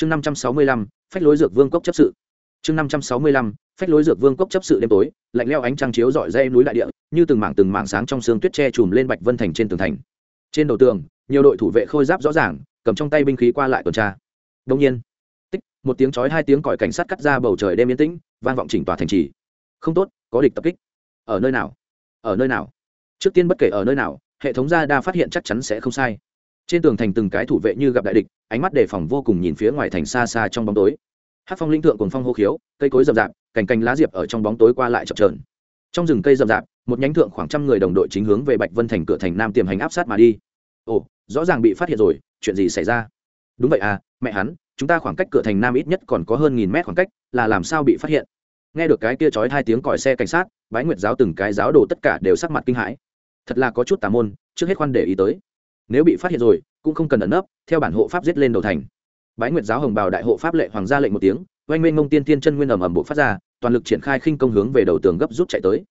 chương năm trăm sáu mươi lăm, phách lối dược vương cốc chấp sự. Chương năm trăm sáu mươi lăm, phách lối dược vương cốc chấp sự đêm tối, lạnh leo ánh trăng chiếu dọi dây núi đại địa, như từng mảng từng mảng sáng trong sương tuyết che chùm lên bạch vân thành trên tường thành. Trên đầu tường, nhiều đội thủ vệ khôi giáp rõ ràng, cầm trong tay binh khí qua lại tuần tra. Đông nhiên, tích, một tiếng chói hai tiếng còi cảnh sát cắt ra bầu trời đêm yên tĩnh, vang vọng chỉnh tòa thành trì. Không tốt, có địch tập kích. Ở nơi nào? Ở nơi nào? Trước tiên bất kể ở nơi nào, hệ thống gia đa phát hiện chắc chắn sẽ không sai trên tường thành từng cái thủ vệ như gặp đại địch, ánh mắt đề phòng vô cùng nhìn phía ngoài thành xa xa trong bóng tối. Hát phong linh thượng cùng phong hô khiếu, cây cối rậm rạp, cành cành lá diệp ở trong bóng tối qua lại chập trờn trong rừng cây rậm rạp, một nhánh thượng khoảng trăm người đồng đội chính hướng về bạch vân thành cửa thành nam tiềm hành áp sát mà đi. Ồ, rõ ràng bị phát hiện rồi, chuyện gì xảy ra? Đúng vậy à mẹ hắn, chúng ta khoảng cách cửa thành nam ít nhất còn có hơn nghìn mét khoảng cách, là làm sao bị phát hiện? Nghe được cái kia chói hai tiếng còi xe cảnh sát, bái nguyệt giáo từng cái giáo đồ tất cả đều sắc mặt kinh hãi. Thật là có chút tà môn, trước hết khoan để ý tới nếu bị phát hiện rồi, cũng không cần ẩn nấp, theo bản hộ pháp giết lên đầu thành. Bái nguyệt giáo hồng bào đại hộ pháp lệ hoàng gia lệnh một tiếng, oanh minh ngông tiên tiên chân nguyên ầm ầm bộ phát ra, toàn lực triển khai khinh công hướng về đầu tường gấp rút chạy tới.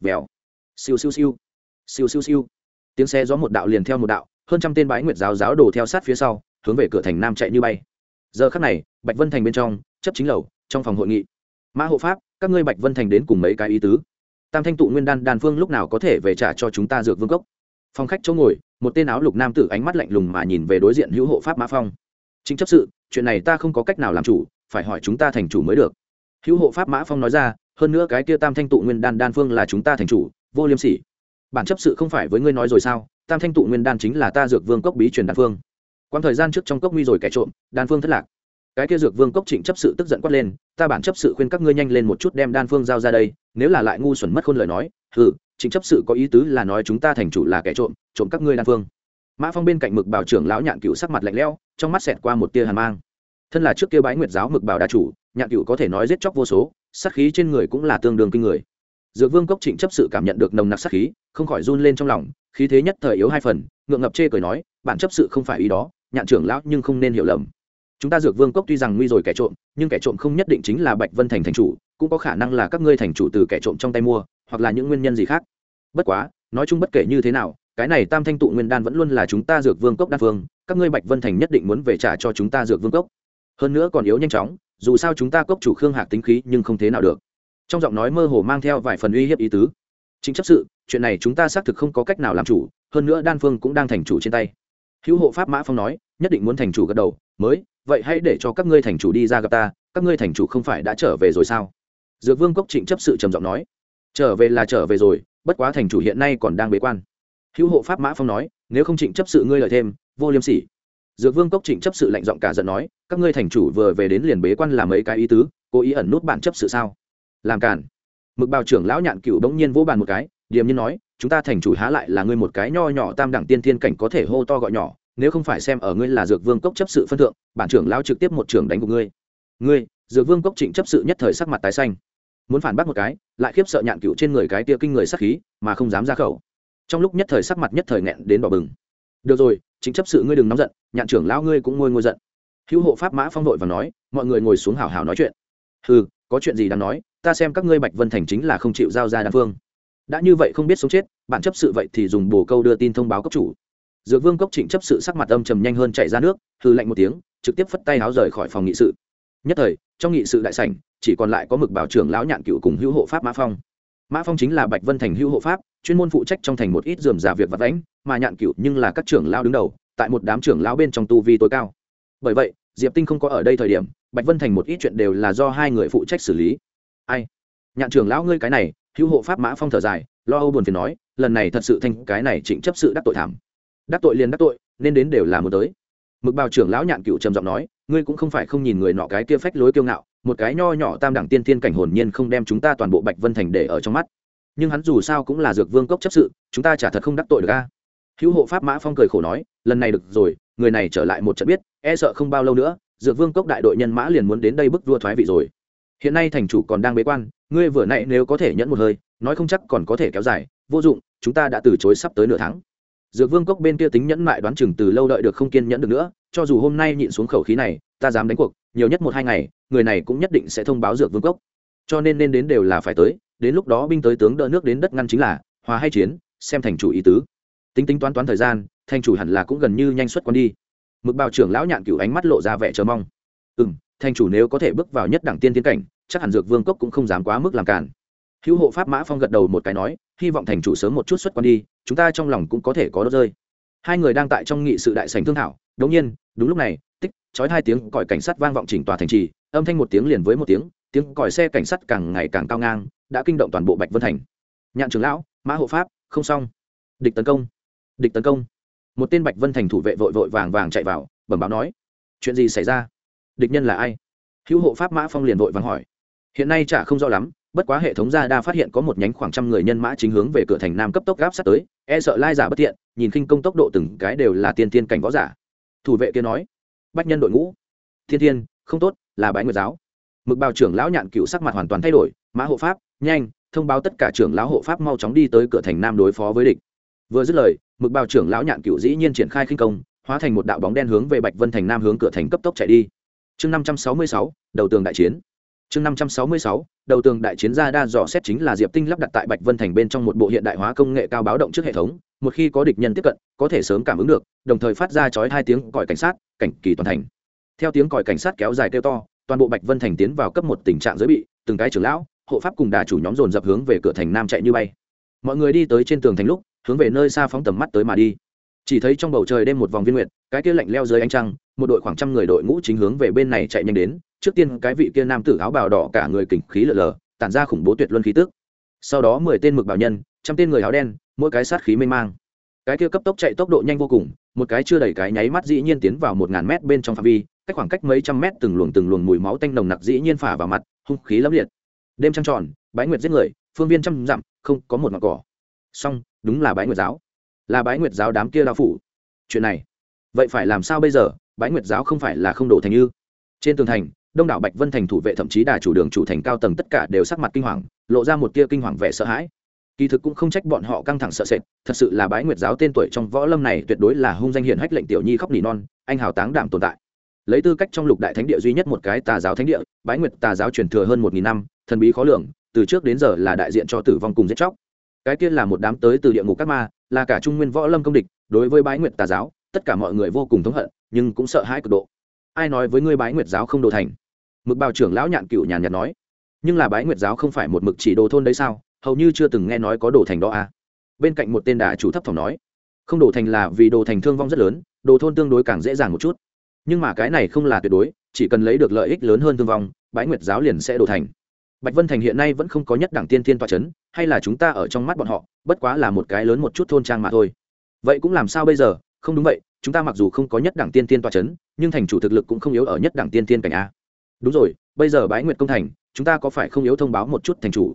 Vèo. Siêu siêu siêu. Siêu siêu siêu. Tiếng xe gió một đạo liền theo một đạo, hơn trăm tên bái nguyệt giáo giáo đồ theo sát phía sau, hướng về cửa thành nam chạy như bay. Giờ khắc này, bạch vân thành bên trong, chấp chính lầu, trong phòng hội nghị. Mã hộ pháp, các ngươi bạch vân thành đến cùng mấy cái ý tứ? Tam thanh tụ nguyên đan đan phương lúc nào có thể về trả cho chúng ta dược vương cốc? Phòng khách chỗ ngồi một tên áo lục nam tử ánh mắt lạnh lùng mà nhìn về đối diện hữu hộ pháp mã phong. Chính chấp sự, chuyện này ta không có cách nào làm chủ, phải hỏi chúng ta thành chủ mới được. Hữu hộ pháp mã phong nói ra, hơn nữa cái kia tam thanh tụ nguyên đan đan phương là chúng ta thành chủ, vô liêm sỉ. Bản chấp sự không phải với ngươi nói rồi sao? Tam thanh tụ nguyên đan chính là ta dược vương cốc bí truyền đan phương. Quãng thời gian trước trong cốc nguy rồi kẻ trộm, đan phương thất lạc. Cái kia dược vương cốc trịnh chấp sự tức giận quát lên, ta bản chấp sự khuyên các ngươi nhanh lên một chút đem đan phương giao ra đây, nếu là lại ngu xuẩn mất khôn lời nói, hừ chính chấp sự có ý tứ là nói chúng ta thành chủ là kẻ trộm trộm các ngươi đan phương. Mã phong bên cạnh mực bảo trưởng lão nhạn cựu sắc mặt lạnh lẽo, trong mắt xẹt qua một tia hàn mang. Thân là trước kia bái nguyệt giáo mực bảo đa chủ, nhạn cựu có thể nói giết chóc vô số, sát khí trên người cũng là tương đương kinh người. Dược vương cốc trịnh chấp sự cảm nhận được nồng nặc sát khí, không khỏi run lên trong lòng, khí thế nhất thời yếu hai phần, ngượng ngập chê cười nói, bản chấp sự không phải ý đó, nhạn trưởng lão nhưng không nên hiểu lầm. Chúng ta dược vương cốc tuy rằng nguy rồi kẻ trộm, nhưng kẻ trộm không nhất định chính là bạch vân thành thành chủ, cũng có khả năng là các ngươi thành chủ từ kẻ trộm trong tay mua, hoặc là những nguyên nhân gì khác bất quá, nói chung bất kể như thế nào, cái này tam thanh tụ nguyên đan vẫn luôn là chúng ta dược vương cốc đan phương các ngươi bạch vân thành nhất định muốn về trả cho chúng ta dược vương cốc. Hơn nữa còn yếu nhanh chóng, dù sao chúng ta cốc chủ khương hạc tính khí nhưng không thế nào được. Trong giọng nói mơ hồ mang theo vài phần uy hiếp ý tứ. Chính chấp sự, chuyện này chúng ta xác thực không có cách nào làm chủ, hơn nữa đan phương cũng đang thành chủ trên tay. Hữu hộ pháp mã phong nói, nhất định muốn thành chủ gật đầu, mới, vậy hãy để cho các ngươi thành chủ đi ra gặp ta, các ngươi thành chủ không phải đã trở về rồi sao? Dược vương cốc trịnh chấp sự trầm giọng nói, trở về là trở về rồi bất quá thành chủ hiện nay còn đang bế quan. Hữu hộ pháp mã phong nói, nếu không trịnh chấp sự ngươi lợi thêm, vô liêm sỉ. Dược vương cốc trịnh chấp sự lạnh giọng cả giận nói, các ngươi thành chủ vừa về đến liền bế quan làm mấy cái ý tứ, cố ý ẩn nút bản chấp sự sao? Làm cản mực bào trưởng lão nhạn cựu đống nhiên vỗ bàn một cái, điềm nhiên nói, chúng ta thành chủ há lại là ngươi một cái nho nhỏ tam đẳng tiên thiên cảnh có thể hô to gọi nhỏ, nếu không phải xem ở ngươi là dược vương cốc chấp sự phân thượng, bản trưởng lão trực tiếp một trưởng đánh của ngươi. Ngươi? Dược vương cốc trịnh chấp sự nhất thời sắc mặt tái xanh muốn phản bác một cái, lại khiếp sợ nhạn cựu trên người cái tia kinh người sắc khí, mà không dám ra khẩu. Trong lúc nhất thời sắc mặt nhất thời nghẹn đến đỏ bừng. Được rồi, chính chấp sự ngươi đừng nóng giận, nhạn trưởng lão ngươi cũng ngôi ngôi giận. Hữu hộ pháp mã phong đội và nói, mọi người ngồi xuống hào hào nói chuyện. Ừ có chuyện gì đáng nói, ta xem các ngươi bạch vân thành chính là không chịu giao ra đan phương đã như vậy không biết sống chết, bạn chấp sự vậy thì dùng bồ câu đưa tin thông báo cấp chủ. Dược vương cốc trịnh chấp sự sắc mặt âm trầm nhanh hơn chạy ra nước hư lạnh một tiếng, trực tiếp phất tay áo rời khỏi phòng nghị sự. Nhất thời, trong nghị sự đại sảnh chỉ còn lại có mực bảo trưởng lão nhạn cựu cùng hữu hộ pháp mã phong. Mã phong chính là bạch vân thành hữu hộ pháp, chuyên môn phụ trách trong thành một ít dườm giả việc vật đánh mà nhạn cựu nhưng là các trưởng lão đứng đầu, tại một đám trưởng lão bên trong tu vi tối cao. Bởi vậy, diệp tinh không có ở đây thời điểm, bạch vân thành một ít chuyện đều là do hai người phụ trách xử lý. Ai? Nhạn trưởng lão ngươi cái này, hữu hộ pháp mã phong thở dài, lo âu buồn phiền nói, lần này thật sự thành cái này chỉnh chấp sự đắc tội thảm. Đắc tội liền đắc tội, nên đến đều là một tới. Mực bào trưởng lão nhạn cựu trầm giọng nói, ngươi cũng không phải không nhìn người nọ cái kia phách lối kiêu ngạo một cái nho nhỏ tam đẳng tiên thiên cảnh hồn nhiên không đem chúng ta toàn bộ bạch vân thành để ở trong mắt. Nhưng hắn dù sao cũng là dược vương cốc chấp sự, chúng ta chả thật không đắc tội được a. Hữu hộ pháp mã phong cười khổ nói, lần này được rồi, người này trở lại một trận biết e sợ không bao lâu nữa, dược vương cốc đại đội nhân mã liền muốn đến đây bức vua thoái vị rồi. Hiện nay thành chủ còn đang bế quan, ngươi vừa nãy nếu có thể nhẫn một hơi, nói không chắc còn có thể kéo dài, vô dụng, chúng ta đã từ chối sắp tới nửa tháng dược vương cốc bên kia tính nhẫn mại đoán chừng từ lâu đợi được không kiên nhẫn được nữa, cho dù hôm nay nhịn xuống khẩu khí này, ta dám đánh cuộc, nhiều nhất một hai ngày, người này cũng nhất định sẽ thông báo dược vương cốc. Cho nên nên đến đều là phải tới, đến lúc đó binh tới tướng đỡ nước đến đất ngăn chính là, hòa hay chiến, xem thành chủ ý tứ. Tính tính toán toán thời gian, thành chủ hẳn là cũng gần như nhanh xuất quân đi. Mực bào trưởng lão nhạn cửu ánh mắt lộ ra vẻ chờ mong. Ừ thành chủ nếu có thể bước vào nhất đẳng tiên tiến cảnh, chắc hẳn dược vương cốc cũng không dám quá mức làm cản hữu hộ pháp mã phong gật đầu một cái nói, hy vọng thành chủ sớm một chút xuất quan đi, chúng ta trong lòng cũng có thể có đốt rơi. Hai người đang tại trong nghị sự đại sành thương thảo đống nhiên, đúng lúc này, tích, chói hai tiếng, còi cảnh sát vang vọng chỉnh tòa thành trì, âm thanh một tiếng liền với một tiếng tiếng còi xe cảnh sát càng ngày càng cao ngang, đã kinh động toàn bộ bạch vân thành. Nhạn trưởng lão, mã hộ pháp, không xong. Địch tấn công. Địch tấn công. Một tên bạch vân thành thủ vệ vội vội vàng vàng chạy vào, bẩm báo nói, chuyện gì xảy ra? Địch nhân là ai? Hữu hộ pháp mã phong liền vội vàng hỏi, hiện nay chả không rõ lắm bất quá hệ thống gia đa phát hiện có một nhánh khoảng trăm người nhân mã chính hướng về cửa thành nam cấp tốc gáp sát tới e sợ lai giả bất tiện nhìn khinh công tốc độ từng cái đều là tiên tiên cảnh võ giả. Thủ vệ kia nói, bách nhân đội ngũ thiên thiên không tốt, là bái nguyệt giáo. Mực bào trưởng lão nhạn cựu sắc mặt hoàn toàn thay đổi, mã hộ pháp, nhanh, thông báo tất cả trưởng lão hộ pháp mau chóng đi tới cửa thành nam đối phó với địch. Vừa dứt lời, mực bào trưởng lão nhạn cựu dĩ nhiên triển khai khinh công, hóa thành một đạo bóng đen hướng về bạch vân thành nam hướng cửa thành cấp tốc chạy đi. Chương năm trăm sáu mươi sáu, đầu tường đại chiến chương năm trăm sáu mươi sáu, đầu tường đại chiến gia đa dò xét chính là diệp tinh lắp đặt tại bạch vân thành bên trong một bộ hiện đại hóa công nghệ cao báo động trước hệ thống, một khi có địch nhân tiếp cận, có thể sớm cảm ứng được, đồng thời phát ra chói hai tiếng còi cảnh sát, cảnh kỳ toàn thành. Theo tiếng còi cảnh sát kéo dài kêu to, toàn bộ bạch vân thành tiến vào cấp một tình trạng giới bị, từng cái trưởng lão, hộ pháp cùng đà chủ nhóm dồn dập hướng về cửa thành nam chạy như bay. Mọi người đi tới trên tường thành lúc, hướng về nơi xa phóng tầm mắt tới mà đi. Chỉ thấy trong bầu trời đêm một vòng viên nguyệt, cái kia lạnh leo dưới ánh trăng, một đội khoảng trăm người đội ngũ chính hướng về bên này chạy nhanh đến trước tiên cái vị kia nam tử áo bào đỏ cả người kình khí lở lở tản ra khủng bố tuyệt luân khí tức. Sau đó mười tên mực bảo nhân, trăm tên người áo đen, mỗi cái sát khí mênh mang. Cái kia cấp tốc chạy tốc độ nhanh vô cùng, một cái chưa đầy cái nháy mắt dĩ nhiên tiến vào một ngàn mét bên trong phạm vi, cách khoảng cách mấy trăm mét từng luồng từng luồng mùi máu tanh nồng nặc dĩ nhiên phả vào mặt, hung khí lẫm liệt. Đêm trăng tròn, bái nguyệt giết người, phương viên trăm dặm, không có một mặt cỏ. Song đúng là bái nguyệt giáo. Là bái nguyệt giáo đám kia đao phủ. Chuyện này, vậy phải làm sao bây giờ? Bái nguyệt giáo không phải là không đổ thành như trên tường thành đông đảo bạch vân thành thủ vệ thậm chí đà chủ đường chủ thành cao tầng tất cả đều sắc mặt kinh hoàng, lộ ra một tia kinh hoàng vẻ sợ hãi. Kỳ thực cũng không trách bọn họ căng thẳng sợ sệt, thật sự là bái nguyệt giáo tên tuổi trong võ lâm này tuyệt đối là hung danh hiển hách lệnh tiểu nhi khóc nỉ non, anh hào táng đảm tồn tại. Lấy tư cách trong lục đại thánh địa duy nhất một cái tà giáo thánh địa, bái nguyệt tà giáo truyền thừa hơn một nghìn năm, thần bí khó lường, từ trước đến giờ là đại diện cho tử vong cùng giết chóc. Cái kia là một đám tới từ địa ngục các ma, là cả trung nguyên võ lâm công địch, đối với bái nguyệt tà giáo, tất cả mọi người vô cùng thống hận, nhưng cũng sợ hãi cực độ. Ai nói với ngươi bái nguyệt giáo không đồ thành? Mực bào trưởng lão nhạn cựu nhàn nhạt nói, nhưng là bái nguyệt giáo không phải một mực chỉ đồ thôn đấy sao? Hầu như chưa từng nghe nói có đồ thành đó à? Bên cạnh một tên đà chủ thấp thỏm nói, không đồ thành là vì đồ thành thương vong rất lớn, đồ thôn tương đối càng dễ dàng một chút. Nhưng mà cái này không là tuyệt đối, chỉ cần lấy được lợi ích lớn hơn thương vong, bái nguyệt giáo liền sẽ đồ thành. Bạch vân thành hiện nay vẫn không có nhất đảng tiên thiên toa c h ấ n hay là chúng ta ở trong mắt bọn họ, bất quá là một cái lớn một chút thôn trang mà thôi. Vậy cũng làm sao bây giờ? Không đúng vậy, chúng ta mặc dù không có nhất đảng tiên thiên toa c h ấ n nhưng thành chủ thực lực cũng không yếu ở nhất đảng tiên thiên cảnh a đúng rồi, bây giờ bái nguyệt công thành, chúng ta có phải không yếu thông báo một chút thành chủ?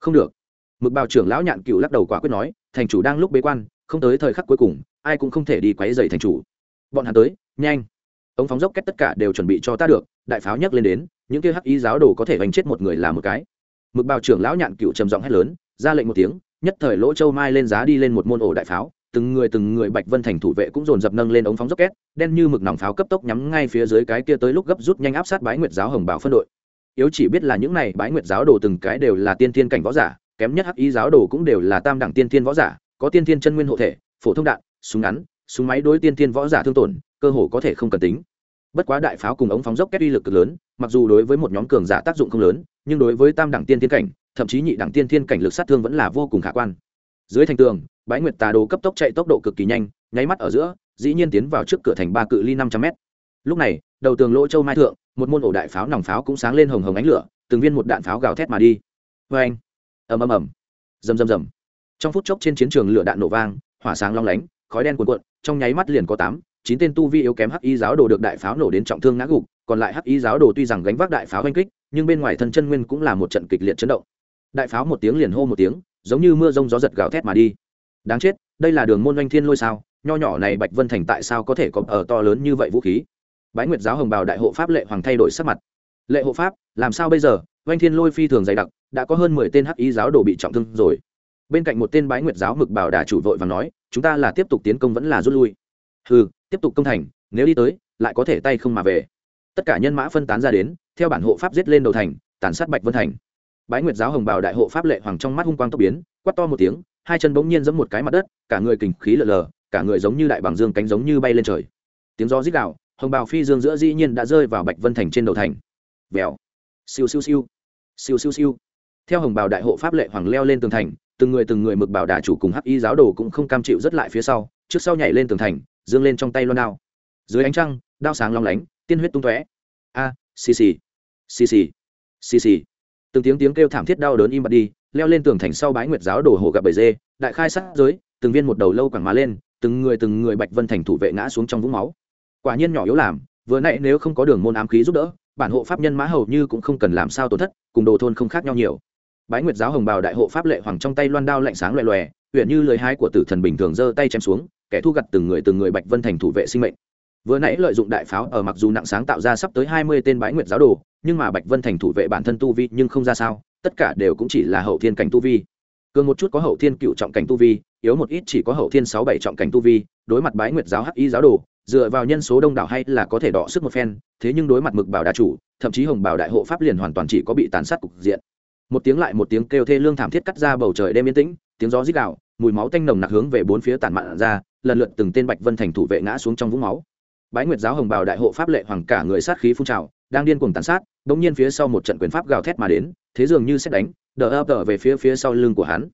Không được. Mực bào trưởng lão nhạn cựu lắc đầu quả quyết nói, thành chủ đang lúc bế quan, không tới thời khắc cuối cùng, ai cũng không thể đi quáy dày thành chủ. Bọn hắn tới, nhanh. Ống phóng dốc kết tất cả đều chuẩn bị cho ta được, đại pháo nhấc lên đến, những kia hắc ý giáo đồ có thể đánh chết một người là một cái. Mực bào trưởng lão nhạn cựu trầm giọng hét lớn, ra lệnh một tiếng, nhất thời lỗ châu mai lên giá đi lên một môn ổ đại pháo từng người từng người bạch vân thành thủ vệ cũng dồn dập nâng lên ống phóng rocket đen như mực nòng pháo cấp tốc nhắm ngay phía dưới cái kia tới lúc gấp rút nhanh áp sát bái nguyệt giáo hồng bảo phân đội. Yếu chỉ biết là những này bái nguyệt giáo đồ từng cái đều là tiên thiên cảnh võ giả, kém nhất hắc ý giáo đồ cũng đều là tam đẳng tiên thiên võ giả, có tiên thiên chân nguyên hộ thể, phổ thông đạn, súng ngắn, súng máy đối tiên thiên võ giả thương tổn, cơ hồ có thể không cần tính. Bất quá đại pháo cùng ống phóng dốc két uy lực cực lớn, mặc dù đối với một nhóm cường giả tác dụng không lớn, nhưng đối với tam đẳng tiên thiên cảnh, thậm chí nhị đẳng tiên thiên cảnh lực sát thương vẫn là vô cùng khả quan. Dưới thành tường bái nguyệt tà đồ cấp tốc chạy tốc độ cực kỳ nhanh, nháy mắt ở giữa, dĩ nhiên tiến vào trước cửa thành ba cự ly năm trăm mét. Lúc này, đầu tường lỗ châu mai thượng, một môn ổ đại pháo nòng pháo cũng sáng lên hồng hồng ánh lửa, từng viên một đạn pháo gào thét mà đi. Vê anh ầm ầm ầm! Rầm rầm rầm! Trong phút chốc trên chiến trường lửa đạn nổ vang, hỏa sáng long lánh, khói đen cuồn cuộn, trong nháy mắt liền có tám, chín tên tu vi yếu kém hắc y giáo đồ được đại pháo nổ đến trọng thương ngã gục, còn lại hắc y giáo đồ tuy rằng gánh vác đại pháo oanh kích, nhưng bên ngoài thân chân nguyên cũng là một trận kịch liệt chấn động. Đại pháo một tiếng liền hô một tiếng, giống như mưa rông gió giật gào thét mà đi đáng chết, đây là đường môn oanh thiên lôi sao? Nho nhỏ này bạch vân thành tại sao có thể có ở to lớn như vậy vũ khí? Bái nguyệt giáo hồng bào đại hộ pháp lệ hoàng thay đổi sắc mặt. Lệ hộ pháp, làm sao bây giờ? Oanh thiên lôi phi thường dày đặc, đã có hơn mười tên hắc y giáo đồ bị trọng thương rồi. Bên cạnh một tên bái nguyệt giáo mực bảo đà chủ vội và nói, chúng ta là tiếp tục tiến công vẫn là rút lui. Ừ tiếp tục công thành, nếu đi tới, lại có thể tay không mà về. Tất cả nhân mã phân tán ra đến, theo bản hộ pháp giết lên đầu thành, tàn sát bạch vân thành. Bái nguyệt giáo hồng bào đại hộ pháp lệ hoàng trong mắt hung quang tốc biến, quát to một tiếng hai chân bỗng nhiên giẫm một cái mặt đất, cả người kình khí lờ lờ, cả người giống như đại bằng dương cánh giống như bay lên trời. Tiếng gió rít đạo hồng bào phi dương giữa dĩ nhiên đã rơi vào bạch vân thành trên đầu thành. Vèo. Siêu siêu siêu. Siêu siêu siêu. Theo hồng bào đại hộ pháp lệ hoàng leo lên tường thành, từng người từng người mực bảo đà chủ cùng hắc y giáo đồ cũng không cam chịu rất lại phía sau, trước sau nhảy lên tường thành, dương lên trong tay loan đao. Dưới ánh trăng, đao sáng long lánh, tiên huyết tung tóe. A, xì xì. Xì xì. Xì xì. Từng tiếng tiếng kêu thảm thiết đau đớn im bặt đi leo lên tường thành sau bái nguyệt giáo đồ hồ gặp bầy dê, đại khai sát giới, từng viên một đầu lâu quẳng má lên, từng người từng người bạch vân thành thủ vệ ngã xuống trong vũng máu. Quả nhiên nhỏ yếu làm, vừa nãy nếu không có đường môn ám khí giúp đỡ, bản hộ pháp nhân mã hầu như cũng không cần làm sao tổn thất, cùng đồ thôn không khác nhau nhiều. Bái nguyệt giáo hồng bào đại hộ pháp lệ hoàng trong tay loan đao lạnh sáng loè loè huyện như lời hái của tử thần bình thường giơ tay chém xuống, kẻ thu gặt từng người từng người bạch vân thành thủ vệ sinh mệnh. Vừa nãy lợi dụng đại pháo, ở mặc dù nặng sáng tạo ra sắp tới hai mươi tên bái nguyệt giáo đồ, nhưng mà bạch vân thành thủ vệ bản thân tu vi nhưng không ra sao tất cả đều cũng chỉ là hậu thiên cảnh tu vi. Cường một chút có hậu thiên cựu trọng cảnh tu vi, yếu một ít chỉ có hậu thiên sáu bảy trọng cảnh tu vi, đối mặt bái nguyệt giáo hắc y giáo đồ, dựa vào nhân số đông đảo hay là có thể đọ sức một phen, thế nhưng đối mặt mực bảo đà chủ, thậm chí hồng bảo đại hộ pháp liền hoàn toàn chỉ có bị tàn sát cục diện. Một tiếng lại một tiếng kêu thê lương thảm thiết cắt ra bầu trời đêm yên tĩnh, tiếng gió rít đạo mùi máu tanh nồng nặc hướng về bốn phía tản mạn ra, lần lượt từng tên bạch vân thành thủ vệ ngã xuống trong vũng máu. Bái nguyệt giáo hồng bảo đại hộ pháp lệ hoàng cả người sát khí phun trào, đang điên cuồng tàn sát đống nhiên phía sau một trận quyền pháp gào thét mà đến thế dường như xét đánh, đờ ập đờ về phía phía sau lưng của hắn.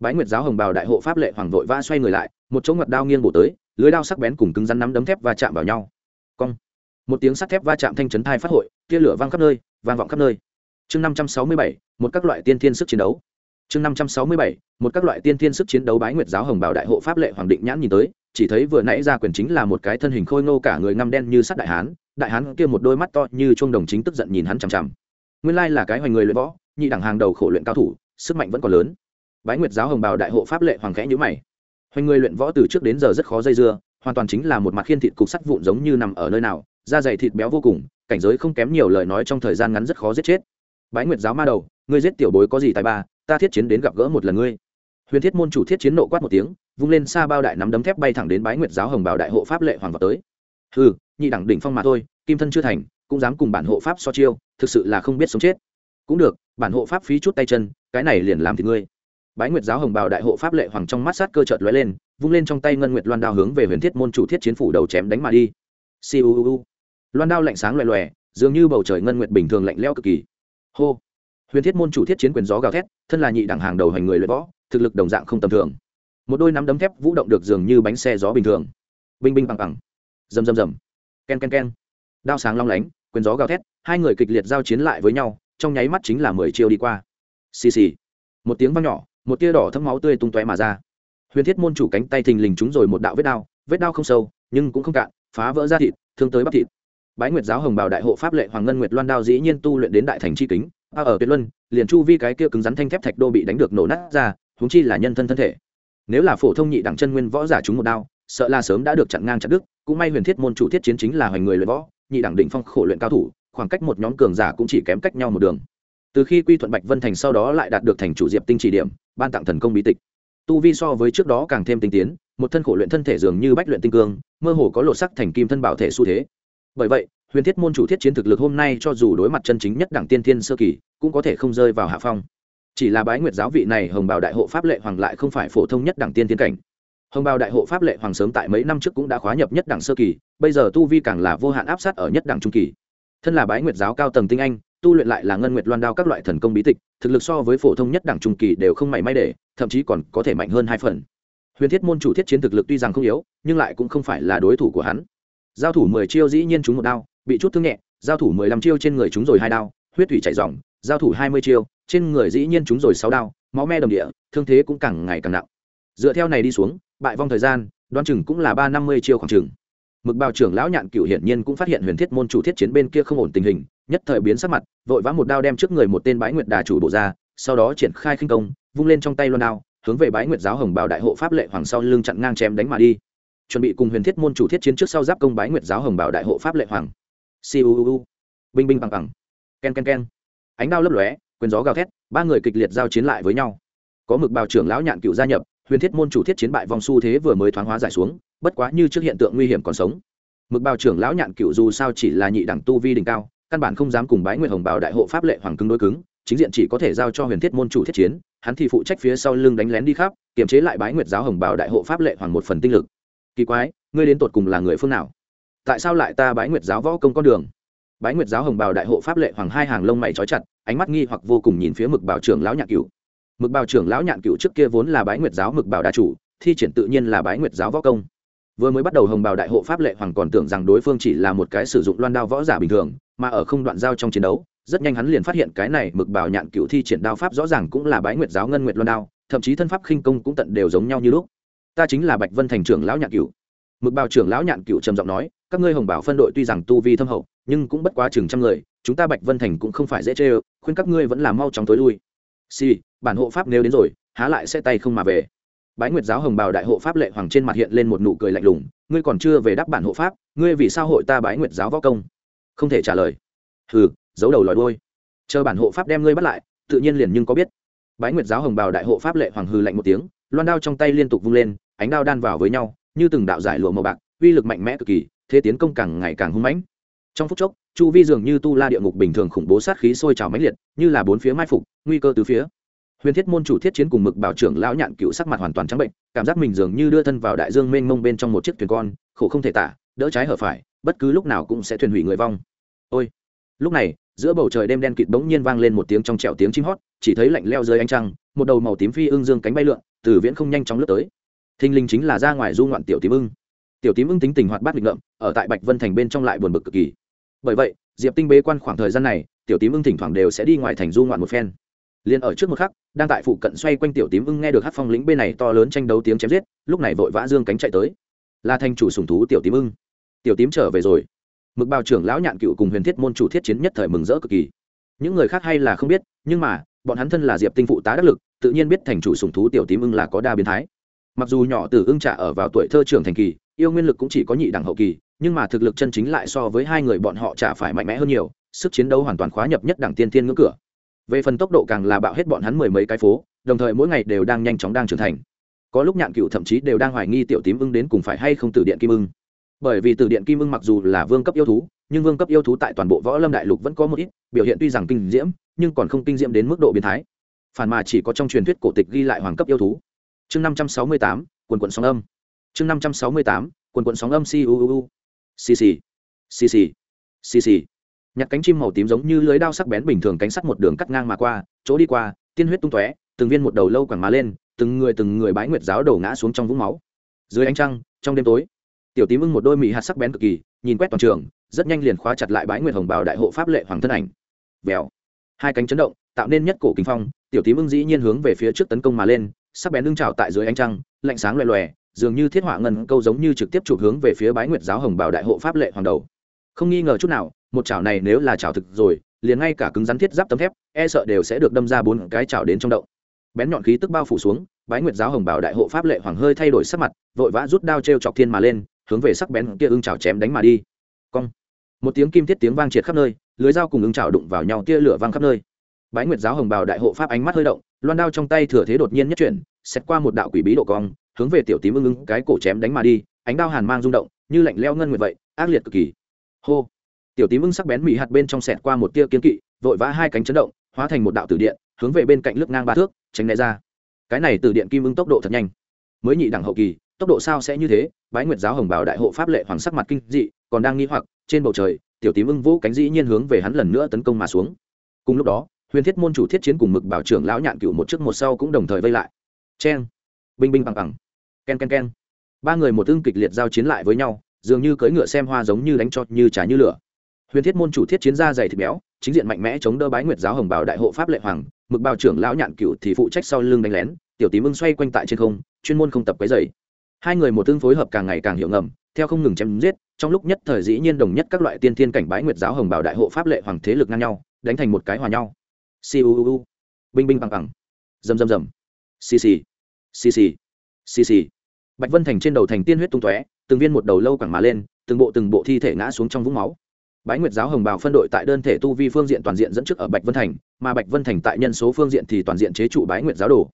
Bái nguyệt giáo hồng bào đại hộ pháp lệ hoàng vội vã xoay người lại, một chỗ ngặt đao nghiêng bổ tới, lưới đao sắc bén cùng cứng rắn nắm đấm thép va chạm vào nhau. Cong. Một tiếng sắt thép va chạm thanh chấn thai phát hội, tia lửa vang khắp nơi, vang vọng khắp nơi. Chương năm trăm sáu mươi bảy, một các loại tiên thiên sức chiến đấu. Chương năm trăm sáu mươi bảy, một các loại tiên thiên sức chiến đấu bái nguyệt giáo hồng bảo đại hộ pháp lệ hoàng định nhãn nhìn tới, chỉ thấy vừa nãy ra quyền chính là một cái thân hình khôi ngô cả người ngăm đen như sắt đại hán đại hán kia một đôi mắt to như chuông đồng chính tức giận nhìn hắn chằm chằm. Nguyên lai là cái hoành người luyện võ nhị đẳng hàng đầu khổ luyện cao thủ, sức mạnh vẫn còn lớn. Bái nguyệt giáo hồng bào đại hộ pháp lệ hoàng khẽ nhữ mày. Hoành người luyện võ từ trước đến giờ rất khó dây dưa, hoàn toàn chính là một mặt khiên thịt cục sắt vụn giống như nằm ở nơi nào, da dày thịt béo vô cùng, cảnh giới không kém nhiều lời nói trong thời gian ngắn rất khó giết chết. Bái nguyệt giáo ma đầu, ngươi giết tiểu bối có gì tài ba, ta thiết chiến đến gặp gỡ một lần ngươi. Huyền thiết môn chủ thiết chiến nộ quát một tiếng, vung lên xa bao đại nắm đấm thép bay thẳng đến bái nguyệt giáo hồng bảo đại hộ pháp lệ hoàng vào tới. Ừ nhị đẳng đỉnh phong mà thôi, kim thân chưa thành, cũng dám cùng bản hộ pháp so chiêu, thực sự là không biết sống chết cũng được, bản hộ pháp phí chút tay chân, cái này liền làm thì ngươi. Bái nguyệt giáo hồng bào đại hộ pháp lệ hoàng trong mắt sát cơ chợt lóe lên, vung lên trong tay ngân nguyệt loan đao hướng về huyền thiết môn chủ thiết chiến phủ đầu chém đánh mà đi. Siêu loan đao lạnh sáng loè loè, dường như bầu trời ngân nguyệt bình thường lạnh lẽo cực kỳ. Hô. Huyền thiết môn chủ thiết chiến quyền gió gào thét, thân là nhị đẳng hàng đầu hành người luyện võ, thực lực đồng dạng không tầm thường. Một đôi nắm đấm thép vũ động được dường như bánh xe gió bình thường. Binh binh bằng bằng rầm rầm rầm. Ken ken ken. Đao sáng long lánh, quyền gió gào thét, hai người kịch liệt giao chiến lại với nhau trong nháy mắt chính là mười chiêu đi qua. Xì xì. Một tiếng vang nhỏ, một tia đỏ thấm máu tươi tung tóe mà ra. Huyền thiết môn chủ cánh tay thình lình trúng rồi một đạo vết đao vết đao không sâu, nhưng cũng không cạn, phá vỡ ra thịt, thương tới bắp thịt. Bái nguyệt giáo hồng bảo đại hộ pháp lệ hoàng ngân nguyệt loan đao dĩ nhiên tu luyện đến đại thành c h i kính, a ở tuyệt luân, liền chu vi cái kia cứng rắn thanh thép thạch đô bị đánh được nổ nát ra húng chi là nhân thân thân thể. Nếu là phổ thông nhị đẳng chân nguyên võ giả chúng một đao, sợ là sớm đã được chặn ngang chặt đức cũng may huyền thiết môn chủ thiết chiến chính là hoành người luyện võ, nhị đẳng đỉnh phong khổ luyện cao thủ khoảng cách một nhóm cường giả cũng chỉ kém cách nhau một đường. Từ khi quy thuận bạch vân thành sau đó lại đạt được thành chủ diệp tinh chỉ điểm, ban tặng thần công bí tịch. Tu vi so với trước đó càng thêm tinh tiến, một thân khổ luyện thân thể dường như bách luyện tinh cương, mơ hồ có lộ sắc thành kim thân bảo thể xu thế. Bởi vậy, huyền thiết môn chủ thiết chiến thực lực hôm nay cho dù đối mặt chân chính nhất đẳng tiên thiên sơ kỳ, cũng có thể không rơi vào hạ phong. Chỉ là bái nguyệt giáo vị này hồng bào đại hộ pháp lệ hoàng lại không phải phổ thông nhất đẳng tiên thiên cảnh. Hồng bào đại hộ pháp lệ hoàng sớm tại mấy năm trước cũng đã khóa nhập nhất đẳng sơ kỳ, bây giờ tu vi càng là vô hạn áp sát ở nhất đẳng trung kỳ thân là bái nguyệt giáo cao tầng tinh anh, tu luyện lại là ngân nguyệt loan đao các loại thần công bí tịch, thực lực so với phổ thông nhất đẳng trung kỳ đều không mảy may để, thậm chí còn có thể mạnh hơn hai phần. Huyền thiết môn chủ thiết chiến thực lực tuy rằng không yếu, nhưng lại cũng không phải là đối thủ của hắn. Giao thủ mười chiêu dĩ nhiên chúng một đao, bị chút thương nhẹ, giao thủ mười lăm chiêu trên người chúng rồi hai đao, huyết thủy chảy dòng, giao thủ hai mươi chiêu, trên người dĩ nhiên chúng rồi sáu đao, máu me đồng địa, thương thế cũng càng ngày càng nặng. Dựa theo này đi xuống, bại vong thời gian đoan chừng cũng là ba năm mươi chiêu khoảng chừng mực bào trưởng lão nhạn cựu hiển nhiên cũng phát hiện huyền thiết môn chủ thiết chiến bên kia không ổn tình hình, nhất thời biến sắc mặt, vội vã một đao đem trước người một tên bái nguyệt đà chủ bộ ra, sau đó triển khai khinh công, vung lên trong tay loan đao, hướng về bái nguyệt giáo hồng bảo đại hộ pháp lệ hoàng sau lưng chặn ngang chém đánh mà đi. Chuẩn bị cùng huyền thiết môn chủ thiết chiến trước sau giáp công bái nguyệt giáo hồng bảo đại hộ pháp lệ hoàng. Siêu binh binh bằng bằng. Ken ken ken. Ánh đao lấp lóe, quyền gió gào thét, ba người kịch liệt giao chiến lại với nhau. Có mực bào trưởng lão nhạn cựu gia nhập huyền thiết môn chủ thiết chiến bại vòng xu thế vừa mới thoáng hóa giải xuống, bất quá như trước hiện tượng nguy hiểm còn sống. Mực bào trưởng lão nhạn cựu dù sao chỉ là nhị đẳng tu vi đỉnh cao, căn bản không dám cùng bái nguyệt hồng bảo đại hộ pháp lệ hoàng cứng đối cứng, chính diện chỉ có thể giao cho huyền thiết môn chủ thiết chiến, hắn thì phụ trách phía sau lưng đánh lén đi khắp, kiềm chế lại bái nguyệt giáo hồng bảo đại hộ pháp lệ hoàng một phần tinh lực. Kỳ quái, ngươi đến tột cùng là người phương nào? Tại sao lại ta bái nguyệt giáo võ công con đường? Bái nguyệt giáo hồng Bảo đại hộ pháp lệ hoàng hai hàng lông mày trói chặt, ánh mắt nghi hoặc vô cùng nhìn phía mực bảo trưởng lão nhạn cửu mực bảo trưởng lão nhạn cựu trước kia vốn là bái nguyệt giáo mực bảo đa chủ, thi triển tự nhiên là bái nguyệt giáo võ công. Vừa mới bắt đầu hồng Bảo đại hộ pháp lệ hoàng còn tưởng rằng đối phương chỉ là một cái sử dụng loan đao võ giả bình thường, mà ở không đoạn giao trong chiến đấu, rất nhanh hắn liền phát hiện cái này mực bảo nhạn cựu thi triển đao pháp rõ ràng cũng là bái nguyệt giáo ngân nguyệt loan đao, thậm chí thân pháp khinh công cũng tận đều giống nhau như lúc. Ta chính là bạch vân thành trưởng lão nhạn cựu. mực Bảo trưởng lão nhạn cựu trầm giọng nói, các ngươi hồng bảo phân đội tuy rằng tu vi thâm hậu, nhưng cũng bất quá chừng trăm người, chúng ta bạch vân thành cũng không phải dễ chê khuyên các ngươi vẫn là mau chóng tối lui xì、sì, bản hộ pháp nếu đến rồi há lại sẽ tay không mà về. Bái nguyệt giáo hồng bào đại hộ pháp lệ hoàng trên mặt hiện lên một nụ cười lạnh lùng ngươi còn chưa về đáp bản hộ pháp ngươi vì sao hội ta bái nguyệt giáo võ công? Không thể trả lời. Hừ giấu đầu lòi đôi chờ bản hộ pháp đem ngươi bắt lại tự nhiên liền nhưng có biết. Bái nguyệt giáo hồng bào đại hộ pháp lệ hoàng hừ lạnh một tiếng loan đao trong tay liên tục vung lên ánh đao đan vào với nhau như từng đạo giải lụa màu bạc uy lực mạnh mẽ cực kỳ thế tiến công càng ngày càng hung mãnh. Trong phút chốc chu vi dường như tu la địa ngục bình thường khủng bố sát khí sôi trào mãnh liệt, như là bốn phía mai phục, nguy cơ từ phía. Huyền thiết môn chủ thiết chiến cùng mực bảo trưởng lão nhạn cựu sắc mặt hoàn toàn trắng bệnh, cảm giác mình dường như đưa thân vào đại dương mênh mông bên trong một chiếc thuyền con, khổ không thể tả, đỡ trái hở phải, bất cứ lúc nào cũng sẽ thuyền hủy người vong. Ôi! Lúc này, giữa bầu trời đêm đen kịt bỗng nhiên vang lên một tiếng trong trẻo tiếng chim hót, chỉ thấy lạnh leo dưới ánh trăng, một đầu màu tím phi ưng dương cánh bay lượn, từ viễn không nhanh chóng lướt tới. Thinh linh chính là ra ngoài du ngoạn tiểu tím ưng. Tiểu tím ưng tính tình hoạt bát nghịch ngợm, ở tại bạch vân thành bên trong lại buồn bực cực kỳ bởi vậy, diệp tinh bế quan khoảng thời gian này, tiểu tím ưng thỉnh thoảng đều sẽ đi ngoài thành du ngoạn một phen. Liền ở trước một khắc, đang tại phụ cận xoay quanh tiểu tím ưng nghe được hát phong lĩnh bên này to lớn tranh đấu tiếng chém giết, lúc này vội vã dương cánh chạy tới. Là thành chủ sùng thú tiểu tím ưng. Tiểu tím trở về rồi. Mực bào trưởng lão nhạn cựu cùng huyền thiết môn chủ thiết chiến nhất thời mừng rỡ cực kỳ. Những người khác hay là không biết, nhưng mà, bọn hắn thân là diệp tinh phụ tá đắc lực, tự nhiên biết thành chủ sùng thú tiểu tím ưng là có đa biến thái. Mặc dù nhỏ từ ưng trả ở vào tuổi thơ trưởng thành kỳ, yêu nguyên lực cũng chỉ có nhị đẳng hậu kỳ nhưng mà thực lực chân chính lại so với hai người bọn họ chả phải mạnh mẽ hơn nhiều, sức chiến đấu hoàn toàn khóa nhập nhất đẳng tiên tiên ngưỡng cửa. Về phần tốc độ càng là bạo hết bọn hắn mười mấy cái phố, đồng thời mỗi ngày đều đang nhanh chóng đang trưởng thành. Có lúc nhạn cựu thậm chí đều đang hoài nghi tiểu tím ưng đến cùng phải hay không từ điện kim ưng. Bởi vì từ điện kim ưng mặc dù là vương cấp yêu thú, nhưng vương cấp yêu thú tại toàn bộ võ lâm đại lục vẫn có một ít, biểu hiện tuy rằng kinh diễm, nhưng còn không kinh diễm đến mức độ biến thái. Phản mà chỉ có trong truyền thuyết cổ tịch ghi lại hoàng cấp yêu thú. Chương năm trăm sáu mươi tám, quần quận sóng âm. Chương năm trăm sáu mươi tám, quần quận sóng âm cuuu cc cc cc nhặt cánh chim màu tím giống như lưới đao sắc bén bình thường cánh sắt một đường cắt ngang mà qua, chỗ đi qua, tiên huyết tung tóe, từng viên một đầu lâu quẳng má lên, từng người từng người bái nguyệt giáo đổ ngã xuống trong vũng máu. Dưới ánh trăng, trong đêm tối, tiểu tím ưng một đôi mị hạt sắc bén cực kỳ, nhìn quét toàn trường, rất nhanh liền khóa chặt lại bái nguyệt hồng bảo đại hộ pháp lệ hoàng thân ảnh. Vèo. Hai cánh chấn động, tạo nên nhất cổ kinh phong, tiểu tím ưng dĩ nhiên hướng về phía trước tấn công mà lên, sắc bén ưng trào tại dưới ánh trăng, lạnh sáng loè loè dường như thiết họa ngân câu giống như trực tiếp chụp hướng về phía bái nguyệt giáo hồng bảo đại hộ pháp lệ hoàng đầu. Không nghi ngờ chút nào, một chảo này nếu là chảo thực rồi, liền ngay cả cứng rắn thiết giáp tấm thép e sợ đều sẽ được đâm ra bốn cái chảo đến trong động. Bén nhọn khí tức bao phủ xuống, bái nguyệt giáo hồng bảo đại hộ pháp lệ hoàng hơi thay đổi sắc mặt, vội vã rút đao t r e o chọc thiên mà lên, hướng về sắc bén kia ưng chảo chém đánh mà đi. Cong. Một tiếng kim thiết tiếng vang triệt khắp nơi, lưới dao cùng ưng chảo đụng vào nhau tia lửa vang khắp nơi. Bái nguyệt giáo hồng bảo đại hộ pháp ánh mắt hơi động, loan đao trong tay thừa thế đột nhiên nhất chuyển xét qua một đạo quỷ bí độ cong hướng về tiểu tím ưng ưng cái cổ chém đánh mà đi, ánh đao hàn mang rung động, như lạnh leo ngân nguyệt vậy, ác liệt cực kỳ. Hô! Tiểu tím ưng sắc bén mỹ hạt bên trong sẹt qua một tia kiên kỵ, vội vã hai cánh chấn động, hóa thành một đạo tử điện, hướng về bên cạnh lướt ngang ba thước, tránh né ra. Cái này từ điện kim ưng tốc độ thật nhanh. Mới nhị đẳng hậu kỳ, tốc độ sao sẽ như thế? Bái nguyệt giáo hồng bảo đại hộ pháp lệ hoàng sắc mặt kinh dị, còn đang nghi hoặc, trên bầu trời, tiểu tím ưng vũ cánh dĩ nhiên hướng về hắn lần nữa tấn công mà xuống. Cùng lúc đó, huyền thiết môn chủ thiết chiến cùng mực bảo trưởng lão nhạn cựu một trước một sau cũng đồng thời vây lại. Cheng! Binh binh bằng bằng ken ken ken. Ba người một tương kịch liệt giao chiến lại với nhau, dường như cưỡi ngựa xem hoa giống như đánh cho như trái như lửa. Huyền thiết môn chủ thiết chiến gia dày thịt béo, chính diện mạnh mẽ chống đỡ bái nguyệt giáo hồng bảo đại hộ pháp lệ hoàng, mực bào trưởng lão nhạn cựu thì phụ trách sau lưng đánh lén, tiểu tím ưng xoay quanh tại trên không, chuyên môn không tập quấy dày hai người một tương phối hợp càng ngày càng hiệu ngầm, theo không ngừng chém giết, trong lúc nhất thời dĩ nhiên đồng nhất các loại tiên thiên cảnh bái nguyệt giáo hồng bảo đại hộ pháp lệ hoàng thế lực ngang nhau, đánh thành một cái hòa nhau. Siêu binh binh bằng bằng. Rầm rầm rầm. Xì xì xì xì xì xì bạch vân thành trên đầu thành tiên huyết tung tóe, từng viên một đầu lâu quẳng mà lên, từng bộ từng bộ thi thể ngã xuống trong vũng máu. Bái nguyệt giáo hồng bào phân đội tại đơn thể tu vi phương diện toàn diện dẫn trước ở bạch vân thành, mà bạch vân thành tại nhân số phương diện thì toàn diện chế trụ bái nguyệt giáo đồ.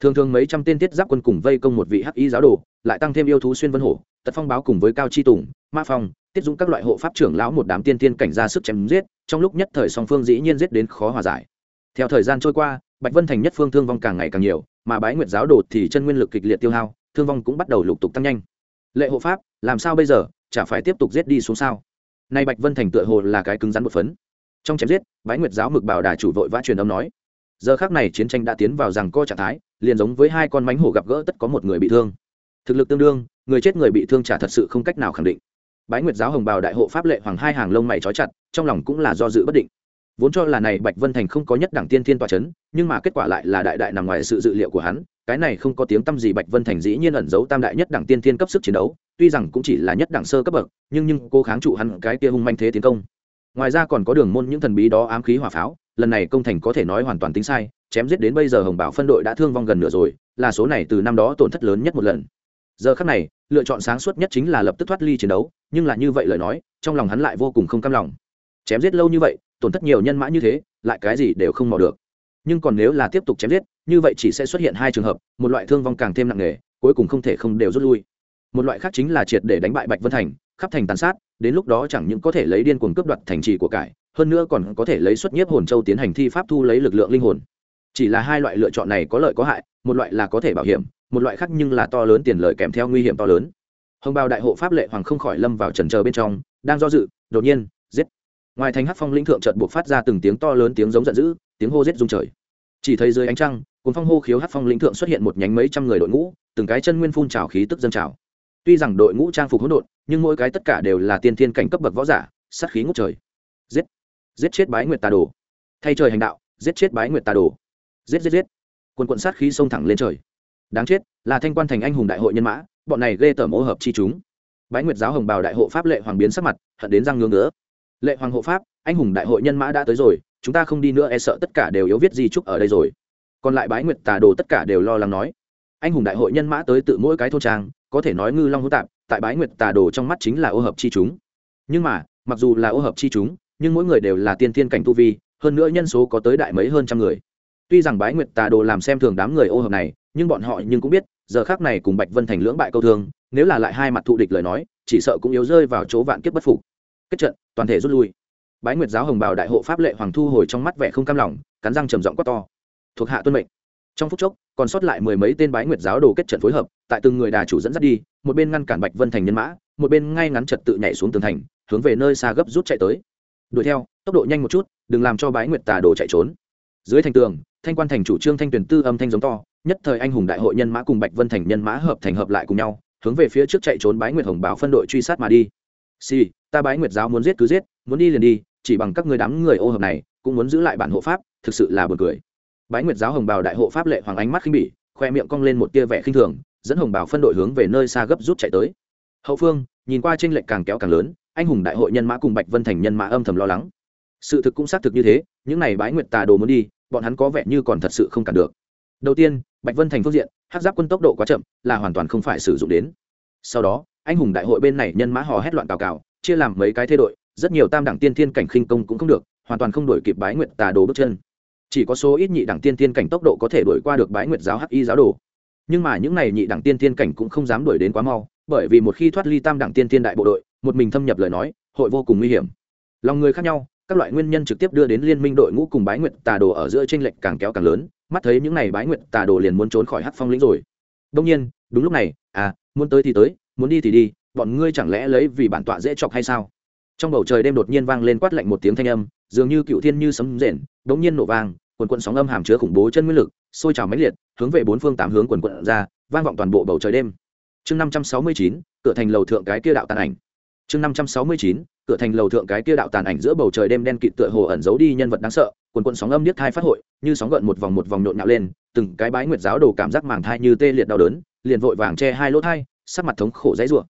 Thường thường mấy trăm tên tiết giáp quân cùng vây công một vị hắc y giáo đồ, lại tăng thêm yêu thú xuyên vân hổ, tật phong báo cùng với cao chi tùng, ma phong, tiết dũng các loại hộ pháp trưởng lão một đám tiên tiên cảnh ra sức chém giết, trong lúc nhất thời song phương dĩ nhiên giết đến khó hòa giải. Theo thời gian trôi qua, bạch vân thành nhất phương thương vong càng ngày càng nhiều, mà bái nguyệt giáo đồ thì chân nguyên lực kịch liệt tiêu hao thương vong cũng bắt đầu lục tục tăng nhanh. Lệ hộ pháp, làm sao bây giờ? Chả phải tiếp tục giết đi xuống sao? Nay bạch vân thành tựa hồ là cái cứng rắn một phấn. Trong chém giết, bái nguyệt giáo mực bảo đà chủ vội vã truyền âm nói, giờ khác này chiến tranh đã tiến vào rằng co trạng thái, liền giống với hai con mánh hổ gặp gỡ tất có một người bị thương. Thực lực tương đương, người chết người bị thương chả thật sự không cách nào khẳng định. Bái nguyệt giáo hồng bào đại hộ pháp lệ hoàng hai hàng lông mày trói chặt, trong lòng cũng là do dự bất định vốn cho là này bạch vân thành không có nhất đẳng tiên thiên tòa c h ấ n nhưng mà kết quả lại là đại đại nằm ngoài sự dự liệu của hắn, cái này không có tiếng t â m gì bạch vân thành dĩ nhiên ẩn giấu tam đại nhất đẳng tiên thiên cấp sức chiến đấu, tuy rằng cũng chỉ là nhất đẳng sơ cấp bậc, nhưng nhưng cô kháng trụ hắn cái kia hung manh thế tiến công. Ngoài ra còn có đường môn những thần bí đó ám khí hỏa pháo, lần này công thành có thể nói hoàn toàn tính sai, chém giết đến bây giờ hồng bảo phân đội đã thương vong gần nửa rồi, là số này từ năm đó tổn thất lớn nhất một lần. Giờ khắc này, lựa chọn sáng suốt nhất chính là lập tức thoát ly chiến đấu, nhưng là như vậy lời nói, trong lòng hắn lại vô cùng không cam lòng. Chém giết lâu như vậy tổn thất nhiều nhân mã như thế, lại cái gì đều không mò được. Nhưng còn nếu là tiếp tục chém giết, như vậy chỉ sẽ xuất hiện hai trường hợp, một loại thương vong càng thêm nặng nề, cuối cùng không thể không đều rút lui. Một loại khác chính là triệt để đánh bại bạch vân thành, khắp thành tàn sát, đến lúc đó chẳng những có thể lấy điên cuồng cướp đoạt thành trì của cải, hơn nữa còn có thể lấy xuất nhiếp hồn châu tiến hành thi pháp thu lấy lực lượng linh hồn. Chỉ là hai loại lựa chọn này có lợi có hại, một loại là có thể bảo hiểm, một loại khác nhưng là to lớn tiền lợi kèm theo nguy hiểm to lớn. Hồng bào đại hộ pháp lệ hoàng không khỏi lâm vào trần chờ bên trong, đang do dự, đột nhiên ngoài thành hát phong lĩnh thượng trận buộc phát ra từng tiếng to lớn tiếng giống giận dữ, tiếng hô rết rung trời. Chỉ thấy dưới ánh trăng cùng phong hô khiếu hát phong lĩnh thượng xuất hiện một nhánh mấy trăm người đội ngũ, từng cái chân nguyên phun trào khí tức dân trào. Tuy rằng đội ngũ trang phục hỗn độn, nhưng mỗi cái tất cả đều là tiên thiên cảnh cấp bậc võ giả, sát khí ngút trời. Giết! Giết chết bái nguyệt tà đồ. Thay trời hành đạo, giết chết bái nguyệt tà đồ. Giết giết giết! Quân quận sát khí xông thẳng lên trời. Đáng chết, là thanh quan thành anh hùng đại hội nhân mã, bọn này ghê tởm ô hợp chi chúng. Bái nguyệt giáo hồng bào đại hộ pháp lệ hoàng biến sắc mặt, hận đến răng ngưỡng nữa lệ hoàng hộ pháp, anh hùng đại hội nhân mã đã tới rồi, chúng ta không đi nữa e sợ tất cả đều yếu viết di trúc ở đây rồi. Còn lại bái nguyệt tà đồ tất cả đều lo lắng nói. Anh hùng đại hội nhân mã tới tự mỗi cái thôn trang, có thể nói ngư long hữu tạp, tại bái nguyệt tà đồ trong mắt chính là ô hợp chi chúng. Nhưng mà, mặc dù là ô hợp chi chúng, nhưng mỗi người đều là tiên thiên cảnh tu vi, hơn nữa nhân số có tới đại mấy hơn trăm người. Tuy rằng bái nguyệt tà đồ làm xem thường đám người ô hợp này, nhưng bọn họ nhưng cũng biết, giờ khác này cùng bạch vân thành lưỡng bại câu thương, nếu là lại hai mặt thụ địch lời nói, chỉ sợ cũng yếu rơi vào chỗ vạn kiếp bất phục kết trận toàn thể rút lui. Bái nguyệt giáo hồng bảo đại hộ pháp lệ hoàng thu hồi trong mắt vẻ không cam lòng cắn răng trầm giọng quát to. Thuộc hạ tuân mệnh. Trong phút chốc còn sót lại mười mấy tên bái nguyệt giáo đồ kết trận phối hợp tại từng người đà chủ dẫn dắt đi một bên ngăn cản bạch vân thành nhân mã một bên ngay ngắn trật tự nhảy xuống tường thành hướng về nơi xa gấp rút chạy tới. Đuổi theo tốc độ nhanh một chút đừng làm cho bái nguyệt tà đồ chạy trốn. Dưới thành tường thanh quan thành chủ trương thanh tuyển tư âm thanh giống to nhất thời anh hùng đại hội nhân mã cùng bạch vân thành nhân mã hợp thành hợp lại cùng nhau hướng về phía trước chạy trốn bái nguyệt hồng báo phân đội truy sát mà đi. Xì、sì, ta bái nguyệt giáo muốn giết cứ giết, muốn đi liền đi, chỉ bằng các người đám người ô hợp này, cũng muốn giữ lại bản hộ pháp, thực sự là buồn cười. Bái nguyệt giáo hồng bào đại hộ pháp lệ hoàng ánh mắt khinh bỉ, khoe miệng cong lên một tia vẻ khinh thường, dẫn hồng bào phân đội hướng về nơi xa gấp rút chạy tới. Hậu phương, nhìn qua tranh lệch càng kéo càng lớn, anh hùng đại hội nhân mã cùng bạch vân thành nhân mã âm thầm lo lắng. Sự thực cũng xác thực như thế, những này bái nguyệt tà đồ muốn đi, bọn hắn có vẻ như còn thật sự không cản được. Đầu tiên, bạch vân thành phương diện, hát giáp quân tốc độ quá chậm, là hoàn toàn không phải sử dụng đến. Sau đó, anh hùng đại hội bên này nhân mã hò hét loạn cào cào chia làm mấy cái thế đội, rất nhiều tam đẳng tiên thiên cảnh khinh công cũng không được, hoàn toàn không đổi kịp bái nguyệt tà đồ bước chân. Chỉ có số ít nhị đẳng tiên thiên cảnh tốc độ có thể đuổi qua được bái nguyệt giáo hắc y giáo đồ. Nhưng mà những này nhị đẳng tiên thiên cảnh cũng không dám đuổi đến quá mau, bởi vì một khi thoát ly tam đẳng tiên thiên đại bộ đội, một mình thâm nhập lời nói, hội vô cùng nguy hiểm. Lòng người khác nhau, các loại nguyên nhân trực tiếp đưa đến liên minh đội ngũ cùng bái nguyệt tà đồ ở giữa tranh lệch càng kéo càng lớn, mắt thấy những này bái nguyệt tà đồ liền muốn trốn khỏi hắc phong lĩnh rồi. Đông nhiên, đúng lúc này à muốn tới thì tới, muốn đi thì đi bọn ngươi chẳng lẽ lấy vì bản tọa dễ chọc hay sao? Trong bầu trời đêm đột nhiên vang lên quát lạnh một tiếng thanh âm, dường như cựu thiên như sấm rền, đột nhiên nổ vang, quần quận sóng âm hàm chứa khủng bố chân nguyên lực, sôi trào mãnh liệt, hướng về bốn phương tám hướng quần quận ra, vang vọng toàn bộ bầu trời đêm. Chương năm trăm sáu mươi chín, cửa thành lầu thượng cái kia đạo tàn ảnh. Chương năm trăm sáu mươi chín, cửa thành lầu thượng cái kia đạo tàn ảnh giữa bầu trời đêm đen kịt tựa hồ ẩn giấu đi nhân vật đáng sợ, quần quận sóng âm niết thai phát hội, như sóng gợn một vòng một vòng nhộn nhạo lên, từng cái bái nguyệt giáo đồ cảm giác màng thai như tê liệt đau đớn, liền vội vàng che hai lỗ thai, sắc mặt thống khổ dãy rủa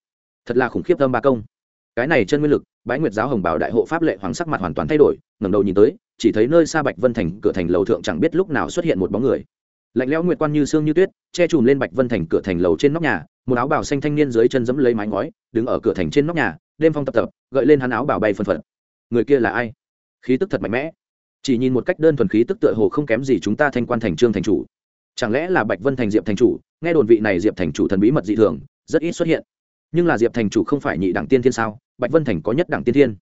thật là khủng khiếp âm ba công. Cái này chân nguyên lực, bái nguyệt giáo hồng bảo đại hộ pháp lệ hoàng sắc mặt hoàn toàn thay đổi, ngẩng đầu nhìn tới, chỉ thấy nơi xa bạch vân thành cửa thành lầu thượng chẳng biết lúc nào xuất hiện một bóng người. Lạnh lẽo nguyệt quan như sương như tuyết, che chùm lên bạch vân thành cửa thành lầu trên nóc nhà, một áo bào xanh thanh niên dưới chân dẫm lấy mái ngói, đứng ở cửa thành trên nóc nhà, đêm phong tập tập, gợi lên hắn áo bào bay phân phật. Người kia là ai? Khí tức thật mạnh mẽ. Chỉ nhìn một cách đơn thuần khí tức tựa hồ không kém gì chúng ta thanh quan thành trương thành chủ. Chẳng lẽ là bạch vân thành diệp thành chủ? Nghe đồn vị này diệp thành chủ thần bí mật dị thường, rất ít xuất hiện nhưng là diệp thành chủ không phải nhị đẳng tiên thiên sao? Bạch vân thành có nhất đẳng tiên thiên.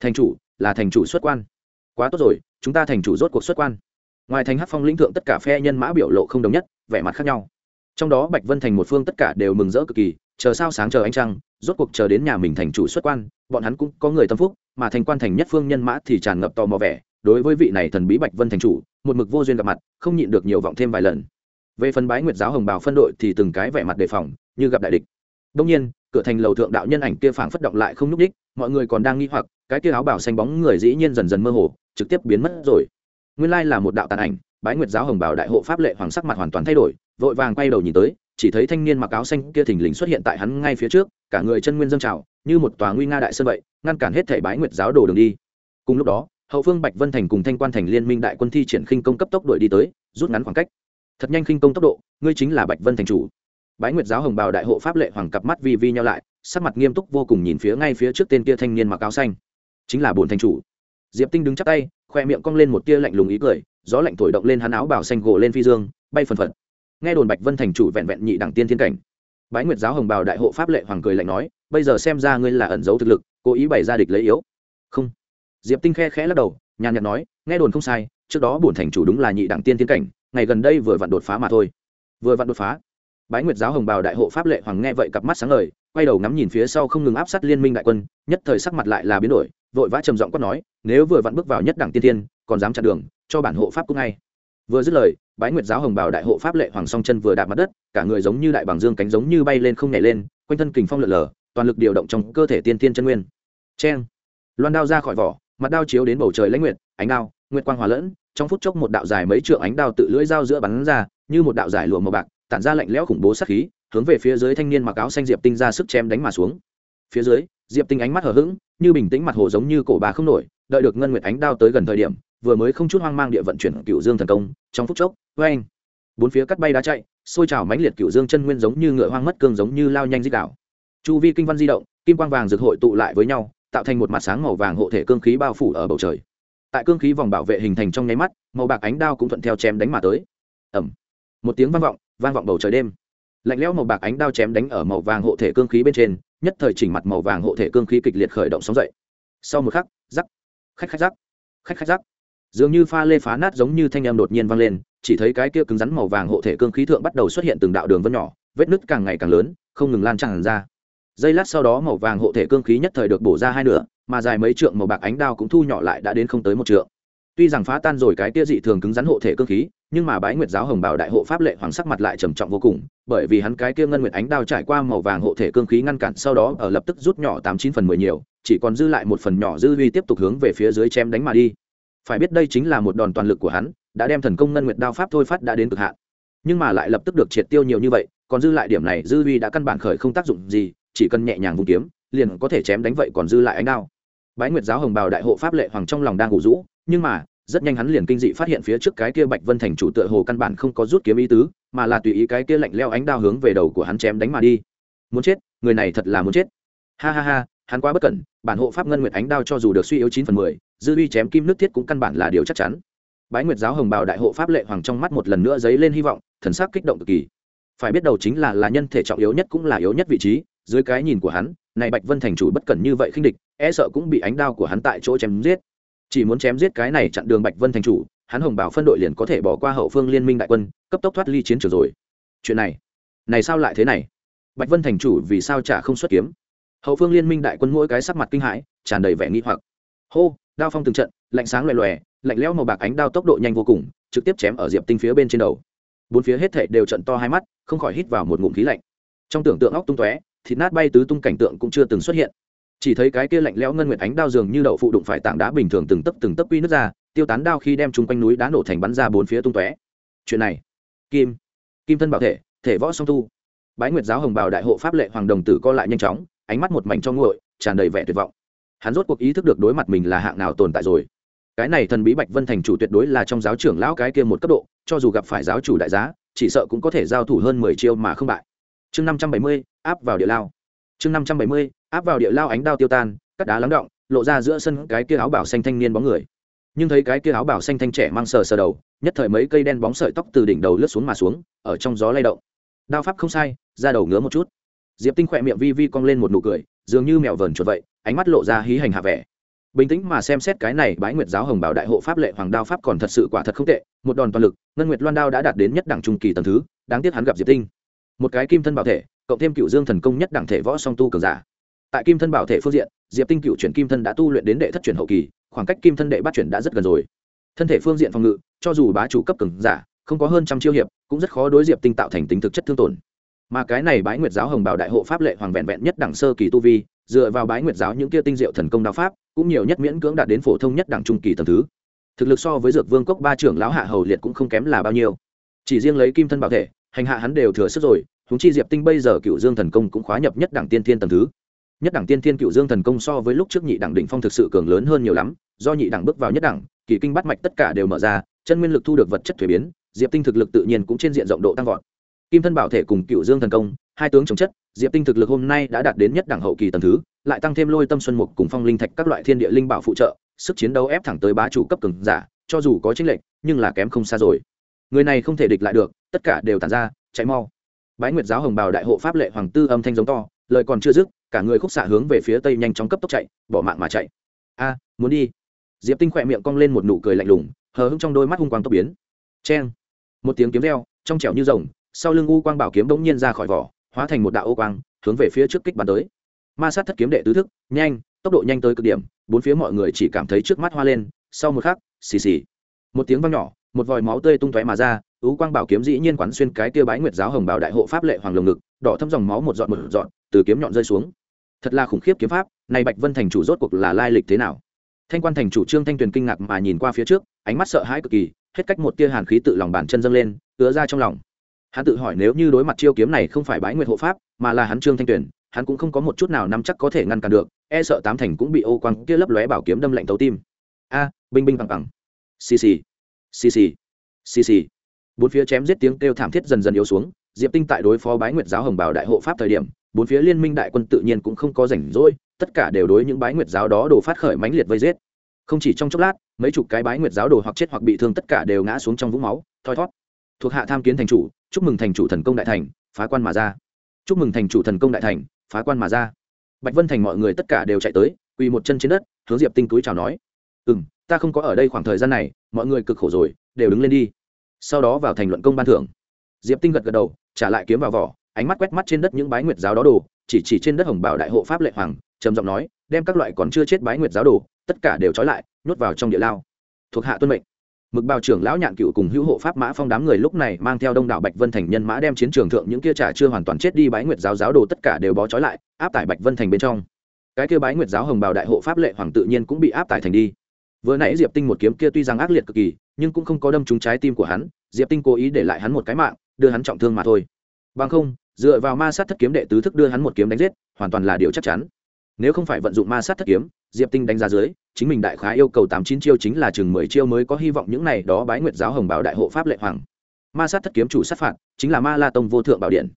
Thành chủ là thành chủ xuất quan. Quá tốt rồi, chúng ta thành chủ rốt cuộc xuất quan. Ngoài thành hát phong lĩnh thượng tất cả phe nhân mã biểu lộ không đồng nhất, vẻ mặt khác nhau. Trong đó bạch vân thành một phương tất cả đều mừng rỡ cực kỳ, chờ sao sáng chờ ánh trăng, rốt cuộc chờ đến nhà mình thành chủ xuất quan, bọn hắn cũng có người tâm phúc, mà thành quan thành nhất phương nhân mã thì tràn ngập tò mò vẻ. Đối với vị này thần bí bạch vân thành chủ, một mực vô duyên gặp mặt, không nhịn được nhiều vọng thêm vài lần. Về phần bái nguyệt giáo hồng bào phân đội thì từng cái vẻ mặt đề phòng, như gặp đại địch. Đông nhiên cửa thành lầu thượng đạo nhân ảnh kia phảng phất động lại không nhúc đích mọi người còn đang nghi hoặc, cái kia áo bảo xanh bóng người dĩ nhiên dần dần mơ hồ, trực tiếp biến mất rồi. Nguyên lai là một đạo tàn ảnh, bái nguyệt giáo hồng bảo đại hộ pháp lệ hoàng sắc mặt hoàn toàn thay đổi, vội vàng quay đầu nhìn tới, chỉ thấy thanh niên mặc áo xanh kia thình lình xuất hiện tại hắn ngay phía trước, cả người chân nguyên dâng trào, như một tòa nguy nga đại sơn vậy, ngăn cản hết thể bái nguyệt giáo đồ đường đi. Cùng lúc đó, hậu phương bạch vân thành cùng thanh quan thành liên minh đại quân thi triển khinh công cấp tốc đội đi tới, rút ngắn khoảng cách. Thật nhanh khinh công tốc độ, ngươi chính là bạch vân thành chủ bái nguyệt giáo hồng bào đại hộ pháp lệ hoàng cặp mắt vi vi nhau lại, sắc mặt nghiêm túc vô cùng nhìn phía ngay phía trước tên kia thanh niên mặc áo xanh. Chính là bồn thành chủ. Diệp tinh đứng chắp tay, khoe miệng cong lên một tia lạnh lùng ý cười, gió lạnh thổi động lên hắn áo bảo xanh gỗ lên phi dương, bay phần phật. Nghe đồn bạch vân thành chủ vẹn vẹn nhị đẳng tiên thiên cảnh. Bái nguyệt giáo hồng bào đại hộ pháp lệ hoàng cười lạnh nói, bây giờ xem ra ngươi là ẩn giấu thực lực, cố ý bày ra địch lấy yếu. Không. Diệp tinh khe khẽ lắc đầu, nhàn nhạt nói, nghe đồn không sai, trước đó bổn thành chủ đúng là nhị đẳng tiên thiên cảnh, ngày gần đây vừa vặn đột phá mà thôi. Vừa vặn đột phá? Bái nguyệt giáo hồng bào đại hộ pháp lệ hoàng nghe vậy cặp mắt sáng ngời, quay đầu ngắm nhìn phía sau không ngừng áp sát liên minh đại quân, nhất thời sắc mặt lại là biến đổi, vội vã trầm giọng quát nói, nếu vừa vặn bước vào nhất đẳng tiên tiên còn dám chặn đường, cho bản hộ pháp cũng ngay. Vừa dứt lời, bái nguyệt giáo hồng bào đại hộ pháp lệ hoàng song chân vừa đạp mặt đất, cả người giống như đại bằng dương cánh giống như bay lên không nhảy lên, quanh thân kình phong lượn lờ, toàn lực điều động trong cơ thể tiên tiên chân nguyên. Cheng! Loan đao ra khỏi vỏ, mặt đao chiếu đến bầu trời lãnh nguyệt, ánh đao, nguyệt quang hòa lẫn, trong phút chốc một đạo dài mấy trượng ánh đao tự lưỡi dao giữa bắn ra, như một đạo dài lụa màu bạc tản ra lạnh lẽo khủng bố sát khí, hướng về phía dưới thanh niên mặc áo xanh diệp tinh ra sức chém đánh mà xuống. Phía dưới, diệp tinh ánh mắt hờ hững, như bình tĩnh mặt hồ giống như cổ bà không nổi, đợi được ngân nguyệt ánh đao tới gần thời điểm, vừa mới không chút hoang mang địa vận chuyển cựu dương thần công, trong phút chốc vê anh bốn phía cắt bay đá chạy, xôi trào mãnh liệt cựu dương chân nguyên giống như ngựa hoang mất cương giống như lao nhanh dích đảo chu vi kinh văn di động, kim quang vàng rực hội tụ lại với nhau, tạo thành một mặt sáng màu vàng hộ thể cương khí bao phủ ở bầu trời. Tại cương khí vòng bảo vệ hình thành trong nháy mắt, màu bạc ánh đao cũng thuận theo chém đánh mà tới. Ẩm một tiếng vang vọng vang vọng bầu trời đêm. Lạnh lẽo màu bạc ánh đao chém đánh ở màu vàng hộ thể cương khí bên trên, nhất thời chỉnh mặt màu vàng hộ thể cương khí kịch liệt khởi động sóng dậy. Sau một khắc, rắc, khách khách rắc, khách khách rắc. Dường như pha lê phá nát giống như thanh em đột nhiên vang lên, chỉ thấy cái kia cứng rắn màu vàng hộ thể cương khí thượng bắt đầu xuất hiện từng đạo đường vân nhỏ, vết nứt càng ngày càng lớn, không ngừng lan tràn ra. Giây lát sau đó màu vàng hộ thể cương khí nhất thời được bổ ra hai nửa, mà dài mấy trượng màu bạc ánh đao cũng thu nhỏ lại đã đến không tới một trượng tuy rằng phá tan rồi cái tia dị thường cứng rắn hộ thể cương khí, nhưng mà bái nguyệt giáo hồng bảo đại hộ pháp lệ hoàng sắc mặt lại trầm trọng vô cùng, bởi vì hắn cái kia ngân nguyệt ánh đao trải qua màu vàng hộ thể cương khí ngăn cản, sau đó ở lập tức rút nhỏ tám chín phần mười nhiều, chỉ còn dư lại một phần nhỏ dư huy tiếp tục hướng về phía dưới chém đánh mà đi. Phải biết đây chính là một đòn toàn lực của hắn, đã đem thần công ngân nguyệt đao pháp thôi phát đã đến cực hạn. Nhưng mà lại lập tức được triệt tiêu nhiều như vậy, còn dư lại điểm này dư huy đã căn bản khởi không tác dụng gì, chỉ cần nhẹ nhàng vùng kiếm, liền có thể chém đánh vậy còn dư lại ánh đao. Bái nguyệt giáo hồng bào đại hộ pháp lệ hoàng trong lòng đang ngủ rũ nhưng mà, rất nhanh hắn liền kinh dị phát hiện phía trước cái kia bạch vân thành chủ tựa hồ căn bản không có rút kiếm ý tứ, mà là tùy ý cái kia lạnh leo ánh đao hướng về đầu của hắn chém đánh mà đi. Muốn chết, người này thật là muốn chết. Ha ha ha, hắn quá bất cẩn, bản hộ pháp ngân nguyệt ánh đao cho dù được suy yếu chín phần mười, dư uy chém kim nước thiết cũng căn bản là điều chắc chắn. Bái nguyệt giáo hồng bào đại hộ pháp lệ hoàng trong mắt một lần nữa dấy lên hy vọng, thần sắc kích động cực kỳ. Phải biết đầu chính là là nhân thể trọng yếu nhất cũng là yếu nhất vị trí, dưới cái nhìn của hắn, này bạch vân thành chủ bất cẩn như vậy khinh địch e sợ cũng bị ánh đao của hắn tại chỗ chém giết chỉ muốn chém giết cái này chặn đường bạch vân thành chủ, hắn hồng bảo phân đội liền có thể bỏ qua hậu phương liên minh đại quân, cấp tốc thoát ly chiến trường rồi. Chuyện này này sao lại thế này? Bạch vân thành chủ vì sao chả không xuất kiếm? Hậu phương liên minh đại quân mỗi cái sắc mặt kinh hãi, tràn đầy vẻ nghi hoặc. Hô, đao phong từng trận, lạnh sáng loè loè, lạnh lẽo màu bạc ánh đao tốc độ nhanh vô cùng, trực tiếp chém ở diệp tinh phía bên trên đầu. Bốn phía hết thảy đều trận to hai mắt, không khỏi hít vào một ngụm khí lạnh. Trong tưởng tượng óc tung tóe, thịt nát bay tứ tung cảnh tượng cũng chưa từng xuất hiện chỉ thấy cái kia lạnh lẽo ngân nguyệt ánh đao dường như đậu phụ đụng phải tảng đá bình thường từng tấp từng tấp quy nước ra, tiêu tán đao khi đem chung quanh núi đá nổ thành bắn ra bốn phía tung tóe. Chuyện này, kim kim thân bảo thể thể võ song tu. Bái nguyệt giáo hồng bảo đại hộ pháp lệ hoàng đồng tử co lại nhanh chóng, ánh mắt một mảnh cho nguội, tràn đầy vẻ tuyệt vọng. Hắn rốt cuộc ý thức được đối mặt mình là hạng nào tồn tại rồi. Cái này thần bí bạch vân thành chủ tuyệt đối là trong giáo trưởng lão cái kia một cấp độ, cho dù gặp phải giáo chủ đại giá, chỉ sợ cũng có thể giao thủ hơn mười chiêu mà không bại. Chương năm trăm bảy mươi, áp vào địa lao. Chương năm trăm bảy mươi áp vào địa lao ánh đao tiêu tan, cắt đá lắng động, lộ ra giữa sân cái kia áo bảo xanh thanh niên bóng người. Nhưng thấy cái kia áo bảo xanh thanh trẻ mang sờ sờ đầu, nhất thời mấy cây đen bóng sợi tóc từ đỉnh đầu lướt xuống mà xuống, ở trong gió lay động. Đao pháp không sai ra đầu ngứa một chút. Diệp tinh khỏe miệng vi vi cong lên một nụ cười, dường như mèo vờn chuột vậy, ánh mắt lộ ra hí hành hạ vẻ. Bình tĩnh mà xem xét cái này bái nguyệt giáo hồng bảo đại hộ pháp lệ hoàng đao pháp còn thật sự quả thật không tệ, một đòn toàn lực, ngân nguyệt loan đao đã đạt đến nhất đẳng trung kỳ tầng thứ, đáng tiếc hắn gặp diệp tinh. Một cái kim thân bảo thể, cộng thêm cựu dương thần công nhất đẳng thể võ song tu cường giả tại kim thân bảo thể phương diện, diệp tinh cựu chuyển kim thân đã tu luyện đến đệ thất chuyển hậu kỳ, khoảng cách kim thân đệ bắt chuyển đã rất gần rồi. Thân thể phương diện phòng ngự, cho dù bá chủ cấp cường giả, không có hơn trăm chiêu hiệp, cũng rất khó đối diệp tinh tạo thành tính thực chất thương tổn. Mà cái này bái nguyệt giáo hồng bảo đại hộ pháp lệ hoàng vẹn vẹn nhất đẳng sơ kỳ tu vi, dựa vào bái nguyệt giáo những kia tinh diệu thần công đạo pháp, cũng nhiều nhất miễn cưỡng đạt đến phổ thông nhất đẳng trung kỳ tầm thứ. Thực lực so với dược vương cốc ba trưởng lão hạ hầu liệt cũng không kém là bao nhiêu. Chỉ riêng lấy kim thân bảo thể, hành hạ hắn đều thừa sức rồi húng chi diệp tinh bây giờ cựu dương thần công cũng khóa nhập nhất đẳng tiên thiên tầm thứ nhất đẳng tiên thiên cựu dương thần công so với lúc trước nhị đẳng đỉnh phong thực sự cường lớn hơn nhiều lắm, do nhị đẳng bước vào nhất đẳng, kỳ kinh bắt mạch tất cả đều mở ra, chân nguyên lực thu được vật chất thuế biến, diệp tinh thực lực tự nhiên cũng trên diện rộng độ tăng vọt. Kim thân bảo thể cùng cựu dương thần công, hai tướng chống chất, diệp tinh thực lực hôm nay đã đạt đến nhất đẳng hậu kỳ tầm thứ, lại tăng thêm lôi tâm xuân mục cùng phong linh thạch các loại thiên địa linh bảo phụ trợ, sức chiến đấu ép thẳng tới bá chủ cấp cường giả, cho dù có chính lệnh nhưng là kém không xa rồi. Người này không thể địch lại được, tất cả đều tàn ra, chạy mau. Bái nguyệt giáo hồng bào đại hộ pháp lệ hoàng tư âm thanh giống to lời còn chưa dứt, cả người khúc xạ hướng về phía tây nhanh chóng cấp tốc chạy, bỏ mạng mà chạy. A, muốn đi. Diệp tinh khỏe miệng cong lên một nụ cười lạnh lùng, hờ hững trong đôi mắt hung quang tốc biến. Cheng. Một tiếng kiếm reo, trong trẻo như rồng, sau lưng u quang bảo kiếm bỗng nhiên ra khỏi vỏ, hóa thành một đạo ô quang, hướng về phía trước kích bắn tới. Ma sát thất kiếm đệ tứ thức, nhanh, tốc độ nhanh tới cực điểm, bốn phía mọi người chỉ cảm thấy trước mắt hoa lên, sau một khắc, xì xì. Một tiếng vang nhỏ, một vòi máu tươi tung tóe mà ra ú quang bảo kiếm dĩ nhiên quán xuyên cái tiêu bái nguyệt giáo hồng bảo đại hộ pháp lệ hoàng lồng ngực, đỏ thâm dòng máu một dọn một dọn từ kiếm nhọn rơi xuống. Thật là khủng khiếp kiếm pháp, này bạch vân thành chủ rốt cuộc là lai lịch thế nào? Thanh quan thành chủ trương thanh tuyền kinh ngạc mà nhìn qua phía trước, ánh mắt sợ hãi cực kỳ, hết cách một tia hàn khí tự lòng bàn chân dâng lên ứa ra trong lòng. Hắn tự hỏi nếu như đối mặt chiêu kiếm này không phải bái nguyệt hộ pháp, mà là hắn trương thanh tuyền, hắn cũng không có một chút nào nắm chắc có thể ngăn cản được e sợ tám thành cũng bị ô quang kia lấp lóe bảo kiếm đâm lạnh tấu tim. A à, binh binh bằng bằng. Xì xì. Xì xì. Xì xì. Bốn phía chém giết tiếng kêu thảm thiết dần dần yếu xuống, diệp tinh tại đối phó bái nguyệt giáo hồng bảo đại hộ pháp thời điểm bốn phía liên minh đại quân tự nhiên cũng không có rảnh rỗi, tất cả đều đối những bái nguyệt giáo đó đổ phát khởi mãnh liệt vây giết. Không chỉ trong chốc lát, mấy chục cái bái nguyệt giáo đồ hoặc chết hoặc bị thương tất cả đều ngã xuống trong vũng máu, thoi thót. Thuộc hạ tham kiến thành chủ, chúc mừng thành chủ thần công đại thành, phá quan mà ra. Chúc mừng thành chủ thần công đại thành, phá quan mà ra. Bạch vân thành mọi người tất cả đều chạy tới, quỳ một chân trên đất, hướng diệp tinh túi chào nói. Ừ m ta không có ở đây khoảng thời gian này, mọi người cực khổ rồi, đều đứng lên đi. Sau đó vào thành luận công ban thưởng. Diệp tinh gật gật đầu, trả lại kiếm vào vỏ ánh mắt quét mắt trên đất những bái nguyệt giáo đó đồ, chỉ chỉ trên đất hồng bảo đại hộ pháp lệ hoàng, trầm giọng nói, đem các loại còn chưa chết bái nguyệt giáo đồ, tất cả đều trói lại, nhốt vào trong địa lao. Thuộc hạ tuân mệnh. Mực bào trưởng lão nhạn cựu cùng hữu hộ pháp mã phong đám người lúc này mang theo đông đảo bạch vân thành nhân mã đem chiến trường thượng những kia trả chưa hoàn toàn chết đi bái nguyệt giáo giáo đồ tất cả đều bó trói lại, áp tải bạch vân thành bên trong. Cái kia bái nguyệt giáo hồng bào đại hộ pháp lệ hoàng tự nhiên cũng bị áp tải thành đi. Vừa nãy diệp tinh một kiếm kia tuy rằng ác liệt cực kỳ, nhưng cũng không có đâm trúng trái tim của hắn, diệp tinh cố ý để lại hắn một cái mạng, đưa hắn trọng thương mà thôi. Bằng không dựa vào ma sát thất kiếm đệ tứ thức đưa hắn một kiếm đánh giết, hoàn toàn là điều chắc chắn. Nếu không phải vận dụng ma sát thất kiếm, diệp tinh đánh giá dưới, chính mình đại khái yêu cầu tám chín chiêu chính là chừng mười chiêu mới có hy vọng những này đó bái nguyệt giáo hồng bảo đại hộ pháp lệ hoàng. Ma sát thất kiếm chủ sát phạt, chính là ma la tông vô thượng bảo điện.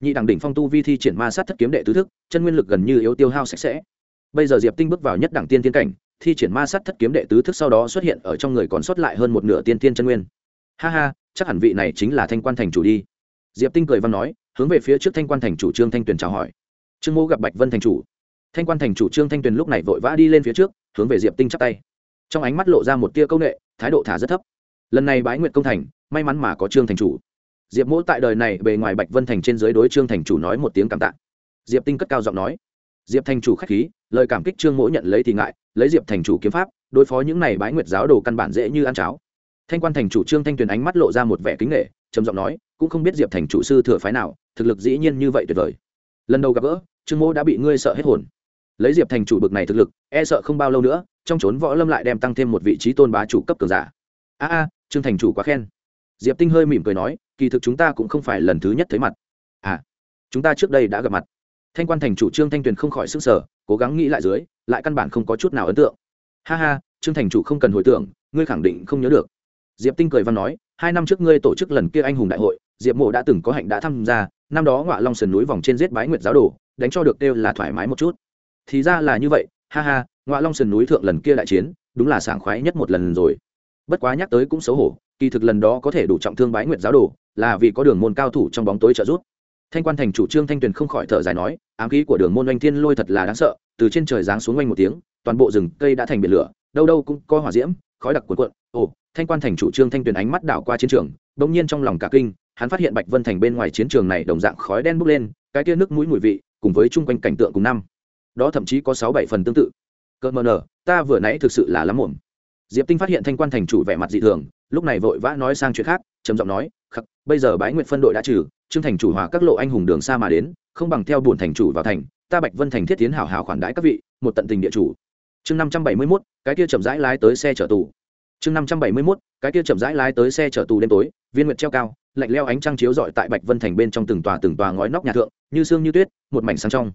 Nhị đẳng đỉnh phong tu vi thi triển ma sát thất kiếm đệ tứ thức, chân nguyên lực gần như yếu tiêu hao sạch sẽ. Bây giờ diệp tinh bước vào nhất đẳng tiên tiên cảnh, thi triển ma sát thất kiếm đệ tứ thức sau đó xuất hiện ở trong người còn sót lại hơn một nửa tiên tiên chân nguyên. Ha ha, chắc hẳn vị này chính là thanh quan thành chủ đi. Diệp tinh cười văn nói hướng về phía trước thanh quan thành chủ trương thanh tuyền chào hỏi. Trương mô gặp bạch vân thành chủ. Thanh quan thành chủ trương thanh tuyền lúc này vội vã đi lên phía trước, hướng về diệp tinh chắp tay. Trong ánh mắt lộ ra một tia công nghệ, thái độ thả rất thấp. Lần này bái nguyện công thành, may mắn mà có trương thành chủ. Diệp mỗ tại đời này bề ngoài bạch vân thành trên dưới đối trương thành chủ nói một tiếng cảm tạ. Diệp tinh cất cao giọng nói. Diệp thành chủ k h á c h khí, lời cảm kích trương mỗ nhận lấy thì ngại, lấy diệp thành chủ kiếm pháp, đối phó những này bái nguyệt giáo đồ căn bản dễ như ăn cháo. Thanh quan thành chủ trương thanh tuyền ánh mắt lộ ra một vẻ kính nghệ trầm giọng nói, cũng không biết diệp thành chủ sư thừa phái nào, thực lực dĩ nhiên như vậy tuyệt vời. Lần đầu gặp gỡ, trương mỗ đã bị ngươi sợ hết hồn. Lấy diệp thành chủ bực này thực lực e sợ không bao lâu nữa, trong trốn võ lâm lại đem tăng thêm một vị trí tôn bá chủ cấp cường giả. A a, trương thành chủ quá khen. Diệp tinh hơi mỉm cười nói, kỳ thực chúng ta cũng không phải lần thứ nhất thấy mặt. À chúng ta trước đây đã gặp mặt. Thanh quan thành chủ trương thanh tuyền không khỏi s ư n g sở cố gắng nghĩ lại dưới, lại căn bản không có chút nào ấn tượng. Ha ha, trương thành chủ không cần hồi tưởng, ngươi khẳng định không nhớ được. Diệp tinh cười văn nói hai năm trước ngươi tổ chức lần kia anh hùng đại hội, diệp mộ đã từng có hạnh đã tham gia, năm đó ngọa long sườn núi vòng trên giết bái nguyệt giáo đồ, đánh cho được đều là thoải mái một chút. Thì ra là như vậy, ha ha, ngọa long sườn núi thượng lần kia đại chiến, đúng là sảng khoái nhất một lần rồi. Bất quá nhắc tới cũng xấu hổ, kỳ thực lần đó có thể đủ trọng thương bái nguyệt giáo đồ, là vì có đường môn cao thủ trong bóng tối trợ giúp. Thanh quan thành chủ trương thanh tuyền không khỏi thở dài nói, ám khí của đường môn oanh thiên lôi thật là đáng sợ, từ trên trời giáng xuống oanh một tiếng, toàn bộ rừng cây đã thành biển lửa, đâu đâu cũng có hỏa diễm, khói đặc cuộn cuộn, ồ thanh quan thành chủ trương thanh tuyền ánh mắt đảo qua chiến trường, bỗng nhiên trong lòng cả kinh, hắn phát hiện bạch vân thành bên ngoài chiến trường này đồng dạng khói đen bốc lên, cái kia nước mũi mùi vị, cùng với chung quanh cảnh tượng cùng năm. Đó thậm chí có sáu bảy phần tương tự. Cợt mờ nở ta vừa nãy thực sự là lắm muộn. Diệp tinh phát hiện thanh quan thành chủ vẻ mặt dị thường, lúc này vội vã nói sang chuyện khác, trầm giọng nói, khắc, bây giờ bái nguyện phân đội đã trừ, trương thành chủ hòa các lộ anh hùng đường xa mà đến, không bằng theo bổn thành chủ vào thành, ta bạch vân thành thiết tiến hảo hảo khoản đãi các vị, một tận tình địa chủ. Chương năm trăm bảy mươi mốt, cái kia chậm rãi lái tới xe chở tù chương năm trăm bảy mươi mốt, cái kia chậm rãi lái tới xe chở tù đêm tối, viên nguyệt treo cao, lạnh leo ánh trăng chiếu rọi tại bạch vân thành bên trong từng tòa từng tòa ngói nóc nhà thượng, như sương như tuyết, một mảnh sáng trong.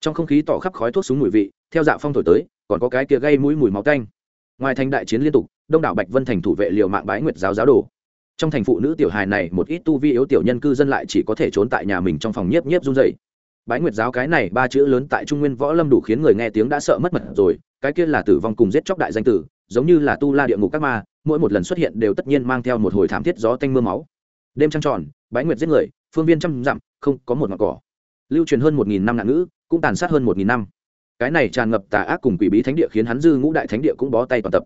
Trong không khí tỏ khắp khói thuốc súng mùi vị, theo dạ phong thổi tới, còn có cái kia gây mũi mùi máu tanh. Ngoài thành đại chiến liên tục, đông đảo bạch vân thành thủ vệ liều mạng bái nguyệt giáo giáo đồ. Trong thành phụ nữ tiểu hài này, một ít tu vi yếu tiểu nhân cư dân lại chỉ có thể trốn tại nhà mình trong phòng nhiếp nhiếp run dày bái nguyệt giáo cái này ba chữ lớn tại trung nguyên võ lâm đủ khiến người nghe tiếng đã sợ mất mật rồi, cái kia là tử vong cùng giết chóc đại danh tử giống như là tu la địa ngục các ma, mỗi một lần xuất hiện đều tất nhiên mang theo một hồi thảm thiết gió tanh mưa máu. Đêm trăng tròn, bái nguyệt giết người, phương viên trăm dặm, không có một ngọn cỏ. Lưu truyền hơn một nghìn năm nạn ngữ, cũng tàn sát hơn một nghìn năm. Cái này tràn ngập tà ác cùng quỷ bí thánh địa khiến hắn dư ngũ đại thánh địa cũng bó tay toàn tập.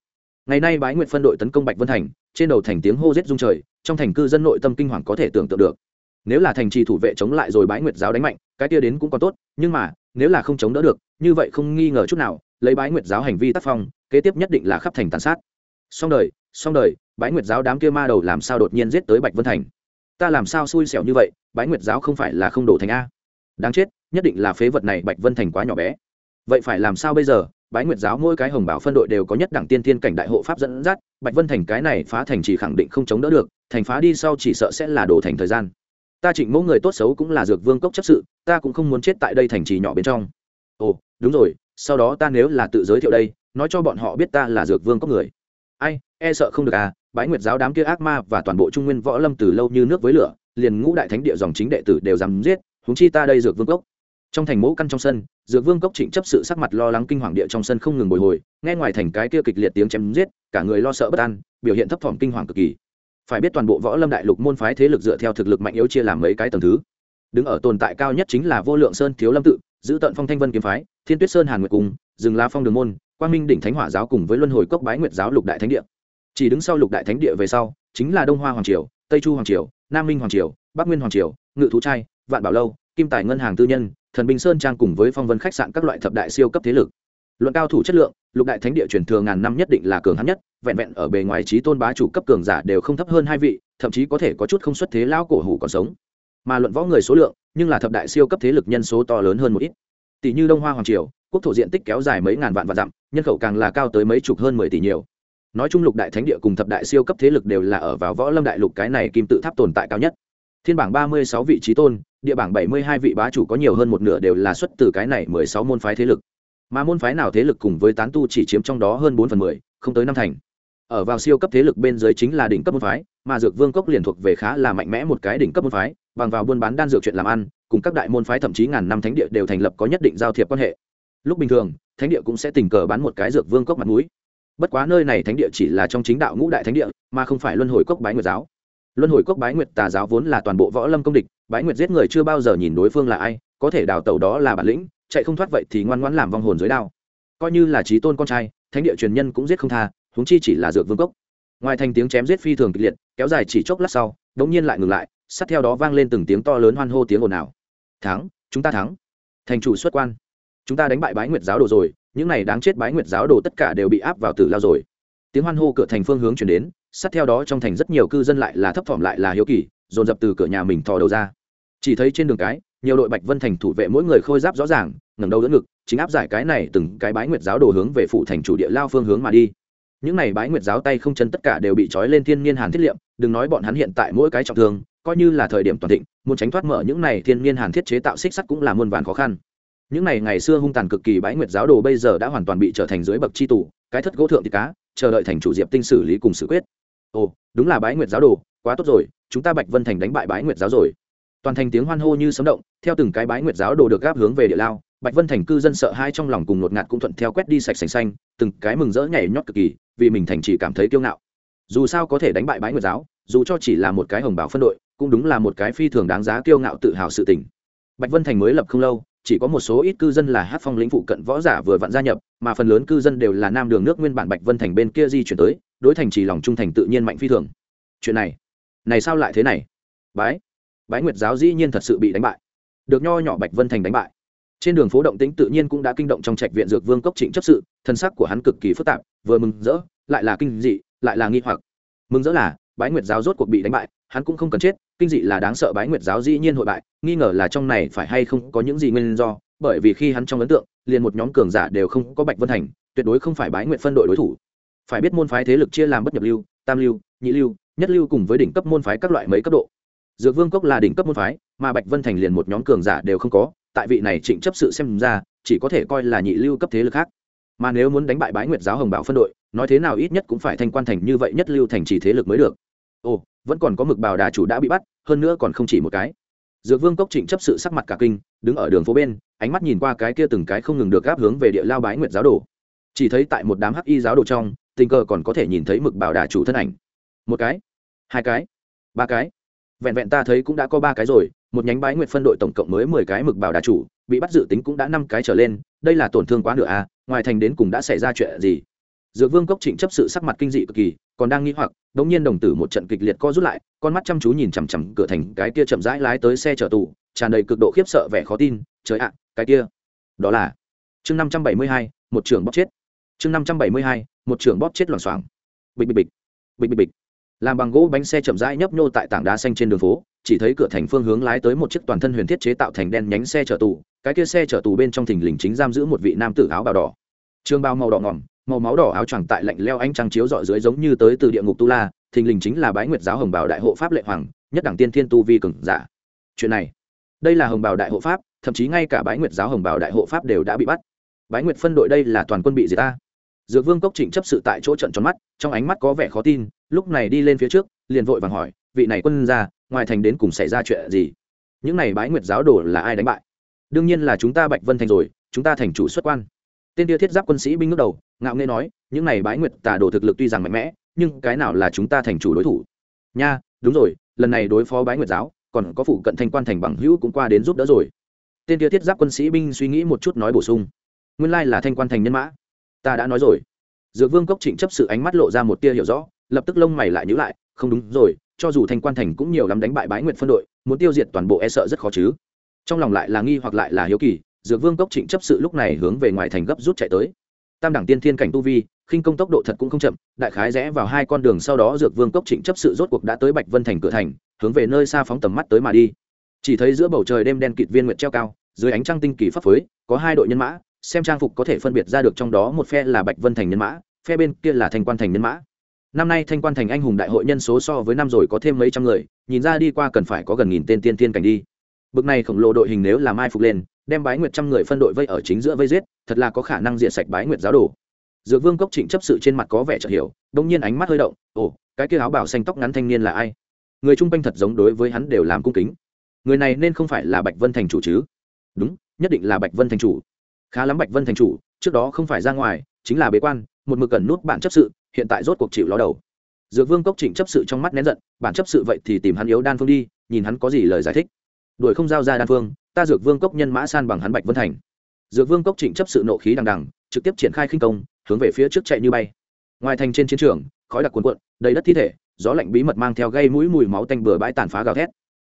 Ngày nay bái nguyệt phân đội tấn công bạch vân thành, trên đầu thành tiếng hô rết rung trời, trong thành cư dân nội tâm kinh hoàng có thể tưởng tượng được. Nếu là thành trì thủ vệ chống lại rồi bái nguyệt giáo đánh mạnh, cái kia đến cũng còn tốt, nhưng mà, nếu là không chống đỡ được, như vậy không nghi ngờ chút nào, lấy bái nguyệt giáo hành vi tác phong kế tiếp nhất định là khắp thành tàn sát. Xong đời xong đời, bái nguyệt giáo đám kia ma đầu làm sao đột nhiên giết tới bạch vân thành? Ta làm sao xui xẻo như vậy, bái nguyệt giáo không phải là không đổ thành a? Đáng chết, nhất định là phế vật này bạch vân thành quá nhỏ bé. Vậy phải làm sao bây giờ? Bái nguyệt giáo mỗi cái hồng bảo phân đội đều có nhất đẳng tiên thiên cảnh đại hộ pháp dẫn dắt, bạch vân thành cái này phá thành chỉ khẳng định không chống đỡ được, thành phá đi sau chỉ sợ sẽ là đổ thành thời gian. Ta trịnh mẫu người tốt xấu cũng là dược vương cốc chấp sự, ta cũng không muốn chết tại đây thành trì nhỏ bên trong. Ồ, đúng rồi, sau đó ta nếu là tự giới thiệu đây nói cho bọn họ biết ta là dược vương có người. Ai e sợ không được à bái nguyệt giáo đám kia ác ma và toàn bộ trung nguyên võ lâm từ lâu như nước với lửa, liền ngũ đại thánh địa dòng chính đệ tử đều dám giết húng chi ta đây dược vương cốc. Trong thành mẫu căn trong sân, dược vương cốc trịnh chấp sự sắc mặt lo lắng kinh hoàng địa trong sân không ngừng bồi hồi, nghe ngoài thành cái kia kịch liệt tiếng chém giết, cả người lo sợ bất an, biểu hiện thấp thỏm kinh hoàng cực kỳ. Phải biết toàn bộ võ lâm đại lục môn phái thế lực dựa theo thực lực mạnh yếu chia làm mấy cái tầng thứ. Đứng ở tồn tại cao nhất chính là vô lượng sơn thiếu lâm tự, giữ tận phong thanh vân kiếm phái, thiên tuyết sơn hàn nguyệt cung, rừng la phong đường môn quang minh đỉnh thánh hỏa giáo cùng với luân hồi cốc bái nguyệt giáo lục đại thánh địa. Chỉ đứng sau lục đại thánh địa về sau, chính là đông hoa hoàng triều, tây chu hoàng triều, nam minh hoàng triều, bắc nguyên hoàng triều, ngự thú trai, vạn bảo lâu, kim tài ngân hàng tư nhân, thần bình sơn trang cùng với phong vân khách sạn các loại thập đại siêu cấp thế lực. Luận cao thủ chất lượng, lục đại thánh địa truyền thừa ngàn năm nhất định là cường hắn nhất, vẹn vẹn ở bề ngoài trí tôn bá chủ cấp cường giả đều không thấp hơn hai vị, thậm chí có thể có chút không xuất thế lao cổ hủ còn sống. Mà luận võ người số lượng, nhưng là thập đại siêu cấp thế lực nhân số to lớn hơn một ít. Tỷ như đông hoa hoàng triều quốc thổ diện tích kéo dài mấy ngàn vạn vạn dặm, nhân khẩu càng là cao tới mấy chục hơn mười tỷ nhiều. Nói chung lục đại thánh địa cùng thập đại siêu cấp thế lực đều là ở vào võ lâm đại lục cái này kim tự tháp tồn tại cao nhất. Thiên bảng ba mươi sáu vị trí tôn, địa bảng bảy mươi hai vị bá chủ có nhiều hơn một nửa đều là xuất từ cái này mười sáu môn phái thế lực. Mà môn phái nào thế lực cùng với tán tu chỉ chiếm trong đó hơn bốn phần mười, không tới năm thành. Ở vào siêu cấp thế lực bên dưới chính là đỉnh cấp môn phái, mà dược vương cốc liền thuộc về khá là mạnh mẽ một cái đỉnh cấp môn phái, bằng vào buôn bán đan dược chuyện làm ăn, cùng các đại môn phái thậm chí ngàn năm thánh địa đều thành lập có nhất định giao thiệp quan hệ lúc bình thường, thánh địa cũng sẽ tình cờ bán một cái dược vương cốc mặt mũi. Bất quá nơi này thánh địa chỉ là trong chính đạo ngũ đại thánh địa, mà không phải luân hồi cốc bái nguyệt giáo. Luân hồi cốc bái nguyệt tà giáo vốn là toàn bộ võ lâm công địch, bái nguyệt giết người chưa bao giờ nhìn đối phương là ai, có thể đào tẩu đó là bản lĩnh, chạy không thoát vậy thì ngoan ngoãn làm vong hồn dưới đao. Coi như là trí tôn con trai, thánh địa truyền nhân cũng giết không tha, huống chi chỉ là dược vương cốc. Ngoài thành tiếng chém giết phi thường kịch liệt, kéo dài chỉ chốc lát sau, đống nhiên lại ngừng lại, sát theo đó vang lên từng tiếng to lớn hoan hô tiếng ồn ào. Thắng, chúng ta thắng. Thành chủ xuất quan chúng ta đánh bại bái nguyệt giáo đồ rồi, những này đáng chết bái nguyệt giáo đồ tất cả đều bị áp vào tử lao rồi. Tiếng hoan hô cửa thành phương hướng chuyển đến, sát theo đó trong thành rất nhiều cư dân lại là thấp thỏm lại là hiếu kỳ, dồn dập từ cửa nhà mình thò đầu ra. Chỉ thấy trên đường cái, nhiều đội bạch vân thành thủ vệ mỗi người khôi giáp rõ ràng, ngẩng đầu đỡ ngực, chính áp giải cái này từng cái bái nguyệt giáo đồ hướng về phụ thành chủ địa lao phương hướng mà đi. Những này bái nguyệt giáo tay không chân tất cả đều bị trói lên thiên niên hàn thiết liệm, đừng nói bọn hắn hiện tại mỗi cái trọng thương, coi như là thời điểm toàn thịnh, muốn tránh thoát mở những này thiên niên hàn thiết chế tạo xích sắt cũng là muôn vàn khó khăn những này ngày xưa hung tàn cực kỳ bãi nguyệt giáo đồ bây giờ đã hoàn toàn bị trở thành dưới bậc chi tủ cái thất gỗ thượng thì cá, chờ đợi thành chủ diệp tinh xử lý cùng xử quyết. Ồ, đúng là bãi nguyệt giáo đồ, quá tốt rồi, chúng ta bạch vân thành đánh bại bãi nguyệt giáo rồi. Toàn thành tiếng hoan hô như sấm động, theo từng cái bãi nguyệt giáo đồ được gáp hướng về địa lao, bạch vân thành cư dân sợ hai trong lòng cùng ngột ngạt cũng thuận theo quét đi sạch sành xanh, từng cái mừng rỡ nhảy nhót cực kỳ, vì mình thành chỉ cảm thấy kiêu ngạo. Dù sao có thể đánh bại bãi nguyệt giáo, dù cho chỉ là một cái hồng bảo phân đội, cũng đúng là một cái phi thường đáng giá kiêu ngạo tự hào sự tình. Bạch vân thành mới lập không lâu chỉ có một số ít cư dân là hát phong lĩnh phụ cận võ giả vừa vặn gia nhập, mà phần lớn cư dân đều là nam đường nước nguyên bản bạch vân thành bên kia di chuyển tới, đối thành chỉ lòng trung thành tự nhiên mạnh phi thường. Chuyện này này sao lại thế này? Bái bái nguyệt giáo dĩ nhiên thật sự bị đánh bại. Được nho nhỏ bạch vân thành đánh bại. Trên đường phố động tĩnh tự nhiên cũng đã kinh động trong trạch viện dược vương cốc trịnh chấp sự, thân sắc của hắn cực kỳ phức tạp, vừa mừng rỡ, lại là kinh dị, lại là nghi hoặc. Mừng rỡ là bái nguyệt giáo rốt cuộc bị đánh bại, hắn cũng không cần chết, kinh dị là đáng sợ bái nguyệt giáo dĩ nhiên hội bại, nghi ngờ là trong này phải hay không có những gì nguyên do, bởi vì khi hắn trong ấn tượng, liền một nhóm cường giả đều không có bạch vân thành, tuyệt đối không phải bái nguyệt phân đội đối thủ. Phải biết môn phái thế lực chia làm bất nhập lưu, tam lưu, nhị lưu, nhất lưu cùng với đỉnh cấp môn phái các loại mấy cấp độ. Dược vương cốc là đỉnh cấp môn phái, mà bạch vân thành liền một nhóm cường giả đều không có, tại vị này trịnh chấp sự xem ra, chỉ có thể coi là nhị lưu cấp thế lực khác. Mà nếu muốn đánh bại bái nguyệt giáo hồng bảo phân đội, nói thế nào ít nhất cũng phải thanh quan thành như vậy nhất lưu thành trì thế lực mới được ồ, vẫn còn có mực bào đà chủ đã bị bắt, hơn nữa còn không chỉ một cái. Dược vương cốc trịnh chấp sự sắc mặt cả kinh, đứng ở đường phố bên, ánh mắt nhìn qua cái kia từng cái không ngừng được gáp hướng về địa lao bái nguyệt giáo đồ. Chỉ thấy tại một đám hắc y giáo đồ trong, tình cờ còn có thể nhìn thấy mực bảo đà chủ thân ảnh. Một cái, hai cái, ba cái. Vẹn vẹn ta thấy cũng đã có ba cái rồi, một nhánh bái nguyệt phân đội tổng cộng mới mười cái mực bảo đà chủ, bị bắt dự tính cũng đã năm cái trở lên, đây là tổn thương quá nửa à ngoài thành đến cùng đã xảy ra chuyện gì? Dược vương cốc trịnh chấp sự sắc mặt kinh dị cực kỳ, còn đang nghi hoặc đ ỗ n g nhiên đồng tử một trận kịch liệt co rút lại, con mắt chăm chú nhìn chằm chằm cửa thành cái kia chậm rãi lái tới xe chở tù, tràn đầy cực độ khiếp sợ vẻ khó tin, trời ạ, cái kia, đó là chương năm trăm bảy mươi hai, một trưởng bóp chết. Chương năm trăm bảy mươi hai, một trưởng bóp chết loảng xoảng. Bịch bịch bịch. Bịch bịch bịch. Làm bằng gỗ bánh xe chậm rãi nhấp nhô tại tảng đá xanh trên đường phố, chỉ thấy cửa thành phương hướng lái tới một chiếc toàn thân huyền thiết chế tạo thành đen nhánh xe chở tù, cái kia xe chở tù bên trong thình lình chính giam giữ một vị nam tử áo bào đỏ. Trương bao màu đỏ ngỏm màu máu đỏ áo choàng tại lạnh leo ánh trăng chiếu dọi dưới giống như tới từ địa ngục tu la, thình lình chính là bái nguyệt giáo hồng bảo đại hộ pháp lệ hoàng, nhất đẳng tiên thiên tu vi cường giả. Chuyện này, đây là hồng bảo đại hộ pháp, thậm chí ngay cả bái nguyệt giáo hồng bảo đại hộ pháp đều đã bị bắt. Bái nguyệt phân đội đây là toàn quân bị diệt ta. Dược vương cốc trịnh chấp sự tại chỗ trận tròn mắt, trong ánh mắt có vẻ khó tin, lúc này đi lên phía trước, liền vội vàng hỏi, vị này quân ra ngoài thành đến cùng xảy ra chuyện gì? Những này bái nguyệt giáo đồ là ai đánh bại? Đương nhiên là chúng ta bạch vân thành rồi, chúng ta thành chủ xuất quan tên tia thiết giáp quân sĩ binh ngước đầu, ngạo nghê nói, những này bái nguyệt tà đồ thực lực tuy rằng mạnh mẽ, nhưng cái nào là chúng ta thành chủ đối thủ? Nha, đúng rồi, lần này đối phó bái nguyệt giáo, còn có phụ cận thanh quan thành bằng hữu cũng qua đến giúp đỡ rồi. Tên tia thiết giáp quân sĩ binh suy nghĩ một chút nói bổ sung, nguyên lai là thanh quan thành nhân mã. Ta đã nói rồi. Dược vương cốc trịnh chấp sự ánh mắt lộ ra một tia hiểu rõ, lập tức lông mày lại nhữ lại, không đúng rồi, cho dù thanh quan thành cũng nhiều lắm đánh bại bái Nguyệt phân đội, muốn tiêu diệt toàn bộ e sợ rất khó chứ. Trong lòng lại là nghi hoặc lại là hiếu kỳ dược vương cốc trịnh chấp sự lúc này hướng về ngoài thành gấp rút chạy tới. Tam đẳng tiên thiên cảnh tu vi, khinh công tốc độ thật cũng không chậm, đại khái rẽ vào hai con đường sau đó dược vương cốc trịnh chấp sự rốt cuộc đã tới bạch vân thành cửa thành, hướng về nơi xa phóng tầm mắt tới mà đi. Chỉ thấy giữa bầu trời đêm đen kịt viên nguyệt treo cao, dưới ánh trăng tinh kỳ pháp phới có hai đội nhân mã, xem trang phục có thể phân biệt ra được trong đó một phe là bạch vân thành nhân mã, phe bên kia là thanh quan thành nhân mã. Năm nay thanh quan thành anh hùng đại hội nhân số so với năm rồi có thêm mấy trăm người, nhìn ra đi qua cần phải có gần nghìn tên tiên tiên cảnh đi. Bực này khổng lồ đội hình nếu làm ai phục lên đem bái nguyệt trăm người phân đội vây ở chính giữa vây giết, thật là có khả năng diện sạch bái nguyệt giáo đồ. Dược vương cốc trịnh chấp sự trên mặt có vẻ chợt hiểu, đông nhiên ánh mắt hơi động, ồ, cái kia áo bảo xanh tóc ngắn thanh niên là ai? Người chung quanh thật giống đối với hắn đều làm cung kính. Người này nên không phải là bạch vân thành chủ chứ? Đúng, nhất định là bạch vân thành chủ. Khá lắm bạch vân thành chủ, trước đó không phải ra ngoài, chính là bế quan, một mực cần nút bạn chấp sự, hiện tại rốt cuộc chịu ló đầu. Dược vương cốc trịnh chấp sự trong mắt nén giận bản chấp sự vậy thì tìm hắn yếu đan phương đi, nhìn hắn có gì lời giải thích. Đuổi không giao ra đan phương ta dược vương cốc nhân mã san bằng hắn bạch vân thành. Dược vương cốc trịnh chấp sự nộ khí đằng đằng, trực tiếp triển khai khinh công, hướng về phía trước chạy như bay. Ngoài thành trên chiến trường, khói đặc cuồn cuộn, đầy đất thi thể, gió lạnh bí mật mang theo gây mũi mùi máu tanh bừa bãi tàn phá gào thét.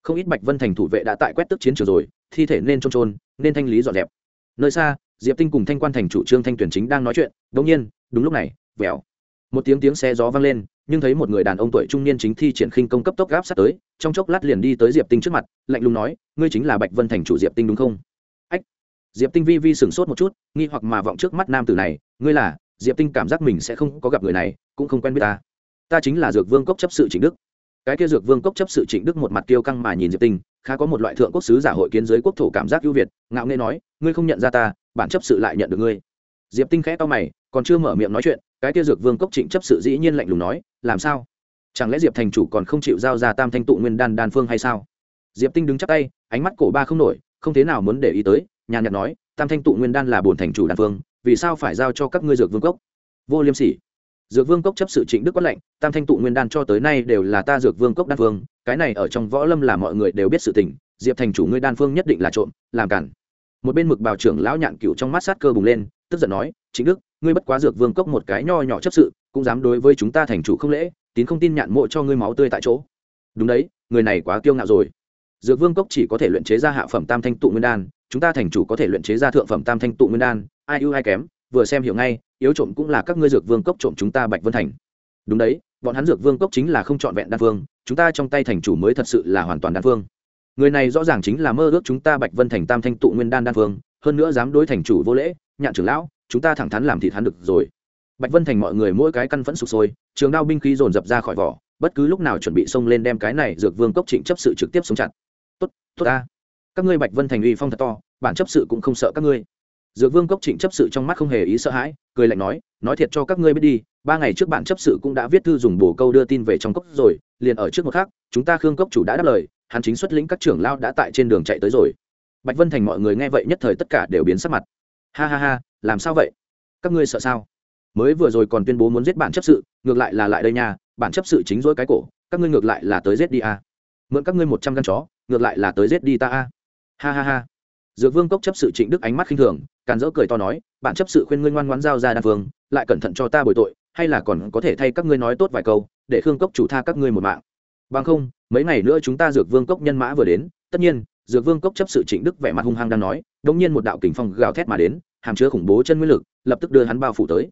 Không ít bạch vân thành thủ vệ đã tại quét tức chiến trường rồi, thi thể nên trôn trôn nên thanh lý dọn dẹp. Nơi xa, diệp tinh cùng thanh quan thành chủ trương thanh tuyển chính đang nói chuyện đ nhiên, đúng lúc này vẻo một tiếng tiếng xe gió vang lên nhưng thấy một người đàn ông tuổi trung niên chính thi triển khinh công cấp tốc gáp sát tới, trong chốc lát liền đi tới diệp tinh trước mặt, lạnh lùng nói, ngươi chính là bạch vân thành chủ diệp tinh đúng không? Ách. Diệp tinh vi vi sửng sốt một chút, nghi hoặc mà vọng trước mắt nam tử này, ngươi là? Diệp tinh cảm giác mình sẽ không có gặp người này, cũng không quen biết ta. Ta chính là dược vương cốc chấp sự trịnh đức. Cái kia dược vương cốc chấp sự trịnh đức một mặt tiêu căng mà nhìn diệp tinh, khá có một loại thượng quốc sứ giả hội kiến giới quốc thổ cảm giác ưu việt, ngạo nghê nói, ngươi không nhận ra ta, bản chấp sự lại nhận được ngươi. Diệp tinh khẽ to mày, còn chưa mở miệng nói chuyện cái kia dược vương cốc trịnh chấp sự dĩ nhiên lạnh lùng nói, làm sao? Chẳng lẽ diệp thành chủ còn không chịu giao ra tam thanh tụ nguyên đan đan phương hay sao? Diệp tinh đứng chắp tay, ánh mắt cổ ba không nổi, không thế nào muốn để ý tới, nhàn nhạt nói, tam thanh tụ nguyên đan là bổn thành chủ đan phương, vì sao phải giao cho các ngươi dược vương cốc? Vô liêm sỉ. Dược vương cốc chấp sự trịnh đức quát lệnh tam thanh tụ nguyên đan cho tới nay đều là ta dược vương cốc đan phương, cái này ở trong võ lâm là mọi người đều biết sự tình, diệp thành chủ ngươi đan phương nhất định là trộm, làm cản. Một bên mực bào trưởng lão nhạn cựu trong mắt sát cơ bùng lên, tức giận nói chính đức ngươi bất quá dược vương cốc một cái nho nhỏ chấp sự, cũng dám đối với chúng ta thành chủ không lễ, tín không tin nhạn mộ cho ngươi máu tươi tại chỗ. Đúng đấy, người này quá kiêu ngạo rồi. Dược vương cốc chỉ có thể luyện chế ra hạ phẩm tam thanh tụ nguyên đan, chúng ta thành chủ có thể luyện chế ra thượng phẩm tam thanh tụ nguyên đan, ai ưu ai kém, vừa xem hiểu ngay, yếu trộm cũng là các ngươi dược vương cốc trộm chúng ta bạch vân thành. Đúng đấy, bọn hắn dược vương cốc chính là không trọn vẹn đan phương chúng ta trong tay thành chủ mới thật sự là hoàn toàn đan phương người này rõ ràng chính là mơ ước chúng ta bạch vân thành tam thanh tụ nguyên đan đan phương hơn nữa dám đối thành chủ vô lễ, nhạn trưởng lão chúng ta thẳng thắn làm thịt hắn được rồi. Bạch vân thành mọi người mỗi cái căn vẫn sụp sôi, trường đao binh khí dồn dập ra khỏi vỏ, bất cứ lúc nào chuẩn bị xông lên đem cái này dược vương cốc trịnh chấp sự trực tiếp xuống chặt tốt tốt ta. Các ngươi bạch vân thành uy phong thật to, bản chấp sự cũng không sợ các ngươi. Dược vương cốc trịnh chấp sự trong mắt không hề ý sợ hãi, cười lạnh nói nói thiệt cho các ngươi biết đi, ba ngày trước bản chấp sự cũng đã viết thư dùng bổ câu đưa tin về trong cốc rồi, liền ở trước một khác chúng ta khương cốc chủ đã đáp lời, hắn chính xuất lĩnh các trưởng lao đã tại trên đường chạy tới rồi. Bạch vân thành mọi người nghe vậy nhất thời tất cả đều biến sắc mặt. Ha ha ha làm sao vậy các ngươi sợ sao mới vừa rồi còn tuyên bố muốn giết bản chấp sự, ngược lại là lại đây nhà bản chấp sự chính dỗi cái cổ, các ngươi ngược lại là tới giết đi a à. mượn các ngươi một trăm gan chó, ngược lại là tới giết đi ta a à. ha ha ha dược vương cốc chấp sự trịnh đức ánh mắt khinh thường, càn dỡ cười to nói bạn chấp sự khuyên ngươi ngoan ngoãn giao ra đan phương lại cẩn thận cho ta bồi tội, hay là còn có thể thay các ngươi nói tốt vài câu, để khương cốc chủ tha các ngươi một mạng bằng không, mấy ngày nữa chúng ta dược vương cốc nhân mã vừa đến, tất nhiên, dược vương cốc chấp sự trịnh đức vẻ mặt hung hăng đang nói, đống nhiên một đạo kình phong gào thét mà đến hàm chứa khủng bố chân nguyên lực, lập tức đưa hắn bao phủ tới.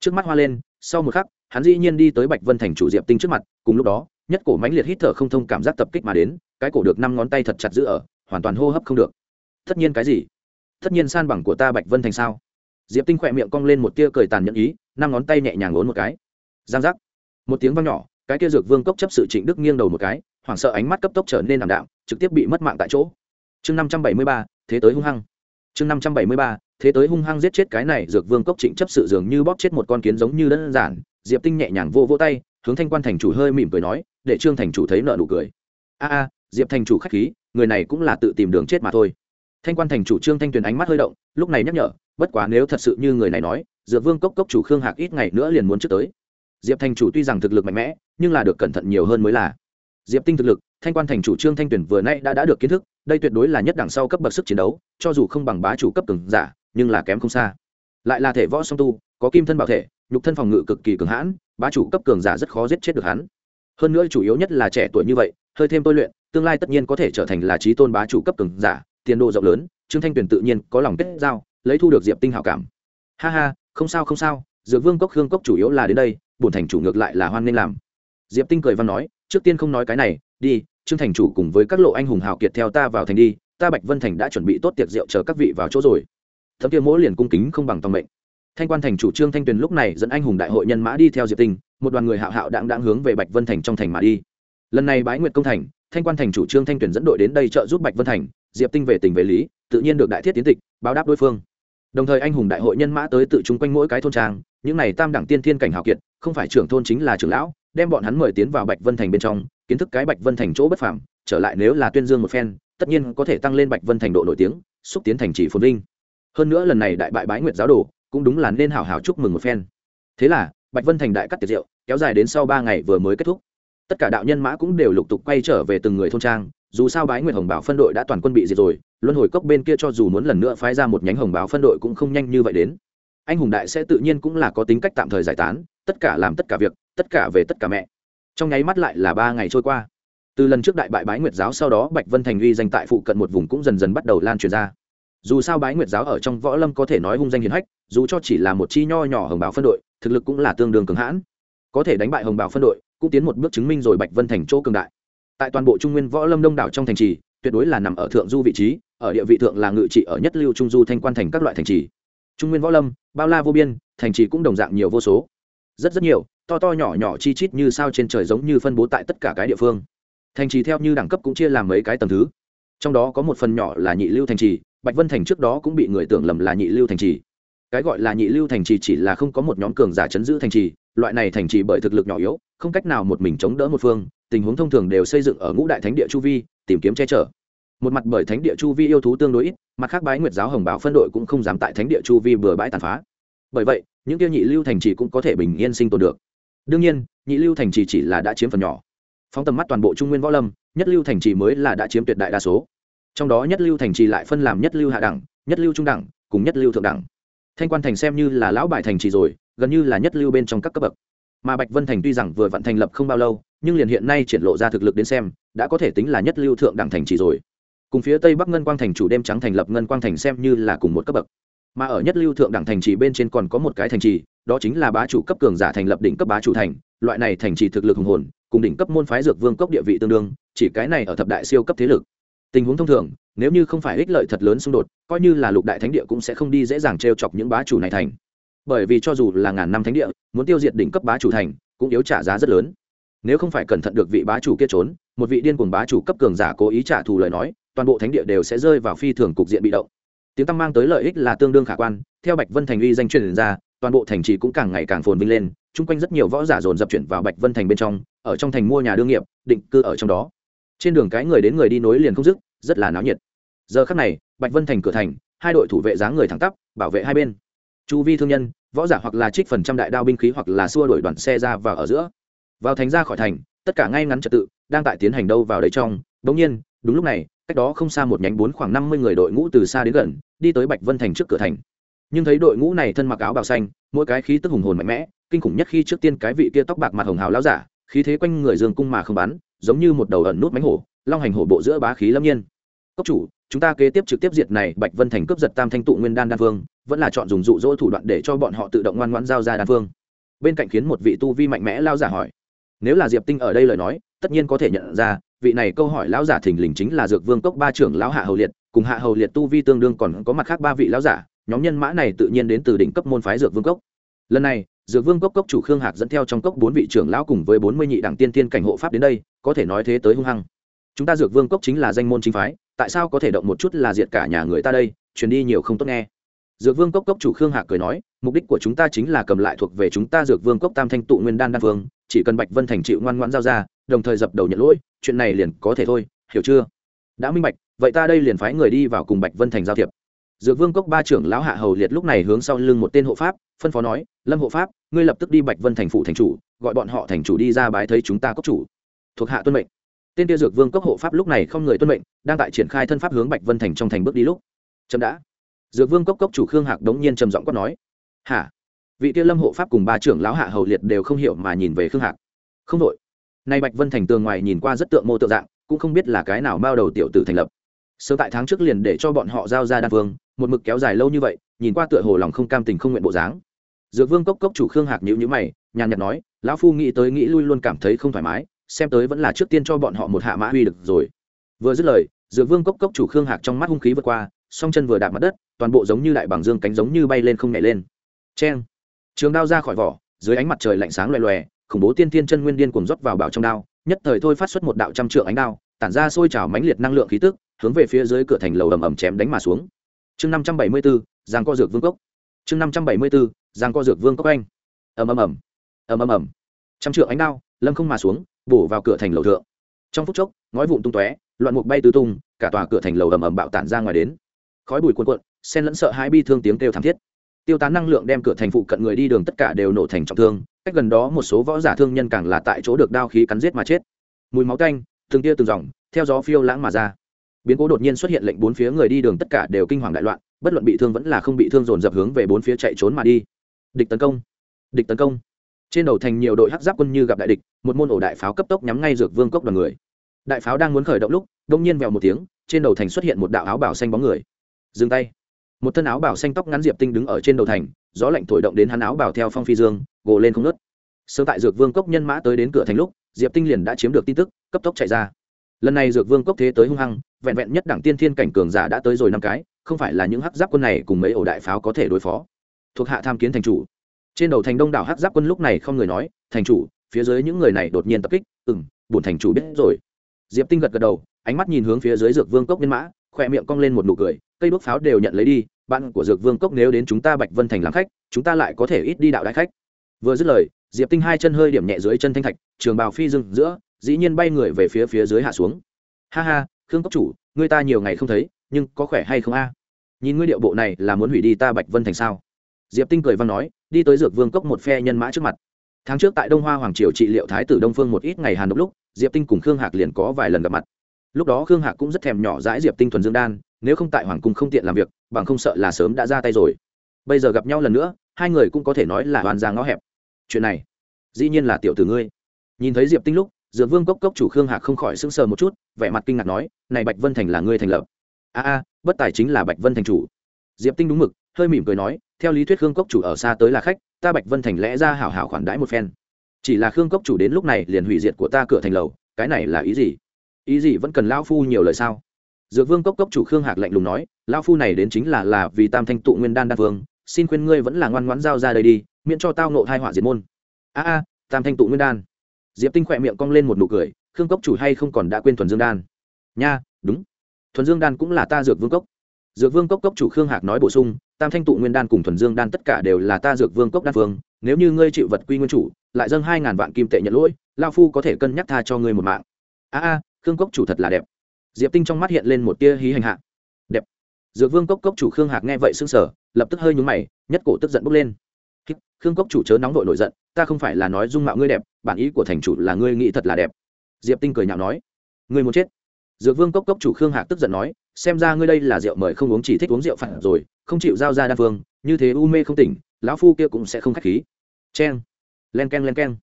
Trước mắt hoa lên, sau một khắc, hắn dĩ nhiên đi tới bạch vân thành chủ diệp tinh trước mặt, cùng lúc đó, nhất cổ mãnh liệt hít thở không thông cảm giác tập kích mà đến, cái cổ được năm ngón tay thật chặt giữ ở, hoàn toàn hô hấp không được. Tất nhiên cái gì? Tất nhiên san bằng của ta bạch vân thành sao? Diệp tinh khỏe miệng cong lên một tia cười tàn nhẫn ý, năm ngón tay nhẹ nhàng ốn một cái. Giang giác. Một tiếng vang nhỏ, cái kia dược vương cốc chấp sự trịnh đức nghiêng đầu một cái, hoảng sợ ánh mắt cấp tốc trở nên ảm đạm, trực tiếp bị mất mạng tại chỗ. Chương năm trăm bảy mươi ba, thế tới hung hăng. Chương năm trăm bảy mươi ba thế tới hung hăng giết chết cái này dược vương cốc trịnh chấp sự dường như bóp chết một con kiến giống như đơn giản. Diệp tinh nhẹ nhàng vô vô tay, hướng thanh quan thành chủ hơi mỉm cười nói, để trương thành chủ thấy nợ nụ cười. A a, diệp thành chủ k h á c h khí, người này cũng là tự tìm đường chết mà thôi. Thanh quan thành chủ trương thanh tuyền ánh mắt hơi động, lúc này nhắc nhở, bất quá nếu thật sự như người này nói, dược vương cốc cốc chủ khương hạc ít ngày nữa liền muốn trước tới. Diệp thành chủ tuy rằng thực lực mạnh mẽ, nhưng là được cẩn thận nhiều hơn mới là. Diệp tinh thực lực, thanh quan thành chủ trương thanh tuyển vừa nay đã đã được kiến thức, đây tuyệt đối là nhất đẳng sau cấp bậc sức chiến đấu, cho dù không bằng bá chủ cấp từng giả nhưng là kém không xa. Lại là thể võ song tu, có kim thân bảo thể, nhục thân phòng ngự cực kỳ cường hãn, bá chủ cấp cường giả rất khó giết chết được hắn. Hơn nữa chủ yếu nhất là trẻ tuổi như vậy, hơi thêm tôi luyện, tương lai tất nhiên có thể trở thành là trí tôn bá chủ cấp cường giả, tiền độ rộng lớn, trương thanh tuyền tự nhiên có lòng kết giao, lấy thu được diệp tinh hảo cảm. Ha ha, không sao không sao, dược vương cốc Hương cốc chủ yếu là đến đây, bổn thành chủ ngược lại là hoan nên làm. Diệp tinh cười văn nói, trước tiên không nói cái này, đi, trương thành chủ cùng với các lộ anh hùng hào kiệt theo ta vào thành đi, ta bạch vân thành đã chuẩn bị tốt tiệc rượu chờ các vị vào chỗ rồi thấm kia mỗi liền cung kính không bằng tòng mệnh. Thanh quan thành chủ trương thanh tuyền lúc này dẫn anh hùng đại hội nhân mã đi theo diệp tinh, một đoàn người hạo hạo đặng đặng hướng về bạch vân thành trong thành mà đi. Lần này bái nguyệt công thành, thanh quan thành chủ trương thanh tuyền dẫn đội đến đây trợ giúp bạch vân thành, diệp tinh về tình về lý, tự nhiên được đại thiết tiến tịch, báo đáp đối phương. Đồng thời anh hùng đại hội nhân mã tới tự chung quanh mỗi cái thôn trang, những này tam đẳng tiên thiên cảnh hào kiệt, không phải trưởng thôn chính là trưởng lão, đem bọn hắn mời tiến vào bạch vân thành bên trong, kiến thức cái bạch vân thành chỗ bất phàm, trở lại nếu là tuyên dương một phen, tất nhiên có thể tăng lên bạch vân thành độ nổi tiếng, xúc tiến thành chỉ phồn vinh hơn nữa lần này đại bại bái nguyệt giáo đồ, cũng đúng là nên hào hào chúc mừng một phen. Thế là, bạch vân thành đại cắt tiệc rượu kéo dài đến sau ba ngày vừa mới kết thúc. Tất cả đạo nhân mã cũng đều lục tục quay trở về từng người thôn trang, dù sao bái nguyệt hồng bảo phân đội đã toàn quân bị diệt rồi, luân hồi cốc bên kia cho dù muốn lần nữa phái ra một nhánh hồng báo phân đội cũng không nhanh như vậy đến. Anh hùng đại sẽ tự nhiên cũng là có tính cách tạm thời giải tán, tất cả làm tất cả việc, tất cả về tất cả mẹ. Trong nháy mắt lại là ba ngày trôi qua. Từ lần trước đại bại bái nguyệt giáo sau đó bạch vân thành uy danh tại phụ cận một vùng cũng dần dần bắt đầu lan truyền ra dù sao bái nguyệt giáo ở trong võ lâm có thể nói hung danh hiền hách, dù cho chỉ là một chi nho nhỏ hồng báo phân đội, thực lực cũng là tương đương cường hãn. Có thể đánh bại hồng báo phân đội, cũng tiến một bước chứng minh rồi bạch vân thành chỗ cường đại. Tại toàn bộ trung nguyên võ lâm đông đảo trong thành trì, tuyệt đối là nằm ở thượng du vị trí, ở địa vị thượng là ngự trị ở nhất lưu trung du thanh quan thành các loại thành trì. Trung nguyên võ lâm, bao la vô biên, thành trì cũng đồng dạng nhiều vô số. Rất rất nhiều, to to nhỏ nhỏ chi chít như sao trên trời giống như phân bố tại tất cả cái địa phương. Thành trì theo như đẳng cấp cũng chia làm mấy cái tầng thứ. Trong đó có một phần nhỏ là nhị lưu thành trì bạch vân thành trước đó cũng bị người tưởng lầm là nhị lưu thành trì. Cái gọi là nhị lưu thành trì chỉ là không có một nhóm cường giả chấn giữ thành trì, loại này thành trì bởi thực lực nhỏ yếu, không cách nào một mình chống đỡ một phương, tình huống thông thường đều xây dựng ở ngũ đại thánh địa chu vi, tìm kiếm che chở. Một mặt bởi thánh địa chu vi yêu thú tương đối ít, mặt khác bái nguyệt giáo hồng báo phân đội cũng không dám tại thánh địa chu vi bừa bãi tàn phá. Bởi vậy, những tiêu nhị lưu thành trì cũng có thể bình yên sinh tồn được. Đương nhiên, nhị lưu thành trì chỉ là đã chiếm phần nhỏ. Phóng tầm mắt toàn bộ trung nguyên võ lâm, nhất lưu thành trì mới là đã chiếm tuyệt đại đa số trong đó nhất lưu thành trì lại phân làm nhất lưu hạ đẳng, nhất lưu trung đẳng, cùng nhất lưu thượng đẳng. Thanh quan thành xem như là lão bại thành trì rồi, gần như là nhất lưu bên trong các cấp bậc. Mà bạch vân thành tuy rằng vừa vặn thành lập không bao lâu, nhưng liền hiện nay triển lộ ra thực lực đến xem, đã có thể tính là nhất lưu thượng đẳng thành trì rồi. Cùng phía tây bắc ngân quang thành chủ đêm trắng thành lập ngân quang thành xem như là cùng một cấp bậc. Mà ở nhất lưu thượng đẳng thành trì bên trên còn có một cái thành trì, đó chính là bá chủ cấp cường giả thành lập đỉnh cấp bá chủ thành. Loại này thành trì thực lực hùng hồn, cùng đỉnh cấp môn phái dược vương cốc địa vị tương đương, chỉ cái này ở thập đại siêu cấp thế lực tình huống thông thường, nếu như không phải ích lợi thật lớn xung đột, coi như là lục đại thánh địa cũng sẽ không đi dễ dàng t r e o chọc những bá chủ này thành. Bởi vì cho dù là ngàn năm thánh địa, muốn tiêu diệt đỉnh cấp bá chủ thành, cũng yếu trả giá rất lớn. Nếu không phải cẩn thận được vị bá chủ kia trốn, một vị điên cuồng bá chủ cấp cường giả cố ý trả thù lời nói, toàn bộ thánh địa đều sẽ rơi vào phi thường cục diện bị động. Tiếng tăm mang tới lợi ích là tương đương khả quan, theo bạch vân thành uy danh truyền ra, toàn bộ thành trì cũng càng ngày càng phồn vinh lên, chung quanh rất nhiều võ giả dồn dập chuyển vào bạch vân thành bên trong, ở trong thành mua nhà đương nghiệp, định cư ở trong đó trên đường cái người đến người đi nối liền không dứt, rất là náo nhiệt. Giờ khắc này, bạch vân thành cửa thành, hai đội thủ vệ dáng người thẳng tắp, bảo vệ hai bên. Chu vi thương nhân, võ giả hoặc là trích phần trăm đại đao binh khí hoặc là xua đuổi đoàn xe ra và ở giữa. Vào thành ra khỏi thành, tất cả ngay ngắn trật tự, đang tại tiến hành đâu vào đấy trong. Bỗng nhiên, đúng lúc này, cách đó không xa một nhánh bốn khoảng năm mươi người đội ngũ từ xa đến gần, đi tới bạch vân thành trước cửa thành. Nhưng thấy đội ngũ này thân mặc áo bào xanh, mỗi cái khí tức hùng hồn mạnh mẽ, kinh khủng nhất khi trước tiên cái vị kia tóc bạc mặt hồng hào lão giả, khí thế quanh người dương cung mà không bắn giống như một đầu ẩn nút mánh hổ, long hành hổ bộ giữa bá khí lâm nhiên. Cốc chủ, chúng ta kế tiếp trực tiếp diệt này bạch vân thành cướp giật tam thanh tụ nguyên đan đan phương vẫn là chọn dùng dụ dỗ thủ đoạn để cho bọn họ tự động ngoan ngoãn giao ra đan phương bên cạnh khiến một vị tu vi mạnh mẽ lao giả hỏi, nếu là diệp tinh ở đây lời nói, tất nhiên có thể nhận ra, vị này câu hỏi lão giả thình lình chính là dược vương cốc ba trưởng lão hạ hầu liệt, cùng hạ hầu liệt tu vi tương đương còn có mặt khác ba vị lão giả, nhóm nhân mã này tự nhiên đến từ đỉnh cấp môn phái dược vương cốc. Lần này dược vương cốc cốc chủ khương hạc dẫn theo trong cốc bốn vị trưởng lão cùng với bốn mươi nhị đảng tiên tiên cảnh hộ pháp đến đây, có thể nói thế tới hung hăng. Chúng ta dược vương cốc chính là danh môn chính phái, tại sao có thể động một chút là diệt cả nhà người ta đây? Truyền đi nhiều không tốt nghe. Dược vương cốc cốc chủ khương hạc cười nói, mục đích của chúng ta chính là cầm lại thuộc về chúng ta dược vương cốc tam thanh tụ nguyên đan đan vương, chỉ cần bạch vân thành chịu ngoan ngoãn giao ra, đồng thời dập đầu nhận lỗi, chuyện này liền có thể thôi, hiểu chưa? Đã minh bạch, vậy ta đây liền phái người đi vào cùng bạch vân thành giao thiệp dược vương cốc ba trưởng lão hạ hầu liệt lúc này hướng sau lưng một tên hộ pháp, phân phó nói, lâm hộ pháp, ngươi lập tức đi bạch vân thành phụ thành chủ, gọi bọn họ thành chủ đi ra bái thấy chúng ta cốc chủ. Thuộc hạ tuân mệnh. Tên tiêu dược vương cốc hộ pháp lúc này không người tuân mệnh, đang tại triển khai thân pháp hướng bạch vân thành trong thành bước đi lúc. Chậm đã. Dược vương cốc cốc chủ khương hạc đống nhiên trầm giọng quát nói, hả? Vị tiêu lâm hộ pháp cùng ba trưởng lão hạ hầu liệt đều không hiểu mà nhìn về khương hạc. Không đội. Nay bạch vân thành tường ngoài nhìn qua rất tượng mô tượng dạng, cũng không biết là cái nào bao đầu tiểu tử thành lập. Sớm tại tháng trước liền để cho bọn họ giao ra đan vương một mực kéo dài lâu như vậy, nhìn qua tựa hồ lòng không cam tình không nguyện bộ dáng. Dược vương cốc cốc chủ khương hạc nhữ nhữ mày, nhàn nhạt nói, lão phu nghĩ tới nghĩ lui luôn cảm thấy không thoải mái, xem tới vẫn là trước tiên cho bọn họ một hạ mã huy được rồi. Vừa dứt lời, dược vương cốc cốc chủ khương hạc trong mắt hung khí vượt qua, song chân vừa đạp mặt đất, toàn bộ giống như đại bảng dương cánh giống như bay lên không nhảy lên. Cheng! Trường đao ra khỏi vỏ, dưới ánh mặt trời lạnh sáng loè loè, khủng bố tiên tiên chân nguyên điên cuồng rót vào bảo trong đao, nhất thời thôi phát xuất một đạo trăm trượng ánh đao, tản ra sôi trào mãnh liệt năng lượng khí tức, hướng về phía dưới cửa thành lầu ầm ầm chém đánh mà xuống chương năm trăm bảy mươi bốn, giang co dược vương cốc. Chương năm trăm bảy mươi bốn, giang co dược vương cốc anh. Ầm ầm ầm. Ầm ầm ầm. Trăm trượng ánh đao, lâm không mà xuống, bổ vào cửa thành lầu thượng. Trong phút chốc, ngói vụn tung tóe, loạn mục bay tứ tung, cả tòa cửa thành lầu ầm ầm bạo tản ra ngoài đến. Khói bụi cuồn cuộn sen lẫn sợ hãi bi thương tiếng kêu thảm thiết. Tiêu tán năng lượng đem cửa thành phụ cận người đi đường tất cả đều nổ thành trọng thương, cách gần đó một số võ giả thương nhân càng là tại chỗ được đao khí cắn giết mà chết. Mùi máu canh từng tia từng dòng, theo gió phiêu lãng mà ra biến cố đột nhiên xuất hiện lệnh bốn phía người đi đường tất cả đều kinh hoàng đại loạn, bất luận bị thương vẫn là không bị thương dồn dập hướng về bốn phía chạy trốn mà đi. Địch tấn công, địch tấn công. Trên đầu thành nhiều đội hắc giáp quân như gặp đại địch, một môn ổ đại pháo cấp tốc nhắm ngay dược vương cốc đoàn người. Đại pháo đang muốn khởi động lúc, đông nhiên vèo một tiếng, trên đầu thành xuất hiện một đạo áo bảo xanh bóng người. Dừng tay. Một thân áo bảo xanh tóc ngắn diệp tinh đứng ở trên đầu thành, gió lạnh thổi động đến hắn áo bảo theo phong phi dương, gồ lên không nớt sớm tại dược vương cốc nhân mã tới đến cửa thành lúc, diệp tinh liền đã chiếm được tin tức, cấp tốc chạy ra lần này dược vương cốc thế tới hung hăng, vẹn vẹn nhất đẳng tiên thiên cảnh cường giả đã tới rồi năm cái, không phải là những hắc giáp quân này cùng mấy ổ đại pháo có thể đối phó. Thuộc hạ tham kiến thành chủ. Trên đầu thành đông đảo hắc giáp quân lúc này không người nói, thành chủ, phía dưới những người này đột nhiên tập kích. Ừ m bùn thành chủ biết rồi. Diệp tinh gật gật đầu, ánh mắt nhìn hướng phía dưới dược vương cốc nhân mã, khỏe miệng cong lên một nụ cười, cây đốt pháo đều nhận lấy đi, bạn của dược vương cốc nếu đến chúng ta bạch vân thành làm khách, chúng ta lại có thể ít đi đạo đại khách. Vừa dứt lời, diệp tinh hai chân hơi điểm nhẹ dưới chân thanh thạch, trường bào phi dưng giữa dĩ nhiên bay người về phía phía dưới hạ xuống. Ha ha, khương cốc chủ, ngươi ta nhiều ngày không thấy, nhưng có khỏe hay không a? Nhìn ngươi điệu bộ này là muốn hủy đi ta bạch vân thành sao? Diệp tinh cười văn nói, đi tới dược vương cốc một phe nhân mã trước mặt. Tháng trước tại đông hoa hoàng triều trị liệu thái tử đông phương một ít ngày hàn đốc lúc, diệp tinh cùng khương hạc liền có vài lần gặp mặt. Lúc đó khương hạc cũng rất thèm nhỏ dãi diệp tinh thuần dương đan, nếu không tại hoàng cung không tiện làm việc, bằng không sợ là sớm đã ra tay rồi. Bây giờ gặp nhau lần nữa, hai người cũng có thể nói là hoàn ra ngõ hẹp. Chuyện này, dĩ nhiên là tiểu tử ngươi. Nhìn thấy diệp tinh lúc dược vương cốc cốc chủ khương hạc không khỏi sững sờ một chút, vẻ mặt kinh ngạc nói, này bạch vân thành là ngươi thành lập? A a, bất tài chính là bạch vân thành chủ. Diệp tinh đúng mực, hơi mỉm cười nói, theo lý thuyết khương cốc chủ ở xa tới là khách, ta bạch vân thành lẽ ra hảo hảo khoản đãi một phen. Chỉ là khương cốc chủ đến lúc này liền hủy diệt của ta cửa thành lầu, cái này là ý gì? Ý gì vẫn cần Lão phu nhiều lời sao? Dược vương cốc cốc chủ khương hạc lạnh lùng nói, Lão phu này đến chính là là vì tam thanh tụ nguyên đan đan vương, xin khuyên ngươi vẫn là ngoan ngoãn giao ra đây đi, miễn cho tao nộ hai họa diệt môn. A a, tam thanh tụ nguyên đan diệp tinh khỏe miệng cong lên một nụ cười, khương cốc chủ hay không còn đã quên thuần dương đan? Nha, đúng. Thuần dương đan cũng là ta dược vương cốc. Dược vương cốc cốc chủ khương hạc nói bổ sung, tam thanh tụ nguyên đan cùng thuần dương đan tất cả đều là ta dược vương cốc đan phương nếu như ngươi chịu vật quy nguyên chủ, lại dâng hai ngàn vạn kim tệ nhận lỗi, lao phu có thể cân nhắc tha cho ngươi một mạng. A a, khương cốc chủ thật là đẹp. Diệp tinh trong mắt hiện lên một tia hí hành hạ. Đẹp. Dược vương cốc cốc chủ khương hạc nghe vậy xưng sở lập tức hơi nhúng mày, nhất cổ tức giận bốc lên khương cốc chủ chớ nóng vội nổi giận, ta không phải là nói dung mạo ngươi đẹp, bản ý của thành chủ là ngươi nghĩ thật là đẹp. Diệp tinh cười nhạo nói, ngươi muốn chết. Dược vương cốc cốc chủ khương hạc tức giận nói, xem ra ngươi đây là rượu mời không uống chỉ thích uống rượu phản rồi, không chịu giao ra đa phương, như thế u mê không tỉnh, lão phu kia cũng sẽ không khách khí. Cheng, len k e n len k e n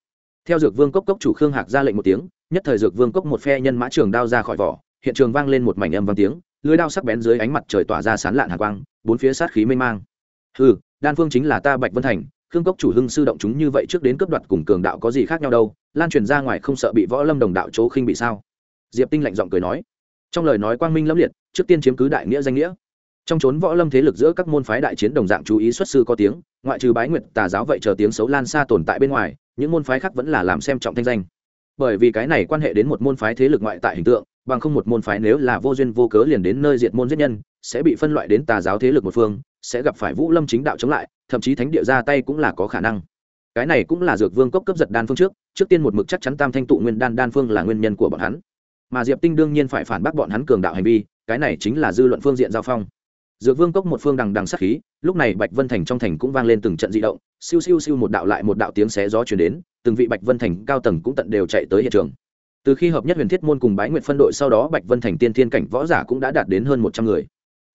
theo dược vương cốc cốc chủ khương hạc ra lệnh một tiếng, nhất thời dược vương cốc một phe nhân mã trường đao ra khỏi vỏ, hiện trường vang lên một mảnh âm vang tiếng, lưới đao sắc bén dưới ánh mặt trời tỏa ra sán lạn hạ quang, bốn phía sát khí mênh mang. Ừ đan phương chính là ta bạch vân thành khương cốc chủ hưng sư động chúng như vậy trước đến cướp đoạt cùng cường đạo có gì khác nhau đâu, lan truyền ra ngoài không sợ bị võ lâm đồng đạo chỗ khinh bị sao? Diệp tinh lạnh giọng cười nói. Trong lời nói quang minh lẫm liệt, trước tiên chiếm cứ đại nghĩa danh nghĩa. Trong chốn võ lâm thế lực giữa các môn phái đại chiến đồng dạng chú ý xuất sư có tiếng, ngoại trừ bái nguyệt tà giáo vậy chờ tiếng xấu lan xa tồn tại bên ngoài, những môn phái khác vẫn là làm xem trọng thanh danh. Bởi vì cái này quan hệ đến một môn phái thế lực ngoại tại hình tượng bằng không một môn phái nếu là vô duyên vô cớ liền đến nơi diệt môn giết nhân, sẽ bị phân loại đến tà giáo thế lực một phương, sẽ gặp phải vũ lâm chính đạo chống lại, thậm chí thánh địa ra tay cũng là có khả năng. Cái này cũng là dược vương cốc cấp giật đan phương trước trước tiên một mực chắc chắn tam thanh tụ nguyên đan đan phương là nguyên nhân của bọn hắn. Mà diệp tinh đương nhiên phải phản bác bọn hắn cường đạo hành vi, cái này chính là dư luận phương diện giao phong. Dược vương cốc một phương đằng đằng sát khí, lúc này bạch vân thành trong thành cũng vang lên từng trận di động, siêu siêu siêu một đạo lại một đạo tiếng xé gió chuyển đến, từng vị bạch vân thành cao tầng cũng tận đều chạy tới hiện trường từ khi hợp nhất huyền thiết môn cùng bái nguyện phân đội sau đó, bạch vân thành tiên thiên cảnh võ giả cũng đã đạt đến hơn một trăm người.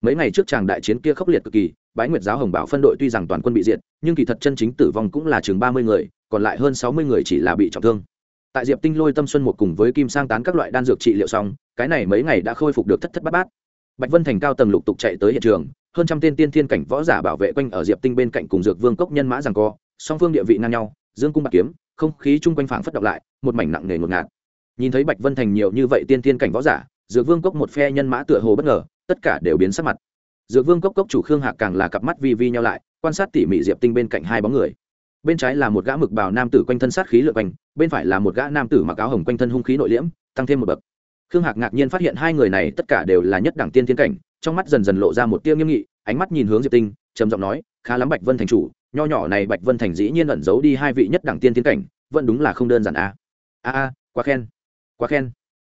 Mấy ngày trước tràng đại chiến kia khốc liệt cực kỳ, bái nguyệt giáo hồng bảo phân đội tuy rằng toàn quân bị diệt, nhưng kỳ thật chân chính tử vong cũng là chừng ba mươi người, còn lại hơn sáu mươi người chỉ là bị trọng thương. Tại diệp tinh lôi tâm xuân một cùng với kim sang tán các loại đan dược trị liệu xong, cái này mấy ngày đã khôi phục được thất thất bát bát. Bạch vân thành cao tầng lục tục chạy tới hiện trường, hơn trăm tên tiên thiên cảnh võ giả bảo vệ quanh ở diệp tinh bên cạnh cùng dược vương cốc nhân mã rằng co, song phương địa vị ngang nhau, dương cung bạc kiếm, không khí chung quanh phảng phất động lại, một mảnh nặng nề ngột ngạt nhìn thấy bạch vân thành nhiều như vậy tiên thiên cảnh võ giả, dược vương cốc một phe nhân mã tựa hồ bất ngờ, tất cả đều biến sắc mặt. Dược vương cốc cốc chủ khương hạc càng là cặp mắt vi vi nhau lại, quan sát tỉ mỉ diệp tinh bên cạnh hai bóng người. Bên trái là một gã mực bào nam tử quanh thân sát khí lượt quanh, bên phải là một gã nam tử mặc áo hồng quanh thân hung khí nội liễm, tăng thêm một bậc. Khương hạc ngạc nhiên phát hiện hai người này tất cả đều là nhất đẳng tiên thiên cảnh, trong mắt dần dần lộ ra một tia nghiêm nghị, ánh mắt nhìn hướng diệp tinh, trầm giọng nói, khá lắm bạch vân thành chủ, nho nhỏ này bạch vân thành dĩ nhiên ẩn giấu đi hai vị nhất đẳng tiên thiên cảnh, vẫn đúng là không đơn giản a a a, quá khen quá khen.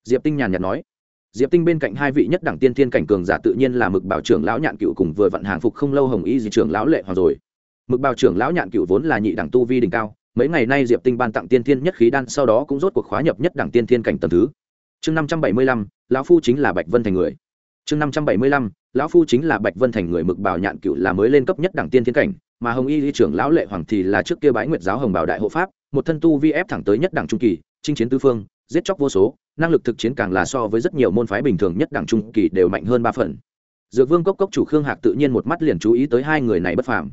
Diệp tinh nhàn nhạt nói. Diệp tinh bên cạnh hai vị nhất đẳng tiên thiên cảnh cường giả tự nhiên là mực bảo trưởng lão nhạn cựu cùng vừa vận hàng phục không lâu hồng y di trưởng lão lệ hoàng rồi. Mực bảo trưởng lão nhạn cựu vốn là nhị đẳng tu vi đỉnh cao, mấy ngày nay diệp tinh ban tặng tiên thiên nhất khí đan, sau đó cũng rốt cuộc khóa nhập nhất đẳng tiên thiên cảnh tầm thứ. Chương năm trăm bảy mươi lăm, lão phu chính là bạch vân thành người. Chương năm trăm bảy mươi lăm, lão phu chính là bạch vân thành người, mực bảo nhạn cựu là mới lên cấp nhất đẳng tiên thiên cảnh, mà hồng y di trưởng lão lệ hoàng thì là trước kia bái nguyệt giáo hồng bảo đại hộ pháp, một thân tu vi ép thẳng tới nhất đẳng trung kỳ, chinh chiến tứ phương giết chóc vô số, năng lực thực chiến càng là so với rất nhiều môn phái bình thường nhất đẳng trung kỳ đều mạnh hơn ba phần. Dược vương cốc cốc chủ khương hạc tự nhiên một mắt liền chú ý tới hai người này bất phàm.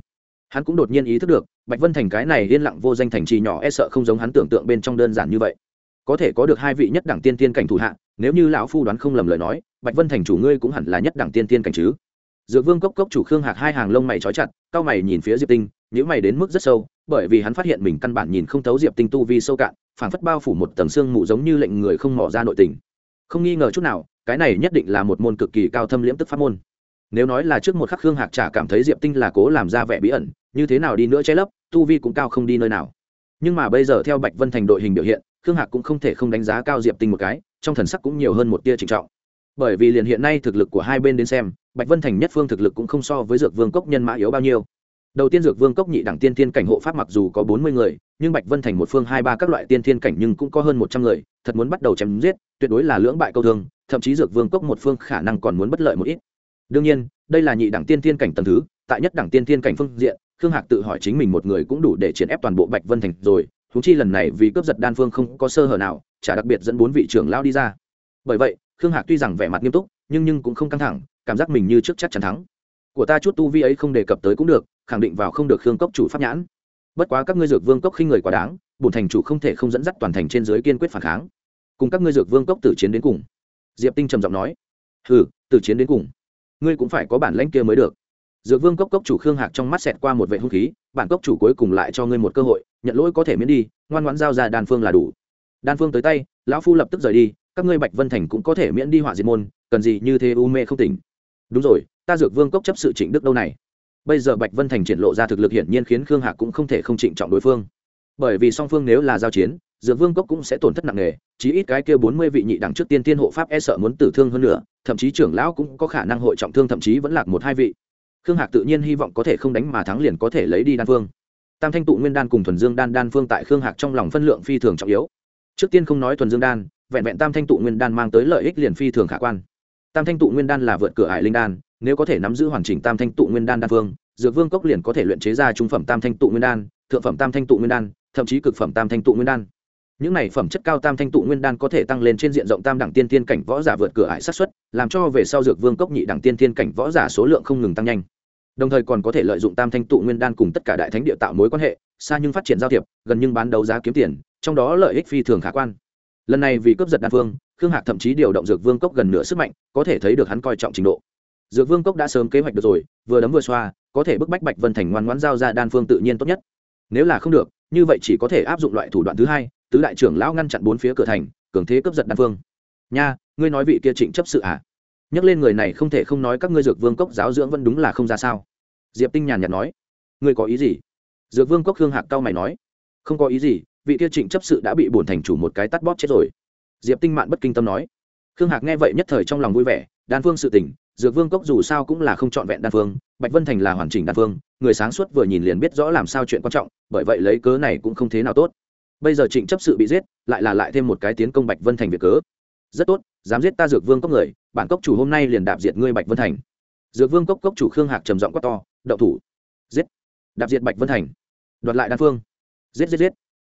Hắn cũng đột nhiên ý thức được, bạch vân thành cái này yên lặng vô danh thành trì nhỏ e sợ không giống hắn tưởng tượng bên trong đơn giản như vậy. Có thể có được hai vị nhất đẳng tiên tiên cảnh thủ hạ, nếu như lão phu đoán không lầm lời nói, bạch vân thành chủ ngươi cũng hẳn là nhất đẳng tiên tiên cảnh chứ? Dược vương cốc cốc chủ khương hạc hai hàng lông mày trói chặt, cao mày nhìn phía diệp tinh nhữ mày đến mức rất sâu, bởi vì hắn phát hiện mình căn bản nhìn không thấu diệp tinh tu vi sâu cạn, phảng phất bao phủ một tầng xương mù giống như lệnh người không mỏ ra nội tình. Không nghi ngờ chút nào, cái này nhất định là một môn cực kỳ cao thâm liễm tức pháp môn. Nếu nói là trước một khắc khương hạc chả cảm thấy diệp tinh là cố làm ra vẻ bí ẩn, như thế nào đi nữa che lấp, tu vi cũng cao không đi nơi nào. Nhưng mà bây giờ theo bạch vân thành đội hình biểu hiện, khương hạc cũng không thể không đánh giá cao diệp tinh một cái, trong thần sắc cũng nhiều hơn một tia trịnh trọng. Bởi vì liền hiện nay thực lực của hai bên đến xem, bạch vân thành nhất phương thực lực cũng không so với dược vương cốc nhân mã yếu bao nhiêu đầu tiên dược vương cốc nhị đẳng tiên thiên cảnh hộ pháp mặc dù có bốn mươi người, nhưng bạch vân thành một phương hai ba các loại tiên thiên cảnh nhưng cũng có hơn một trăm người, thật muốn bắt đầu chém giết, tuyệt đối là lưỡng bại câu thương, thậm chí dược vương cốc một phương khả năng còn muốn bất lợi một ít. Đương nhiên, đây là nhị đẳng tiên thiên cảnh tầng thứ, tại nhất đẳng tiên thiên cảnh phương diện, khương hạc tự hỏi chính mình một người cũng đủ để triển ép toàn bộ bạch vân thành rồi thú chi lần này vì cướp giật đan phương không có sơ hở nào, chả đặc biệt dẫn bốn vị trưởng lao đi ra. Bởi vậy, khương hạc tuy rằng vẻ mặt nghiêm túc, nhưng nhưng cũng không căng thẳng, cảm giác mình như trước chắc chắn thắng. Của ta chút tu vi ấy không đề cập tới cũng được khẳng định vào không được khương cốc chủ pháp nhãn. Bất quá các ngươi dược vương cốc khinh người quá đáng bùn thành chủ không thể không dẫn dắt toàn thành trên dưới kiên quyết phản kháng. Cùng các ngươi dược vương cốc tử chiến đến cùng. Diệp tinh trầm giọng nói. Hừ, tử chiến đến cùng. Ngươi cũng phải có bản lãnh kia mới được. Dược vương cốc cốc chủ khương hạc trong mắt xẹt qua một vệ hung khí, bản cốc chủ cuối cùng lại cho ngươi một cơ hội, nhận lỗi có thể miễn đi, ngoan ngoãn giao ra đan phương là đủ. Đan phương tới tay, lão phu lập tức rời đi, các ngươi bạch vân thành cũng có thể miễn đi họa diệt môn, cần gì như thế u mê không tỉnh. Đúng rồi, ta dược vương cốc chấp sự trịnh đức đâu này? Bây giờ bạch vân thành triển lộ ra thực lực hiển nhiên khiến khương hạc cũng không thể không trịnh trọng đối phương. Bởi vì song phương nếu là giao chiến, dược vương cốc cũng sẽ tổn thất nặng nề, chí ít cái kia bốn mươi vị nhị đẳng trước tiên tiên hộ pháp e sợ muốn tử thương hơn nữa, thậm chí trưởng lão cũng có khả năng hội trọng thương thậm chí vẫn lạc một hai vị. Khương hạc tự nhiên hy vọng có thể không đánh mà thắng liền có thể lấy đi đan phương. Tam thanh tụ nguyên đan cùng thuần dương đan đan phương tại khương hạc trong lòng phân lượng phi thường trọng yếu. Trước tiên không nói thuần dương đan, vẹn vẹn tam thanh tụ nguyên đan mang tới lợi ích liền phi thường khả quan. Tam thanh tụ nguyên đan là vượt cửa hải linh đan nếu có thể nắm giữ hoàn chỉnh tam thanh tụ nguyên đan đan phương dược vương cốc liền có thể luyện chế ra trung phẩm tam thanh tụ nguyên đan, thượng phẩm tam thanh tụ nguyên đan, thậm chí cực phẩm tam thanh tụ nguyên đan. Những này phẩm chất cao tam thanh tụ nguyên đan có thể tăng lên trên diện rộng tam đẳng tiên tiên cảnh võ giả vượt cửa ải sát xuất làm cho về sau dược vương cốc nhị đẳng tiên tiên cảnh võ giả số lượng không ngừng tăng nhanh. Đồng thời còn có thể lợi dụng tam thanh tụ nguyên đan cùng tất cả đại thánh địa tạo mối quan hệ, xa nhưng phát triển giao thiệp, gần nhưng bán đấu giá kiếm tiền, trong đó lợi ích phi thường khả quan. Lần này vì cướp giật đan phương khương hạc thậm chí điều động dược vương cốc gần nửa sức mạnh, có thể thấy được hắn coi trọng trình độ dược vương cốc đã sớm kế hoạch được rồi, vừa đấm vừa xoa, có thể bức bách bạch vân thành ngoan ngoãn giao ra đan phương tự nhiên tốt nhất. Nếu là không được, như vậy chỉ có thể áp dụng loại thủ đoạn thứ hai, tứ đại trưởng lão ngăn chặn bốn phía cửa thành, cường thế cướp giật đan phương. Nha, ngươi nói vị kia trịnh chấp sự à? Nhắc lên người này không thể không nói các ngươi dược vương cốc giáo dưỡng vẫn đúng là không ra sao. Diệp tinh nhàn nhạt nói, ngươi có ý gì? Dược vương cốc hương hạc cao mày nói, không có ý gì, vị kia trịnh chấp sự đã bị bổn thành chủ một cái tắt bóp chết rồi. Diệp tinh mạn bất kinh tâm nói, khương hạc nghe vậy nhất thời trong lòng vui vẻ, đan phương sự tình dược vương cốc dù sao cũng là không trọn vẹn đan phương, bạch vân thành là hoàn chỉnh đan phương, người sáng suốt vừa nhìn liền biết rõ làm sao chuyện quan trọng, bởi vậy lấy cớ này cũng không thế nào tốt. Bây giờ trịnh chấp sự bị giết, lại là lại thêm một cái tiến công bạch vân thành việc cớ. Rất tốt, dám giết ta dược vương cốc người, bản cốc chủ hôm nay liền đạp diệt ngươi bạch vân thành. Dược vương cốc cốc chủ khương hạc trầm giọng quát to, đậu thủ. Giết. Đạp diệt bạch vân thành. Đoạt lại đan phương. Giết giết giết.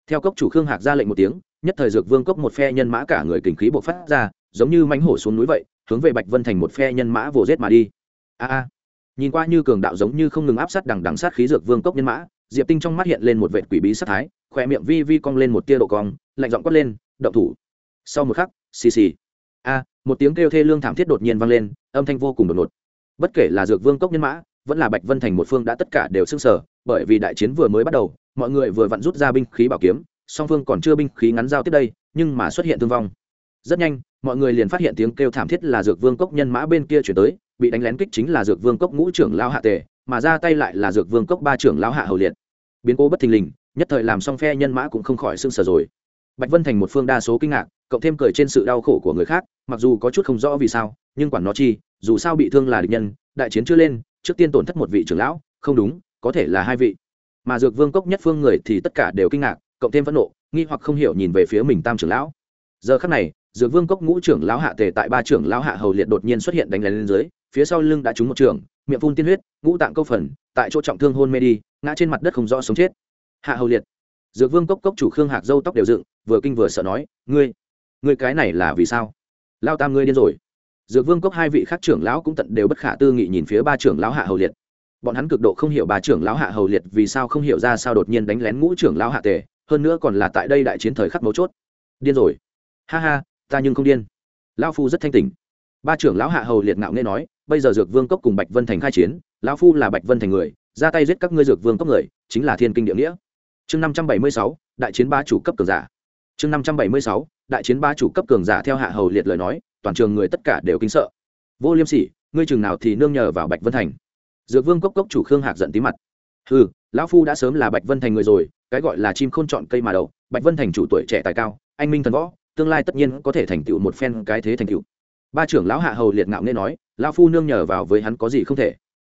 Theo cốc chủ khương hạc ra lệnh một tiếng, nhất thời dược vương cốc một phe nhân mã cả người kình khí bộc phát ra, giống như mánh hổ xuống núi vậy hướng về bạch vân thành một phe nhân mã vồ rết mà đi. A a. Nhìn qua như cường đạo giống như không ngừng áp sát đằng đằng sát khí dược vương cốc nhân mã, diệp tinh trong mắt hiện lên một vệ quỷ bí sát thái khỏe miệng vi vi cong lên một tia độ cong, lạnh giọng quát lên, động thủ. Sau một khắc, xì xì. A, một tiếng kêu thê lương thảm thiết đột nhiên vang lên, âm thanh vô cùng đột ngột. Bất kể là dược vương cốc nhân mã, vẫn là bạch vân thành một phương đã tất cả đều s ư n g sở bởi vì đại chiến vừa mới bắt đầu, mọi người vừa vặn rút ra binh khí bảo kiếm, song phương còn chưa binh khí ngắn giao tiếp đây, nhưng mà xuất hiện thương vong rất nhanh, mọi người liền phát hiện tiếng kêu thảm thiết là dược vương cốc nhân mã bên kia chuyển tới, bị đánh lén kích chính là dược vương cốc ngũ trưởng lao hạ tề, mà ra tay lại là dược vương cốc ba trưởng lao hạ hầu liệt. Biến cố bất thình lình, nhất thời làm song phe nhân mã cũng không khỏi sưng sờ sở rồi. Bạch vân thành một phương đa số kinh ngạc, cộng thêm cười trên sự đau khổ của người khác, mặc dù có chút không rõ vì sao, nhưng quản nó chi, dù sao bị thương là địch nhân, đại chiến chưa lên, trước tiên tổn thất một vị trưởng lão, không đúng, có thể là hai vị. Mà dược vương cốc nhất phương người thì tất cả đều kinh ngạc, cộng thêm phẫn nộ, nghi hoặc không hiểu nhìn về phía mình tam trưởng lão. Giờ khắc này dược vương cốc ngũ trưởng lão hạ tề tại ba trưởng lão hạ hầu liệt đột nhiên xuất hiện đánh lén lên dưới, phía sau lưng đã trúng một trưởng miệng phun tiên huyết, ngũ tạng câu phần, tại chỗ trọng thương hôn mê đi, ngã trên mặt đất không rõ sống chết. Hạ hầu liệt, dược vương cốc cốc chủ khương hạc dâu tóc đều dựng, vừa kinh vừa sợ nói, ngươi ngươi cái này là vì sao? Lao tam ngươi điên rồi. Dược vương cốc hai vị khác trưởng lão cũng tận đều bất khả tư nghị nhìn phía ba trưởng lão hạ hầu liệt. Bọn hắn cực độ không hiểu bà trưởng lão hạ hầu liệt vì sao không hiểu ra sao đột nhiên đánh lén ngũ trưởng lão hạ tề, hơn nữa còn là tại đây đại chiến thời khắc mấu chốt. Điên rồi. Ha ha ta nhưng không điên. Lão phu rất thanh tỉnh. Ba trưởng lão hạ hầu liệt ngạo nghe nói, bây giờ dược vương cốc cùng bạch vân thành khai chiến, lão phu là bạch vân thành người, ra tay giết các ngươi dược vương cốc người, chính là thiên kinh địa nghĩa. Chương năm trăm bảy mươi sáu, đại chiến ba chủ cấp cường giả. Chương năm trăm bảy mươi sáu, đại chiến ba chủ cấp cường giả theo hạ hầu liệt lời nói, toàn trường người tất cả đều kinh sợ. Vô liêm sỉ, ngươi chừng nào thì nương nhờ vào bạch vân thành. Dược vương cốc cốc chủ khương hạc giận tí mặt. Ừ lão phu đã sớm là bạch vân thành người rồi, cái gọi là chim khôn chọn cây mà đầu, bạch vân thành chủ tuổi trẻ tài cao, anh minh thần võ tương lai tất nhiên có thể thành tựu một phen cái thế thành tựu. Ba trưởng lão hạ hầu liệt ngạo nghe nói, lão phu nương nhờ vào với hắn có gì không thể?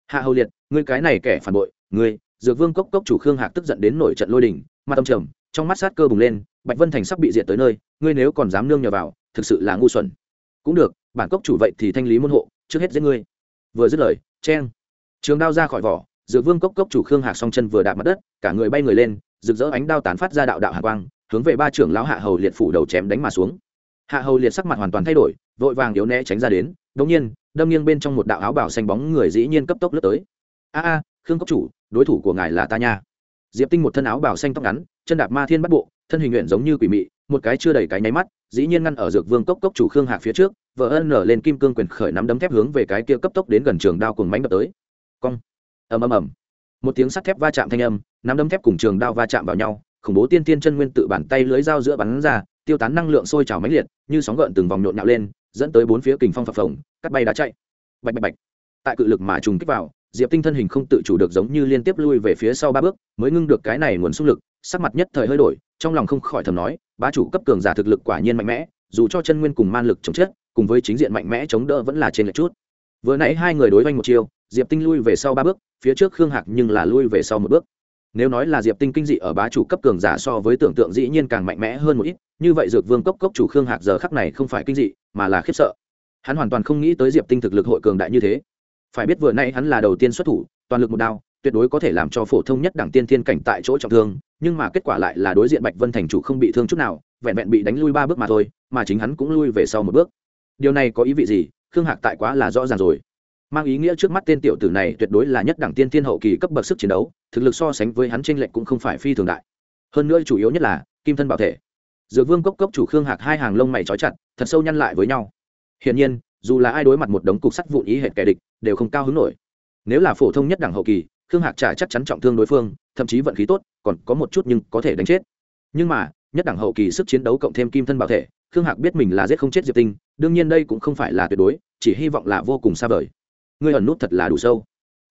Hạ hầu liệt, ngươi cái này kẻ phản bội, ngươi, dược vương cốc cốc chủ khương hạc tức giận đến nổi trận lôi đình, mặt tâm trầm, trong mắt sát cơ bùng lên, bạch vân thành sắp bị diệt tới nơi, ngươi nếu còn dám nương nhờ vào, thực sự là ngu xuẩn. Cũng được, bản cốc chủ vậy thì thanh lý môn hộ, trước hết giết ngươi. Vừa dứt lời, cheng, trường đao ra khỏi vỏ, dược vương cốc cốc chủ khương hạc song chân vừa đạp mặt đất, cả người bay người lên, rực rỡ ánh đao tán phát ra đạo đạo hạ quang hướng về ba trưởng lão hạ hầu liệt phủ đầu chém đánh mà xuống. Hạ hầu liệt sắc mặt hoàn toàn thay đổi, vội vàng yếu né tránh ra đến, đống nhiên, đâm nghiêng bên trong một đạo áo bảo xanh bóng người dĩ nhiên cấp tốc lướt tới. A a, khương cốc chủ, đối thủ của ngài là ta nha. Diệp tinh một thân áo bảo xanh tóc ngắn, chân đạp ma thiên bắt bộ, thân hình nguyện giống như quỷ mị, một cái chưa đầy cái nháy mắt, dĩ nhiên ngăn ở dược vương cốc cốc chủ khương hạc phía trước vợ ân nở lên kim cương quyền khởi nắm đấm thép hướng về cái kia cấp tốc đến gần trường đao cùng mánh đập tới. Cong. Ầm ầm ầm. Một tiếng sắt thép va chạm thanh âm, nắm đấm thép cùng trường đao va chạm vào nhau khủng bố tiên tiên chân nguyên tự bàn tay lưới dao giữa bắn ra, tiêu tán năng lượng sôi trào mãnh liệt, như sóng gợn từng vòng nhộn nhạo lên, dẫn tới bốn phía kình phong phập phồng, cắt bay đá chạy. Bạch bạch bạch. Tại cự lực mà trùng kích vào, diệp tinh thân hình không tự chủ được giống như liên tiếp lui về phía sau ba bước, mới ngưng được cái này nguồn xung lực, sắc mặt nhất thời hơi đổi, trong lòng không khỏi thầm nói, bá chủ cấp cường giả thực lực quả nhiên mạnh mẽ, dù cho chân nguyên cùng man lực chống chết cùng với chính diện mạnh mẽ chống đỡ vẫn là trên lệch chút. Vừa nãy hai người đối với một chiêu, diệp tinh lui về sau ba bước, phía trước khương hạc nhưng là lui về sau một bước nếu nói là diệp tinh kinh dị ở bá chủ cấp cường giả so với tưởng tượng dĩ nhiên càng mạnh mẽ hơn một ít, như vậy dược vương cốc cốc chủ khương hạc giờ khắc này không phải kinh dị, mà là khiếp sợ. Hắn hoàn toàn không nghĩ tới diệp tinh thực lực hội cường đại như thế. Phải biết vừa nay hắn là đầu tiên xuất thủ, toàn lực một đao, tuyệt đối có thể làm cho phổ thông nhất đẳng tiên thiên cảnh tại chỗ trọng thương, nhưng mà kết quả lại là đối diện bạch vân thành chủ không bị thương chút nào, vẹn vẹn bị đánh lui ba bước mà thôi, mà chính hắn cũng lui về sau một bước. Điều này có ý vị gì? Khương hạc tại quá là rõ ràng rồi mang ý nghĩa trước mắt tên tiểu tử này tuyệt đối là nhất đẳng tiên thiên hậu kỳ cấp bậc sức chiến đấu, thực lực so sánh với hắn tranh lệch cũng không phải phi thường đại. Hơn nữa chủ yếu nhất là, kim thân bảo thể. Dược vương cốc cốc chủ khương hạc hai hàng lông mày trói chặt, thật sâu nhăn lại với nhau. Hiển nhiên, dù là ai đối mặt một đống cục sắt vụn ý hệ kẻ địch, đều không cao hứng nổi. Nếu là phổ thông nhất đẳng hậu kỳ, khương hạc trả chắc chắn trọng thương đối phương, thậm chí vận khí tốt, còn có một chút nhưng có thể đánh chết. Nhưng mà, nhất đẳng hậu kỳ sức chiến đấu cộng thêm kim thân bảo thể, khương hạc biết mình là giết không chết diệp tinh, đương nhiên đây cũng không phải là tuyệt đối, chỉ hy vọng là vô cùng xa vời ngươi ẩn nút thật là đủ sâu.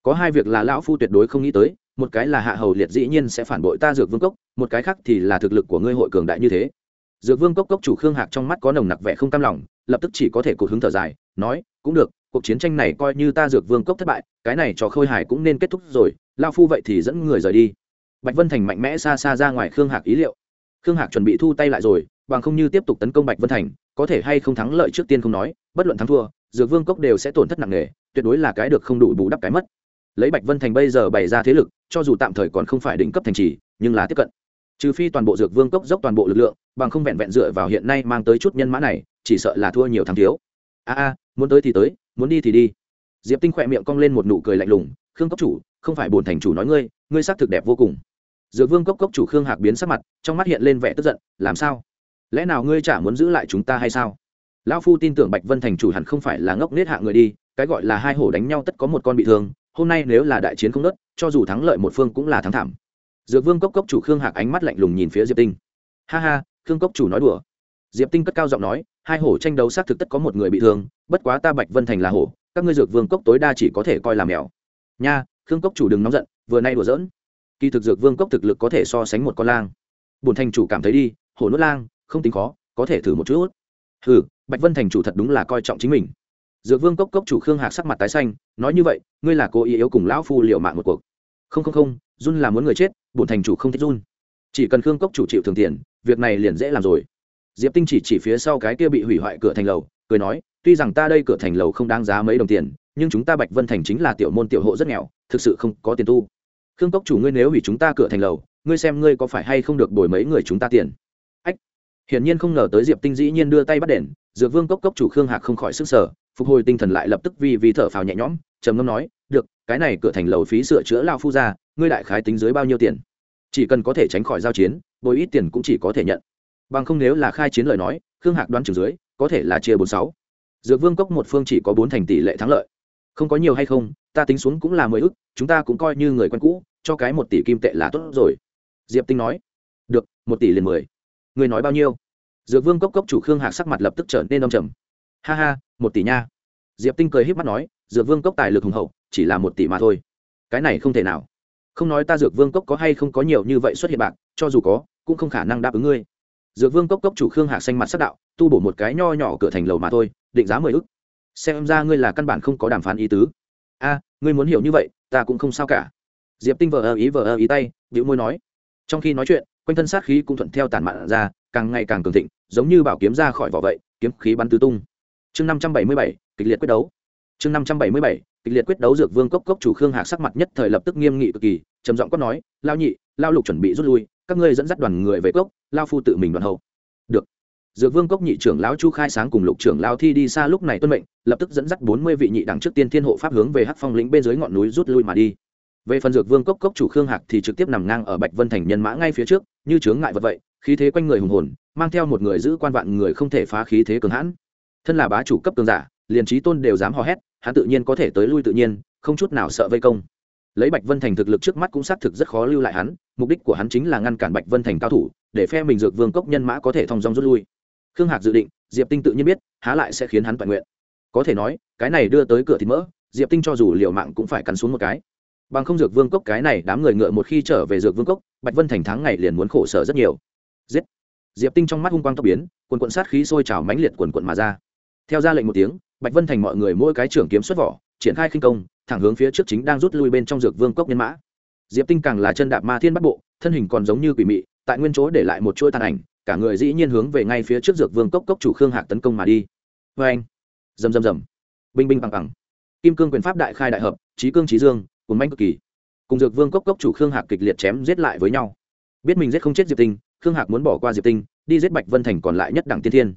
Có hai việc là lão phu tuyệt đối không nghĩ tới, một cái là hạ hầu liệt dĩ nhiên sẽ phản bội ta dược vương cốc, một cái khác thì là thực lực của ngươi hội cường đại như thế. Dược vương cốc cốc chủ khương hạc trong mắt có nồng nặc vẻ không cam lòng, lập tức chỉ có thể cụt hứng thở dài, nói, cũng được, cuộc chiến tranh này coi như ta dược vương cốc thất bại, cái này cho khôi hải cũng nên kết thúc rồi lao phu vậy thì dẫn người rời đi. Bạch vân thành mạnh mẽ xa xa ra ngoài khương hạc ý liệu. Khương hạc chuẩn bị thu tay lại rồi, bằng không như tiếp tục tấn công bạch vân thành, có thể hay không thắng lợi trước tiên không nói, bất luận thắng thua, dược vương cốc đều sẽ tổn thất nặng nề tuyệt đối là cái được không đủ bù đắp cái mất. Lấy bạch vân thành bây giờ bày ra thế lực, cho dù tạm thời còn không phải đỉnh cấp thành trì, nhưng là tiếp cận. Trừ phi toàn bộ dược vương cốc dốc toàn bộ lực lượng, bằng không vẹn vẹn dựa vào hiện nay mang tới chút nhân mã này, chỉ sợ là thua nhiều thắng thiếu. A a, muốn tới thì tới, muốn đi thì đi. Diệp tinh khỏe miệng cong lên một nụ cười lạnh lùng, khương cốc chủ, không phải bồn thành chủ nói ngươi ngươi xác thực đẹp vô cùng. Dược vương cốc cốc chủ khương hạc biến sắc mặt, trong mắt hiện lên vẻ tức giận, làm sao? Lẽ nào ngươi chả muốn giữ lại chúng ta hay sao? Lão phu tin tưởng bạch vân thành chủ hẳn không phải là ngốc nết hạ người đi cái gọi là hai hổ đánh nhau tất có một con bị thương, hôm nay nếu là đại chiến không đất cho dù thắng lợi một phương cũng là thắng thảm. Dược vương cốc cốc chủ khương hạc ánh mắt lạnh lùng nhìn phía diệp tinh. Ha ha, khương cốc chủ nói đùa. Diệp tinh cất cao giọng nói, hai hổ tranh đấu xác thực tất có một người bị thương, bất quá ta bạch vân thành là hổ, các ngươi dược vương cốc tối đa chỉ có thể coi là mèo. Nha, khương cốc chủ đừng nóng giận, vừa nay đùa giỡn. Kỳ thực dược vương cốc thực lực có thể so sánh một con lang. Bùn thành chủ cảm thấy đi, hổ nuốt lang, không tính khó, có thể thử một chút. Ừ bạch vân thành chủ thật đúng là coi trọng chính mình dược vương cốc cốc chủ khương hạc sắc mặt tái xanh, nói như vậy, ngươi là cô ý yếu cùng lão phu liệu mạng một cuộc. Không không không, run là muốn người chết, bổn thành chủ không thích run. Chỉ cần khương cốc chủ chịu thường tiền, việc này liền dễ làm rồi. Diệp tinh chỉ chỉ phía sau cái kia bị hủy hoại cửa thành lầu, cười nói, tuy rằng ta đây cửa thành lầu không đáng giá mấy đồng tiền, nhưng chúng ta bạch vân thành chính là tiểu môn tiểu hộ rất nghèo, thực sự không có tiền tu. Khương cốc chủ ngươi nếu hủy chúng ta cửa thành lầu, ngươi xem ngươi có phải hay không được đổi mấy người chúng ta tiền. Ách. Hiển nhiên không ngờ tới diệp tinh dĩ nhiên đưa tay bắt đền, dược vương cốc cốc chủ khương hạc không khỏi sức sở phục hồi tinh thần lại lập tức vì vì thở phào nhẹ nhõm, trầm ngâm nói, được, cái này cửa thành lầu phí sửa chữa lao phu ra, ngươi đại khái tính dưới bao nhiêu tiền? Chỉ cần có thể tránh khỏi giao chiến, bồi ít tiền cũng chỉ có thể nhận. Bằng không nếu là khai chiến lời nói, khương hạc đoán trừ dưới, có thể là chia bốn sáu. Dược vương cốc một phương chỉ có bốn thành tỷ lệ thắng lợi. Không có nhiều hay không, ta tính xuống cũng là mười ức, chúng ta cũng coi như người quen cũ, cho cái một tỷ kim tệ là tốt rồi. Diệp tinh nói. Được, một tỷ liền mười. Người nói bao nhiêu? Dược vương cốc cốc chủ khương hạc sắc mặt lập tức trở nên đông trầm. Ha ha một tỷ nha. Diệp tinh cười h í p mắt nói, dược vương cốc tài lực hùng hậu, chỉ là một tỷ mà thôi. Cái này không thể nào. Không nói ta dược vương cốc có hay không có nhiều như vậy xuất hiện bạc, cho dù có, cũng không khả năng đáp ứng ngươi. Dược vương cốc cốc chủ khương Hạ xanh mặt sắc đạo, tu bổ một cái nho nhỏ cửa thành lầu mà thôi, định giá mười ức. Xem ra ngươi là căn bản không có đàm phán ý tứ. A, ngươi muốn hiểu như vậy, ta cũng không sao cả. Diệp tinh vờ ơ ý, vờ ơ ý tay điệu môi nói. Trong khi nói chuyện, quanh thân sát khí cũng thuận theo tàn mạn ra, càng ngày càng cường thịnh, giống như bảo kiếm ra khỏi vỏ vậy, kiếm khí bắn tứ tung chương năm trăm bảy mươi bảy, kịch liệt quyết đấu. Chương năm trăm bảy mươi bảy, kịch liệt quyết đấu dược vương cốc cốc chủ khương hạc sắc mặt nhất thời lập tức nghiêm nghị cực kỳ, trầm giọng quát nói, lao nhị, lao lục chuẩn bị rút lui, các ngươi dẫn dắt đoàn người về cốc, lao phu tự mình đoàn hậu. Được. Dược vương cốc nhị trưởng lão chu khai sáng cùng lục trưởng lão thi đi xa lúc này tuân mệnh, lập tức dẫn dắt bốn mươi vị nhị đẳng trước tiên thiên hộ pháp hướng về hắc phong lĩnh bên dưới ngọn núi rút lui mà đi. Về phần dược vương cốc cốc chủ khương hạc thì trực tiếp nằm ngang ở bạch vân thành nhân mã ngay phía trước, như chướng ngại vật vậy, khí thế quanh người hùng hồn, mang theo một người giữ quan vạn người không thể phá khí thế cường hãn thân là bá chủ cấp cường giả, liền trí tôn đều dám hò hét, hắn tự nhiên có thể tới lui tự nhiên, không chút nào sợ vây công. Lấy bạch vân thành thực lực trước mắt cũng xác thực rất khó lưu lại hắn, mục đích của hắn chính là ngăn cản bạch vân thành cao thủ, để phe mình dược vương cốc nhân mã có thể thong dong rút lui. Khương hạc dự định, diệp tinh tự nhiên biết, há lại sẽ khiến hắn toàn nguyện. Có thể nói, cái này đưa tới cửa thịt mỡ, diệp tinh cho dù liều mạng cũng phải cắn xuống một cái. Bằng không dược vương cốc cái này đám người ngựa một khi trở về dược vương cốc, bạch vân thành tháng ngày liền muốn khổ sở rất nhiều. Giết! Diệp tinh trong mắt hung quang tốc biến, quần quận sát khí sôi trào mãnh liệt quần quận mà ra theo ra lệnh một tiếng, bạch vân thành mọi người mỗi cái trưởng kiếm xuất vỏ, triển khai khinh công, thẳng hướng phía trước chính đang rút lui bên trong dược vương cốc nhân mã. Diệp tinh càng là chân đạp ma thiên bắt bộ, thân hình còn giống như quỷ mị, tại nguyên chỗ để lại một chuỗi tàn ảnh, cả người dĩ nhiên hướng về ngay phía trước dược vương cốc cốc chủ khương hạc tấn công mà đi. Vê anh. Rầm rầm rầm. Binh binh bằng bằng. Kim cương quyền pháp đại khai đại hợp trí cương trí dương cùng manh cực kỳ. Cùng dược vương cốc cốc chủ khương hạc kịch liệt chém giết lại với nhau. Biết mình giết không chết diệp tinh, khương hạc muốn bỏ qua diệp tinh, đi giết bạch vân thành còn lại nhất đẳng tiên thiên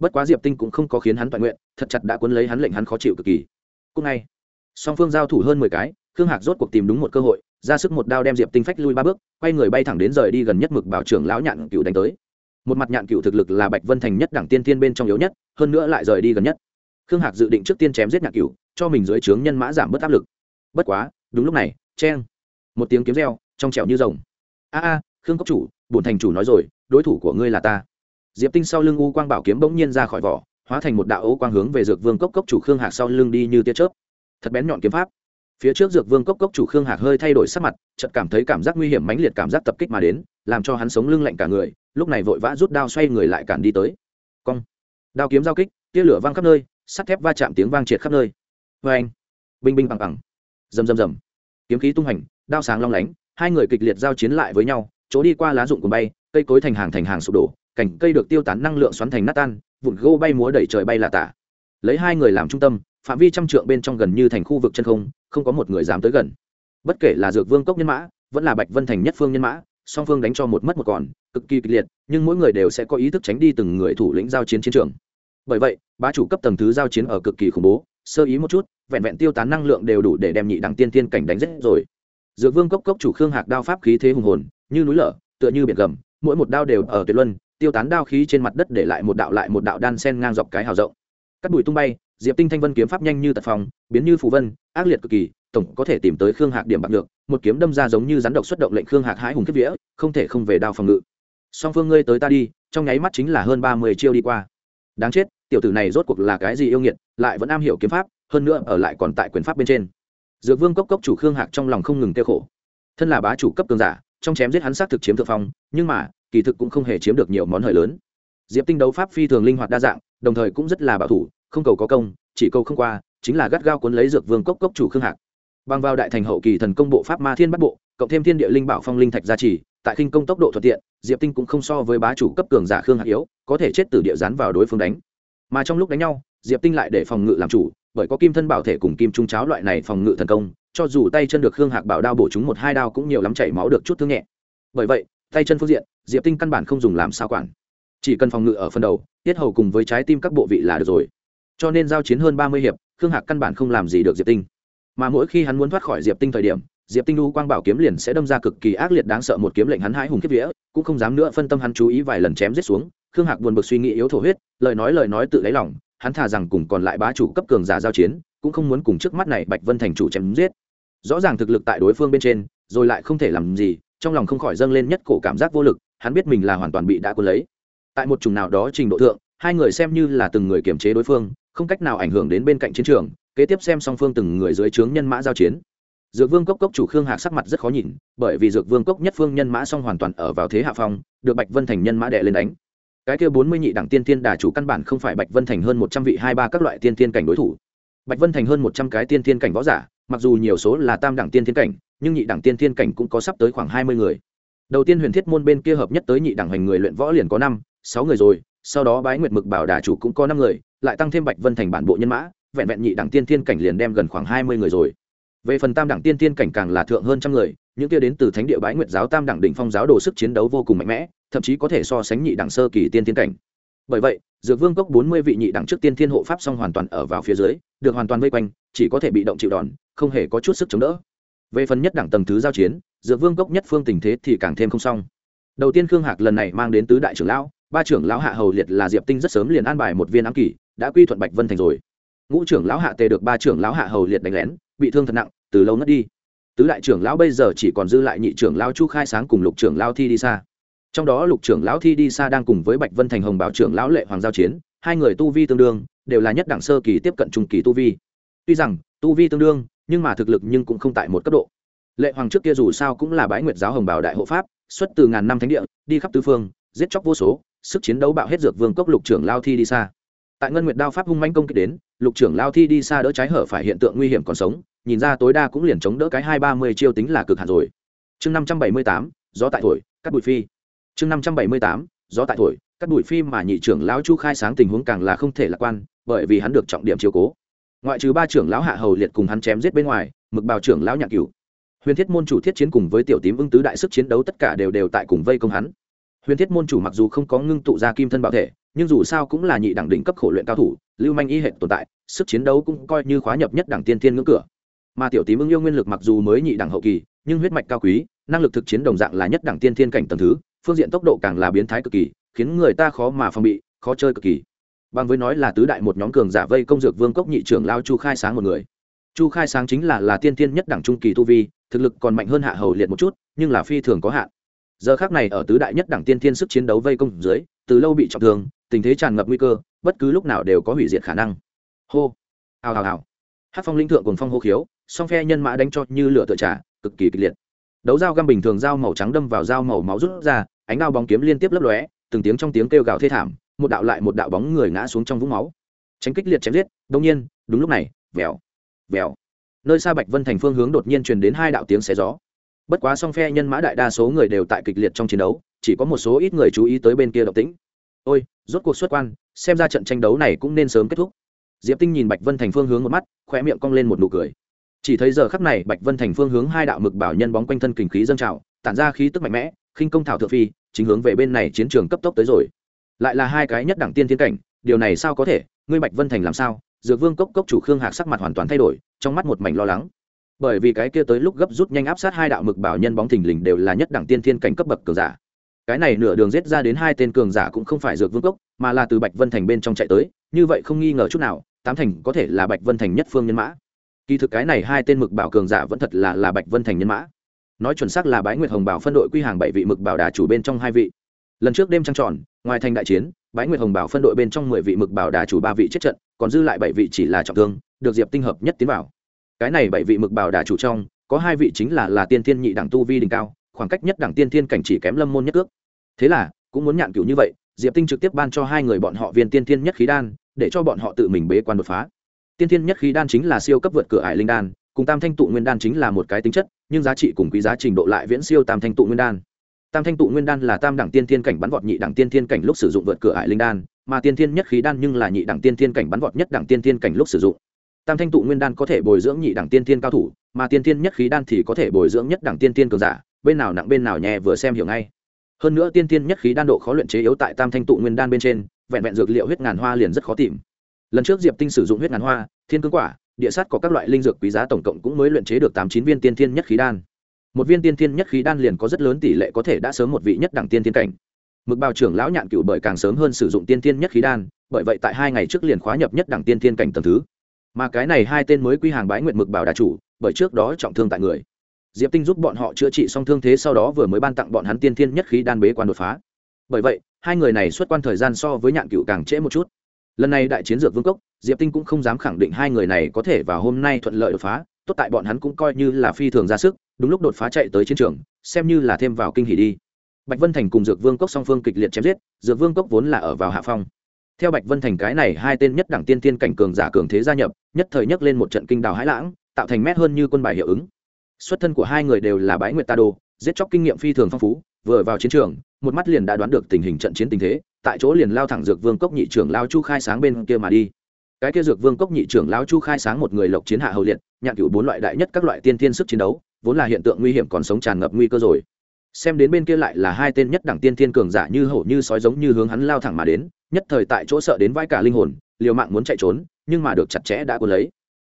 bất quá diệp tinh cũng không có khiến hắn toàn nguyện, thật chặt đã cuốn lấy hắn lệnh hắn khó chịu cực kỳ. Cũng ngay, song phương giao thủ hơn mười cái, khương hạc rốt cuộc tìm đúng một cơ hội, ra sức một đao đem diệp tinh phách lui ba bước, quay người bay thẳng đến rời đi gần nhất mực bảo trưởng lão nhạn cựu đánh tới. Một mặt nhạn cựu thực lực là bạch vân thành nhất đẳng tiên tiên bên trong yếu nhất, hơn nữa lại rời đi gần nhất. Khương hạc dự định trước tiên chém giết nhạn cựu, cho mình dưới trướng nhân mã giảm bớt áp lực. Bất quá, đúng lúc này, cheng, một tiếng kiếm reo, trong trẻo như rồng. A a, khương cốc chủ, bổn thành chủ nói rồi, đối thủ của ngươi là ta diệp tinh sau lưng u quang bảo kiếm bỗng nhiên ra khỏi vỏ, hóa thành một đạo ô quang hướng về dược vương cốc cốc chủ khương hạc sau lưng đi như tia chớp. Thật bén nhọn kiếm pháp. Phía trước dược vương cốc cốc chủ khương hạc hơi thay đổi sắc mặt, chợt cảm thấy cảm giác nguy hiểm mãnh liệt cảm giác tập kích mà đến, làm cho hắn sống lưng lạnh cả người, lúc này vội vã rút đao xoay người lại cản đi tới. Cong. Đao kiếm giao kích, tia lửa vang khắp nơi, sắt thép va chạm tiếng vang triệt khắp nơi. Vê anh binh binh bằng bằng rầm rầm rầm. Kiếm khí tung hành, đao sáng long lánh, hai người kịch liệt giao chiến lại với nhau, chỗ đi qua lá rụng cùng bay, cây cối thành hàng thành hàng sụp đổ cảnh cây được tiêu tán năng lượng xoắn thành nát tan, vụn gô bay múa đẩy trời bay là tả. Lấy hai người làm trung tâm, phạm vi trăm trượng bên trong gần như thành khu vực chân không không có một người dám tới gần. Bất kể là dược vương cốc nhân mã, vẫn là bạch vân thành nhất phương nhân mã, song phương đánh cho một mất một còn, cực kỳ kịch liệt, nhưng mỗi người đều sẽ có ý thức tránh đi từng người thủ lĩnh giao chiến chiến trường. Bởi vậy, bá chủ cấp tầng thứ giao chiến ở cực kỳ khủng bố, sơ ý một chút, vẹn vẹn tiêu tán năng lượng đều đủ để đem nhị đẳng tiên tiên cảnh đánh rết rồi. Dược vương cốc cốc chủ khương hạc đao pháp khí thế hùng hồn, như núi lở, tựa như biển gầm, mỗi một đao đều ở tuyệt luân tiêu tán đao khí trên mặt đất để lại một đạo lại một đạo đan sen ngang dọc cái hào rộng. Cắt bụi tung bay, diệp tinh thanh vân kiếm pháp nhanh như tật phòng biến như phù vân, ác liệt cực kỳ, tổng có thể tìm tới khương hạc điểm bạc được, một kiếm đâm ra giống như rắn độc xuất động lệnh khương hạc hái hùng kiếp vía, không thể không về đao phòng ngự. Song phương ngươi tới ta đi, trong nháy mắt chính là hơn ba mươi chiêu đi qua. Đáng chết, tiểu tử này rốt cuộc là cái gì yêu nghiệt, lại vẫn am hiểu kiếm pháp, hơn nữa ở lại còn tại quyền pháp bên trên. Dược vương cốc cốc chủ khương hạc trong lòng không ngừng kêu khổ. Thân là bá chủ cấp cường giả trong chém giết hắn xác thực chiếm thượng phong, nhưng mà, kỳ thực cũng không hề chiếm được nhiều món hời lớn. Diệp tinh đấu pháp phi thường linh hoạt đa dạng, đồng thời cũng rất là bảo thủ, không cầu có công, chỉ cầu không qua, chính là gắt gao cuốn lấy dược vương cốc cốc chủ khương hạc. Bằng vào đại thành hậu kỳ thần công bộ pháp ma thiên bắt bộ, cộng thêm thiên địa linh bảo phong linh thạch gia trì, tại khinh công tốc độ thuận tiện, diệp tinh cũng không so với bá chủ cấp cường giả khương hạc yếu, có thể chết từ địa rán vào đối phương đánh. Mà trong lúc đánh nhau, diệp tinh lại để phòng ngự làm chủ, bởi có kim thân bảo thể cùng kim trung cháo loại này phòng ngự thần công cho dù tay chân được khương hạc bảo đao bổ chúng một hai đao cũng nhiều lắm chảy máu được chút thương nhẹ. Bởi vậy, tay chân phương diện, diệp tinh căn bản không dùng làm sao quản. Chỉ cần phòng ngự ở phần đầu, tiết hầu cùng với trái tim các bộ vị là được rồi. Cho nên giao chiến hơn ba mươi hiệp, khương hạc căn bản không làm gì được diệp tinh. Mà mỗi khi hắn muốn thoát khỏi diệp tinh thời điểm, diệp tinh đu quang bảo kiếm liền sẽ đâm ra cực kỳ ác liệt đáng sợ một kiếm lệnh hắn hãi hùng kiếp vía, cũng không dám nữa phân tâm hắn chú ý vài lần chém giết xuống. Khương hạc buồn bực suy nghĩ yếu thổ huyết, lời nói lời nói tự lấy lòng, hắn thà rằng cùng còn lại bá chủ cấp cường giả giao chiến cũng không muốn cùng trước mắt này bạch vân thành chủ chém giết. Rõ ràng thực lực tại đối phương bên trên, rồi lại không thể làm gì, trong lòng không khỏi dâng lên nhất cổ cảm giác vô lực, hắn biết mình là hoàn toàn bị đã cuốn lấy. Tại một chủng nào đó trình độ thượng, hai người xem như là từng người kiềm chế đối phương, không cách nào ảnh hưởng đến bên cạnh chiến trường, kế tiếp xem song phương từng người dưới trướng nhân mã giao chiến. Dược vương cốc cốc chủ khương hạc sắc mặt rất khó nhìn, bởi vì dược vương cốc nhất phương nhân mã song hoàn toàn ở vào thế hạ phong, được bạch vân thành nhân mã đệ lên đánh. Cái kia bốn mươi nhị đẳng tiên tiên đà chủ căn bản không phải bạch vân thành hơn một trăm vị hai ba các loại tiên tiên cảnh đối thủ bạch vân thành hơn một trăm cái tiên Thiên cảnh võ giả, mặc dù nhiều số là tam đẳng tiên Thiên cảnh, nhưng nhị đẳng tiên Thiên cảnh cũng có sắp tới khoảng hai mươi người. Đầu tiên huyền thiết môn bên kia hợp nhất tới nhị đẳng hành người luyện võ liền có năm, sáu người rồi, sau đó bái nguyệt mực bảo đà chủ cũng có năm người, lại tăng thêm bạch vân thành bản bộ nhân mã, vẹn vẹn nhị đẳng tiên Thiên cảnh liền đem gần khoảng hai mươi người rồi. Về phần tam đẳng tiên Thiên cảnh càng là thượng hơn trăm người, những kia đến từ thánh địa bái nguyệt giáo tam đẳng đỉnh phong giáo đồ sức chiến đấu vô cùng mạnh mẽ, thậm chí có thể so sánh nhị đẳng sơ kỳ tiên Thiên cảnh. Bởi vậy dược vương cốc bốn mươi vị nhị đẳng trước tiên thiên hộ pháp song hoàn toàn ở vào phía dưới, được hoàn toàn vây quanh, chỉ có thể bị động chịu đòn, không hề có chút sức chống đỡ. Về phần nhất đẳng tầng thứ giao chiến, dược vương cốc nhất phương tình thế thì càng thêm không xong. Đầu tiên khương hạc lần này mang đến tứ đại trưởng lão, ba trưởng lão hạ hầu liệt là diệp tinh rất sớm liền an bài một viên ám kỷ, đã quy thuận bạch vân thành rồi. Ngũ trưởng lão hạ tề được ba trưởng lão hạ hầu liệt đánh lén, bị thương thật nặng, từ lâu ngất đi. Tứ đại trưởng lão bây giờ chỉ còn dư lại nhị trưởng lão chu khai sáng cùng lục trưởng lão thi đi xa trong đó lục trưởng lão thi đi xa đang cùng với bạch vân thành hồng bảo trưởng lão lệ hoàng giao chiến, hai người tu vi tương đương, đều là nhất đẳng sơ kỳ tiếp cận trung kỳ tu vi. Tuy rằng, tu vi tương đương, nhưng mà thực lực nhưng cũng không tại một cấp độ. Lệ hoàng trước kia dù sao cũng là bái nguyệt giáo hồng bảo đại hộ pháp, xuất từ ngàn năm thánh địa, đi khắp tứ phương, giết chóc vô số, sức chiến đấu bạo hết dược vương cốc lục trưởng lao thi đi xa tại ngân nguyệt đao pháp hung manh công kích đến, lục trưởng lao thi đi xa đỡ trái hở phải hiện tượng nguy hiểm còn sống, nhìn ra tối đa cũng liền chống đỡ cái hai ba mươi chiêu tính là cực hạn rồi. Chương năm trăm bảy mươi tám, gió tại thổi, cắt bụi phi chương năm trăm bảy mươi tám, gió tại thổi, các bụi phim mà nhị trưởng lão chu khai sáng tình huống càng là không thể lạc quan, bởi vì hắn được trọng điểm chiếu cố. Ngoại trừ ba trưởng lão hạ hầu liệt cùng hắn chém giết bên ngoài, mực bào trưởng lão nhạc cửu, huyền thiết môn chủ thiết chiến cùng với tiểu tím ưng tứ đại sức chiến đấu tất cả đều đều tại cùng vây công hắn. Huyền thiết môn chủ mặc dù không có ngưng tụ ra kim thân bảo thể, nhưng dù sao cũng là nhị đẳng đỉnh cấp khổ luyện cao thủ, lưu manh y hệ tồn tại, sức chiến đấu cũng coi như khóa nhập nhất đẳng tiên thiên ngưỡng cửa. Mà tiểu tím ưng yêu nguyên lực mặc dù mới nhị đẳng hậu kỳ, nhưng huyết mạch cao quý, năng lực thực chiến đồng dạng là nhất đẳng tiên thiên cảnh tầng thứ phương diện tốc độ càng là biến thái cực kỳ, khiến người ta khó mà phòng bị, khó chơi cực kỳ. Bằng với nói là tứ đại một nhóm cường giả vây công dược vương cốc nhị trưởng lao chu khai sáng một người. Chu khai sáng chính là là tiên tiên nhất đẳng trung kỳ tu vi, thực lực còn mạnh hơn hạ hầu liệt một chút, nhưng là phi thường có hạn. Giờ khác này ở tứ đại nhất đẳng tiên tiên sức chiến đấu vây công dưới, từ lâu bị trọng thương, tình thế tràn ngập nguy cơ, bất cứ lúc nào đều có hủy diệt khả năng. Hô! Hào hào hào! Hát phong linh thượng cùng phong hô khiếu, song phe nhân mã đánh cho như lửa tựa trà, cực kỳ kịch liệt đấu dao găm bình thường dao màu trắng đâm vào dao màu máu rút ra, ánh đao bóng kiếm liên tiếp lấp lóe, từng tiếng trong tiếng kêu gào thê thảm, một đạo lại một đạo bóng người ngã xuống trong vũng máu. Tránh kích liệt chém giết đông nhiên, đúng lúc này, vèo vèo. Nơi xa bạch vân thành phương hướng đột nhiên truyền đến hai đạo tiếng xé gió. Bất quá song phe nhân mã đại đa số người đều tại kịch liệt trong chiến đấu, chỉ có một số ít người chú ý tới bên kia độc tĩnh. Ôi, rốt cuộc xuất quan, xem ra trận tranh đấu này cũng nên sớm kết thúc. Diệp tinh nhìn bạch vân thành phương hướng một mắt khoe miệng cong lên một nụ cười chỉ thấy giờ khắc này bạch vân thành phương hướng hai đạo mực bảo nhân bóng quanh thân kình khí dâng trào, tản ra khí tức mạnh mẽ, khinh công thảo thượng phi, chính hướng về bên này chiến trường cấp tốc tới rồi. Lại là hai cái nhất đẳng tiên thiên cảnh, điều này sao có thể? Ngươi bạch vân thành làm sao? Dược vương cốc cốc chủ khương hạc sắc mặt hoàn toàn thay đổi, trong mắt một mảnh lo lắng. Bởi vì cái kia tới lúc gấp rút nhanh áp sát hai đạo mực bảo nhân bóng thình lình đều là nhất đẳng tiên thiên cảnh cấp bậc cường giả. Cái này nửa đường giết ra đến hai tên cường giả cũng không phải dược vương cốc, mà là từ bạch vân thành bên trong chạy tới, như vậy không nghi ngờ chút nào, tám thành có thể là bạch vân thành nhất phương nhân mã kỳ thực cái này hai tên mực bảo cường giả vẫn thật là là bạch vân thành nhân mã. Nói chuẩn xác là bái nguyệt hồng bảo phân đội quy hàng bảy vị mực bảo đà chủ bên trong hai vị. Lần trước đêm trăng tròn, ngoài thành đại chiến, bái nguyệt hồng bảo phân đội bên trong mười vị mực bảo đà chủ ba vị chết trận, còn dư lại bảy vị chỉ là trọng thương, được diệp tinh hợp nhất tiến vào. Cái này bảy vị mực bảo đà chủ trong, có hai vị chính là là tiên thiên nhị đẳng tu vi đỉnh cao, khoảng cách nhất đẳng tiên thiên cảnh chỉ kém lâm môn nhất ước thế là, cũng muốn nhạn cửu như vậy, diệp tinh trực tiếp ban cho hai người bọn họ viên tiên thiên nhất khí đan, để cho bọn họ tự mình bế quan đột phá tiên thiên nhất khí đan chính là siêu cấp vượt cửa ải linh đan, cùng tam thanh tụ nguyên đan chính là một cái tính chất, nhưng giá trị cùng quý giá trình độ lại viễn siêu tam thanh tụ nguyên đan. Tam thanh tụ nguyên đan là tam đẳng tiên thiên cảnh bắn vọt nhị đẳng tiên thiên cảnh lúc sử dụng vượt cửa ải linh đan, mà tiên thiên nhất khí đan nhưng là nhị đẳng tiên thiên cảnh bắn vọt nhất đẳng tiên thiên cảnh lúc sử dụng. Tam thanh tụ nguyên đan có thể bồi dưỡng nhị đẳng tiên thiên cao thủ, mà tiên thiên nhất khí đan thì có thể bồi dưỡng nhất đẳng tiên thiên cường giả, bên nào nặng bên nào nhẹ vừa xem hiểu ngay. Hơn nữa tiên thiên nhất khí đan độ khó luyện chế yếu tại tam thanh tụ nguyên đan bên trên, vẹn vẹn dược liệu huyết ngàn hoa liền rất khó tìm lần trước diệp tinh sử dụng huyết ngàn hoa, thiên cương quả, địa sát có các loại linh dược quý giá tổng cộng cũng mới luyện chế được tám chín viên tiên thiên nhất khí đan. Một viên tiên thiên nhất khí đan liền có rất lớn tỷ lệ có thể đã sớm một vị nhất đẳng tiên thiên cảnh. Mực bào trưởng lão nhạn cựu bởi càng sớm hơn sử dụng tiên thiên nhất khí đan, bởi vậy tại hai ngày trước liền khóa nhập nhất đẳng tiên thiên cảnh tầng thứ. Mà cái này hai tên mới quy hàng bái nguyện mực bảo đà chủ, bởi trước đó trọng thương tại người. Diệp tinh giúp bọn họ chữa trị xong thương thế sau đó vừa mới ban tặng bọn hắn tiên thiên nhất khí đan bế quan đột phá. Bởi vậy, hai người này xuất quan thời gian so với nhạn cựu càng trễ một chút lần này đại chiến dược vương cốc, diệp tinh cũng không dám khẳng định hai người này có thể vào hôm nay thuận lợi đột phá, tốt tại bọn hắn cũng coi như là phi thường ra sức, đúng lúc đột phá chạy tới chiến trường, xem như là thêm vào kinh hỉ đi. Bạch vân thành cùng dược vương cốc song phương kịch liệt chém giết, dược vương cốc vốn là ở vào hạ phong. Theo bạch vân thành cái này hai tên nhất đẳng tiên tiên cảnh cường giả cường thế gia nhập, nhất thời nhất lên một trận kinh đào hãi lãng, tạo thành mét hơn như quân bài hiệu ứng. Xuất thân của hai người đều là bái nguyệt ta đô giết chóc kinh nghiệm phi thường phong phú, vừa vào chiến trường, một mắt liền đã đoán được tình hình trận chiến tình thế tại chỗ liền lao thẳng dược vương cốc nhị trưởng lao chu khai sáng bên kia mà đi. Cái kia dược vương cốc nhị trưởng lão chu khai sáng một người lộc chiến hạ hầu liệt nhạc cựu bốn loại đại nhất các loại tiên thiên sức chiến đấu, vốn là hiện tượng nguy hiểm còn sống tràn ngập nguy cơ rồi. Xem đến bên kia lại là hai tên nhất đẳng tiên thiên cường giả như hổ như sói giống như hướng hắn lao thẳng mà đến, nhất thời tại chỗ sợ đến vai cả linh hồn, liều mạng muốn chạy trốn, nhưng mà được chặt chẽ đã cuốn lấy.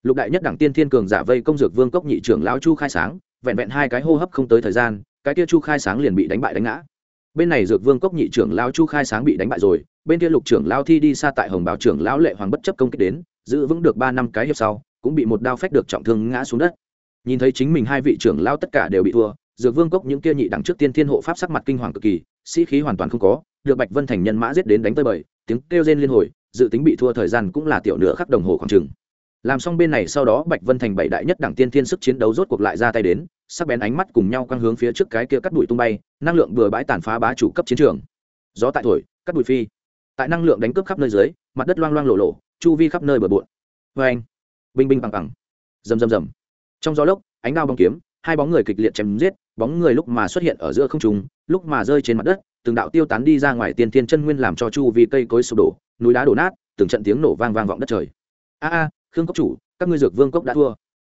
Lục đại nhất đẳng tiên thiên cường giả vây công dược vương cốc nhị trưởng lão chu khai sáng, vẹn vẹn hai cái hô hấp không tới thời gian, cái kia chu khai sáng liền bị đánh bại đánh ngã bên này dược vương cốc nhị trưởng lão chu khai sáng bị đánh bại rồi, bên kia lục trưởng lão thi đi xa tại hồng bảo trưởng lão lệ hoàng bất chấp công kích đến, giữ vững được ba năm cái hiệp sau, cũng bị một đao phách được trọng thương ngã xuống đất. Nhìn thấy chính mình hai vị trưởng lão tất cả đều bị thua, dược vương cốc những kia nhị đẳng trước tiên thiên hộ pháp sắc mặt kinh hoàng cực kỳ, sĩ khí hoàn toàn không có, được bạch vân thành nhân mã giết đến đánh tới bời, tiếng kêu rên liên hồi, dự tính bị thua thời gian cũng là tiểu nửa khắc đồng hồ khoảng chừng làm xong bên này sau đó bạch vân thành bảy đại nhất đẳng tiên thiên sức chiến đấu rốt cuộc lại ra tay đến, sắc bén ánh mắt cùng nhau quăng hướng phía trước cái kia cắt bụi tung bay, năng lượng bừa bãi tàn phá bá chủ cấp chiến trường. Gió tại thổi, cắt bụi phi. Tại năng lượng đánh cướp khắp nơi dưới, mặt đất loang loang lộ lộ chu vi khắp nơi bờ bộn. Vê anh, binh binh bằng bằng. Rầm rầm rầm. Trong gió lốc, ánh đao bóng kiếm, hai bóng người kịch liệt chém giết, bóng người lúc mà xuất hiện ở giữa không trung, lúc mà rơi trên mặt đất, từng đạo tiêu tán đi ra ngoài tiền thiên chân nguyên làm cho chu vi cây cối sụp đổ, núi đá đổ nát, từng trận tiếng nổ vang vang vọng đất trời. A a khương cốc chủ, các ngươi dược vương cốc đã thua.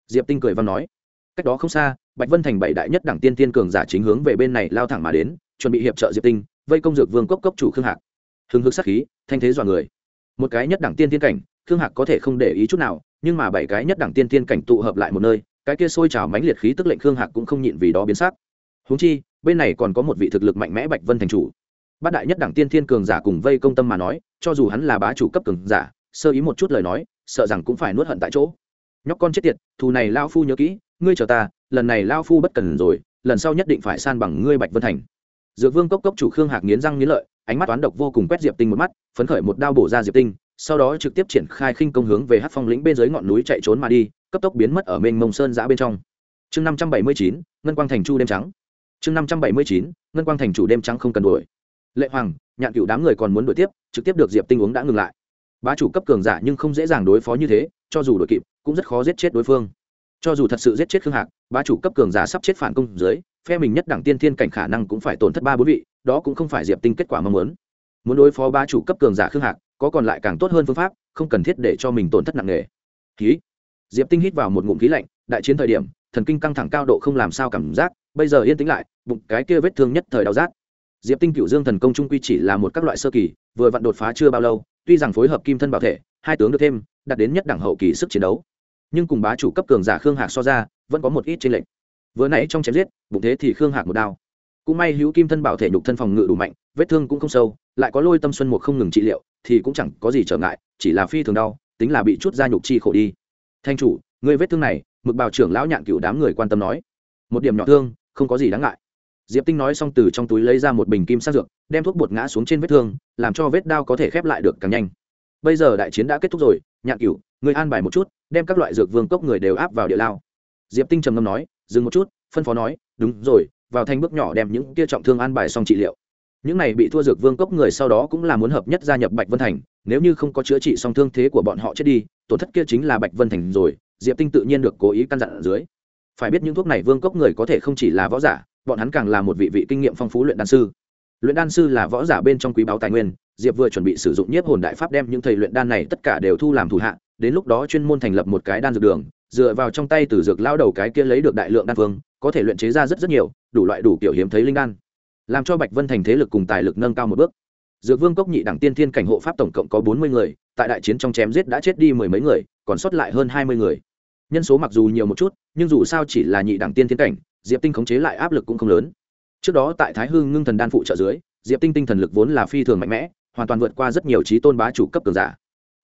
Diệp tinh cười văn nói. Cách đó không xa, bạch vân thành bảy đại nhất đẳng tiên tiên cường giả chính hướng về bên này lao thẳng mà đến, chuẩn bị hiệp trợ diệp tinh, vây công dược vương cốc cốc chủ khương hạc. Hưng hực sắc khí, thanh thế dọa người. Một cái nhất đẳng tiên tiên cảnh, khương hạc có thể không để ý chút nào, nhưng mà bảy cái nhất đẳng tiên tiên cảnh tụ hợp lại một nơi, cái kia sôi trào mãnh liệt khí tức lệnh khương hạc cũng không nhịn vì đó biến sắc. Húng chi, bên này còn có một vị thực lực mạnh mẽ bạch vân thành chủ. Bát đại nhất đẳng tiên thiên cường giả cùng vây công tâm mà nói, cho dù hắn là bá chủ cấp cường giả, sơ ý một chút lời nói sợ rằng cũng phải nuốt hận tại chỗ. Nhóc con chết tiệt, thù này lao phu nhớ kỹ, ngươi chờ ta, lần này lao phu bất cần rồi, lần sau nhất định phải san bằng ngươi bạch vân thành. Dược vương cốc cốc chủ khương hạc nghiến răng nghiến lợi, ánh mắt toán độc vô cùng quét diệp tinh một mắt, phấn khởi một đao bổ ra diệp tinh, sau đó trực tiếp triển khai khinh công hướng về hát phong lĩnh bên dưới ngọn núi chạy trốn mà đi, cấp tốc biến mất ở mênh mông sơn giã bên trong. Chương năm trăm bảy mươi chín, ngân quang thành chu đêm trắng. Chương năm trăm bảy mươi chín, ngân quang thành chủ đêm trắng không cần đuổi. Lệ hoàng, nhạn cựu đám người còn muốn đuổi tiếp, trực tiếp được diệp tinh uống đã ngừng lại bá chủ cấp cường giả nhưng không dễ dàng đối phó như thế, cho dù đội kịp, cũng rất khó giết chết đối phương. Cho dù thật sự giết chết khương hạc, bá chủ cấp cường giả sắp chết phản công dưới, phe mình nhất đẳng tiên thiên cảnh khả năng cũng phải tổn thất ba bốn vị, đó cũng không phải diệp tinh kết quả mong muốn. Muốn đối phó bá chủ cấp cường giả khương hạc, có còn lại càng tốt hơn phương pháp, không cần thiết để cho mình tổn thất nặng nề. Khí diệp tinh hít vào một ngụm khí lạnh, đại chiến thời điểm, thần kinh căng thẳng cao độ không làm sao cảm giác, bây giờ yên tĩnh lại, bụng cái kia vết thương nhất thời đau rát diệp tinh cựu dương thần công trung quy chỉ là một các loại sơ kỳ, vừa vặn đột phá chưa bao lâu, tuy rằng phối hợp kim thân bảo thể, hai tướng được thêm, đạt đến nhất đẳng hậu kỳ sức chiến đấu. Nhưng cùng bá chủ cấp cường giả khương hạc so ra, vẫn có một ít trên lệnh vừa nãy trong chém giết, bụng thế thì khương hạc một đao. Cũng may hữu kim thân bảo thể nhục thân phòng ngự đủ mạnh, vết thương cũng không sâu, lại có lôi tâm xuân một không ngừng trị liệu, thì cũng chẳng có gì trở ngại, chỉ là phi thường đau, tính là bị chút da nhục chi khổ đi. Thanh chủ, người vết thương này, mực bào trưởng lão nhạn cựu đám người quan tâm nói. Một điểm nhỏ thương, không có gì đáng ngại diệp tinh nói xong từ trong túi lấy ra một bình kim sát dược, đem thuốc bột ngã xuống trên vết thương, làm cho vết đao có thể khép lại được càng nhanh. Bây giờ đại chiến đã kết thúc rồi, nhạn cửu, người an bài một chút, đem các loại dược vương cốc người đều áp vào địa lao. Diệp tinh trầm ngâm nói, dừng một chút, phân phó nói, đúng rồi, vào thanh bước nhỏ đem những kia trọng thương an bài xong trị liệu. Những này bị thua dược vương cốc người sau đó cũng là muốn hợp nhất gia nhập bạch vân thành, nếu như không có chữa trị xong thương thế của bọn họ chết đi, tổn thất kia chính là bạch vân thành rồi. Diệp tinh tự nhiên được cố ý căn dặn ở dưới phải biết những thuốc này vương cốc người có thể không chỉ là võ giả, bọn hắn càng là một vị vị kinh nghiệm phong phú luyện đan sư. Luyện đan sư là võ giả bên trong quý báo tài nguyên, diệp vừa chuẩn bị sử dụng nhiếp hồn đại pháp đem những thầy luyện đan này tất cả đều thu làm thủ hạ, đến lúc đó chuyên môn thành lập một cái đan dược đường, dựa vào trong tay từ dược lao đầu cái kia lấy được đại lượng đan phương, có thể luyện chế ra rất rất nhiều, đủ loại đủ kiểu hiếm thấy linh đan. Làm cho bạch vân thành thế lực cùng tài lực nâng cao một bước. Dược vương cốc nhị đẳng tiên thiên cảnh hộ pháp tổng cộng có bốn mươi người, tại đại chiến trong chém giết đã chết đi mười mấy người, còn sót lại hơn hai mươi người nhân số mặc dù nhiều một chút, nhưng dù sao chỉ là nhị đẳng tiên thiên cảnh, diệp tinh khống chế lại áp lực cũng không lớn. Trước đó tại thái hưng ngưng thần đan phụ trợ dưới, diệp tinh tinh thần lực vốn là phi thường mạnh mẽ, hoàn toàn vượt qua rất nhiều trí tôn bá chủ cấp cường giả.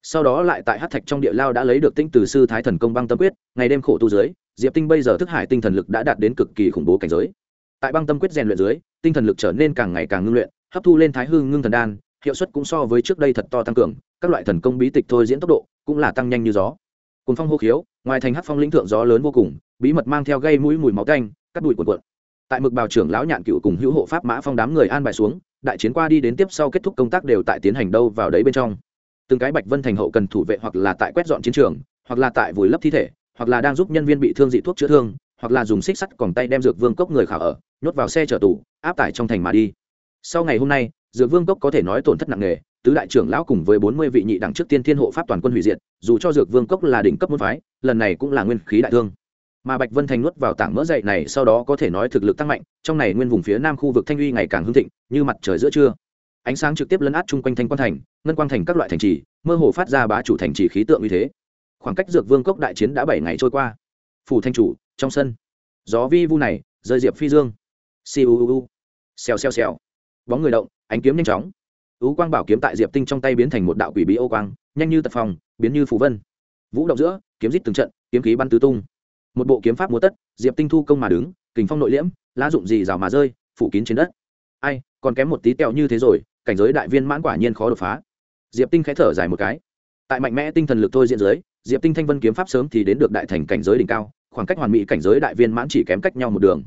Sau đó lại tại hát thạch trong địa lao đã lấy được tinh từ sư thái thần công băng tâm quyết, ngày đêm khổ tu dưới, diệp tinh bây giờ thức hải tinh thần lực đã đạt đến cực kỳ khủng bố cảnh giới. Tại băng tâm quyết rèn luyện dưới, tinh thần lực trở nên càng ngày càng ngưng luyện, hấp thu lên thái hương ngưng thần đan, hiệu suất cũng so với trước đây thật to tăng cường, các loại thần công bí tịch thôi diễn tốc độ cũng là tăng nhanh như gió cùng phong hô khiếu, ngoài thành hát phong lĩnh thượng gió lớn vô cùng, bí mật mang theo gây mũi mùi máu canh cắt đùi cuộn cuộn. Tại mực bào trưởng lão nhạn cựu cùng hữu hộ pháp mã phong đám người an bài xuống, đại chiến qua đi đến tiếp sau kết thúc công tác đều tại tiến hành đâu vào đấy bên trong. Từng cái bạch vân thành hậu cần thủ vệ hoặc là tại quét dọn chiến trường, hoặc là tại vùi lấp thi thể, hoặc là đang giúp nhân viên bị thương dị thuốc chữa thương, hoặc là dùng xích sắt còn tay đem dược vương cốc người khảo ở, nhốt vào xe chở tù, áp tải trong thành mà đi. Sau ngày hôm nay, dược vương cốc có thể nói tổn thất nặng nề tứ đại trưởng lão cùng với bốn mươi vị nhị đẳng trước tiên thiên hộ pháp toàn quân hủy diệt, dù cho dược vương cốc là đỉnh cấp môn phái, lần này cũng là nguyên khí đại thương. Mà bạch vân thành nuốt vào tảng mỡ dậy này, sau đó có thể nói thực lực tăng mạnh, trong này nguyên vùng phía nam khu vực thanh uy ngày càng hưng thịnh, như mặt trời giữa trưa. Ánh sáng trực tiếp lấn át chung quanh thanh quan thành, ngân quang thành các loại thành trì, mơ hồ phát ra bá chủ thành trì khí tượng như thế. Khoảng cách dược vương cốc đại chiến đã bảy ngày trôi qua. Phủ thanh chủ, trong sân. Gió vi vu này, rơi diệp phi dương. Siêu xèo xèo xèo. Bóng người động, ánh kiếm nhanh chóng ú quang bảo kiếm tại diệp tinh trong tay biến thành một đạo quỷ bí ô quang, nhanh như tật phòng biến như phù vân. Vũ động giữa, kiếm rít từng trận, kiếm khí bắn tứ tung. Một bộ kiếm pháp múa tất, diệp tinh thu công mà đứng, kình phong nội liễm, lá dụng gì rào mà rơi, phủ kín trên đất. Ai, còn kém một tí tẹo như thế rồi, cảnh giới đại viên mãn quả nhiên khó đột phá. Diệp tinh khẽ thở dài một cái. Tại mạnh mẽ tinh thần lực thôi diện dưới, diệp tinh thanh vân kiếm pháp sớm thì đến được đại thành cảnh giới đỉnh cao, khoảng cách hoàn mỹ cảnh giới đại viên mãn chỉ kém cách nhau một đường.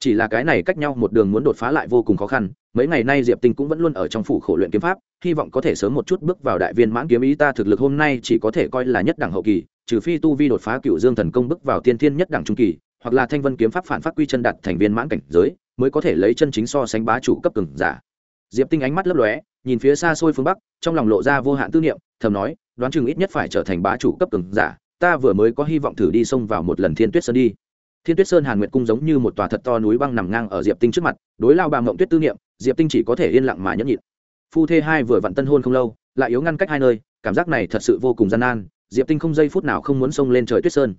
Chỉ là cái này cách nhau một đường muốn đột phá lại vô cùng khó khăn mấy ngày nay diệp tinh cũng vẫn luôn ở trong phủ khổ luyện kiếm pháp, hy vọng có thể sớm một chút bước vào đại viên mãn kiếm ý ta thực lực hôm nay chỉ có thể coi là nhất đẳng hậu kỳ, trừ phi tu vi đột phá cựu dương thần công bước vào tiên thiên nhất đẳng trung kỳ, hoặc là thanh vân kiếm pháp phản phát quy chân đặt thành viên mãn cảnh giới, mới có thể lấy chân chính so sánh bá chủ cấp cường giả. Diệp tinh ánh mắt lấp lóe, nhìn phía xa xôi phương bắc, trong lòng lộ ra vô hạn tư niệm, thầm nói, đoán chừng ít nhất phải trở thành bá chủ cấp cường giả, ta vừa mới có hy vọng thử đi xông vào một lần thiên tuyết sơn đi. Thiên tuyết sơn hàn nguyệt cung giống như một tòa thật to núi băng nằm ngang ở diệp tinh trước mặt, đối lao bà mộng tuyết tư niệm diệp tinh chỉ có thể yên lặng mà nhẫn nhịn. Phu thê hai vừa vặn tân hôn không lâu, lại yếu ngăn cách hai nơi, cảm giác này thật sự vô cùng gian nan, diệp tinh không giây phút nào không muốn xông lên trời tuyết sơn.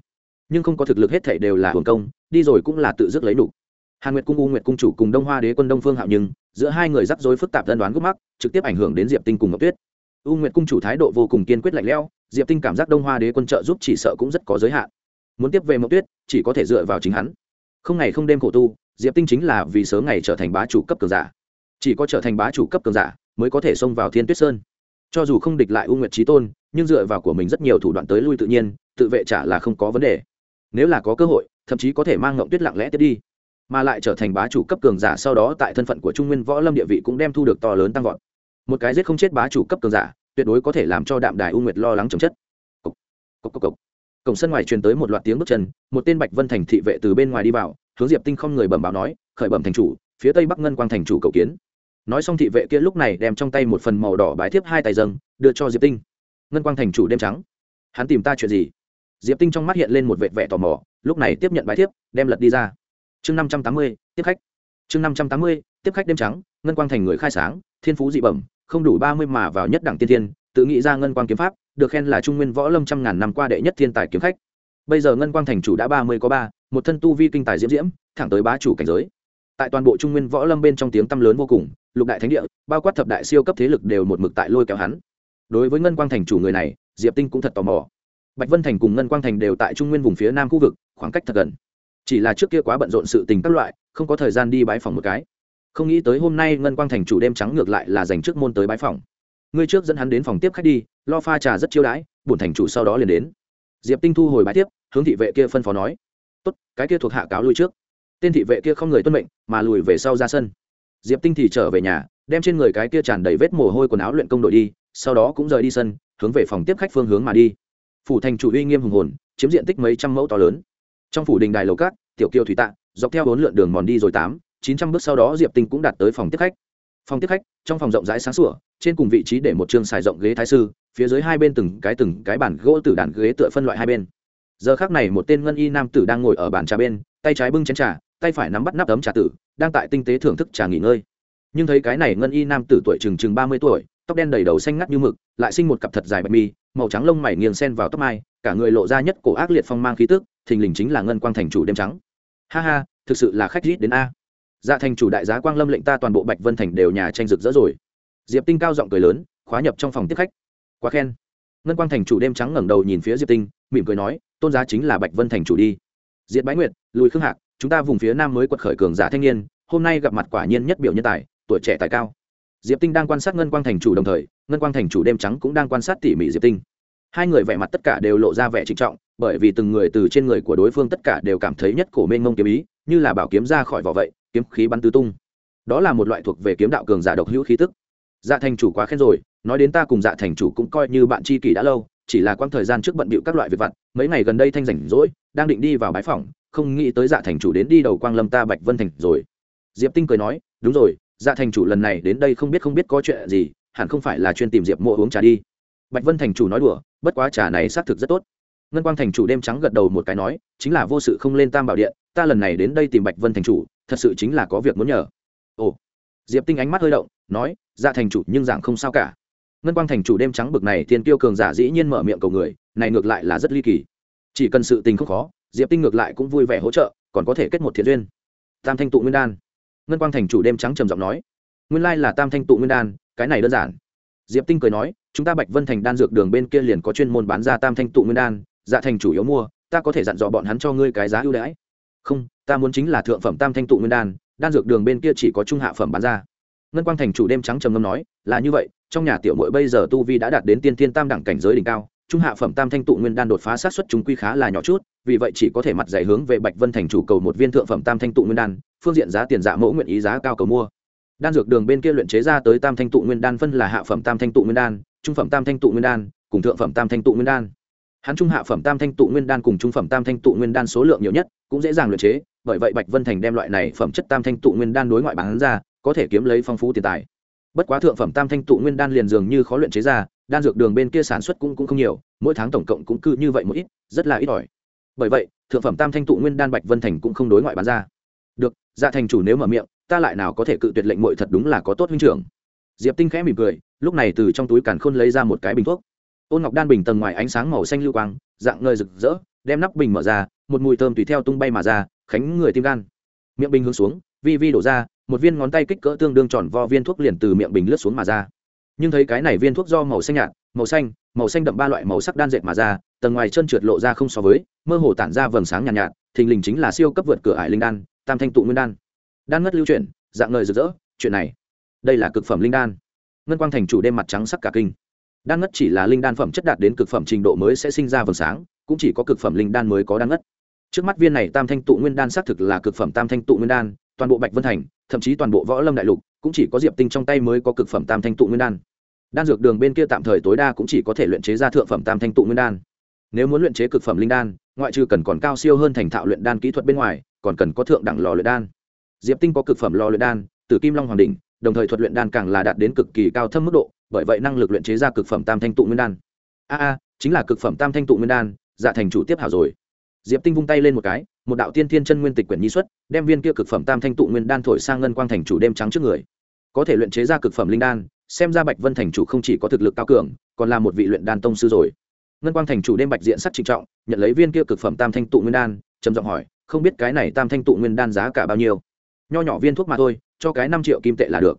Nhưng không có thực lực hết thể đều là hưởng công, đi rồi cũng là tự dứt lấy đủ hàn nguyệt cung, u nguyệt cung chủ cùng đông hoa đế quân đông phương hạo nhưng giữa hai người rắc rối phức tạp dân đoán gốc mắc, trực tiếp ảnh hưởng đến diệp tinh cùng ngọc tuyết. U nguyệt cung chủ thái độ vô cùng kiên quyết lạnh lẽo, diệp tinh cảm giác đông hoa đế quân trợ giúp chỉ sợ cũng rất có giới hạn. Muốn tiếp về ngọc tuyết, chỉ có thể dựa vào chính hắn. Không ngày không đêm khổ tu, diệp tinh chính là vì sớm ngày trở thành bá chủ cấp cường giả chỉ có trở thành bá chủ cấp cường giả mới có thể xông vào thiên tuyết sơn. Cho dù không địch lại u nguyệt trí tôn nhưng dựa vào của mình rất nhiều thủ đoạn tới lui tự nhiên tự vệ trả là không có vấn đề. Nếu là có cơ hội thậm chí có thể mang ngộng tuyết lặng lẽ tiếp đi mà lại trở thành bá chủ cấp cường giả sau đó tại thân phận của trung nguyên võ lâm địa vị cũng đem thu được to lớn tăng vọt. Một cái giết không chết bá chủ cấp cường giả tuyệt đối có thể làm cho đạm đài u nguyệt lo lắng chồng chất. Cốc, cốc, cốc, cốc. cổng sân ngoài truyền tới một loạt tiếng bước chân một tên bạch vân thành thị vệ từ bên ngoài đi vào hướng diệp tinh không người bẩm báo nói khởi bẩm thành chủ phía tây bắc ngân quang thành chủ cầu kiến nói xong thị vệ kia lúc này đem trong tay một phần màu đỏ bái thiếp hai tay dâng, đưa cho diệp tinh. Ngân quang thành chủ đêm trắng. Hắn tìm ta chuyện gì? Diệp tinh trong mắt hiện lên một vệt vẻ tò mò, lúc này tiếp nhận bái thiếp, đem lật đi ra. Chương năm trăm tám mươi, tiếp khách. Chương năm trăm tám mươi, tiếp khách đêm trắng, ngân quang thành người khai sáng, thiên phú dị bẩm, không đủ ba mươi mà vào nhất đẳng tiên thiên, tự nghĩ ra ngân quang kiếm pháp, được khen là trung nguyên võ lâm trăm ngàn năm qua đệ nhất thiên tài kiếm khách. Bây giờ ngân quang thành chủ đã ba mươi có ba, một thân tu vi kinh tài diễm diễm, thẳng tới bá chủ cảnh giới. Tại toàn bộ trung nguyên võ lâm bên trong tiếng tăm lớn vô cùng lục đại thánh địa, bao quát thập đại siêu cấp thế lực đều một mực tại lôi kéo hắn. Đối với ngân quang thành chủ người này, diệp tinh cũng thật tò mò. Bạch vân thành cùng ngân quang thành đều tại trung nguyên vùng phía nam khu vực, khoảng cách thật gần. Chỉ là trước kia quá bận rộn sự tình các loại, không có thời gian đi bãi phòng một cái. Không nghĩ tới hôm nay ngân quang thành chủ đêm trắng ngược lại là dành trước môn tới bãi phòng. Ngươi trước dẫn hắn đến phòng tiếp khách đi, lo pha trà rất chiêu đãi, bổn thành chủ sau đó liền đến. Diệp tinh thu hồi bãi tiếp, hướng thị vệ kia phân phó nói, tốt, cái kia thuộc hạ cáo lui trước. Tên thị vệ kia không người tuân mệnh, mà lùi về sau ra sân diệp tinh thì trở về nhà, đem trên người cái kia tràn đầy vết mồ hôi quần áo luyện công đội đi, sau đó cũng rời đi sân, hướng về phòng tiếp khách phương hướng mà đi. Phủ thành chủ uy nghiêm hùng hồn, chiếm diện tích mấy trăm mẫu to lớn. Trong phủ đình đài lầu cát tiểu kiều thủy tạ, dọc theo bốn lượn đường mòn đi rồi tám, chín trăm bước sau đó diệp tinh cũng đạt tới phòng tiếp khách. Phòng tiếp khách, trong phòng rộng rãi sáng sủa, trên cùng vị trí để một trường xài rộng ghế thái sư, phía dưới hai bên từng cái từng cái bàn gỗ từ đàn ghế tựa phân loại hai bên. Giờ khác này một tên ngân y nam tử đang ngồi ở bàn trà bên, tay trái bưng chén trà tay phải nắm bắt nắp ấm trà tử, đang tại tinh tế thưởng thức trà nghỉ ngơi. Nhưng thấy cái này ngân y nam tử tuổi chừng chừng ba mươi tuổi, tóc đen đầy đầu xanh ngắt như mực, lại sinh một cặp thật dài bạch mi, màu trắng lông mày nghiêng sen vào tóc mai, cả người lộ ra nhất cổ ác liệt phong mang khí tức, thình lình chính là ngân quang thành chủ đêm trắng. Ha ha, thực sự là khách rít đến a. Dạ thành chủ đại giá quang lâm lệnh ta toàn bộ bạch vân thành đều nhà tranh rực rỡ rồi. Diệp tinh cao giọng cười lớn, khóa nhập trong phòng tiếp khách. Quá khen. Ngân quang thành chủ đêm trắng ngẩng đầu nhìn phía diệp tinh, mỉm cười nói, tôn giá chính là bạch vân thành chủ đi. Diệt bái nguyệt, lùi khương hạc chúng ta vùng phía nam mới quật khởi cường giả thanh niên, hôm nay gặp mặt quả nhiên nhất biểu nhân tài, tuổi trẻ tài cao. Diệp tinh đang quan sát ngân quang thành chủ đồng thời, ngân quang thành chủ đêm trắng cũng đang quan sát tỉ mỉ diệp tinh. Hai người vẻ mặt tất cả đều lộ ra vẻ trịnh trọng, bởi vì từng người từ trên người của đối phương tất cả đều cảm thấy nhất cổ mênh mông kiếm ý, như là bảo kiếm ra khỏi vỏ vậy, kiếm khí bắn tứ tung. Đó là một loại thuộc về kiếm đạo cường giả độc hữu khí tức. Dạ thành chủ quá khen rồi, nói đến ta cùng dạ thành chủ cũng coi như bạn tri kỷ đã lâu, chỉ là quãng thời gian trước bận bịu các loại việc vặt, mấy ngày gần đây thanh rảnh rỗi, đang định đi vào bái phòng không nghĩ tới dạ thành chủ đến đi đầu quang lâm ta bạch vân thành rồi. Diệp tinh cười nói, đúng rồi dạ thành chủ lần này đến đây không biết không biết có chuyện gì, hẳn không phải là chuyên tìm diệp mộ uống trà đi. Bạch vân thành chủ nói đùa, bất quá trà này xác thực rất tốt. Ngân quang thành chủ đêm trắng gật đầu một cái nói, chính là vô sự không lên tam bảo điện, ta lần này đến đây tìm bạch vân thành chủ, thật sự chính là có việc muốn nhờ. Ồ. Diệp tinh ánh mắt hơi động, nói dạ thành chủ, nhưng dạng không sao cả. Ngân quang thành chủ đêm trắng bực này thiên tiêu cường giả dĩ nhiên mở miệng cầu người, này ngược lại là rất ly kỳ. Chỉ cần sự tình không khó diệp tinh ngược lại cũng vui vẻ hỗ trợ, còn có thể kết một thiện duyên. Tam thanh tụ nguyên đan. Ngân quang thành chủ đêm trắng trầm giọng nói. Nguyên lai là tam thanh tụ nguyên đan, cái này đơn giản. Diệp tinh cười nói, chúng ta bạch vân thành đan dược đường bên kia liền có chuyên môn bán ra tam thanh tụ nguyên đan dạ thành chủ yếu mua, ta có thể dặn dò bọn hắn cho ngươi cái giá ưu đãi. Không, ta muốn chính là thượng phẩm tam thanh tụ nguyên đan đan dược đường bên kia chỉ có trung hạ phẩm bán ra. Ngân quang thành chủ đêm trắng trầm ngâm nói, là như vậy, trong nhà tiểu mội bây giờ tu vi đã đạt đến tiên thiên tam đẳng cảnh giới đỉnh cao trung hạ phẩm tam thanh tụ nguyên đan đột phá sát xuất chúng quy khá là nhỏ chút vì vậy chỉ có thể mặt dày hướng về bạch vân thành chủ cầu một viên thượng phẩm tam thanh tụ nguyên đan phương diện giá tiền dạ mẫu nguyện ý giá cao cầu mua đan dược đường bên kia luyện chế ra tới tam thanh tụ nguyên đan phân là hạ phẩm tam thanh tụ nguyên đan trung phẩm tam thanh tụ nguyên đan cùng thượng phẩm tam thanh tụ nguyên đan hắn trung hạ phẩm tam thanh tụ nguyên đan cùng trung phẩm tam thanh tụ nguyên đan số lượng nhiều nhất cũng dễ dàng luyện chế bởi vậy bạch vân thành đem loại này phẩm chất tam thanh tụ nguyên đan đối ngoại bán ra có thể kiếm lấy phong phú tiền tài bất quá thượng phẩm tam thanh tụ nguyên đan liền dường như khó luyện chế ra đan dược đường bên kia sản xuất cũng, cũng không nhiều mỗi tháng tổng cộng cũng cứ như vậy một ít rất là ít ỏi. Bởi vậy thượng phẩm tam thanh tụ nguyên đan bạch vân thành cũng không đối ngoại bán ra. Được dạ thành chủ nếu mở miệng ta lại nào có thể cự tuyệt lệnh mội thật đúng là có tốt huynh trưởng. Diệp tinh khẽ mỉm cười lúc này từ trong túi càn khôn lấy ra một cái bình thuốc. Ôn ngọc đan bình tầng ngoài ánh sáng màu xanh lưu quang dạng ngời rực rỡ đem nắp bình mở ra một mùi thơm tùy theo tung bay mà ra khánh người tim gan. Miệng bình hướng xuống vi vi đổ ra một viên ngón tay kích cỡ tương đương tròn vo viên thuốc liền từ miệng bình lướt xuống mà ra nhưng thấy cái này viên thuốc do màu xanh nhạt màu xanh màu xanh đậm ba loại màu sắc đan dệt mà ra tầng ngoài chân trượt lộ ra không so với mơ hồ tản ra vầng sáng nhàn nhạt, nhạt thình lình chính là siêu cấp vượt cửa ải linh đan tam thanh tụ nguyên đan. Đan ngất lưu chuyển dạng ngời rực rỡ chuyện này đây là cực phẩm linh đan. Ngân quang thành chủ đêm mặt trắng sắc cả kinh. Đan ngất chỉ là linh đan phẩm chất đạt đến cực phẩm trình độ mới sẽ sinh ra vầng sáng cũng chỉ có cực phẩm linh đan mới có đan ngất. Trước mắt viên này tam thanh tụ nguyên đan xác thực là cực phẩm tam thanh tụ nguyên đan toàn bộ bạch vân thành thậm chí toàn bộ võ lâm đại lục cũng chỉ có diệp tinh trong tay mới có cực phẩm tam thanh tụ nguyên đan. Đan dược đường bên kia tạm thời tối đa cũng chỉ có thể luyện chế ra thượng phẩm tam thanh tụ nguyên đan. Nếu muốn luyện chế cực phẩm linh đan, ngoại trừ cần còn cao siêu hơn thành thạo luyện đan kỹ thuật bên ngoài, còn cần có thượng đẳng lò luyện đan. Diệp tinh có cực phẩm lò luyện đan từ kim long hoàng đình đồng thời thuật luyện đan càng là đạt đến cực kỳ cao thâm mức độ, bởi vậy năng lực luyện chế ra cực phẩm tam thanh tụ nguyên đan. A a, chính là cực phẩm tam thanh tụ nguyên đan dạ thành chủ tiếp hảo rồi. Diệp tinh vung tay lên một cái, một đạo tiên thiên chân nguyên tịch quyển nhi xuất, đem viên kia cực phẩm tam thanh tụ nguyên đan thổi sang ngân quang thành chủ đêm trắng trước người có thể luyện chế ra cực phẩm linh đan, xem ra bạch vân thành chủ không chỉ có thực lực cao cường, còn là một vị luyện đan tông sư rồi. Ngân quang thành chủ đêm bạch diện sắc trịnh trọng, nhận lấy viên kia cực phẩm tam thanh tụ nguyên đan, trầm giọng hỏi, không biết cái này tam thanh tụ nguyên đan giá cả bao nhiêu? Nho nhỏ viên thuốc mà thôi, cho cái năm triệu kim tệ là được.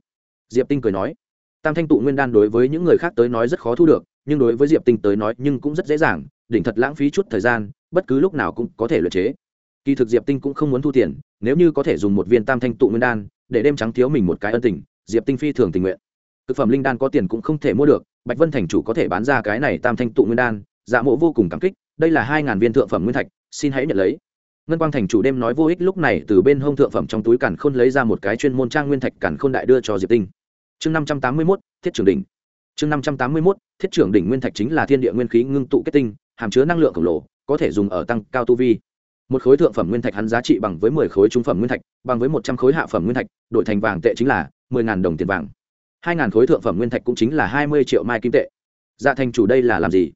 Diệp tinh cười nói, tam thanh tụ nguyên đan đối với những người khác tới nói rất khó thu được, nhưng đối với diệp tinh tới nói nhưng cũng rất dễ dàng, đỉnh thật lãng phí chút thời gian, bất cứ lúc nào cũng có thể luyện chế. Kỳ thực diệp tinh cũng không muốn thu tiền, nếu như có thể dùng một viên tam thanh tụ nguyên đan, để đêm trắng thiếu mình một cái ân tình diệp tinh phi thường tình nguyện. Thực phẩm linh đan có tiền cũng không thể mua được, bạch vân thành chủ có thể bán ra cái này tam thanh tụ nguyên đan dạ mộ vô cùng cảm kích, đây là hai ngàn viên thượng phẩm nguyên thạch, xin hãy nhận lấy. Ngân quang thành chủ đêm nói vô ích lúc này từ bên hông thượng phẩm trong túi càn khôn lấy ra một cái chuyên môn trang nguyên thạch càn khôn đại đưa cho diệp tinh. Chương năm trăm tám mươi mốt, thiết trưởng đỉnh. Chương năm trăm tám mươi mốt, thiết trưởng đỉnh nguyên thạch chính là thiên địa nguyên khí ngưng tụ kết tinh, hàm chứa năng lượng khổng lồ, có thể dùng ở tăng cao tu vi. Một khối thượng phẩm nguyên thạch hắn giá trị bằng với mười khối trung phẩm nguyên thạch, bằng với một trăm khối hạ phẩm nguyên thạch, đổi thành vàng tệ chính là mười ngàn đồng tiền vàng. Hai ngàn khối thượng phẩm nguyên thạch cũng chính là hai mươi triệu mai kim tệ. Dạ thành chủ đây là làm gì?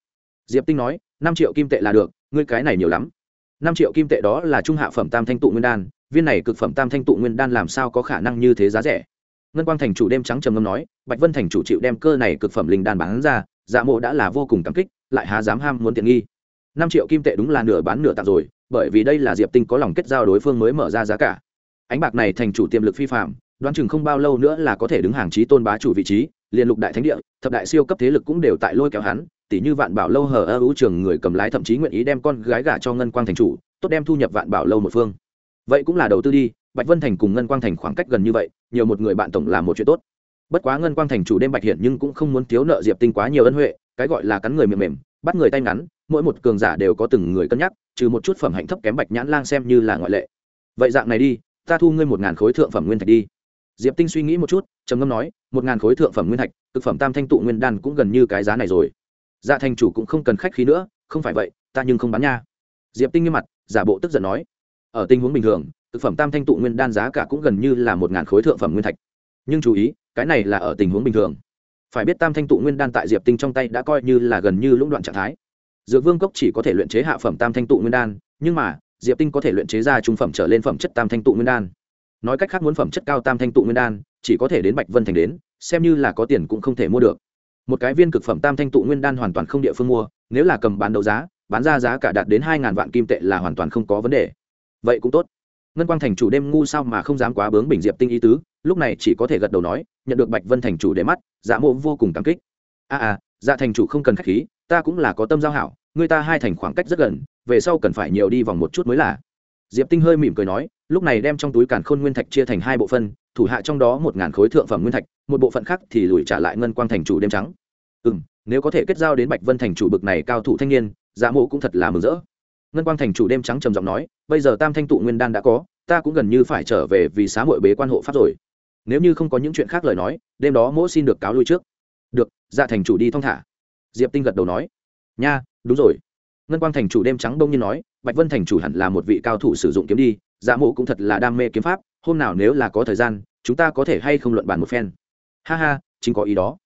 Diệp tinh nói, năm triệu kim tệ là được, ngươi cái này nhiều lắm. Năm triệu kim tệ đó là trung hạ phẩm tam thanh tụ nguyên đan, viên này cực phẩm tam thanh tụ nguyên đan làm sao có khả năng như thế giá rẻ? Ngân quang thành chủ đêm trắng trầm ngâm nói, bạch vân thành chủ chịu đem cơ này cực phẩm linh đan bán ra dạ mộ đã là vô cùng cảm kích, lại há dám ham muốn tiện nghi. Năm triệu kim tệ đúng là nửa bán nửa tặng rồi, bởi vì đây là diệp tinh có lòng kết giao đối phương mới mở ra giá cả. Ánh bạc này thành chủ tiềm lực phi phạm đoán chừng không bao lâu nữa là có thể đứng hàng trí tôn bá chủ vị trí, liền lục đại thánh địa, thập đại siêu cấp thế lực cũng đều tại lôi kéo hắn tỷ như vạn bảo lâu hờ ơ ưu trường người cầm lái thậm chí nguyện ý đem con gái gả cho ngân quang thành chủ, tốt đem thu nhập vạn bảo lâu một phương. Vậy cũng là đầu tư đi, bạch vân thành cùng ngân quang thành khoảng cách gần như vậy, nhiều một người bạn tổng là một chuyện tốt. Bất quá ngân quang thành chủ đêm bạch hiển nhưng cũng không muốn thiếu nợ diệp tinh quá nhiều ân huệ, cái gọi là cắn người mềm mềm, bắt người tay ngắn, mỗi một cường giả đều có từng người cân nhắc, trừ một chút phẩm hạnh thấp kém bạch nhãn lang xem như là ngoại lệ. Vậy dạng này đi, ta thu ngươi một ngàn khối thượng phẩm nguyên thạch đi diệp tinh suy nghĩ một chút, trầm ngâm nói, một ngàn khối thượng phẩm nguyên thạch, thực phẩm tam thanh tụ nguyên đan cũng gần như cái giá này rồi. Dạ thành chủ cũng không cần khách khí nữa, không phải vậy, ta nhưng không bán nha. Diệp tinh nghiêm mặt, giả bộ tức giận nói, ở tình huống bình thường, thực phẩm tam thanh tụ nguyên đan giá cả cũng gần như là một ngàn khối thượng phẩm nguyên thạch. Nhưng chú ý, cái này là ở tình huống bình thường. Phải biết tam thanh tụ nguyên đan tại diệp tinh trong tay đã coi như là gần như lũng đoạn trạng thái. Dược vương cốc chỉ có thể luyện chế hạ phẩm tam thanh tụ nguyên đan, nhưng mà, diệp tinh có thể luyện chế ra trung phẩm trở lên phẩm chất tam thanh tụ nguyên đan nói cách khác muốn phẩm chất cao tam thanh tụ nguyên đan chỉ có thể đến bạch vân thành đến xem như là có tiền cũng không thể mua được. Một cái viên cực phẩm tam thanh tụ nguyên đan hoàn toàn không địa phương mua nếu là cầm bán đấu giá bán ra giá cả đạt đến hai ngàn vạn kim tệ là hoàn toàn không có vấn đề. Vậy cũng tốt. Ngân quang thành chủ đêm ngu sao mà không dám quá bướng bình diệp tinh ý tứ lúc này chỉ có thể gật đầu nói nhận được bạch vân thành chủ để mắt dạ mộ vô cùng cảm kích. A à, à dạ thành chủ không cần khách khí ta cũng là có tâm giao hảo người ta hai thành khoảng cách rất gần về sau cần phải nhiều đi vòng một chút mới là diệp tinh hơi mỉm cười nói, lúc này đem trong túi càn khôn nguyên thạch chia thành hai bộ phân, thủ hạ trong đó một ngàn khối thượng phẩm nguyên thạch, một bộ phận khác thì lùi trả lại ngân quang thành chủ đêm trắng. Ừ m nếu có thể kết giao đến bạch vân thành chủ bực này cao thủ thanh niên dạ mộ cũng thật là mừng rỡ. Ngân quang thành chủ đêm trắng trầm giọng nói, bây giờ tam thanh tụ nguyên đan đã có, ta cũng gần như phải trở về vì xá hội bế quan hộ pháp rồi. Nếu như không có những chuyện khác lời nói, đêm đó mỗ xin được cáo lui trước. Được dạ thành chủ đi thong thả. Diệp tinh gật đầu nói. Nha, đúng rồi. Ngân quang thành chủ đêm trắng đông như nói bạch vân thành chủ hẳn là một vị cao thủ sử dụng kiếm đi dạ mộ cũng thật là đam mê kiếm pháp, hôm nào nếu là có thời gian, chúng ta có thể hay không luận bàn một phen. Ha ha, chính có ý đó.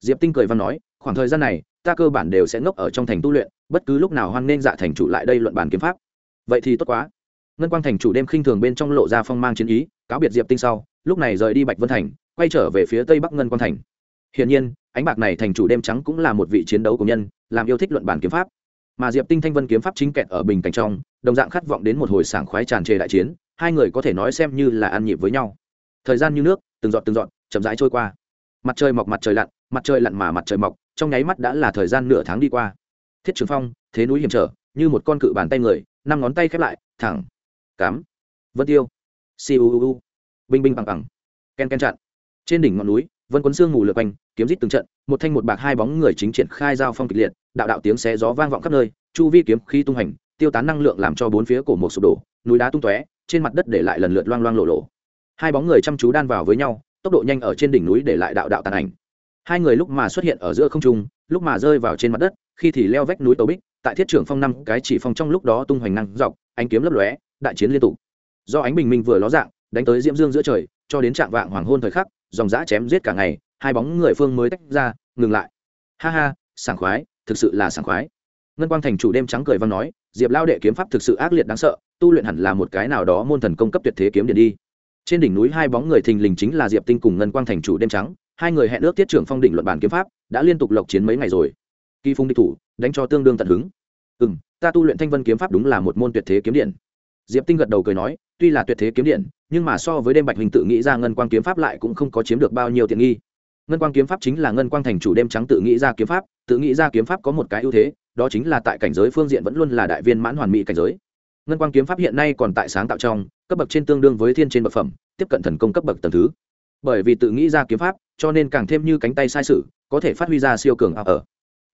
Diệp tinh cười văn nói, khoảng thời gian này, ta cơ bản đều sẽ ngốc ở trong thành tu luyện, bất cứ lúc nào hoan nên dạ thành chủ lại đây luận bàn kiếm pháp. Vậy thì tốt quá. Ngân quang thành chủ đêm khinh thường bên trong lộ ra phong mang chiến ý, cáo biệt diệp tinh sau, lúc này rời đi bạch vân thành, quay trở về phía tây bắc ngân quang thành. Hiển nhiên, ánh bạc này thành chủ đêm trắng cũng là một vị chiến đấu của nhân, làm yêu thích luận bàn kiếm pháp mà diệp tinh thanh vân kiếm pháp chính kẹt ở bình cảnh trong, đồng dạng khát vọng đến một hồi sảng khoái tràn trề đại chiến, hai người có thể nói xem như là ăn nhịp với nhau. Thời gian như nước, từng giọt từng giọt, chậm rãi trôi qua. Mặt trời mọc mặt trời lặn, mặt trời lặn mà mặt trời mọc, trong nháy mắt đã là thời gian nửa tháng đi qua. Thiết trường phong, thế núi hiểm trở, như một con cự bàn tay người, năm ngón tay khép lại, thẳng, cắm, vân tiêu siêu binh binh bằng bằng, ken ken chặn. Trên đỉnh ngọn núi vân quấn xương ngủ lượt quanh, kiếm rít từng trận, một thanh một bạc hai bóng người chính triển khai giao phong kịch liệt, đạo đạo tiếng xé gió vang vọng khắp nơi, chu vi kiếm khí tung hành, tiêu tán năng lượng làm cho bốn phía cổ một sụp đổ, núi đá tung tóe, trên mặt đất để lại lần lượt loang loang lộ lộ. Hai bóng người chăm chú đan vào với nhau, tốc độ nhanh ở trên đỉnh núi để lại đạo đạo tàn ảnh. Hai người lúc mà xuất hiện ở giữa không trung, lúc mà rơi vào trên mặt đất, khi thì leo vách núi tàu bích, tại thiết trưởng phong năm cái chỉ phong trong lúc đó tung hoành năng dọc, ánh kiếm lấp lóe, đại chiến liên tục. Do ánh bình minh vừa ló dạng, đánh tới diễm dương giữa trời cho đến trạng vạng hoàng hôn thời khắc, dòng dã chém giết cả ngày, hai bóng người phương mới tách ra, ngừng lại. Ha ha, sảng khoái, thực sự là sảng khoái. Ngân quang thành chủ đêm trắng cười văn nói, diệp lao đệ kiếm pháp thực sự ác liệt đáng sợ, tu luyện hẳn là một cái nào đó môn thần công cấp tuyệt thế kiếm điện đi. Trên đỉnh núi hai bóng người thình lình chính là diệp tinh cùng ngân quang thành chủ đêm trắng, hai người hẹn ước tiết trưởng phong đỉnh luận bản kiếm pháp, đã liên tục lộc chiến mấy ngày rồi. Kỳ phung địch thủ, đánh cho tương đương tận hứng. Ừ m ta tu luyện thanh vân kiếm pháp đúng là một môn tuyệt thế kiếm điện diệp tinh gật đầu cười nói, tuy là tuyệt thế kiếm điện, nhưng mà so với đêm bạch hình tự nghĩ ra ngân quang kiếm pháp lại cũng không có chiếm được bao nhiêu tiện nghi. Ngân quang kiếm pháp chính là ngân quang thành chủ đêm trắng tự nghĩ ra kiếm pháp, tự nghĩ ra kiếm pháp có một cái ưu thế, đó chính là tại cảnh giới phương diện vẫn luôn là đại viên mãn hoàn mỹ cảnh giới. Ngân quang kiếm pháp hiện nay còn tại sáng tạo trong, cấp bậc trên tương đương với thiên trên bậc phẩm, tiếp cận thần công cấp bậc tầng thứ. Bởi vì tự nghĩ ra kiếm pháp, cho nên càng thêm như cánh tay sai sự, có thể phát huy ra siêu cường ở.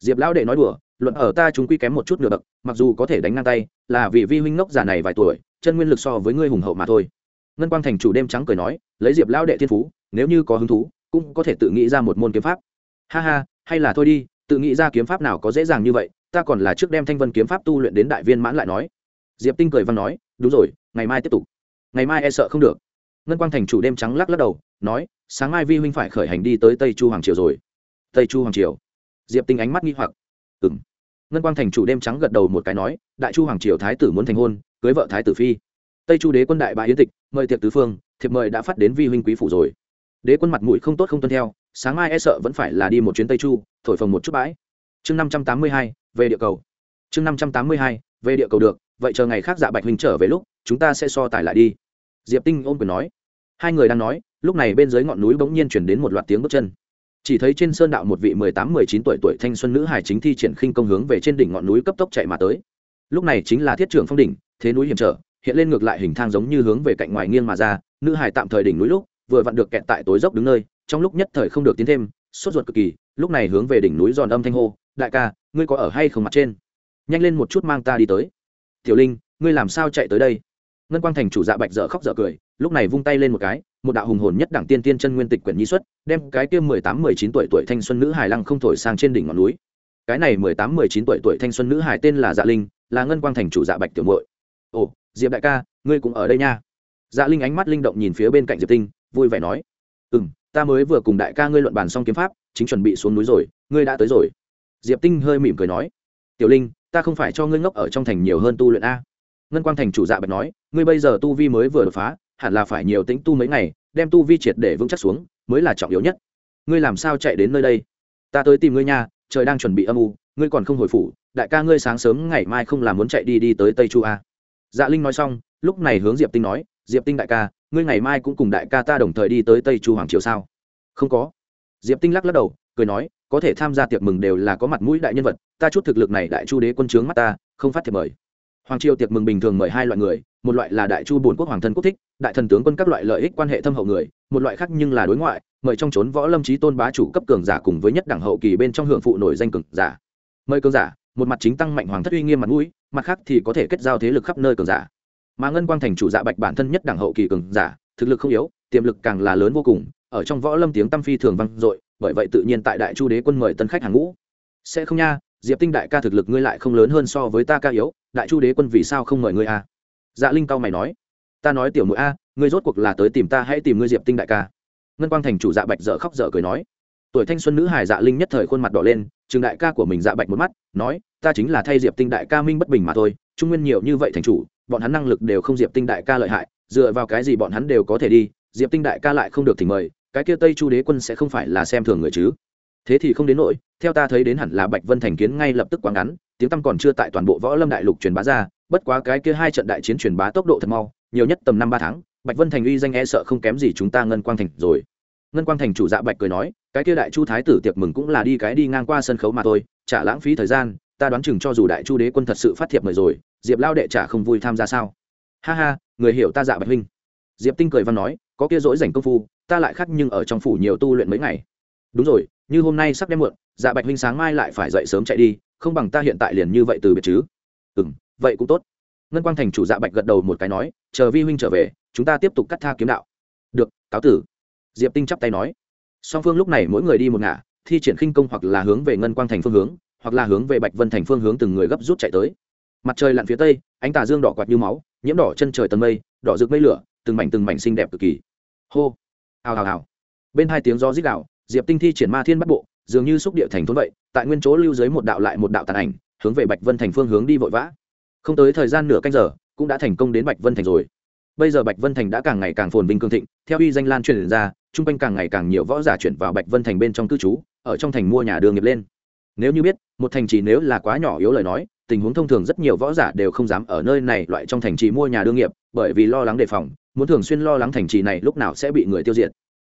Diệp lão đệ nói đùa luận ở ta chúng quy kém một chút nửa bậc, mặc dù có thể đánh ngang tay, là vì vi huynh ngốc giả này vài tuổi, chân nguyên lực so với ngươi hùng hậu mà thôi. Ngân quang thành chủ đêm trắng cười nói, lấy diệp lão đệ thiên phú, nếu như có hứng thú, cũng có thể tự nghĩ ra một môn kiếm pháp. Ha ha, hay là thôi đi, tự nghĩ ra kiếm pháp nào có dễ dàng như vậy, ta còn là trước đem thanh vân kiếm pháp tu luyện đến đại viên mãn lại nói. Diệp tinh cười văn nói, đúng rồi, ngày mai tiếp tục. Ngày mai e sợ không được. Ngân quang thành chủ đêm trắng lắc lắc đầu, nói, sáng mai vi huynh phải khởi hành đi tới tây chu hoàng triều rồi. Tây chu hoàng triều? Diệp tinh ánh mắt nghi hoặc. Ừng ngân quang thành chủ đêm trắng gật đầu một cái nói, đại chu hoàng triều thái tử muốn thành hôn, cưới vợ thái tử phi. Tây chu đế quân đại bại yến tịch, mời tiệc tứ phương, thiệp mời đã phát đến vi huynh quý phủ rồi. Đế quân mặt mũi không tốt không tuân theo, sáng mai e sợ vẫn phải là đi một chuyến tây chu, thổi phồng một chút bãi. Chương năm trăm tám mươi hai, về địa cầu. Chương năm trăm tám mươi hai, về địa cầu được, vậy chờ ngày khác dạ bạch huynh trở về lúc, chúng ta sẽ so tài lại đi. Diệp tinh ôm quyền nói. Hai người đang nói, lúc này bên dưới ngọn núi bỗng nhiên chuyển đến một loạt tiếng bước chân chỉ thấy trên sơn đạo một vị mười tám, mười chín tuổi tuổi thanh xuân nữ hải chính thi triển khinh công hướng về trên đỉnh ngọn núi cấp tốc chạy mà tới. Lúc này chính là thiết trưởng phong đỉnh, thế núi hiểm trở, hiện lên ngược lại hình thang giống như hướng về cạnh ngoài nghiêng mà ra, nữ hải tạm thời đỉnh núi lúc, vừa vặn được kẹt tại tối dốc đứng nơi, trong lúc nhất thời không được tiến thêm, sốt ruột cực kỳ, lúc này hướng về đỉnh núi giòn âm thanh hô, đại ca, ngươi có ở hay không mặt trên? Nhanh lên một chút mang ta đi tới. Tiểu linh, ngươi làm sao chạy tới đây? Ngân quang thành chủ dạ bạch dở khóc dở cười, lúc này vung tay lên một cái một đạo hùng hồn nhất đẳng tiên tiên chân nguyên tịch quyển nhi xuất, đem cái kia mười tám, mười chín tuổi tuổi thanh xuân nữ hải lăng không thổi sang trên đỉnh ngọn núi. Cái này mười tám, mười chín tuổi tuổi thanh xuân nữ hải tên là dạ linh, là ngân quang thành chủ dạ bạch tiểu muội. Ồ, diệp đại ca, ngươi cũng ở đây nha. Dạ linh ánh mắt linh động nhìn phía bên cạnh diệp tinh, vui vẻ nói ừ m ta mới vừa cùng đại ca ngươi luận bàn xong kiếm pháp, chính chuẩn bị xuống núi rồi, ngươi đã tới rồi. Diệp tinh hơi mỉm cười nói, tiểu linh, ta không phải cho ngươi ngốc ở trong thành nhiều hơn tu luyện a. Ngân quang thành chủ dạ bạch nói, ngươi bây giờ tu vi mới vừa đột phá hẳn là phải nhiều tính tu mấy ngày, đem tu vi triệt để vững chắc xuống, mới là trọng yếu nhất. Ngươi làm sao chạy đến nơi đây? Ta tới tìm ngươi nha, trời đang chuẩn bị âm u, ngươi còn không hồi phủ, đại ca ngươi sáng sớm ngày mai không làm muốn chạy đi đi tới tây chu a. Dạ linh nói xong, lúc này hướng diệp tinh nói, diệp tinh đại ca, ngươi ngày mai cũng cùng đại ca ta đồng thời đi tới tây chu hoàng triều sao? Không có. Diệp tinh lắc lắc đầu, cười nói, có thể tham gia tiệc mừng đều là có mặt mũi đại nhân vật, ta chút thực lực này đại chu đế quân trướng mắt ta, không phát thiệp mời. Hoàng triều tiệc mừng bình thường mời hai loại người một loại là đại chu bồn quốc hoàng thân quốc thích, đại thần tướng quân các loại lợi ích quan hệ thâm hậu người, một loại khác nhưng là đối ngoại, mời trong trốn võ lâm trí tôn bá chủ cấp cường giả cùng với nhất đẳng hậu kỳ bên trong hưởng phụ nổi danh cường giả. Mời cường giả, một mặt chính tăng mạnh hoàng thất uy nghiêm mặt mũi, mặt khác thì có thể kết giao thế lực khắp nơi cường giả. Mà ngân quang thành chủ dạ bạch bản thân nhất đẳng hậu kỳ cường giả, thực lực không yếu, tiềm lực càng là lớn vô cùng, ở trong võ lâm tiếng tam phi thường vang dội, bởi vậy tự nhiên tại đại chu đế quân mời tân khách hàng ngũ. Sẽ không nha, diệp tinh đại ca thực lực ngươi lại không lớn hơn so với ta ca yếu, đại chu đế quân vì sao không mời ngươi a dạ linh cao mày nói, ta nói tiểu mũi a, ngươi rốt cuộc là tới tìm ta hãy tìm ngươi diệp tinh đại ca? Ngân quang thành chủ dạ bạch dở khóc dở cười nói, tuổi thanh xuân nữ hài dạ linh nhất thời khuôn mặt đỏ lên, trường đại ca của mình dạ bạch một mắt, nói, ta chính là thay diệp tinh đại ca minh bất bình mà thôi, trung nguyên nhiều như vậy thành chủ, bọn hắn năng lực đều không diệp tinh đại ca lợi hại, dựa vào cái gì bọn hắn đều có thể đi, diệp tinh đại ca lại không được thỉnh mời, cái kia tây chu đế quân sẽ không phải là xem thường người chứ? Thế thì không đến nỗi, theo ta thấy đến hẳn là bạch vân thành kiến ngay lập tức quá ngắn, tiếng tăm còn chưa tại toàn bộ võ lâm đại lục truyền bá ra bất quá cái kia hai trận đại chiến truyền bá tốc độ thật mau, nhiều nhất tầm năm ba tháng, bạch vân thành uy danh e sợ không kém gì chúng ta ngân quang thành rồi. Ngân quang thành chủ dạ bạch cười nói, cái kia đại chu thái tử tiệc mừng cũng là đi cái đi ngang qua sân khấu mà thôi chả lãng phí thời gian, ta đoán chừng cho dù đại chu đế quân thật sự phát thiệp mời rồi, diệp lao đệ chả không vui tham gia sao? Ha ha, người hiểu ta dạ bạch huynh. Diệp tinh cười văn nói, có kia dỗi dành công phu, ta lại khác nhưng ở trong phủ nhiều tu luyện mấy ngày. Đúng rồi, như hôm nay sắp đêm muộn dạ bạch huynh sáng mai lại phải dậy sớm chạy đi, không bằng ta hiện tại liền như vậy từ biệt chứ. Ừ m vậy cũng tốt. Ngân quang thành chủ dạ bạch gật đầu một cái nói, chờ vi huynh trở về, chúng ta tiếp tục cắt tha kiếm đạo. Được, cáo tử. Diệp tinh chắp tay nói. Song phương lúc này mỗi người đi một ngả, thi triển khinh công hoặc là hướng về ngân quang thành phương hướng, hoặc là hướng về bạch vân thành phương hướng từng người gấp rút chạy tới. Mặt trời lặn phía tây, ánh tà dương đỏ quạt như máu, nhiễm đỏ chân trời tầng mây, đỏ rực mây lửa, từng mảnh từng mảnh xinh đẹp cực kỳ. Hô. Hào hào hào. Bên hai tiếng gió rít đạo diệp tinh thi triển ma thiên bắt bộ, dường như xúc địa thành thốn vậy, tại nguyên chỗ lưu dưới một đạo lại một đạo tàn ảnh, hướng về bạch vân thành phương hướng đi vội vã không tới thời gian nửa canh giờ, cũng đã thành công đến bạch vân thành rồi. Bây giờ bạch vân thành đã càng ngày càng phồn vinh cương thịnh, theo uy danh lan truyền ra, chung quanh càng ngày càng nhiều võ giả chuyển vào bạch vân thành bên trong cư trú, ở trong thành mua nhà đường nghiệp lên. Nếu như biết, một thành trì nếu là quá nhỏ yếu lời nói, tình huống thông thường rất nhiều võ giả đều không dám ở nơi này loại trong thành trì mua nhà đương nghiệp, bởi vì lo lắng đề phòng, muốn thường xuyên lo lắng thành trì này lúc nào sẽ bị người tiêu diệt.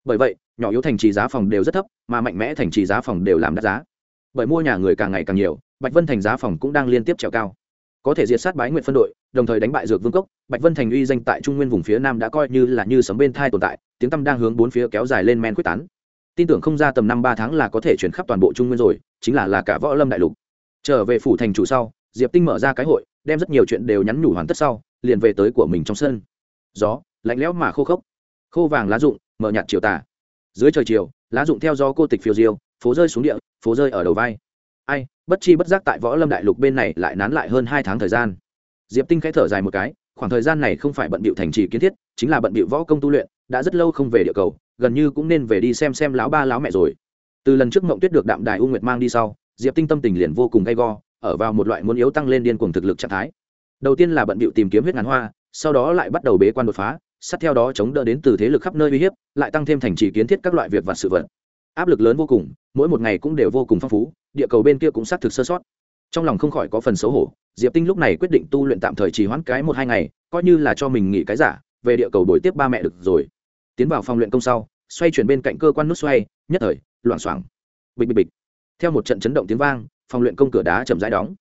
Bởi vậy, nhỏ yếu thành trì giá phòng đều rất thấp, mà mạnh mẽ thành trì giá phòng đều làm đắt giá. Bởi mua nhà người càng ngày càng nhiều, bạch vân thành giá phòng cũng đang liên tiếp trèo cao có thể diệt sát bái nguyện phân đội, đồng thời đánh bại dược vương cốc, bạch vân thành uy danh tại trung nguyên vùng phía nam đã coi như là như sấm bên thai tồn tại, tiếng tăm đang hướng bốn phía kéo dài lên men quyết tán. Tin tưởng không ra tầm năm ba tháng là có thể chuyển khắp toàn bộ trung nguyên rồi, chính là là cả võ lâm đại lục. Trở về phủ thành chủ sau, diệp tinh mở ra cái hội, đem rất nhiều chuyện đều nhắn nhủ hoàn tất sau, liền về tới của mình trong sân. Gió, lạnh lẽo mà khô khốc. Khô vàng lá rụng, mở nhạt chiều tà. Dưới trời chiều, lá rụng theo gió cô tịch phiêu diêu, phố rơi xuống địa, phố rơi ở đầu vai. Ai bất chi bất giác tại võ lâm đại lục bên này lại nán lại hơn hai tháng thời gian. Diệp tinh khẽ thở dài một cái, khoảng thời gian này không phải bận bịu thành trì kiến thiết, chính là bận bịu võ công tu luyện, đã rất lâu không về địa cầu, gần như cũng nên về đi xem xem lão ba lão mẹ rồi. Từ lần trước mộng tuyết được đạm đài u nguyệt mang đi sau, diệp tinh tâm tình liền vô cùng gay go, ở vào một loại muốn yếu tăng lên điên cuồng thực lực trạng thái. Đầu tiên là bận bịu tìm kiếm huyết ngàn hoa, sau đó lại bắt đầu bế quan đột phá, sát theo đó chống đỡ đến từ thế lực khắp nơi uy hiếp, lại tăng thêm thành trì kiến thiết các loại việc và sự vật. Áp lực lớn vô cùng, mỗi một ngày cũng đều vô cùng phong phú địa cầu bên kia cũng xác thực sơ sót. Trong lòng không khỏi có phần xấu hổ, diệp tinh lúc này quyết định tu luyện tạm thời trì hoãn cái một hai ngày, coi như là cho mình nghỉ cái giả, về địa cầu đổi tiếp ba mẹ được rồi. Tiến vào phòng luyện công sau, xoay chuyển bên cạnh cơ quan nút xoay, nhất thời, loảng xoảng. Bịch bịch bịch. Theo một trận chấn động tiếng vang, phòng luyện công cửa đá chậm rãi đóng.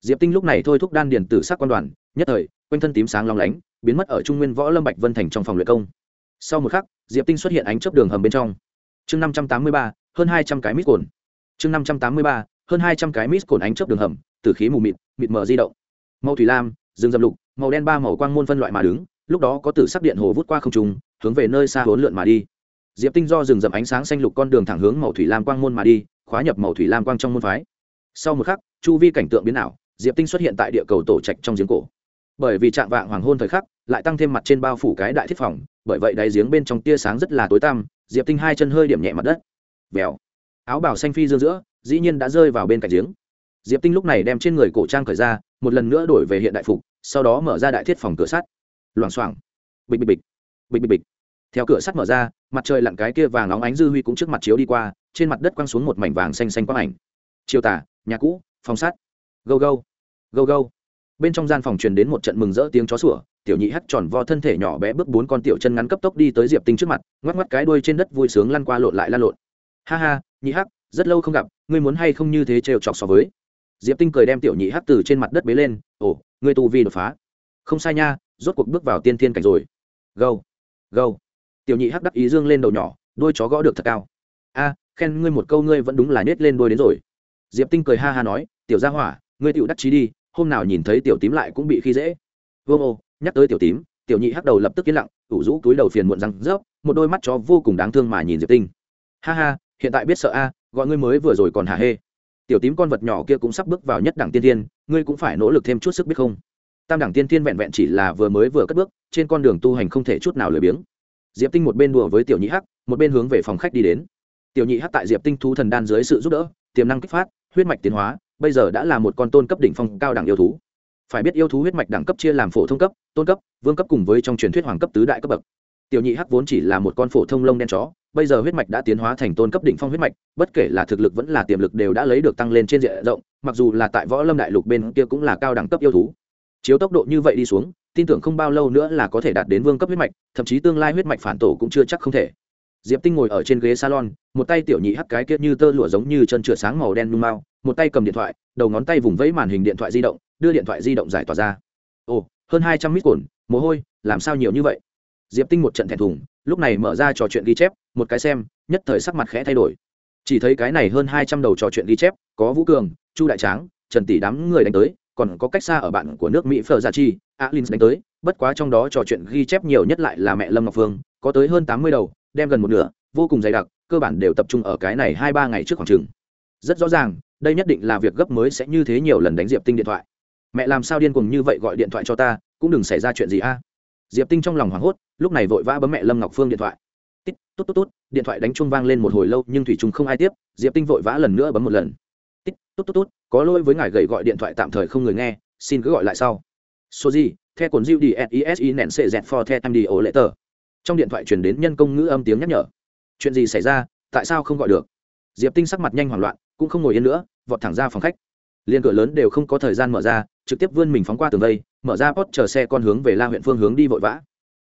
Diệp tinh lúc này thôi thúc đan điền tử sắc quan đoàn, nhất thời, quanh thân tím sáng long lánh, biến mất ở trung nguyên võ lâm bạch vân thành trong phòng luyện công. Sau một khắc, diệp tinh xuất hiện ánh chớp đường hầm bên trong. Chương năm trăm tám mươi ba, hơn hai trăm cái mít cồn chương năm trăm tám mươi ba, hơn hai trăm cái mít cồn ánh chớp đường hầm, từ khí mù mịt mịt mờ di động. Màu thủy lam, rừng dầm lục, màu đen ba màu quang môn phân loại mà đứng, lúc đó có tử sắc điện hồ vút qua không trùng hướng về nơi xa hỗn lượn mà đi. Diệp tinh do rừng rậm ánh sáng xanh lục con đường thẳng hướng màu thủy lam quang môn mà đi, khóa nhập màu thủy lam quang trong môn phái. Sau một khắc, chu vi cảnh tượng biến ảo, diệp tinh xuất hiện tại địa cầu tổ trạch trong giếng cổ. Bởi vì trạng vạng hoàng hôn thời khắc, lại tăng thêm mặt trên bao phủ cái đại thiết phòng, bởi vậy đáy giếng bên trong tia sáng rất là tối tăm, diệp tinh hai chân hơi điểm nhẹ mặt đất. Vèo áo bảo xanh phi dương giữa, dĩ nhiên đã rơi vào bên cạnh giếng. Diệp tinh lúc này đem trên người cổ trang cởi ra, một lần nữa đổi về hiện đại phục, sau đó mở ra đại thiết phòng cửa sắt. Loảng xoảng. Bịch bịch bịch. Bịch bịch bịch. Theo cửa sắt mở ra, mặt trời lặn cái kia vàng óng ánh dư huy cũng trước mặt chiếu đi qua, trên mặt đất quăng xuống một mảnh vàng xanh xanh quang ảnh. Chiều tả, nhà cũ, phòng sắt. Gâu gâu. Gâu gâu. Bên trong gian phòng truyền đến một trận mừng rỡ tiếng chó sủa, tiểu nhị hắt tròn vo thân thể nhỏ bé bước bốn con tiểu chân ngắn cấp tốc đi tới diệp tinh trước mặt, ngoắc ngoắc cái đuôi trên đất vui sướng lăn qua lộn lại lăn lộn. Ha ha nhị hắc, rất lâu không gặp, ngươi muốn hay không như thế trêu chọc so với? Diệp tinh cười đem tiểu nhị hắc từ trên mặt đất bế lên, ồ, ngươi tu vi đột phá. Không sai nha, rốt cuộc bước vào tiên thiên cảnh rồi. Gâu gâu. Tiểu nhị hắc đắc ý dương lên đầu nhỏ đuôi chó gõ được thật cao. A, khen ngươi một câu ngươi vẫn đúng là nết lên đuôi đến rồi. Diệp tinh cười ha ha nói, tiểu gia hỏa, ngươi tựu đắc chí đi, hôm nào nhìn thấy tiểu tím lại cũng bị khi dễ. Vương ô, nhắc tới tiểu tím. Tiểu nhị hắc đầu lập tức yên lặng, ủ rũ túi đầu phiền muộn răng rớp, một đôi mắt chó vô cùng đáng thương mà nhìn diệp tinh. Ha ha hiện tại biết sợ a, gọi ngươi mới vừa rồi còn hả hê. Tiểu tím con vật nhỏ kia cũng sắp bước vào nhất đẳng tiên thiên, ngươi cũng phải nỗ lực thêm chút sức biết không? Tam đẳng tiên thiên vẹn vẹn chỉ là vừa mới vừa cất bước, trên con đường tu hành không thể chút nào lười biếng. Diệp tinh một bên đùa với tiểu nhị hắc, một bên hướng về phòng khách đi đến. Tiểu nhị hắc tại diệp tinh thú thần đan dưới sự giúp đỡ, tiềm năng kích phát, huyết mạch tiến hóa, bây giờ đã là một con tôn cấp đỉnh phong cao đẳng yêu thú. Phải biết yêu thú huyết mạch đẳng cấp chia làm phổ thông cấp, tôn cấp, vương cấp cùng với trong truyền thuyết hoàng cấp tứ đại cấp bậc tiểu nhị hắc vốn chỉ là một con phổ thông lông đen chó, bây giờ huyết mạch đã tiến hóa thành tôn cấp đỉnh phong huyết mạch, bất kể là thực lực vẫn là tiềm lực đều đã lấy được tăng lên trên diện rộng, mặc dù là tại võ lâm đại lục bên kia cũng là cao đẳng cấp yêu thú. Chiếu tốc độ như vậy đi xuống, tin tưởng không bao lâu nữa là có thể đạt đến vương cấp huyết mạch, thậm chí tương lai huyết mạch phản tổ cũng chưa chắc không thể. Diệp tinh ngồi ở trên ghế salon, một tay tiểu nhị hắc cái kia như tơ lụa giống như chân chửa sáng màu đen nhung mau một tay cầm điện thoại, đầu ngón tay vùng vẫy màn hình điện thoại di động, đưa điện thoại di động giải tỏa ra. Ồ, hơn hai trăm mít cồn mồ hôi, làm sao nhiều như vậy? Diệp tinh một trận thẹn thùng, lúc này mở ra trò chuyện ghi chép, một cái xem, nhất thời sắc mặt khẽ thay đổi. Chỉ thấy cái này hơn hai trăm đầu trò chuyện ghi chép, có vũ cường, chu đại tráng, trần tỷ đám người đánh tới, còn có cách xa ở bạn của nước mỹ phờ gia chi alin đánh tới, bất quá trong đó trò chuyện ghi chép nhiều nhất lại là mẹ lâm ngọc phương, có tới hơn tám mươi đầu, đem gần một nửa, vô cùng dày đặc, cơ bản đều tập trung ở cái này hai ba ngày trước khoảng chừng. Rất rõ ràng, đây nhất định là việc gấp mới sẽ như thế nhiều lần đánh diệp tinh điện thoại. Mẹ làm sao điên cùng như vậy gọi điện thoại cho ta, cũng đừng xảy ra chuyện gì a diệp tinh trong lòng hoảng hốt, lúc này vội vã bấm mẹ lâm ngọc phương điện thoại. Tít tốt tốt tốt điện thoại đánh chuông vang lên một hồi lâu, nhưng thủy trung không ai tiếp, diệp tinh vội vã lần nữa bấm một lần. Tít tốt tốt tốt có lỗi với ngài gậy gọi điện thoại tạm thời không người nghe, xin cứ gọi lại sau. Số gì, the cồn diệu đi sisi nện sệ dẹt for the time đi, ổ lệ tờ. Trong điện thoại truyền đến nhân công ngữ âm tiếng nhắc nhở. Chuyện gì xảy ra, tại sao không gọi được? Diệp tinh sắc mặt nhanh hoảng loạn, cũng không ngồi yên nữa, vọt thẳng ra phòng khách. Liên cửa lớn đều không có thời gian mở ra, trực tiếp vươn mình phóng qua tường vây mở ra pot chờ xe con hướng về la huyện phương hướng đi vội vã.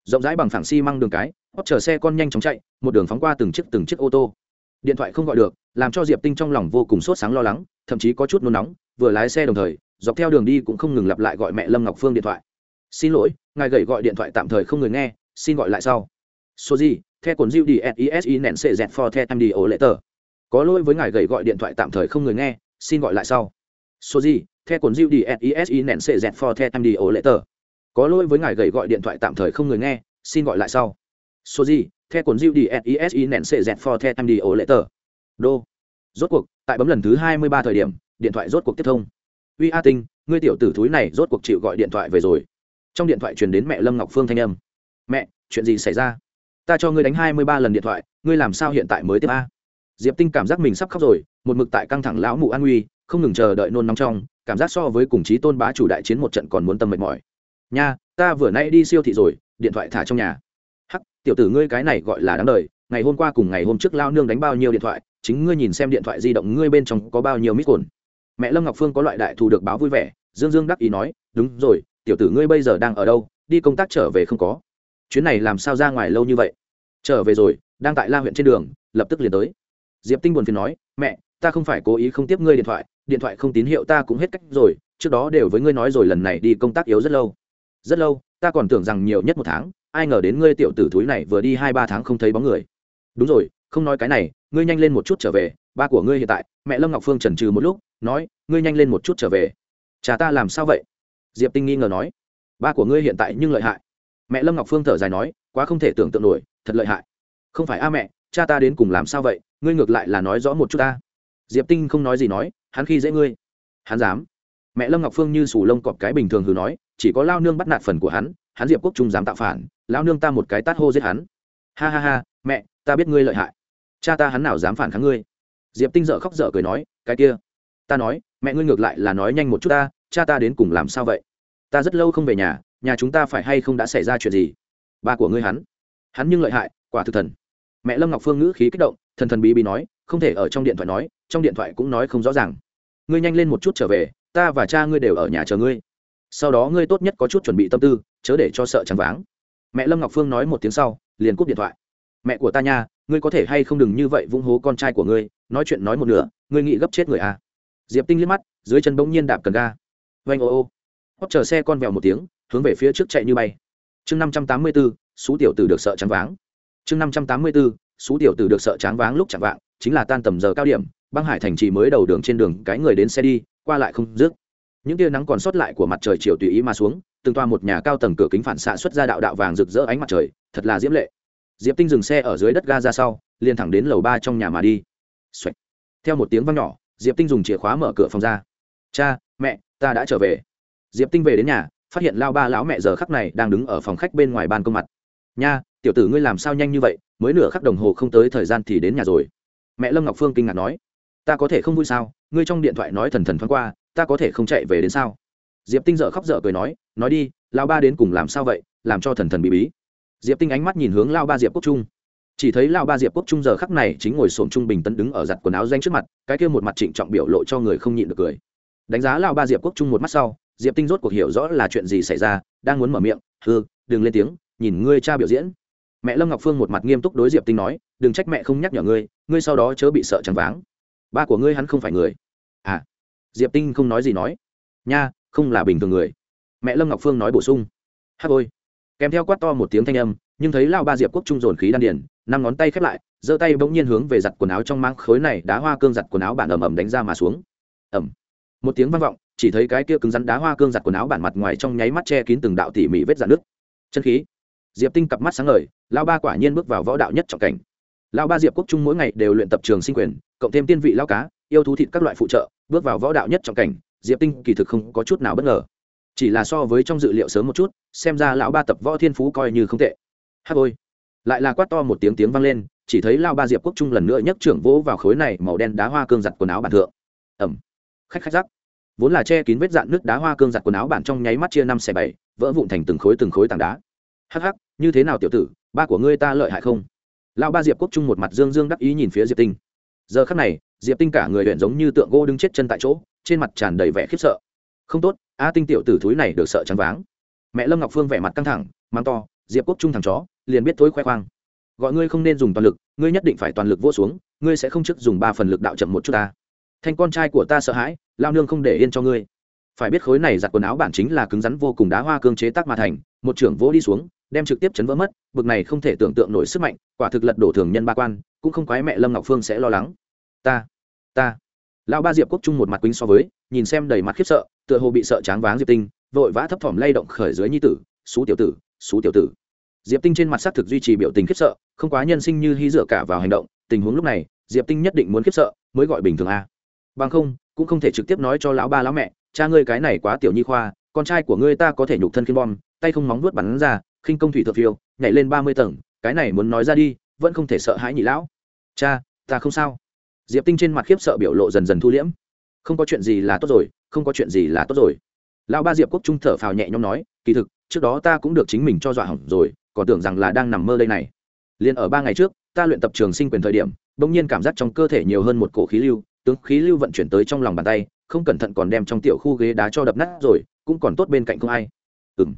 Rộng rãi bằng phẳng xi măng đường cái pot chờ xe con nhanh chóng chạy, một đường phóng qua từng chiếc từng chiếc ô tô. Điện thoại không gọi được, làm cho diệp tinh trong lòng vô cùng sốt sáng lo lắng, thậm chí có chút nôn nóng, vừa lái xe đồng thời, dọc theo đường đi cũng không ngừng lặp lại gọi mẹ lâm ngọc phương điện thoại. Xin lỗi, ngài gầy gọi điện thoại tạm thời không người nghe, xin gọi lại sau. Số gì? Theo cuốn diệu đi sisi nện sệ dẹt for the time đi ổ lệ tờ có lỗi với ngài gầy gọi điện thoại tạm thời không người nghe, xin gọi lại sau số gì? Theo cuốn diệu đi sisi nện sệ dẹt for the time đi ổ lệ tờ. Có lỗi với ngài gầy gọi điện thoại tạm thời không người nghe, xin gọi lại sau. Số gì? Theo cuốn diệu đi sisi nện sệ dẹt for the time đi ổ lệ tờ. Đô. Rốt cuộc, tại bấm lần thứ hai mươi ba thời điểm, điện thoại rốt cuộc tiếp thông. Uy a tinh, ngươi tiểu tử thúi này rốt cuộc chịu gọi điện thoại về rồi. Trong điện thoại truyền đến mẹ lâm ngọc phương thanh âm. Mẹ, chuyện gì xảy ra? Ta cho ngươi đánh hai mươi ba lần điện thoại, ngươi làm sao hiện tại mới tiếp a? Diệp tinh cảm giác mình sắp khóc rồi, một mực tại căng thẳng lão mụ an nguy không ngừng chờ đợi nôn nóng trong, cảm giác so với cùng chí tôn bá chủ đại chiến một trận còn muốn tâm mệt mỏi. Nha, ta vừa nay đi siêu thị rồi, điện thoại thả trong nhà. Hắc, tiểu tử ngươi cái này gọi là đáng đời, ngày hôm qua cùng ngày hôm trước lao nương đánh bao nhiêu điện thoại, chính ngươi nhìn xem điện thoại di động ngươi bên trong có bao nhiêu mít cồn. Mẹ lâm ngọc phương có loại đại thù được báo vui vẻ, dương dương đắc ý nói, đúng rồi, tiểu tử ngươi bây giờ đang ở đâu, đi công tác trở về không có. Chuyến này làm sao ra ngoài lâu như vậy? Trở về rồi, đang tại la huyện trên đường, lập tức liền tới. Diệp tinh buồn phiền nói, mẹ, ta không phải cố ý không tiếp ngươi điện thoại điện thoại không tín hiệu ta cũng hết cách rồi, trước đó đều với ngươi nói rồi, lần này đi công tác yếu rất lâu. Rất lâu, ta còn tưởng rằng nhiều nhất một tháng, ai ngờ đến ngươi tiểu tử thúi này vừa đi hai ba tháng không thấy bóng người. Đúng rồi, không nói cái này, ngươi nhanh lên một chút trở về, ba của ngươi hiện tại, mẹ lâm ngọc phương trần trừ một lúc, nói, ngươi nhanh lên một chút trở về. Cha ta làm sao vậy? Diệp tinh nghi ngờ nói. Ba của ngươi hiện tại nhưng lợi hại. Mẹ lâm ngọc phương thở dài nói, quá không thể tưởng tượng nổi, thật lợi hại. Không phải a mẹ, cha ta đến cùng làm sao vậy, ngươi ngược lại là nói rõ một chút ta. Diệp tinh không nói gì nói hắn khi dễ ngươi. Hắn dám. Mẹ lâm ngọc phương như sù lông cọp cái bình thường hừ nói, chỉ có lao nương bắt nạt phần của hắn hắn diệp quốc trung dám tạo phản, lao nương ta một cái tát hô giết hắn. Ha ha ha, mẹ, ta biết ngươi lợi hại. Cha ta hắn nào dám phản kháng ngươi? Diệp tinh dợ khóc dở cười nói, cái kia. Ta nói, mẹ ngươi ngược lại là nói nhanh một chút ta, cha ta đến cùng làm sao vậy? Ta rất lâu không về nhà nhà chúng ta phải hay không đã xảy ra chuyện gì? Ba của ngươi hắn. Hắn nhưng lợi hại, quả thực thần. Mẹ lâm ngọc phương ngữ khí kích động, thần thần bí bí nói không thể ở trong điện thoại nói, trong điện thoại cũng nói không rõ ràng. Ngươi nhanh lên một chút trở về, ta và cha ngươi đều ở nhà chờ ngươi. Sau đó ngươi tốt nhất có chút chuẩn bị tâm tư, chớ để cho sợ chẳng váng. Mẹ lâm ngọc phương nói một tiếng sau, liền cúp điện thoại. Mẹ của ta nha, ngươi có thể hay không đừng như vậy vung hố con trai của ngươi, nói chuyện nói một nửa, ngươi nghĩ gấp chết người à? Diệp tinh liếc mắt, dưới chân bỗng nhiên đạp cần ga. Vanh ô ô. Hót chờ xe con vèo một tiếng, hướng về phía trước chạy như bay. Chương năm trăm tám mươi bốn xú tiểu tử được sợ trắng váng. Chương năm trăm tám mươi bốn xú tiểu tử được sợ chán váng lúc chạm vạng chính là tan tầm giờ cao điểm, băng hải thành trì mới đầu đường trên đường cái người đến xe đi, qua lại không dứt. Những tia nắng còn sót lại của mặt trời chiều tùy ý mà xuống, từng toa một nhà cao tầng cửa kính phản xạ xuất ra đạo đạo vàng rực rỡ ánh mặt trời, thật là diễm lệ. Diệp tinh dừng xe ở dưới đất ga ra sau, liền thẳng đến lầu ba trong nhà mà đi、Xoạch. theo một tiếng văng nhỏ, diệp tinh dùng chìa khóa mở cửa phòng ra. Cha, mẹ, ta đã trở về. Diệp tinh về đến nhà, phát hiện lao ba lão mẹ giờ khắc này đang đứng ở phòng khách bên ngoài ban công mặt. Nha, tiểu tử ngươi làm sao nhanh như vậy? Mới nửa khắc đồng hồ không tới thời gian thì đến nhà rồi mẹ lâm ngọc phương kinh ngạc nói ta có thể không vui sao ngươi trong điện thoại nói thần thần thoáng qua ta có thể không chạy về đến sao diệp tinh dợ khóc dở cười nói nói đi lao ba đến cùng làm sao vậy làm cho thần thần bị bí diệp tinh ánh mắt nhìn hướng lao ba diệp quốc trung chỉ thấy lao ba diệp quốc trung giờ khắc này chính ngồi sổm trung bình tấn đứng ở giặt quần áo danh trước mặt cái kia một mặt trịnh trọng biểu lộ cho người không nhịn được cười đánh giá lao ba diệp quốc trung một mắt sau diệp tinh rốt cuộc hiểu rõ là chuyện gì xảy ra đang muốn mở miệng hư đừng lên tiếng nhìn ngươi cha biểu diễn mẹ lâm ngọc phương một mặt nghiêm túc đối diệp tinh nói đừng trách mẹ không nhắc nhở ngươi ngươi sau đó chớ bị sợ chẳng váng. Ba của ngươi hắn không phải người. À diệp tinh không nói gì nói. Nha, không là bình thường người. Mẹ lâm ngọc phương nói bổ sung. Hát ôi. Kèm theo quát to một tiếng thanh âm, nhưng thấy lao ba diệp quốc trung dồn khí đan điển năm ngón tay khép lại, giơ tay bỗng nhiên hướng về giặt quần áo trong mang khối này đá hoa cương giặt quần áo bản ầm ầm đánh ra mà xuống. Ầm. một tiếng vang vọng, chỉ thấy cái kia cứng rắn đá hoa cương giặt quần áo bản mặt ngoài trong nháy mắt che kín từng đạo tỉ mỉ vết dạn nước chân khí. Diệp tinh cặp mắt sáng ngời lao ba quả nhiên bước vào võ đạo nhất trọng cảnh lão ba diệp quốc trung mỗi ngày đều luyện tập trường sinh quyền, cộng thêm tiên vị lao cá, yêu thú thịt các loại phụ trợ, bước vào võ đạo nhất trọng cảnh, diệp tinh kỳ thực không có chút nào bất ngờ. Chỉ là so với trong dự liệu sớm một chút, xem ra lão ba tập võ thiên phú coi như không tệ. Hát ôi! Lại là quát to một tiếng tiếng vang lên, chỉ thấy lao ba diệp quốc trung lần nữa nhấc trưởng vỗ vào khối này màu đen đá hoa cương giặt quần áo bản thượng. Ẩm khách khách giắc vốn là che kín vết dạn nước đá hoa cương giặt quần áo bản trong nháy mắt chia năm xẻ bảy, vỡ vụn thành từng khối từng khối tảng đá. Hắc hắc, như thế nào tiểu tử, ba của ngươi ta lợi hại không? Lão ba diệp quốc trung một mặt dương dương đắc ý nhìn phía diệp tinh. Giờ khắc này, diệp tinh cả người luyện giống như tượng gỗ đứng chết chân tại chỗ, trên mặt tràn đầy vẻ khiếp sợ. Không tốt, a tinh tiểu tử thúi này được sợ trắng váng. Mẹ lâm ngọc phương vẻ mặt căng thẳng mang to, diệp quốc trung thằng chó, liền biết thối khoe khoang. Gọi ngươi không nên dùng toàn lực, ngươi nhất định phải toàn lực vô xuống, ngươi sẽ không chức dùng ba phần lực đạo chậm một chút ta. Thanh con trai của ta sợ hãi, lao nương không để yên cho ngươi. Phải biết khối này giặt quần áo bản chính là cứng rắn vô cùng đá hoa cương chế tác mà thành, một trưởng vỗ đi xuống đem trực tiếp chấn vỡ mất, bực này không thể tưởng tượng nổi sức mạnh, quả thực lật đổ thường nhân ba quan, cũng không quái mẹ lâm ngọc phương sẽ lo lắng. Ta ta. Lão ba diệp quốc trung một mặt quýnh so với, nhìn xem đầy mặt khiếp sợ, tựa hồ bị sợ tráng váng diệp tinh, vội vã thấp thỏm lay động khởi dưới nhi tử xú tiểu tử xú tiểu tử. Diệp tinh trên mặt xác thực duy trì biểu tình khiếp sợ, không quá nhân sinh như hy dựa cả vào hành động, tình huống lúc này, diệp tinh nhất định muốn khiếp sợ, mới gọi bình thường a. Bằng không, cũng không thể trực tiếp nói cho lão ba lão mẹ, cha ngươi cái này quá tiểu nhi khoa, con trai của ngươi ta có thể nhục thân khiên bom, tay không móng vuốt bắn ra khinh công thủy thượng phiêu, nhảy lên ba mươi tầng, cái này muốn nói ra đi, vẫn không thể sợ hãi nhị lão. Cha, ta không sao. Diệp tinh trên mặt khiếp sợ biểu lộ dần dần thu liễm. Không có chuyện gì là tốt rồi, không có chuyện gì là tốt rồi. Lão ba diệp quốc trung thở phào nhẹ nhõm nói, kỳ thực, trước đó ta cũng được chính mình cho dọa hỏng rồi, còn tưởng rằng là đang nằm mơ đây này. Liền ở ba ngày trước, ta luyện tập trường sinh quyền thời điểm, bỗng nhiên cảm giác trong cơ thể nhiều hơn một cổ khí lưu, tướng khí lưu vận chuyển tới trong lòng bàn tay, không cẩn thận còn đem trong tiểu khu ghế đá cho đập nát rồi, cũng còn tốt bên cạnh không ai. Ừ m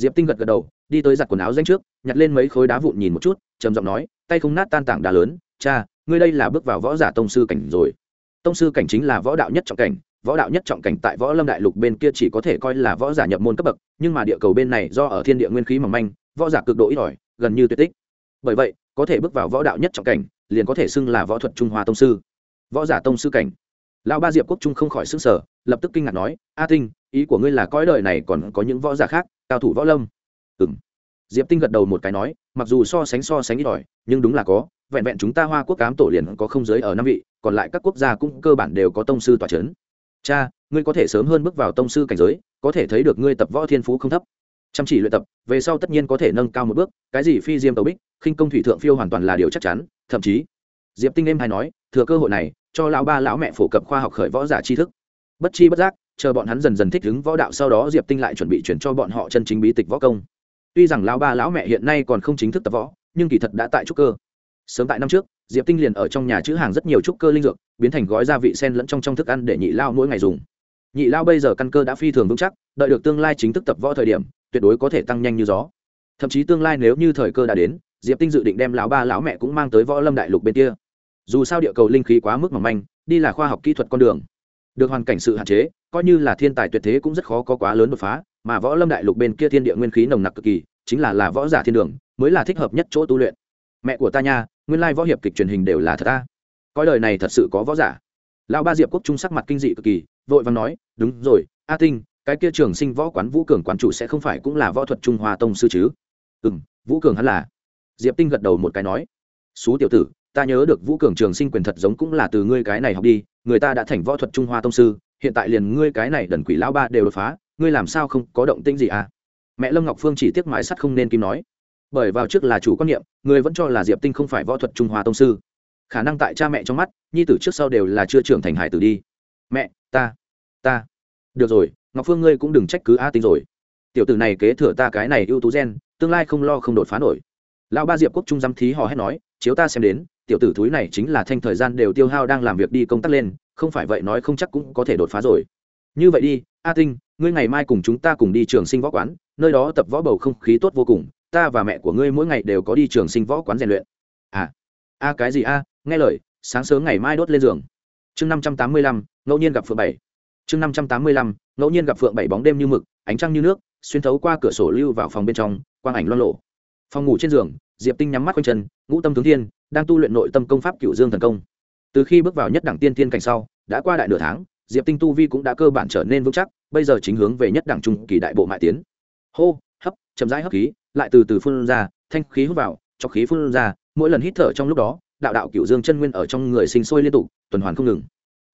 diệp tinh gật gật đầu, đi tới giặt quần áo danh trước, nhặt lên mấy khối đá vụn nhìn một chút, trầm giọng nói, tay không nát tan tảng đá lớn, cha, ngươi đây là bước vào võ giả tông sư cảnh rồi. Tông sư cảnh chính là võ đạo nhất trọng cảnh, võ đạo nhất trọng cảnh tại võ lâm đại lục bên kia chỉ có thể coi là võ giả nhập môn cấp bậc, nhưng mà địa cầu bên này do ở thiên địa nguyên khí mỏng manh, võ giả cực độ ít ỏi, gần như tuyệt tích. Bởi vậy, có thể bước vào võ đạo nhất trọng cảnh, liền có thể xưng là võ thuật trung hoa tông sư. Võ giả tông sư cảnh. Lão ba diệp quốc trung không khỏi xứng sở lập tức kinh ngạc nói, a tinh, ý của ngươi là cõi đời này còn có những võ giả khác? Cao thủ võ lâm. Ừng diệp tinh gật đầu một cái nói, mặc dù so sánh so sánh ít ỏi, nhưng đúng là có, vẹn vẹn chúng ta hoa quốc cám tổ liền có không giới ở năm vị, còn lại các quốc gia cũng cơ bản đều có tông sư tòa c h ấ n cha, ngươi có thể sớm hơn bước vào tông sư cảnh giới, có thể thấy được ngươi tập võ thiên phú không thấp. Chăm chỉ luyện tập, về sau tất nhiên có thể nâng cao một bước, cái gì phi diêm tàu bích, khinh công thủy thượng phiêu hoàn toàn là điều chắc chắn, thậm chí, diệp tinh em hay nói, thừa cơ hội này, cho lão ba lão mẹ phổ cập khoa học khởi võ giả tri thức. Bất chi bất giác chờ bọn hắn dần dần thích ứng võ đạo, sau đó diệp tinh lại chuẩn bị chuyển cho bọn họ chân chính bí tịch võ công. Tuy rằng lão ba, lão mẹ hiện nay còn không chính thức tập võ, nhưng kỳ thật đã tại trúc cơ. Sớm tại năm trước, diệp tinh liền ở trong nhà chữ hàng rất nhiều trúc cơ linh dược, biến thành gói gia vị sen lẫn trong trong thức ăn để nhị lao mỗi ngày dùng. Nhị lao bây giờ căn cơ đã phi thường vững chắc, đợi được tương lai chính thức tập võ thời điểm, tuyệt đối có thể tăng nhanh như gió. Thậm chí tương lai nếu như thời cơ đã đến, diệp tinh dự định đem lão ba, lão mẹ cũng mang tới võ lâm đại lục bên kia. Dù sao địa cầu linh khí quá mức mỏng manh, đi là khoa học kỹ thuật con đường được hoàn cảnh sự hạn chế, coi như là thiên tài tuyệt thế cũng rất khó có quá lớn đột phá, mà võ lâm đại lục bên kia thiên địa nguyên khí nồng nặc cực kỳ, chính là là võ giả thiên đường, mới là thích hợp nhất chỗ tu luyện. Mẹ của ta nha, nguyên lai võ hiệp kịch truyền hình đều là thật ta. Coi đời này thật sự có võ giả. Lão ba diệp quốc trung sắc mặt kinh dị cực kỳ, vội vàng nói, đúng rồi, a tinh, cái kia trường sinh võ quán vũ cường quán chủ sẽ không phải cũng là võ thuật trung hoa tông sư chứ? Ừ m vũ cường hắn là. Diệp tinh gật đầu một cái nói, xú tiểu tử, ta nhớ được vũ cường trường sinh quyền thật giống cũng là từ ngươi cái này học đi người ta đã thành võ thuật trung hoa tông sư, hiện tại liền ngươi cái này đần quỷ lão ba đều đột phá, ngươi làm sao không có động tĩnh gì à? Mẹ lâm ngọc phương chỉ tiếc mãi sắt không nên kim nói. Bởi vào trước là chủ quan niệm, người vẫn cho là diệp tinh không phải võ thuật trung hoa tông sư. Khả năng tại cha mẹ trong mắt, nhi tử trước sau đều là chưa trưởng thành hải tử đi. Mẹ, ta ta. Được rồi, ngọc phương ngươi cũng đừng trách cứ a tinh rồi. Tiểu tử này kế thừa ta cái này ưu tú gen, tương lai không lo không đột phá nổi. Lão ba diệp quốc trung giám thí hò hét nói, chiếu ta xem đến tiểu tử thúi này chính là thanh thời gian đều tiêu hao đang làm việc đi công tác lên, không phải vậy nói không chắc cũng có thể đột phá rồi. Như vậy đi, a tinh, ngươi ngày mai cùng chúng ta cùng đi trường sinh võ quán, nơi đó tập võ bầu không khí tốt vô cùng, ta và mẹ của ngươi mỗi ngày đều có đi trường sinh võ quán rèn luyện. À a cái gì a, nghe lời, sáng sớm ngày mai đốt lên giường. Chương năm trăm tám mươi lăm, ngẫu nhiên gặp phượng bảy. Chương năm trăm tám mươi lăm, ngẫu nhiên gặp phượng bảy bóng đêm như mực, ánh trăng như nước, xuyên thấu qua cửa sổ lưu vào phòng bên trong, quang ảnh loan lộ phòng ngủ trên giường, diệp tinh nhắm mắt quanh chân, ngũ tâm tướng thiên đang tu luyện nội tâm công pháp cựu dương thần công. Từ khi bước vào nhất đẳng tiên tiên cảnh sau, đã qua đại nửa tháng, diệp tinh tu vi cũng đã cơ bản trở nên vững chắc, bây giờ chính hướng về nhất đẳng trung kỳ đại bộ mại tiến. Hô, hấp, chậm rãi hấp khí, lại từ từ phun ra, thanh khí hút vào, cho khí phun ra, mỗi lần hít thở trong lúc đó, đạo đạo cựu dương chân nguyên ở trong người sinh sôi liên tục, tuần hoàn không ngừng.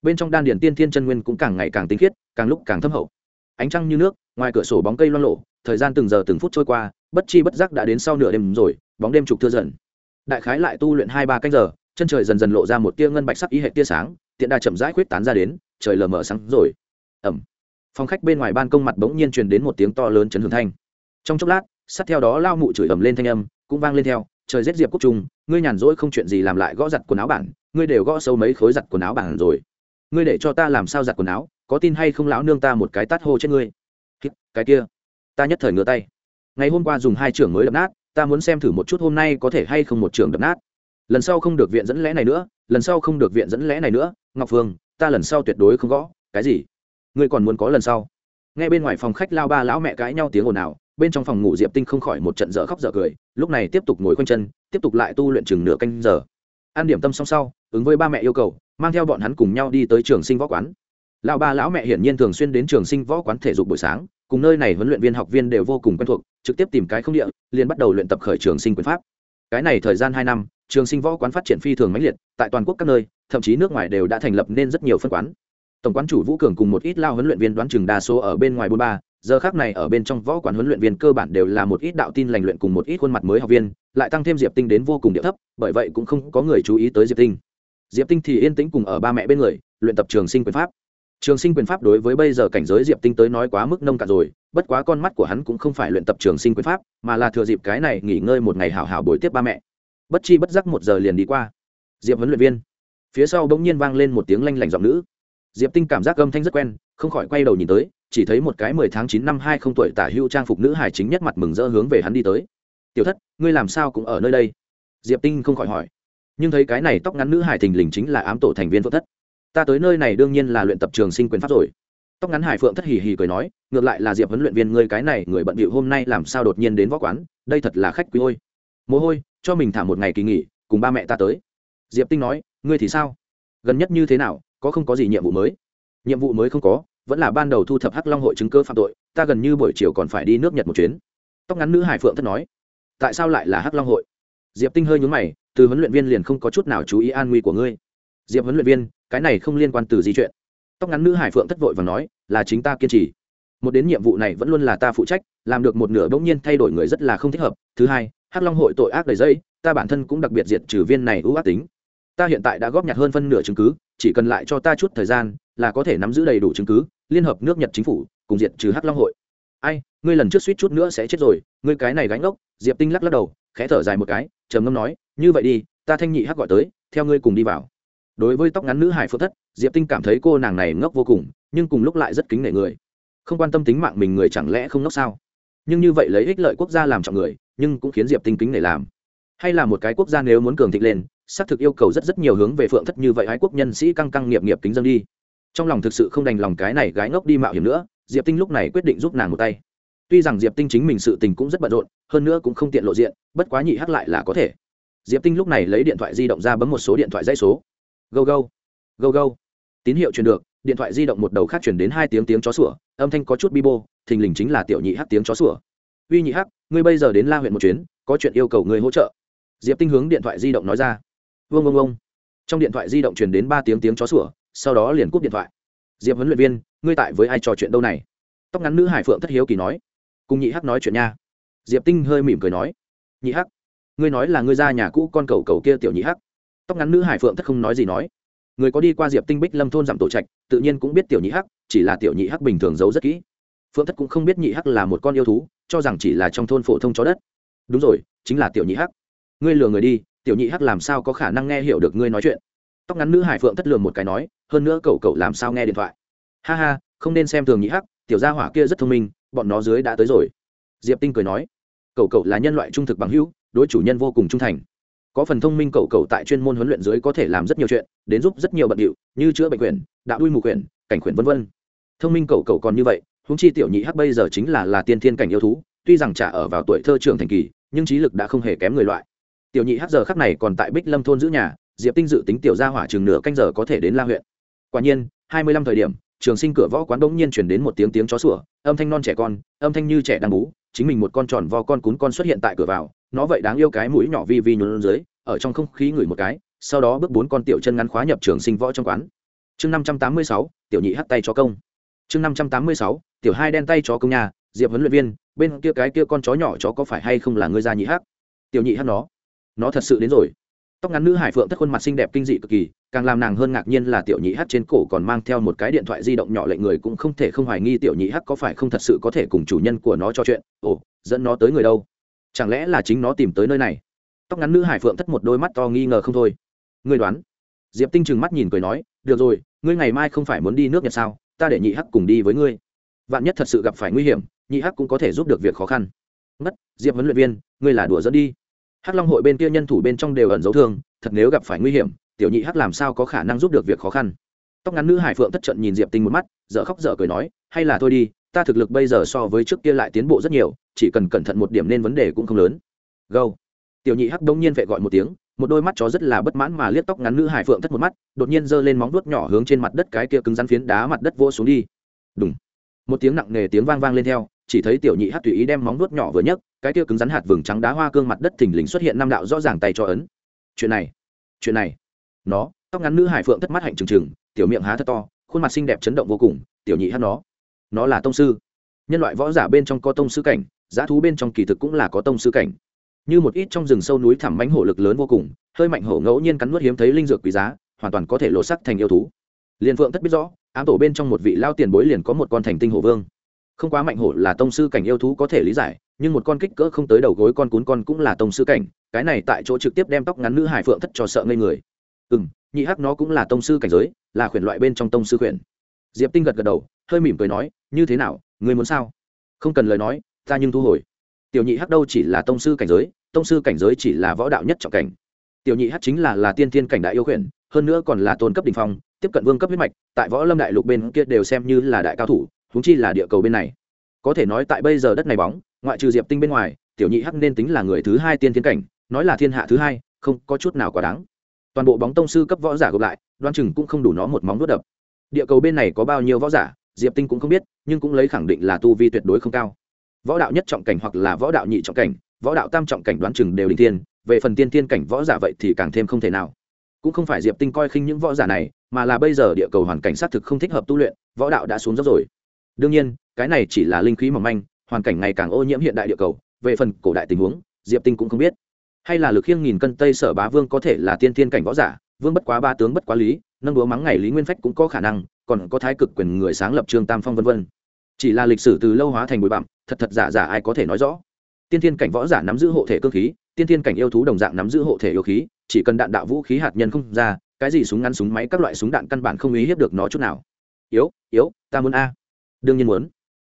Bên trong đan điển tiên thiên chân nguyên cũng càng ngày càng tinh khiết, càng lúc càng thâm hậu. Ánh trăng như nước, ngoài cửa sổ bóng cây loang lộ thời gian từng giờ từng phút trôi qua, bất chi bất giác đã đến sau nửa đêm rồi, bóng đêm trục thưa dần đại khái lại tu luyện hai ba canh giờ, chân trời dần dần lộ ra một tia ngân bạch sắc ý hệ tia sáng, tiện đa chậm rãi khuyết tán ra đến, trời lờ mờ sáng rồi. Ẩm. Phòng khách bên ngoài ban công mặt bỗng nhiên truyền đến một tiếng to lớn chấn hưởng thanh. Trong chốc lát, sát theo đó lao mụ chửi ầm lên thanh âm, cũng vang lên theo, trời rét diệp quốc trung, ngươi nhàn rỗi không chuyện gì làm lại gõ giặt quần áo bản, ngươi đều gõ sâu mấy khối giặt quần áo bản rồi. Ngươi để cho ta làm sao giặt quần áo, có tin hay không lão nương ta một cái tát hô trên ngươi. Cái kia, ta nhất thời ngửa tay. Ngày hôm qua dùng hai trưởng mới đập nát ta muốn xem thử một chút hôm nay có thể hay không một trường đập nát. Lần sau không được viện dẫn lẽ này nữa, lần sau không được viện dẫn lẽ này nữa, ngọc phương, ta lần sau tuyệt đối không gõ, cái gì? Ngươi còn muốn có lần sau? Nghe bên ngoài phòng khách lao ba lão mẹ cãi nhau tiếng ồn ào, bên trong phòng ngủ diệp tinh không khỏi một trận dở khóc dở cười, lúc này tiếp tục ngồi quanh chân, tiếp tục lại tu luyện chừng nửa canh giờ. Ăn điểm tâm xong sau, ứng với ba mẹ yêu cầu, mang theo bọn hắn cùng nhau đi tới trường sinh võ quán. Lão ba lão mẹ hiển nhiên thường xuyên đến trường sinh võ quán thể dục buổi sáng cùng nơi này huấn luyện viên học viên đều vô cùng quen thuộc, trực tiếp tìm cái không địa, liền bắt đầu luyện tập khởi trường sinh quyền pháp. Cái này thời gian hai năm, trường sinh võ quán phát triển phi thường mãnh liệt, tại toàn quốc các nơi, thậm chí nước ngoài đều đã thành lập nên rất nhiều phân quán. Tổng quán chủ vũ cường cùng một ít lao huấn luyện viên đoán chừng đa số ở bên ngoài bôn ba, giờ khác này ở bên trong võ quán huấn luyện viên cơ bản đều là một ít đạo tin lành luyện cùng một ít khuôn mặt mới học viên, lại tăng thêm diệp tinh đến vô cùng địa thấp, bởi vậy cũng không có người chú ý tới diệp tinh. Diệp tinh thì yên tĩnh cùng ở ba mẹ bên người, luyện tập trường sinh quyền pháp trường sinh quyền pháp đối với bây giờ cảnh giới diệp tinh tới nói quá mức nông cạn rồi, bất quá con mắt của hắn cũng không phải luyện tập trường sinh quyền pháp, mà là thừa dịp cái này nghỉ ngơi một ngày hào hào buổi tiếp ba mẹ. Bất chi bất giác một giờ liền đi qua. Diệp huấn luyện viên. Phía sau bỗng nhiên vang lên một tiếng lanh lảnh giọng nữ. Diệp tinh cảm giác âm thanh rất quen, không khỏi quay đầu nhìn tới, chỉ thấy một cái mười tháng chín năm hai không tuổi tả hưu trang phục nữ hài chính nhất mặt mừng rỡ hướng về hắn đi tới. Tiểu thất, ngươi làm sao cũng ở nơi đây? Diệp tinh không khỏi hỏi. Nhưng thấy cái này tóc ngắn nữ hài thình lình chính là ám tổ thành viên phượng thất ta tới nơi này đương nhiên là luyện tập trường sinh quyền pháp rồi. Tóc ngắn hải phượng thất hì hì cười nói, ngược lại là diệp huấn luyện viên ngươi cái này, người bận bịu hôm nay làm sao đột nhiên đến võ quán, đây thật là khách quý ôi. Mồ hôi, cho mình thả một ngày kỳ nghỉ, cùng ba mẹ ta tới. Diệp tinh nói, ngươi thì sao? Gần nhất như thế nào, có không có gì nhiệm vụ mới? Nhiệm vụ mới không có, vẫn là ban đầu thu thập hắc long hội chứng cơ phạm tội, ta gần như buổi chiều còn phải đi nước nhật một chuyến. Tóc ngắn nữ hải phượng thất nói, tại sao lại là hắc long hội? Diệp tinh hơi nhúng mày, từ huấn luyện viên liền không có chút nào chú ý an nguy của ngươi. Diệp huấn luyện viên cái này không liên quan từ di chuyện. Tóc ngắn nữ hải phượng thất vội và nói, là chính ta kiên trì. Một đến nhiệm vụ này vẫn luôn là ta phụ trách, làm được một nửa bỗng nhiên thay đổi người rất là không thích hợp. Thứ hai, hắc long hội tội ác đầy dây, ta bản thân cũng đặc biệt diệt trừ viên này ưu ác tính. Ta hiện tại đã góp nhặt hơn phân nửa chứng cứ, chỉ cần lại cho ta chút thời gian, là có thể nắm giữ đầy đủ chứng cứ, liên hợp nước nhật chính phủ, cùng diệt trừ hắc long hội. Ai, ngươi lần trước suýt chút nữa sẽ chết rồi, ngươi cái này gánh ốc diệp tinh lắc lắc đầu, khẽ thở dài một cái, trầm ngâm nói, như vậy đi, ta thanh nhị hắc gọi tới, theo ngươi cùng đi vào đối với tóc ngắn nữ hải phượng thất, diệp tinh cảm thấy cô nàng này ngốc vô cùng, nhưng cùng lúc lại rất kính nể người. Không quan tâm tính mạng mình người chẳng lẽ không ngốc sao? Nhưng như vậy lấy ích lợi quốc gia làm trọng người, nhưng cũng khiến diệp tinh kính nể làm. Hay là một cái quốc gia nếu muốn cường thịnh lên xác thực yêu cầu rất rất nhiều hướng về phượng thất như vậy ái quốc nhân sĩ căng căng nghiệp nghiệp kính dân đi. Trong lòng thực sự không đành lòng cái này gái ngốc đi mạo hiểm nữa, diệp tinh lúc này quyết định giúp nàng một tay. Tuy rằng diệp tinh chính mình sự tình cũng rất bận rộn, hơn nữa cũng không tiện lộ diện, bất quá nhị hắc lại là có thể. Diệp tinh lúc này lấy điện thoại di động ra bấm một số điện thoại dây số. Gâu gâu, gâu gâu, tín hiệu truyền được điện thoại di động một đầu khác chuyển đến hai tiếng tiếng chó sủa âm thanh có chút bi bô thình lình chính là tiểu nhị hắc tiếng chó sủa. Uy nhị hắc ngươi bây giờ đến la huyện một chuyến có chuyện yêu cầu ngươi hỗ trợ. Diệp tinh hướng điện thoại di động nói ra. Vương vương vương trong điện thoại di động truyền đến ba tiếng tiếng chó sủa sau đó liền cúp điện thoại. Diệp huấn luyện viên ngươi tại với ai trò chuyện đâu này? Tóc ngắn nữ hải phượng thất hiếu kỳ nói. Cùng nhị hắc nói chuyện nha. Diệp tinh hơi mỉm cười nói. Nhị hắc ngươi nói là ngươi ra nhà cũ con cầu cầu kia tiểu nhị hắc tóc ngắn nữ hải phượng thất không nói gì nói. Người có đi qua diệp tinh bích lâm thôn giảm tổ trạch, tự nhiên cũng biết tiểu nhị hắc, chỉ là tiểu nhị hắc bình thường giấu rất kỹ. Phượng thất cũng không biết nhị hắc là một con yêu thú, cho rằng chỉ là trong thôn phổ thông chó đất. Đúng rồi, chính là tiểu nhị hắc. Ngươi lừa người đi, tiểu nhị hắc làm sao có khả năng nghe hiểu được ngươi nói chuyện? Tóc ngắn nữ hải phượng thất lừa một cái nói, hơn nữa cậu cậu làm sao nghe điện thoại? Ha ha, không nên xem thường nhị hắc, tiểu gia hỏa kia rất thông minh, bọn nó dưới đã tới rồi. Diệp tinh cười nói, cậu cậu là nhân loại trung thực bằng hữu, đối chủ nhân vô cùng trung thành có phần thông minh cậu cậu tại chuyên môn huấn luyện dưới có thể làm rất nhiều chuyện, đến giúp rất nhiều bận điệu, như chữa bệnh quyền, đạo đuôi mù quyền, cảnh quyền vân vân. Thông minh cậu cậu còn như vậy húng chi tiểu nhị hắc bây giờ chính là là tiên thiên cảnh yêu thú, tuy rằng trả ở vào tuổi thơ trưởng thành kỳ, nhưng trí lực đã không hề kém người loại. Tiểu nhị hắc giờ khắc này còn tại bích lâm thôn giữ nhà, diệp tinh dự tính tiểu gia hỏa chừng nửa canh giờ có thể đến la huyện. Quả nhiên, hai mươi lăm thời điểm, trường sinh cửa võ quán bỗng nhiên chuyển đến một tiếng tiếng chó sủa, âm thanh non trẻ con, âm thanh như trẻ đang bú chính mình một con tròn vo con cún con xuất hiện tại cửa vào, nó vậy đáng yêu cái mũi nhỏ vi vi nhún dưới, ở trong không khí ngửi một cái, sau đó bước bốn con tiểu chân ngắn khóa nhập trường sinh võ trong quán. Chương năm trăm tám mươi sáu, tiểu nhị hắt tay cho công. Chương năm trăm tám mươi sáu, tiểu hai đen tay chó công nhà diệp huấn luyện viên, bên kia cái kia con chó nhỏ chó có phải hay không là ngươi gia nhị hắc? Tiểu nhị hắc nó. Nó thật sự đến rồi tóc ngắn nữ hải phượng thất khuôn mặt xinh đẹp kinh dị cực kỳ, càng làm nàng hơn ngạc nhiên là tiểu nhị hắc trên cổ còn mang theo một cái điện thoại di động nhỏ lệnh người cũng không thể không hoài nghi tiểu nhị hắc có phải không thật sự có thể cùng chủ nhân của nó trò chuyện. Ồ, dẫn nó tới người đâu? Chẳng lẽ là chính nó tìm tới nơi này? Tóc ngắn nữ hải phượng thất một đôi mắt to nghi ngờ không thôi. Ngươi đoán. Diệp tinh trừng mắt nhìn cười nói, được rồi, ngươi ngày mai không phải muốn đi nước nhật sao? Ta để nhị hắc cùng đi với ngươi. Vạn nhất thật sự gặp phải nguy hiểm, nhị hắc cũng có thể giúp được việc khó khăn. Mất diệp huấn luyện viên, ngươi là đùa dẫn đi hắc long hội bên kia nhân thủ bên trong đều ẩn dấu thương, thật nếu gặp phải nguy hiểm, tiểu nhị hắc làm sao có khả năng giúp được việc khó khăn? Tóc ngắn nữ hải phượng thất trận nhìn diệp tinh một mắt, dở khóc dở cười nói, hay là thôi đi, ta thực lực bây giờ so với trước kia lại tiến bộ rất nhiều, chỉ cần cẩn thận một điểm nên vấn đề cũng không lớn. Gâu tiểu nhị hắc đông nhiên vệ gọi một tiếng, một đôi mắt chó rất là bất mãn mà liếc tóc ngắn nữ hải phượng thất một mắt, đột nhiên giơ lên móng vuốt nhỏ hướng trên mặt đất cái kia cứng rắn phiến đá mặt đất vô xuống đi. Đúng một tiếng nặng nề tiếng vang vang lên theo chỉ thấy tiểu nhị hát tùy ý đem móng vuốt nhỏ vừa nhấc, cái kia cứng rắn hạt vừng trắng đá hoa cương mặt đất thình lình xuất hiện năm đạo rõ ràng tay cho ấn. Chuyện này chuyện này. Nó, tóc ngắn nữ hải phượng thất mắt hạnh trừng trừng, tiểu miệng há thật to, khuôn mặt xinh đẹp chấn động vô cùng, tiểu nhị hát nó. Nó là tông sư. Nhân loại võ giả bên trong có tông sư cảnh, giá thú bên trong kỳ thực cũng là có tông sư cảnh. Như một ít trong rừng sâu núi thẳm mánh hổ lực lớn vô cùng, hơi mạnh hổ ngẫu nhiên cắn nuốt hiếm thấy linh dược quý giá, hoàn toàn có thể lộ sắc thành yêu thú. Liền phượng thất biết rõ, ám tổ bên trong một vị lao tiền bối liền có một con thành tinh hổ vương không quá mạnh hổ là tông sư cảnh yêu thú có thể lý giải, nhưng một con kích cỡ không tới đầu gối con cún con cũng là tông sư cảnh, cái này tại chỗ trực tiếp đem tóc ngắn nữ hải phượng thất cho sợ ngây người. Ừ m nhị hắc nó cũng là tông sư cảnh giới, là khuyển loại bên trong tông sư khuyển. Diệp tinh gật gật đầu, hơi mỉm cười nói, như thế nào người muốn sao? Không cần lời nói, ta nhưng thu hồi. Tiểu nhị hắc đâu chỉ là tông sư cảnh giới, tông sư cảnh giới chỉ là võ đạo nhất trọng cảnh. Tiểu nhị hắc chính là là tiên thiên cảnh đại yêu khuyển, hơn nữa còn là tôn cấp đình phong, tiếp cận vương cấp huyết mạch, tại võ lâm đại lục bên kia đều xem như là đại cao thủ huống chi là địa cầu bên này. Có thể nói tại bây giờ đất này bóng, ngoại trừ diệp tinh bên ngoài, tiểu nhị hắc nên tính là người thứ hai tiên thiên cảnh, nói là thiên hạ thứ hai, không có chút nào quá đáng. Toàn bộ bóng tông sư cấp võ giả gộp lại đoan chừng cũng không đủ nó một móng đốt đập. Địa cầu bên này có bao nhiêu võ giả, diệp tinh cũng không biết, nhưng cũng lấy khẳng định là tu vi tuyệt đối không cao. Võ đạo nhất trọng cảnh hoặc là võ đạo nhị trọng cảnh, võ đạo tam trọng cảnh đoán chừng đều đình tiên về phần tiên tiên cảnh võ giả vậy thì càng thêm không thể nào. Cũng không phải diệp tinh coi khinh những võ giả này, mà là bây giờ địa cầu hoàn cảnh xác thực không thích hợp tu luyện, võ đạo đã xuống dốc rồi đương nhiên, cái này chỉ là linh khí mỏng manh, hoàn cảnh ngày càng ô nhiễm hiện đại địa cầu, về phần cổ đại tình huống, diệp tinh cũng không biết. Hay là lực khiêng nghìn cân tây sở bá vương có thể là tiên thiên cảnh võ giả, vương bất quá ba tướng bất quá lý, nâng đúa mắng ngày lý nguyên phách cũng có khả năng, còn có thái cực quyền người sáng lập trương tam phong vân vân. Chỉ là lịch sử từ lâu hóa thành bụi bặm, thật thật giả giả ai có thể nói rõ. Tiên thiên cảnh võ giả nắm giữ hộ thể cơ khí, tiên thiên cảnh yêu thú đồng dạng nắm giữ hộ thể yêu khí, chỉ cần đạn đạo vũ khí hạt nhân không ra, cái gì súng ngắn súng máy các loại súng đạn căn bản không ý hiếp được nó chút nào. Yếu yếu, ta muốn a đương nhiên muốn.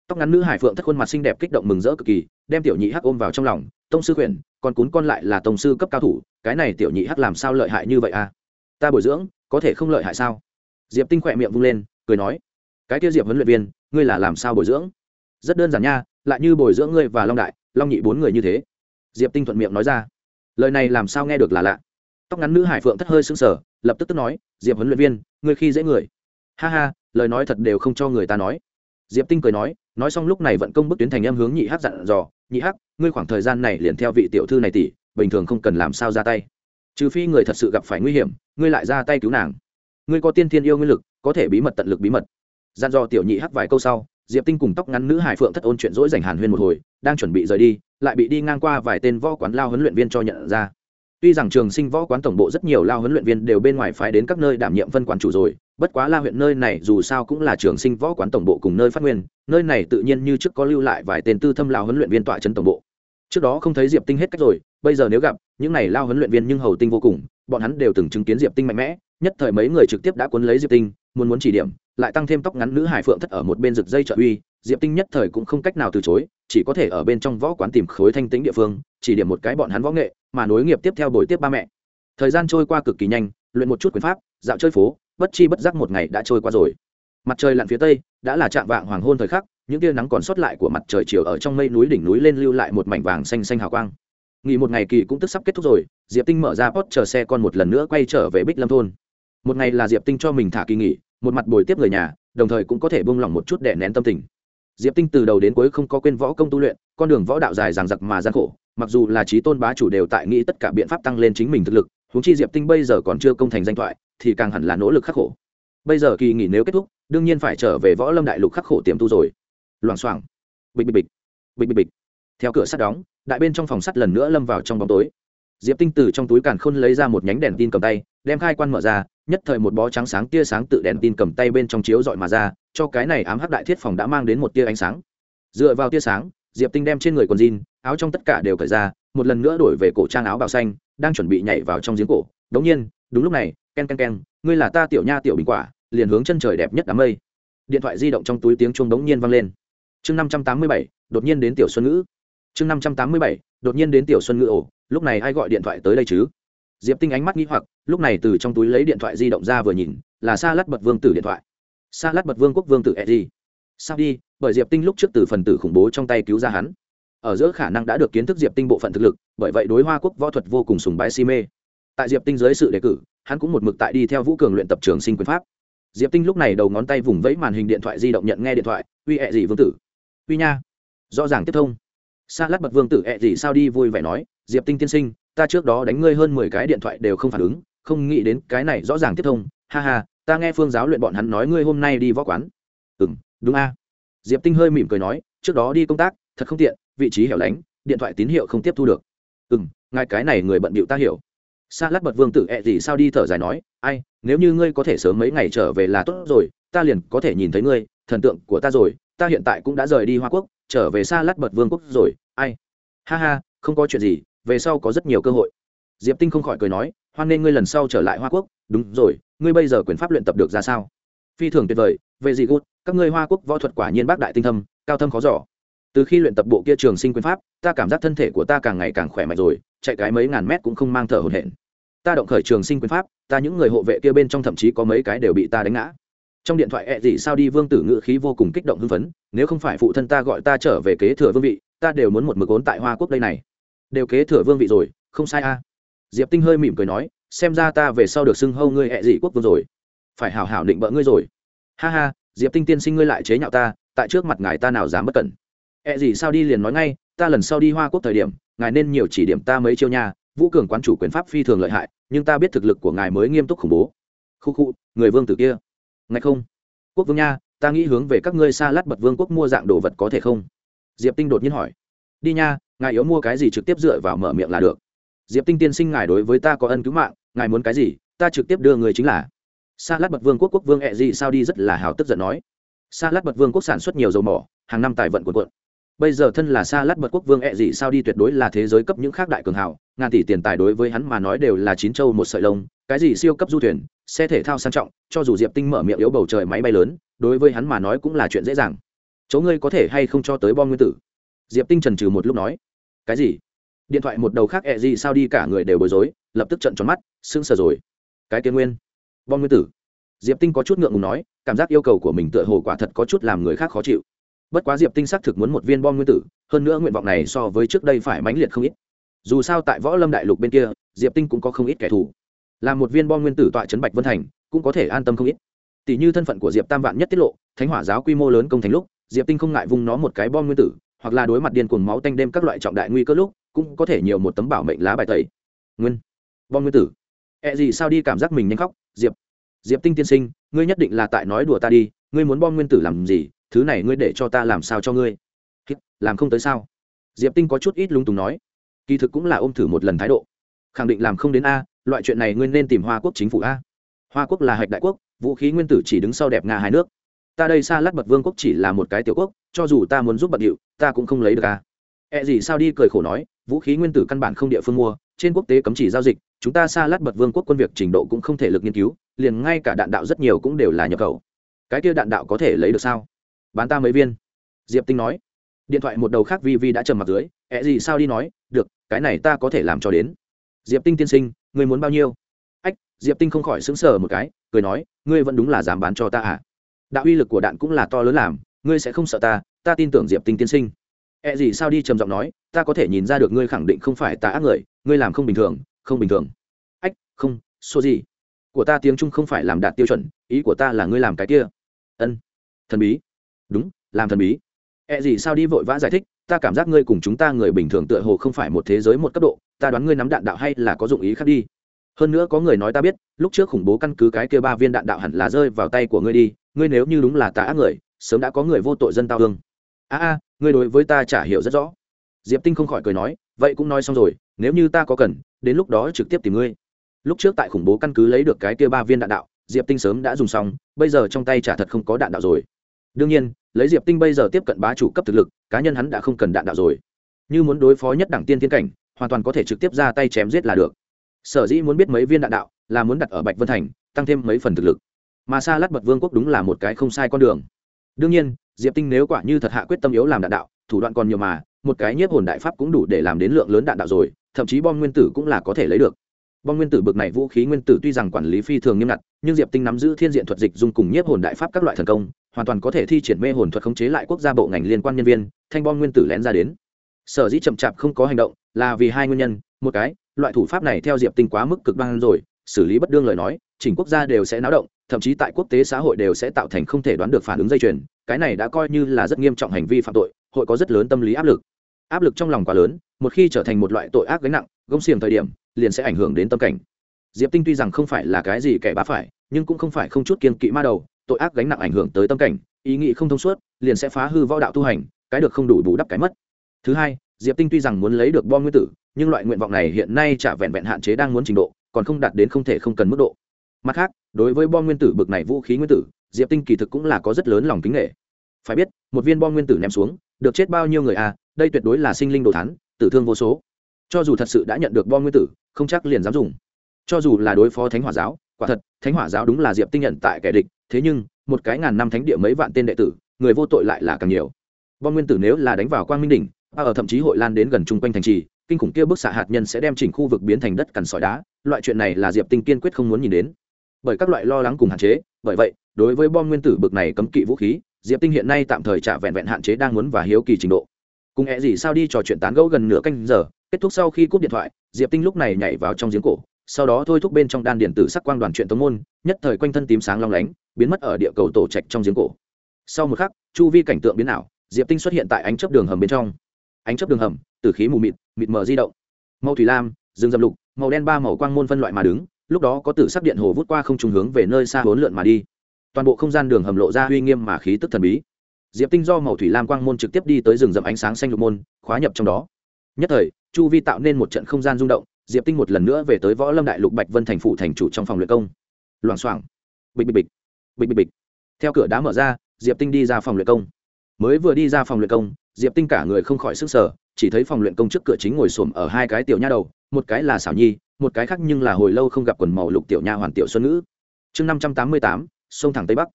Tóc ngắn nữ hải phượng thất khuôn mặt xinh đẹp kích động mừng rỡ cực kỳ, đem tiểu nhị hắc ôm vào trong lòng, tông sư khuyển còn cún con lại là tông sư cấp cao thủ, cái này tiểu nhị hắc làm sao lợi hại như vậy a ta bồi dưỡng, có thể không lợi hại sao? Diệp tinh khỏe miệng vung lên, cười nói, cái kia diệp huấn luyện viên, ngươi là làm sao bồi dưỡng? Rất đơn giản nha, lại như bồi dưỡng ngươi và long đại, long nhị bốn người như thế. Diệp tinh thuận miệng nói ra. Lời này làm sao nghe được là lạ. Tóc ngắn nữ hải phượng thất hơi sững sờ, lập tức tức nói, diệp huấn luyện viên, ngươi khi dễ người. Ha ha, lời nói thật đều không cho người ta nói diệp tinh cười nói nói xong lúc này vận công bức tuyến thành em hướng nhị hắc dặn dò, nhị hắc, ngươi khoảng thời gian này liền theo vị tiểu thư này tỷ bình thường không cần làm sao ra tay. Trừ phi người thật sự gặp phải nguy hiểm, ngươi lại ra tay cứu nàng. Ngươi có tiên thiên yêu nguyên lực, có thể bí mật tận lực bí mật. Gian do tiểu nhị hắc vài câu sau, diệp tinh cùng tóc ngắn nữ hải phượng thất ôn chuyện dỗi dành hàn huyên một hồi, đang chuẩn bị rời đi, lại bị đi ngang qua vài tên võ quán lao huấn luyện viên cho nhận ra. Tuy rằng trường sinh võ quán tổng bộ rất nhiều lao huấn luyện viên đều bên ngoài phái đến các nơi đảm nhiệm phân quản chủ rồi bất quá la huyện nơi này dù sao cũng là trường sinh võ quán tổng bộ cùng nơi phát nguyên, nơi này tự nhiên như trước có lưu lại vài tên tư thâm lao huấn luyện viên tọa trấn tổng bộ. Trước đó không thấy diệp tinh hết cách rồi, bây giờ nếu gặp, những này lao huấn luyện viên nhưng hầu tinh vô cùng, bọn hắn đều từng chứng kiến diệp tinh mạnh mẽ, nhất thời mấy người trực tiếp đã cuốn lấy diệp tinh, muốn muốn chỉ điểm, lại tăng thêm tóc ngắn nữ hải phượng thất ở một bên rực dây trợ uy, diệp tinh nhất thời cũng không cách nào từ chối, chỉ có thể ở bên trong võ quán tìm khối thanh tĩnh địa phương, chỉ điểm một cái bọn hắn võ nghệ, mà nối nghiệp tiếp theo buổi tiếp ba mẹ. Thời gian trôi qua cực kỳ nhanh, luyện một chút quyền pháp, dạo chơi phố bất chi bất giác một ngày đã trôi qua rồi. Mặt trời lặn phía tây, đã là trạng vạng hoàng hôn thời khắc, những tia nắng còn sót lại của mặt trời chiều ở trong mây núi đỉnh núi lên lưu lại một mảnh vàng xanh xanh hào quang. Nghỉ một ngày kỳ cũng tức sắp kết thúc rồi, diệp tinh mở ra post chờ xe con một lần nữa quay trở về bích lâm thôn. Một ngày là diệp tinh cho mình thả kỳ nghỉ, một mặt bồi tiếp người nhà, đồng thời cũng có thể buông lỏng một chút để nén tâm tình. Diệp tinh từ đầu đến cuối không có quên võ công tu luyện, con đường võ đạo dài dằng dặc mà gian khổ, mặc dù là trí tôn bá chủ đều tại nghĩ tất cả biện pháp tăng lên chính mình thực lực huống chi diệp tinh bây giờ còn chưa công thành danh thoại, thì càng hẳn là nỗ lực khắc khổ. Bây giờ kỳ nghỉ nếu kết thúc, đương nhiên phải trở về võ lâm đại lục khắc khổ tiềm tu rồi. Loảng xoảng. Bịch bịch bịch. Bịch bịch bịch. Theo cửa sắt đóng, đại bên trong phòng sắt lần nữa lâm vào trong bóng tối. Diệp tinh từ trong túi càn khôn lấy ra một nhánh đèn tin cầm tay, đem khai quan mở ra, nhất thời một bó trắng sáng tia sáng tự đèn tin cầm tay bên trong chiếu dọi mà ra, cho cái này ám hắc đại thiết phòng đã mang đến một tia ánh sáng. Dựa vào tia sáng, diệp tinh đem trên người quần jean, áo trong tất cả đều cởi ra, một lần nữa đổi về cổ trang áo bào xanh đang chuẩn bị nhảy vào trong giếng cổ. Đống nhiên, đúng lúc này, ken ken ken, ngươi là ta tiểu nha tiểu bình quả, liền hướng chân trời đẹp nhất đám mây. Điện thoại di động trong túi tiếng chuông đống nhiên vang lên. Chương năm trăm tám mươi bảy, đột nhiên đến tiểu xuân ngữ. Chương năm trăm tám mươi bảy, đột nhiên đến tiểu xuân ngữ ổ, lúc này ai gọi điện thoại tới đây chứ? Diệp tinh ánh mắt nghĩ hoặc, lúc này từ trong túi lấy điện thoại di động ra vừa nhìn, là xa lát bật vương tử điện thoại. Xa lát bật vương quốc vương tử e gì sao đi, bởi diệp tinh lúc trước từ phần tử khủng bố trong tay cứu ra hắn ở giữa khả năng đã được kiến thức diệp tinh bộ phận thực lực, bởi vậy đối hoa quốc võ thuật vô cùng sùng bái si mê. Tại diệp tinh dưới sự đề cử, hắn cũng một mực tại đi theo vũ cường luyện tập trường sinh quyền pháp. Diệp tinh lúc này đầu ngón tay vùng vẫy màn hình điện thoại di động nhận nghe điện thoại, uy ẹ gì vương tử? Uy nha. Rõ ràng tiếp thông. Sa lát bật vương tử ẹ gì sao đi vui vẻ nói, diệp tinh tiên sinh, ta trước đó đánh ngươi hơn mười cái điện thoại đều không phản ứng, không nghĩ đến cái này rõ ràng tiếp thông. Ha ha, ta nghe phương giáo luyện bọn hắn nói ngươi hôm nay đi võ quán. Ừ đúng a. Diệp tinh hơi mỉm cười nói, trước đó đi công tác thật không tiện, vị trí hẻo lánh, điện thoại tín hiệu không tiếp thu được. Ừ m ngài cái này người bận bịu ta hiểu. Sa lát bật vương tử ẹ、e、gì gì sao đi thở dài nói, ai, nếu như ngươi có thể sớm mấy ngày trở về là tốt rồi, ta liền có thể nhìn thấy ngươi, thần tượng của ta rồi, ta hiện tại cũng đã rời đi hoa quốc, trở về xa lát bật vương quốc rồi, ai. Ha ha, không có chuyện gì, về sau có rất nhiều cơ hội. Diệp tinh không khỏi cười nói, hoan nên ngươi lần sau trở lại hoa quốc. Đúng rồi, ngươi bây giờ quyền pháp luyện tập được ra sao? Phi thường tuyệt vời, về gì gút, các ngươi hoa quốc võ thuật quả nhiên bác đại tinh thâm, cao thâm khó giỏ từ khi luyện tập bộ kia trường sinh quyền pháp, ta cảm giác thân thể của ta càng ngày càng khỏe mạnh rồi, chạy cái mấy ngàn mét cũng không mang thở hổn hển. Ta động khởi trường sinh quyền pháp, ta những người hộ vệ kia bên trong thậm chí có mấy cái đều bị ta đánh ngã. Trong điện thoại ẹ gì sao đi vương tử ngự khí vô cùng kích động hưng phấn, nếu không phải phụ thân ta gọi ta trở về kế thừa vương vị, ta đều muốn một mực ốn tại hoa quốc đây này. Đều kế thừa vương vị rồi, không sai a. Diệp tinh hơi mỉm cười nói, xem ra ta về sau được xưng hâu ngươi ẹ gì quốc vương rồi. Phải hảo hảo định bỡ ngươi rồi. Ha ha, diệp tinh tiên sinh ngươi lại chế nhạo ta, tại trước mặt ngài ta nào dám bất cẩn ẹ gì sao đi liền nói ngay, ta lần sau đi hoa quốc thời điểm, ngài nên nhiều chỉ điểm ta mấy chiêu nha, vũ cường quán chủ quyền pháp phi thường lợi hại, nhưng ta biết thực lực của ngài mới nghiêm túc khủng bố. Khu khu, người vương tử kia. Ngay không. Quốc vương nha, ta nghĩ hướng về các ngươi xa lát bật vương quốc mua dạng đồ vật có thể không? Diệp tinh đột nhiên hỏi. Đi nha, ngài yếu mua cái gì trực tiếp dựa vào mở miệng là được. Diệp tinh tiên sinh ngài đối với ta có ân cứu mạng, ngài muốn cái gì, ta trực tiếp đưa người chính là. Sa lát bật vương quốc quốc vương ẹ gì sao đi rất là hào tức giận nói. Sa lát bật vương quốc sản xuất nhiều dầu mỏ, hàng năm tài vận quần quận bây giờ thân là xa lát bật quốc vương ẹ gì sao đi tuyệt đối là thế giới cấp những khác đại cường hào. Ngàn tỷ tiền tài đối với hắn mà nói đều là chín châu một sợi lông. Cái gì siêu cấp du thuyền, xe thể thao sang trọng, cho dù diệp tinh mở miệng yếu bầu trời máy bay lớn, đối với hắn mà nói cũng là chuyện dễ dàng. Chỗ ngươi có thể hay không cho tới bom nguyên tử? Diệp tinh trần trừ một lúc nói. Cái gì? Điện thoại một đầu khác ẹ gì sao đi cả người đều bối rối, lập tức trận tròn mắt, sững sờ rồi. Cái tiên nguyên? Bom nguyên tử. Diệp tinh có chút ngượng ngùng nói, cảm giác yêu cầu của mình tựa hồ quả thật có chút làm người khác khó chịu bất quá diệp tinh xác thực muốn một viên bom nguyên tử, hơn nữa nguyện vọng này so với trước đây phải mãnh liệt không ít. Dù sao tại võ lâm đại lục bên kia, diệp tinh cũng có không ít kẻ thù. Là một viên bom nguyên tử tọa trấn bạch vân thành, cũng có thể an tâm không ít. Tỷ như thân phận của diệp tam vạn nhất tiết lộ, thánh hỏa giáo quy mô lớn công thành lúc, diệp tinh không ngại vung nó một cái bom nguyên tử, hoặc là đối mặt điên cuồng máu tanh đêm các loại trọng đại nguy cơ lúc, cũng có thể nhiều một tấm bảo mệnh lá bài tẩy. Nguyên, bom nguyên tử. Ẹ gì sao đi cảm giác mình nhanh khóc, diệp. Diệp tinh tiên sinh, ngươi nhất định là tại nói đùa ta đi, ngươi muốn bom nguyên tử làm gì thứ này ngươi để cho ta làm sao cho ngươi? Làm không tới sao? Diệp tinh có chút ít lung tùng nói. Kỳ thực cũng là ôm thử một lần thái độ. Khẳng định làm không đến a, loại chuyện này ngươi nên tìm hoa quốc chính phủ a. Hoa quốc là hạch đại quốc, vũ khí nguyên tử chỉ đứng sau đẹp nga hai nước. Ta đây xa lát bật vương quốc chỉ là một cái tiểu quốc, cho dù ta muốn giúp bận điệu, ta cũng không lấy được a. E gì sao đi cười khổ nói, vũ khí nguyên tử căn bản không địa phương mua, trên quốc tế cấm chỉ giao dịch, chúng ta xa lát bật vương quốc quân việc trình độ cũng không thể lực nghiên cứu, liền ngay cả đạn đạo rất nhiều cũng đều là nhập khẩu. Cái kia đạn đạo có thể lấy được sao? Bán ta mấy viên. Diệp tinh nói. Điện thoại một đầu khác vi vi đã trầm mặt dưới ẹ gì sao đi nói, được, cái này ta có thể làm cho đến. Diệp tinh tiên sinh người muốn bao nhiêu? Ách, diệp tinh không khỏi xứng sờ một cái, cười nói, ngươi vẫn đúng là dám bán cho ta à? Đạo uy lực của đạn cũng là to lớn làm, ngươi sẽ không sợ ta ta tin tưởng diệp tinh tiên sinh. Ẹ gì sao đi? trầm giọng nói, ta có thể nhìn ra được ngươi khẳng định không phải ta ác người, ngươi làm không bình thường, không bình thường. Ách, không, số gì? Của ta tiếng trung không phải làm đạt tiêu chuẩn, ý của ta là ngươi làm cái kia. Ân, thần bí đúng, làm thần bí. E gì sao đi vội vã giải thích, ta cảm giác ngươi cùng chúng ta người bình thường tựa hồ không phải một thế giới một cấp độ, ta đoán ngươi nắm đạn đạo hay là có dụng ý khác đi. Hơn nữa có người nói ta biết, lúc trước khủng bố căn cứ cái kia ba viên đạn đạo hẳn là rơi vào tay của ngươi đi, ngươi nếu như đúng là ta ác người, sớm đã có người vô tội dân tao hương. A a, ngươi đối với ta chả hiểu rất rõ. Diệp tinh không khỏi cười nói, vậy cũng nói xong rồi, nếu như ta có cần, đến lúc đó trực tiếp tìm ngươi. Lúc trước tại khủng bố căn cứ lấy được cái kia ba viên đạn đạo, diệp tinh sớm đã dùng xong, bây giờ trong tay chả thật không có đạn đạo rồi đương nhiên, lấy diệp tinh bây giờ tiếp cận bá chủ cấp thực lực, cá nhân hắn đã không cần đạn đạo rồi. Như muốn đối phó nhất đẳng tiên thiên cảnh, hoàn toàn có thể trực tiếp ra tay chém giết là được. Sở dĩ muốn biết mấy viên đạn đạo, là muốn đặt ở bạch vân thành, tăng thêm mấy phần thực lực. Mà xa lát bật vương quốc đúng là một cái không sai con đường. Đương nhiên, diệp tinh nếu quả như thật hạ quyết tâm yếu làm đạn đạo, thủ đoạn còn nhiều mà, một cái nhiếp hồn đại pháp cũng đủ để làm đến lượng lớn đạn đạo rồi, thậm chí bom nguyên tử cũng là có thể lấy được. Bom nguyên tử bực này vũ khí nguyên tử tuy rằng quản lý phi thường nghiêm ngặt, nhưng diệp tinh nắm giữ thiên diện thuật dịch dùng cùng nhiếp hồn đại pháp các loại thần công hoàn toàn có thể thi triển mê hồn thuật khống chế lại quốc gia bộ ngành liên quan nhân viên, thanh bom nguyên tử lén ra đến. Sở dĩ chậm chạp không có hành động, là vì hai nguyên nhân. Một cái, loại thủ pháp này theo diệp tinh quá mức cực đoan rồi, xử lý bất đương lời nói, chỉnh quốc gia đều sẽ náo động, thậm chí tại quốc tế xã hội đều sẽ tạo thành không thể đoán được phản ứng dây chuyền. Cái này đã coi như là rất nghiêm trọng hành vi phạm tội, hội có rất lớn tâm lý áp lực. Áp lực trong lòng quá lớn, một khi trở thành một loại tội ác gánh nặng, gông xiềng thời điểm, liền sẽ ảnh hưởng đến tâm cảnh. Diệp tinh tuy rằng không phải là cái gì kẻ bá phải, nhưng cũng không phải không chút kiên kỵ ma đầu tội ác gánh nặng ảnh hưởng tới tâm cảnh ý nghĩ không thông suốt liền sẽ phá hư võ đạo tu hành cái được không đủ bù đắp cái mất. Thứ hai diệp tinh tuy rằng muốn lấy được bom nguyên tử nhưng loại nguyện vọng này hiện nay chả vẹn vẹn hạn chế đang muốn trình độ còn không đạt đến không thể không cần mức độ. Mặt khác đối với bom nguyên tử bực này vũ khí nguyên tử diệp tinh kỳ thực cũng là có rất lớn lòng kính nghệ phải biết một viên bom nguyên tử ném xuống được chết bao nhiêu người à đây tuyệt đối là sinh linh đồ thán, tử thương vô số. Cho dù thật sự đã nhận được bom nguyên tử không chắc liền dám dùng. Cho dù là đối phó thánh hỏa giáo quả thật, thánh hỏa giáo đúng là diệp tinh nhận tại kẻ địch, thế nhưng, một cái ngàn năm thánh địa mấy vạn tên đệ tử, người vô tội lại là càng nhiều. Bom nguyên tử nếu là đánh vào quang minh đỉnh ở thậm chí hội lan đến gần chung quanh thành trì, kinh khủng kia bức xạ hạt nhân sẽ đem chỉnh khu vực biến thành đất cằn sỏi đá, loại chuyện này là diệp tinh kiên quyết không muốn nhìn đến. Bởi các loại lo lắng cùng hạn chế, bởi vậy, đối với bom nguyên tử bực này cấm kỵ vũ khí, diệp tinh hiện nay tạm thời trả vẹn vẹn hạn chế đang muốn và hiếu kỳ trình độ. Cùng hẹ gì sao đi trò chuyện tán gẫu gần nửa canh giờ, kết thúc sau khi cúp điện thoại, diệp tinh lúc này nhảy vào trong giếng cổ sau đó thôi thúc bên trong đan điện tử sắc quang đoàn chuyện tống môn, nhất thời quanh thân tím sáng long lánh, biến mất ở địa cầu tổ trạch trong giếng cổ. Sau một khắc, chu vi cảnh tượng biến ảo, diệp tinh xuất hiện tại ánh chấp đường hầm bên trong. Ánh chấp đường hầm từ khí mù mịt mịt mờ di động. Màu thủy lam, rừng dầm lục, màu đen ba màu quang môn phân loại mà đứng, lúc đó có tử sắc điện hồ vút qua không trùng hướng về nơi xa hốn lượn mà đi. Toàn bộ không gian đường hầm lộ ra uy nghiêm mà khí tức thần bí. Diệp tinh do màu thủy lam quang môn trực tiếp đi tới rừng rậm ánh sáng xanh lục môn, khóa nhập trong đó. Nhất thời, chu vi tạo nên một trận không gian rung động diệp tinh một lần nữa về tới võ lâm đại lục bạch vân thành phủ thành chủ trong phòng luyện công. Loảng xoảng. Bịch bịch bịch. Bịch bịch bịch. Theo cửa đá mở ra, diệp tinh đi ra phòng luyện công. Mới vừa đi ra phòng luyện công, diệp tinh cả người không khỏi sức sở chỉ thấy phòng luyện công trước cửa chính ngồi xổm ở hai cái tiểu nha đầu, một cái là xảo nhi, một cái khác nhưng là hồi lâu không gặp quần màu lục tiểu nha hoàn tiểu xuân ngữ. Chương năm trăm tám mươi tám, sông thẳng tây bắc.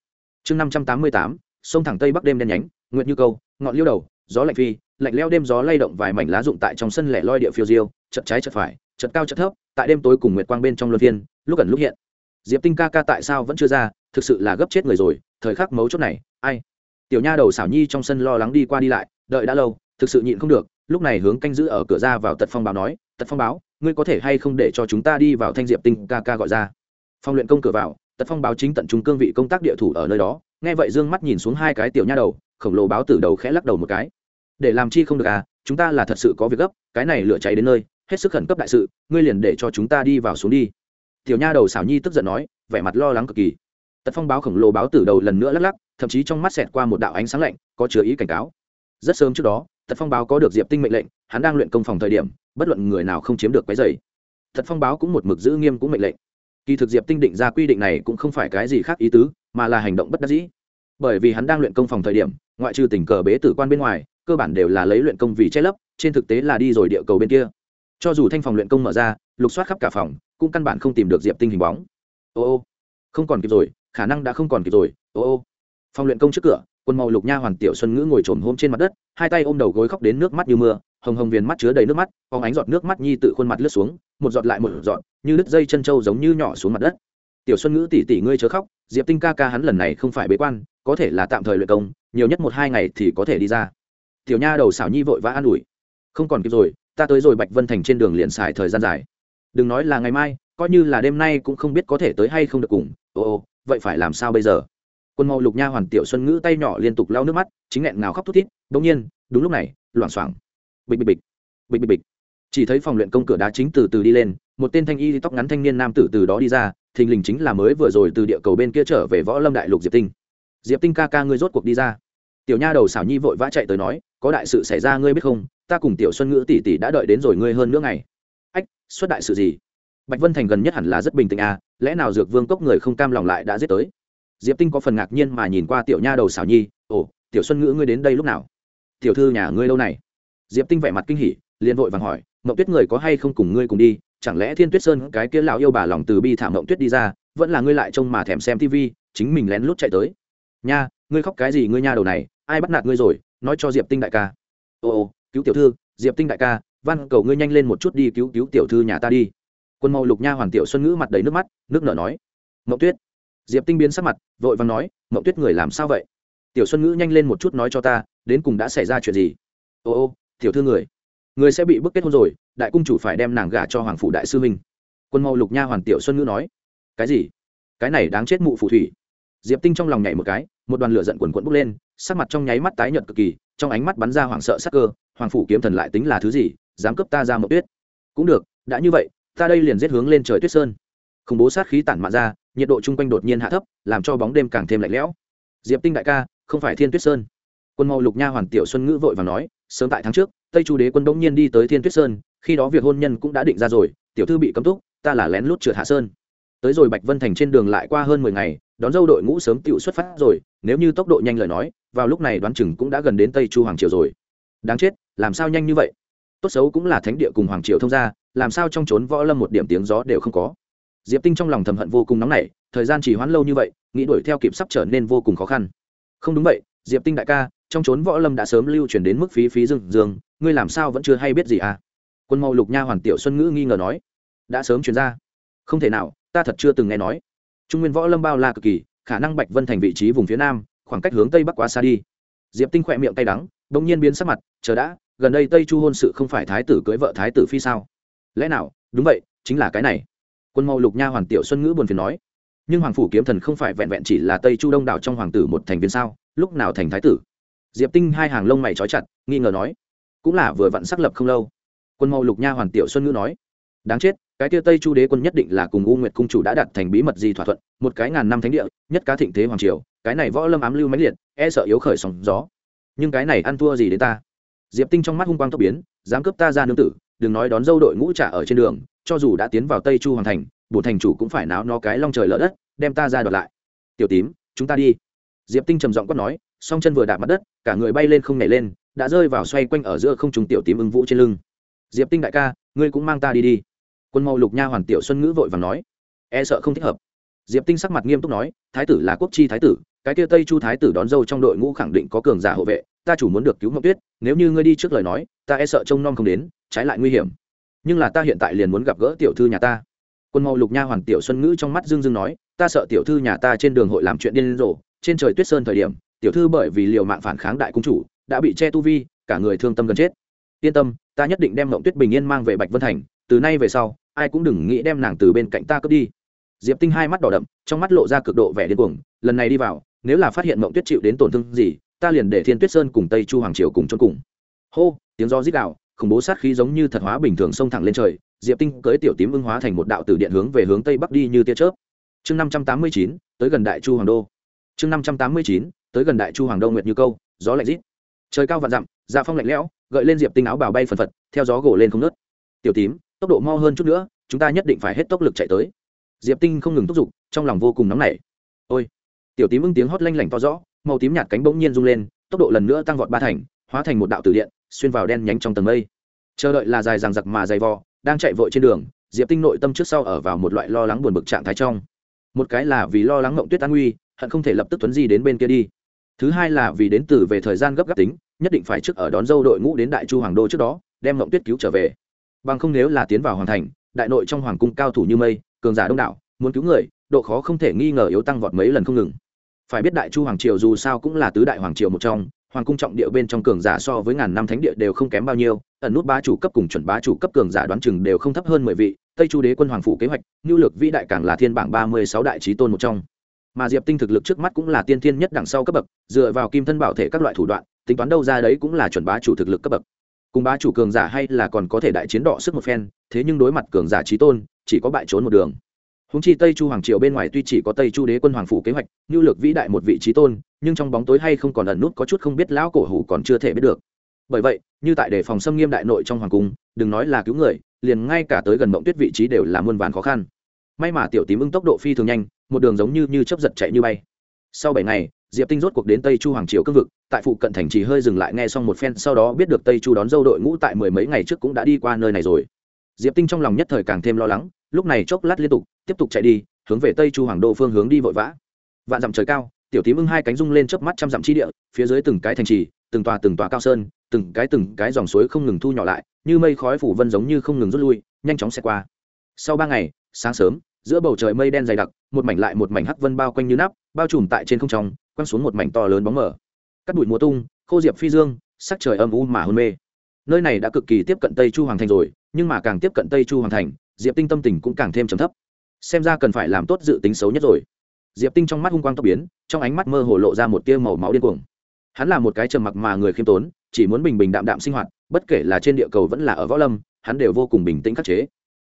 Chương năm trăm tám mươi tám, sông thẳng tây bắc đêm đen nhánh, nguyệt như câu, ngọn liêu đầu, gió lạnh phi, lạnh leo đêm gió lay động vài mảnh lá rụng tại trong sân lẻ loi địa phiêu diêu chật trái chật phải chật cao chật thấp, tại đêm tối cùng nguyệt quang bên trong luân phiên, lúc gần lúc hiện. Diệp tinh ca ca tại sao vẫn chưa ra, thực sự là gấp chết người rồi, thời khắc mấu chốt này, ai? Tiểu nha đầu xảo nhi trong sân lo lắng đi qua đi lại, đợi đã lâu, thực sự nhịn không được, lúc này hướng canh giữ ở cửa ra vào tật phong báo nói, tật phong báo, ngươi có thể hay không để cho chúng ta đi vào thanh diệp tinh ca ca gọi ra? Phong luyện công cửa vào, tật phong báo chính tận trung cương vị công tác địa thủ ở nơi đó, nghe vậy dương mắt nhìn xuống hai cái tiểu nha đầu, khổng lồ báo từ đầu khẽ lắc đầu một cái. Để làm chi không được à chúng ta là thật sự có việc gấp, cái này lửa cháy đến nơi hết sức khẩn cấp đại sự, ngươi liền để cho chúng ta đi vào xuống đi. Tiểu nha đầu xảo nhi tức giận nói, vẻ mặt lo lắng cực kỳ. Tật phong báo khổng lồ báo tử đầu lần nữa lắc lắc, thậm chí trong mắt xẹt qua một đạo ánh sáng lạnh, có chứa ý cảnh cáo. Rất sớm trước đó, tật phong báo có được diệp tinh mệnh lệnh, hắn đang luyện công phòng thời điểm, bất luận người nào không chiếm được cái giày thật phong báo cũng một mực giữ nghiêm cũng mệnh lệnh. Kỳ thực diệp tinh định ra quy định này cũng không phải cái gì khác ý tứ, mà là hành động bất đắc dĩ. Bởi vì hắn đang luyện công phòng thời điểm, ngoại trừ tình cờ bế tử quan bên ngoài, cơ bản đều là lấy luyện công vì che lấp, trên thực tế là đi rồi địa cầu bên kia cho dù thanh phòng luyện công mở ra, lục soát khắp cả phòng, cũng căn bản không tìm được diệp tinh hình bóng. Ô ô, không còn kịp rồi, khả năng đã không còn kịp rồi, ô ô. Phòng luyện công trước cửa, quân màu lục nha hoàn tiểu xuân ngữ ngồi trồm hôm trên mặt đất, hai tay ôm đầu gối khóc đến nước mắt như mưa, hồng hồng viền mắt chứa đầy nước mắt, phóng ánh giọt nước mắt nhi tự khuôn mặt lướt xuống, một giọt lại một giọt, như đứt dây chân trâu giống như nhỏ xuống mặt đất. Tiểu xuân ngữ tỉ tỉ ngươi chớ khóc, diệp tinh ca ca hắn lần này không phải bế quan, có thể là tạm thời luyện công, nhiều nhất một hai ngày thì có thể đi ra. Tiểu nha đầu xảo nhi vội vã an ủi. Không còn kịp rồi ta tới rồi bạch vân thành trên đường liền xài thời gian dài. Đừng nói là ngày mai, coi như là đêm nay cũng không biết có thể tới hay không được cùng. Ồ ồ vậy phải làm sao bây giờ? Quân mẫu lục nha hoàn tiểu xuân ngữ tay nhỏ liên tục lau nước mắt, chính nghẹn ngào khóc thút thít bỗng nhiên, đúng lúc này, loảng xoảng. Bịch bịch bịch bịch bịch bịch. Chỉ thấy phòng luyện công cửa đá chính từ từ đi lên, một tên thanh y tóc ngắn thanh niên nam tử từ đó đi ra, thình lình chính là mới vừa rồi từ địa cầu bên kia trở về võ lâm đại lục diệp tinh. Diệp tinh ca ca ngươi rốt cuộc đi ra. Tiểu nha đầu xảo nhi vội vã chạy tới nói, có đại sự xảy ra ngươi biết không? Ta cùng tiểu xuân ngữ tỷ tỷ đã đợi đến rồi ngươi hơn nữa ngày. Ách, xuất đại sự gì? Bạch vân thành gần nhất hẳn là rất bình tĩnh à lẽ nào dược vương cốc người không cam lòng lại đã giết tới? Diệp tinh có phần ngạc nhiên mà nhìn qua tiểu nha đầu xảo nhi, ồ, tiểu xuân ngữ ngươi đến đây lúc nào? Tiểu thư nhà ngươi lâu này. Diệp tinh vẻ mặt kinh hỉ, liền vội vàng hỏi mậu tuyết người có hay không cùng ngươi cùng đi? Chẳng lẽ thiên tuyết sơn cái kia lão yêu bà lòng từ bi thảm mậu tuyết đi ra, vẫn là ngươi lại trông mà thèm xem tv chính mình lén lút chạy tới? Nha, ngươi khóc cái gì ngươi nha đầu này, ai bắt nạt ngươi rồi? Nói cho diệp tinh đại ca. Ồ ồ cứu tiểu thư, diệp tinh đại ca văn cầu ngươi nhanh lên một chút đi cứu cứu tiểu thư nhà ta đi. Quân màu lục nha hoàn tiểu xuân ngữ mặt đầy nước mắt, nước nở nói. Mậu tuyết. Diệp tinh biến sắc mặt, vội vàng nói, mậu tuyết người làm sao vậy? Tiểu xuân ngữ nhanh lên một chút nói cho ta, đến cùng đã xảy ra chuyện gì? Ô ô, tiểu thư người người sẽ bị bức kết hôn rồi, đại cung chủ phải đem nàng gả cho hoàng phủ đại sư minh quân màu lục nha hoàn tiểu xuân ngữ nói. Cái gì? Cái này đáng chết mụ phù thủy. Diệp tinh trong lòng nhảy một cái, một đoàn lửa giận quần quẫn bốc lên, sắc mặt trong nháy mắt tái nhợt cực kỳ, trong ánh mắt bắn ra hoảng sợ sắc cơ hoàng phủ kiếm thần lại tính là thứ gì, dám cấp ta ra mậu tuyết. Cũng được, đã như vậy, ta đây liền giết hướng lên trời tuyết sơn. Khủng bố sát khí tản mạn ra, nhiệt độ chung quanh đột nhiên hạ thấp, làm cho bóng đêm càng thêm lạnh lẽo. Diệp tinh đại ca, không phải thiên tuyết sơn. Quân màu lục nha hoàn tiểu xuân ngữ vội và nói, sớm tại tháng trước, tây chu đế quân bỗng nhiên đi tới thiên tuyết sơn, khi đó việc hôn nhân cũng đã định ra rồi, tiểu thư bị cấm túc, ta là lén lút trượt hạ sơn. Tới rồi bạch vân thành trên đường lại qua hơn mười ngày, đón dâu đội ngũ sớm tựu xuất phát rồi, nếu như tốc độ nhanh lời nói, vào lúc này đoán chừng cũng đã gần đến tây chu hoàng triều rồi. Đáng chết làm sao nhanh như vậy? Tốt xấu cũng là thánh địa cùng hoàng triều thông gia, làm sao trong trốn võ lâm một điểm tiếng gió đều không có? Diệp tinh trong lòng thầm hận vô cùng nóng nảy, thời gian chỉ hoãn lâu như vậy, nghĩ đuổi theo kịp sắp trở nên vô cùng khó khăn. Không đúng vậy, diệp tinh đại ca, trong trốn võ lâm đã sớm lưu truyền đến mức phí phí dương dương, ngươi làm sao vẫn chưa hay biết gì à? Quân màu lục nha hoàn tiểu xuân ngữ nghi ngờ nói. Đã sớm truyền ra. Không thể nào, ta thật chưa từng nghe nói. Trung nguyên võ lâm bao la cực kỳ, khả năng bạch vân thành vị trí vùng phía nam, khoảng cách hướng tây bắc quá xa đi. Diệp tinh khỏe miệng tay đắng đông nhiên biến sắc mặt, chờ đã, gần đây tây chu hôn sự không phải thái tử cưới vợ thái tử phi sao? Lẽ nào, đúng vậy, chính là cái này. Quân màu lục nha hoàn tiểu xuân ngữ buồn phiền nói, nhưng hoàng phủ kiếm thần không phải vẹn vẹn chỉ là tây chu đông đảo trong hoàng tử một thành viên sao? Lúc nào thành thái tử? Diệp tinh hai hàng lông mày trói chặt, nghi ngờ nói, cũng là vừa vặn xác lập không lâu. Quân màu lục nha hoàn tiểu xuân ngữ nói, đáng chết, cái tia tây chu đế quân nhất định là cùng u nguyệt cung chủ đã đặt thành bí mật gì thỏa thuận, một cái ngàn năm thánh địa, nhất cá thịnh thế hoàng triều, cái này võ lâm ám lưu mãnh liệt e sợ yếu khởi sóng gió nhưng cái này ăn thua gì đến ta? Diệp tinh trong mắt hung quang tốc biến, dám cướp ta ra nương tử, đừng nói đón dâu đội ngũ trả ở trên đường, cho dù đã tiến vào tây chu hoàng thành, bổ thành chủ cũng phải náo nó cái long trời lỡ đất, đem ta ra đoạt lại. Tiểu tím, chúng ta đi. Diệp tinh trầm giọng quát nói, song chân vừa đạp mặt đất, cả người bay lên không nhảy lên, đã rơi vào xoay quanh ở giữa không trùng tiểu tím ưng vũ trên lưng. Diệp tinh đại ca, ngươi cũng mang ta đi đi. Quân màu lục nha hoàn tiểu xuân ngữ vội và nói e sợ không thích hợp. Diệp tinh sắc mặt nghiêm túc nói, thái tử là quốc chi thái tử cái kia tây chu thái tử đón dâu trong đội ngũ khẳng định có cường giả hộ vệ, ta chủ muốn được cứu mộng tuyết, nếu như ngươi đi trước lời nói, ta e sợ trông nom không đến, trái lại nguy hiểm. Nhưng là ta hiện tại liền muốn gặp gỡ tiểu thư nhà ta. Quân màu lục nha hoàn tiểu xuân ngữ trong mắt dương dương nói, ta sợ tiểu thư nhà ta trên đường hội làm chuyện điên rồ, trên trời tuyết sơn thời điểm, tiểu thư bởi vì liều mạng phản kháng đại cung chủ, đã bị che tu vi, cả người thương tâm gần chết. Yên tâm, ta nhất định đem mộng tuyết bình yên mang về bạch vân thành, từ nay về sau, ai cũng đừng nghĩ đem nàng từ bên cạnh ta cướp đi. Diệp tinh hai mắt đỏ đậm, trong mắt lộ ra cực độ vẻ điên cuồng, lần này đi vào nếu là phát hiện mộng tuyết chịu đến tổn thương gì, ta liền để thiên tuyết sơn cùng tây chu hoàng triều cùng chôn cùng. Hô, tiếng gió rít đạo khủng bố sát khí giống như thật hóa bình thường xông thẳng lên trời, diệp tinh cưỡi tiểu tím ưng hóa thành một đạo tử điện hướng về hướng tây bắc đi như tia chớp. Chương năm trăm tám mươi chín, tới gần đại chu hoàng đô. Chương năm trăm tám mươi chín, tới gần đại chu hoàng đô nguyệt như câu, gió lạnh rít. Trời cao vạn dặm dạ phong lạnh lẽo, gợi lên diệp tinh áo bào bay phần phật, theo gió gỗ lên không nớt tiểu tím, tốc độ mo hơn chút nữa, chúng ta nhất định phải hết tốc lực chạy tới. Diệp tinh không ngừng thúc giục, trong lòng vô cùng nóng nảy. Ôi tiểu tím ưng tiếng hót lanh lảnh to rõ, màu tím nhạt cánh bỗng nhiên rung lên, tốc độ lần nữa tăng vọt ba thành, hóa thành một đạo tử điện, xuyên vào đen nhánh trong tầng mây. Chờ đợi là dài rằng giặc mà dày vò, đang chạy vội trên đường, diệp tinh nội tâm trước sau ở vào một loại lo lắng buồn bực trạng thái trong. Một cái là vì lo lắng mộng tuyết an nguy, hận không thể lập tức tuấn di đến bên kia đi. Thứ hai là vì đến từ về thời gian gấp gáp tính, nhất định phải trước ở đón dâu đội ngũ đến đại chu hoàng đô trước đó, đem mộng tuyết cứu trở về. Bằng không nếu là tiến vào hoàng thành, đại nội trong hoàng cung cao thủ như mây, cường giả đông đảo, muốn cứu người, độ khó không thể nghi ngờ yếu tăng vọt mấy lần không ngừng phải biết đại chu hoàng triều dù sao cũng là tứ đại hoàng triều một trong, hoàng cung trọng địa bên trong cường giả so với ngàn năm thánh địa đều không kém bao nhiêu, ẩn nút bá chủ cấp cùng chuẩn bá chủ cấp cường giả đoán chừng đều không thấp hơn mười vị, tây chu đế quân hoàng phủ kế hoạch nhu lược vĩ đại càng là thiên bảng ba mươi sáu đại trí tôn một trong. Mà diệp tinh thực lực trước mắt cũng là tiên thiên nhất đằng sau cấp bậc, dựa vào kim thân bảo thể các loại thủ đoạn, tính toán đâu ra đấy cũng là chuẩn bá chủ thực lực cấp bậc. Cùng bá chủ cường giả hay là còn có thể đại chiến đọ sức một phen, thế nhưng đối mặt cường giả trí tôn, chỉ có bại trốn một đường húng chi tây chu hoàng triều bên ngoài tuy chỉ có tây chu đế quân hoàng phủ kế hoạch nhu lược vĩ đại một vị trí tôn, nhưng trong bóng tối hay không còn ẩn nút có chút không biết lão cổ hủ còn chưa thể biết được. Bởi vậy, như tại đề phòng xâm nghiêm đại nội trong hoàng cung, đừng nói là cứu người, liền ngay cả tới gần mộng tuyết vị trí đều là muôn vàn khó khăn. May mà tiểu tím ưng tốc độ phi thường nhanh, một đường giống như như chấp giật chạy như bay. Sau bảy ngày, diệp tinh rốt cuộc đến tây chu hoàng triều cương vực, tại phụ cận thành trì hơi dừng lại nghe xong một phen, sau đó biết được tây chu đón dâu đội ngũ tại mười mấy ngày trước cũng đã đi qua nơi này rồi. Diệp tinh trong lòng nhất thời càng thêm lo lắng lúc này chốc lát liên tục, tiếp tục chạy đi, hướng về tây chu hoàng đô phương hướng đi vội vã. Vạn dặm trời cao, tiểu tím ưng hai cánh rung lên chớp mắt trăm dặm chi địa, phía dưới từng cái thành trì, từng tòa từng tòa cao sơn, từng cái từng cái dòng suối không ngừng thu nhỏ lại, như mây khói phủ vân giống như không ngừng rút lui, nhanh chóng xẹt qua. Sau ba ngày, sáng sớm, giữa bầu trời mây đen dày đặc, một mảnh lại một mảnh hắc vân bao quanh như nắp, bao trùm tại trên không trong, quăng xuống một mảnh to lớn bóng mở cắt bụi mùa tung, khô diệp phi dương, sắc trời âm u mà hôn mê. Nơi này đã cực kỳ tiếp cận tây chu hoàng thành rồi, nhưng mà càng tiếp cận tây chu hoàng thành diệp tinh tâm tình cũng càng thêm trầm thấp xem ra cần phải làm tốt dự tính xấu nhất rồi diệp tinh trong mắt hung quang tốc biến trong ánh mắt mơ hồ lộ ra một tia màu máu điên cuồng hắn là một cái trầm mặc mà người khiêm tốn chỉ muốn bình bình đạm đạm sinh hoạt bất kể là trên địa cầu vẫn là ở võ lâm hắn đều vô cùng bình tĩnh khắc chế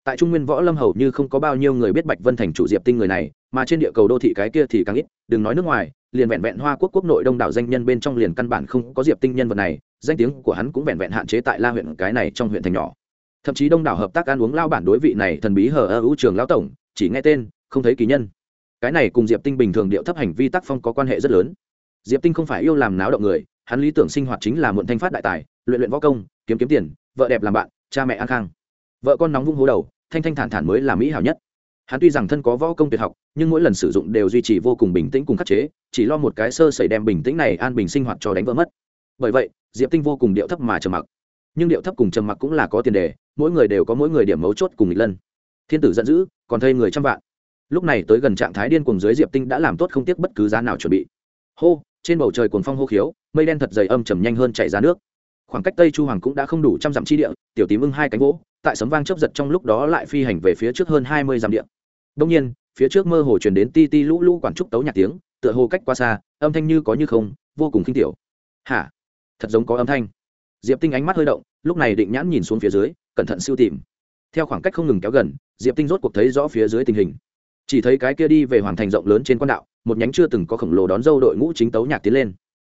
tại trung nguyên võ lâm hầu như không có bao nhiêu người biết bạch vân thành chủ diệp tinh người này mà trên địa cầu đô thị cái kia thì càng ít đừng nói nước ngoài liền vẹn vẹn hoa quốc quốc nội đông đảo danh nhân bên trong liền căn bản không có diệp tinh nhân vật này danh tiếng của hắn cũng vẹn vẹn hạn chế tại la huyện cái này trong huyện thành nhỏ thậm chí đông đảo hợp tác ăn uống lao bản đối vị này thần bí hờ ơ ưu trường lao tổng, chỉ nghe tên, không thấy kỳ nhân. Cái này cùng diệp tinh bình thường điệu thấp hành vi tác phong có quan hệ rất lớn. Diệp tinh không phải yêu làm náo động người, hắn lý tưởng sinh hoạt chính là muộn thanh phát đại tài, luyện luyện võ công, kiếm kiếm tiền, vợ đẹp làm bạn, cha mẹ an khang. Vợ con nóng vung hố đầu, thanh thanh thản thản mới là mỹ hảo nhất. Hắn tuy rằng thân có võ công tuyệt học, nhưng mỗi lần sử dụng đều duy trì vô cùng bình tĩnh cùng khắc chế, chỉ lo một cái sơ sẩy đem bình tĩnh này an bình sinh hoạt cho đánh vỡ mất. Bởi vậy, diệp tinh vô cùng điệu thấp mà trầm mặc. Nhưng điệu thấp cùng trầm mặc cũng là có tiền đề mỗi người đều có mỗi người điểm mấu chốt cùng nghịch lân. Thiên tử giận dữ, còn thây người trăm vạn. Lúc này tới gần trạng thái điên cuồng dưới diệp tinh đã làm tốt không tiếc bất cứ giá nào chuẩn bị. Hô, trên bầu trời cuồng phong hô khiếu, mây đen thật dày âm trầm nhanh hơn chảy ra nước. Khoảng cách tây chu hoàng cũng đã không đủ trăm dặm chi địa, tiểu tím ưng hai cánh gỗ tại sấm vang chớp giật trong lúc đó lại phi hành về phía trước hơn hai mươi dặm địa. Đông nhiên, phía trước mơ hồ truyền đến ti ti lũ lũ quản trúc tấu nhạc tiếng, tựa hồ cách qua xa, âm thanh như có như không, vô cùng khinh tiểu. Hả? Thật giống có âm thanh. Diệp tinh ánh mắt hơi động, lúc này định nhãn nhìn xuống phía dưới cẩn thận siêu tìm. Theo khoảng cách không ngừng kéo gần, diệp tinh rốt cuộc thấy rõ phía dưới tình hình. Chỉ thấy cái kia đi về hoàn thành rộng lớn trên quan đạo, một nhánh chưa từng có khổng lồ đón dâu đội ngũ chính tấu nhạc tiến lên.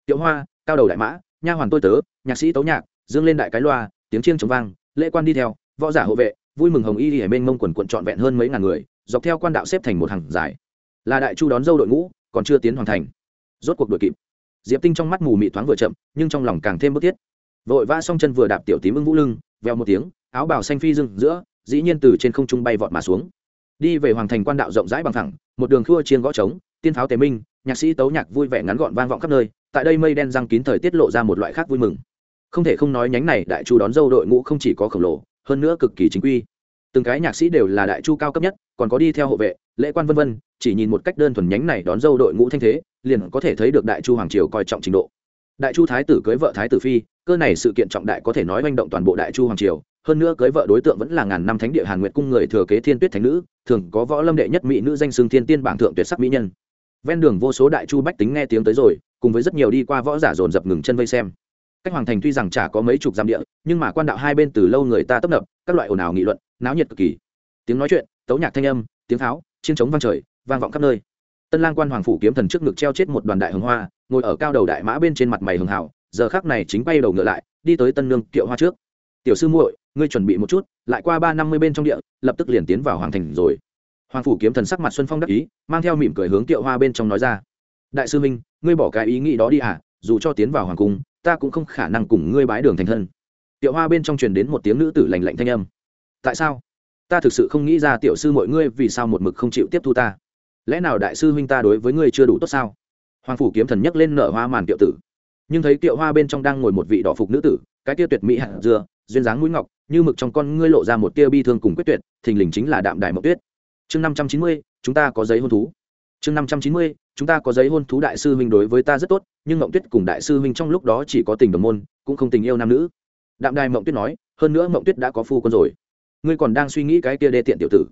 Tiệu hoa, cao đầu đại mã, nha hoàn tôi tớ, nhạc sĩ tấu nhạc, dương lên đại cái loa, tiếng chiêng chống vang, lễ quan đi theo, võ giả hộ vệ, vui mừng hồng y hải mênh mông quần quận trọn vẹn hơn mấy ngàn người, dọc theo quan đạo xếp thành một hàng dài. Là đại chu đón dâu đội ngũ, còn chưa tiến hoàn thành. Rốt cuộc đội kịp. Diệp tinh trong mắt mù mị thoáng vừa chậm, nhưng trong lòng càng thêm bức thiết. Vội vã xong chân vừa đạp tiểu tím ưng vũ lưng veo một tiếng áo bào xanh phi rừng giữa, dĩ nhiên từ trên không trung bay vọt mà xuống. Đi về hoàng thành quan đạo rộng rãi bằng thẳng một đường khua chiên gõ trống, tiên pháo tế minh, nhạc sĩ tấu nhạc vui vẻ ngắn gọn vang vọng khắp nơi, tại đây mây đen răng kín thời tiết lộ ra một loại khác vui mừng. Không thể không nói nhánh này đại chu đón dâu đội ngũ không chỉ có khổng lồ, hơn nữa cực kỳ chính quy. Từng cái nhạc sĩ đều là đại chu cao cấp nhất, còn có đi theo hộ vệ, lễ quan vân vân, chỉ nhìn một cách đơn thuần nhánh này đón dâu đội ngũ thanh thế, liền có thể thấy được đại chu hoàng triều coi trọng trình độ. Đại chu thái tử cưới vợ thái tử phi, cơ này sự kiện trọng đại có thể nói manh động toàn bộ đại chu hoàng triều hơn nữa cưới vợ đối tượng vẫn là ngàn năm thánh địa hàn nguyệt cung người thừa kế thiên tuyết thánh nữ, thường có võ lâm đệ nhất mỹ nữ danh xưng thiên tiên bảng thượng tuyệt sắc mỹ nhân. Ven đường vô số đại chu bách tính nghe tiếng tới rồi, cùng với rất nhiều đi qua võ giả dồn dập ngừng chân vây xem. Cách hoàng thành tuy rằng chả có mấy chục giam địa, nhưng mà quan đạo hai bên từ lâu người ta tấp nập, các loại ồn ào nghị luận, náo nhiệt cực kỳ. Tiếng nói chuyện, tấu nhạc thanh âm, tiếng tháo chiên trống vang trời, vang vọng khắp nơi. Tân lang quan hoàng phủ kiếm thần trước ngực treo chết một đoàn đại hồng hoa, ngồi ở cao đầu đại mã bên trên mặt mày hường hảo, giờ khác này chính bay đầu ngựa lại, đi tới tân nương kiệu hoa trước tiểu sư muội, ngươi chuẩn bị một chút, lại qua ba năm mươi bên trong địa, lập tức liền tiến vào hoàng thành rồi. Hoàng phủ kiếm thần sắc mặt xuân phong đắc ý, mang theo mỉm cười hướng Tiệu hoa bên trong nói ra. Đại sư minh, ngươi bỏ cái ý nghĩ đó đi à dù cho tiến vào hoàng cung, ta cũng không khả năng cùng ngươi bái đường thành thân. Tiệu hoa bên trong truyền đến một tiếng nữ tử lành lạnh thanh âm. Tại sao? Ta thực sự không nghĩ ra tiểu sư mọi ngươi vì sao một mực không chịu tiếp thu ta. Lẽ nào đại sư huynh ta đối với ngươi chưa đủ tốt sao? Hoàng phủ kiếm thần nhấc lên nở hoa màn tiệu tử. Nhưng thấy Tiệu hoa bên trong đang ngồi một vị đỏ phục nữ tử, cái tia tuyệt mỹ hạt dưa duyên dáng mũi ngọc, như mực trong con ngươi lộ ra một tia bi thương cùng quyết tuyệt, thình lình chính là đạm đài mộng tuyết. Chương năm trăm chín mươi, chúng ta có giấy hôn thú. Chương năm trăm chín mươi, chúng ta có giấy hôn thú đại sư huynh đối với ta rất tốt, nhưng mộng tuyết cùng đại sư huynh trong lúc đó chỉ có tình đồng môn, cũng không tình yêu nam nữ. Đạm đài mộng tuyết nói, hơn nữa mộng tuyết đã có phu quân rồi. Ngươi còn đang suy nghĩ cái kia đê tiện tiểu tử.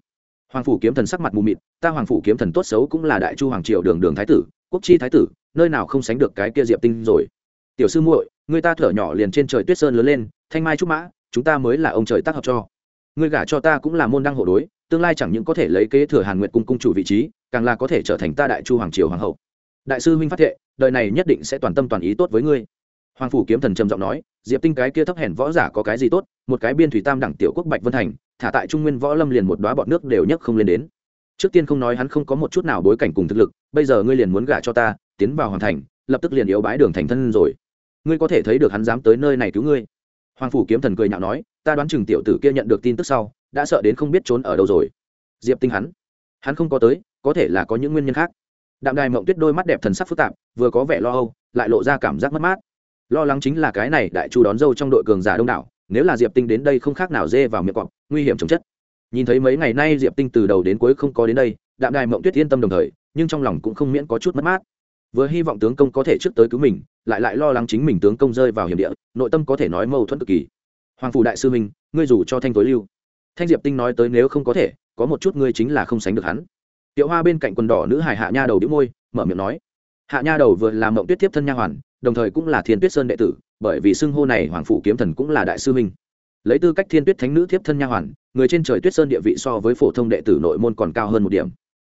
Hoàng phủ kiếm thần sắc mặt mù mịt, ta hoàng phủ kiếm thần tốt xấu cũng là đại chu hoàng triều đường đường thái tử, quốc chi thái tử, nơi nào không sánh được cái kia diệp tinh rồi. Tiểu sư muội, người ta thở nhỏ liền trên trời tuyết sơn lớn lên thanh mai trúc mã, chúng ta mới là ông trời tác hợp cho. Ngươi gả cho ta cũng là môn đăng hộ đối, tương lai chẳng những có thể lấy kế thừa hàn nguyệt cung cung chủ vị trí, càng là có thể trở thành ta đại chu hoàng triều hoàng hậu. Đại sư huynh phát thệ, đời này nhất định sẽ toàn tâm toàn ý tốt với ngươi. Hoàng phủ kiếm thần trầm giọng nói, diệp tinh cái kia thấp hèn võ giả có cái gì tốt, một cái biên thủy tam đẳng tiểu quốc bạch vân thành, thả tại trung nguyên võ lâm liền một đoá bọn nước đều nhấc không lên đến. Trước tiên không nói hắn không có một chút nào bối cảnh cùng thực lực, bây giờ ngươi liền muốn gả cho ta, tiến vào hoàng thành, lập tức liền yếu bái đường thành thân rồi. Ngươi có thể thấy được hắn dám tới nơi này cứu ngươi hoàng phủ kiếm thần cười nhạo nói, ta đoán chừng tiểu tử kia nhận được tin tức sau, đã sợ đến không biết trốn ở đâu rồi. Diệp tinh hắn hắn không có tới, có thể là có những nguyên nhân khác. Đạm đài mộng tuyết đôi mắt đẹp thần sắc phức tạp, vừa có vẻ lo âu, lại lộ ra cảm giác mất mát. Lo lắng chính là cái này đại chu đón dâu trong đội cường giả đông đảo, nếu là diệp tinh đến đây không khác nào dê vào miệng cọp nguy hiểm chống chất. Nhìn thấy mấy ngày nay diệp tinh từ đầu đến cuối không có đến đây, đạm đài mộng tuyết yên tâm đồng thời, nhưng trong lòng cũng không miễn có chút mất mát vừa hy vọng tướng công có thể trước tới cứu mình, lại lại lo lắng chính mình tướng công rơi vào hiểm địa, nội tâm có thể nói mâu thuẫn cực kỳ. Hoàng phủ đại sư minh ngươi dù cho thanh tối lưu. Thanh diệp tinh nói tới nếu không có thể, có một chút ngươi chính là không sánh được hắn. Tiệu hoa bên cạnh quần đỏ nữ hải hạ nha đầu đĩu môi, mở miệng nói. Hạ nha đầu vừa làm mộng tuyết tiếp thân nha hoàn, đồng thời cũng là thiên tuyết sơn đệ tử, bởi vì xưng hô này hoàng phủ kiếm thần cũng là đại sư minh lấy tư cách thiên tuyết thánh nữ tiếp thân nha hoàn, người trên trời tuyết sơn địa vị so với phổ thông đệ tử nội môn còn cao hơn một điểm.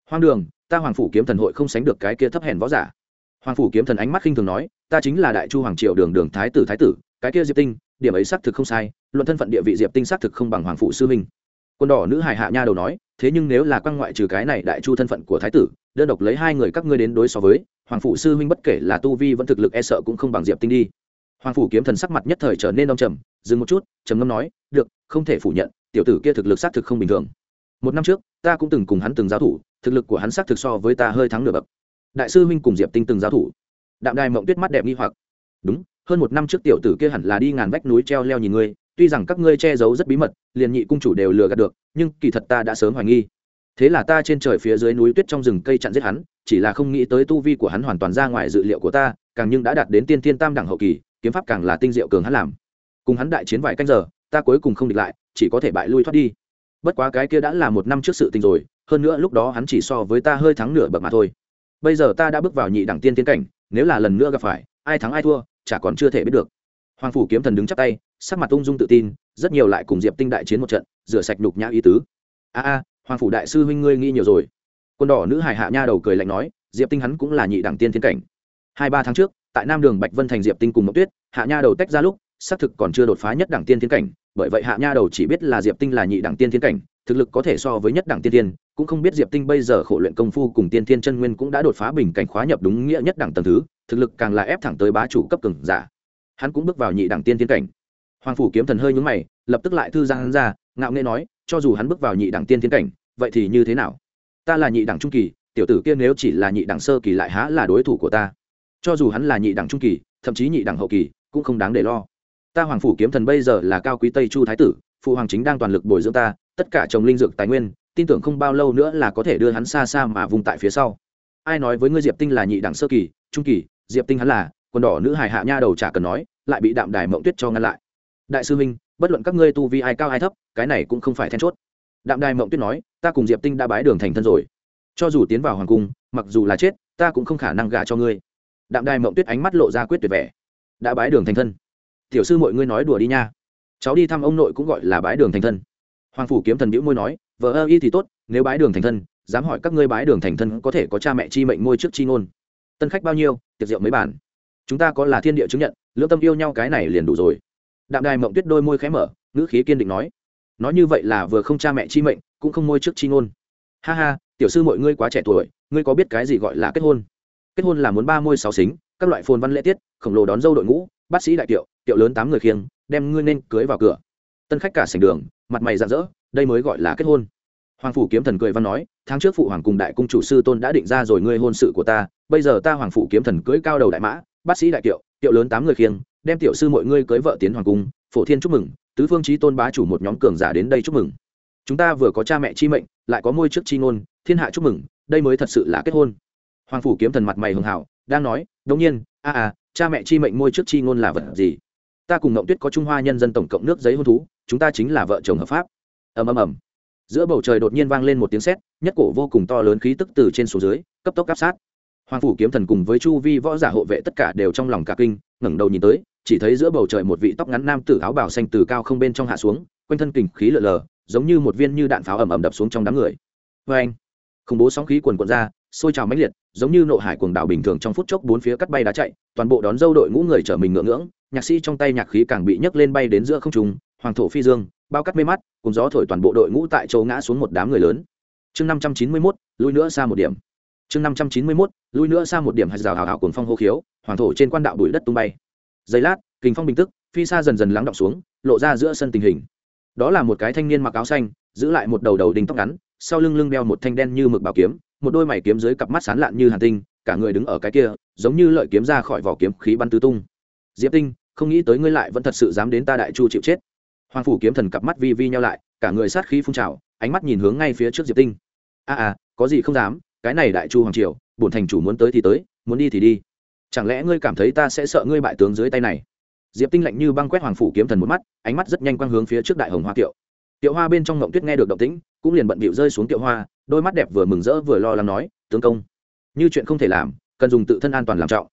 Hoang đường, ta hoàng phủ kiếm thần hội không sánh được cái kia thấp hèn võ giả hoàng phủ kiếm thần ánh mắt khinh thường nói, ta chính là đại chu hoàng triều đường đường thái tử thái tử, cái kia diệp tinh, điểm ấy xác thực không sai, luận thân phận địa vị diệp tinh xác thực không bằng hoàng phủ sư minh quân đỏ nữ hải hạ nha đầu nói, thế nhưng nếu là quang ngoại trừ cái này đại chu thân phận của thái tử, đơn độc lấy hai người các ngươi đến đối so với, hoàng phủ sư huynh bất kể là tu vi vẫn thực lực e sợ cũng không bằng diệp tinh đi. Hoàng phủ kiếm thần sắc mặt nhất thời trở nên đông trầm, dừng một chút, trầm ngâm nói, được, không thể phủ nhận, tiểu tử kia thực lực xác thực không bình thường. Một năm trước, ta cũng từng cùng hắn từng giao thủ, thực lực của hắn xác thực so với ta hơi thắng nửa bậc đại sư huynh cùng diệp tinh từng giao thủ. Đạm đài mộng tuyết mắt đẹp nghi hoặc. Đúng, hơn một năm trước tiểu tử kia hẳn là đi ngàn vách núi treo leo nhìn ngươi, tuy rằng các ngươi che giấu rất bí mật, liền nhị cung chủ đều lừa gạt được, nhưng kỳ thật ta đã sớm hoài nghi. Thế là ta trên trời phía dưới núi tuyết trong rừng cây chặn giết hắn, chỉ là không nghĩ tới tu vi của hắn hoàn toàn ra ngoài dự liệu của ta, càng nhưng đã đạt đến tiên thiên tam đẳng hậu kỳ, kiếm pháp càng là tinh diệu cường hắn làm. Cùng hắn đại chiến vài canh giờ, ta cuối cùng không địch lại, chỉ có thể bại lui thoát đi. Bất quá cái kia đã là một năm trước sự tình rồi, hơn nữa lúc đó hắn chỉ so với ta hơi thắng nửa bậc mà thôi bây giờ ta đã bước vào nhị đẳng tiên tiến cảnh, nếu là lần nữa gặp phải, ai thắng ai thua, chả còn chưa thể biết được. Hoàng phủ kiếm thần đứng chắp tay, sắc mặt ung dung tự tin, rất nhiều lại cùng diệp tinh đại chiến một trận, rửa sạch đục nhã ý tứ. A a, hoàng phủ đại sư huynh ngươi nghĩ nhiều rồi. Quân đỏ nữ hải hạ nha đầu cười lạnh nói, diệp tinh hắn cũng là nhị đẳng tiên thiên cảnh. Hai ba tháng trước, tại nam đường bạch vân thành diệp tinh cùng mộng tuyết, hạ nha đầu tách ra lúc, xác thực còn chưa đột phá nhất đẳng tiên thiên cảnh bởi vậy hạ nha đầu chỉ biết là diệp tinh là nhị đẳng tiên thiên cảnh, thực lực có thể so với nhất đẳng tiên thiên, cũng không biết diệp tinh bây giờ khổ luyện công phu cùng tiên thiên chân nguyên cũng đã đột phá bình cảnh khóa nhập đúng nghĩa nhất đẳng tầng thứ, thực lực càng là ép thẳng tới bá chủ cấp cường giả. Hắn cũng bước vào nhị đẳng tiên thiên cảnh. Hoàng phủ kiếm thần hơi nhúng mày, lập tức lại thư giang hắn ra, ngạo nghễ nói, cho dù hắn bước vào nhị đẳng tiên thiên cảnh, vậy thì như thế nào? Ta là nhị đẳng trung kỳ, tiểu tử kia nếu chỉ là nhị đẳng sơ kỳ lại há là đối thủ của ta. Cho dù hắn là nhị đẳng trung kỳ, thậm chí nhị đẳng hậu kỳ, cũng không đáng để lo ta hoàng phủ kiếm thần bây giờ là cao quý tây chu thái tử, phụ hoàng chính đang toàn lực bồi dưỡng ta, tất cả trồng linh dược tài nguyên, tin tưởng không bao lâu nữa là có thể đưa hắn xa xa mà vùng tại phía sau. Ai nói với ngươi diệp tinh là nhị đẳng sơ kỳ, trung kỳ, diệp tinh hắn là, quần đỏ nữ hài hạ nha đầu chả cần nói, lại bị đạm đài mộng tuyết cho ngăn lại. Đại sư minh bất luận các ngươi tu vi ai cao ai thấp, cái này cũng không phải then chốt. Đạm đài mộng tuyết nói, ta cùng diệp tinh đã bái đường thành thân rồi. Cho dù tiến vào hoàng cung, mặc dù là chết, ta cũng không khả năng gả cho ngươi. Đạm đài mộng tuyết ánh mắt lộ ra quyết tuyệt vẻ. Đã bái đường thành thân tiểu sư mọi ngươi nói đùa đi nha. Cháu đi thăm ông nội cũng gọi là bái đường thành thân. Hoàng phủ kiếm thần bĩu môi nói, vợ ơ, y thì tốt, nếu bái đường thành thân, dám hỏi các ngươi bái đường thành thân có thể có cha mẹ chi mệnh ngôi trước chi ngôn. Tân khách bao nhiêu, tiệc rượu mấy bản chúng ta có là thiên địa chứng nhận lương tâm yêu nhau cái này liền đủ rồi. Đạm đài mộng tuyết đôi môi khé mở, ngữ khí kiên định nói nói như vậy là vừa không cha mẹ chi mệnh, cũng không môi trước chi ngôn. Ha ha, tiểu sư mọi ngươi quá trẻ tuổi, ngươi có biết cái gì gọi là kết hôn? Kết hôn là muốn ba môi sáu xính các loại phồn văn lễ tiết, khổng lồ đón dâu đội ngũ, bác sĩ đại tiệu tiệu lớn tám người khiêng, đem ngươi nên cưới vào cửa. Tân khách cả sành đường, mặt mày rạng rỡ, đây mới gọi là kết hôn. Hoàng phủ kiếm thần cười văn nói, tháng trước phụ hoàng cùng đại cung chủ sư tôn đã định ra rồi ngươi hôn sự của ta, bây giờ ta hoàng phủ kiếm thần cưới cao đầu đại mã, bác sĩ đại tiệu tiệu lớn tám người khiêng, đem tiểu sư mọi ngươi cưới vợ tiến hoàng cung, phổ thiên chúc mừng, tứ phương trí tôn bá chủ một nhóm cường giả đến đây chúc mừng. Chúng ta vừa có cha mẹ chi mệnh, lại có môi trước chi ngôn, thiên hạ chúc mừng, đây mới thật sự là kết hôn. Hoàng phủ kiếm thần mặt mày hường hảo đang nói đông nhiên, a à cha mẹ chi mệnh môi trước chi ngôn là vật gì? Ta cùng ngậu tuyết có trung hoa nhân dân tổng cộng nước giấy hôn thú, chúng ta chính là vợ chồng hợp pháp. Ầm ầm ầm. Giữa bầu trời đột nhiên vang lên một tiếng sét, nhất cổ vô cùng to lớn khí tức từ trên xuống dưới, cấp tốc áp sát. Hoàng phủ kiếm thần cùng với chu vi võ giả hộ vệ tất cả đều trong lòng cả kinh, ngẩng đầu nhìn tới, chỉ thấy giữa bầu trời một vị tóc ngắn nam tử áo bào xanh từ cao không bên trong hạ xuống, quanh thân kình khí lở lờ, giống như một viên như đạn pháo ầm ầm đập xuống trong đám người. Vê anh khủng bố sóng khí quần quận ra sôi trào mãnh liệt, giống như nộ hải cuồng đảo bình thường trong phút chốc bốn phía cắt bay đá chạy, toàn bộ đón dâu đội ngũ người chở mình ngưỡng ngưỡng, nhạc sĩ trong tay nhạc khí càng bị nhấc lên bay đến giữa không trung, hoàng thổ phi dương, bao cắt mê mắt, cùng gió thổi toàn bộ đội ngũ tại chỗ ngã xuống một đám người lớn. Chương năm trăm chín mươi mốt, lui nữa xa một điểm. Chương năm trăm chín mươi mốt, lui nữa xa một điểm, hạt rào hào hào cuồng phong hô khiếu, hoàng thổ trên quan đạo bụi đất tung bay. Giây lát, kình phong bình tức, phi xa dần dần lắng động xuống, lộ ra giữa sân tình hình. Đó là một cái thanh niên mặc áo xanh, giữ lại một đầu đầu đinh tóc ngắn, sau lưng lưng đeo một thanh đen như mực bảo kiếm một đôi mày kiếm dưới cặp mắt sán lạn như hàn tinh cả người đứng ở cái kia giống như lợi kiếm ra khỏi vỏ kiếm khí bắn tứ tung. Diệp tinh không nghĩ tới ngươi lại vẫn thật sự dám đến ta đại chu chịu chết. Hoàng phủ kiếm thần cặp mắt vi vi nhau lại cả người sát khí phun trào ánh mắt nhìn hướng ngay phía trước diệp tinh. A à, à có gì không dám cái này đại chu hoàng triều bổn thành chủ muốn tới thì tới muốn đi thì đi. Chẳng lẽ ngươi cảm thấy ta sẽ sợ ngươi bại tướng dưới tay này? Diệp tinh lạnh như băng quét hoàng phủ kiếm thần một mắt ánh mắt rất nhanh quang hướng phía trước đại hồng hoa kiệu. Tiệu hoa bên trong ngộng tuyết nghe được động tĩnh cũng liền bận bịu rơi xuống tiệu hoa đôi mắt đẹp vừa mừng rỡ vừa lo lắng nói, tướng công, như chuyện không thể làm, cần dùng tự thân an toàn làm trọng.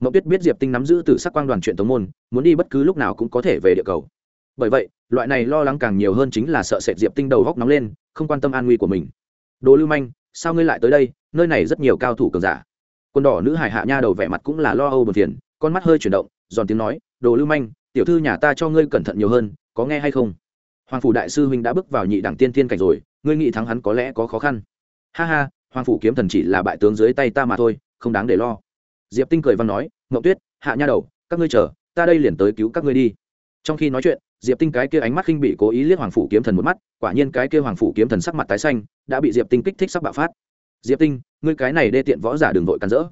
Mậu tuyết biết diệp tinh nắm giữ tự sắc quang đoàn chuyện tống môn, muốn đi bất cứ lúc nào cũng có thể về địa cầu. Bởi vậy, loại này lo lắng càng nhiều hơn chính là sợ sệt diệp tinh đầu góc nóng lên, không quan tâm an nguy của mình. Đồ lưu manh, sao ngươi lại tới đây? Nơi này rất nhiều cao thủ cường giả. Quân đỏ nữ hải hạ nha đầu vẻ mặt cũng là lo âu buồn phiền, con mắt hơi chuyển động, giòn tiếng nói, đồ lưu manh, tiểu thư nhà ta cho ngươi cẩn thận nhiều hơn, có nghe hay không? Hoàng phủ đại sư huynh đã bước vào nhị đẳng tiên thiên cảnh rồi ngươi nghĩ thắng hắn có lẽ có khó khăn. Ha ha, hoàng phủ kiếm thần chỉ là bại tướng dưới tay ta mà thôi, không đáng để lo. Diệp tinh cười văn nói ngậu tuyết, hạ nha đầu, các ngươi chờ, ta đây liền tới cứu các ngươi đi. Trong khi nói chuyện, diệp tinh cái kia ánh mắt khinh bị cố ý liếc hoàng phủ kiếm thần một mắt, quả nhiên cái kia hoàng phủ kiếm thần sắc mặt tái xanh, đã bị diệp tinh kích thích sắc bạo phát. Diệp tinh, ngươi cái này đê tiện võ giả đường vội cắn rỡ.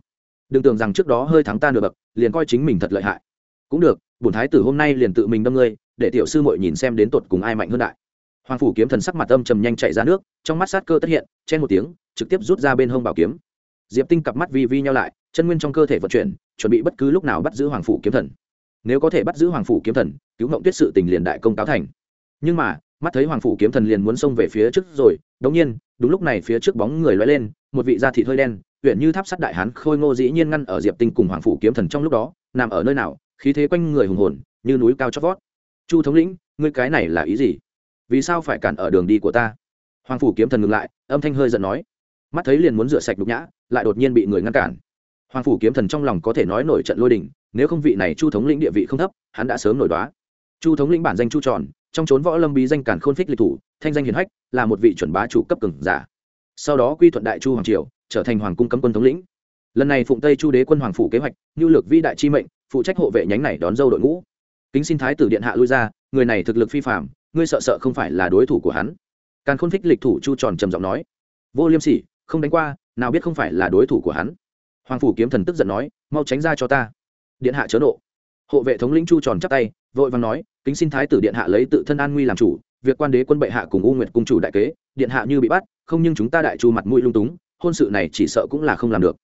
Đừng tưởng rằng trước đó hơi thắng ta nửa bậc, liền coi chính mình thật lợi hại. Cũng được, bổn thái tử hôm nay liền tự mình đâm ngươi, để tiểu sư muội nhìn xem đến tột cùng ai mạnh hơn đại hoàng phủ kiếm thần sắc mặt âm trầm nhanh chạy ra nước, trong mắt sát cơ tất hiện chen một tiếng, trực tiếp rút ra bên hông bảo kiếm. Diệp tinh cặp mắt vi vi nhau lại, chân nguyên trong cơ thể vận chuyển, chuẩn bị bất cứ lúc nào bắt giữ hoàng phủ kiếm thần. Nếu có thể bắt giữ hoàng phủ kiếm thần, cứu mộng tuyết sự tình liền đại công cáo thành. Nhưng mà, mắt thấy hoàng phủ kiếm thần liền muốn xông về phía trước rồi, đống nhiên, đúng lúc này phía trước bóng người loay lên, một vị da thịt hơi đen, huyện như tháp sắt đại hán khôi ngô dĩ nhiên ngăn ở diệp tinh cùng hoàng phủ kiếm thần trong lúc đó, nằm ở nơi nào, khí thế quanh người hùng hồn, như núi cao chót vót. Chu thống lĩnh, ngươi cái này là ý gì? Vì sao phải cản ở đường đi của ta? Hoàng phủ kiếm thần ngừng lại, âm thanh hơi giận nói. Mắt thấy liền muốn rửa sạch đục nhã, lại đột nhiên bị người ngăn cản. Hoàng phủ kiếm thần trong lòng có thể nói nổi trận lôi đình, nếu không vị này chu thống lĩnh địa vị không thấp, hắn đã sớm nổi đoá. Chu thống lĩnh bản danh chu tròn, trong trốn võ lâm bí danh cản khôn phích lịch thủ, thanh danh hiền hách, là một vị chuẩn bá chủ cấp cường giả. Sau đó quy thuận đại chu hoàng triều, trở thành hoàng cung cấm quân thống lĩnh. Lần này phụng tây chu đế quân hoàng phủ kế hoạch nhu lược vĩ đại chi mệnh, phụ trách hộ vệ nhánh này đón dâu đội ngũ. Kính xin thái tử điện hạ lui ra, người này thực lực phi phạm ngươi sợ sợ không phải là đối thủ của hắn. Càn khôn thích lịch thủ chu tròn trầm giọng nói, vô liêm sỉ, không đánh qua, nào biết không phải là đối thủ của hắn. Hoàng phủ kiếm thần tức giận nói, mau tránh ra cho ta. Điện hạ chớ nộ. Hộ vệ thống lĩnh chu tròn chắp tay, vội vàng nói, kính xin thái tử điện hạ lấy tự thân an nguy làm chủ, việc quan đế quân bệ hạ cùng u nguyệt cung chủ đại kế, điện hạ như bị bắt, không nhưng chúng ta đại chu mặt mũi lung túng, hôn sự này chỉ sợ cũng là không làm được.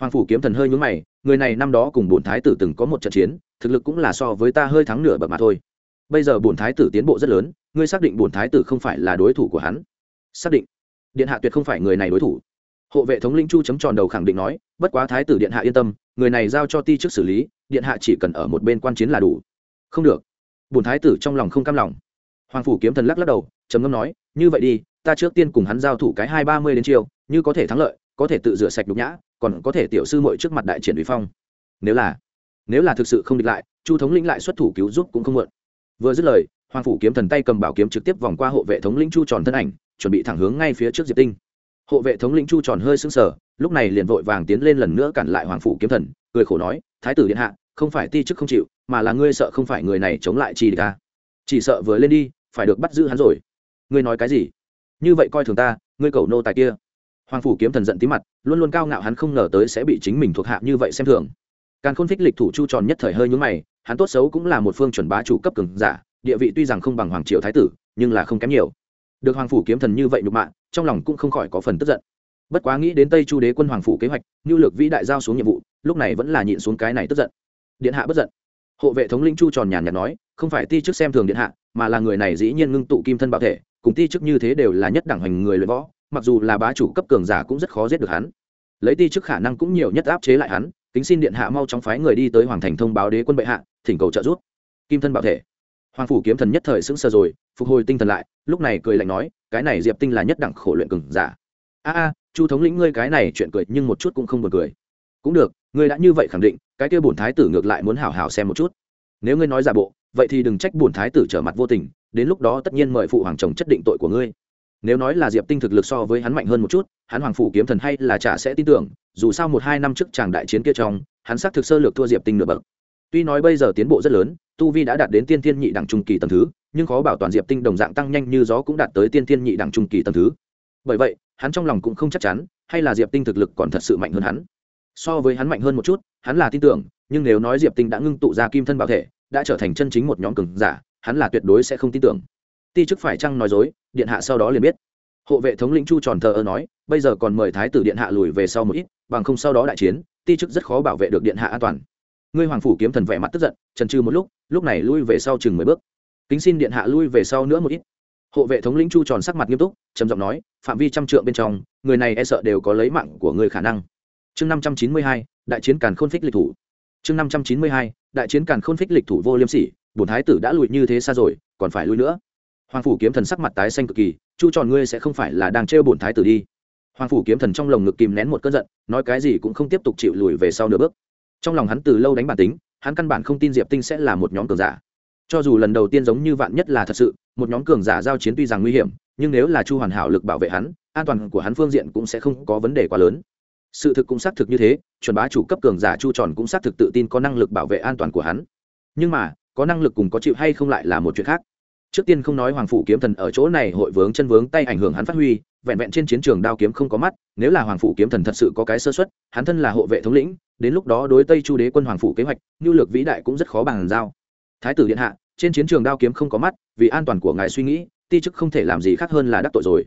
Hoàng phủ kiếm thần hơi nhúng mày, người này năm đó cùng bổn thái tử từng có một trận chiến, thực lực cũng là so với ta hơi thắng nửa bậc mà thôi bây giờ bổn thái tử tiến bộ rất lớn, ngươi xác định bổn thái tử không phải là đối thủ của hắn. Xác định. Điện hạ tuyệt không phải người này đối thủ. Hộ vệ thống linh chu chấm tròn đầu khẳng định nói, bất quá thái tử điện hạ yên tâm, người này giao cho ti chức xử lý, điện hạ chỉ cần ở một bên quan chiến là đủ. Không được. Bổn thái tử trong lòng không cam lòng. Hoàng phủ kiếm thần lắc lắc đầu, trầm ngâm nói, như vậy đi, ta trước tiên cùng hắn giao thủ cái hai ba mươi đến chiều, như có thể thắng lợi, có thể tự rửa sạch nhục nhã, còn có thể tiểu sư mội trước mặt đại triển uy phong. Nếu là nếu là thực sự không địch lại, chu thống lĩnh lại xuất thủ cứu giúp cũng không muộn vừa dứt lời, hoàng phủ kiếm thần tay cầm bảo kiếm trực tiếp vòng qua hộ vệ thống lĩnh chu tròn thân ảnh, chuẩn bị thẳng hướng ngay phía trước diệp tinh. Hộ vệ thống lĩnh chu tròn hơi sững sờ, lúc này liền vội vàng tiến lên lần nữa cản lại hoàng phủ kiếm thần, cười khổ nói, thái tử điện hạ, không phải ti chức không chịu, mà là ngươi sợ không phải người này chống lại chi ta. Chỉ sợ vừa lên đi, phải được bắt giữ hắn rồi. Ngươi nói cái gì? Như vậy coi thường ta, ngươi cầu nô tài kia. Hoàng phủ kiếm thần giận tí mặt, luôn luôn cao ngạo hắn không ngờ tới sẽ bị chính mình thuộc hạ như vậy xem thường. Càng khôn phích lịch thủ chu tròn nhất thời hơi nhúng mày hắn tốt xấu cũng là một phương chuẩn bá chủ cấp cường giả, địa vị tuy rằng không bằng hoàng triều thái tử, nhưng là không kém nhiều. Được hoàng phủ kiếm thần như vậy nhục mạ, trong lòng cũng không khỏi có phần tức giận. Bất quá nghĩ đến tây chu đế quân hoàng phủ kế hoạch nhu lược vĩ đại giao xuống nhiệm vụ, lúc này vẫn là nhịn xuống cái này tức giận. Điện hạ bất giận. Hộ vệ thống linh chu tròn nhàn nhạt nói, không phải ti chức xem thường điện hạ, mà là người này dĩ nhiên ngưng tụ kim thân bảo thể, cùng ti chức như thế đều là nhất đẳng hành người luyện võ, mặc dù là bá chủ cấp cường giả cũng rất khó giết được hắn. Lấy ti chức khả năng cũng nhiều nhất áp chế lại hắn kính xin điện hạ mau chóng phái người đi tới hoàng thành thông báo đế quân bệ hạ, thỉnh cầu trợ giúp. Kim thân bảo thể. Hoàng phủ kiếm thần nhất thời sững sờ rồi, phục hồi tinh thần lại, lúc này cười lạnh nói, cái này diệp tinh là nhất đẳng khổ luyện cường giả. A a, chu thống lĩnh ngươi cái này chuyện cười nhưng một chút cũng không buồn cười. Cũng được, ngươi đã như vậy khẳng định, cái kia bổn thái tử ngược lại muốn hảo hảo xem một chút. Nếu ngươi nói giả bộ, vậy thì đừng trách bổn thái tử trở mặt vô tình, đến lúc đó tất nhiên mời phụ hoàng chồng chất định tội của ngươi nếu nói là diệp tinh thực lực so với hắn mạnh hơn một chút, hắn hoàng phủ kiếm thần hay là chả sẽ tin tưởng, dù sao một hai năm trước chàng đại chiến kia trong, hắn xác thực sơ lược thua diệp tinh nửa bậc. Tuy nói bây giờ tiến bộ rất lớn, tu vi đã đạt đến tiên thiên nhị đẳng trung kỳ tầng thứ, nhưng khó bảo toàn diệp tinh đồng dạng tăng nhanh như gió cũng đạt tới tiên thiên nhị đẳng trung kỳ tầng thứ. Bởi vậy, hắn trong lòng cũng không chắc chắn, hay là diệp tinh thực lực còn thật sự mạnh hơn hắn. So với hắn mạnh hơn một chút, hắn là tin tưởng, nhưng nếu nói diệp tinh đã ngưng tụ ra kim thân bảo thể, đã trở thành chân chính một nhóm cường giả, hắn là tuyệt đối sẽ không tin tưởng ti chức phải chăng nói dối, điện hạ sau đó liền biết. Hộ vệ thống lĩnh chu tròn thờ ơ nói, bây giờ còn mời thái tử điện hạ lùi về sau một ít, bằng không sau đó đại chiến, ti chức rất khó bảo vệ được điện hạ an toàn. Ngươi hoàng phủ kiếm thần vẻ mặt tức giận, trần trừ một lúc lúc này lui về sau chừng mười bước. Kính xin điện hạ lui về sau nữa một ít. Hộ vệ thống lĩnh chu tròn sắc mặt nghiêm túc, trầm giọng nói, phạm vi trăm trượng bên trong, người này e sợ đều có lấy mạng của người khả năng. Chương năm trăm chín mươi hai, đại chiến càn khôn phích lịch thủ. Chương năm trăm chín mươi hai, đại chiến càn khôn phích lịch thủ vô liêm sỉ, bổn thái tử đã lùi như thế xa rồi, còn phải lùi nữa hoàng phủ kiếm thần sắc mặt tái xanh cực kỳ, chu tròn, ngươi sẽ không phải là đang trêu bổn thái tử đi. Hoàng phủ kiếm thần trong lồng ngực kìm nén một cơn giận, nói cái gì cũng không tiếp tục chịu lùi về sau nửa bước. Trong lòng hắn từ lâu đánh bản tính, hắn căn bản không tin diệp tinh sẽ là một nhóm cường giả. Cho dù lần đầu tiên giống như vạn nhất là thật sự, một nhóm cường giả giao chiến tuy rằng nguy hiểm, nhưng nếu là chu hoàn hảo lực bảo vệ hắn, an toàn của hắn phương diện cũng sẽ không có vấn đề quá lớn. Sự thực cũng xác thực như thế, chuẩn bá chủ cấp cường giả chu tròn cũng xác thực tự tin có năng lực bảo vệ an toàn của hắn. Nhưng mà, có năng lực cùng có chịu hay không lại là một chuyện khác trước tiên không nói hoàng phủ kiếm thần ở chỗ này hội vướng chân vướng tay ảnh hưởng hắn phát huy, vẹn vẹn trên chiến trường đao kiếm không có mắt, nếu là hoàng phủ kiếm thần thật sự có cái sơ xuất hắn thân là hộ vệ thống lĩnh, đến lúc đó đối tây chu đế quân hoàng phủ kế hoạch nhu lược vĩ đại cũng rất khó bàn giao. Thái tử điện hạ, trên chiến trường đao kiếm không có mắt, vì an toàn của ngài suy nghĩ, ti chức không thể làm gì khác hơn là đắc tội rồi.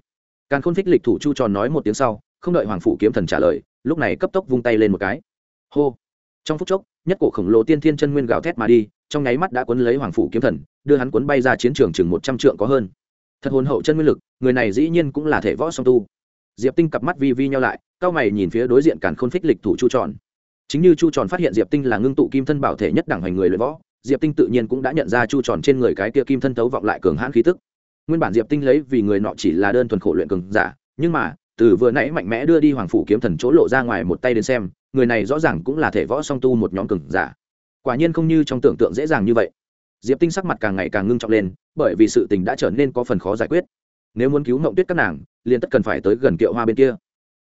Càn khôn phích lịch thủ chu tròn nói một tiếng sau, không đợi hoàng phủ kiếm thần trả lời, lúc này cấp tốc vung tay lên một cái. Hô! Trong phút chốc, nhất cổ khổng lồ tiên thiên chân nguyên gào thét mà đi trong nháy mắt đã quấn lấy hoàng phủ kiếm thần, đưa hắn quấn bay ra chiến trường chừng một trăm trượng có hơn. Thật hồn hậu chân nguyên lực, người này dĩ nhiên cũng là thể võ song tu. Diệp tinh cặp mắt vi vi nhau lại, cao mày nhìn phía đối diện càn khôn phích lịch thủ chu tròn. Chính như chu tròn phát hiện diệp tinh là ngưng tụ kim thân bảo thể nhất đẳng hành người luyện võ, diệp tinh tự nhiên cũng đã nhận ra chu tròn trên người cái kia kim thân thấu vọng lại cường hãn khí tức. Nguyên bản diệp tinh lấy vì người nọ chỉ là đơn thuần khổ luyện cường giả, nhưng mà, từ vừa nãy mạnh mẽ đưa đi hoàng phủ kiếm thần chỗ lộ ra ngoài một tay đến xem, người này rõ ràng cũng là thể võ song tu một nhóm cường giả quả nhiên không như trong tưởng tượng dễ dàng như vậy. Diệp tinh sắc mặt càng ngày càng ngưng trọng lên, bởi vì sự tình đã trở nên có phần khó giải quyết. Nếu muốn cứu mộng tuyết các nàng, liền tất cần phải tới gần kiệu hoa bên kia.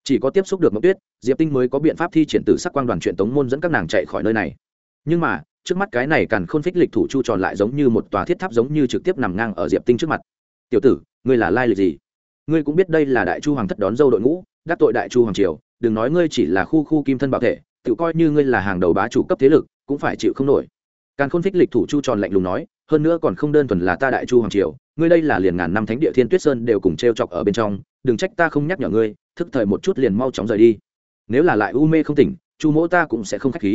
Chỉ có tiếp xúc được mộng tuyết, diệp tinh mới có biện pháp thi triển từ sắc quang đoàn truyện tống môn dẫn các nàng chạy khỏi nơi này. Nhưng mà, trước mắt cái này càn khôn phích lịch thủ chu tròn lại giống như một tòa thiết tháp giống như trực tiếp nằm ngang ở diệp tinh trước mặt. Tiểu tử, ngươi là lai lịch gì? Ngươi cũng biết đây là đại chu hoàng thất đón dâu đội ngũ, đắc tội đại chu hoàng triều, đừng nói ngươi chỉ là khu khu kim thân bảo thể, tự coi như ngươi là hàng đầu bá chủ cấp thế lực cũng phải chịu không nổi. Càn khôn phích lịch thủ chu tròn lạnh lùng nói, hơn nữa còn không đơn thuần là ta đại chu hoàng triều, ngươi đây là liền ngàn năm thánh địa thiên tuyết sơn đều cùng t r e o chọc ở bên trong, đừng trách ta không nhắc nhở ngươi, thức thời một chút liền mau chóng rời đi. Nếu là lại u mê không tỉnh, chu mỗ ta cũng sẽ không k h á c h khí.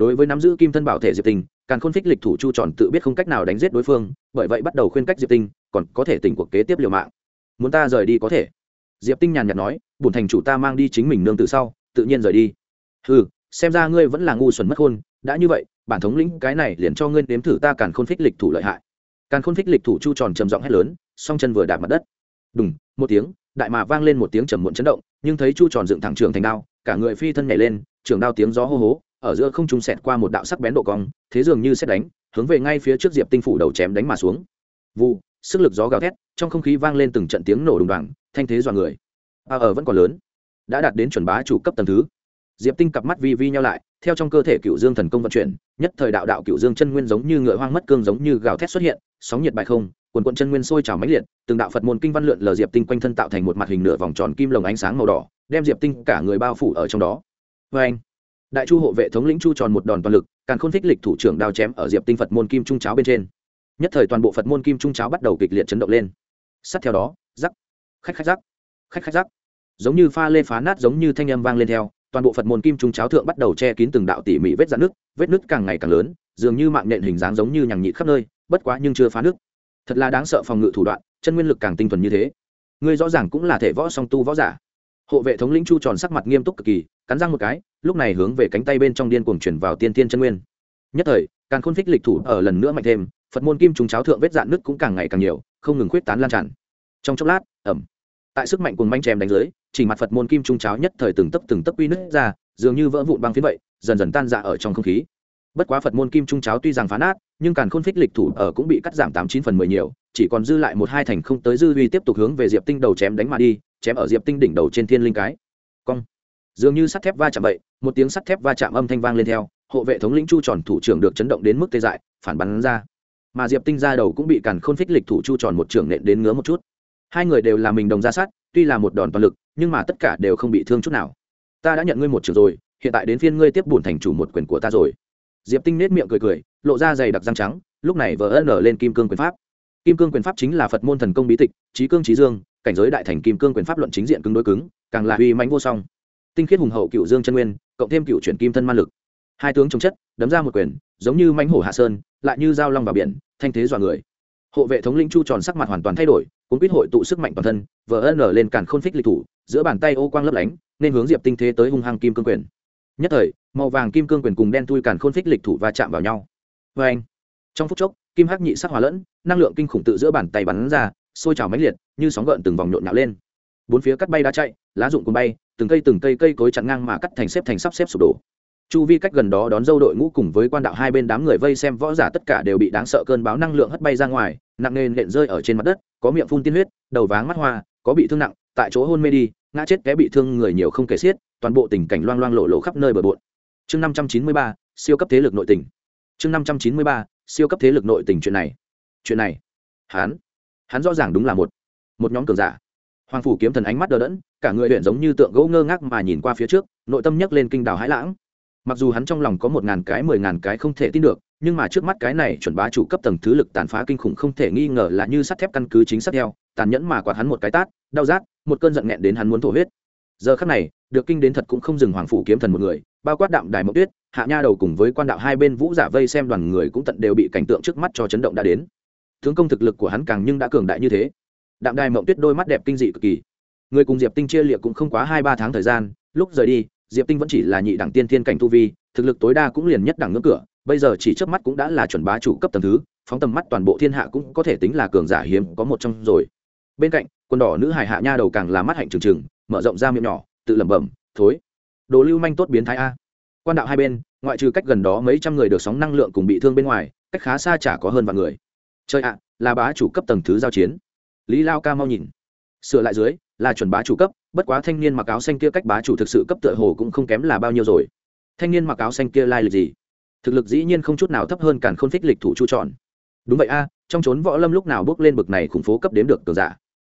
Đối với nắm giữ kim thân bảo thể diệp tình, càn khôn phích lịch thủ chu tròn tự biết không cách nào đánh giết đối phương, bởi vậy bắt đầu khuyên cách diệp tinh còn có thể tỉnh cuộc kế tiếp liều mạng. Muốn ta rời đi có thể. Diệp tinh nhàn nhạt nói bùn thành chủ ta mang đi chính mình nương từ sau, tự nhiên rời đi. Ừ xem ra ngươi vẫn là ngu xuẩn mất hôn đã như vậy, bản thống lĩnh cái này liền cho ngươi nếm thử ta càn khôn phích lịch thủ lợi hại. Càn khôn phích lịch thủ chu tròn trầm giọng hét lớn, song chân vừa đạp mặt đất. Đùng, một tiếng, đại mà vang lên một tiếng trầm muộn chấn động, nhưng thấy chu tròn dựng thẳng trường thành đao, cả người phi thân nhảy lên, trường đao tiếng gió hô hố, ở giữa không trung sẹt qua một đạo sắc bén độ cong, thế dường như xét đánh, hướng về ngay phía trước diệp tinh phủ đầu chém đánh mà xuống. Vụ sức lực gió gào thét, trong không khí vang lên từng trận tiếng nổ đùng đoàng, thanh thế dọa người. A, ở vẫn còn lớn. Đã đạt đến chuẩn bá chủ cấp tầng thứ diệp tinh cặp mắt vi vi nhau lại, theo trong cơ thể cựu dương thần công vận chuyển, nhất thời đạo đạo cựu dương chân nguyên giống như ngựa hoang mất cương giống như gào thét xuất hiện, sóng nhiệt bài không, quần quận chân nguyên sôi trào mãnh liệt, từng đạo phật môn kinh văn lượn lờ diệp tinh quanh thân tạo thành một mặt hình nửa vòng tròn kim lồng ánh sáng màu đỏ, đem diệp tinh cả người bao phủ ở trong đó. Vê anh, đại chu hộ vệ thống lĩnh chu tròn một đòn toàn lực, càng khôn thích lịch thủ trưởng đao chém ở diệp tinh phật môn kim trung cháo bên trên. Nhất thời toàn bộ phật môn kim trung cháo bắt đầu kịch liệt chấn động lên. Sát theo đó, rắc, khách khách rắc, khách khách rắc, giống như pha lê phá nát giống như thanh âm vang lên theo toàn bộ phật môn kim trung cháo thượng bắt đầu che kín từng đạo tỉ mỉ vết dạn nước, vết nứt càng ngày càng lớn, dường như mạng nhện hình dáng giống như nhằng nhịt khắp nơi, bất quá nhưng chưa phá nước thật là đáng sợ phòng ngự thủ đoạn, chân nguyên lực càng tinh thuần như thế. Ngươi rõ ràng cũng là thể võ song tu võ giả. Hộ vệ thống lĩnh chu tròn sắc mặt nghiêm túc cực kỳ, cắn răng một cái, lúc này hướng về cánh tay bên trong điên cuồng chuyển vào tiên tiên chân nguyên. Nhất thời, càng khôn phích lịch thủ ở lần nữa mạnh thêm, phật môn kim trung cháo thượng vết dạn nứt cũng càng ngày càng nhiều, không ngừng khuyết tán lan tràn. Trong chốc lát ẩm tại sức mạnh cùng manh chèm đánh dưới chỉ mặt phật môn kim trung cháo nhất thời từng tấc từng tấc uy nứt ra, dường như vỡ vụn băng phiến vậy, dần dần tan dạ ở trong không khí. Bất quá phật môn kim trung cháo tuy rằng phá nát, nhưng càn khôn phích lịch thủ ở cũng bị cắt giảm tám chín phần mười nhiều, chỉ còn dư lại một hai thành không tới dư uy tiếp tục hướng về diệp tinh đầu chém đánh mà đi, chém ở diệp tinh đỉnh đầu trên thiên linh cái. Cong. Dường như sắt thép va chạm vậy, một tiếng sắt thép va chạm âm thanh vang lên theo, hộ vệ thống lĩnh chu tròn thủ trưởng được chấn động đến mức tê dại, phản bắn ra. Mà diệp tinh ra đầu cũng bị càn khôn phích lịch thủ chu tròn một trưởng nện đến ngứa một chút. Hai người đều là mình đồng ra sát tuy là một đòn toàn lực, nhưng mà tất cả đều không bị thương chút nào. Ta đã nhận ngươi một trường rồi, hiện tại đến phiên ngươi tiếp bổn thành chủ một quyền của ta rồi. Diệp tinh nết miệng cười cười, lộ ra dày đặc răng trắng, lúc này vỡ nở lên kim cương quyền pháp. Kim cương quyền pháp chính là phật môn thần công bí tịch, trí cương trí dương, cảnh giới đại thành kim cương quyền pháp luận chính diện cứng đối cứng, càng là uy mãnh vô song. Tinh khiết hùng hậu cựu dương chân nguyên, cộng thêm cựu chuyển kim thân man lực. Hai tướng chống chất, đấm ra một quyền, giống như mãnh hổ hạ sơn, lại như dao long vào biển, thanh thế dọa người hộ vệ thống linh chu tròn sắc mặt hoàn toàn thay đổi, cuốn quýt hội tụ sức mạnh toàn thân vỡ nở lên càn khôn phích lịch thủ, giữa bàn tay ô quang lấp lánh, nên hướng diệp tinh thế tới hung hăng kim cương quyền. Nhất thời, màu vàng kim cương quyền cùng đen thui càn khôn phích lịch thủ va chạm vào nhau. Vê anh. Trong phút chốc, kim hắc nhị sắc hòa lẫn, năng lượng kinh khủng tự giữa bàn tay bắn ra, sôi trào mãnh liệt, như sóng gợn từng vòng nhộn nhạo lên. Bốn phía cắt bay đã chạy, lá rụng cùng bay, từng cây từng cây cây cối chặn ngang mà cắt thành xếp thành sắp xếp sụp đổ. Chu vi cách gần đó đón dâu đội ngũ cùng với quan đạo hai bên đám người vây xem võ giả tất cả đều bị đáng sợ cơn báo năng lượng hất bay ra ngoài nặng nề nện rơi ở trên mặt đất, có miệng phun tiên huyết, đầu váng mắt hoa, có bị thương nặng, tại chỗ hôn mê đi, ngã chết té bị thương người nhiều không kể xiết, toàn bộ tình cảnh loang loang lộ lộ khắp nơi bờ bộn. Chương năm trăm chín mươi ba, siêu cấp thế lực nội tình. Chương năm trăm chín mươi ba, siêu cấp thế lực nội tình chuyện này. Chuyện này, hắn hắn rõ ràng đúng là một một nhóm cường giả. Hoàng phủ kiếm thần ánh mắt đờ đẫn, cả người huyện giống như tượng gỗ ngơ ngác mà nhìn qua phía trước, nội tâm nhấc lên kinh đào hãi lãng. Mặc dù hắn trong lòng có một ngàn cái, mười ngàn cái không thể tin được nhưng mà trước mắt cái này chuẩn bá chủ cấp tầng thứ lực tàn phá kinh khủng không thể nghi ngờ là như sắt thép căn cứ chính xác theo, tàn nhẫn mà quạt hắn một cái tát, đau rát, một cơn giận nghẹn đến hắn muốn thổ huyết. Giờ khắc này, được kinh đến thật cũng không dừng hoàng phủ kiếm thần một người, bao quát đạm đài mộng tuyết, hạ nha đầu cùng với quan đạo hai bên vũ giả vây xem đoàn người cũng tận đều bị cảnh tượng trước mắt cho chấn động đã đến. Tướng công thực lực của hắn càng nhưng đã cường đại như thế. Đạm đài mộng tuyết đôi mắt đẹp kinh dị cực kỳ. Người cùng diệp tinh chia liệt cũng không quá hai ba tháng thời gian, lúc rời đi, diệp tinh vẫn chỉ là nhị đẳng tiên thiên cảnh tu vi, thực lực tối đa cũng liền nhất đẳng ngưỡng cửa bây giờ chỉ trước mắt cũng đã là chuẩn bá chủ cấp tầng thứ, phóng tầm mắt toàn bộ thiên hạ cũng có thể tính là cường giả hiếm có một trong rồi. Bên cạnh, quần đỏ nữ hải hạ nha đầu càng là mắt hạnh trừng trừng, mở rộng ra miệng nhỏ, tự lẩm bẩm, thối, đồ lưu manh tốt biến thái a. Quan đạo hai bên, ngoại trừ cách gần đó mấy trăm người được sóng năng lượng cùng bị thương bên ngoài, cách khá xa chả có hơn vạn người. Chơi ạ, là bá chủ cấp tầng thứ giao chiến. Lý lao ca mau nhìn. Sửa lại dưới, là chuẩn bá chủ cấp, bất quá thanh niên mặc áo xanh kia cách bá chủ thực sự cấp tựa hồ cũng không kém là bao nhiêu rồi. Thanh niên mặc áo xanh kia lai lịch gì? Thực lực dĩ nhiên không chút nào thấp hơn càn khôn phích lịch thủ chu tròn đúng vậy a, trong trốn võ lâm lúc nào bước lên bực này khủng phố cấp đếm được cường giả.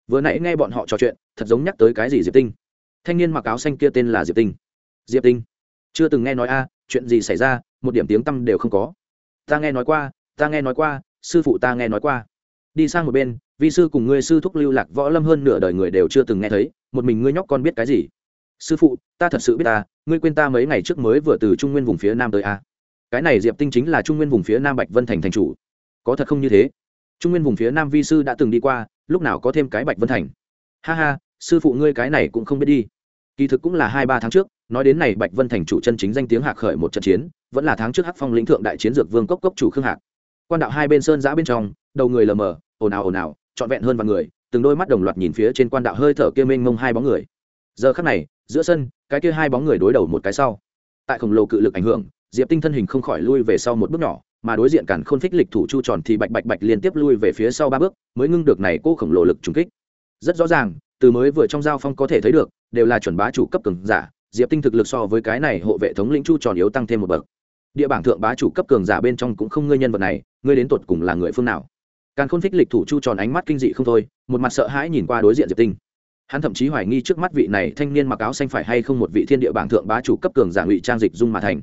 Vừa nãy nghe bọn họ trò chuyện, thật giống nhắc tới cái gì diệp tinh. Thanh niên mặc áo xanh kia tên là diệp tinh. Diệp tinh. Chưa từng nghe nói a, chuyện gì xảy ra, một điểm tiếng tăm đều không có. Ta nghe nói qua, ta nghe nói qua, sư phụ ta nghe nói qua. Đi sang một bên, vi sư cùng ngươi sư thúc lưu lạc võ lâm hơn nửa đời người đều chưa từng nghe thấy, một mình ngươi nhóc con biết cái gì? Sư phụ, ta thật sự biết ta, ngươi quên ta mấy ngày trước mới vừa từ trung nguyên vùng phía nam tới a cái này diệp tinh chính là trung nguyên vùng phía nam bạch vân thành thành chủ. Có thật không như thế? Trung nguyên vùng phía nam vi sư đã từng đi qua, lúc nào có thêm cái bạch vân thành? Ha ha, sư phụ ngươi cái này cũng không biết đi. Kỳ thực cũng là hai ba tháng trước, nói đến này bạch vân thành chủ chân chính danh tiếng hạc khởi một trận chiến, vẫn là tháng trước hắc phong lĩnh thượng đại chiến dược vương cốc cốc chủ khương hạc. Quan đạo hai bên sơn giã bên trong, đầu người lờ mờ, ồn ào ồn ào, trọn vẹn hơn vài người, từng đôi mắt đồng loạt nhìn phía trên quan đạo hơi thở kia mênh mông hai bóng người. Giờ khắc này, giữa sân, cái kia hai bóng người đối đầu một cái sau. Tại khổng lồ cự lực ảnh hưởng diệp tinh thân hình không khỏi lui về sau một bước nhỏ, mà đối diện cản khôn phích lịch thủ chu tròn thì bạch bạch bạch liên tiếp lui về phía sau ba bước, mới ngưng được này cô khổng lồ lực trùng kích. Rất rõ ràng, từ mới vừa trong giao phong có thể thấy được, đều là chuẩn bá chủ cấp cường giả, diệp tinh thực lực so với cái này hộ vệ thống lĩnh chu tròn yếu tăng thêm một bậc. Địa bảng thượng bá chủ cấp cường giả bên trong cũng không ngươi nhân vật này, ngươi đến tột cùng là người phương nào? Càng khôn phích lịch thủ chu tròn ánh mắt kinh dị không thôi, một mặt sợ hãi nhìn qua đối diện diệp tinh. Hắn thậm chí hoài nghi trước mắt vị này thanh niên mặc áo xanh phải hay không một vị thiên địa bảng thượng bá chủ cấp cường giả ngụy trang dịch dung mà thành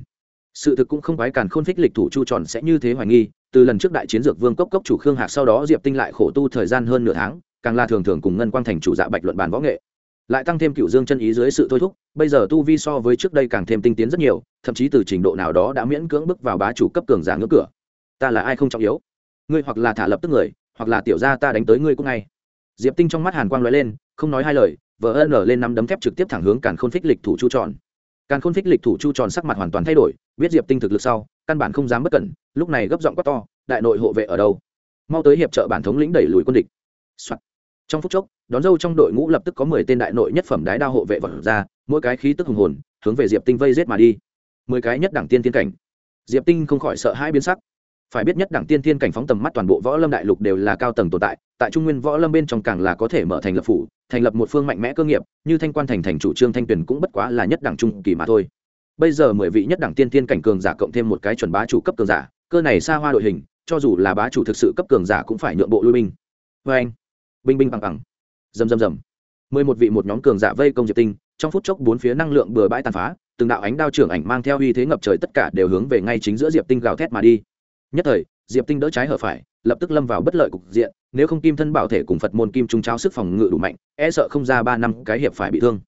sự thực cũng không quái càn khôn phích lịch thủ chu tròn sẽ như thế hoài nghi, từ lần trước đại chiến dược vương cốc cốc chủ khương hạc sau đó diệp tinh lại khổ tu thời gian hơn nửa tháng, càng là thường thường cùng ngân quang thành chủ dạ bạch luận bàn võ nghệ. Lại tăng thêm cựu dương chân ý dưới sự thôi thúc, bây giờ tu vi so với trước đây càng thêm tinh tiến rất nhiều, thậm chí từ trình độ nào đó đã miễn cưỡng bước vào bá chủ cấp cường giả ngưỡng cửa. Ta là ai không trọng yếu? Ngươi hoặc là thả lập tức người, hoặc là tiểu ra ta đánh tới ngươi cũng ngay. Diệp tinh trong mắt hàn quang l lên, không nói hai lời, vờ ân nở lên nắm đấm thép trực tiếp thẳng hướng càn khôn phích lịch thủ chu tròn càn khôn phích lịch thủ chu tròn sắc mặt hoàn toàn thay đổi, biết diệp tinh thực lực sau, căn bản không dám bất cẩn, lúc này gấp giọng quát to, đại nội hộ vệ ở đâu? Mau tới hiệp trợ bản thống lĩnh đẩy lùi quân địch、Soạn. trong phút chốc, đón dâu trong đội ngũ lập tức có mười tên đại nội nhất phẩm đái đao hộ vệ vật ra, mỗi cái khí tức hùng hồn, hướng về diệp tinh vây rết mà đi. Mười cái nhất đẳng tiên tiên cảnh. Diệp tinh không khỏi sợ hai biến sắc. Phải biết nhất đẳng tiên tiên cảnh phóng tầm mắt toàn bộ võ lâm đại lục đều là cao tầng tồn tại tại trung nguyên võ lâm bên trong càng là có thể mở thành lập phủ thành lập một phương mạnh mẽ cơ nghiệp, như thanh quan thành thành chủ trương, thanh tuyền cũng bất quá là nhất đẳng trung kỳ mà thôi. Bây giờ mười vị nhất đẳng tiên tiên cảnh cường giả cộng thêm một cái chuẩn bá chủ cấp cường giả, cơ này xa hoa đội hình, cho dù là bá chủ thực sự cấp cường giả cũng phải nhượng bộ lui binh. Vê anh. Binh binh bằng bằng. Rầm rầm rầm. Mười một vị một nhóm cường giả vây công diệp tinh, trong phút chốc bốn phía năng lượng bừa bãi tàn phá, từng đạo ánh đao trưởng ảnh mang theo uy thế ngập trời tất cả đều hướng về ngay chính giữa diệp tinh gào thét mà đi. Nhất thời, diệp tinh đỡ trái hở phải lập tức lâm vào bất lợi cục diện, nếu không kim thân bảo thể cùng phật môn kim trung trao sức phòng ngự đủ mạnh e sợ không ra ba năm cái hiệp phải bị thương.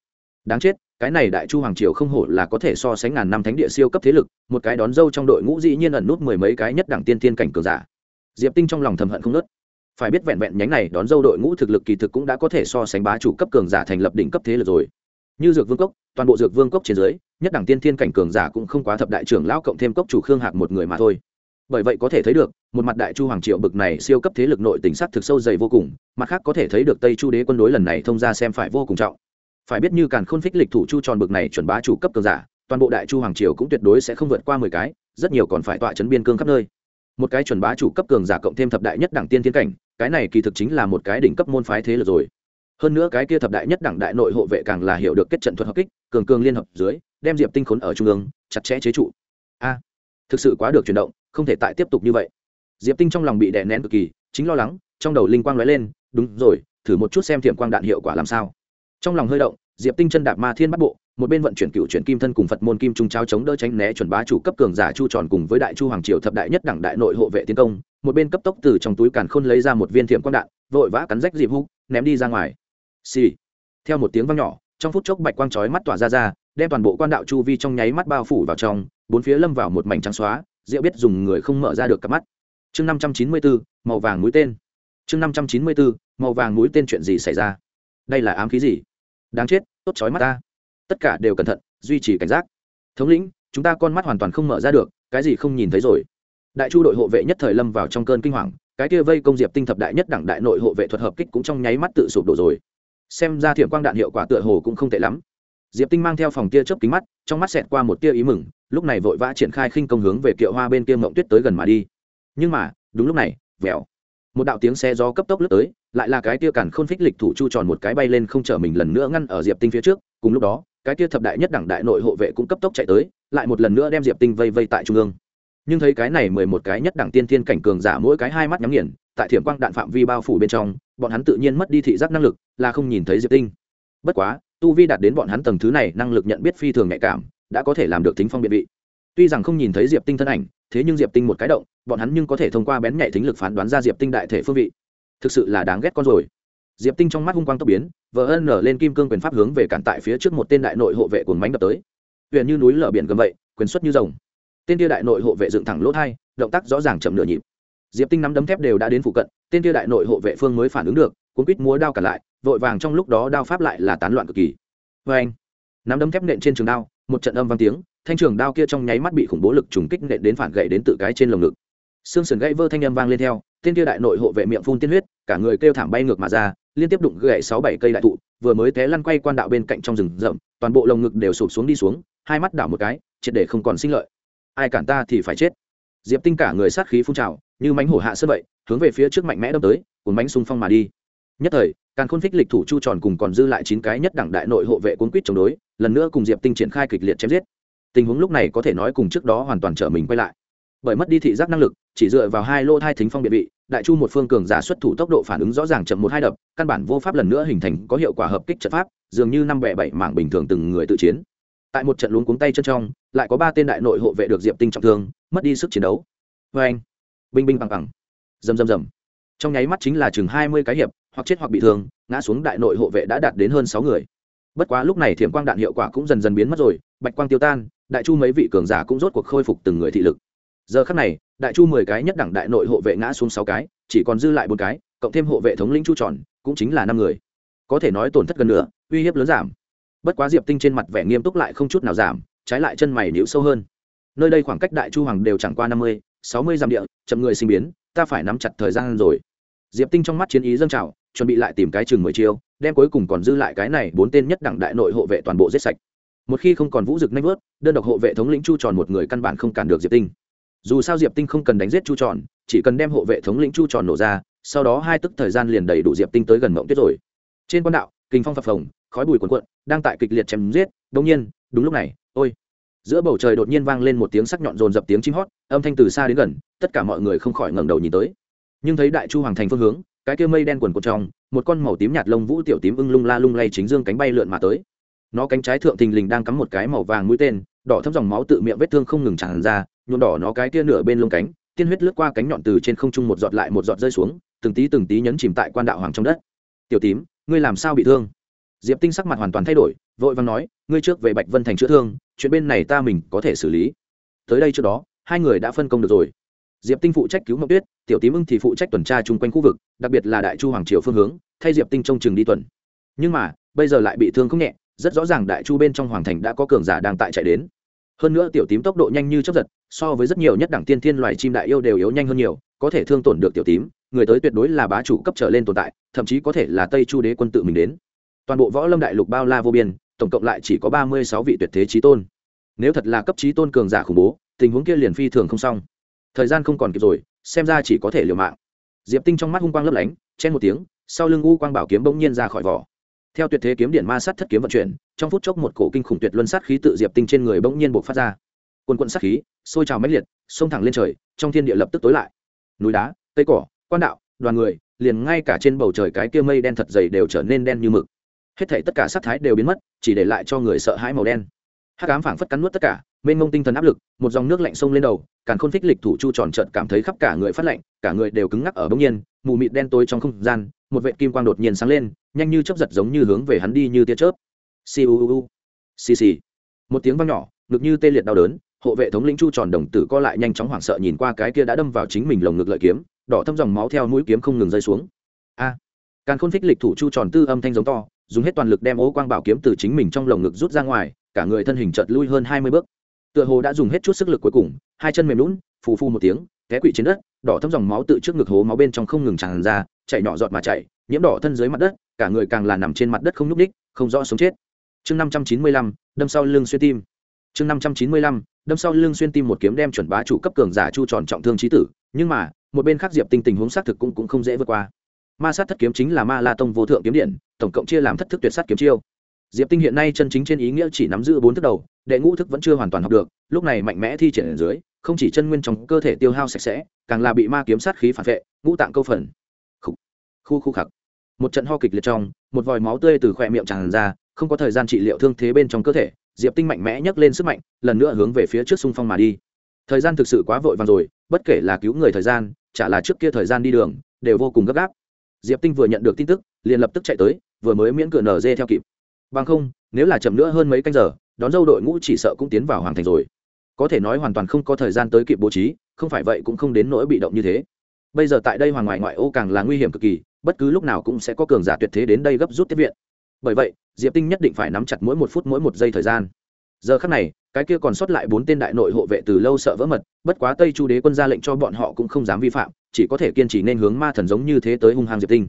Đáng chết, cái này đại chu hoàng triều không hổ là có thể so sánh ngàn năm thánh địa siêu cấp thế lực, một cái đón dâu trong đội ngũ dĩ nhiên ẩn nút mười mấy cái nhất đẳng tiên tiên cảnh cường giả. Diệp tinh trong lòng thầm hận không nớt phải biết vẹn vẹn nhánh này đón dâu đội ngũ thực lực kỳ thực cũng đã có thể so sánh bá chủ cấp cường giả thành lập đỉnh cấp thế lực rồi. Như dược vương cốc, toàn bộ dược vương cốc trên dưới, nhất đẳng tiên thiên cảnh cường giả cũng không quá thập đại trưởng lão cộng thêm cốc chủ khương hạc một người mà thôi bởi vậy có thể thấy được, một mặt đại chu hoàng triệu bực này siêu cấp thế lực nội tỉnh sắc thực sâu dày vô cùng, mặt khác có thể thấy được tây chu đế quân đối lần này thông ra xem phải vô cùng trọng. Phải biết như càn khôn phích lịch thủ chu tròn bực này chuẩn bá chủ cấp cường giả, toàn bộ đại chu hoàng triều cũng tuyệt đối sẽ không vượt qua mười cái, rất nhiều còn phải tọa chấn biên cương khắp nơi. Một cái chuẩn bá chủ cấp cường giả cộng thêm thập đại nhất đẳng tiên tiến cảnh, cái này kỳ thực chính là một cái đỉnh cấp môn phái thế lực rồi. Hơn nữa cái kia thập đại nhất đẳng đại nội hộ vệ càng là hiểu được kết trận thuật hợp kích, cường cường liên hợp dưới, đem diệp tinh khốn ở trung ương, chặt chẽ chế trụ. A, thực sự quá được chuyển động không thể tại tiếp tục như vậy. Diệp tinh trong lòng bị đè nén cực kỳ, chính lo lắng, trong đầu linh quang lóe lên, đúng rồi, thử một chút xem thiểm quang đạn hiệu quả làm sao. Trong lòng hơi động, diệp tinh chân đạp ma thiên bắt bộ, một bên vận chuyển cựu chuyển kim thân cùng phật môn kim trung cháo chống đỡ tránh né chuẩn bá chủ cấp cường giả chu tròn cùng với đại chu hoàng triều thập đại nhất đẳng đại nội hộ vệ tiến công, một bên cấp tốc từ trong túi càn khôn lấy ra một viên thiểm quang đạn, vội vã cắn rách dịp hút ném đi ra ngoài. Xì、sì. theo một tiếng vang nhỏ, trong phút chốc bạch quang chói mắt tỏa ra ra, đem toàn bộ quan đạo chu vi trong nháy mắt bao phủ vào trong, bốn phía lâm vào một mảnh trắng xóa diệu biết dùng người không mở ra được cặp mắt. Chương năm trăm chín mươi bốn, màu vàng mũi tên. Chương năm trăm chín mươi bốn, màu vàng mũi tên chuyện gì xảy ra? Đây là ám khí gì? Đáng chết, tốt chói mắt ta. Tất cả đều cẩn thận, duy trì cảnh giác. Thống lĩnh, chúng ta con mắt hoàn toàn không mở ra được, cái gì không nhìn thấy rồi? Đại chu đội hộ vệ nhất thời lâm vào trong cơn kinh hoàng, cái kia vây công diệp tinh thập đại nhất đẳng đại nội hộ vệ thuật hợp kích cũng trong nháy mắt tự sụp đổ rồi. Xem ra thiểm quang đạn hiệu quả tựa hồ cũng không tệ lắm. Diệp tinh mang theo phòng tia chớp kính mắt, trong mắt xẹt qua một tia ý mừng lúc này vội vã triển khai khinh công hướng về kiệu hoa bên kia mộng tuyết tới gần mà đi. Nhưng mà, đúng lúc này, vèo. Một đạo tiếng xe gió cấp tốc lướt tới, lại là cái tia cản khôn phích lịch thủ chu tròn một cái bay lên không chở mình lần nữa ngăn ở diệp tinh phía trước. Cùng lúc đó, cái tia thập đại nhất đẳng đại nội hộ vệ cũng cấp tốc chạy tới, lại một lần nữa đem diệp tinh vây vây tại trung ương. Nhưng thấy cái này mười một cái nhất đẳng tiên thiên cảnh cường giả mỗi cái hai mắt nhắm nghiền, tại thiểm quang đạn phạm vi bao phủ bên trong, bọn hắn tự nhiên mất đi thị giác năng lực, là không nhìn thấy diệp tinh. Bất quá, tu vi đạt đến bọn hắn tầng thứ này, năng lực nhận biết phi thường nhạy cảm đã có thể làm được tính phong biện vị. Tuy rằng không nhìn thấy diệp tinh thân ảnh, thế nhưng diệp tinh một cái động, bọn hắn nhưng có thể thông qua bén nhạy thính lực phán đoán ra diệp tinh đại thể phương vị. Thực sự là đáng ghét con rồi. Diệp tinh trong mắt hung quang tốc biến, vờ ân nở lên kim cương quyền pháp hướng về cản tại phía trước một tên đại nội hộ vệ cuồng mánh đập tới. Huyện như núi lở biển gầm vậy, quyền xuất như rồng. Tên kia đại nội hộ vệ dựng thẳng lỗ thai, động tác rõ ràng chậm nửa nhịp. Diệp tinh nắm đấm thép đều đã đến phụ cận, tên kia đại nội hộ vệ phương mới phản ứng được, cuốn quýt múa đao cả lại, vội vàng trong lúc đó đao pháp lại là tán loạn cực kỳ. Vê anh nắm đấm thép nện trên trường đao một trận âm vang tiếng, thanh trường đao kia trong nháy mắt bị khủng bố lực trùng kích nện đến phản gậy đến tự cái trên lồng ngực. Xương sườn gãy vơ thanh âm vang lên theo, tên kia đại nội hộ vệ miệng phun tiên huyết, cả người kêu thảm bay ngược mà ra, liên tiếp đụng gậy sáu bảy cây đại thụ, vừa mới té lăn quay quan đạo bên cạnh trong rừng rậm, toàn bộ lồng ngực đều sụp xuống đi xuống, hai mắt đảo một cái, triệt để không còn sinh lợi. Ai cản ta thì phải chết. Diệp tinh cả người sát khí phun trào, như mánh hổ hạ sơn vậy, hướng về phía trước mạnh mẽ đâm tới, cuốn bánh xung phong mà đi. Nhất thời càng khôn phích lịch thủ chu tròn cùng còn dư lại chín cái nhất đẳng đại nội hộ vệ cuốn quýt chống đối, lần nữa cùng diệp tinh triển khai kịch liệt chém giết. Tình huống lúc này có thể nói cùng trước đó hoàn toàn trở mình quay lại. Bởi mất đi thị giác năng lực, chỉ dựa vào hai lô thai thính phong biệt vị, đại chu một phương cường giả xuất thủ tốc độ phản ứng rõ ràng chậm một hai đập, căn bản vô pháp lần nữa hình thành có hiệu quả hợp kích trận pháp, dường như năm bẻ bảy mảng bình thường từng người tự chiến. Tại một trận luống cuống tay chân trong, lại có ba tên đại nội hộ vệ được diệp tinh trọng thương, mất đi sức chiến đấu. Vê anh binh binh bằng bằng. Rầm rầm rầm trong nháy mắt chính là chừng hai mươi cái hiệp, hoặc chết hoặc bị thương, ngã xuống đại nội hộ vệ đã đạt đến hơn sáu người. Bất quá lúc này thiểm quang đạn hiệu quả cũng dần dần biến mất rồi, bạch quang tiêu tan, đại chu mấy vị cường giả cũng rốt cuộc khôi phục từng người thị lực. Giờ khắc này, đại chu mười cái nhất đẳng đại nội hộ vệ ngã xuống sáu cái, chỉ còn dư lại bốn cái, cộng thêm hộ vệ thống lĩnh chu tròn, cũng chính là năm người. Có thể nói tổn thất gần nữa uy hiếp lớn giảm. Bất quá diệp tinh trên mặt vẻ nghiêm túc lại không chút nào giảm, trái lại chân mày níu sâu hơn. Nơi đây khoảng cách đại chu hoàng đều chẳng qua năm mươi, sáu mươi dặm địa, chậm người sinh biến ta phải nắm chặt thời gian rồi. Diệp tinh trong mắt chiến ý dâng trào, chuẩn bị lại tìm cái chừng mười chiêu, đem cuối cùng còn dư lại cái này bốn tên nhất đẳng đại nội hộ vệ toàn bộ giết sạch. Một khi không còn vũ dực nanh vớt, đơn độc hộ vệ thống lĩnh chu tròn một người căn bản không cản được diệp tinh. Dù sao diệp tinh không cần đánh giết chu tròn, chỉ cần đem hộ vệ thống lĩnh chu tròn nổ ra, sau đó hai tức thời gian liền đầy đủ diệp tinh tới gần mộng tuyết rồi. Trên quan đạo kinh phong phập phồng, khói bùi quần quận đang tại kịch liệt chém giết đông nhiên, đúng lúc này, ôi! Giữa bầu trời đột nhiên vang lên một tiếng sắc nhọn rồn dập tiếng chim hót, âm thanh từ xa đến gần, tất cả mọi người không khỏi ngẩng đầu nhìn tới. Nhưng thấy đại chu hoàng thành phương hướng, cái kia mây đen quần cột trong, một con màu tím nhạt lông vũ tiểu tím ưng lung la lung lay chính dương cánh bay lượn mà tới. Nó cánh trái thượng thình lình đang cắm một cái màu vàng mũi tên, đỏ thấm dòng máu tự miệng vết thương không ngừng tràn ra, nhuộm đỏ nó cái kia nửa bên lông cánh, tiên huyết lướt qua cánh nhọn từ trên không trung một giọt lại một giọt rơi xuống, từng tí từng tí nhấn chìm tại quan đạo hoàng trong đất. Tiểu tím, ngươi làm sao bị thương? Diệp tinh sắc mặt hoàn toàn thay đổi, vội vàng nói, ngươi trước về bạch vân thành chữa thương, chuyện bên này ta mình có thể xử lý. Tới đây trước đó, hai người đã phân công được rồi. Diệp tinh phụ trách cứu mộng tuyết, tiểu tím ưng thì phụ trách tuần tra chung quanh khu vực, đặc biệt là đại chu hoàng triều phương hướng, thay diệp tinh trông chừng đi tuần. Nhưng mà, bây giờ lại bị thương không nhẹ, rất rõ ràng đại chu bên trong hoàng thành đã có cường giả đang tại chạy đến. Hơn nữa tiểu tím tốc độ nhanh như chấp giật, so với rất nhiều nhất đẳng tiên thiên loài chim đại yêu đều yếu nhanh hơn nhiều, có thể thương tổn được tiểu tím, người tới tuyệt đối là bá chủ cấp trở lên tồn tại, thậm chí có thể là tây chu đế quân tự mình đến toàn bộ võ lâm đại lục bao la vô biên, tổng cộng lại chỉ có ba mươi sáu vị tuyệt thế trí tôn. Nếu thật là cấp trí tôn cường giả khủng bố, tình huống kia liền phi thường không xong. Thời gian không còn kịp rồi, xem ra chỉ có thể liều mạng. Diệp tinh trong mắt hung quang lấp lánh, chen một tiếng, sau lưng u quang bảo kiếm bỗng nhiên ra khỏi vỏ. Theo tuyệt thế kiếm điện ma sát thất kiếm vận chuyển, trong phút chốc một cổ kinh khủng tuyệt luân sát khí tự diệp tinh trên người bỗng nhiên buộc phát ra. Quần quận sát khí, sôi trào mãnh liệt, xông thẳng lên trời, trong thiên địa lập tức tối lại. Núi đá, cây cỏ, quan đạo, đoàn người, liền ngay cả trên bầu trời cái kia mây đen thật dày đều trở nên đen như mực hết thảy tất cả sắc thái đều biến mất chỉ để lại cho người sợ hãi màu đen. Hắc ám phảng phất cắn nuốt tất cả mênh mông tinh thần áp lực một dòng nước lạnh sông lên đầu càng khôn phích lịch thủ chu tròn trợn cảm thấy khắp cả người phát lạnh cả người đều cứng ngắc ở bỗng nhiên mù mịt đen tối trong không gian một vệ kim quang đột nhiên sáng lên nhanh như chớp giật giống như hướng về hắn đi như tia chớp. Siêu xì xì. Một tiếng vang nhỏ ngực như tê liệt đau đớn hộ vệ thống lĩnh chu tròn đồng tử co lại nhanh chóng hoảng sợ nhìn qua cái kia đã đâm vào chính mình lồng ngực lợi kiếm đỏ thâm dòng máu theo mũi kiếm không ngừng rơi xuống. A! À, càng khôn phích lịch thủ chu tròn tư âm thanh giống to dùng hết toàn lực đem ố quang bảo kiếm từ chính mình trong lồng ngực rút ra ngoài cả người thân hình chợt lui hơn hai mươi bước. Tựa hồ đã dùng hết chút sức lực cuối cùng hai chân mềm lún phù phu một tiếng té quỵ trên đất đỏ thấm dòng máu tự trước ngực hố máu bên trong không ngừng tràn ra chạy nhỏ giọt mà chạy nhiễm đỏ thân dưới mặt đất cả người càng là nằm trên mặt đất không nhúc ních không rõ sống chết. Chương năm trăm chín mươi lăm đâm sau lưng xuyên tim. Chương năm trăm chín mươi lăm đâm sau lưng xuyên tim một kiếm đem chuẩn bá chủ cấp cường giả chu tròn trọng thương trí tử nhưng mà một bên khác diệp tinh tình huống xác thực cũng, cũng không dễ vượt qua ma sát thất kiếm chính là ma la tông vô thượng kiếm điện, tổng cộng chia làm thất thức tuyệt sát kiếm chiêu. Diệp tinh hiện nay chân chính trên ý nghĩa chỉ nắm giữ bốn thức đầu, đệ ngũ thức vẫn chưa hoàn toàn học được, lúc này mạnh mẽ thi triển ở dưới, không chỉ chân nguyên trong cơ thể tiêu hao sạch sẽ, càng là bị ma kiếm sát khí phản vệ, ngũ tạng câu phần. Khu khu khu khặc. Một trận ho kịch liệt trong, một vòi máu tươi từ khỏe miệng tràn ra, không có thời gian trị liệu thương thế bên trong cơ thể, diệp tinh mạnh mẽ nhấc lên sức mạnh, lần nữa hướng về phía trước xung phong mà đi. Thời gian thực sự quá vội vàng rồi, bất kể là cứu người thời gian, chả là trước kia thời gian đi đường, đều vô cùng gấp gáp diệp tinh vừa nhận được tin tức, liền lập tức chạy tới, vừa mới miễn cửa nở dê theo kịp. Bằng không, nếu là chậm nữa hơn mấy canh giờ, đón dâu đội ngũ chỉ sợ cũng tiến vào hoàng thành rồi. Có thể nói hoàn toàn không có thời gian tới kịp bố trí, không phải vậy cũng không đến nỗi bị động như thế. Bây giờ tại đây hoàng ngoại ngoại ô càng là nguy hiểm cực kỳ, bất cứ lúc nào cũng sẽ có cường giả tuyệt thế đến đây gấp rút tiếp viện. Bởi vậy, diệp tinh nhất định phải nắm chặt mỗi một phút mỗi một giây thời gian. Giờ khắc này, cái kia còn sót lại bốn tên đại nội hộ vệ từ lâu sợ vỡ mật, bất quá tây chu đế quân ra lệnh cho bọn họ cũng không dám vi phạm chỉ có thể kiên trì nên hướng ma thần giống như thế tới hung hăng diệp tinh.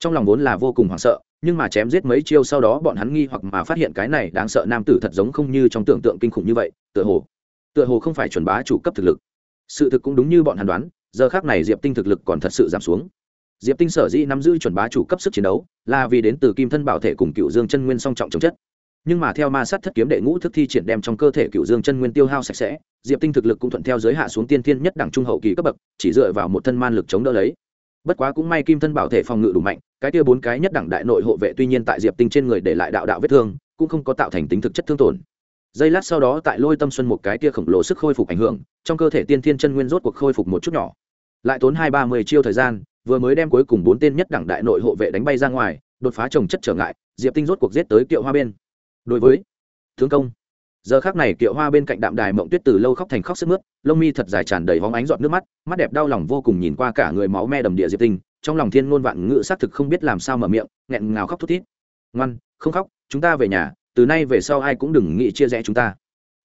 Trong lòng vốn là vô cùng hoảng sợ, nhưng mà chém giết mấy chiêu sau đó bọn hắn nghi hoặc mà phát hiện cái này đáng sợ nam tử thật giống không như trong tưởng tượng kinh khủng như vậy, tựa hồ tựa hồ không phải chuẩn bá chủ cấp thực lực. Sự thực cũng đúng như bọn hắn đoán, giờ khác này diệp tinh thực lực còn thật sự giảm xuống. Diệp tinh sở dĩ nắm giữ chuẩn bá chủ cấp sức chiến đấu, là vì đến từ kim thân bảo thể cùng cựu dương chân nguyên song trọng chống chất nhưng mà theo ma sát thất kiếm đệ ngũ thức thi triển đem trong cơ thể cựu dương chân nguyên tiêu hao sạch sẽ, diệp tinh thực lực cũng thuận theo giới hạ xuống tiên thiên nhất đẳng trung hậu kỳ cấp bậc, chỉ dựa vào một thân man lực chống đỡ lấy. Bất quá cũng may kim thân bảo thể phòng ngự đủ mạnh, cái kia bốn cái nhất đẳng đại nội hộ vệ tuy nhiên tại diệp tinh trên người để lại đạo đạo vết thương, cũng không có tạo thành tính thực chất thương tổn. Giây lát sau đó tại lôi tâm xuân một cái kia khổng lồ sức khôi phục ảnh hưởng, trong cơ thể tiên thiên chân nguyên rốt cuộc khôi phục một chút nhỏ. Lại tốn hai ba mươi chiêu thời gian, vừa mới đem cuối cùng bốn tên nhất đẳng đại nội hộ vệ đánh bay ra ngoài, đột phá trồng chất trở ngại, diệp tinh rốt cuộc giết tới kiệu hoa bên đối với thương công, giờ khác này kiệu hoa bên cạnh đạm đài mộng tuyết từ lâu khóc thành khóc sức mướt, lông mi thật dài tràn đầy hóng ánh giọt nước mắt mắt đẹp đau lòng vô cùng nhìn qua cả người máu me đầm địa diệp tinh trong lòng thiên ngôn vạn ngữ xác thực không biết làm sao mở miệng, nghẹn ngào khóc thút thít. Ngoan, không khóc, chúng ta về nhà, từ nay về sau ai cũng đừng nghĩ chia rẽ chúng ta.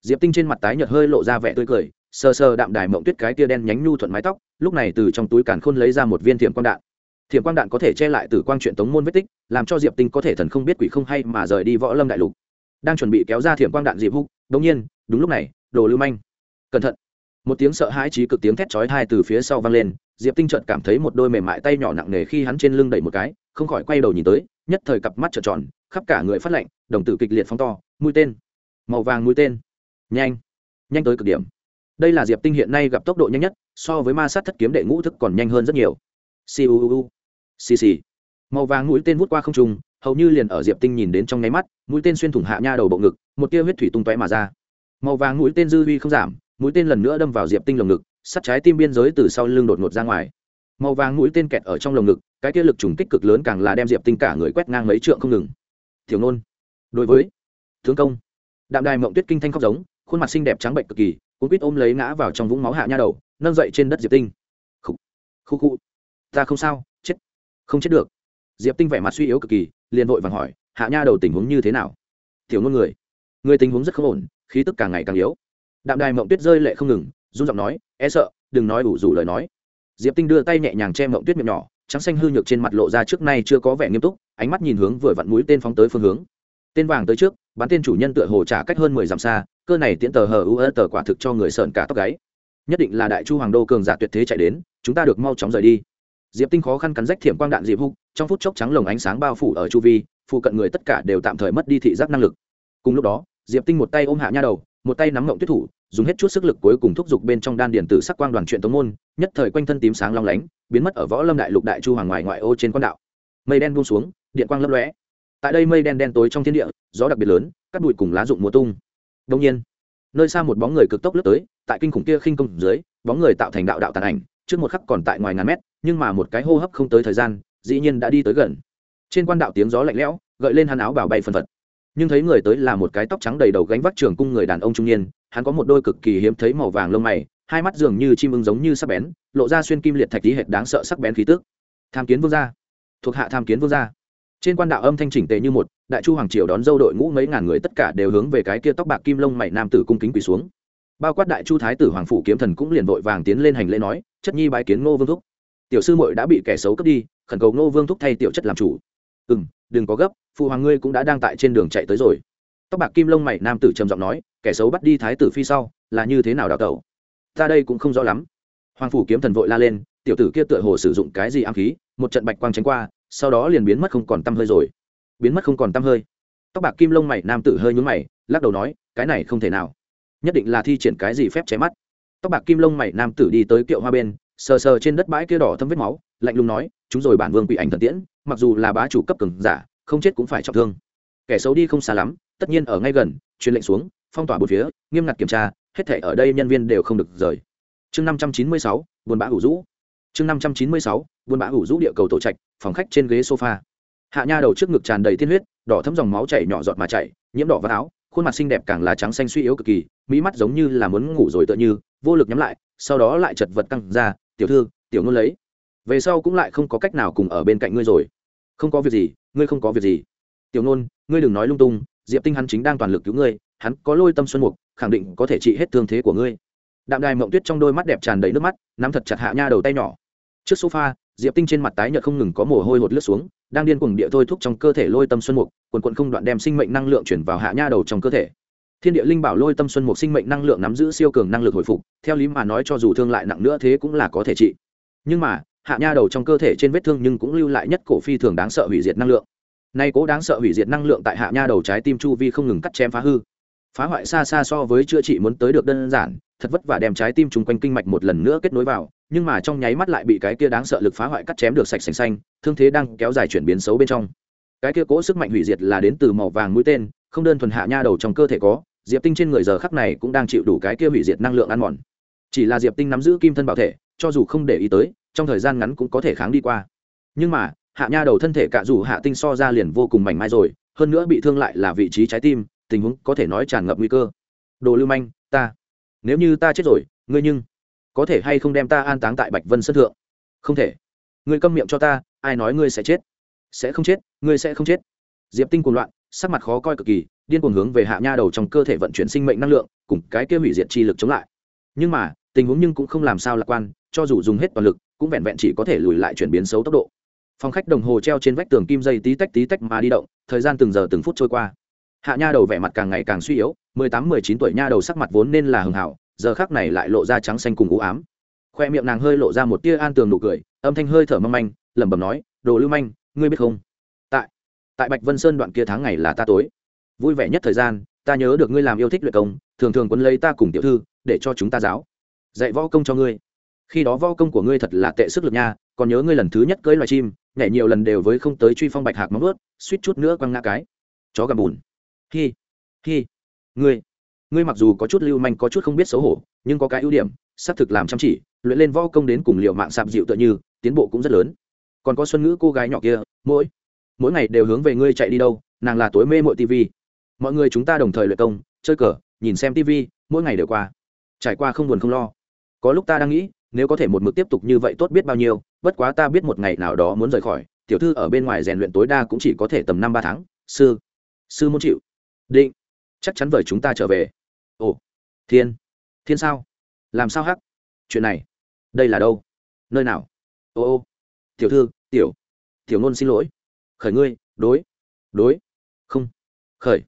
Diệp tinh trên mặt tái nhợt hơi lộ ra vẻ tươi cười, sờ sờ đạm đài mộng tuyết cái tia đen nhánh nhu thuận mái tóc, lúc này từ trong túi càn khôn lấy ra một viên thiểm quang đạn. Thiểm quang đạn có thể che lại từ quang chuyện tống môn vết tích, làm cho diệp tinh có thể thần không biết quỷ không hay mà rời đi võ lâm đại lục đang chuẩn bị kéo ra thiểm quang đạn diệp húc đống nhiên, đúng lúc này, đồ lưu manh. Cẩn thận. Một tiếng sợ hãi trí cực tiếng thét chói tai từ phía sau vang lên, diệp tinh chợt cảm thấy một đôi mềm mại tay nhỏ nặng nề khi hắn trên lưng đẩy một cái, không khỏi quay đầu nhìn tới, nhất thời cặp mắt trợn tròn, khắp cả người phát lạnh, đồng tử kịch liệt phóng to, mũi tên. Màu vàng mũi tên. Nhanh. Nhanh tới cực điểm. Đây là diệp tinh hiện nay gặp tốc độ nhanh nhất, so với ma sát thất kiếm đệ ngũ thức còn nhanh hơn rất nhiều. Siêu xì xì. Màu vàng mũi tên vút qua không trung hầu như liền ở diệp tinh nhìn đến trong nháy mắt, mũi tên xuyên thủng hạ nha đầu bộ ngực, một tia huyết thủy tung tóe mà ra. Màu vàng mũi tên dư huy không giảm, mũi tên lần nữa đâm vào diệp tinh lồng ngực, sắt trái tim biên giới từ sau lưng đột ngột ra ngoài. Màu vàng mũi tên kẹt ở trong lồng ngực, cái tia lực trùng kích cực lớn càng là đem diệp tinh cả người quét ngang mấy trượng không ngừng. Thiểu nôn, đối với thương công, đạm đài mộng tuyết kinh thanh khóc giống, khuôn mặt xinh đẹp trắng bệnh cực kỳ, cuốn quýt ôm lấy ngã vào trong vũng máu hạ nha đầu, nâng dậy trên đất diệp tinh. Khu khu khu ta không sao, chết, không chết được. Diệp tinh vẻ mặt suy yếu cực kỳ liền vội vàng hỏi, hạ nha đầu tình huống như thế nào? Tiểu ngôn người. Người tình huống rất không ổn, khí tức càng ngày càng yếu. Đạm đài mộng tuyết rơi lệ không ngừng, run giọng nói e sợ, đừng nói đủ rủ lời nói. Diệp tinh đưa tay nhẹ nhàng che mộng tuyết miệng nhỏ, trắng xanh hư nhược trên mặt lộ ra trước nay chưa có vẻ nghiêm túc, ánh mắt nhìn hướng vừa vặn mũi tên phóng tới phương hướng. Tên vàng tới trước, bắn tên chủ nhân tựa hồ trả cách hơn mười dặm xa, cơ này tiễn tờ hờ u tờ quả thực cho người sợn cả tóc gáy. Nhất định là đại chu hoàng đô cường giả tuyệt thế chạy đến, chúng ta được mau chóng rời đi diệp tinh khó khăn cắn rách thiểm quang đạn diệp húc trong phút chốc trắng lồng ánh sáng bao phủ ở chu vi, phụ cận người tất cả đều tạm thời mất đi thị giác năng lực. Cùng lúc đó, diệp tinh một tay ôm hạ nha đầu, một tay nắm mộng tuyết thủ, dùng hết chút sức lực cuối cùng thúc giục bên trong đan điển tử sắc quang đoàn chuyện tống môn, nhất thời quanh thân tím sáng long lánh, biến mất ở võ lâm đại lục đại chu hoàng ngoài ngoại ô trên quan đạo mây đen buông xuống, điện quang lấp lóe. Tại đây mây đen đen tối trong thiên địa, gió đặc biệt lớn cắt bụi cùng lá rụng mùa tung. Đông nhiên, nơi xa một bóng người cực tốc lướt tới, tại kinh khủng kia khinh công dưới, bóng người tạo thành đạo đạo tàn ảnh, trước một khắc còn tại ngoài ngàn mét nhưng mà một cái hô hấp không tới thời gian, dĩ nhiên đã đi tới gần. Trên quan đạo tiếng gió lạnh lẽo, gợi lên hắn áo bảo bay phân phật. Nhưng thấy người tới là một cái tóc trắng đầy đầu gánh vác trường cung người đàn ông trung niên, hắn có một đôi cực kỳ hiếm thấy màu vàng lông mày, hai mắt dường như chim ưng giống như sắc bén, lộ ra xuyên kim liệt thạch tí hệt đáng sợ sắc bén khí tức. Tham kiến vương gia. Thuộc hạ tham kiến vương gia. Trên quan đạo âm thanh chỉnh tề như một, đại chu hoàng triều đón dâu đội ngũ mấy ngàn người tất cả đều hướng về cái kia tóc bạc kim lông mày nam tử cung kính quỳ xuống. Bao quát đại chu thái tử hoàng phủ kiếm thần cũng liền vội vàng tiến lên hành lễ nói, chất nhi bái kiến ngô vương thúc tiểu sư muội đã bị kẻ xấu cướp đi, khẩn cầu ngô vương thúc thay tiểu chất làm chủ. Ừ m đừng có gấp, phụ hoàng ngươi cũng đã đang tại trên đường chạy tới rồi. Tóc bạc kim lông mày nam tử trầm giọng nói, kẻ xấu bắt đi thái tử phi sau, là như thế nào đào tẩu? Ta đây cũng không rõ lắm. Hoàng phủ kiếm thần vội la lên, tiểu tử kia tựa hồ sử dụng cái gì ám khí, một trận bạch quang tránh qua, sau đó liền biến mất không còn tăm hơi rồi. Biến mất không còn tăm hơi. Tóc bạc kim lông mày nam tử hơi nhún mày, lắc đầu nói, cái này không thể nào. Nhất định là thi triển cái gì phép cháy mắt. Tóc bạc kim lông mày nam tử đi tới kiệu hoa bên sờ sờ trên đất bãi kia đỏ thâm vết máu, lạnh lùng nói, chúng rồi bản vương quỷ ảnh thần tiễn, mặc dù là bá chủ cấp cường giả, không chết cũng phải trọng thương. Kẻ xấu đi không xa lắm, tất nhiên ở ngay gần, truyền lệnh xuống, phong tỏa bốn phía, nghiêm ngặt kiểm tra, hết thể ở đây nhân viên đều không được rời. Chương năm trăm chín mươi sáu, buôn bã hủ rũ. Chương năm trăm chín mươi sáu, buôn bã hủ rũ địa cầu tổ trạch, phòng khách trên ghế sofa. Hạ nha đầu trước ngực tràn đầy tiên huyết, đỏ thấm dòng máu chảy nhỏ giọt mà chảy, nhiễm đỏ vào áo, khuôn mặt xinh đẹp càng là trắng xanh suy yếu cực kỳ, mỹ mắt giống như là muốn ngủ rồi tựa như, vô lực nhắm lại, sau đó lại chật vật căng ra tiểu thư, tiểu ngôn lấy. Về sau cũng lại không có cách nào cùng ở bên cạnh ngươi rồi. Không có việc gì, ngươi không có việc gì. Tiểu ngôn, ngươi đừng nói lung tung, diệp tinh hắn chính đang toàn lực cứu ngươi, hắn có lôi tâm xuân mục, khẳng định có thể trị hết thương thế của ngươi. Đạm đài mộng tuyết trong đôi mắt đẹp tràn đầy nước mắt, nắm thật chặt hạ nha đầu tay nhỏ. Trước sofa, diệp tinh trên mặt tái nhợt không ngừng có mồ hôi hột lướt xuống, đang điên cuồng địa thôi thúc trong cơ thể lôi tâm xuân mục, quần quận không đoạn đem sinh mệnh năng lượng chuyển vào hạ nha đầu trong cơ thể thiên địa linh bảo lôi tâm xuân mục sinh mệnh năng lượng nắm giữ siêu cường năng lực hồi phục, theo lý mà nói cho dù thương lại nặng nữa thế cũng là có thể trị. Nhưng mà, hạ nha đầu trong cơ thể trên vết thương nhưng cũng lưu lại nhất cổ phi thường đáng sợ hủy diệt năng lượng. Nay cố đáng sợ hủy diệt năng lượng tại hạ nha đầu trái tim chu vi không ngừng cắt chém phá hư. Phá hoại xa xa so với chữa trị muốn tới được đơn giản, thật vất vả đem trái tim chung quanh kinh mạch một lần nữa kết nối vào, nhưng mà trong nháy mắt lại bị cái kia đáng sợ lực phá hoại cắt chém được sạch sành xanh, thương thế đang kéo dài chuyển biến xấu bên trong. Cái kia cố sức mạnh hủy diệt là đến từ màu vàng mũi tên, không đơn thuần hạ nha đầu trong cơ thể có diệp tinh trên người giờ khắc này cũng đang chịu đủ cái kia hủy diệt năng lượng ăn mòn. Chỉ là diệp tinh nắm giữ kim thân bảo thể, cho dù không để ý tới, trong thời gian ngắn cũng có thể kháng đi qua. Nhưng mà, hạ nha đầu thân thể cạ dù hạ tinh so ra liền vô cùng mảnh mai rồi, hơn nữa bị thương lại là vị trí trái tim, tình huống có thể nói tràn ngập nguy cơ. Đồ lưu manh, ta. Nếu như ta chết rồi, ngươi nhưng có thể hay không đem ta an táng tại bạch vân sân thượng? Không thể. Ngươi câm miệng cho ta, ai nói ngươi sẽ chết? Sẽ không chết, ngươi sẽ không chết. Diệp tinh cuồng loạn, sắc mặt khó coi cực kỳ điên cuồng hướng về hạ nha đầu trong cơ thể vận chuyển sinh mệnh năng lượng, cùng cái kia hủy diệt chi lực chống lại. Nhưng mà, tình huống nhưng cũng không làm sao lạc quan, cho dù dùng hết toàn lực, cũng vẹn vẹn chỉ có thể lùi lại chuyển biến xấu tốc độ. Phòng khách đồng hồ treo trên vách tường kim dây tí tách tí tách mà đi động, thời gian từng giờ từng phút trôi qua. Hạ nha đầu vẻ mặt càng ngày càng suy yếu, mười tám, mười chín tuổi nha đầu sắc mặt vốn nên là hưng hảo, giờ khác này lại lộ ra trắng xanh cùng u ám. Khoe miệng nàng hơi lộ ra một tia an tường nụ cười, âm thanh hơi thở mâm manh, lẩm bẩm nói, đồ lưu manh, ngươi biết không? Tại tại bạch vân sơn đoạn kia tháng ngày là ta tối vui vẻ nhất thời gian, ta nhớ được ngươi làm yêu thích luyện công, thường thường quấn lấy ta cùng tiểu thư, để cho chúng ta giáo. Dạy võ công cho ngươi. Khi đó võ công của ngươi thật là tệ sức lực nha, còn nhớ ngươi lần thứ nhất cưới loài chim, nhảy nhiều lần đều với không tới truy phong bạch hạc móng ướt suýt chút nữa quăng ngã cái. Chó gầm bùn. Hi hi. Ngươi ngươi mặc dù có chút lưu manh, có chút không biết xấu hổ, nhưng có cái ưu điểm, xác thực làm chăm chỉ, luyện lên võ công đến cùng liệu mạng sạp dịu tựa như, tiến bộ cũng rất lớn. Còn có xuân ngữ cô gái nhỏ kia, mỗi mỗi ngày đều hướng về ngươi chạy đi đâu, nàng là tối mê mội tv mọi người chúng ta đồng thời luyện công, chơi cờ, nhìn xem tv mỗi ngày đều qua. Trải qua không buồn không lo. Có lúc ta đang nghĩ, nếu có thể một mực tiếp tục như vậy tốt biết bao nhiêu, bất quá ta biết một ngày nào đó muốn rời khỏi, tiểu thư ở bên ngoài rèn luyện tối đa cũng chỉ có thể tầm năm ba tháng. Sư sư muốn chịu. Định. Chắc chắn vời chúng ta trở về. Ồ, thiên. Thiên sao? Làm sao hắc? Chuyện này. Đây là đâu? Nơi nào? Ô ô. Tiểu thư, tiểu. Tiểu ngôn xin lỗi. Khởi ngươi, đối. Đối. Không. Khởi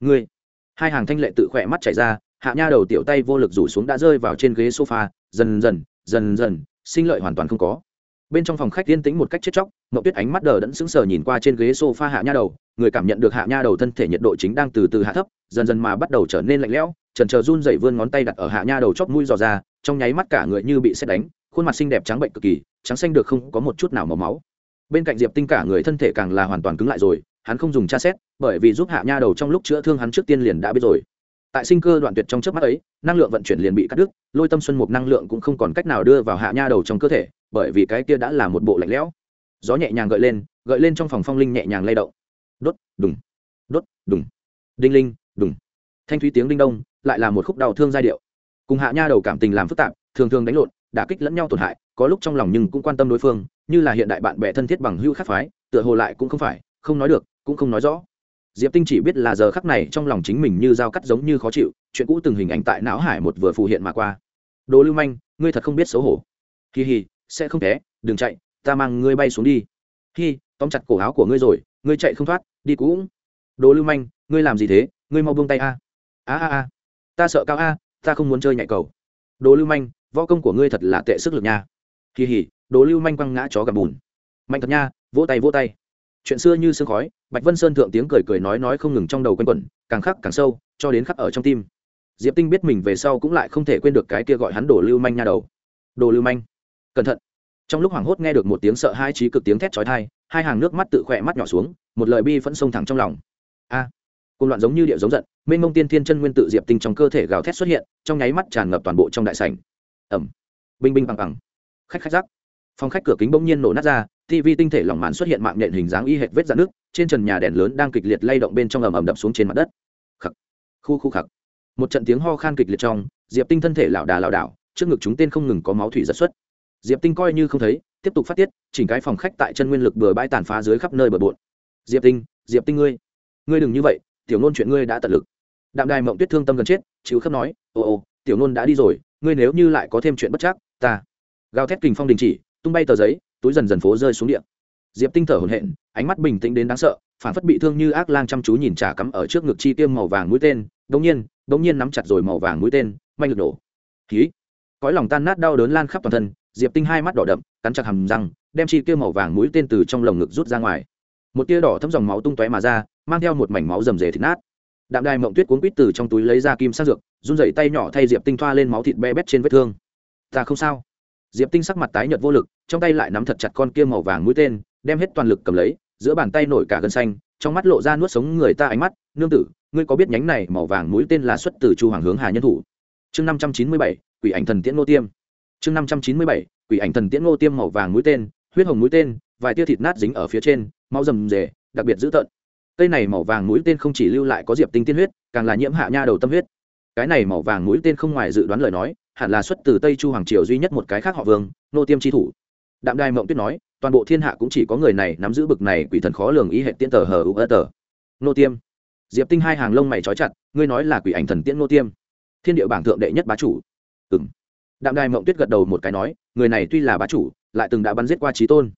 ngươi. Hai hàng thanh lệ tự khỏe mắt chảy ra, hạ nha đầu tiểu tay vô lực rủ xuống đã rơi vào trên ghế sofa, dần dần dần dần, sinh lợi hoàn toàn không có. Bên trong phòng khách yên tĩnh một cách chết chóc, mậu tuyết ánh mắt đờ đẫn sững sờ nhìn qua trên ghế sofa hạ nha đầu, người cảm nhận được hạ nha đầu thân thể nhiệt độ chính đang từ từ hạ thấp, dần dần mà bắt đầu trở nên lạnh lẽo, trần chờ run dậy vươn ngón tay đặt ở hạ nha đầu chóp mũi dò ra, trong nháy mắt cả người như bị xét đánh, khuôn mặt xinh đẹp trắng bệnh cực kỳ, trắng xanh được không có một chút nào màu máu. Bên cạnh diệp tinh cả người thân thể càng là hoàn toàn cứng lại rồi, hắn không dùng tra xét bởi vì giúp hạ nha đầu trong lúc chữa thương hắn trước tiên liền đã biết rồi. Tại sinh cơ đoạn tuyệt trong trước mắt ấy, năng lượng vận chuyển liền bị cắt đứt, lôi tâm xuân mục năng lượng cũng không còn cách nào đưa vào hạ nha đầu trong cơ thể, bởi vì cái kia đã là một bộ lạnh lẽo. Gió nhẹ nhàng gợi lên gợi lên trong phòng phong linh nhẹ nhàng lay động. Đốt, đùng đốt, đùng. Đinh linh, đùng. Thanh thúy tiếng đinh đông, lại là một khúc đau thương giai điệu. Cùng hạ nha đầu cảm tình làm phức tạp, thường thường đánh lộn, đả kích lẫn nhau tổn hại, có lúc trong lòng nhưng cũng quan tâm đối phương, như là hiện đại bạn bè thân thiết bằng hữu khác phái, tựa hồ lại cũng không phải, không nói được, cũng không nói rõ diệp tinh chỉ biết là giờ khắc này trong lòng chính mình như dao cắt giống như khó chịu, chuyện cũ từng hình ảnh tại não hải một vừa phù hiện mà qua. Đồ lưu manh, ngươi thật không biết xấu hổ. Kỳ hì sẽ không té đừng chạy, ta mang ngươi bay xuống đi. Hi, tóm chặt cổ áo của ngươi rồi, ngươi chạy không thoát, đi cũng. Đồ lưu manh, ngươi làm gì thế, ngươi mau buông tay a. A a a, ta sợ cao a, ta không muốn chơi nhạy cầu. Đồ lưu manh, võ công của ngươi thật là tệ sức lực nha. Kỳ hỉ đồ lưu manh quăng ngã chó gặp bùn. Mạnh thật nha, vỗ tay vỗ tay chuyện xưa như sương khói bạch vân sơn thượng tiếng cười cười nói nói không ngừng trong đầu quanh quẩn càng khắc càng sâu cho đến khắc ở trong tim. Diệp tinh biết mình về sau cũng lại không thể quên được cái kia gọi hắn đổ lưu manh nha đầu. Đồ lưu manh. Cẩn thận. Trong lúc hoảng hốt nghe được một tiếng sợ hai trí cực tiếng thét chói thai hai hàng nước mắt tự khỏe mắt nhỏ xuống một lời bi phẫn sông thẳng trong lòng. A. À, cùng loạn giống như điệu giống giận mênh mông tiên thiên chân nguyên tự diệp tinh trong cơ thể gào thét xuất hiện trong nháy mắt tràn ngập toàn bộ trong đại sảnh. Ẩm binh binh bằng bằng khách khách rắc. Phòng khách cửa kính bỗng nhiên nổ nát ra tv tinh thể lỏng màn xuất hiện mạng nhện hình dáng y hệt vết rạn nước, trên trần nhà đèn lớn đang kịch liệt lay động bên trong ầm ầm đập xuống trên mặt đất. Khắc. Khu khu khắc. Một trận tiếng ho khan kịch liệt trong, diệp tinh thân thể lảo đà lảo đảo, trước ngực chúng tên không ngừng có máu thủy giật xuất. Diệp tinh coi như không thấy, tiếp tục phát tiết, chỉnh cái phòng khách tại chân nguyên lực bừa bãi tàn phá dưới khắp nơi bừa bộn. Diệp tinh diệp tinh ngươi ngươi đừng như vậy, tiểu nôn chuyện ngươi đã tận lực. Đạm đài mộng tuyết thương tâm gần chết chịu khắp nói ồ ồ tiểu nôn đã đi rồi, ngươi nếu như lại có thêm chuyện bất chắc, ta. Gào thét kình phong đình chỉ, tung bay tờ giấy túi dần dần phố rơi xuống địa. diệp tinh thở hổn hển, ánh mắt bình tĩnh đến đáng sợ, phản phất bị thương như ác lang chăm chú nhìn trả cắm ở trước ngực chi tiêm màu vàng mũi tên, đống nhiên đống nhiên nắm chặt rồi màu vàng mũi tên, manh lực nổ. Khí cõi lòng tan nát đau đớn lan khắp toàn thân, diệp tinh hai mắt đỏ đậm, cắn chặt hầm răng, đem chi tiêu màu vàng mũi tên từ trong lồng ngực rút ra ngoài. Một tia đỏ thấm dòng máu tung tóe mà ra, mang theo một mảnh máu rầm rề thịt nát. Đạm đài mộng tuyết cuốn quít từ trong túi lấy ra kim sát dược, run dậy tay nhỏ thay diệp tinh thoa lên máu thịt be bét trên vết thương. Ta không sao diệp tinh sắc mặt tái nhợt vô lực, trong tay lại nắm thật chặt con kia màu vàng mũi tên, đem hết toàn lực cầm lấy, giữa bàn tay nổi cả gân xanh, trong mắt lộ ra nuốt sống người ta ánh mắt, nương tử, ngươi có biết nhánh này màu vàng mũi tên là xuất từ chu hoàng hướng hà nhân thủ? Chương năm trăm chín mươi bảy, quỷ ảnh thần tiễn ngô tiêm. Chương năm trăm chín mươi bảy, quỷ ảnh thần tiễn ngô tiêm màu vàng mũi tên, huyết hồng mũi tên, vài tia thịt nát dính ở phía trên mau rầm rề, đặc biệt dữ tợn. Cây này màu vàng mũi tên không chỉ lưu lại có diệp tinh tiên huyết, càng là nhiễm hạ nha đầu tâm huyết. Cái này màu vàng mũi tên không ngoài dự đoán lời nói hẳn là xuất từ tây chu hoàng triều duy nhất một cái khác họ vương, nô tiêm tri thủ. Đạm đài mộng tuyết nói, toàn bộ thiên hạ cũng chỉ có người này nắm giữ bực này quỷ thần khó lường ý hệ tiễn tờ hờ u tờ. Nô tiêm. Diệp tinh hai hàng lông mày trói chặt, ngươi nói là quỷ ảnh thần tiễn nô tiêm. Thiên địa bảng thượng đệ nhất bá chủ. Ừ m đạm đài mộng tuyết gật đầu một cái nói, người này tuy là bá chủ, lại từng đã bắn giết qua trí tôn.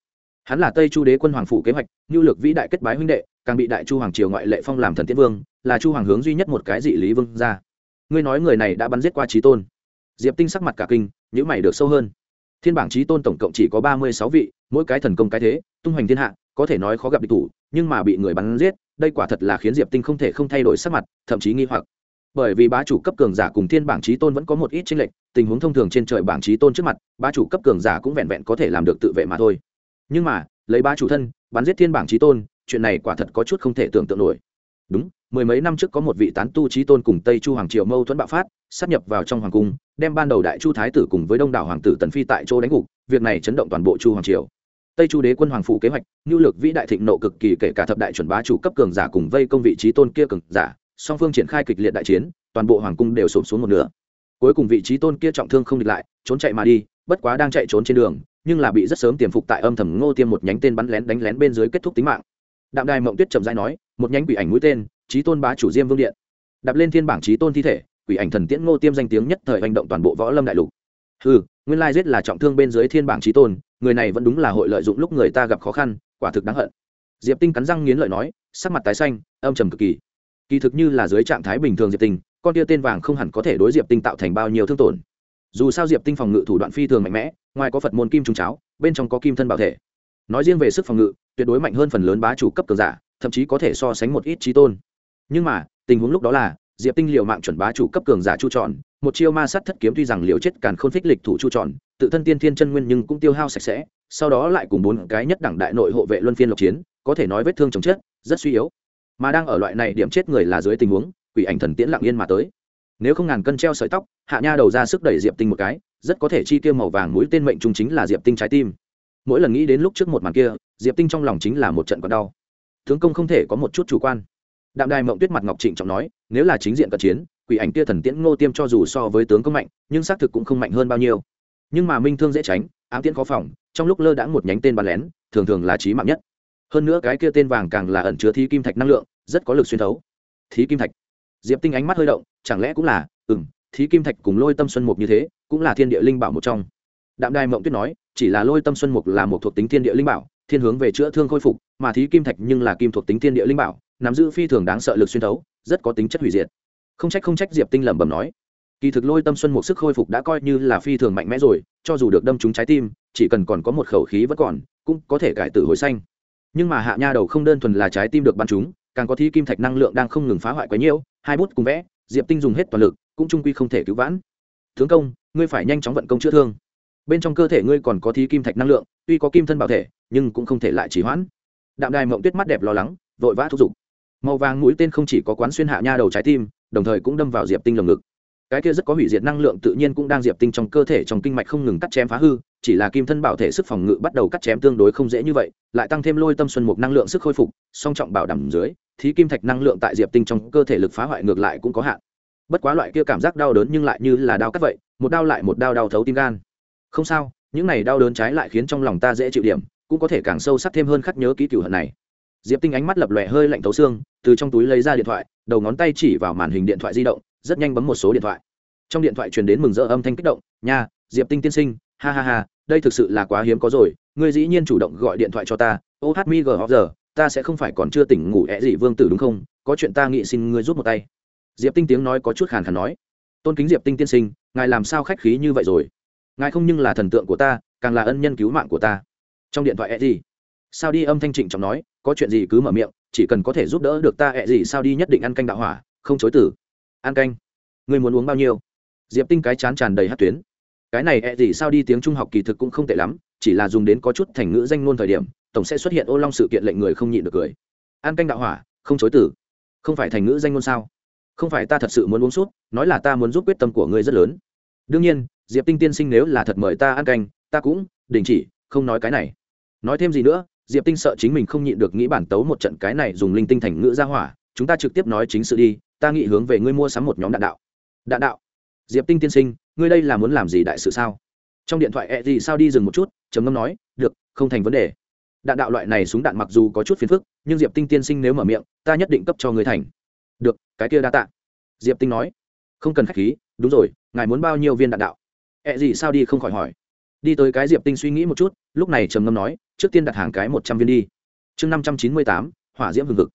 Hắn là tây chu đế quân hoàng phủ kế hoạch nhu lược vĩ đại kết bái huynh đệ, càng bị đại chu hoàng triều ngoại lệ phong làm thần tiễn vương, là chu hoàng hướng duy nhất một cái dị lý vương ra ngươi nói người này đã bắn giết qua trí tôn diệp tinh sắc mặt cả kinh nhữ mày được sâu hơn. Thiên bảng trí tôn tổng cộng chỉ có ba mươi sáu vị, mỗi cái thần công cái thế, tung hoành thiên hạ, có thể nói khó gặp địch thủ, nhưng mà bị người bắn giết, đây quả thật là khiến diệp tinh không thể không thay đổi sắc mặt, thậm chí nghi hoặc. Bởi vì bá chủ cấp cường giả cùng thiên bảng trí tôn vẫn có một ít tranh lệch, tình huống thông thường trên trời bảng trí tôn trước mặt, bá chủ cấp cường giả cũng vẹn vẹn có thể làm được tự vệ mà thôi. Nhưng mà, lấy bá chủ thân, bắn giết thiên bảng trí tôn, chuyện này quả thật có chút không thể tưởng tượng nổi. Đúng, mười mấy năm trước có một vị tán tu trí tôn cùng tây chu hoàng triều mâu thuẫn bạo phát sắp nhập vào trong hoàng cung đem ban đầu đại chu thái tử cùng với đông đảo hoàng tử tần phi tại chỗ đánh gục, việc này chấn động toàn bộ chu hoàng triều. Tây chu đế quân hoàng phủ kế hoạch nhu lược vĩ đại thịnh nộ cực kỳ kể cả thập đại chuẩn bá chủ cấp cường giả cùng vây công vị trí tôn kia cường giả, song phương triển khai kịch liệt đại chiến, toàn bộ hoàng cung đều sụp xuống một nửa. Cuối cùng vị trí tôn kia trọng thương không địch lại, trốn chạy mà đi, bất quá đang chạy trốn trên đường, nhưng là bị rất sớm tiềm phục tại âm thầm ngô tiêm một nhánh tên bắn lén đánh lén bên dưới kết thúc tính mạng. Đạm đài mộng tuyết trầm dãi nói, một nhánh quỷ ảnh mũi tên trí tôn bá chủ diêm vương điện. Đạp lên thiên bảng trí tôn thi thể quỷ ảnh thần tiễn ngô tiêm danh tiếng nhất thời hành động toàn bộ võ lâm đại lục. Ừ nguyên lai giết là trọng thương bên dưới thiên bảng trí tôn, người này vẫn đúng là hội lợi dụng lúc người ta gặp khó khăn, quả thực đáng hận. Diệp tinh cắn răng nghiến lợi nói, sắc mặt tái xanh, âm trầm cực kỳ. Kỳ thực như là dưới trạng thái bình thường diệp tinh, con tia tên vàng không hẳn có thể đối diệp tinh tạo thành bao nhiêu thương tổn. Dù sao diệp tinh phòng ngự thủ đoạn phi thường mạnh mẽ, ngoài có phật môn kim trung cháo, bên trong có kim thân bảo thể. Nói riêng về sức phòng ngự, tuyệt đối mạnh hơn phần lớn bá chủ cấp cường giả, thậm chí có thể so sánh một ít trí tôn. Nhưng mà, tình huống lúc đó là diệp tinh liệu mạng chuẩn bá chủ cấp cường giả chu tròn một chiêu ma sát thất kiếm tuy rằng liều chết càn khôn phích lịch thủ chu tròn tự thân tiên thiên chân nguyên nhưng cũng tiêu hao sạch sẽ, sau đó lại cùng bốn cái nhất đẳng đại nội hộ vệ luân phiên lộc chiến, có thể nói vết thương chồng chết, rất suy yếu. Mà đang ở loại này điểm chết người là dưới tình huống, quỷ ảnh thần tiễn lặng yên mà tới. Nếu không ngàn cân treo sợi tóc, hạ nha đầu ra sức đẩy diệp tinh một cái, rất có thể chi tiêu màu vàng mũi tên mệnh trung chính là diệp tinh trái tim. Mỗi lần nghĩ đến lúc trước một màn kia, diệp tinh trong lòng chính là một trận còn đau. Tướng công không thể có một chút chủ quan đạm đài mộng tuyết mặt ngọc trịnh trọng nói, nếu là chính diện cận chiến, quỷ ảnh kia thần tiễn ngô tiêm cho dù so với tướng công mạnh, nhưng xác thực cũng không mạnh hơn bao nhiêu. Nhưng mà minh thương dễ tránh, ám tiễn khó phòng, trong lúc lơ đãng một nhánh tên bắn lén, thường thường là trí mạng nhất. Hơn nữa cái kia tên vàng càng là ẩn chứa thí kim thạch năng lượng, rất có lực xuyên thấu. Thí kim thạch. Diệp tinh ánh mắt hơi động, chẳng lẽ cũng là ừ m thí kim thạch cùng lôi tâm xuân mục như thế, cũng là thiên địa linh bảo một trong. Đạm đài mộng tuyết nói, chỉ là lôi tâm xuân mục là một thuộc tính thiên địa linh bảo, thiên hướng về chữa thương khôi phục, mà thí kim thạch nhưng là kim thuộc tính thiên địa linh bảo nắm giữ phi thường đáng sợ lực xuyên thấu, rất có tính chất hủy diệt. Không trách không trách diệp tinh lẩm bẩm nói. Kỳ thực lôi tâm xuân một sức khôi phục đã coi như là phi thường mạnh mẽ rồi, cho dù được đâm trúng trái tim, chỉ cần còn có một khẩu khí vẫn còn, cũng có thể cải tử hồi xanh. Nhưng mà hạ nha đầu không đơn thuần là trái tim được bắn trúng, càng có thi kim thạch năng lượng đang không ngừng phá hoại quá nhiều, hai bút cùng vẽ, diệp tinh dùng hết toàn lực, cũng trung quy không thể cứu vãn. Tướng công, ngươi phải nhanh chóng vận công chữa thương. Bên trong cơ thể ngươi còn có thi kim thạch năng lượng, tuy có kim thân bảo thể, nhưng cũng không thể lại chỉ hoãn. Đạm đài mộng tuyết mắt đẹp lo lắng, vội vã thúc giục màu vàng mũi tên không chỉ có quán xuyên hạ nha đầu trái tim, đồng thời cũng đâm vào diệp tinh lồng ngực. Cái kia rất có hủy diệt năng lượng tự nhiên cũng đang diệp tinh trong cơ thể trong kinh mạch không ngừng cắt chém phá hư, chỉ là kim thân bảo thể sức phòng ngự bắt đầu cắt chém tương đối không dễ như vậy, lại tăng thêm lôi tâm xuân mục năng lượng sức khôi phục, song trọng bảo đảm dưới thì kim thạch năng lượng tại diệp tinh trong cơ thể lực phá hoại ngược lại cũng có hạn. Bất quá loại kia cảm giác đau đớn nhưng lại như là đau cắt vậy, một đau lại một đau đau thấu tim gan. Không sao, những này đau đớn trái lại khiến trong lòng ta dễ chịu điểm, cũng có thể càng sâu sắc thêm hơn khắc nhớ ký cửu hận này diệp tinh ánh mắt lập lòe hơi lạnh thấu xương, từ trong túi lấy ra điện thoại, đầu ngón tay chỉ vào màn hình điện thoại di động, rất nhanh bấm một số điện thoại. Trong điện thoại truyền đến mừng rỡ âm thanh kích động, nha, diệp tinh tiên sinh, ha ha ha, đây thực sự là quá hiếm có rồi, ngươi dĩ nhiên chủ động gọi điện thoại cho ta, ô hát mi gờ giờ, ta sẽ không phải còn chưa tỉnh ngủ ẹ gì vương tử đúng không? Có chuyện ta nghĩ xin ngươi giúp một tay. Diệp tinh tiếng nói có chút khàn khàn nói, tôn kính diệp tinh tiên sinh, ngài làm sao khách khí như vậy rồi? Ngài không nhưng là thần tượng của ta, càng là ân nhân cứu mạng của ta. Trong điện thoại ẹ gì? Sao đi âm thanh trịnh trọng nói, có chuyện gì cứ mở miệng, chỉ cần có thể giúp đỡ được ta ẹ gì sao đi nhất định ăn canh đạo hỏa, không chối tử ăn canh. Ngươi muốn uống bao nhiêu? Diệp tinh cái chán tràn đầy hát tuyến. Cái này ẹ gì sao đi tiếng trung học kỳ thực cũng không tệ lắm, chỉ là dùng đến có chút thành ngữ danh ngôn thời điểm, tổng sẽ xuất hiện ô long sự kiện lệnh người không nhịn được cười. Ăn canh đạo hỏa, không chối tử không phải thành ngữ danh ngôn sao? Không phải ta thật sự muốn uống suốt nói là ta muốn giúp quyết tâm của ngươi rất lớn. Đương nhiên, diệp tinh tiên sinh nếu là thật mời ta ăn canh, ta cũng đình chỉ, không nói cái này. Nói thêm gì nữa diệp tinh sợ chính mình không nhịn được nghĩ bản tấu một trận cái này dùng linh tinh thành ngữ ra hỏa, chúng ta trực tiếp nói chính sự đi, ta nghĩ hướng về ngươi mua sắm một nhóm đạn đạo. Đạn đạo? Diệp tinh tiên sinh, ngươi đây là muốn làm gì đại sự sao? Trong điện thoại e gì sao đi dừng một chút, trầm ngâm nói, được, không thành vấn đề. Đạn đạo loại này súng đạn mặc dù có chút phiền phức, nhưng diệp tinh tiên sinh nếu mở miệng, ta nhất định cấp cho ngươi thành. Được, cái kia đa tạ. Diệp tinh nói, không cần k h á c h khí, đúng rồi, ngài muốn bao nhiêu viên đạn đạo? Ẹ、e、gì gì sao đi không khỏi hỏi. Đi tới cái diệp tinh suy nghĩ một chút, lúc này trầm ngâm nói trước tiên đặt hàng cái một trăm viên đi. Chương năm trăm chín mươi tám, hỏa diễm hừng hực.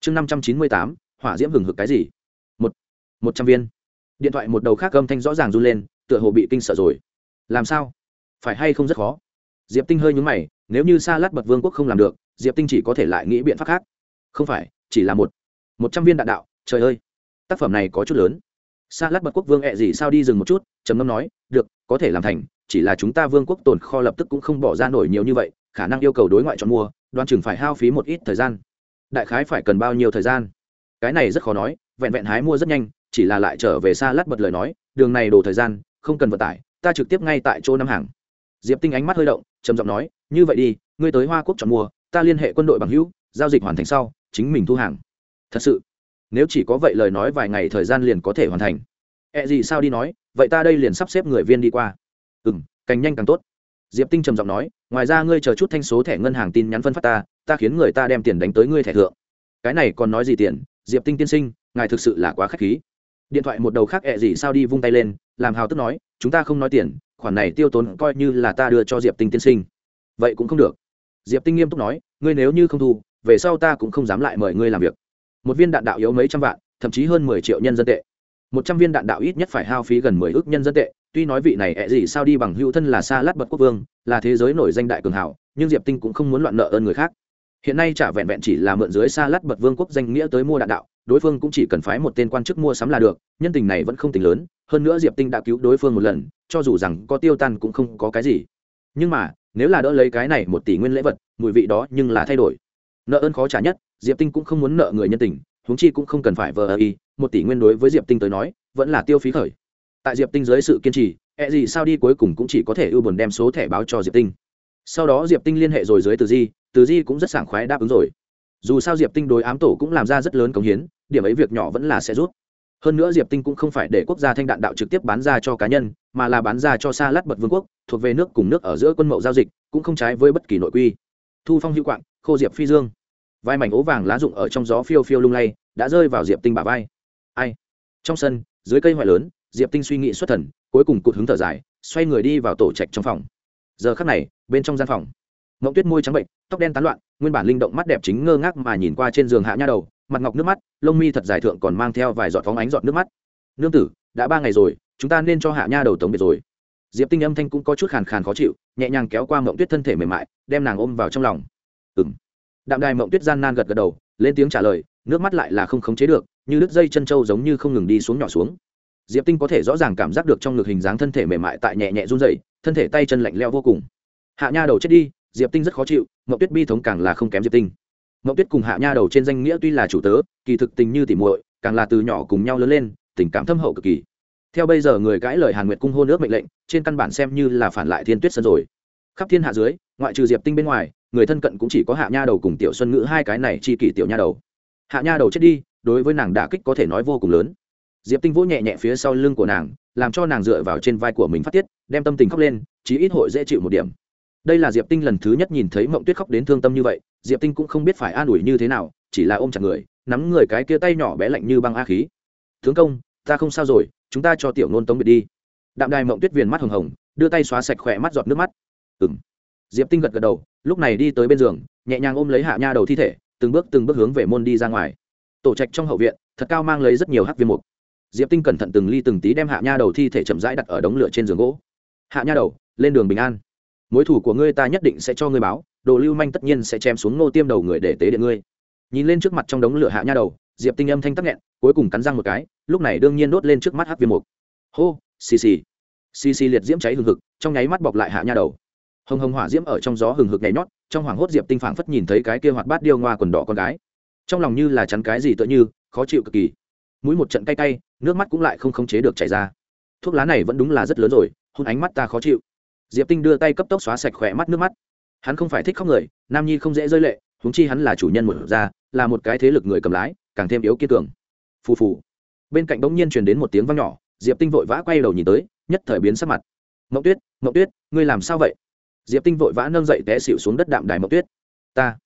Chương năm trăm chín mươi tám, hỏa diễm hừng hực cái gì? Một một trăm viên. Điện thoại một đầu khác âm thanh rõ ràng run lên, tựa hồ bị kinh sợ rồi. Làm sao? Phải hay không rất khó? Diệp tinh hơi nhúng mày, nếu như sa lát bật vương quốc không làm được, diệp tinh chỉ có thể lại nghĩ biện pháp khác. Không phải, chỉ là một một trăm viên đạn đạo, trời ơi! Tác phẩm này có chút lớn. Sa lát bật quốc vương ẹ gì sao đi dừng một chút, trầm ngâm nói, được, có thể làm thành, chỉ là chúng ta vương quốc tồn kho lập tức cũng không bỏ ra nổi nhiều như vậy khả năng yêu cầu đối ngoại chọn mua, đoan chừng phải hao phí một ít thời gian. Đại khái phải cần bao nhiêu thời gian? Cái này rất khó nói, vẹn vẹn hái mua rất nhanh, chỉ là lại trở về xa lát bật lời nói, đường này đổ thời gian, không cần vận tải, ta trực tiếp ngay tại chỗ năm hàng. Diệp tinh ánh mắt hơi động, trầm giọng nói, như vậy đi, ngươi tới hoa quốc chọn mua, ta liên hệ quân đội bằng hữu, giao dịch hoàn thành sau, chính mình thu hàng. Thật sự, nếu chỉ có vậy lời nói vài ngày thời gian liền có thể hoàn thành. Ẹ、e、gì gì sao đi nói, vậy ta đây liền sắp xếp người viên đi qua. Ừ m càng nhanh càng tốt diệp tinh trầm giọng nói, ngoài ra ngươi chờ chút thanh số thẻ ngân hàng tin nhắn phân phát ta ta khiến người ta đem tiền đánh tới ngươi thẻ thượng. Cái này còn nói gì tiền, diệp tinh tiên sinh, ngài thực sự là quá k h á c h khí. Điện thoại một đầu khác ẹ gì sao đi vung tay lên, làm hào tức nói, chúng ta không nói tiền, khoản này tiêu tốn coi như là ta đưa cho diệp tinh tiên sinh. Vậy cũng không được. Diệp tinh nghiêm túc nói, ngươi nếu như không thu, về sau ta cũng không dám lại mời ngươi làm việc. Một viên đạn đạo yếu mấy trăm vạn, thậm chí hơn mười triệu nhân dân tệ. Một trăm viên đạn đạo ít nhất phải hao phí gần mười ước nhân dân tệ tuy nói vị này ẹ gì sao đi bằng hữu thân là xa lát Bật quốc vương, là thế giới nổi danh đại cường hảo, nhưng diệp tinh cũng không muốn loạn nợ ơn người khác. Hiện nay trả vẹn vẹn chỉ là mượn dưới xa lát Bật vương quốc danh nghĩa tới mua đạn đạo, đối phương cũng chỉ cần phái một tên quan chức mua sắm là được, nhân tình này vẫn không tính lớn, hơn nữa diệp tinh đã cứu đối phương một lần, cho dù rằng có tiêu tan cũng không có cái gì. Nhưng mà, nếu là đỡ lấy cái này một tỷ nguyên lễ vật, mùi vị đó nhưng là thay đổi. Nợ ơn khó trả nhất, diệp tinh cũng không muốn nợ người nhân tình, huống chi cũng không cần phải vờ y một tỷ nguyên đối với diệp tinh tới nói, vẫn là tiêu phí khởi tại diệp tinh dưới sự kiên trì e gì sao đi cuối cùng cũng chỉ có thể ưu buồn đem số thẻ báo cho diệp tinh. Sau đó diệp tinh liên hệ rồi dưới từ di từ di cũng rất sảng khoái đáp ứng rồi. Dù sao diệp tinh đối ám tổ cũng làm ra rất lớn công hiến, điểm ấy việc nhỏ vẫn là sẽ rút. Hơn nữa diệp tinh cũng không phải để quốc gia thanh đạn đạo trực tiếp bán ra cho cá nhân, mà là bán ra cho xa lát bật vương quốc, thuộc về nước cùng nước ở giữa quân mậu giao dịch, cũng không trái với bất kỳ nội quy. Thu phong hữu quạng, khô diệp phi dương. Vai mảnh ố vàng lá rụng ở trong gió phiêu phiêu lung lay, đã rơi vào diệp tinh bả vai. Ai? Trong sân, dưới cây hoại lớn diệp tinh suy nghĩ xuất thần, cuối cùng cụt hứng thở dài, xoay người đi vào tổ trạch trong phòng. Giờ khắc này, bên trong gian phòng, mộng tuyết môi trắng bệnh, tóc đen tán loạn, nguyên bản linh động mắt đẹp chính ngơ ngác mà nhìn qua trên giường hạ nha đầu, mặt ngọc nước mắt, lông mi thật dài thượng còn mang theo vài giọt phóng ánh giọt nước mắt. Nương tử, đã ba ngày rồi, chúng ta nên cho hạ nha đầu tống biệt rồi. Diệp tinh âm thanh cũng có chút khàn khàn khó chịu, nhẹ nhàng kéo qua mộng tuyết thân thể mềm mại, đem nàng ôm vào trong lòng. Ừ m đạm đài mộng tuyết gian nan gật gật đầu, lên tiếng trả lời, nước mắt lại là không khống chế được, như đứt dây chân trâu giống như không ngừng đi xuống nhỏ xuống diệp tinh có thể rõ ràng cảm giác được trong ngực hình dáng thân thể mềm mại tại nhẹ nhẹ run dày thân thể tay chân lạnh leo vô cùng. Hạ nha đầu chết đi, diệp tinh rất khó chịu mậu tuyết bi thống càng là không kém diệp tinh. Mậu tuyết cùng hạ nha đầu trên danh nghĩa tuy là chủ tớ, kỳ thực tình như tỉ muội, càng là từ nhỏ cùng nhau lớn lên, tình cảm thâm hậu cực kỳ. Theo bây giờ người cãi lời hàn nguyệt cung hô nước mệnh lệnh, trên căn bản xem như là phản lại thiên tuyết sân rồi. Khắp thiên hạ dưới, ngoại trừ diệp tinh bên ngoài, người thân cận cũng chỉ có hạ nha đầu cùng tiểu xuân ngữ hai cái này chi kỷ tiểu nha đầu. Hạ nha đầu chết đi, đối với nàng đả kích có thể nói vô cùng lớn diệp tinh vỗ nhẹ nhẹ phía sau lưng của nàng, làm cho nàng dựa vào trên vai của mình phát tiết, đem tâm tình khóc lên, chí ít hội dễ chịu một điểm. Đây là diệp tinh lần thứ nhất nhìn thấy mộng tuyết khóc đến thương tâm như vậy, diệp tinh cũng không biết phải an ủi như thế nào, chỉ là ôm chặt người, nắm người cái kia tay nhỏ bé lạnh như băng a khí. Tướng công, ta không sao rồi, chúng ta cho tiểu nôn tống biệt đi. Đạm đài mộng tuyết viền mắt hồng hồng, đưa tay xóa sạch khỏe mắt giọt nước mắt. Ừng diệp tinh gật gật đầu, lúc này đi tới bên giường, nhẹ nhàng ôm lấy hạ nha đầu thi thể, từng bước từng bước hướng về môn đi ra ngoài. Tổ trạch trong hậu viện, thật cao mang lấy rất nhiều hắc viên mục diệp tinh cẩn thận từng ly từng tí đem hạ nha đầu thi thể chậm rãi đặt ở đống lửa trên giường gỗ. Hạ nha đầu, lên đường bình an. Mối thủ của ngươi ta nhất định sẽ cho ngươi báo, đồ lưu manh tất nhiên sẽ chém xuống ngô tiêm đầu người để tế điện ngươi. Nhìn lên trước mặt trong đống lửa hạ nha đầu, diệp tinh âm thanh tắc nghẹn, cuối cùng cắn răng một cái, lúc này đương nhiên đốt lên trước mắt hát viêm mục. Hô, xì xì. Xì xì liệt diễm cháy hừng hực, trong nháy mắt bọc lại hạ nha đầu. Hồng hồng hỏa diễm ở trong gió hừng hực nhảy nhót, trong hoàng hốt diệp tinh phảng phất nhìn thấy cái kia hoạt bát điêu ngoa quần đỏ con gái. Trong lòng như là chắn cái gì tựa như, khó chịu cực kỳ mũi một trận cay cay, nước mắt cũng lại không khống chế được chảy ra. Thuốc lá này vẫn đúng là rất lớn rồi, hôn ánh mắt ta khó chịu. Diệp tinh đưa tay cấp tốc xóa sạch khỏe mắt nước mắt. Hắn không phải thích khóc người, nam nhi không dễ rơi lệ húng chi hắn là chủ nhân một gia, là một cái thế lực người cầm lái, càng thêm yếu kiên cường. Phù phù. Bên cạnh bỗng nhiên truyền đến một tiếng vang nhỏ, diệp tinh vội vã quay đầu nhìn tới, nhất thời biến sắc mặt. Mậu tuyết mậu tuyết, ngươi làm sao vậy? Diệp tinh vội vã nâng dậy té xịu xuống đất đạm đài mậu tuyết. Ta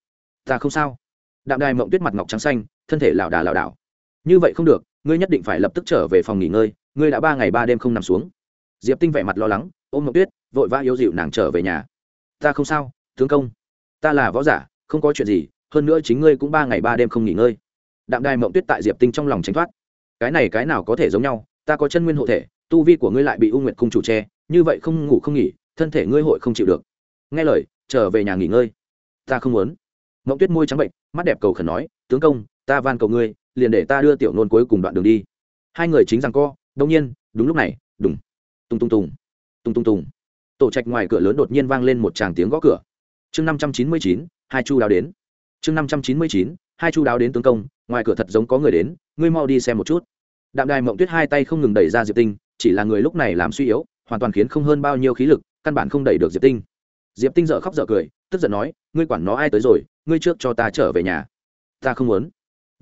ta không sao. Đạm đài mậu tuyết mặt ngọc trắng xanh, thân thể lảo đà lảo đảo như vậy không được, ngươi nhất định phải lập tức trở về phòng nghỉ ngơi, ngươi đã ba ngày ba đêm không nằm xuống. Diệp tinh vẻ mặt lo lắng, ôm mộng tuyết, vội vã yếu dịu nàng trở về nhà. Ta không sao, tướng công. Ta là võ giả, không có chuyện gì, hơn nữa chính ngươi cũng ba ngày ba đêm không nghỉ ngơi. Đạm đài mộng tuyết tại diệp tinh trong lòng tránh thoát. Cái này cái nào có thể giống nhau, ta có chân nguyên hộ thể, tu vi của ngươi lại bị u nguyệt cung chủ tre như vậy không ngủ không nghỉ, thân thể ngươi hội không chịu được. Nghe lời, trở về nhà nghỉ ngơi. Ta không muốn. Mộng tuyết môi trắng bệnh, mắt đẹp cầu khẩn nói, tướng công, ta van cầu ngươi liền để ta đưa tiểu nôn cuối cùng đoạn đường đi. Hai người chính rằng co, đông nhiên, đúng lúc này, đùng, tung tung tùng tung tung tùng tổ trạch ngoài cửa lớn đột nhiên vang lên một tràng tiếng gõ cửa. Chương năm trăm chín mươi chín, hai chu đáo đến. Chương năm trăm chín mươi chín, hai chu đáo đến tướng công, ngoài cửa thật giống có người đến, ngươi mau đi xem một chút. Đạm đài mộng tuyết hai tay không ngừng đẩy ra diệp tinh, chỉ là người lúc này làm suy yếu, hoàn toàn khiến không hơn bao nhiêu khí lực, căn bản không đẩy được diệp tinh. Diệp tinh dợ khóc dợ cười, tức giận nói, ngươi quản nó ai tới rồi, ngươi trước cho ta trở về nhà. Ta không muốn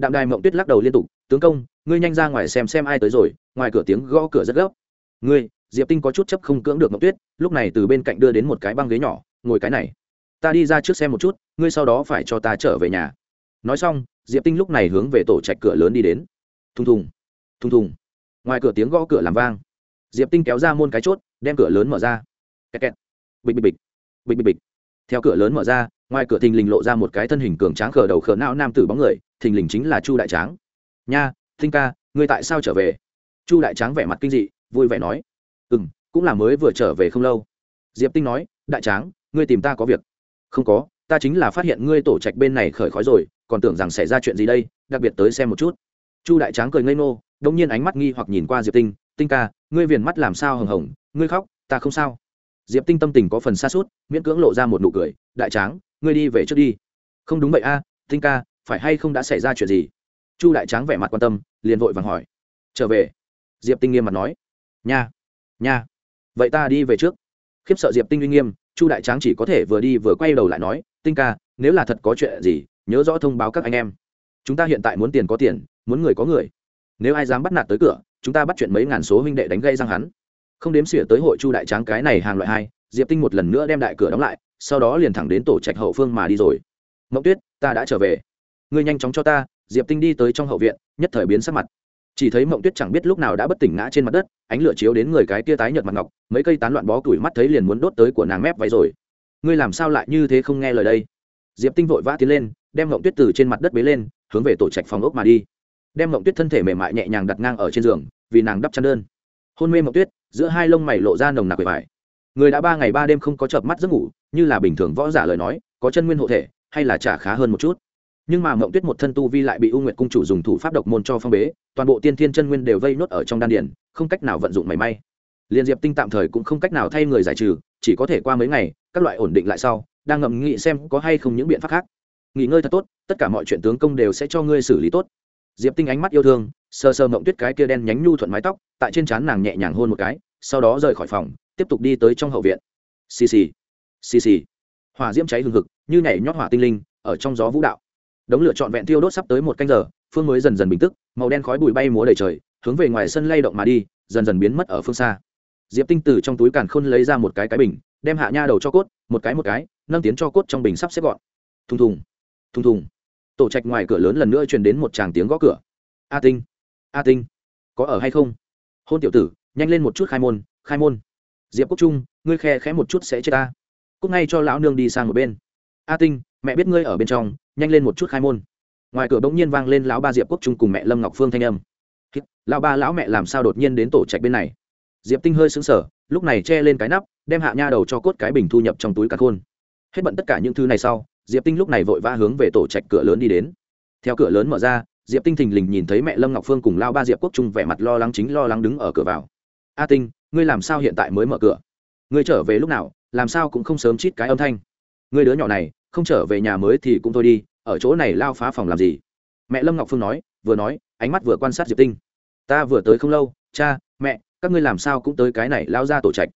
đạm đài mộng tuyết lắc đầu liên tục, tướng công, ngươi nhanh ra ngoài xem xem ai tới rồi, ngoài cửa tiếng gõ cửa rất gấp. Ngươi, diệp tinh có chút chấp không cưỡng được mộng tuyết, lúc này từ bên cạnh đưa đến một cái băng ghế nhỏ, ngồi cái này, ta đi ra trước xem một chút, ngươi sau đó phải cho ta trở về nhà. Nói xong, diệp tinh lúc này hướng về tổ trạch cửa lớn đi đến. Thùng thùng thùng thùng. Ngoài cửa tiếng gõ cửa làm vang. Diệp tinh kéo ra môn cái chốt, đem cửa lớn mở ra. Kẹt kẹt. Bịch bịch bịch. Bịch bịch bịch. Theo cửa lớn mở ra ngoài cửa thình lình lộ ra một cái thân hình cường tráng khờ đầu khờ não nam tử bóng người, thình lình chính là chu đại tráng. Nha, thinh ca, ngươi tại sao trở về? Chu đại tráng vẻ mặt kinh dị, vui vẻ nói. Ừ m cũng là mới vừa trở về không lâu. Diệp tinh nói, đại tráng, ngươi tìm ta có việc. Không có, ta chính là phát hiện ngươi tổ trạch bên này khởi khói rồi, còn tưởng rằng xảy ra chuyện gì đây, đặc biệt tới xem một chút. Chu đại tráng cười ngây ngô đông nhiên ánh mắt nghi hoặc nhìn qua diệp tinh tinh ca, ngươi viền mắt làm sao hồng hồng, ngươi khóc, ta không sao. Diệp tinh tâm tình có phần xa suốt miễn cưỡng lộ ra một nụ cười, đại tráng ngươi đi về trước đi. Không đúng vậy a, tinh ca, phải hay không đã xảy ra chuyện gì? Chu đại tráng vẻ mặt quan tâm, liền vội vàng hỏi. Trở về. Diệp tinh nghiêm mặt nói. Nha nha. Vậy ta đi về trước. Khiếp sợ diệp tinh uy nghiêm, chu đại tráng chỉ có thể vừa đi vừa quay đầu lại nói, tinh ca, nếu là thật có chuyện gì, nhớ rõ thông báo các anh em. Chúng ta hiện tại muốn tiền có tiền, muốn người có người. Nếu ai dám bắt nạt tới cửa, chúng ta bắt chuyện mấy ngàn số huynh đệ đánh gây răng hắn. Không đếm xỉa tới hội chu đại tráng cái này hàng loại hai, diệp tinh một lần nữa đem đại cửa đóng lại sau đó liền thẳng đến tổ trạch hậu phương mà đi rồi. Mộng tuyết, ta đã trở về. Ngươi nhanh chóng cho ta, diệp tinh đi tới trong hậu viện, nhất thời biến sắc mặt. Chỉ thấy mộng tuyết chẳng biết lúc nào đã bất tỉnh ngã trên mặt đất, ánh lửa chiếu đến người cái tia tái nhợt mặt ngọc, mấy cây tán loạn bó củi mắt thấy liền muốn đốt tới của nàng mép váy rồi. Ngươi làm sao lại như thế không nghe lời đây? Diệp tinh vội vã tiến lên, đem mộng tuyết từ trên mặt đất bế lên, hướng về tổ trạch phòng ốc mà đi. Đem mộng tuyết thân thể mềm mại nhẹ nhàng đặt ngang ở trên giường, vì nàng đắp chăn đơn. Hôn mê mộng tuyết, giữa hai lông mày lộ ra nồng nặc bề bài người đã ba ngày ba đêm không có chợp mắt giấc ngủ như là bình thường võ giả lời nói, có chân nguyên hộ thể, hay là trả khá hơn một chút. Nhưng mà mộng tuyết một thân tu vi lại bị u nguyệt cung chủ dùng thủ pháp độc môn cho phong bế, toàn bộ tiên thiên chân nguyên đều vây nốt ở trong đan điển không cách nào vận dụng mảy may. Liên diệp tinh tạm thời cũng không cách nào thay người giải trừ, chỉ có thể qua mấy ngày, các loại ổn định lại sau, đang ngậm nghị xem có hay không những biện pháp khác. Nghỉ ngơi thật tốt, tất cả mọi chuyện tướng công đều sẽ cho ngươi xử lý tốt. Diệp tinh ánh mắt yêu thương, sờ sờ mộng tuyết cái kia đen nhánh nhu thuận mái tóc, tại trên trán nàng nhẹ nhàng hôn một cái, sau đó rời khỏi phòng, tiếp tục đi tới trong hậu viện. Xì xì xì xì. Hỏa diễm cháy hừng hực, như nhảy nhót hỏa tinh linh, ở trong gió vũ đạo. Đống lửa trọn vẹn tiêu đốt sắp tới một canh giờ, phương mới dần dần bình tức, màu đen khói bụi bay múa đầy trời, hướng về ngoài sân lay động mà đi, dần dần biến mất ở phương xa. Diệp tinh từ trong túi càn khôn lấy ra một cái cái bình, đem hạ nha đầu cho cốt, một cái một cái, nâng tiến cho cốt trong bình sắp xếp gọn. Thùng thùng thùng thùng. Tổ trạch ngoài cửa lớn lần nữa truyền đến một tràng tiếng gõ cửa. A tinh a tinh, có ở hay không? Hôn tiểu tử, nhanh lên một chút khai môn khai môn. Diệp quốc trung, ngươi khe khẽ một chút sẽ chết ta cúc ngay cho lão nương đi sang một bên. A tinh, mẹ biết ngươi ở bên trong, nhanh lên một chút khai môn. Ngoài cửa bỗng nhiên vang lên lão ba diệp quốc trung cùng mẹ lâm ngọc phương thanh âm. Lão ba lão mẹ làm sao đột nhiên đến tổ trạch bên này? Diệp tinh hơi xứng sở lúc này che lên cái nắp, đem hạ nha đầu cho cốt cái bình thu nhập trong túi cả khôn. Hết bận tất cả những thứ này sau, diệp tinh lúc này vội vã hướng về tổ trạch cửa lớn đi đến. Theo cửa lớn mở ra, diệp tinh thình lình nhìn thấy mẹ lâm ngọc phương cùng lao ba diệp quốc trung vẻ mặt lo lắng chính lo lắng đứng ở cửa vào. A tinh, ngươi làm sao hiện tại mới mở cửa? Ngươi trở về lúc nào? Làm sao cũng không sớm chít cái âm thanh. Ngươi đứa nhỏ này, không trở về nhà mới thì cũng thôi đi, ở chỗ này lao phá phòng làm gì? Mẹ lâm ngọc phương nói, vừa nói, ánh mắt vừa quan sát diệp tinh. Ta vừa tới không lâu, cha, mẹ, các ngươi làm sao cũng tới cái này lao ra tổ trạch.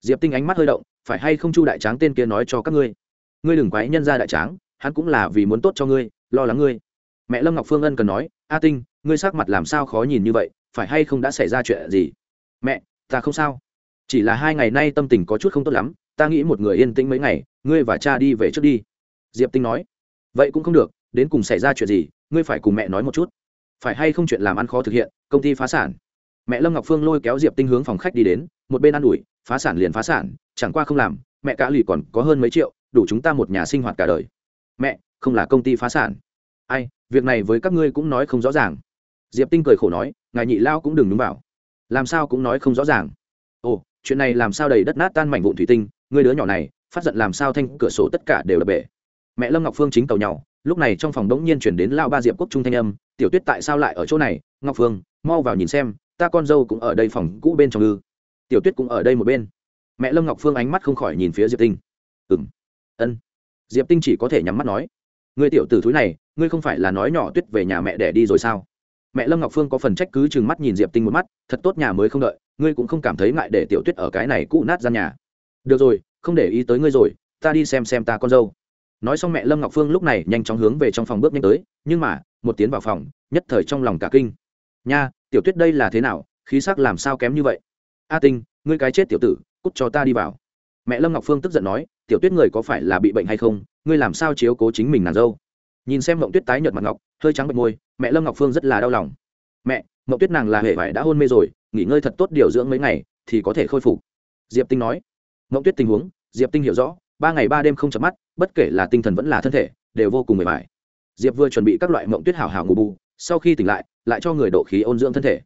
Diệp tinh ánh mắt hơi động, phải hay không chu đại tráng tên kia nói cho các ngươi? Ngươi đừng quái nhân ra đại tráng, hắn cũng là vì muốn tốt cho ngươi, lo lắng ngươi. Mẹ lâm ngọc phương ân cần nói, a tinh, ngươi sắc mặt làm sao khó nhìn như vậy, phải hay không đã xảy ra chuyện gì? Mẹ, ta không sao. Chỉ là hai ngày nay tâm tình có chút không tốt lắm ta nghĩ một người yên tĩnh mấy ngày, ngươi và cha đi về trước đi. Diệp tinh nói. Vậy cũng không được, đến cùng xảy ra chuyện gì, ngươi phải cùng mẹ nói một chút. Phải hay không chuyện làm ăn khó thực hiện, công ty phá sản. Mẹ lâm ngọc phương lôi kéo diệp tinh hướng phòng khách đi đến, một bên ă n ủi, phá sản liền phá sản, chẳng qua không làm, mẹ cả lì còn có hơn mấy triệu, đủ chúng ta một nhà sinh hoạt cả đời. Mẹ, không là công ty phá sản. Ai, việc này với các ngươi cũng nói không rõ ràng. Diệp tinh cười khổ nói, ngài nhị lao cũng đừng đúng vào. Làm sao cũng nói không rõ ràng. Ồ, chuyện này làm sao đầy đất nát tan mảnh vụn thủy tinh ngươi đứa nhỏ này, phát giận làm sao thanh cửa sổ tất cả đều là bể. Mẹ lâm ngọc phương chính tàu nhau, lúc này trong phòng đống nhiên chuyển đến lao ba diệp quốc trung thanh âm, tiểu tuyết tại sao lại ở chỗ này? Ngọc phương, mau vào nhìn xem, ta con dâu cũng ở đây phòng cũ bên trong ư. Tiểu tuyết cũng ở đây một bên. Mẹ lâm ngọc phương ánh mắt không khỏi nhìn phía diệp tinh. Ừ m ân. Diệp tinh chỉ có thể nhắm mắt nói người tiểu tử thúi này, ngươi không phải là nói nhỏ tuyết về nhà mẹ đẻ đi rồi sao? Mẹ lâm ngọc phương có phần trách cứ chừng mắt nhìn diệp tinh một mắt, thật tốt nhà mới không đợi, ngươi cũng không cảm thấy ngại để tiểu tuyết ở cái này cũ nát ra nhà được rồi, không để ý tới ngươi rồi, ta đi xem xem ta con dâu. Nói xong mẹ lâm ngọc phương lúc này nhanh chóng hướng về trong phòng bước nhanh tới, nhưng mà, một tiến vào phòng, nhất thời trong lòng cả kinh. Nha, tiểu tuyết đây là thế nào, khí sắc làm sao kém như vậy? A tinh, ngươi cái chết tiểu tử, cút cho ta đi vào. Mẹ lâm ngọc phương tức giận nói, tiểu tuyết người có phải là bị bệnh hay không, ngươi làm sao chiếu cố chính mình nàng dâu? Nhìn xem mộng tuyết tái nhợt mặt ngọc, hơi trắng bệnh môi, mẹ lâm ngọc phương rất là đau lòng. Mẹ, mộng tuyết nàng là hệ vải đã hôn mê rồi, nghỉ ngơi thật tốt điều dưỡng mấy ngày, thì có thể khôi phục. Diệp tinh nói mộng tuyết tình huống, diệp tinh hiểu rõ, ba ngày ba đêm không chợp mắt, bất kể là tinh thần vẫn là thân thể, đều vô cùng mệt mỏi. Diệp vừa chuẩn bị các loại mộng tuyết hảo hảo ngủ bù, sau khi tỉnh lại lại cho người độ khí ôn dưỡng thân thể.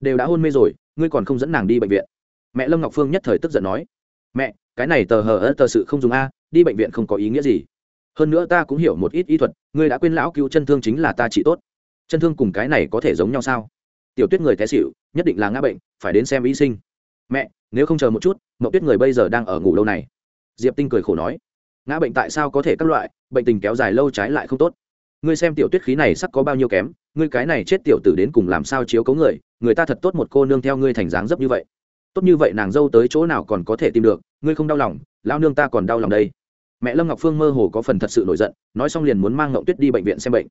Đều đã hôn mê rồi, ngươi còn không dẫn nàng đi bệnh viện. Mẹ lâm ngọc phương nhất thời tức giận nói, mẹ, cái này tờ hờ ơ tờ sự không dùng a, đi bệnh viện không có ý nghĩa gì. Hơn nữa ta cũng hiểu một ít y thuật, ngươi đã quên lão cứu chân thương chính là ta trị tốt. Chân thương cùng cái này có thể giống nhau sao? Tiểu tuyết người té xịu nhất định là ngã bệnh, phải đến xem y sinh. Mẹ, nếu không chờ một chút mậu tuyết người bây giờ đang ở ngủ lâu này. Diệp tinh cười khổ nói, ngã bệnh tại sao có thể các loại, bệnh tình kéo dài lâu trái lại không tốt. Ngươi xem tiểu tuyết khí này sắc có bao nhiêu kém, ngươi cái này chết tiểu tử đến cùng làm sao chiếu cấu người người ta thật tốt một cô nương theo ngươi thành dáng dấp như vậy. Tốt như vậy nàng dâu tới chỗ nào còn có thể tìm được, ngươi không đau lòng lao nương ta còn đau lòng đây. Mẹ lâm ngọc phương mơ hồ có phần thật sự nổi giận, nói xong liền muốn mang mậu tuyết đi bệnh viện xem bệnh.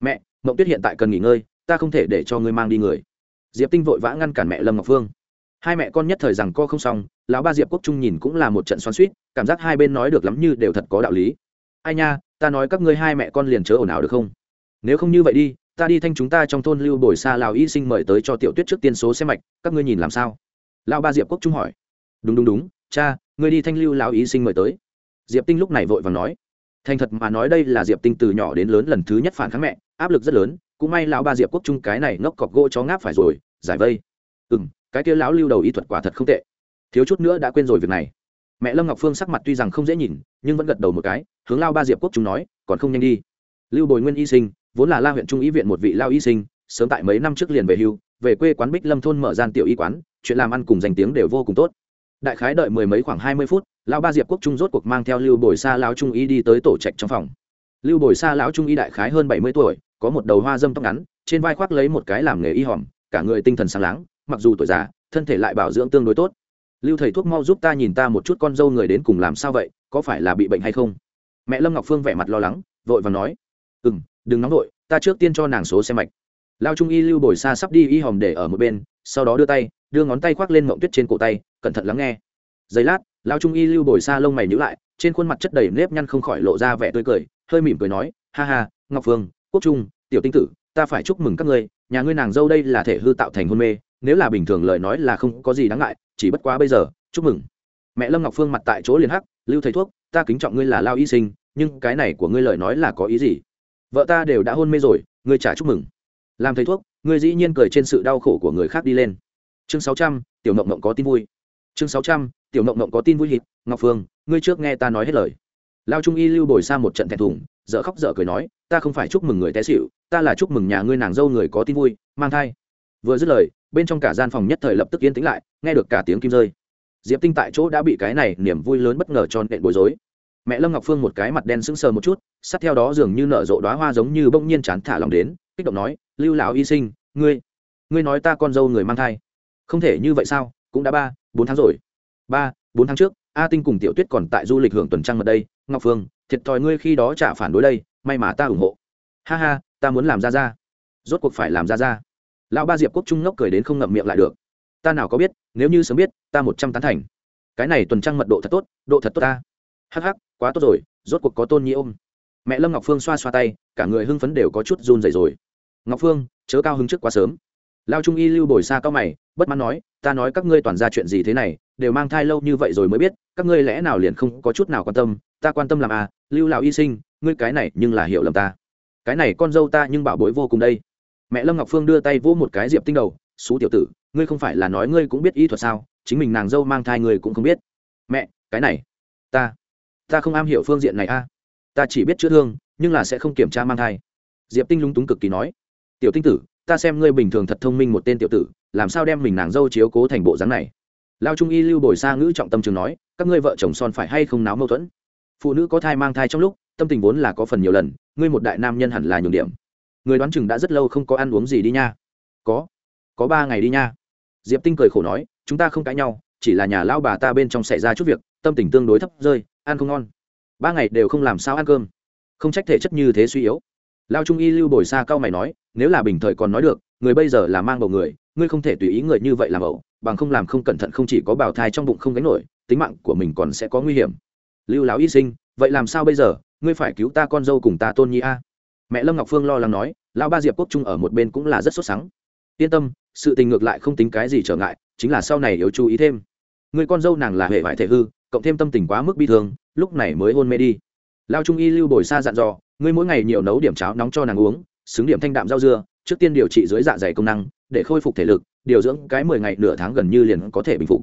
Mẹ, mậu tuyết hiện tại cần nghỉ ngơi, ta không thể để cho ngươi mang đi người. Diệp tinh vội vã ngăn cản mẹ lâm ngọc phương hai mẹ con nhất thời rằng co không xong, lão ba diệp quốc trung nhìn cũng là một trận xoắn suýt cảm giác hai bên nói được lắm như đều thật có đạo lý. Ai nha, ta nói các ngươi hai mẹ con liền chớ ồn ào được không? Nếu không như vậy đi, ta đi thanh chúng ta trong thôn lưu bồi xa lào y sinh mời tới cho tiểu tuyết trước tiên số xe mạch, các ngươi nhìn làm sao? Lão ba diệp quốc trung hỏi. Đúng đúng đúng, cha, ngươi đi thanh lưu lão y sinh mời tới. Diệp tinh lúc này vội và nói. Thành thật mà nói đây là diệp tinh từ nhỏ đến lớn lần thứ nhất phản kháng mẹ, áp lực rất lớn, cũng may lão ba diệp quốc trung cái này ngốc cọc gỗ chó ngáp phải rồi, giải vây. Ừ m cái kia lão lưu đầu y thuật quả thật không tệ. Thiếu chút nữa đã quên rồi việc này. Mẹ lâm ngọc phương sắc mặt tuy rằng không dễ nhìn, nhưng vẫn gật đầu một cái, hướng lao ba diệp quốc chúng nói, còn không nhanh đi. Lưu bồi nguyên y sinh, vốn là la huyện trung y viện một vị lao y sinh, sớm tại mấy năm trước liền về hưu, về quê quán bích lâm thôn mở gian tiểu y quán, chuyện làm ăn cùng danh tiếng đều vô cùng tốt. Đại khái đợi mười mấy khoảng hai mươi phút lão ba diệp quốc trung rốt cuộc mang theo lưu bồi sa lão trung y đi tới tổ trạch trong phòng. Lưu bồi sa lão trung y đại khái hơn bảy mươi tuổi, có một đầu hoa dâm tóc ngắn, trên vai khoác lấy một cái làm nghề y hòm, cả người tinh thần sáng láng mặc dù tuổi già, thân thể lại bảo dưỡng tương đối tốt. Lưu thầy thuốc mau giúp ta nhìn ta một chút con dâu người đến cùng làm sao vậy, có phải là bị bệnh hay không? Mẹ lâm ngọc phương vẻ mặt lo lắng, vội và nói. Ừ m đừng nóng vội, ta trước tiên cho nàng số xe mạch. Lao trung y lưu bồi xa sắp đi y hòm để ở một bên, sau đó đưa tay, đưa ngón tay khoác lên mộng tuyết trên cổ tay, cẩn thận lắng nghe. Giây lát, lao trung y lưu bồi xa lông mày nhữ lại, trên khuôn mặt chất đầy nếp nhăn không khỏi lộ ra vẻ tươi cười, hơi mỉm cười nói, ha ha, ngọc phương, quốc trung, tiểu tinh tử, ta phải chúc mừng các ngươi, nhà ngươi nàng dâu đây là thể hư tạo thành hôn mê nếu là bình thường lời nói là không có gì đáng ngại, chỉ bất quá bây giờ, chúc mừng. Mẹ lâm ngọc phương mặt tại chỗ liền hắc, lưu thầy thuốc, ta kính trọng ngươi là lao y sinh, nhưng cái này của ngươi lời nói là có ý gì? Vợ ta đều đã hôn mê rồi, ngươi trả chúc mừng. Làm thầy thuốc, ngươi dĩ nhiên cười trên sự đau khổ của người khác đi lên. Chương sáu trăm, tiểu mộng mộng có tin vui. Chương sáu trăm, tiểu mộng mộng có tin vui hít ngọc phương, ngươi trước nghe ta nói hết lời. Lao trung y lưu bồi sang một trận thẹn thùng dợ khóc dợ cười nói, ta không phải chúc mừng người té xịu ta là chúc mừng nhà ngươi nàng dâu người có tin vui, mang thai. Vừa dứt lời bên trong cả gian phòng nhất thời lập tức yên tĩnh lại, nghe được cả tiếng kim rơi. Diệp tinh tại chỗ đã bị cái này niềm vui lớn bất ngờ cho nện bối rối. Mẹ lâm ngọc phương một cái mặt đen sững sờ một chút, sát theo đó dường như nở rộ đoá hoa giống như bỗng nhiên chán thả lòng đến, kích động nói, lưu lão y sinh, ngươi ngươi nói ta con dâu người mang thai. Không thể như vậy sao? Cũng đã ba, bốn tháng rồi. Ba, bốn tháng trước, a tinh cùng tiểu tuyết còn tại du lịch hưởng tuần trăng mật đây. Ngọc phương, thiệt thòi ngươi khi đó trả phản đối đây, may mà ta ủng hộ. Ha ha, ta muốn làm ra ra. Rốt cuộc phải làm ra ra lão ba diệp quốc trung ngốc cười đến không ngậm miệng lại được. Ta nào có biết, nếu như sớm biết, ta một trăm tán thành. Cái này tuần trăng mật độ thật tốt, độ thật tốt ta. Hắc hắc, quá tốt rồi, rốt cuộc có tôn nhi ôm. Mẹ lâm ngọc phương xoa xoa tay, cả người hưng phấn đều có chút run dày rồi. Ngọc phương, chớ cao hứng trước quá sớm. Lao trung y lưu bồi xa cao mày, bất mãn nói, ta nói các ngươi toàn ra chuyện gì thế này, đều mang thai lâu như vậy rồi mới biết, các ngươi lẽ nào liền không có chút nào quan tâm, ta quan tâm làm à lưu lão y sinh, ngươi cái này nhưng là hiểu lầm ta. Cái này con dâu ta nhưng bảo bối vô cùng đây mẹ lâm ngọc phương đưa tay vỗ một cái diệp tinh đầu xú tiểu tử ngươi không phải là nói ngươi cũng biết y thuật sao chính mình nàng dâu mang thai ngươi cũng không biết mẹ cái này ta ta không am hiểu phương diện này a à. ta chỉ biết chữa thương nhưng là sẽ không kiểm tra mang thai diệp tinh lúng túng cực kỳ nói tiểu tinh tử ta xem ngươi bình thường thật thông minh một tên tiểu tử làm sao đem mình nàng dâu chiếu cố thành bộ dáng này lao trung y lưu bồi xa ngữ trọng tâm trường nói các ngươi vợ chồng son phải hay không náo mâu thuẫn phụ nữ có thai mang thai trong lúc tâm tình vốn là có phần nhiều lần ngươi một đại nam nhân hẳn là nhường điểm người đoán chừng đã rất lâu không có ăn uống gì đi nha. Có. Có ba ngày đi nha. Diệp tinh cười khổ nói, chúng ta không cãi nhau, chỉ là nhà lao bà ta bên trong xảy ra chút việc, tâm tình tương đối thấp rơi, ăn không ngon. Ba ngày đều không làm sao ăn cơm. Không trách thể chất như thế suy yếu. Lao trung y lưu bồi xa cao mày nói, nếu là bình thời còn nói được, người bây giờ là mang bầu người, ngươi không thể tùy ý người như vậy làm ẩu bằng không làm không cẩn thận không chỉ có bào thai trong bụng không gánh nổi, tính mạng của mình còn sẽ có nguy hiểm. Lưu lão y sinh, vậy làm sao bây giờ? Ngươi phải cứu ta con dâu cùng ta tôn nhi a mẹ lâm ngọc phương lo lắng nói lão ba diệp quốc trung ở một bên cũng là rất sốt sắng yên tâm sự tình ngược lại không tính cái gì trở ngại chính là sau này yếu chú ý thêm người con dâu nàng là hệ vải thể hư cộng thêm tâm tình quá mức bi thương lúc này mới hôn mê đi lao trung y lưu bồi xa dặn dò ngươi mỗi ngày nhiều nấu điểm cháo nóng cho nàng uống xứng điểm thanh đạm rau dưa trước tiên điều trị dưới dạ dày công năng để khôi phục thể lực điều dưỡng cái mười ngày nửa tháng gần như liền có thể bình phục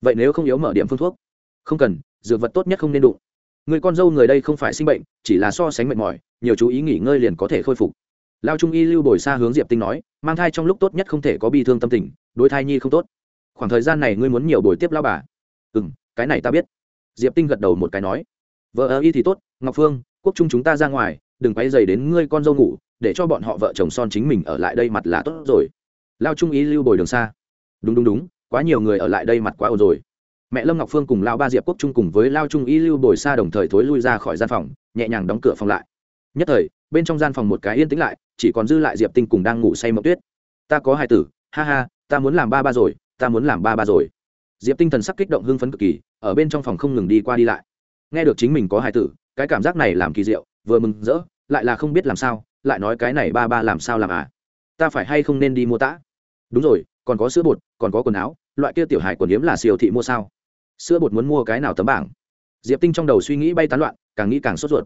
vậy nếu không yếu mở điểm phương thuốc không cần dược vật tốt nhất không nên đụng người con dâu người đây không phải sinh bệnh, chỉ là so sánh mệt mỏi, nhiều chú ý nghỉ ngơi liền có thể khôi phục. Lao trung y lưu bồi xa hướng diệp tinh nói, mang thai trong lúc tốt nhất không thể có bi thương tâm tình, đối thai nhi không tốt. Khoảng thời gian này ngươi muốn nhiều bồi tiếp lao bà. Ừ m cái này ta biết. Diệp tinh gật đầu một cái nói, vợ ơ y thì tốt, ngọc phương, quốc trung chúng ta ra ngoài, đừng quay dày đến ngươi con dâu ngủ, để cho bọn họ vợ chồng son chính mình ở lại đây mặt là tốt rồi. Lao trung Y lưu bồi đường xa đúng đúng đúng, quá nhiều người ở lại đây mặt quá ồn rồi mẹ lâm ngọc phương cùng lao ba diệp quốc trung cùng với lao trung Y lưu bồi xa đồng thời thối lui ra khỏi gian phòng, nhẹ nhàng đóng cửa phòng lại. Nhất thời, bên trong gian phòng một cái yên tĩnh lại, chỉ còn dư lại diệp tinh cùng đang ngủ say mộng tuyết. Ta có hai tử, ha ha, ta muốn làm ba ba rồi, ta muốn làm ba ba rồi. Diệp tinh thần sắc kích động hưng phấn cực kỳ, ở bên trong phòng không ngừng đi qua đi lại. Nghe được chính mình có hai tử, cái cảm giác này làm kỳ diệu, vừa mừng rỡ, lại là không biết làm sao, lại nói cái này ba ba làm sao làm à? Ta phải hay không nên đi mua tã? Đúng rồi, còn có sữa bột, còn có quần áo, loại kia tiểu hài quần yếm là siêu thị mua sao? Sữa bột muốn mua cái nào tấm bảng. Diệp tinh trong đầu suy nghĩ bay tán loạn, càng nghĩ càng sốt ruột.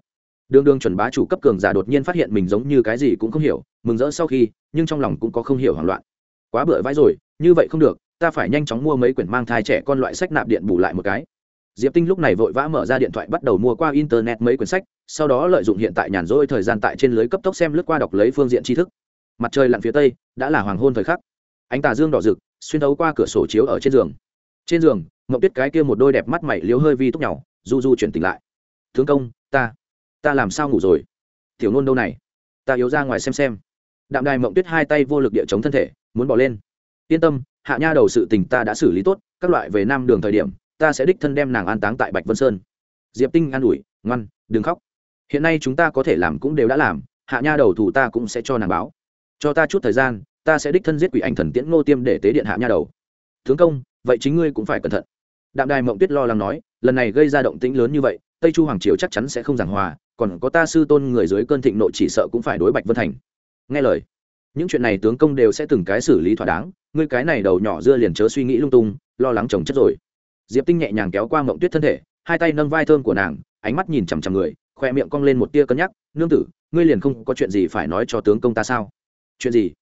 Đường đường chuẩn bá chủ cấp cường giả đột nhiên phát hiện mình giống như cái gì cũng không hiểu, mừng rỡ sau khi, nhưng trong lòng cũng có không hiểu hoảng loạn. Quá bựa vãi rồi, như vậy không được, ta phải nhanh chóng mua mấy quyển mang thai trẻ con loại sách nạp điện bù lại một cái. Diệp tinh lúc này vội vã mở ra điện thoại bắt đầu mua qua internet mấy quyển sách, sau đó lợi dụng hiện tại nhàn rỗi thời gian tại trên lưới cấp tốc xem lướt qua đọc lấy phương diện tri thức. Mặt trời lặn phía tây, đã là hoàng hôn thời khắc. Ánh tà dương đỏ rực, xuyên thấu qua cửa sổ chiếu ở trên giường. Trên giường ngọc tuyết cái kia một đôi đẹp mắt mày liếu hơi vi túc nhỏ du du chuyển tỉnh lại. Tướng công, ta ta làm sao ngủ rồi? Tiểu nôn đâu này? Ta yếu ra ngoài xem xem. Đạm đài mộng tuyết hai tay vô lực địa chống thân thể, muốn bỏ lên. Yên tâm, hạ nha đầu sự tình ta đã xử lý tốt, các loại về nam đường thời điểm, ta sẽ đích thân đem nàng an táng tại bạch vân sơn. Diệp tinh an ủi, ngoan, đừng khóc. Hiện nay chúng ta có thể làm cũng đều đã làm, hạ nha đầu thủ ta cũng sẽ cho nàng báo. Cho ta chút thời gian, ta sẽ đích thân giết quỷ ảnh thần tiễn ngô tiêm để tế điện hạ nha đầu. Tướng công, vậy chính ngươi cũng phải cẩn thận đạm đài mộng tuyết lo lắng nói, lần này gây ra động tĩnh lớn như vậy, tây chu hoàng triều chắc chắn sẽ không giảng hòa, còn có ta sư tôn người dưới cơn thịnh nộ chỉ sợ cũng phải đối bạch vân thành. Nghe lời, những chuyện này tướng công đều sẽ từng cái xử lý thỏa đáng, ngươi cái này đầu nhỏ dưa liền chớ suy nghĩ lung tung, lo lắng chồng chất rồi. Diệp tinh nhẹ nhàng kéo qua mộng tuyết thân thể, hai tay nâng vai thơm của nàng, ánh mắt nhìn chằm chằm người, khoe miệng cong lên một tia cân nhắc, nương tử, ngươi liền không có chuyện gì phải nói cho tướng công ta sao? Chuyện gì?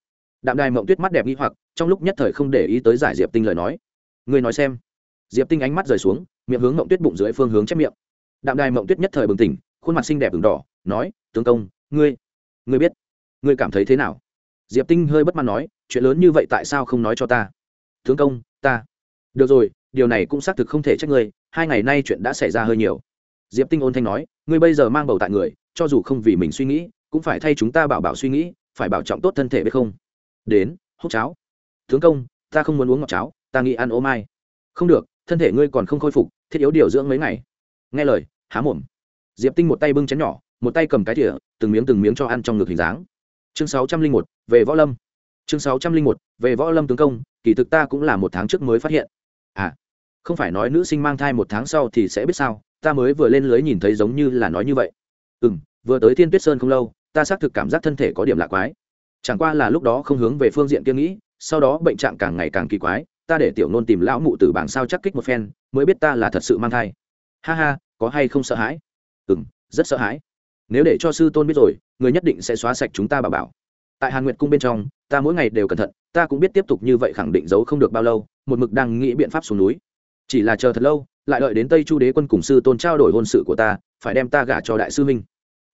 Đạm đài mộng tuyết mắt đẹp nghi hoặc, trong lúc nhất thời không để ý tới giải diệp tinh lời nói. Ngươi nói xem diệp tinh ánh mắt rời xuống, miệng hướng mộng tuyết bụng dưới phương hướng chép miệng. Đạm đài mộng tuyết nhất thời bừng tỉnh, khuôn mặt xinh đẹp v đỏ, nói, tướng công, ngươi ngươi biết, ngươi cảm thấy thế nào? Diệp tinh hơi bất mãn nói, chuyện lớn như vậy tại sao không nói cho ta? Tướng công, ta. Được rồi, điều này cũng xác thực không thể trách ngươi, hai ngày nay chuyện đã xảy ra hơi nhiều. Diệp tinh ôn thanh nói, ngươi bây giờ mang bầu tại người, cho dù không vì mình suy nghĩ, cũng phải thay chúng ta bảo bảo suy nghĩ, phải bảo trọng tốt thân thể biết không? Đến, hút cháo. Tướng công, ta không muốn uống ngọt cháo, ta nghĩ ăn ô mai. Không được thân thể ngươi còn không khôi phục, thiết yếu điều dưỡng mấy ngày. Nghe lời, há mồm. Diệp tinh một tay bưng chén nhỏ, một tay cầm cái thìa, từng miếng từng miếng cho ăn trong ngực hình dáng. Chương sáu trăm linh một, về võ lâm. Chương sáu trăm linh một, về võ lâm tướng công, kỳ thực ta cũng là một tháng trước mới phát hiện. À không phải nói nữ sinh mang thai một tháng sau thì sẽ biết sao, ta mới vừa lên lưới nhìn thấy giống như là nói như vậy. Ừ m vừa tới thiên tuyết sơn không lâu, ta xác thực cảm giác thân thể có điểm lạ quái. Chẳng qua là lúc đó không hướng về phương diện kia nghĩ, sau đó bệnh trạng càng ngày càng kỳ quái ta để tiểu nôn tìm lão mụ từ bảng sao chắc kích một phen, mới biết ta là thật sự mang thai. Ha ha, có hay không sợ hãi? Ừ m rất sợ hãi. Nếu để cho sư tôn biết rồi, người nhất định sẽ xóa sạch chúng ta bảo bảo. Tại hàn nguyệt cung bên trong, ta mỗi ngày đều cẩn thận, ta cũng biết tiếp tục như vậy khẳng định giấu không được bao lâu, một mực đang nghĩ biện pháp xuống núi. Chỉ là chờ thật lâu, lại đợi đến tây chu đế quân cùng sư tôn trao đổi hôn sự của ta, phải đem ta gả cho đại sư minh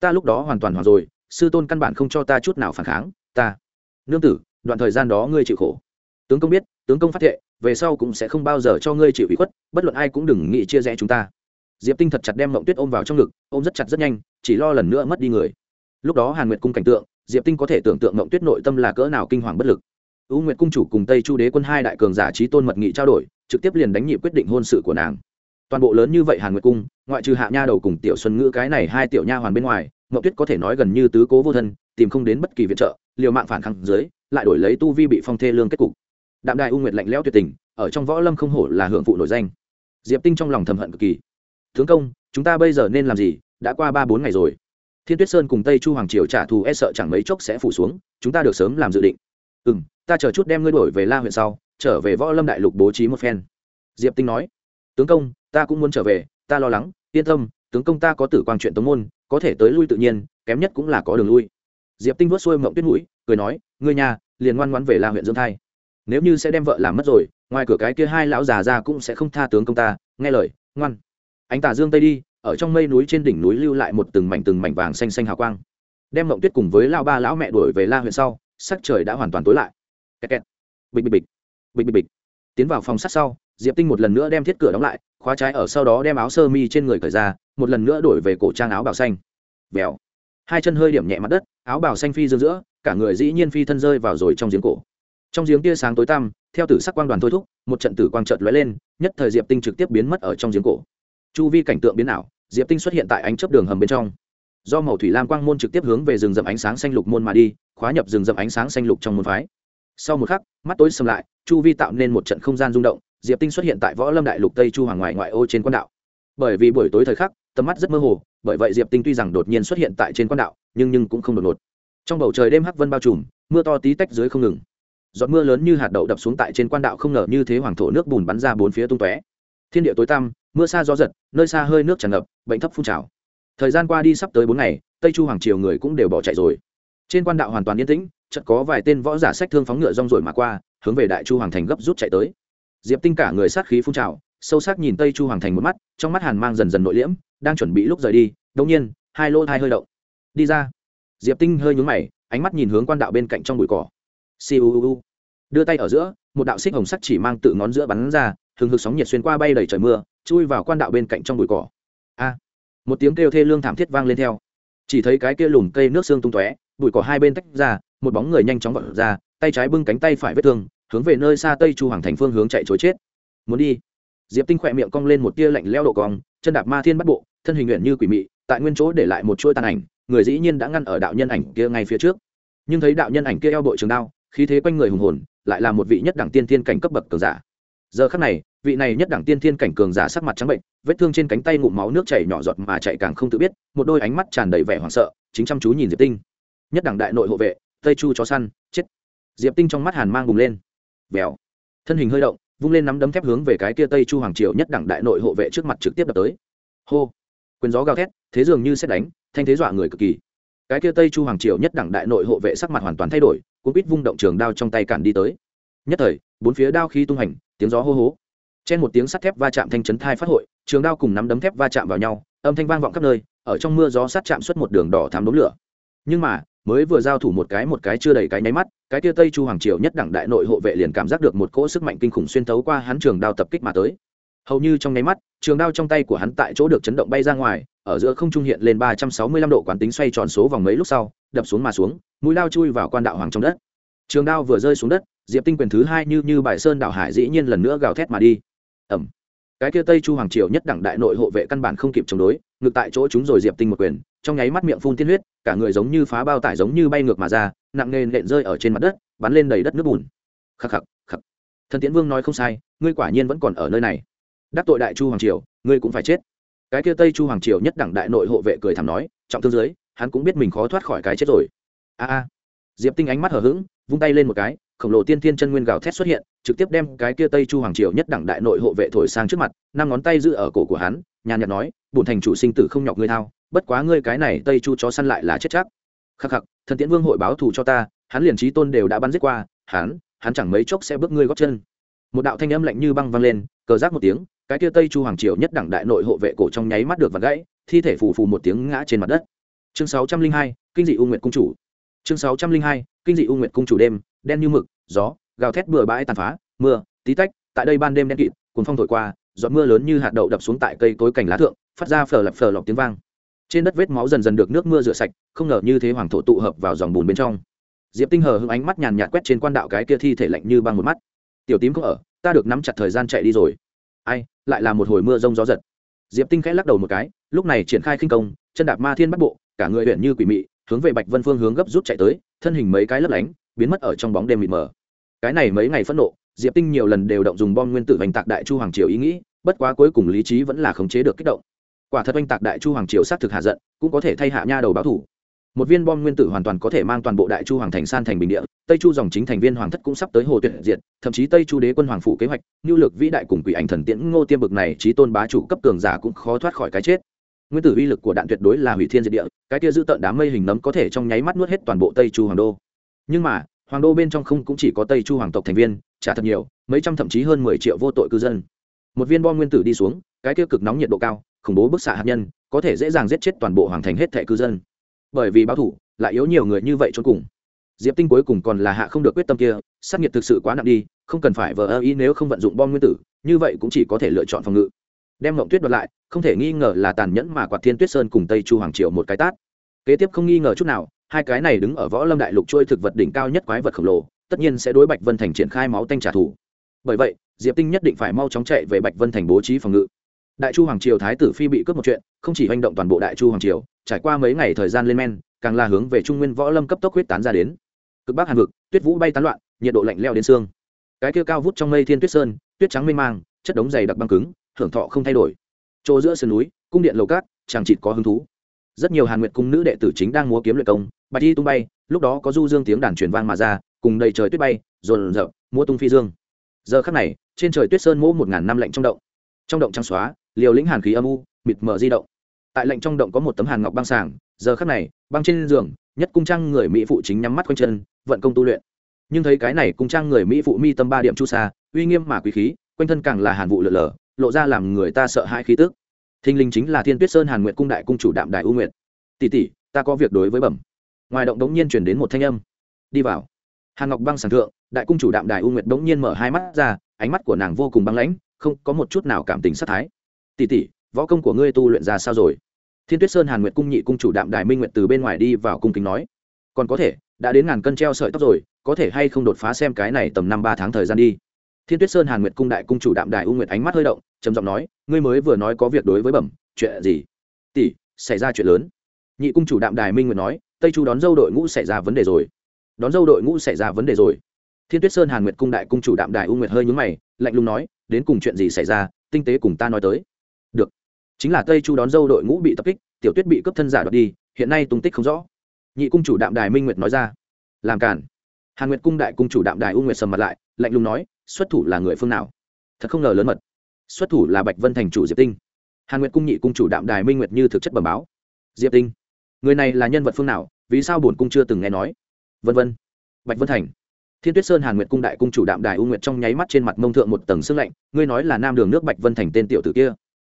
ta lúc đó hoàn toàn hoàn rồi, sư tôn căn bản không cho ta chút nào phản kháng. Ta, nương tử, đoạn thời gian đó ngươi chịu khổ tướng công biết, tướng công phát thệ, về sau cũng sẽ không bao giờ cho ngươi chịu ủy khuất, bất luận ai cũng đừng nghĩ chia rẽ chúng ta. Diệp tinh thật chặt đem mộng tuyết ôm vào trong ngực, ôm rất chặt rất nhanh, chỉ lo lần nữa mất đi người. Lúc đó hàn nguyệt cung cảnh tượng, diệp tinh có thể tưởng tượng mộng tuyết nội tâm là cỡ nào kinh hoàng bất lực. U nguyệt cung chủ cùng tây chu đế quân hai đại cường giả trí tôn mật nghị trao đổi, trực tiếp liền đánh nhị quyết định hôn sự của nàng. Toàn bộ lớn như vậy hàn nguyệt cung, ngoại trừ hạ nha đầu cùng tiểu xuân ngữ cái này hai tiểu nha hoàn bên ngoài mậu tuyết có thể nói gần như tứ cố vô thân, tìm không đến bất kỳ viện trợ, liều mạng phản kháng dưới, lại đổi lấy tu vi bị phong thê lương kết cục đạm đại u nguyệt lạnh lẽo tuyệt tình, ở trong võ lâm không hổ là hưởng phụ nổi danh. Diệp tinh trong lòng thầm hận cực kỳ. Tướng công, chúng ta bây giờ nên làm gì? Đã qua ba bốn ngày rồi. Thiên tuyết sơn cùng tây chu hoàng triều trả thù e sợ chẳng mấy chốc sẽ phủ xuống, chúng ta được sớm làm dự định. Ừ m ta chờ chút đem ngươi đổi về la huyện sau, trở về võ lâm đại lục bố trí một phen. Diệp tinh nói. Tướng công, ta cũng muốn trở về, ta lo lắng, yên tâm, tướng công ta có tử quang chuyện tống môn, có thể tới lui tự nhiên, kém nhất cũng là có đường lui. Diệp tinh vớt xuôi mộng tuyết mũi, cười nói, ngươi nhà, liền ngoan ngoan về la huyện dương thai nếu như sẽ đem vợ làm mất rồi, ngoài cửa cái kia hai lão già ra cũng sẽ không tha tướng công ta, nghe lời, ngoan. Anh tà dương tây đi, ở trong mây núi trên đỉnh núi lưu lại một từng mảnh từng mảnh vàng xanh xanh hào quang. Đem mộng tuyết cùng với lao ba lão mẹ đuổi về la huyện sau, sắc trời đã hoàn toàn tối lại. Kẹt kẹt. bịch bịch bịch. Bịch bịch bịch. Tiến vào phòng sát sau, diệp tinh một lần nữa đem thiết cửa đóng lại, khóa trái ở sau đó đem áo sơ mi trên người cởi ra, một lần nữa đổi về cổ trang áo bào xanh. Vèo. Hai chân hơi điểm nhẹ mặt đất, áo bào xanh phi dương giữa, cả người dĩ nhiên phi thân rơi vào rồi trong giếng cổ trong giếng tia sáng tối tăm, theo tử sắc quang đoàn thôi thúc, một trận tử quang trợt lóe lên, nhất thời diệp tinh trực tiếp biến mất ở trong giếng cổ. Chu vi cảnh tượng biến ảo, diệp tinh xuất hiện tại ánh chấp đường hầm bên trong. Do màu thủy lam quang môn trực tiếp hướng về rừng rậm ánh sáng xanh lục môn mà đi, khóa nhập rừng rậm ánh sáng xanh lục trong môn phái. Sau một khắc, mắt tối sầm lại, chu vi tạo nên một trận không gian rung động, diệp tinh xuất hiện tại võ lâm đại lục tây chu hoàng ngoại ngoại ô trên quan đạo. Bởi vì buổi tối thời khắc, tầm mắt rất mơ hồ, bởi vậy diệp tinh tuy rằng đột nhiên xuất hiện tại trên quan đạo, nhưng nhưng cũng không đột ngột. Trong bầu trời đêm hắc vân bao trùm, mưa to tí tách dưới không ngừng giọt mưa lớn như hạt đậu đập xuống tại trên quan đạo không ngờ như thế hoàng thổ nước bùn bắn ra bốn phía tung tóe. Thiên địa tối tăm, mưa xa gió giật, nơi xa hơi nước tràn ngập, bệnh thấp phun trào. Thời gian qua đi sắp tới bốn ngày, tây chu hoàng triều người cũng đều bỏ chạy rồi. Trên quan đạo hoàn toàn yên tĩnh, chợt có vài tên võ giả sách thương phóng ngựa rong rồi mà qua, hướng về đại chu hoàng thành gấp rút chạy tới. Diệp tinh cả người sát khí phun trào, sâu sắc nhìn tây chu hoàng thành một mắt, trong mắt hàn mang dần dần nội liễm, đang chuẩn bị lúc rời đi đông nhiên, hai lô thai hơi động. Đi ra. Diệp tinh hơi nhúng mày, ánh mắt nhìn hướng quan đạo bên cạnh trong bụi cỏ siêu đưa tay ở giữa, một đạo xích hồng sắc chỉ mang tự ngón giữa bắn ra, hừng hực sóng nhiệt xuyên qua bay đầy trời mưa, chui vào quan đạo bên cạnh trong bụi cỏ. A! Một tiếng kêu thê lương thảm thiết vang lên theo. Chỉ thấy cái kia lùm cây nước xương tung tóe, bụi cỏ hai bên tách ra, một bóng người nhanh chóng vọt ra, tay trái bưng cánh tay phải vết thương, hướng về nơi xa tây chu hoàng thành phương hướng chạy chối chết. Muốn đi? Diệp tinh khỏe miệng cong lên một tia lạnh leo độ cong, chân đạp ma thiên bắt bộ, thân hình nguyện như quỷ mị, tại nguyên chỗ để lại một chuỗi tàn ảnh, người dĩ nhiên đã ngăn ở đạo nhân ảnh kia ngay phía trước. Nhưng thấy đạo nhân ảnh kia eo bội trường đao khí thế quanh người hùng hồn, lại là một vị nhất đẳng tiên thiên cảnh cấp bậc cường giả. Giờ khắc này, vị này nhất đẳng tiên thiên cảnh cường giả sắc mặt trắng bệnh, vết thương trên cánh tay ngụm máu nước chảy nhỏ giọt mà chạy càng không tự biết, một đôi ánh mắt tràn đầy vẻ hoảng sợ, chính chăm chú nhìn diệp tinh. Nhất đẳng đại nội hộ vệ, tây chu chó săn, chết. Diệp tinh trong mắt hàn mang bùng lên. Vèo. Thân hình hơi động, vung lên nắm đấm thép hướng về cái kia tây chu hoàng triều nhất đẳng đại nội hộ vệ trước mặt trực tiếp đập tới. Hô. Quyền gió gào thét, thế dường như xét đánh, thanh thế dọa người cực kỳ. Cái kia tây chu hoàng triều nhất đẳng đại nội hộ vệ sắc mặt hoàn toàn thay đổi cũng quýt vung động trường đao trong tay cản đi tới. Nhất thời, bốn phía đao khí tung hành, tiếng gió hô hố trên một tiếng sắt thép va chạm thanh chấn thai phát hội, trường đao cùng nắm đấm thép va chạm vào nhau, âm thanh vang vọng khắp nơi, ở trong mưa gió sát chạm xuất một đường đỏ thám đốm lửa. Nhưng mà, mới vừa giao thủ một cái một cái chưa đầy cái nháy mắt, cái tia tây chu hoàng triều nhất đẳng đại nội hộ vệ liền cảm giác được một cỗ sức mạnh kinh khủng xuyên thấu qua hắn trường đao tập kích mà tới. Hầu như trong nháy mắt, trường đao trong tay của hắn tại chỗ được chấn động bay ra ngoài, ở giữa không trung hiện lên ba trăm sáu mươi lăm độ quán tính xoay tròn số vòng mấy lúc sau đập xuống mà xuống, mũi lao chui vào quan đạo hoàng trong đất. Trường đao vừa rơi xuống đất, diệp tinh quyền thứ hai như như bài sơn đảo hải dĩ nhiên lần nữa gào thét mà đi. Ẩm cái kia tây chu hoàng triều nhất đẳng đại nội hộ vệ căn bản không kịp chống đối, ngược tại chỗ chúng rồi diệp tinh một quyền, trong nháy mắt miệng phun tiên huyết, cả người giống như phá bao tải giống như bay ngược mà ra, nặng nề nện rơi ở trên mặt đất, bắn lên đầy đất nước bùn. Khắc khắc khắc. Thần tiễn vương nói không sai, ngươi quả nhiên vẫn còn ở nơi này. Đắc tội đại chu hoàng triều, ngươi cũng phải chết. Cái kia tây chu hoàng triều nhất đẳng đại nội hộ vệ cười thảm nói, trọng thương dưới hắn cũng biết mình khó thoát khỏi cái chết rồi. A a. Diệp tinh ánh mắt hở h ữ g vung tay lên một cái, khổng lồ tiên thiên chân nguyên gào thét xuất hiện, trực tiếp đem cái kia tây chu hoàng triều nhất đẳng đại nội hộ vệ thổi sang trước mặt, năm ngón tay giữ ở cổ của hắn, nhàn nhạt nói bùn thành chủ sinh tử không nhọc ngươi thao, bất quá ngươi cái này tây chu chó săn lại là chết chắc. Khắc khắc, thần tiễn vương hội báo thù cho ta, hắn liền trí tôn đều đã bắn giết qua, hắn hắn chẳng mấy chốc sẽ bước ngươi góp chân. Một đạo thanh âm lạnh như băng vang lên, cờ rác một tiếng, cái kia tây chu hoàng triều nhất đẳng đại nội hộ vệ cổ trong nháy mắt được vặt gãy, thi thể phù phù một tiếng ngã trên mặt đất chương sáu trăm linh hai, kinh dị u nguyệt cung chủ. Chương sáu trăm linh hai, kinh dị u nguyệt cung chủ đêm, đen như mực, gió, gào thét bừa bãi tàn phá, mưa, tí tách, tại đây ban đêm đen kịt cuốn phong thổi qua, giọt mưa lớn như hạt đậu đập xuống tại cây cối cảnh lá thượng, phát ra phờ lập phờ lọc tiếng vang. Trên đất vết máu dần dần được nước mưa rửa sạch, không ngờ như thế hoàng thổ tụ hợp vào dòng bùn bên trong. Diệp tinh hờ hững ánh mắt nhàn nhạt quét trên quan đạo cái kia thi thể lạnh như băng một mắt. Tiểu tím không ở, ta được nắm chặt thời gian chạy đi rồi. Ai, lại là một hồi mưa rông gió giật. Diệp tinh khẽ lắc đầu một cái, lúc này triển khai khinh công, chân đạp ma thiên bắt bộ cả người huyện như quỷ mị, hướng về bạch vân phương hướng gấp rút chạy tới, thân hình mấy cái lấp lánh, biến mất ở trong bóng đêm mịt mờ. Cái này mấy ngày phẫn nộ, diệp tinh nhiều lần đều động dùng bom nguyên tử oanh tạc đại chu hoàng triều ý nghĩ, bất quá cuối cùng lý trí vẫn là khống chế được kích động. Quả thật oanh tạc đại chu hoàng triều xác thực hạ giận, cũng có thể thay hạ nha đầu báo thủ. Một viên bom nguyên tử hoàn toàn có thể mang toàn bộ đại chu hoàng thành san thành bình địa, tây chu dòng chính thành viên hoàng thất cũng sắp tới hồ tuyệt diệt, thậm chí tây chu đế quân hoàng phủ kế hoạch nhu lực vĩ đại cùng quỷ ảnh thần tiễn ngô tiêm bực này trí tôn bá chủ cấp cường giả cũng khó thoát khỏi cái chết nguyên tử uy lực của đạn tuyệt đối là hủy thiên diệt địa, cái kia giữ tận đám mây hình nấm có thể trong nháy mắt nuốt hết toàn bộ tây chu hoàng đô. Nhưng mà, hoàng đô bên trong không cũng chỉ có tây chu hoàng tộc thành viên trả thật nhiều, mấy trăm thậm chí hơn mười triệu vô tội cư dân. Một viên bom nguyên tử đi xuống, cái kia cực nóng nhiệt độ cao, khủng bố bức xạ hạt nhân, có thể dễ dàng giết chết toàn bộ hoàng thành hết thẻ cư dân. Bởi vì báo thủ, lại yếu nhiều người như vậy cho cùng. Diệp tinh cuối cùng còn là hạ không được quyết tâm kia, sát nhiệt thực sự quá nặng đi, không cần phải vờ ơ ý nếu không vận dụng bom nguyên tử, như vậy cũng chỉ có thể lựa chọn phòng ngự đem mộng tuyết đoạt lại, không thể nghi ngờ là tàn nhẫn mà quạt thiên tuyết sơn cùng tây chu hoàng triều một cái tát. Kế tiếp không nghi ngờ chút nào, hai cái này đứng ở võ lâm đại lục trôi thực vật đỉnh cao nhất quái vật khổng lồ, tất nhiên sẽ đối bạch vân thành triển khai máu tanh trả thù. Bởi vậy, diệp tinh nhất định phải mau chóng chạy về bạch vân thành bố trí phòng ngự. Đại chu hoàng triều thái tử phi bị cướp một chuyện, không chỉ hành động toàn bộ đại chu hoàng triều, trải qua mấy ngày thời gian lên men, càng là hướng về trung nguyên võ lâm cấp tốc huyết tán ra đến. Cực bắc hàn vực, tuyết vũ bay tán loạn, nhiệt độ lạnh leo đến xương. Cái kia cao vút trong mây thiên tuyết sơn, tuyết trắng mênh mang, chất đống dày đặc băng cứng hưởng thọ không thay đổi. Chỗ giữa sườn núi, cung điện lầu cát chàng chịt có hứng thú. Rất nhiều hàn nguyệt cung nữ đệ tử chính đang múa kiếm luyện công, bạch y tung bay, lúc đó có du dương tiếng đàn truyền vang mà ra, cùng đầy trời tuyết bay rồn rợp múa tung phi dương. Giờ khắc này, trên trời tuyết sơn mỗ một ngàn năm lạnh trong động. Trong động trắng xóa, liều lĩnh hàn khí âm u, mịt mờ di động. Tại lạnh trong động có một tấm hàn ngọc băng sàng, giờ khắc này, băng trên giường, nhất cung trang người mỹ phụ chính nhắm mắt quanh chân, vận công tu luyện. Nhưng thấy cái này cung trang người mỹ phụ mi tâm ba điểm chu xa uy nghiêm mà quý khí, quanh thân càng là hàn vụ lở lở lộ ra làm người ta sợ hãi khí tức. Thinh linh chính là thiên tuyết sơn hàn nguyện cung đại cung chủ đạm đại u nguyện tỷ tỷ, ta có việc đối với bẩm. Ngoài động đống nhiên chuyển đến một thanh âm. Đi vào. Hàn ngọc băng sàng thượng, đại cung chủ đạm đài u nguyệt đống nhiên mở hai mắt ra, ánh mắt của nàng vô cùng băng lãnh, không có một chút nào cảm tình sát thái. Tỷ tỷ, võ công của ngươi tu luyện ra sao rồi? Thiên tuyết sơn hàn nguyệt cung nhị cung chủ đạm đài minh nguyệt từ bên ngoài đi vào cung kính nói. Còn có thể, đã đến ngàn cân treo sợi tóc rồi, có thể hay không đột phá xem cái này tầm năm ba tháng thời gian đi? Thiên tuyết sơn hàn nguyệt cung đại cung chủ đạm đài u nguyệt ánh mắt hơi động, trầm giọng nói, ngươi mới vừa nói có việc đối với bẩm, chuyện gì? Tỷ, xảy ra chuyện lớn. Nhị cung chủ đạm đài minh nguyệt nói, tây chu đón dâu đội ngũ xảy ra vấn đề rồi. Đón dâu đội ngũ xảy ra vấn đề rồi. Thiên tuyết sơn hàn nguyệt cung đại cung chủ đạm đài u nguyệt hơi nhúng mày, lạnh lùng nói, đến cùng chuyện gì xảy ra, tinh tế cùng ta nói tới. Được, chính là tây chu đón dâu đội ngũ bị tập kích, tiểu tuyết bị cướp thân giả đoạt đi, hiện nay tung tích không rõ. Nhị cung chủ đạm đài minh nguyệt nói ra, làm cản hàn nguyệt cung đại cung chủ đạm đài u nguyệt sầm mặt lại, lạnh lùng nói, xuất thủ là người phương nào? Thật không ngờ lớn mật. Xuất thủ là bạch vân thành chủ diệp tinh. Hàn nguyệt cung nhị cung chủ đạm đài minh nguyệt như thực chất bẩm báo. Diệp tinh, người này là nhân vật phương nào? Vì sao bổn cung chưa từng nghe nói? Vân vân. Bạch vân thành. Thiên tuyết sơn hàn nguyệt cung đại cung chủ đạm đài u nguyệt trong nháy mắt trên mặt mông thượng một tầng sương lạnh, ngươi nói là nam đường nước bạch vân thành tên tiểu tử kia?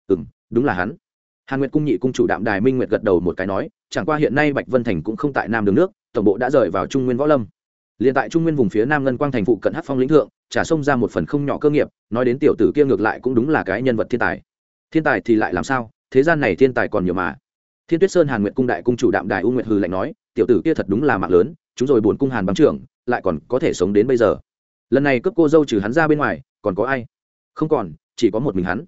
Ừ đúng là hắn. Hàn nguyệt cung nhị cung chủ đạm đài minh nguyệt gật đầu một cái nói, chẳng qua hiện nay bạch vân thành cũng không tại nam đường nước, tổng bộ đã rời vào trung nguyên võ lâm liền tại trung nguyên vùng phía nam ngân quang thành phụ cận hát phong lĩnh thượng trả sông ra một phần không nhỏ cơ nghiệp, nói đến tiểu tử kia ngược lại cũng đúng là cái nhân vật thiên tài. Thiên tài thì lại làm sao? Thế gian này thiên tài còn nhiều mà. Thiên tuyết sơn hàn nguyệt cung đại cung chủ đạm đài u nguyện hư lạnh nói, tiểu tử kia thật đúng là mạng lớn, chúng rồi buồn cung hàn bám trưởng, lại còn có thể sống đến bây giờ. Lần này cướp cô dâu trừ hắn ra bên ngoài, còn có ai? Không còn, chỉ có một mình hắn.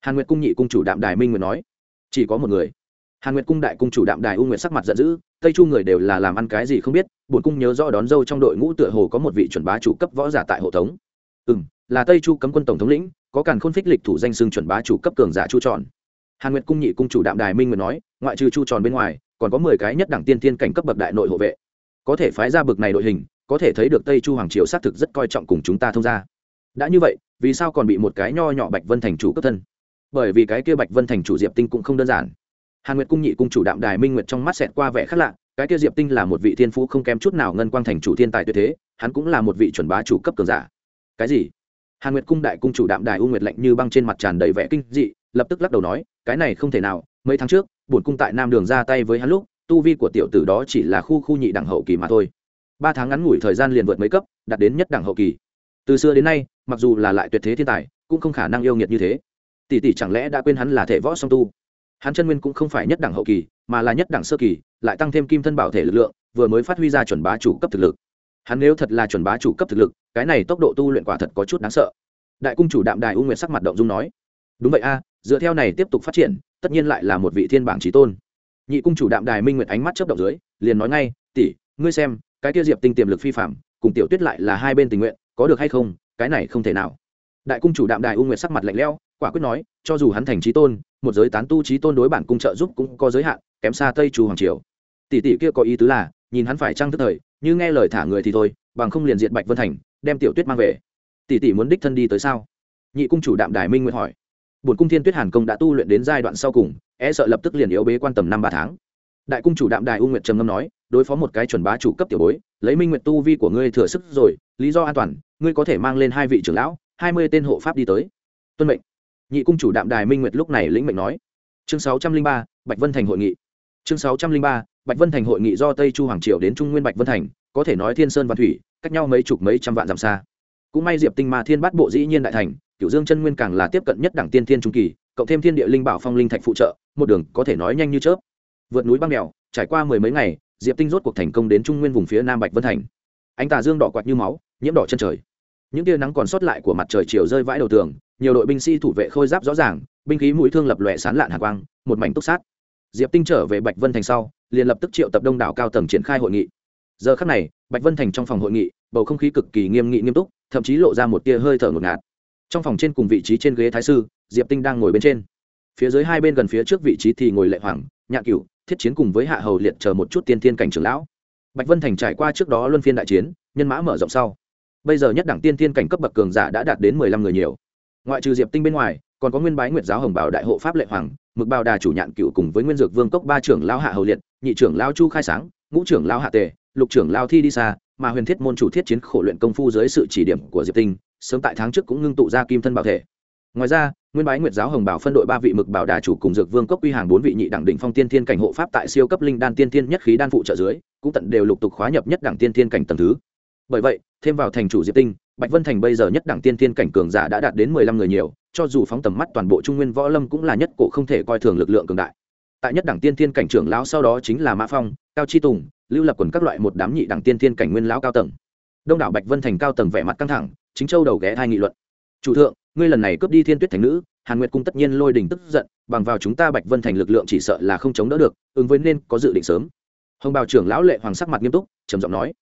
Hàn nguyệt cung nhị cung chủ đạm đài minh nguyệt nói, chỉ có một người. Hàn nguyệt cung đại cung chủ đạm đài u nguyệt sắc mặt giận dữ, tây chu người đều là làm ăn cái gì không biết bổn cung nhớ rõ đón dâu trong đội ngũ tựa hồ có một vị chuẩn bá chủ cấp võ giả tại hộ tống. Ừ m là tây chu cấm quân tổng thống lĩnh, có càn khôn phích lịch thủ danh xưng chuẩn bá chủ cấp cường giả chu tròn. Hàn nguyệt cung nhị cung chủ đạm đài minh nguyệt nói, ngoại trừ chu tròn bên ngoài, còn có mười cái nhất đẳng tiên tiên cảnh cấp bậc đại nội hộ vệ. Có thể phái ra bực này đội hình, có thể thấy được tây chu hoàng triều xác thực rất coi trọng cùng chúng ta thông ra đã như vậy, vì sao còn bị một cái nho nhỏ bạch vân thành chủ cấp thân? Bởi vì cái kia bạch vân thành chủ diệp tinh cũng không đơn giản. Hàn nguyệt cung nhị cung chủ đạm đài minh nguyệt trong mắt xẹt qua vẻ khác lạ cái kia diệp tinh là một vị thiên phú không kém chút nào ngân quang thành chủ thiên tài tuyệt thế, hắn cũng là một vị chuẩn bá chủ cấp cường giả. Cái gì? Hàn nguyệt cung đại cung chủ đạm đài u nguyệt lạnh như băng trên mặt tràn đầy vẻ kinh dị, lập tức lắc đầu nói, cái này không thể nào, mấy tháng trước, bổn cung tại nam đường ra tay với hắn lúc, tu vi của tiểu tử đó chỉ là khu khu nhị đẳng hậu kỳ mà thôi. Ba tháng ngắn ngủi thời gian liền vượt mấy cấp, đạt đến nhất đẳng hậu kỳ. Từ xưa đến nay, mặc dù là lại tuyệt thế thiên tài, cũng không khả năng yêu nghiệt như thế. Tỷ tỷ chẳng lẽ đã quên hắn là thể võ song tu? Hắn chân nguyên cũng không phải nhất đẳng hậu kỳ mà là nhất đẳng sơ kỳ, lại tăng thêm kim thân bảo thể lực lượng, vừa mới phát huy ra chuẩn bá chủ cấp thực lực. Hắn nếu thật là chuẩn bá chủ cấp thực lực, cái này tốc độ tu luyện quả thật có chút đáng sợ. Đại cung chủ đạm đài u nguyệt sắc mặt động dung nói, đúng vậy a, dựa theo này tiếp tục phát triển, tất nhiên lại là một vị thiên bảng trí tôn. Nhị cung chủ đạm đài minh nguyệt ánh mắt chớp động dưới, liền nói ngay, tỷ, ngươi xem, cái kia diệp tinh tiềm lực phi phạm cùng tiểu tuyết lại là hai bên tình nguyện, có được hay không, cái này không thể nào. Đại cung chủ đạm đài u nguyệt sắc mặt lạnh lẽo, quả quyết nói cho dù hắn thành trí tôn, một giới tán tu trí tôn đối bản cung trợ giúp cũng có giới hạn, kém xa tây chu hoàng triều. Tỷ tỷ kia có ý tứ là, nhìn hắn phải trăng tức thời, như nghe lời thả người thì thôi, bằng không liền diện bạch vân thành, đem tiểu tuyết mang về. Tỷ tỷ muốn đích thân đi tới sao? Nhị cung chủ đạm đài minh nguyện hỏi. Bổn cung thiên tuyết hàn công đã tu luyện đến giai đoạn sau cùng e sợ lập tức liền yếu bế quan tầm năm ba tháng. Đại cung chủ đạm đài u nguyệt trầm ngâm nói, đối phó một cái chuẩn bá chủ cấp tiểu bối, lấy minh nguyệt tu vi của ngươi thừa sức rồi, lý do an toàn, ngươi có thể mang lên hai vị trưởng lão, hai mươi tên hộ pháp đi tới. Tuân mệnh nhị cung chủ đạm đài minh nguyệt lúc này lĩnh mệnh nói. Chương sáu trăm linh ba, bạch vân thành hội nghị. Chương sáu trăm linh ba, bạch vân thành hội nghị do tây chu hoàng triều đến trung nguyên bạch vân thành, có thể nói thiên sơn và thủy, cách nhau mấy chục mấy trăm vạn dặm xa. Cũng may diệp tinh ma thiên bát bộ dĩ nhiên đại thành cựu dương chân nguyên càng là tiếp cận nhất đẳng tiên thiên trung kỳ, cộng thêm thiên địa linh bảo phong linh thạch phụ trợ, một đường có thể nói nhanh như chớp. Vượt núi băng đèo trải qua mười mấy ngày, diệp tinh rốt cuộc thành công đến trung nguyên vùng phía nam bạch vân thành. Ánh tà dương đỏ quạt như máu, nhiễm đỏ chân trời. Những tia nắng còn sót lại của mặt trời chiều rơi vãi đầu tường nhiều đội binh sĩ thủ vệ khôi giáp rõ ràng, binh khí mũi thương lập lòe sán lạn hạ quang, một mảnh túc sát. Diệp tinh trở về bạch vân thành sau, liền lập tức triệu tập đông đảo cao tầng triển khai hội nghị. Giờ khắc này, bạch vân thành trong phòng hội nghị, bầu không khí cực kỳ nghiêm nghị nghiêm túc, thậm chí lộ ra một tia hơi thở ngột ngạt. Trong phòng trên cùng vị trí trên ghế thái sư, diệp tinh đang ngồi bên trên. Phía dưới hai bên gần phía trước vị trí thì ngồi lệ hoàng, nhạc cửu, thiết chiến cùng với hạ hầu liệt chờ một chút tiên thiên cảnh trưởng lão. Bạch vân thành trải qua trước đó luân phiên đại chiến, nhân mã mở rộng sau. Bây giờ nhất đẳng tiên thiên cảnh cấp bậc cường giả đã đạt đến mười lăm người nhiều ngoại trừ diệp tinh bên ngoài, còn có nguyên bái nguyệt giáo hồng bảo đại hộ pháp lệ hoàng, mực bào đà chủ nhạn cựu cùng với nguyên dược vương cốc ba trưởng lão hạ hầu liệt, nhị trưởng lão chu khai sáng, ngũ trưởng lão hạ tề, lục trưởng lao thi đi xa mà huyền thiết môn chủ thiết chiến khổ luyện công phu dưới sự chỉ điểm của diệp tinh, sớm tại tháng trước cũng ngưng tụ ra kim thân bảo thể. Ngoài ra, nguyên bái nguyệt giáo hồng bảo phân đội ba vị mực bảo đà chủ cùng dược vương cốc quy hàng bốn vị nhị đẳng đỉnh phong tiên thiên cảnh hộ pháp tại siêu cấp linh đan tiên thiên nhất khí đan phụ trợ dưới, cũng tận đều lục tục khóa nhập nhất đẳng tiên thiên cảnh tầng thứ. Bởi vậy, thêm vào thành chủ diệp tinh bạch vân thành bây giờ nhất đẳng tiên thiên cảnh cường giả đã đạt đến mười lăm người nhiều, cho dù phóng tầm mắt toàn bộ trung nguyên võ lâm cũng là nhất cổ không thể coi thường lực lượng cường đại. Tại nhất đẳng tiên thiên cảnh trưởng lão sau đó chính là mã phong, cao chi tùng, lưu lập quần các loại một đám nhị đẳng tiên thiên cảnh nguyên lão cao tầng. Đông đảo bạch vân thành cao tầng vẻ mặt căng thẳng, chính châu đầu ghé hai nghị luận. Chủ thượng, ngươi lần này cướp đi thiên tuyết thành nữ, hàn nguyệt cung tất nhiên lôi đình tức giận, bằng vào chúng ta bạch vân thành lực lượng chỉ sợ là không chống đỡ được, ứng với nên có dự định sớm. Hồng bào trưởng lão lệ hoàng sắc mặt nghiêm túc, trầm giọng nói.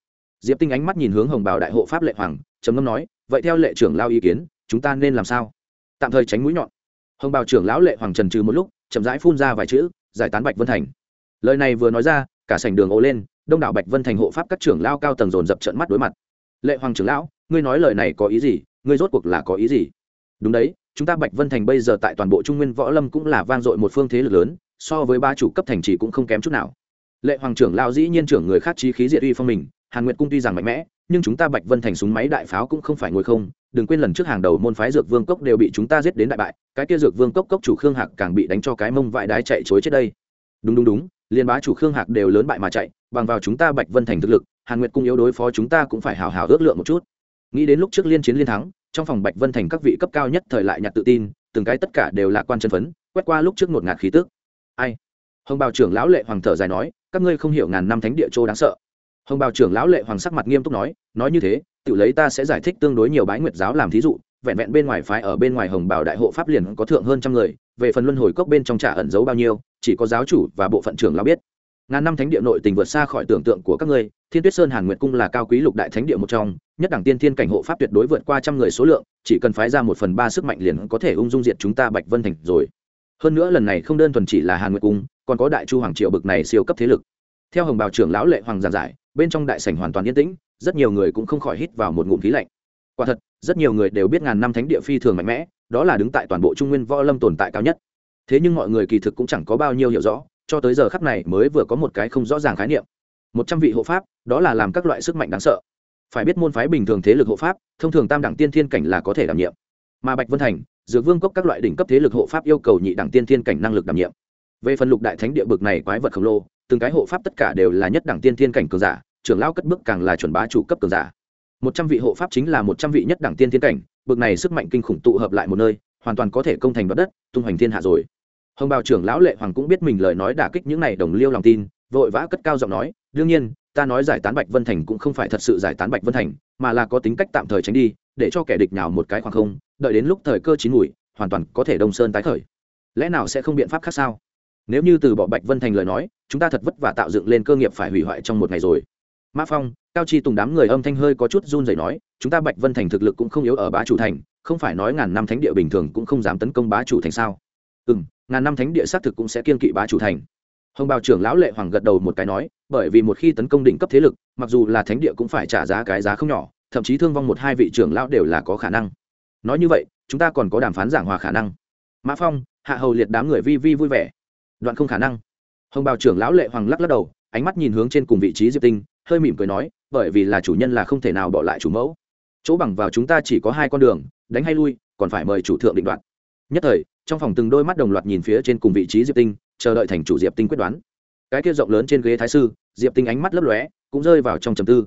Diệp tinh ánh mắt nhìn hướng hồng bào đại hộ pháp lệ hoàng trầm ngâm nói, vậy theo lệ trưởng lao ý kiến, chúng ta nên làm sao? Tạm thời tránh mũi nhọn. Hồng bào trưởng lão lệ hoàng trần trừ một lúc, chậm rãi phun ra vài chữ, giải tán bạch vân thành. Lời này vừa nói ra, cả sảnh đường ồ lên, đông đảo bạch vân thành hộ pháp các trưởng lao cao tầng dồn dập trận mắt đối mặt. Lệ hoàng trưởng lão, ngươi nói lời này có ý gì? Ngươi rốt cuộc là có ý gì? Đúng đấy, chúng ta bạch vân thành bây giờ tại toàn bộ trung nguyên võ lâm cũng là vang dội một phương thế lực lớn, so với ba chủ cấp thành chỉ cũng không kém chút nào. Lệ hoàng trưởng lao dĩ nhiên trưởng người khác trí khí diệt uy phong mình hàn nguyệt cung tuy rằng mạnh mẽ, nhưng chúng ta bạch vân thành súng máy đại pháo cũng không phải ngồi không, đừng quên lần trước hàng đầu môn phái dược vương cốc đều bị chúng ta giết đến đại bại, cái kia dược vương cốc cốc chủ khương hạc càng bị đánh cho cái mông vại đái chạy chối chết đây. Đúng đúng đúng, liên bá chủ khương hạc đều lớn bại mà chạy, bằng vào chúng ta bạch vân thành thực lực, hàn nguyệt cung yếu đối phó chúng ta cũng phải hào hào ước lượng một chút. Nghĩ đến lúc trước liên chiến liên thắng, trong phòng bạch vân thành các vị cấp cao nhất thời lại nhặt tự tin, từng cái tất cả đều là quan chân phấn, quét qua lúc trước ngột ngạt khí tức. Ai? Hồng bào trưởng lão lệ hoàng thở dài nói, các ngươi không hiểu ngàn năm thánh địa châu đáng sợ hồng bào trưởng lão lệ hoàng sắc mặt nghiêm túc nói nói như thế tự lấy ta sẽ giải thích tương đối nhiều bái nguyệt giáo làm thí dụ, vẹn vẹn bên ngoài phái ở bên ngoài hồng bào đại hộ pháp liền có thượng hơn trăm người, về phần luân hồi cốc bên trong trả ẩn giấu bao nhiêu, chỉ có giáo chủ và bộ phận trưởng lão biết. Ngàn năm thánh địa nội tình vượt xa khỏi tưởng tượng của các ngươi, thiên tuyết sơn hàn nguyệt cung là cao quý lục đại thánh địa một trong, nhất đẳng tiên thiên cảnh hộ pháp tuyệt đối vượt qua trăm người số lượng, chỉ cần phái ra một phần ba sức mạnh liền có thể ung dung diệt chúng ta bạch vân thành rồi. Hơn nữa lần này không đơn thuần chỉ là hàn nguyệt cung, còn có đại chu hoàng triệu bực này siêu cấp thế lực. Theo hồng bào trưởng lão lệ hoàng giàn giải bên trong đại sảnh hoàn toàn yên tĩnh, rất nhiều người cũng không khỏi hít vào một ngụm khí lạnh. Quả thật, rất nhiều người đều biết ngàn năm thánh địa phi thường mạnh mẽ, đó là đứng tại toàn bộ trung nguyên võ lâm tồn tại cao nhất. Thế nhưng mọi người kỳ thực cũng chẳng có bao nhiêu hiểu rõ, cho tới giờ khắc này mới vừa có một cái không rõ ràng khái niệm. Một trăm vị hộ pháp, đó là làm các loại sức mạnh đáng sợ. Phải biết môn phái bình thường thế lực hộ pháp, thông thường tam đẳng tiên thiên cảnh là có thể đảm nhiệm. Mà bạch vân thành, dược vương cốc các loại đỉnh cấp thế lực hộ pháp yêu cầu nhị đẳng tiên thiên cảnh năng lực đảm nhiệm. Về phần lục đại thánh địa bực này quái vật khổng lồ, từng cái hộ pháp tất cả đều là nhất đẳng tiên thiên cảnh cường giả trưởng lao cất bước càng là chuẩn bá chủ cấp cường giả. Một trăm vị hộ pháp chính là một trăm vị nhất đẳng tiên thiên cảnh, bực này sức mạnh kinh khủng tụ hợp lại một nơi, hoàn toàn có thể công thành đoạt đất, tung hoành thiên hạ rồi. Hồng bào trưởng lão lệ hoàng cũng biết mình lời nói đả kích những này đồng liêu lòng tin, vội vã cất cao giọng nói, đương nhiên, ta nói giải tán bạch vân thành cũng không phải thật sự giải tán bạch vân thành, mà là có tính cách tạm thời tránh đi, để cho kẻ địch nào một cái khoảng không, đợi đến lúc thời cơ chín mùi, hoàn toàn có thể đông sơn tái khởi. Lẽ nào sẽ không biện pháp khác sao? Nếu như từ bỏ bạch vân thành lời nói, chúng ta thật vất vả tạo dựng lên cơ nghiệp phải hủy hoại trong một ngày rồi mã phong, cao chi tùng đám người âm thanh hơi có chút run rẩy nói, chúng ta bạch vân thành thực lực cũng không yếu ở bá chủ thành, không phải nói ngàn năm thánh địa bình thường cũng không dám tấn công bá chủ thành sao? Ừ m ngàn năm thánh địa xác thực cũng sẽ kiên kỵ bá chủ thành. Hồng bào trưởng lão lệ hoàng gật đầu một cái nói, bởi vì một khi tấn công đỉnh cấp thế lực, mặc dù là thánh địa cũng phải trả giá cái giá không nhỏ, thậm chí thương vong một hai vị trưởng lão đều là có khả năng. Nói như vậy, chúng ta còn có đàm phán giảng hòa khả năng. Mã phong, hạ hầu liệt đám người vi vi vui vẻ. Đoạn không khả năng. Hồng bào trưởng lão lệ hoàng lắc lắc đầu, ánh mắt nhìn hướng trên cùng vị trí diệp tinh hơi mỉm cười nói, bởi vì là chủ nhân là không thể nào bỏ lại chủ mẫu. Chỗ bằng vào chúng ta chỉ có hai con đường, đánh hay lui, còn phải mời chủ thượng định đoạt. Nhất thời, trong phòng từng đôi mắt đồng loạt nhìn phía trên cùng vị trí diệp tinh, chờ đợi thành chủ diệp tinh quyết đoán. Cái kia rộng lớn trên ghế thái sư, diệp tinh ánh mắt lấp lóe, cũng rơi vào trong trầm tư.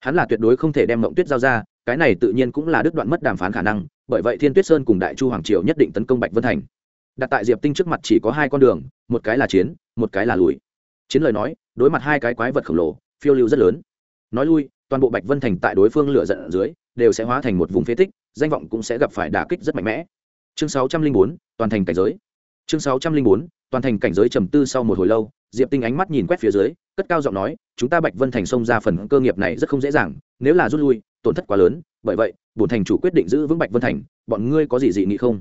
Hắn là tuyệt đối không thể đem mộng tuyết giao ra, cái này tự nhiên cũng là đứt đoạn mất đàm phán khả năng, bởi vậy thiên tuyết sơn cùng đại chu hoàng triều nhất định tấn công bạch vân thành. Đặt tại diệp tinh trước mặt chỉ có hai con đường, một cái là chiến, một cái là lùi. Chiến lời nói, đối mặt hai cái quái vật khổng lồ phiêu lưu rất lớn. Nói lui, toàn bộ bạch vân thành tại đối phương lửa giận ở dưới, đều sẽ hóa thành một vùng phế tích, danh vọng cũng sẽ gặp phải đả kích rất mạnh mẽ. Chương sáu trăm linh bốn, toàn thành cảnh giới. Chương sáu trăm linh bốn, toàn thành cảnh giới trầm tư sau một hồi lâu, diệp tinh ánh mắt nhìn quét phía dưới, cất cao giọng nói, chúng ta bạch vân thành xông ra phần cơ nghiệp này rất không dễ dàng, nếu là rút lui, tổn thất quá lớn, bởi vậy, bổn thành chủ quyết định giữ vững bạch vân thành, bọn ngươi có gì dị nghị không?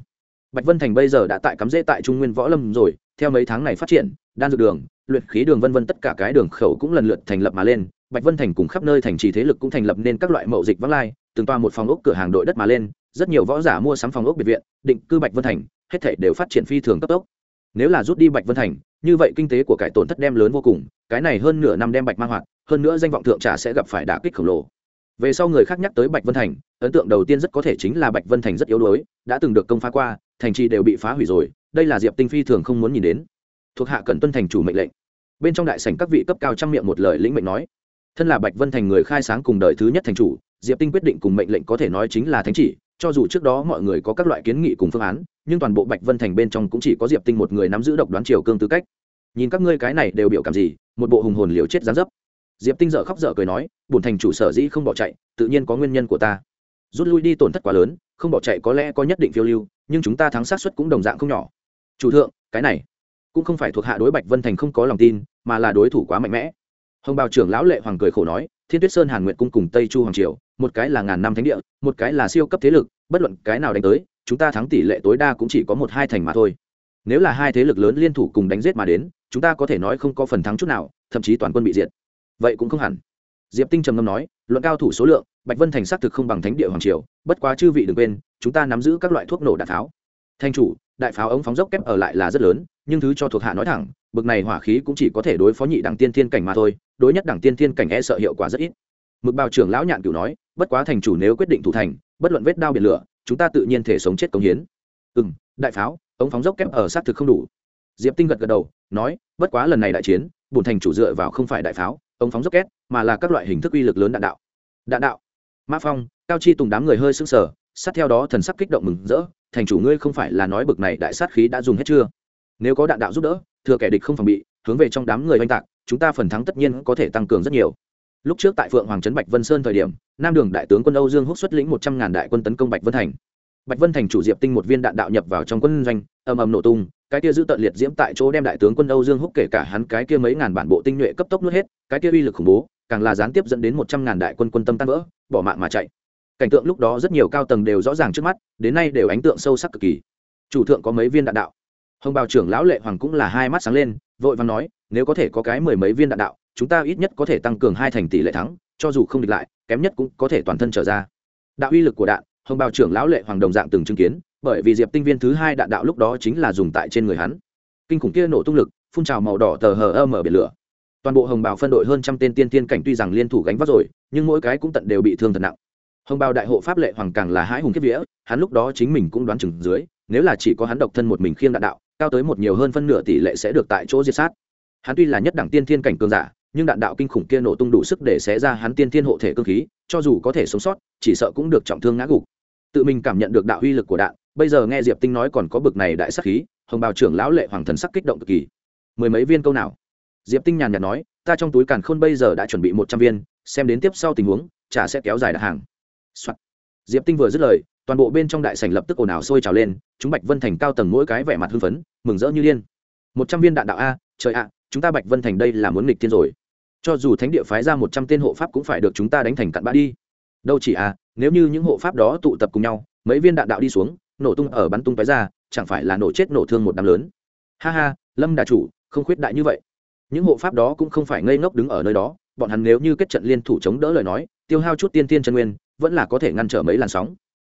Bạch vân thành bây giờ đã tại cắm rễ tại trung nguyên võ lâm rồi, theo mấy tháng này phát triển đan dược đường, luyện khí đường vân vân tất cả cái đường khẩu cũng lần lượt thành lập mà lên, bạch vân thành cùng khắp nơi thành trì thế lực cũng thành lập nên các loại mậu dịch vắng lai, từng toa một phòng ốc cửa hàng đội đất mà lên, rất nhiều võ giả mua sắm phòng ốc biệt viện, định cư bạch vân thành, hết thể đều phát triển phi thường cấp tốc. Nếu là rút đi bạch vân thành, như vậy kinh tế của cải tổn thất đem lớn vô cùng, cái này hơn nửa năm đem bạch mang hoạt, hơn nữa danh vọng thượng trả sẽ gặp phải đả kích khổng lồ. Về sau người khác nhắc tới bạch vân thành, ấn tượng đầu tiên rất có thể chính là bạch vân thành rất yếu đuối, đã từng được công phá qua, thành trì đều bị phá hủy rồi, đây là diệp tinh phi thường không muốn nhìn đến thuộc hạ cần tuân thành chủ mệnh lệnh. Bên trong đại sảnh các vị cấp cao trang miệng một lời lĩnh mệnh nói, thân là bạch vân thành người khai sáng cùng đời thứ nhất thành chủ, diệp tinh quyết định cùng mệnh lệnh có thể nói chính là thánh chỉ, cho dù trước đó mọi người có các loại kiến nghị cùng phương án, nhưng toàn bộ bạch vân thành bên trong cũng chỉ có diệp tinh một người nắm giữ độc đoán triều cương tư cách. Nhìn các ngươi cái này đều biểu cảm gì, một bộ hùng hồn liều chết gián dấp. Diệp tinh dở khóc dở cười nói bùn thành chủ sở dĩ không bỏ chạy, tự nhiên có nguyên nhân của ta. Rút lui đi tổn thất quá lớn, không bỏ chạy có lẽ có nhất định phiêu lưu, nhưng chúng ta thắng sát suất cũng đồng dạng không nhỏ. Chủ thượng, cái này cũng không phải thuộc hạ đối bạch vân thành không có lòng tin, mà là đối thủ quá mạnh mẽ. Hồng bào trưởng lão lệ hoàng cười khổ nói, thiên tuyết sơn, hàn nguyện cung cùng tây chu hoàng triều, một cái là ngàn năm thánh địa, một cái là siêu cấp thế lực, bất luận cái nào đánh tới, chúng ta thắng tỷ lệ tối đa cũng chỉ có một hai thành mà thôi. Nếu là hai thế lực lớn liên thủ cùng đánh giết mà đến, chúng ta có thể nói không có phần thắng chút nào, thậm chí toàn quân bị diệt. Vậy cũng không hẳn. Diệp tinh trầm ngâm nói, luận cao thủ số lượng, bạch vân thành xác thực không bằng thánh địa hoàng triều, bất quá chư vị đừng quên, chúng ta nắm giữ các loại thuốc nổ đạn pháo. Thanh chủ, đại pháo ống phóng dốc kép ở lại là rất lớn nhưng thứ cho thuộc hạ nói thẳng, bực này hỏa khí cũng chỉ có thể đối phó nhị đẳng tiên thiên cảnh mà thôi, đối nhất đẳng tiên thiên cảnh e sợ hiệu quả rất ít. Mực bào trưởng lão nhạn cửu nói, bất quá thành chủ nếu quyết định thủ thành, bất luận vết đao biển lửa, chúng ta tự nhiên thể sống chết công hiến. Ừ m đại pháo, ống phóng dốc kép ở xác thực không đủ. Diệp tinh gật gật đầu, nói, bất quá lần này đại chiến bùn thành chủ dựa vào không phải đại pháo, ống phóng dốc két mà là các loại hình thức uy lực lớn đạn đạo. Đạn đạo. Mã phong, cao chi tùng đám người hơi sững sờ, sát theo đó thần sắc kích động mừng rỡ, thành chủ ngươi không phải là nói bực này đại sát khí đã dùng hết chưa? Nếu có đạn đạo giúp đỡ, thừa kẻ địch không phòng bị, hướng về trong đám người oanh tạc, chúng ta phần thắng tất nhiên có thể tăng cường rất nhiều. Lúc trước tại phượng hoàng trấn bạch vân sơn thời điểm, nam đường đại tướng quân âu dương húc xuất lĩnh một trăm ngàn đại quân tấn công bạch vân thành. Bạch vân thành chủ diệp tinh một viên đạn đạo nhập vào trong quân doanh, ầm ầm nổ tung, cái kia giữ tận liệt diễm tại chỗ đem đại tướng quân âu dương húc kể cả hắn cái kia mấy ngàn bản bộ tinh nhuệ cấp tốc nuốt hết, cái kia uy lực khủng bố, càng là gián tiếp dẫn đến một trăm ngàn đại quân quân tâm tan vỡ, bỏ mạng mà chạy. Cảnh tượng lúc đó rất nhiều cao tầng đều rõ ràng trước mắt, đến nay đều ánh tượng sâu sắc cực kỳ. Chủ thượng có mấy viên đạn đạo? Hồng bào trưởng lão lệ hoàng cũng là hai mắt sáng lên, vội vàng nói, nếu có thể có cái mười mấy viên đạn đạo, chúng ta ít nhất có thể tăng cường hai thành tỷ lệ thắng, cho dù không địch lại, kém nhất cũng có thể toàn thân trở ra. Đạo uy lực của đạn, hồng bào trưởng lão lệ hoàng đồng dạng từng chứng kiến, bởi vì diệp tinh viên thứ hai đạn đạo lúc đó chính là dùng tại trên người hắn. Kinh khủng kia nổ tung lực, phun trào màu đỏ tờ hờ ơ mở biển lửa. Toàn bộ hồng bào phân đội hơn trăm tên tiên tiên cảnh tuy rằng liên thủ gánh vác rồi, nhưng mỗi cái cũng tận đều bị thương thật nặng. Hồng bào đại hộ pháp lệ hoàng càng là hãi hùng kiếp vía, hắn lúc đó chính mình cũng đoán chừng dưới, nếu là chỉ có hắn độc thân một mình khiêng đạn đạo cao tới một nhiều hơn phân nửa tỷ lệ sẽ được tại chỗ diệt sát. Hắn tuy là nhất đẳng tiên thiên cảnh cường giả, nhưng đạn đạo kinh khủng kia nổ tung đủ sức để xé ra hắn tiên thiên hộ thể cơ khí, cho dù có thể sống sót, chỉ sợ cũng được trọng thương ngã gục. Tự mình cảm nhận được đạo uy lực của đạn, bây giờ nghe diệp tinh nói còn có bực này đại sắc khí, hồng bào trưởng lão lệ hoàng thần sắc kích động cực kỳ. Mười mấy viên câu nào? Diệp tinh nhàn nhạt nói, ta trong túi càn khôn bây giờ đã chuẩn bị một trăm viên, xem đến tiếp sau tình huống, chả sẽ kéo dài đặt hàng、Soạn. diệp tinh vừa dứt lời toàn bộ bên trong đại sảnh lập tức ồn ào sôi trào lên, chúng bạch vân thành cao tầng mỗi cái vẻ mặt hưng phấn, mừng rỡ như liên một trăm viên đạn đạo a, trời ạ, chúng ta bạch vân thành đây là muốn nghịch thiên rồi. Cho dù thánh địa phái ra một trăm tên hộ pháp cũng phải được chúng ta đánh thành cặn bã đi. Đâu chỉ a, nếu như những hộ pháp đó tụ tập cùng nhau, mấy viên đạn đạo đi xuống, nổ tung ở bắn tung tói ra, chẳng phải là nổ chết nổ thương một đám lớn. Ha ha, lâm đà chủ, không khuyết đại như vậy. Những hộ pháp đó cũng không phải ngây ngốc đứng ở nơi đó, bọn hắn nếu như kết trận liên thủ chống đỡ lời nói, tiêu hao chút tiên tiên chân nguyên, vẫn là có thể ngăn trở mấy làn sóng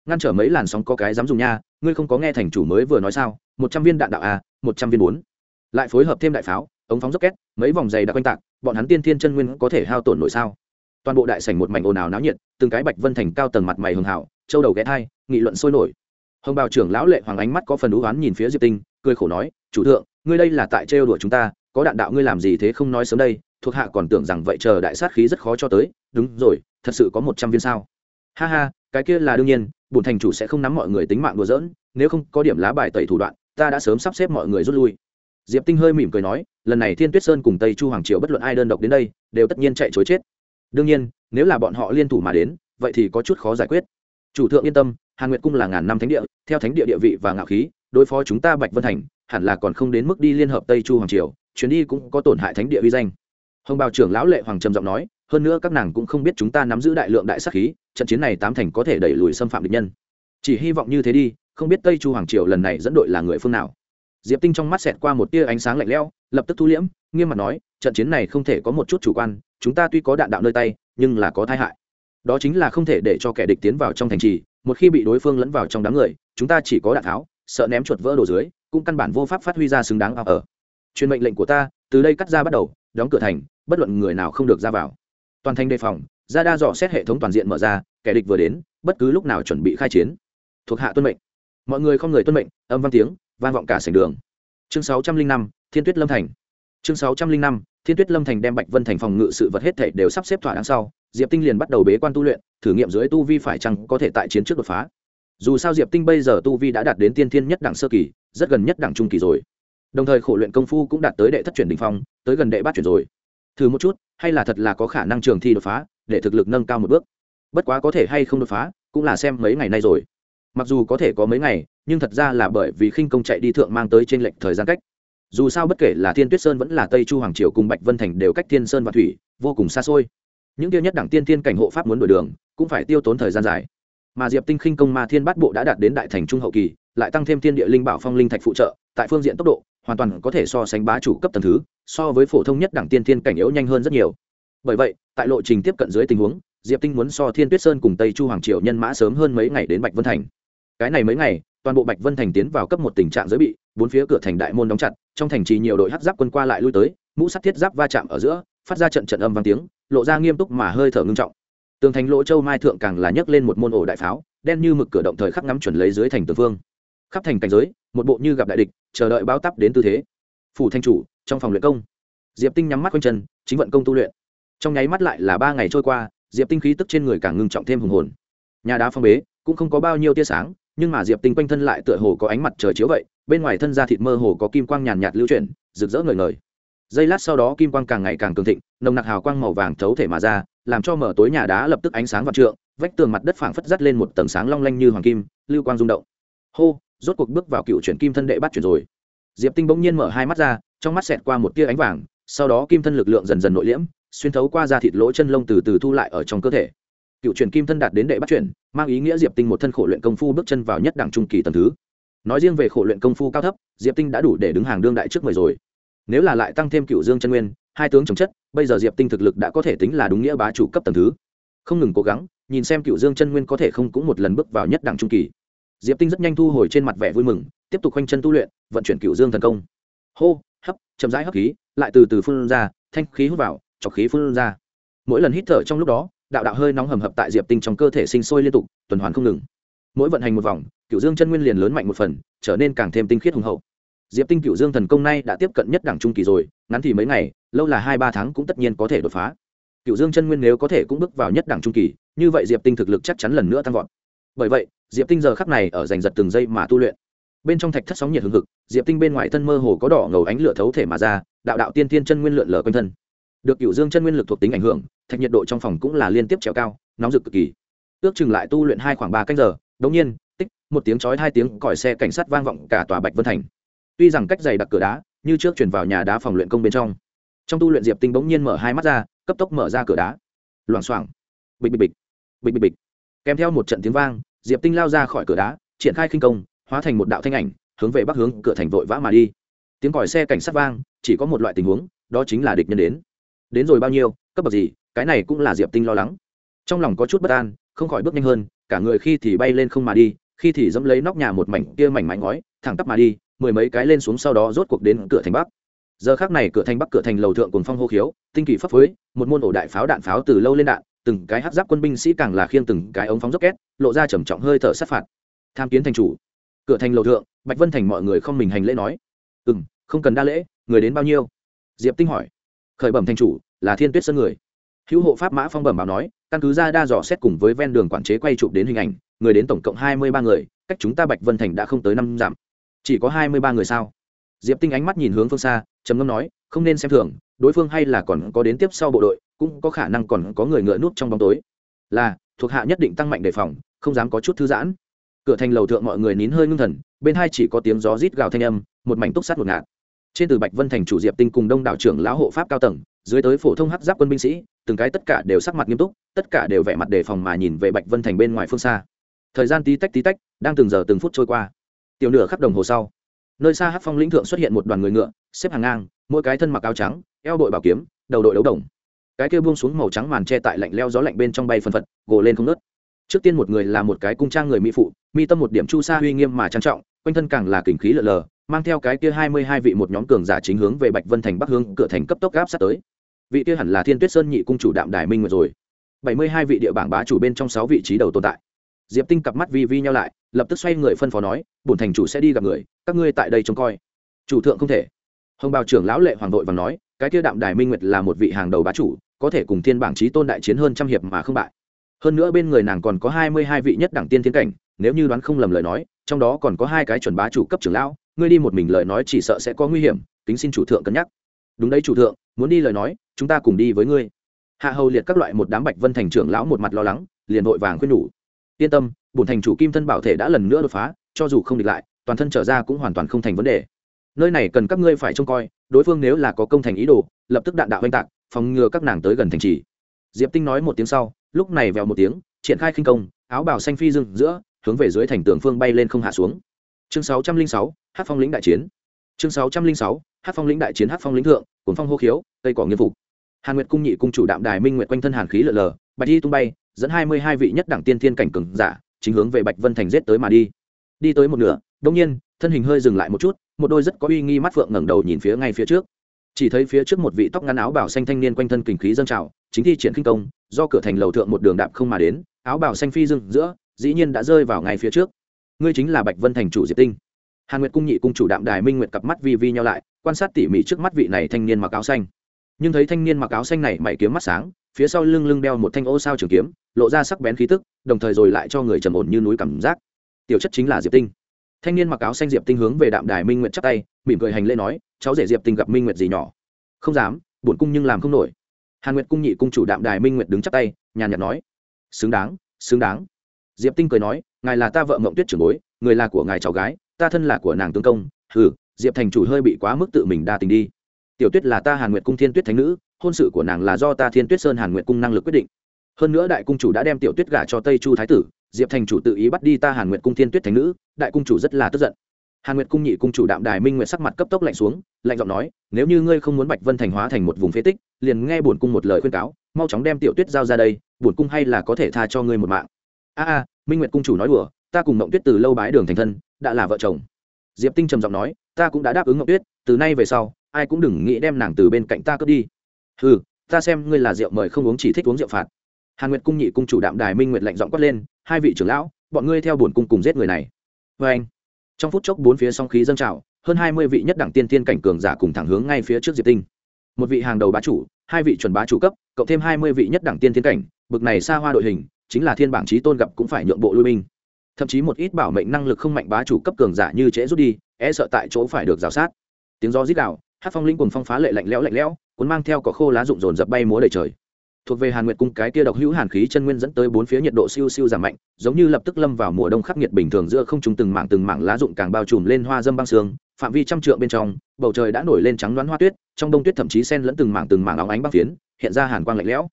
ngăn trở mấy làn sóng có cái dám dùng nha, ngươi không có nghe thành chủ mới vừa nói sao? Một trăm viên đạn đạo a một trăm viên bốn. Lại phối hợp thêm đại pháo, ống phóng dốc két mấy vòng dày đặc quanh tạc, bọn hắn tiên thiên chân nguyên có thể hao tổn nổi sao? Toàn bộ đại sảnh một mảnh ồn ào náo nhiệt, từng cái bạch vân thành cao tầng mặt mày hường hảo, châu đầu ghé thai, nghị luận sôi nổi. Hồng bào trưởng lão lệ hoàng ánh mắt có phần đũ oán nhìn phía diệp tinh, cười khổ nói, chủ thượng, ngươi đây là tại trêu đùa chúng ta, có đạn đạo ngươi làm gì thế không nói sớm đây, thuộc hạ còn tưởng rằng vậy chờ đại sát khí rất khó cho tới. Đúng rồi, thật sự có một trăm viên sao? Ha ha, cái kia là đương nhiên bổn thành chủ sẽ không nắm mọi người tính mạng đùa giỡn, nếu không có điểm lá bài tẩy thủ đoạn, ta đã sớm sắp xếp mọi người rút lui. Diệp tinh hơi mỉm cười nói, lần này thiên tuyết sơn cùng tây chu hoàng triều bất luận ai đơn độc đến đây, đều tất nhiên chạy chối chết. Đương nhiên, nếu là bọn họ liên thủ mà đến, vậy thì có chút khó giải quyết. Chủ thượng yên tâm, hàn nguyệt cung là ngàn năm thánh địa, theo thánh địa địa vị và ngạo khí, đối phó chúng ta bạch vân thành, hẳn là còn không đến mức đi liên hợp tây chu hoàng triều, chuyến đi cũng có tổn hại thánh địa uy danh. Hồng bào trưởng lão lệ hoàng trầm giọng nói hơn nữa các nàng cũng không biết chúng ta nắm giữ đại lượng đại sắc khí, trận chiến này tám thành có thể đẩy lùi xâm phạm địch nhân. Chỉ hy vọng như thế đi, không biết tây chu hoàng triều lần này dẫn đội là người phương nào. Diệp tinh trong mắt xẹt qua một tia ánh sáng lạnh lẽo, lập tức thu liễm, nghiêm mặt nói, trận chiến này không thể có một chút chủ quan, chúng ta tuy có đạn đạo nơi tay, nhưng là có tai hại. Đó chính là không thể để cho kẻ địch tiến vào trong thành trì, một khi bị đối phương lẫn vào trong đám người, chúng ta chỉ có đạn tháo, sợ ném chuột vỡ đồ dưới, cũng căn bản vô pháp phát huy ra xứng đáng ở. Truyền mệnh lệnh của ta, từ đây cắt ra bắt đầu, đóng cửa thành, bất luận người nào không được ra vào toàn thành đề phòng, ra đa dò xét hệ thống toàn diện mở ra, kẻ địch vừa đến, bất cứ lúc nào chuẩn bị khai chiến. Thuộc hạ tuân mệnh. Mọi người không người tuân mệnh, âm văn tiếng, vang vọng cả sảnh đường. Chương sáu trăm linh năm, thiên tuyết lâm thành. Chương sáu trăm linh năm, thiên tuyết lâm thành đem bạch vân thành phòng ngự sự vật hết thể đều sắp xếp thỏa đáng sau, diệp tinh liền bắt đầu bế quan tu luyện, thử nghiệm dưới tu vi phải chăng có thể tại chiến trước đột phá. Dù sao diệp tinh bây giờ tu vi đã đạt đến tiên thiên nhất đẳng sơ kỳ, rất gần nhất đẳng trung kỳ rồi. Đồng thời khổ luyện công phu cũng đạt tới đệ thất chuyển đỉnh phong, tới gần đệ bát chuyển rồi. Thử một chút hay là thật là có khả năng trường thi đột phá, để thực lực nâng cao một bước. Bất quá có thể hay không đột phá, cũng là xem mấy ngày nay rồi. Mặc dù có thể có mấy ngày, nhưng thật ra là bởi vì khinh công chạy đi thượng mang tới t r ê n lệch thời gian cách. Dù sao bất kể là thiên tuyết sơn vẫn là tây chu hoàng triều cùng bạch vân thành đều cách thiên sơn và thủy vô cùng xa xôi. Những tiêu nhất đẳng tiên tiên cảnh hộ pháp muốn đổi đường, cũng phải tiêu tốn thời gian dài. Mà diệp tinh khinh công ma thiên bát bộ đã đạt đến đại thành trung hậu kỳ, lại tăng thêm thiên địa linh bảo phong linh thạch phụ trợ tại phương diện tốc độ, hoàn toàn có thể so sánh bá chủ cấp tầng thứ, so với phổ thông nhất đẳng tiên thiên cảnh yếu nhanh hơn rất nhiều. Bởi vậy, tại lộ trình tiếp cận dưới tình huống, diệp tinh muốn so thiên tuyết sơn cùng tây chu hoàng triều nhân mã sớm hơn mấy ngày đến bạch vân thành. Cái này mấy ngày, toàn bộ bạch vân thành tiến vào cấp một tình trạng giới bị, bốn phía cửa thành đại môn đóng chặt, trong thành trì nhiều đội hát giáp quân qua lại lui tới, mũ sắt thiết giáp va chạm ở giữa, phát ra trận trận âm vang tiếng, lộ ra nghiêm túc mà hơi thở ngưng trọng. Tường thành lỗ châu mai thượng càng là nhấc lên một môn ổ đại pháo, đen như mực cửa động thời khắc ngắm chuẩn lấy dưới thành tường phương khắp thành cảnh giới, một bộ như gặp đại địch, chờ đợi bao tắp đến tư thế. Phủ thanh chủ, trong phòng luyện công. Diệp tinh nhắm mắt quanh chân, chính vận công tu luyện. Trong nháy mắt lại là ba ngày trôi qua, diệp tinh khí tức trên người càng ngưng trọng thêm hùng hồn. Nhà đá phong bế, cũng không có bao nhiêu tia sáng, nhưng mà diệp tinh quanh thân lại tựa hồ có ánh mặt trời chiếu vậy, bên ngoài thân da thịt mơ hồ có kim quang nhàn nhạt lưu chuyển, rực rỡ ngời ngời. Giây lát sau đó kim quang càng ngày càng cường thịnh, nồng nặc hào quang màu vàng thấu thể mà ra, làm cho mở tối nhà đá lập tức ánh sáng vạn trượng, vách tường mặt đất phảng phất dắt lên một tầng sáng long lanh như hoàng kim, lưu quang rung động. Hô! Rốt cuộc bước vào cựu chuyển kim thân đệ bắt chuyển rồi. Diệp tinh bỗng nhiên mở hai mắt ra, trong mắt xẹt qua một tia ánh vàng, sau đó kim thân lực lượng dần dần nội liễm, xuyên thấu qua da thịt lỗ chân lông từ từ thu lại ở trong cơ thể. Cựu chuyển kim thân đạt đến đệ bắt chuyển, mang ý nghĩa diệp tinh một thân khổ luyện công phu bước chân vào nhất đẳng trung kỳ tầng thứ. Nói riêng về khổ luyện công phu cao thấp, diệp tinh đã đủ để đứng hàng đương đại trước mười rồi. Nếu là lại tăng thêm cựu dương chân nguyên, hai tướng chống chất, bây giờ diệp tinh thực lực đã có thể tính là đúng nghĩa bá chủ cấp tầng thứ. Không ngừng cố gắng, nhìn xem cựu dương chân nguyên có thể không cũng một lần bước vào nhất đẳng trung kỳ diệp tinh rất nhanh thu hồi trên mặt vẻ vui mừng, tiếp tục khoanh chân tu luyện, vận chuyển cựu dương thần công. Hô, hấp, chậm rãi hấp khí, lại từ từ phun ra, thanh khí hút vào, chọc khí phun ra. Mỗi lần hít thở trong lúc đó, đạo đạo hơi nóng hầm hập tại diệp tinh trong cơ thể sinh sôi liên tục, tuần hoàn không ngừng. Mỗi vận hành một vòng cựu dương chân nguyên liền lớn mạnh một phần, trở nên càng thêm tinh khiết hùng hậu. Diệp tinh cựu dương thần công nay đã tiếp cận nhất đẳng trung kỳ rồi, ngắn thì mấy ngày, lâu là hai ba tháng cũng tất nhiên có thể đột phá. Cựu dương chân nguyên nếu có thể cũng bước vào nhất đẳng trung kỳ, như vậy diệp tinh thực lực chắc chắn lần nữa tăng vọt. Bởi vậy diệp tinh giờ khắc này ở giành giật từng giây mà tu luyện. Bên trong thạch thất sóng nhiệt hừng hực, diệp tinh bên ngoài thân mơ hồ có đỏ ngầu ánh lửa thấu thể mà ra, đạo đạo tiên tiên chân nguyên lượn lờ quanh thân. Được cựu dương chân nguyên lực thuộc tính ảnh hưởng, thạch nhiệt độ trong phòng cũng là liên tiếp trèo cao, nóng rực cực kỳ. Ước chừng lại tu luyện hai khoảng ba canh giờ đống nhiên, tích, một tiếng chói hai tiếng, còi xe cảnh sát vang vọng cả tòa bạch vân thành. Tuy rằng cách dày đặc cửa đá, như trước chuyển vào nhà đá phòng luyện công bên trong. Trong tu luyện diệp tinh bỗng nhiên mở hai mắt ra, cấp tốc mở ra cửa đá. Loảng xoảng. Bịch bịch bịch. Bịch bịch bịch. Kèm theo một trận tiếng vang diệp tinh lao ra khỏi cửa đá, triển khai khinh công, hóa thành một đạo thanh ảnh, hướng về bắc hướng cửa thành vội vã mà đi. Tiếng còi xe cảnh sát vang, chỉ có một loại tình huống, đó chính là địch nhân đến. Đến rồi bao nhiêu, cấp bậc gì, cái này cũng là diệp tinh lo lắng. Trong lòng có chút bất an, không khỏi bước nhanh hơn, cả người khi thì bay lên không mà đi, khi thì dẫm lấy nóc nhà một mảnh kia mảnh mảnh ngói, thẳng tắp mà đi, mười mấy cái lên xuống sau đó rốt cuộc đến cửa thành bắc. Giờ khác này cửa thành bắc cửa thành lầu thượng cùng phong hô khiếu, tinh kỳ pháp phối một môn ổ đại pháo đạn pháo từ lâu lên đạn từng cái hát giáp quân binh sĩ càng là khiêng từng cái ống phóng dốc két lộ ra trầm trọng hơi thở sát phạt. Tham kiến thành chủ. Cửa thành lầu thượng, bạch vân thành mọi người không mình hành lễ nói ừ m không cần đa lễ, người đến bao nhiêu? Diệp tinh hỏi. Khởi bẩm thành chủ, là thiên tuyết sơn người. Hữu hộ pháp mã phong bẩm báo nói, căn cứ ra đa dò xét cùng với ven đường quản chế quay chụp đến hình ảnh, người đến tổng cộng hai mươi ba người, cách chúng ta bạch vân thành đã không tới năm dặm. Chỉ có hai mươi ba người sao? Diệp tinh ánh mắt nhìn hướng phương xa, trầm ngâm nói, không nên xem thường đối phương hay là còn có đến tiếp sau bộ đội, cũng có khả năng còn có người ngựa nút trong bóng tối. Là, thuộc hạ nhất định tăng mạnh đề phòng, không dám có chút thư giãn. Cửa thành lầu thượng mọi người nín hơi ngưng thần, bên hai chỉ có tiếng gió rít gào thanh âm, một mảnh túc sắt một ngạt. Trên từ bạch vân thành chủ diệp tinh cùng đông đảo trưởng lão hộ pháp cao tầng, dưới tới phổ thông hắc giáp quân binh sĩ, từng cái tất cả đều sắc mặt nghiêm túc, tất cả đều vẻ mặt đề phòng mà nhìn về bạch vân thành bên ngoài phương xa. Thời gian tí tách tí tách, đang từng giờ từng phút trôi qua. Tiểu nửa khắp đồng hồ sau nơi xa hát phong lĩnh thượng xuất hiện một đoàn người ngựa, xếp hàng ngang, mỗi cái thân mặc áo trắng, eo đội bảo kiếm, đầu đội đấu đồng. Cái kia buông xuống màu trắng màn che tại lạnh leo gió lạnh bên trong bay phân phật, gồ lên không nớt trước tiên một người là một cái cung trang người mỹ phụ, mi tâm một điểm chu sa uy nghiêm mà trang trọng, quanh thân càng là kình khí lờ lờ, mang theo cái kia hai mươi hai vị một nhóm cường giả chính hướng về bạch vân thành bắc hướng, cửa thành cấp tốc gáp sát tới. Vị kia hẳn là thiên tuyết sơn nhị cung chủ đạm đài minh rồi. bảy mươi hai vị địa bảng bá chủ bên trong sáu vị trí đầu tồn tại diệp tinh cặp mắt vi vi nhau lại, lập tức xoay người phân phó nói, bổn thành chủ sẽ đi gặp người, các ngươi tại đây trông coi. Chủ thượng không thể. Hồng bào trưởng lão lệ hoàng đội và nói, cái kia đạm đài minh nguyệt là một vị hàng đầu bá chủ, có thể cùng thiên bảng trí tôn đại chiến hơn trăm hiệp mà không bại. Hơn nữa bên người nàng còn có hai mươi hai vị nhất đẳng tiên thiên cảnh, nếu như đoán không lầm lời nói, trong đó còn có hai cái chuẩn bá chủ cấp trưởng lão, ngươi đi một mình lời nói chỉ sợ sẽ có nguy hiểm, kính xin chủ thượng cân nhắc. Đúng đấy chủ thượng, muốn đi lời nói, chúng ta cùng đi với ngươi. Hạ hầu liệt các loại một đám bạch vân thành trưởng lão một mặt lo lắng, liền vội vàng khuyên nhủ yên tâm, bổn thành chủ kim thân bảo thể đã lần nữa đột phá, cho dù không địch lại, toàn thân trở ra cũng hoàn toàn không thành vấn đề. Nơi này cần các ngươi phải trông coi, đối phương nếu là có công thành ý đồ, lập tức đạn đạo oanh tạc, phòng ngừa các nàng tới gần thành trì. Diệp tinh nói một tiếng sau, lúc này vèo một tiếng, triển khai khinh công, áo bào xanh phi dưng giữa, hướng về dưới thành tường phương bay lên không hạ xuống. Chương sáu trăm linh sáu hát phong lĩnh đại chiến. Chương sáu trăm linh sáu hát phong lĩnh đại chiến hát phong lĩnh thượng cuốn phong hô khiếu, cây cỏ nghiêm phục. Hàn nguyệt cung nhị cung chủ đạm đài minh nguyệt quanh thân hàn khí lợ lờ bạch y tung bay, dẫn hai mươi hai vị nhất đẳng tiên thiên cảnh cường giả, chính hướng về bạch vân thành giết tới mà đi. Đi tới một nửa đông nhiên, thân hình hơi dừng lại một chút, một đôi rất có uy nghi mắt phượng ngẩng đầu nhìn phía ngay phía trước. Chỉ thấy phía trước một vị tóc ngắn áo bảo xanh thanh niên quanh thân kình khí dâng trào, chính thi triển khinh công, do cửa thành lầu thượng một đường đạp không mà đến, áo bảo xanh phi dưng giữa, dĩ nhiên đã rơi vào ngay phía trước. Ngươi chính là bạch vân thành chủ diệp tinh. Hàn nguyệt cung nhị cung chủ đạm đài minh nguyệt cặp mắt vi vi nhau lại, quan sát tỉ mỉ trước mắt vị này thanh niên mặc áo xanh. Nhưng thấy thanh niên mặc áo xanh này mày kiếm mắt sáng phía sau lưng lưng đeo một thanh ô sao trường kiếm, lộ ra sắc bén khí tức, đồng thời rồi lại cho người trầm ổn như núi cảm giác. Tiểu chất chính là diệp tinh. Thanh niên mặc áo xanh diệp tinh hướng về đạm đài minh nguyệt chắp tay, mỉm cười hành lễ nói, cháu rể diệp tinh gặp minh nguyệt gì nhỏ? Không dám bổn cung nhưng làm không nổi. Hàn nguyệt cung nhị cung chủ đạm đài minh nguyệt đứng chắp tay, nhàn nhạt nói, xứng đáng xứng đáng. Diệp tinh cười nói, ngài là ta vợ mộng tuyết trưởng bối, người là của ngài cháu gái, ta thân là của nàng tương công ừ diệp thành chủ hơi bị quá mức tự mình đa tình đi. Tiểu tuyết là ta hàn nguyệt cung thiên tuyết thánh nữ hôn sự của nàng là do ta thiên tuyết sơn hàn nguyệt cung năng lực quyết định. Hơn nữa đại cung chủ đã đem tiểu tuyết gả cho tây chu thái tử, diệp thành chủ tự ý bắt đi ta hàn nguyệt cung thiên tuyết thánh nữ, đại cung chủ rất là tức giận. Hàn nguyệt cung nhị cung chủ đạm đài minh nguyệt sắc mặt cấp tốc lạnh xuống, lạnh giọng nói, nếu như ngươi không muốn bạch vân thành hóa thành một vùng phế tích, liền nghe bổn cung một lời khuyên cáo, mau chóng đem tiểu tuyết giao ra đây, bổn cung hay là có thể tha cho ngươi một mạng. A a, minh nguyệt cung chủ nói đùa, ta cùng mộng tuyết từ lâu bái đường thành thân, đã là vợ chồng. Diệp tinh trầm giọng nói, ta cũng đã đáp ứng mộng tuyết, từ nay về sau, ai cũng đừng nghĩ đem nàng từ bên cạnh ta cướp đi ừ ta xem ngươi là rượu mời không uống chỉ thích uống rượu phạt. Hàn nguyệt cung nhị cung chủ đạm đài minh nguyệt lạnh giọng quát lên, hai vị trưởng lão, bọn ngươi theo bổn cung cùng giết người này. Vê anh, trong phút chốc bốn phía song khí dâng trào, hơn hai mươi vị nhất đẳng tiên tiên cảnh cường giả cùng thẳng hướng ngay phía trước diệp tinh. Một vị hàng đầu bá chủ, hai vị chuẩn bá chủ cấp, cộng thêm hai mươi vị nhất đẳng tiên tiên cảnh, bực này xa hoa đội hình, chính là thiên bảng trí tôn gặp cũng phải nhượng bộ lui binh. Thậm chí một ít bảo mệnh năng lực không mạnh bá chủ cấp cường giả như trễ rút đi e sợ tại chỗ phải được rào sát. Tiếng gió rít đạo hát phong linh cùng phong phá lệ lạnh lẽo lạnh lẽo, cuốn mang theo có khô lá rụng rồn dập bay múa đầy trời. Thuộc về hàn nguyệt cung cái kia độc hữu hàn khí chân nguyên dẫn tới bốn phía nhiệt độ siêu siêu giảm mạnh, giống như lập tức lâm vào mùa đông khắc nghiệt bình thường giữa không trung từng mảng từng mảng lá rụng càng bao trùm lên hoa dâm băng sương, phạm vi trăm trượng bên trong, bầu trời đã nổi lên trắng đoán hoa tuyết, trong đông tuyết thậm chí sen lẫn từng mảng từng mảng óng ánh băng phiến, hiện ra hàn quang lạnh lẽo.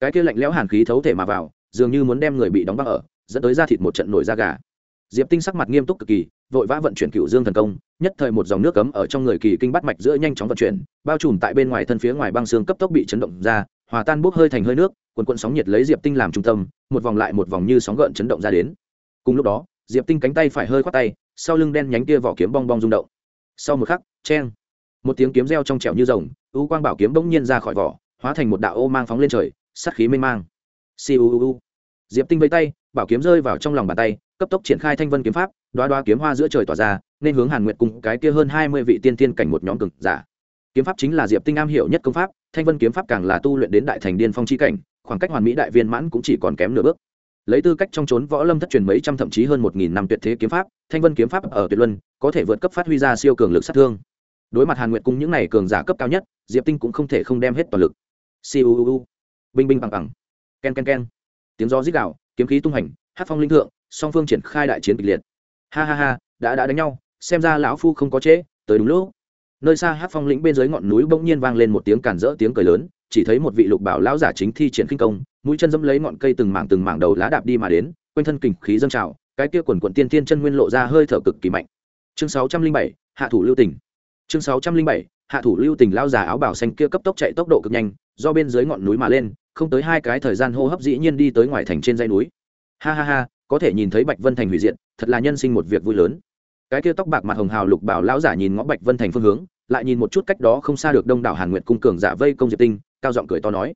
Cái kia lạnh lẽo hàn khí thấu thể mà vào, dường như muốn đem người bị đóng băng ở, dẫn tới da thịt một trận nổi da gà. Diệp tinh sắc mặt nghiêm túc cực kỳ vội vã vận chuyển cựu dương thần công, nhất thời một dòng nước cấm ở trong người kỳ kinh bắt mạch giữa nhanh chóng vận chuyển, bao trùm tại bên ngoài thân phía ngoài băng xương cấp tốc bị chấn động ra, hòa tan bốc hơi thành hơi nước quần quận sóng nhiệt lấy diệp tinh làm trung tâm, một vòng lại một vòng như sóng gợn chấn động ra đến. Cùng lúc đó, diệp tinh cánh tay phải hơi khoát tay, sau lưng đen nhánh kia vỏ kiếm bong bong rung động. Sau một khắc, cheng, một tiếng kiếm reo trong trẻo như rồng, u quang bảo kiếm bỗng nhiên ra khỏi vỏ, hóa thành một đạo ô mang phóng lên trời sắt khí mênh mang. Siêu diệp tinh vây tay bảo kiếm rơi vào trong lòng bàn tay, cấp tốc triển khai thanh vân kiếm pháp đoá đoá kiếm hoa giữa trời tỏa ra, nên hướng hàn nguyệt cùng cái kia hơn hai mươi vị tiên tiên cảnh một nhóm cực giả. Kiếm pháp chính là diệp tinh am hiểu nhất công pháp, thanh vân kiếm pháp càng là tu luyện đến đại thành điên phong chi cảnh, khoảng cách hoàn mỹ đại viên mãn cũng chỉ còn kém nửa bước. Lấy tư cách trong trốn võ lâm thất truyền mấy trăm thậm chí hơn một nghìn năm tuyệt thế kiếm pháp, thanh vân kiếm pháp ở tuyệt luân, có thể vượt cấp phát huy ra siêu cường lực sát thương. Đối mặt hàn nguyệt cung những này cường giả cấp cao nhất, diệp tinh cũng không thể không đem hết toàn lực. Siêu binh binh bằng bằng. Ken ken ken. Tiếng gió rít gạo kiếm khí tung hành, hát phong linh thượng, song phương triển khai đại chiến kịch liệt. Ha ha ha, đã đã đánh nhau, xem ra lão phu không có trễ, tới đúng lúc. Nơi xa hát phong lĩnh bên dưới ngọn núi bỗng nhiên vang lên một tiếng cản rỡ tiếng cười lớn, chỉ thấy một vị lục bảo lão giả chính thi triển kinh công, mũi chân dẫm lấy ngọn cây từng mảng từng mảng đầu lá đạp đi mà đến, quanh thân kình khí dâng trào, cái kia quần quận tiên tiên chân nguyên lộ ra hơi thở cực kỳ mạnh. Chương sáu trăm linh bảy, hạ thủ lưu tỉnh chương sáu trăm linh bảy hạ thủ lưu tình lao già áo bảo xanh kia cấp tốc chạy tốc độ cực nhanh do bên dưới ngọn núi mà lên không tới hai cái thời gian hô hấp dĩ nhiên đi tới ngoài thành trên dãy núi. Ha ha ha có thể nhìn thấy bạch vân thành hủy diện, thật là nhân sinh một việc vui lớn. Cái kia tóc bạc mặt hồng hào lục bảo lão giả nhìn ngõ bạch vân thành phương hướng lại nhìn một chút cách đó không xa được đông đảo hàn nguyệt cung cường giả vây công diệp tinh cao giọng cười to nói.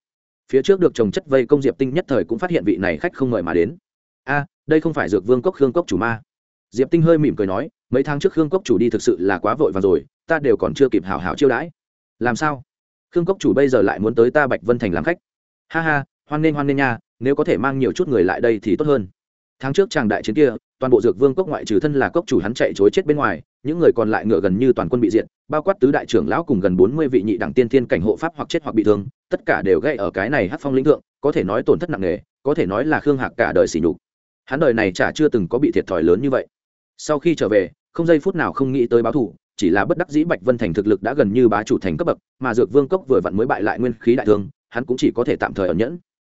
Phía trước được trồng chất vây công diệp tinh nhất thời cũng phát hiện vị này khách không mời mà đến. A đây không phải dược vương cốc hương cốc chủ ma diệp tinh hơi mỉm cười nói, mấy tháng trước khương cốc chủ đi thực sự là quá vội và rồi, ta đều còn chưa kịp hào hào chiêu đãi. Làm sao? Khương cốc chủ bây giờ lại muốn tới ta bạch vân thành làm khách. Ha ha, hoan nghênh hoan nghênh nha, nếu có thể mang nhiều chút người lại đây thì tốt hơn. Tháng trước tràng đại chiến kia, toàn bộ dược vương cốc ngoại trừ thân là cốc chủ hắn chạy chối chết bên ngoài, những người còn lại ngựa gần như toàn quân bị diệt, bao quát tứ đại trưởng lão cùng gần bốn mươi vị nhị đẳng tiên thiên cảnh hộ pháp hoặc chết hoặc bị thương, tất cả đều gây ở cái này hát phong lĩnh thượng, có thể nói tổn thất nặng nề, có thể nói là khương hạc cả đời xỉ nhục. Hắn đời này chả chưa từng có bị thiệt thòi lớn như vậy sau khi trở về, không giây phút nào không nghĩ tới báo thù chỉ là bất đắc dĩ bạch vân thành thực lực đã gần như bá chủ thành cấp bậc, mà dược vương cốc vừa vặn mới bại lại nguyên khí đại thương, hắn cũng chỉ có thể tạm thời ẩn nhẫn.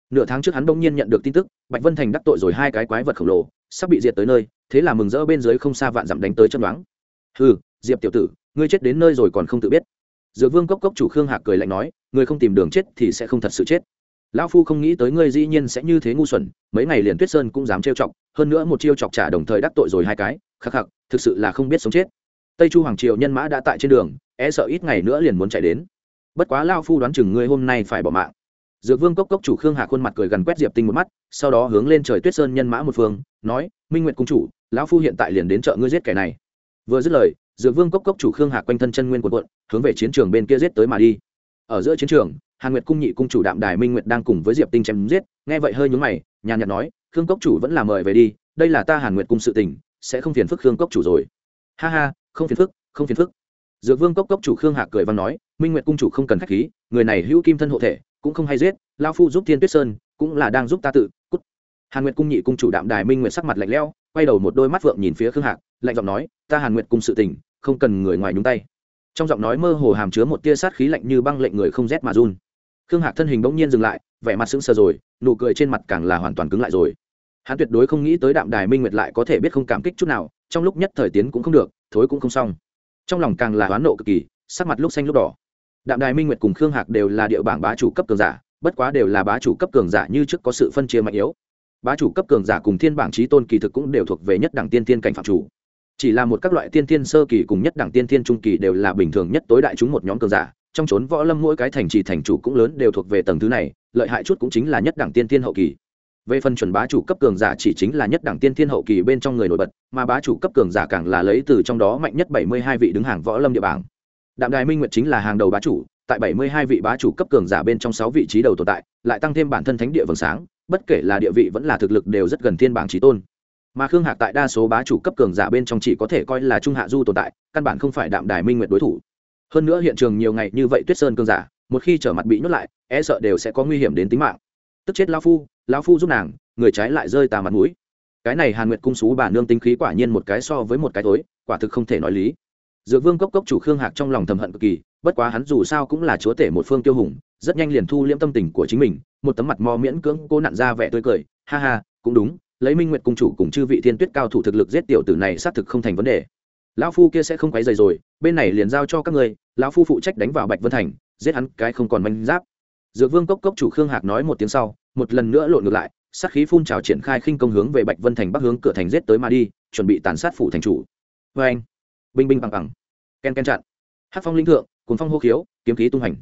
Nửa tháng trước hắn đông nhiên nhận được tin tức, bạch vân thành đắc tội rồi hai cái quái vật khổng lồ, sắp bị diệt tới nơi, thế là mừng rỡ bên dưới không xa vạn dặm đánh tới chân đoán. Ừ diệp tiểu tử, ngươi chết đến nơi rồi còn không tự biết. Dược vương cốc cốc chủ khương hạc cười lạnh nói, ngươi không tìm đường chết thì sẽ không thật sự chết. Lão phu không nghĩ tới ngươi dĩ nhiên sẽ như thế ngu xuẩn, mấy ngày liền tuyết sơn cũng dám trêu chọc, hơn nữa một chiêu chọc trả đồng thời đắc tội rồi hai cái khắc khắc, thực sự là không biết sống chết. Tây chu hoàng triều nhân mã đã tại trên đường e sợ ít ngày nữa liền muốn chạy đến. Bất quá lao phu đoán chừng ngươi hôm nay phải bỏ mạng. Dược vương cốc cốc chủ khương hạ khuôn mặt cười gần quét diệp tinh một mắt, sau đó hướng lên trời tuyết sơn nhân mã một phương, nói, minh nguyện cung chủ, lão phu hiện tại liền đến chợ ngươi giết kẻ này. Vừa dứt lời, dược vương cốc cốc chủ khương hạ quanh thân chân nguyên quần quận hướng về chiến trường bên kia giết tới mà đi. Ở giữa chiến trường, hàn nguyệt cung nhị cung chủ đạm đài minh nguyệt đang cùng với diệp tinh chém giết, nghe vậy hơi nhúng mày, nhàn nhạt nói, khương cốc chủ vẫn là mời về đi, đây là ta hàn nguyệt cung sự tình sẽ không phiền phức khương cốc chủ rồi. Ha ha, không phiền phức, không phiền phức. Dược vương cốc cốc chủ khương hạc cười và nói, minh nguyệt cung chủ không cần k h á c h khí, người này hữu kim thân hộ thể, cũng không hay giết lao phu giúp thiên tuyết sơn, cũng là đang giúp ta tự, cút. Hàn nguyệt cung nhị cung chủ đạm đài minh nguyệt sắc mặt lạnh lẽo, quay đầu một đôi mắt phượng nhìn phía khương hạc, lạnh giọng nói, ta hàn nguyệt cung sự tình, không cần người ngoài nhúng tay. Trong giọng nói mơ hồ hàm chứa một tia sát khí lạnh như băng lệnh người không rét mà run. Khương hạc thân hình bỗng nhiên dừng lại, vẻ mặt sững sờ rồi, nụ cười trên mặt càng là hoàn toàn cứng lại rồi hắn tuyệt đối không nghĩ tới đạm đài minh nguyệt lại có thể biết không cảm kích chút nào, trong lúc nhất thời tiến cũng không được, thối cũng không xong. Trong lòng càng là hoán nộ cực kỳ, sắc mặt lúc xanh lúc đỏ. Đạm đài minh nguyệt cùng khương hạc đều là địa bảng bá chủ cấp cường giả, bất quá đều là bá chủ cấp cường giả như trước có sự phân chia mạnh yếu. Bá chủ cấp cường giả cùng thiên bảng trí tôn kỳ thực cũng đều thuộc về nhất đẳng tiên tiên cảnh phạm chủ. Chỉ là một các loại tiên tiên sơ kỳ cùng nhất đẳng tiên tiên trung kỳ đều là bình thường nhất tối đại chúng một nhóm cường giả, trong chốn võ lâm mỗi cái thành trì thành chủ cũng lớn đều thuộc về tầng thứ này, lợi hại chút cũng chính là nhất đẳng tiên tiên hậu kỳ về phần chuẩn bá chủ cấp cường giả chỉ chính là nhất đẳng tiên thiên hậu kỳ bên trong người nổi bật, mà bá chủ cấp cường giả càng là lấy từ trong đó mạnh nhất bảy mươi hai vị đứng hàng võ lâm địa bảng. Đạm đài minh nguyệt chính là hàng đầu bá chủ, tại bảy mươi hai vị bá chủ cấp cường giả bên trong sáu vị trí đầu tồn tại, lại tăng thêm bản thân thánh địa vầng sáng, bất kể là địa vị vẫn là thực lực đều rất gần thiên bảng trí tôn. Mà khương hạc tại đa số bá chủ cấp cường giả bên trong chỉ có thể coi là trung hạ du tồn tại, căn bản không phải đạm đài minh nguyệt đối thủ. Hơn nữa hiện trường nhiều ngày như vậy tuyết sơn cường giả, một khi trở mặt bị nhốt lại e sợ đều sẽ có nguy hiểm đến tính mạng tức chết lao phu lao phu giúp nàng người trái lại rơi tà mặt mũi. Cái này hàn nguyệt cung xú bà nương tính khí quả nhiên một cái so với một cái tối quả thực không thể nói lý. Dược vương cốc cốc chủ khương hạc trong lòng thầm hận cực kỳ bất quá hắn dù sao cũng là chúa tể một phương tiêu hùng rất nhanh liền thu liễm tâm tình của chính mình một tấm mặt mò miễn cưỡng cô nặn ra vẻ tươi cười ha ha cũng đúng lấy minh nguyệt cung chủ cùng chư vị thiên tuyết cao thủ thực lực giết tiểu tử này xác thực không thành vấn đề. Lão phu kia sẽ không quấy dày rồi bên này liền giao cho các người, lão phu phụ trách đánh vào bạch vân thành giết hắn cái không còn manh giáp dược vương cốc cốc chủ khương hạc nói một tiếng sau, một lần nữa lộn ngược lại, sát khí phun trào triển khai khinh công hướng về bạch vân thành bắc hướng cửa thành giết tới mà đi, chuẩn bị tàn sát phủ thành chủ. Vê anh, binh binh bằng bằng, ken ken chặn. Hát phong linh thượng cuốn phong hô khiếu, kiếm khí tung hành.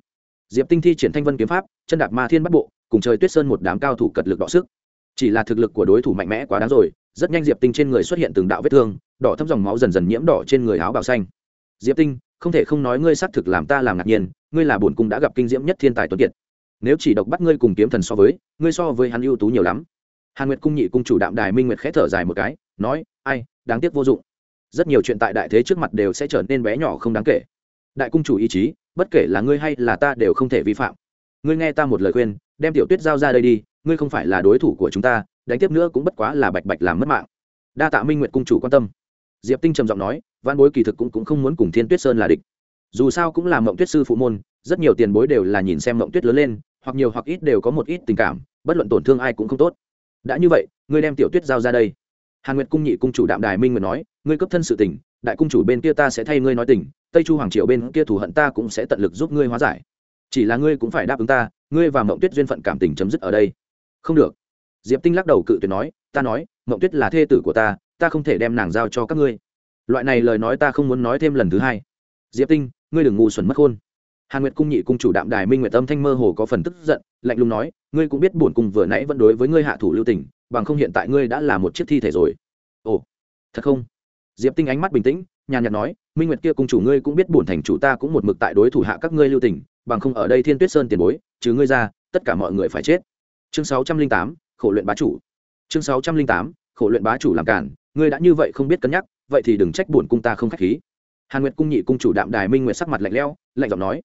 Diệp tinh thi triển thanh vân kiếm pháp, chân đạp ma thiên bắt bộ, cùng trời tuyết sơn một đám cao thủ cật lực đọ sức. Chỉ là thực lực của đối thủ mạnh mẽ quá đáng rồi, rất nhanh diệp tinh trên người xuất hiện từng đạo vết thương, đỏ thấm dòng máu dần dần nhiễm đỏ trên người áo bào xanh. Diệp tinh, không thể không nói ngươi xác thực làm ta làm ngạc nhiên, ngươi là bổn cung đã gặp kinh diễm nhất thiên tài tuấn kiệt nếu chỉ độc bắt ngươi cùng kiếm thần so với ngươi so với hắn ưu tú nhiều lắm. Hàn nguyệt cung nhị cung chủ đạm đài minh nguyệt khẽ thở dài một cái nói ai đáng tiếc vô dụng. Rất nhiều chuyện tại đại thế trước mặt đều sẽ trở nên bé nhỏ không đáng kể. Đại cung chủ ý chí bất kể là ngươi hay là ta đều không thể vi phạm. Ngươi nghe ta một lời khuyên đem tiểu tuyết giao ra đây đi ngươi không phải là đối thủ của chúng ta đánh tiếp nữa cũng bất quá là bạch bạch làm mất mạng. Đa tạ minh nguyệt cung chủ quan tâm. Diệp tinh trầm giọng nói văn bối kỳ thực cũng, cũng không muốn cùng thiên tuyết sơn là địch. Dù sao cũng là mộng tuyết sư phụ môn rất nhiều tiền bối đều là nhìn xem mộng tuyết lớn lên hoặc nhiều hoặc ít đều có một ít tình cảm, bất luận tổn thương ai cũng không tốt. Đã như vậy, ngươi đem tiểu tuyết giao ra đây. Hàn nguyệt cung nhị cung chủ đạm đài minh nguyệt nói, ngươi cấp thân sự tình, đại cung chủ bên kia ta sẽ thay ngươi nói tình, tây chu hoàng triệu bên kia thù hận ta cũng sẽ tận lực giúp ngươi hóa giải. Chỉ là ngươi cũng phải đáp ứng ta, ngươi và mộng tuyết duyên phận cảm tình chấm dứt ở đây. Không được. Diệp tinh lắc đầu cự tuyệt nói, ta nói, mộng tuyết là thê tử của ta ta không thể đem nàng giao cho các ngươi. Loại này lời nói ta không muốn nói thêm lần thứ hai. Diệp tinh, ngươi đừng ngu xuẩn mất khôn hàn nguyệt cung nhị cung chủ đạm đài minh nguyệt tâm thanh mơ hồ có phần tức giận, lạnh lùng nói, ngươi cũng biết bổn cung vừa nãy vẫn đối với ngươi hạ thủ lưu tình, bằng không hiện tại ngươi đã là một chiếc thi thể rồi. Ồ, thật không? Diệp tinh ánh mắt bình tĩnh, nhàn nhạt nói, minh nguyệt kia cung chủ ngươi cũng biết bổn thành chủ ta cũng một mực tại đối thủ hạ các ngươi lưu tình, bằng không ở đây thiên tuyết sơn tiền bối chứ ngươi ra, tất cả mọi người phải chết. Chương sáu trăm linh tám, khổ luyện bá chủ. Chương sáu trăm linh tám, khổ luyện bá chủ làm cản, ngươi đã như vậy không biết cân nhắc, vậy thì đừng trách bổn cung ta không khách khí. Hàn nguyệt cung nhị cung chủ đạm đài minh nguyệt sắc mặt lạnh lẽo, lạnh giọng nói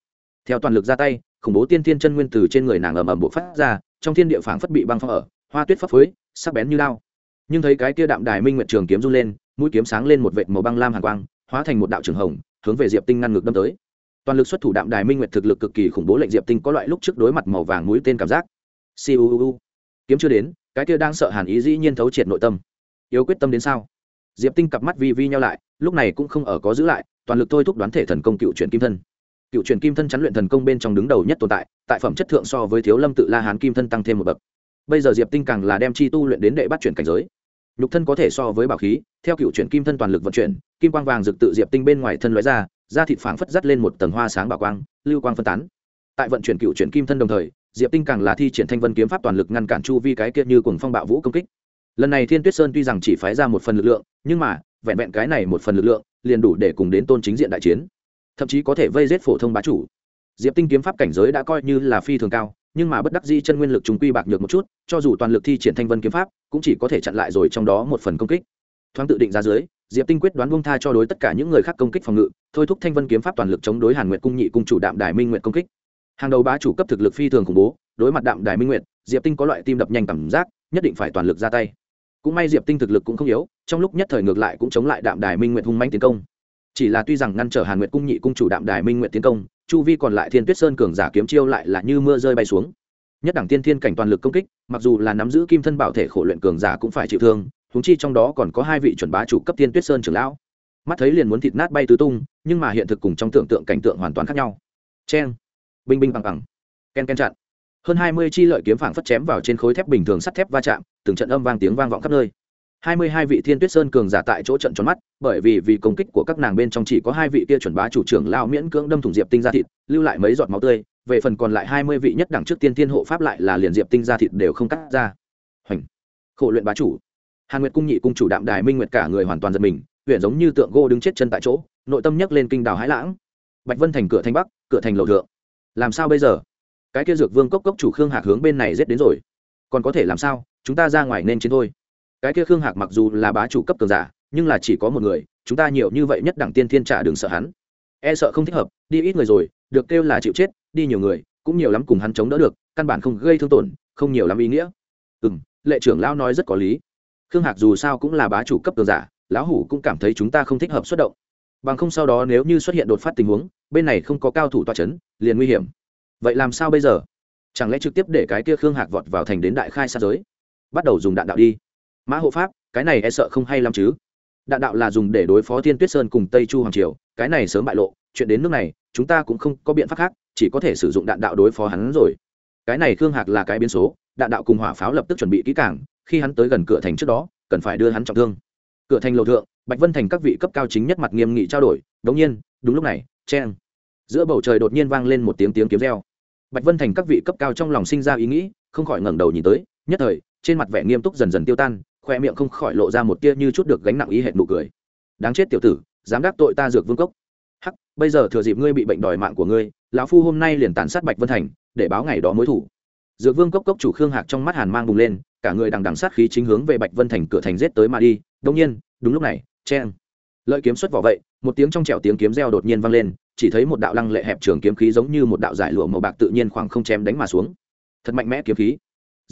theo toàn lực ra tay, khủng bố tiên thiên chân nguyên từ trên người nàng ầm ầm bộ phát ra, trong thiên địa phảng phất bị băng phong ở, hoa tuyết phấp phới, sắc bén như lao nhưng thấy cái kia đạm đài minh nguyệt trường kiếm run lên, mũi kiếm sáng lên một vệt màu băng lam hàn quang, hóa thành một đạo trường hồng, hướng về diệp tinh ngăn ngược đâm tới. Toàn lực xuất thủ đạm đài minh nguyệt thực lực cực kỳ khủng bố lệnh diệp tinh có loại lúc trước đối mặt màu vàng mũi tên cảm giác. Siêu kiếm chưa đến, cái kia đang sợ hàn ý dĩ nhiên thấu triệt nội tâm. Yếu quyết tâm đến sao? Diệp tinh cặp mắt vi vi nhau lại, lúc này cũng không ở có giữ lại, toàn lực thôi thúc đoán thể thần công cựu chuyển kim thân cựu truyền kim thân chắn luyện thần công bên trong đứng đầu nhất tồn tại tại phẩm chất thượng so với thiếu lâm tự la hán kim thân tăng thêm một bậc. Bây giờ diệp tinh càng là đem chi tu luyện đến đệ bắt chuyển cảnh giới. Nhục thân có thể so với bảo khí, theo cựu chuyển kim thân toàn lực vận chuyển, kim quang vàng rực tự diệp tinh bên ngoài thân loại ra, da thịt phảng phất dắt lên một tầng hoa sáng bảo quang, lưu quang phân tán. Tại vận chuyển cựu chuyển kim thân đồng thời, diệp tinh càng là thi triển thanh vân kiếm pháp toàn lực ngăn cản chu vi cái kia như cùng phong bạo vũ công kích. Lần này thiên tuyết sơn tuy rằng chỉ phái ra một phần lực lượng, nhưng mà, vẹn vẹn cái này một phần lực lượng, liền đủ để cùng đến tôn chính diện đại chiến thậm chí có thể vây giết phổ thông bá chủ. Diệp tinh kiếm pháp cảnh giới đã coi như là phi thường cao, nhưng mà bất đắc di chân nguyên lực chúng quy bạc nhược một chút, cho dù toàn lực thi triển thanh vân kiếm pháp, cũng chỉ có thể chặn lại rồi trong đó một phần công kích. Thoáng tự định ra dưới, diệp tinh quyết đoán buông tha cho đối tất cả những người khác công kích phòng ngự, thôi thúc thanh vân kiếm pháp toàn lực chống đối hàn nguyệt cung nhị cung chủ đạm đài minh nguyện công kích. Hàng đầu bá chủ cấp thực lực phi thường khủng bố, đối mặt đạm đài minh nguyện diệp tinh có loại tim đập nhanh cảm giác, nhất định phải toàn lực ra tay. Cũng may diệp tinh thực lực cũng không yếu, trong lúc nhất thời ngược lại cũng chống lại đạm đài minh nguyện hung manh tiến công chỉ là tuy rằng ngăn trở hàn nguyệt cung nhị cung chủ đạm đài minh nguyện tiến công, chu vi còn lại thiên tuyết sơn cường giả kiếm chiêu lại là như mưa rơi bay xuống. Nhất đẳng tiên thiên cảnh toàn lực công kích, mặc dù là nắm giữ kim thân bảo thể khổ luyện cường giả cũng phải chịu thương húng chi trong đó còn có hai vị chuẩn bá chủ cấp thiên tuyết sơn trưởng lão. Mắt thấy liền muốn thịt nát bay tứ tung, nhưng mà hiện thực cùng trong tưởng tượng cảnh tượng hoàn toàn khác nhau. Cheng, binh binh bằng bằng ken ken chặn. Hơn hai mươi chi lợi kiếm phảng phất chém vào trên khối thép bình thường sắt thép va chạm, từng trận âm vang tiếng vang vọng khắp nơi hai mươi hai vị thiên tuyết sơn cường giả tại chỗ trận tròn mắt, bởi vì vì công kích của các nàng bên trong chỉ có hai vị kia chuẩn bá chủ trưởng lao miễn cưỡng đâm thủng diệp tinh ra thịt, lưu lại mấy giọt máu tươi, về phần còn lại hai mươi vị nhất đẳng trước tiên thiên hộ pháp lại là liền diệp tinh ra thịt đều không cắt ra. Hoành! Khổ luyện bá chủ! Hàn nguyệt cung nhị cung chủ đạm đài minh nguyệt cả người hoàn toàn giật mình huyện giống như tượng gô đứng chết chân tại chỗ, nội tâm nhấc lên kinh đào hãi lãng. Bạch vân thành cửa thành bắc, cửa thành lầu thượng. Làm sao bây giờ? Cái kia dược vương cốc cốc chủ khương hạc hướng bên này giết đến rồi. Còn có thể làm sao? Chúng ta ra ngoài nên chiến thôi cái kia khương hạc mặc dù là bá chủ cấp cường giả, nhưng là chỉ có một người, chúng ta nhiều như vậy nhất đẳng tiên thiên trả đừng sợ hắn. E sợ không thích hợp, đi ít người rồi, được kêu là chịu chết, đi nhiều người, cũng nhiều lắm cùng hắn chống đỡ được, căn bản không gây thương tổn, không nhiều lắm ý nghĩa. Ừ m lệ trưởng lão nói rất có lý. Khương hạc dù sao cũng là bá chủ cấp cường giả, lão hủ cũng cảm thấy chúng ta không thích hợp xuất động. Bằng không sau đó nếu như xuất hiện đột phát tình huống, bên này không có cao thủ toa c h ấ n liền nguy hiểm. Vậy làm sao bây giờ? Chẳng lẽ trực tiếp để cái kia khương hạc vọt vào thành đến đại khai xa giới? Bắt đầu dùng đạn đạo đi mã hộ pháp, cái này e sợ không hay lắm chứ. Đạn đạo là dùng để đối phó thiên tuyết sơn cùng tây chu hoàng triều, cái này sớm bại lộ, chuyện đến nước này, chúng ta cũng không có biện pháp khác, chỉ có thể sử dụng đạn đạo đối phó hắn rồi. Cái này khương hạc là cái biến số, đạn đạo cùng hỏa pháo lập tức chuẩn bị kỹ cảng khi hắn tới gần cửa thành trước đó, cần phải đưa hắn trọng thương. Cửa thành lầu thượng, bạch vân thành các vị cấp cao chính nhất mặt nghiêm nghị trao đổi, đống nhiên, đúng lúc này chen giữa bầu trời đột nhiên vang lên một tiếng tiếng kiếm reo. Bạch vân thành các vị cấp cao trong lòng sinh ra ý nghĩ, không khỏi ngẩng đầu nhìn tới, nhất thời, trên mặt vẻ nghiêm túc dần dần tiêu tan khoe miệng không khỏi lộ ra một tia như chút được gánh nặng ý hệt nụ cười. Đáng chết tiểu tử, dám đắc tội ta dược vương cốc. Hắc, bây giờ thừa dịp ngươi bị bệnh đòi mạng của ngươi, lão phu hôm nay liền tàn sát bạch vân thành, để báo ngày đó mối thủ. Dược vương cốc cốc chủ khương hạc trong mắt hàn mang bùng lên, cả người đằng đằng sát khí chính hướng về bạch vân thành cửa thành giết tới mà đi. Đông nhiên, đúng lúc này chen lợi kiếm xuất vỏ vậy, một tiếng trong trẻo tiếng kiếm reo đột nhiên vang lên, chỉ thấy một đạo lăng lệ hẹp trường kiếm khí giống như một đạo giải lụa màu bạc tự nhiên khoảng không chém đánh mà xuống. Thật mạnh mẽ kiếm khí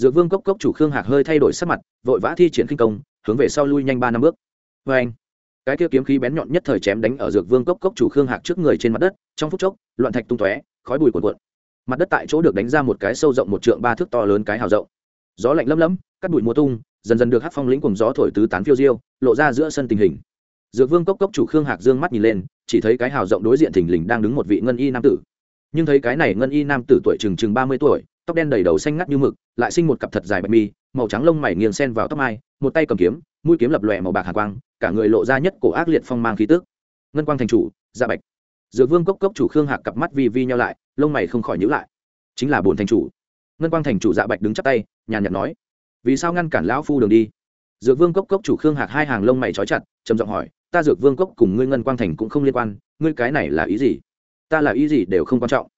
dược vương cốc cốc chủ khương hạc hơi thay đổi sắc mặt, vội vã thi triển kinh công, hướng về sau lui nhanh ba năm bước. Vê anh, cái kia kiếm khí bén nhọn nhất thời chém đánh ở dược vương cốc cốc chủ khương hạc trước người trên mặt đất, trong phút chốc, loạn thạch tung tóe, khói bùi cuồn cuộn. Mặt đất tại chỗ được đánh ra một cái sâu rộng một trượng ba thước to lớn cái hào rộng. Gió lạnh lấm lấm, cắt bụi mùa tung, dần dần được hát phong lĩnh cùng gió thổi tứ tán phiêu diêu, lộ ra giữa sân tình hình. Dược vương cốc cốc chủ khương hạc dương mắt nhìn lên, chỉ thấy cái hào rộng đối diện thình lình đang đứng một vị ngân y nam tử. Nhưng thấy cái này ngân y nam tử tuổi chừng chừng ba mươi tuổi tóc đen đầy đầu xanh ngắt như mực, lại sinh một cặp thật dài bạch mi, màu trắng lông mày nghiêng sen vào tóc mai, một tay cầm kiếm, mũi kiếm lập lòe màu bạc hàn quang, cả người lộ ra nhất cổ ác liệt phong mang khí tước ngân quang thành chủ dạ bạch. Dược vương cốc cốc chủ khương hạc cặp mắt vi vi nhau lại, lông mày không khỏi nhữ lại. Chính là bổn thành chủ. Ngân quang thành chủ dạ bạch đứng chắp tay, nhàn nhạt nói, vì sao ngăn cản lão phu đường đi? Dược vương cốc cốc chủ khương hạc hai hàng lông mày trói chặt, trầm giọng hỏi, ta dược vương cốc cùng ngươi ngân quang thành cũng không liên quan, ngươi cái này là ý gì? Ta là ý gì đều không quan trọng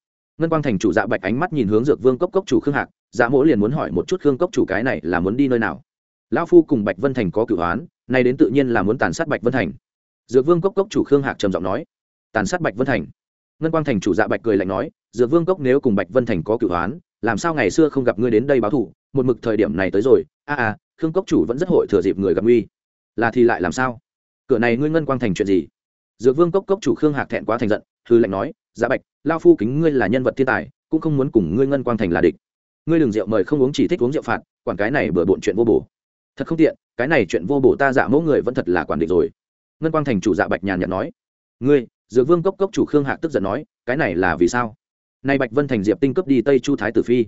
ngân quang thành chủ dạ bạch ánh mắt nhìn hướng dược vương cốc cốc chủ khương hạc dạ mỗ liền muốn hỏi một chút khương cốc chủ cái này là muốn đi nơi nào? Lão phu cùng bạch vân thành có cửu hoán nay đến tự nhiên là muốn tàn sát bạch vân thành. Dược vương cốc cốc chủ khương hạc trầm giọng nói, tàn sát bạch vân thành? Ngân quang thành chủ dạ bạch cười lạnh nói, dược vương cốc nếu cùng bạch vân thành có cửu hoán làm sao ngày xưa không gặp ngươi đến đây báo thủ một mực thời điểm này tới rồi, a a, khương cốc chủ vẫn rất hội thừa dịp người gặp nguy. Là thì lại làm sao? Cửa này ngươi ngân quang thành chuyện gì? Dược vương cốc cốc chủ khương hạc thẹn quá thành giận hư lệnh nói dạ bạch, lao phu kính ngươi là nhân vật thiên tài, cũng không muốn cùng ngươi ngân quang thành là địch. Ngươi đừng rượu mời không uống chỉ thích uống rượu phạt, quản cái này bừa bộn chuyện vô bổ. Thật không tiện, cái này chuyện vô bổ ta dạ mẫu người vẫn thật là quản địch rồi. Ngân quang thành chủ dạ bạch nhàn nhạt nói, ngươi, dược vương cốc cốc chủ khương hạc tức giận nói, cái này là vì sao? Nay bạch vân thành diệp tinh cấp đi tây chu thái tử phi.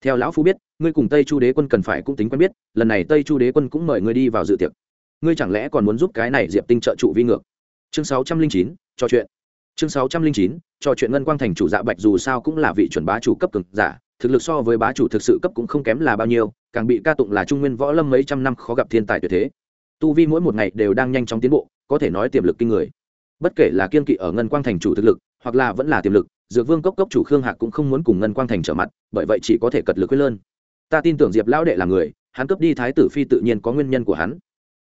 Theo lão phu biết, ngươi cùng tây chu đế quân cần phải cũng tính quen biết, lần này tây chu đế quân cũng mời ngươi đi vào dự tiệc. Ngươi chẳng lẽ còn muốn giúp cái này diệp tinh trợ trụ vi ngược? Chương sáu trăm linh chín, trò chuyện. Chương sáu trăm linh chín, trò chuyện ngân quang thành chủ dạ bạch dù sao cũng là vị chuẩn bá chủ cấp cực giả, thực lực so với bá chủ thực sự cấp cũng không kém là bao nhiêu, càng bị ca tụng là trung nguyên võ lâm mấy trăm năm khó gặp thiên tài tuyệt thế. Tu vi mỗi một ngày đều đang nhanh chóng tiến bộ, có thể nói tiềm lực kinh người. Bất kể là kiên kỵ ở ngân quang thành chủ thực lực, hoặc là vẫn là tiềm lực, dược vương cốc cốc chủ khương hạc cũng không muốn cùng ngân quang thành trở mặt, bởi vậy chỉ có thể cật lực quyết lơn. Ta tin tưởng diệp lão đệ là người, hắn cấp đi thái tử phi tự nhiên có nguyên nhân của hắn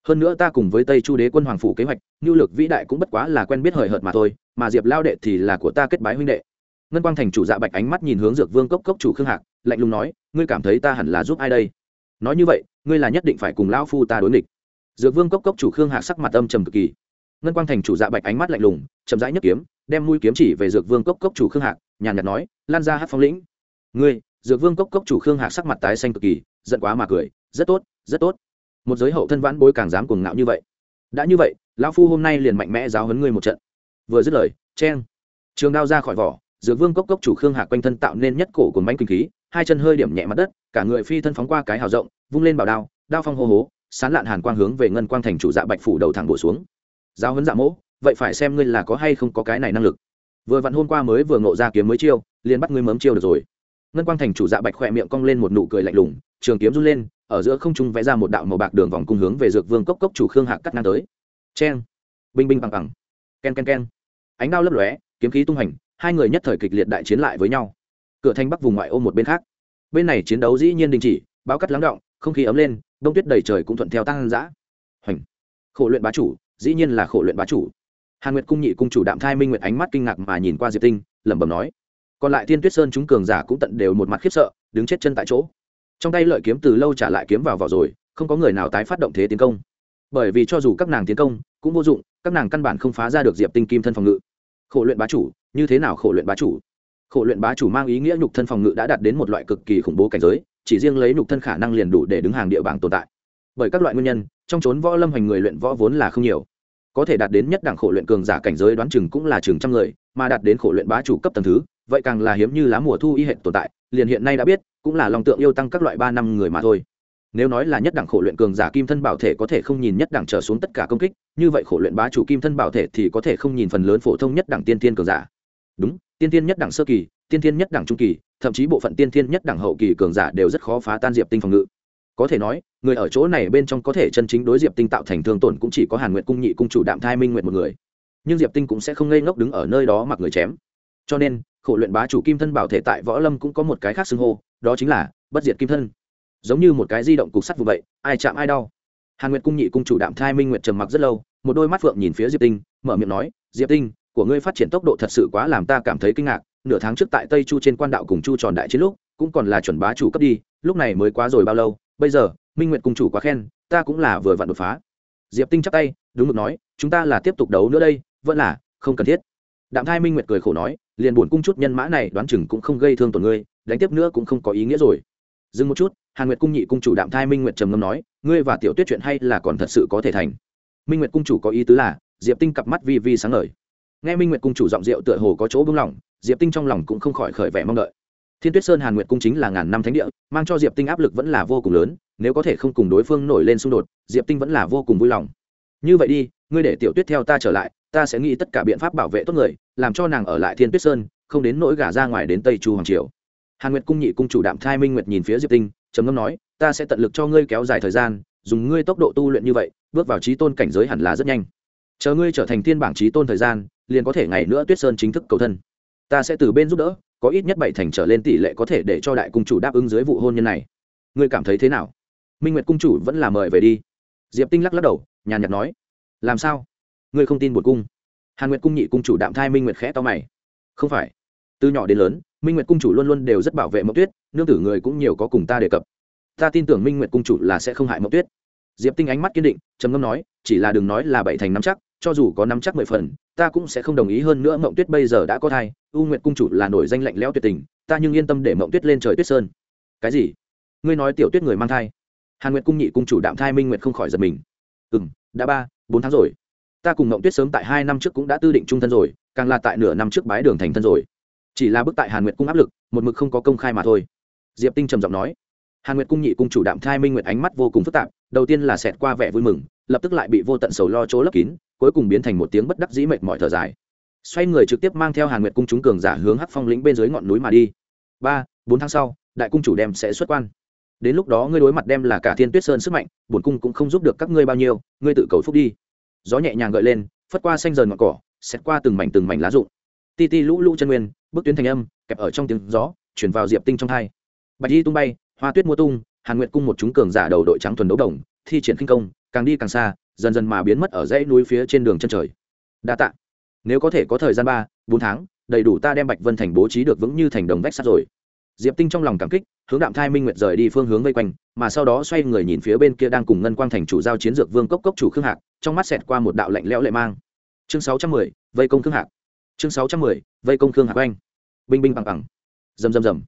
hơn nữa ta cùng với tây chu đế quân hoàng phủ kế hoạch nhu lực vĩ đại cũng bất quá là quen biết hời hợt mà thôi, mà diệp lao đệ thì là của ta kết bái huynh đệ. Ngân quang thành chủ dạ bạch ánh mắt nhìn hướng dược vương cốc cốc chủ khương hạc, lạnh lùng nói, ngươi cảm thấy ta hẳn là giúp ai đây? Nói như vậy, ngươi là nhất định phải cùng lão phu ta đối nghịch. Dược vương cốc cốc chủ khương hạc sắc mặt âm trầm cực kỳ. Ngân quang thành chủ dạ bạch ánh mắt lạnh lùng, chậm rãi nhất kiếm, đem mũi kiếm chỉ về dược vương cốc cốc chủ khương hạc, nhàn nhạt nói, lan ra hát phong lĩnh. Ngươi, dược vương cốc cốc chủ khương hạc sắc mặt tái xanh cực kỳ, giận quá mà cười, rất tốt rất tốt một giới hậu thân vãn bối càng dám cuồng ngạo như vậy. Đã như vậy, lão phu hôm nay liền mạnh mẽ giáo huấn ngươi một trận. Vừa dứt lời, cheng. Trường đao ra khỏi vỏ, dược vương cốc cốc chủ khương hạc quanh thân tạo nên nhất cổ của bánh kinh khí, hai chân hơi điểm nhẹ mặt đất, cả người phi thân phóng qua cái hào rộng, vung lên bảo đao đao phong hô hố, sán lạn hàn quang hướng về ngân quang thành chủ dạ bạch phủ đầu thẳng bổ xuống. Giáo huấn dạ mỗ, vậy phải xem ngươi là có hay không có cái này năng lực. Vừa vặn hôm qua mới vừa ngộ ra kiếm mới chiêu, liền bắt ngươi mớm chiêu được rồi. Ngân quang thành chủ dạ bạch khỏe miệng cong lên một nụ cười lạnh lùng, trường kiếm run lên ở giữa không trung vẽ ra một đạo màu bạc đường vòng cung hướng về dược vương cốc cốc chủ khương hạc cắt ngang tới. Cheng. Binh binh bằng bằng. Ken ken ken. Ánh đao lấp lóe, kiếm khí tung hành, hai người nhất thời kịch liệt đại chiến lại với nhau. Cửa thanh bắc vùng ngoại ô một bên khác. Bên này chiến đấu dĩ nhiên đình chỉ báo cắt lắng động, không khí ấm lên, đông tuyết đầy trời cũng thuận theo tăng dã. Hoành. Khổ luyện bá chủ, dĩ nhiên là khổ luyện bá chủ. Hàn nguyệt cung nhị cung chủ đạm thai minh nguyệt ánh mắt kinh ngạc mà nhìn qua diệp tinh, lẩm bẩm nói. Còn lại thiên tuyết sơn chúng cường giả cũng tận đều một mặt khiếp sợ, đứng chết chân tại chỗ trong tay lợi kiếm từ lâu trả lại kiếm vào vỏ rồi, không có người nào tái phát động thế tiến công. Bởi vì cho dù các nàng tiến công, cũng vô dụng, các nàng căn bản không phá ra được diệp tinh kim thân phòng ngự. Khổ luyện bá chủ, như thế nào khổ luyện bá chủ? Khổ luyện bá chủ mang ý nghĩa nhục thân phòng ngự đã đạt đến một loại cực kỳ khủng bố cảnh giới, chỉ riêng lấy nhục thân khả năng liền đủ để đứng hàng địa bảng tồn tại. Bởi các loại nguyên nhân, trong chốn võ lâm hành người luyện võ vốn là không nhiều. Có thể đạt đến nhất đẳng khổ luyện cường giả cảnh giới đoán chừng cũng là chừng trăm người, mà đạt đến khổ luyện bá chủ cấp tầng thứ, vậy càng là hiếm như lá mùa thu y hệ tồn tại, liền hiện nay đã biết cũng là lòng tượng yêu tăng các loại ba năm người mà thôi. Nếu nói là nhất đẳng khổ luyện cường giả kim thân bảo thể có thể không nhìn nhất đẳng trở xuống tất cả công kích, như vậy khổ luyện bá chủ kim thân bảo thể thì có thể không nhìn phần lớn phổ thông nhất đẳng tiên tiên cường giả. Đúng, tiên tiên nhất đẳng sơ kỳ, tiên tiên nhất đẳng trung kỳ, thậm chí bộ phận tiên tiên nhất đẳng hậu kỳ cường giả đều rất khó phá tan diệp tinh phòng ngự. Có thể nói, người ở chỗ này bên trong có thể chân chính đối diệp tinh tạo thành thương tổn cũng chỉ có hàn nguyện cung nhị cung chủ đạm thai minh nguyện một người. Nhưng diệp tinh cũng sẽ không ngây ngốc đứng ở nơi đó mặc người chém cho nên, khổ luyện bá chủ kim thân bảo thể tại võ lâm cũng có một cái khác xưng hô, đó chính là bất diệt kim thân. Giống như một cái di động cục sắt vụ vậy, ai chạm ai đau. Hàn nguyệt cung nhị cung chủ đạm thai minh nguyệt trầm mặc rất lâu, một đôi mắt phượng nhìn phía diệp tinh, mở miệng nói, diệp tinh, của ngươi phát triển tốc độ thật sự quá làm ta cảm thấy kinh ngạc, nửa tháng trước tại tây chu trên quan đạo cùng chu tròn đại chiến lúc, cũng còn là chuẩn bá chủ cấp đi, lúc này mới quá rồi bao lâu, bây giờ, minh nguyệt cung chủ quá khen, ta cũng là vừa vặn đột phá. Diệp tinh chắp tay, đúng được nói, chúng ta là tiếp tục đấu nữa đây, vẫn là không cần thiết đạm thai minh nguyệt cười khổ nói, liền buồn cung chút nhân mã này đoán chừng cũng không gây thương tổn ngươi, đánh tiếp nữa cũng không có ý nghĩa rồi. Dừng một chút, hàn nguyệt cung nhị cung chủ đạm thai minh nguyệt trầm ngâm nói, ngươi và tiểu tuyết chuyện hay là còn thật sự có thể thành? Minh nguyệt cung chủ có ý tứ là, diệp tinh cặp mắt vi vi sáng ngời. Nghe minh nguyệt cung chủ giọng rượu tựa hồ có chỗ bưng lỏng diệp tinh trong lòng cũng không khỏi khởi vẻ mong đợi. Thiên tuyết sơn hàn nguyệt cung chính là ngàn năm thánh địa, mang cho diệp tinh áp lực vẫn là vô cùng lớn, nếu có thể không cùng đối phương nổi lên xung đột, diệp tinh vẫn là vô cùng vui lòng. Như vậy đi ngươi để tiểu tuyết theo ta trở lại, ta sẽ nghĩ tất cả biện pháp bảo vệ tốt người, làm cho nàng ở lại thiên tuyết sơn, không đến nỗi gả ra ngoài đến tây chu hoàng triều. Hàn nguyệt cung nhị cung chủ đạm thai minh nguyệt nhìn phía diệp tinh, trầm ngâm nói, ta sẽ tận lực cho ngươi kéo dài thời gian, dùng ngươi tốc độ tu luyện như vậy, bước vào trí tôn cảnh giới hẳn là rất nhanh. Chờ ngươi trở thành thiên bảng trí tôn thời gian, liền có thể ngày nữa tuyết sơn chính thức cầu thân. Ta sẽ từ bên giúp đỡ, có ít nhất bảy thành trở lên tỷ lệ có thể để cho đại cung chủ đáp ứng dưới vụ hôn nhân này. Ngươi cảm thấy thế nào? Minh nguyệt cung chủ vẫn là mời về đi. Diệp tinh lắc lắc đầu, nhàn nhạt nói làm sao? Ngươi không tin bột cung? Hàn nguyệt cung nhị cung chủ đạm thai minh nguyệt khẽ to mày. Không phải. Từ nhỏ đến lớn, minh nguyệt cung chủ luôn luôn đều rất bảo vệ mộng tuyết, nương tử người cũng nhiều có cùng ta đề cập. Ta tin tưởng minh nguyệt cung chủ là sẽ không hại mộng tuyết. Diệp tinh ánh mắt kiên định, trầm ngâm nói, chỉ là đừng nói là bảy thành năm chắc, cho dù có năm chắc mười phần, ta cũng sẽ không đồng ý hơn nữa mộng tuyết bây giờ đã có thai, u nguyệt cung chủ là nổi danh lạnh lẽo tuyệt tình, ta nhưng yên tâm để mộng tuyết lên trời tuyết sơn. Cái gì? Ngươi nói tiểu tuyết người mang thai. Hàn nguyệt cung nhị cung chủ đạm thai minh nguyệt không khỏi giật mình. Ừ m đã ba bốn tháng rồi. Ta cùng ngộng tuyết sớm tại hai năm trước cũng đã tư định trung thân rồi, càng là tại nửa năm trước bái đường thành thân rồi. Chỉ là bức tại hàn nguyệt cung áp lực, một mực không có công khai mà thôi. Diệp tinh trầm giọng nói. Hàn nguyệt cung nhị cung chủ đạm thai minh nguyệt ánh mắt vô cùng phức tạp, đầu tiên là xẹt qua vẻ vui mừng, lập tức lại bị vô tận sầu lo chỗ lấp kín, cuối cùng biến thành một tiếng bất đắc dĩ mệt mỏi thở dài. Xoay người trực tiếp mang theo hàn nguyệt cung chúng cường giả hướng hắc phong lĩnh bên dưới ngọn núi mà đi. Ba, bốn tháng sau, đại cung chủ đem sẽ xuất quan. Đến lúc đó ngươi đối mặt đem là cả thiên tuyết sơn sức mạnh, bổn cung cũng không giúp được các ngươi bao nhiêu, ngươi tự cầu phúc đi gió nhẹ nhàng gợi lên, phất qua xanh dần ngọn cỏ xét qua từng mảnh từng mảnh lá rụng. Ti ti lũ lũ chân nguyên, bước tuyến thành âm, kẹp ở trong tiếng gió, chuyển vào diệp tinh trong thai. Bạch y tung bay, hoa tuyết mua tung, hàn nguyệt cung một chúng cường giả đầu đội trắng thuần đấu đồng, thi triển khinh công, càng đi càng xa, dần dần mà biến mất ở dãy núi phía trên đường chân trời. Đa tạ. Nếu có thể có thời gian ba, bốn tháng, đầy đủ ta đem bạch vân thành bố trí được vững như thành đồng vách sắt rồi. Diệp tinh trong lòng cảm kích hướng đạm thai minh nguyệt rời đi phương hướng vây quanh, mà sau đó xoay người nhìn phía bên kia đang cùng ngân quang thành chủ giao chiến dược vương cốc cốc chủ khương hạc, trong mắt xẹt qua một đạo lạnh lẽo lệ mang. Chương sáu trăm mười, vây công khương hạc. Chương sáu trăm mười, vây công khương hạc oanh. Binh binh bằng bằng. Rầm rầm rầm.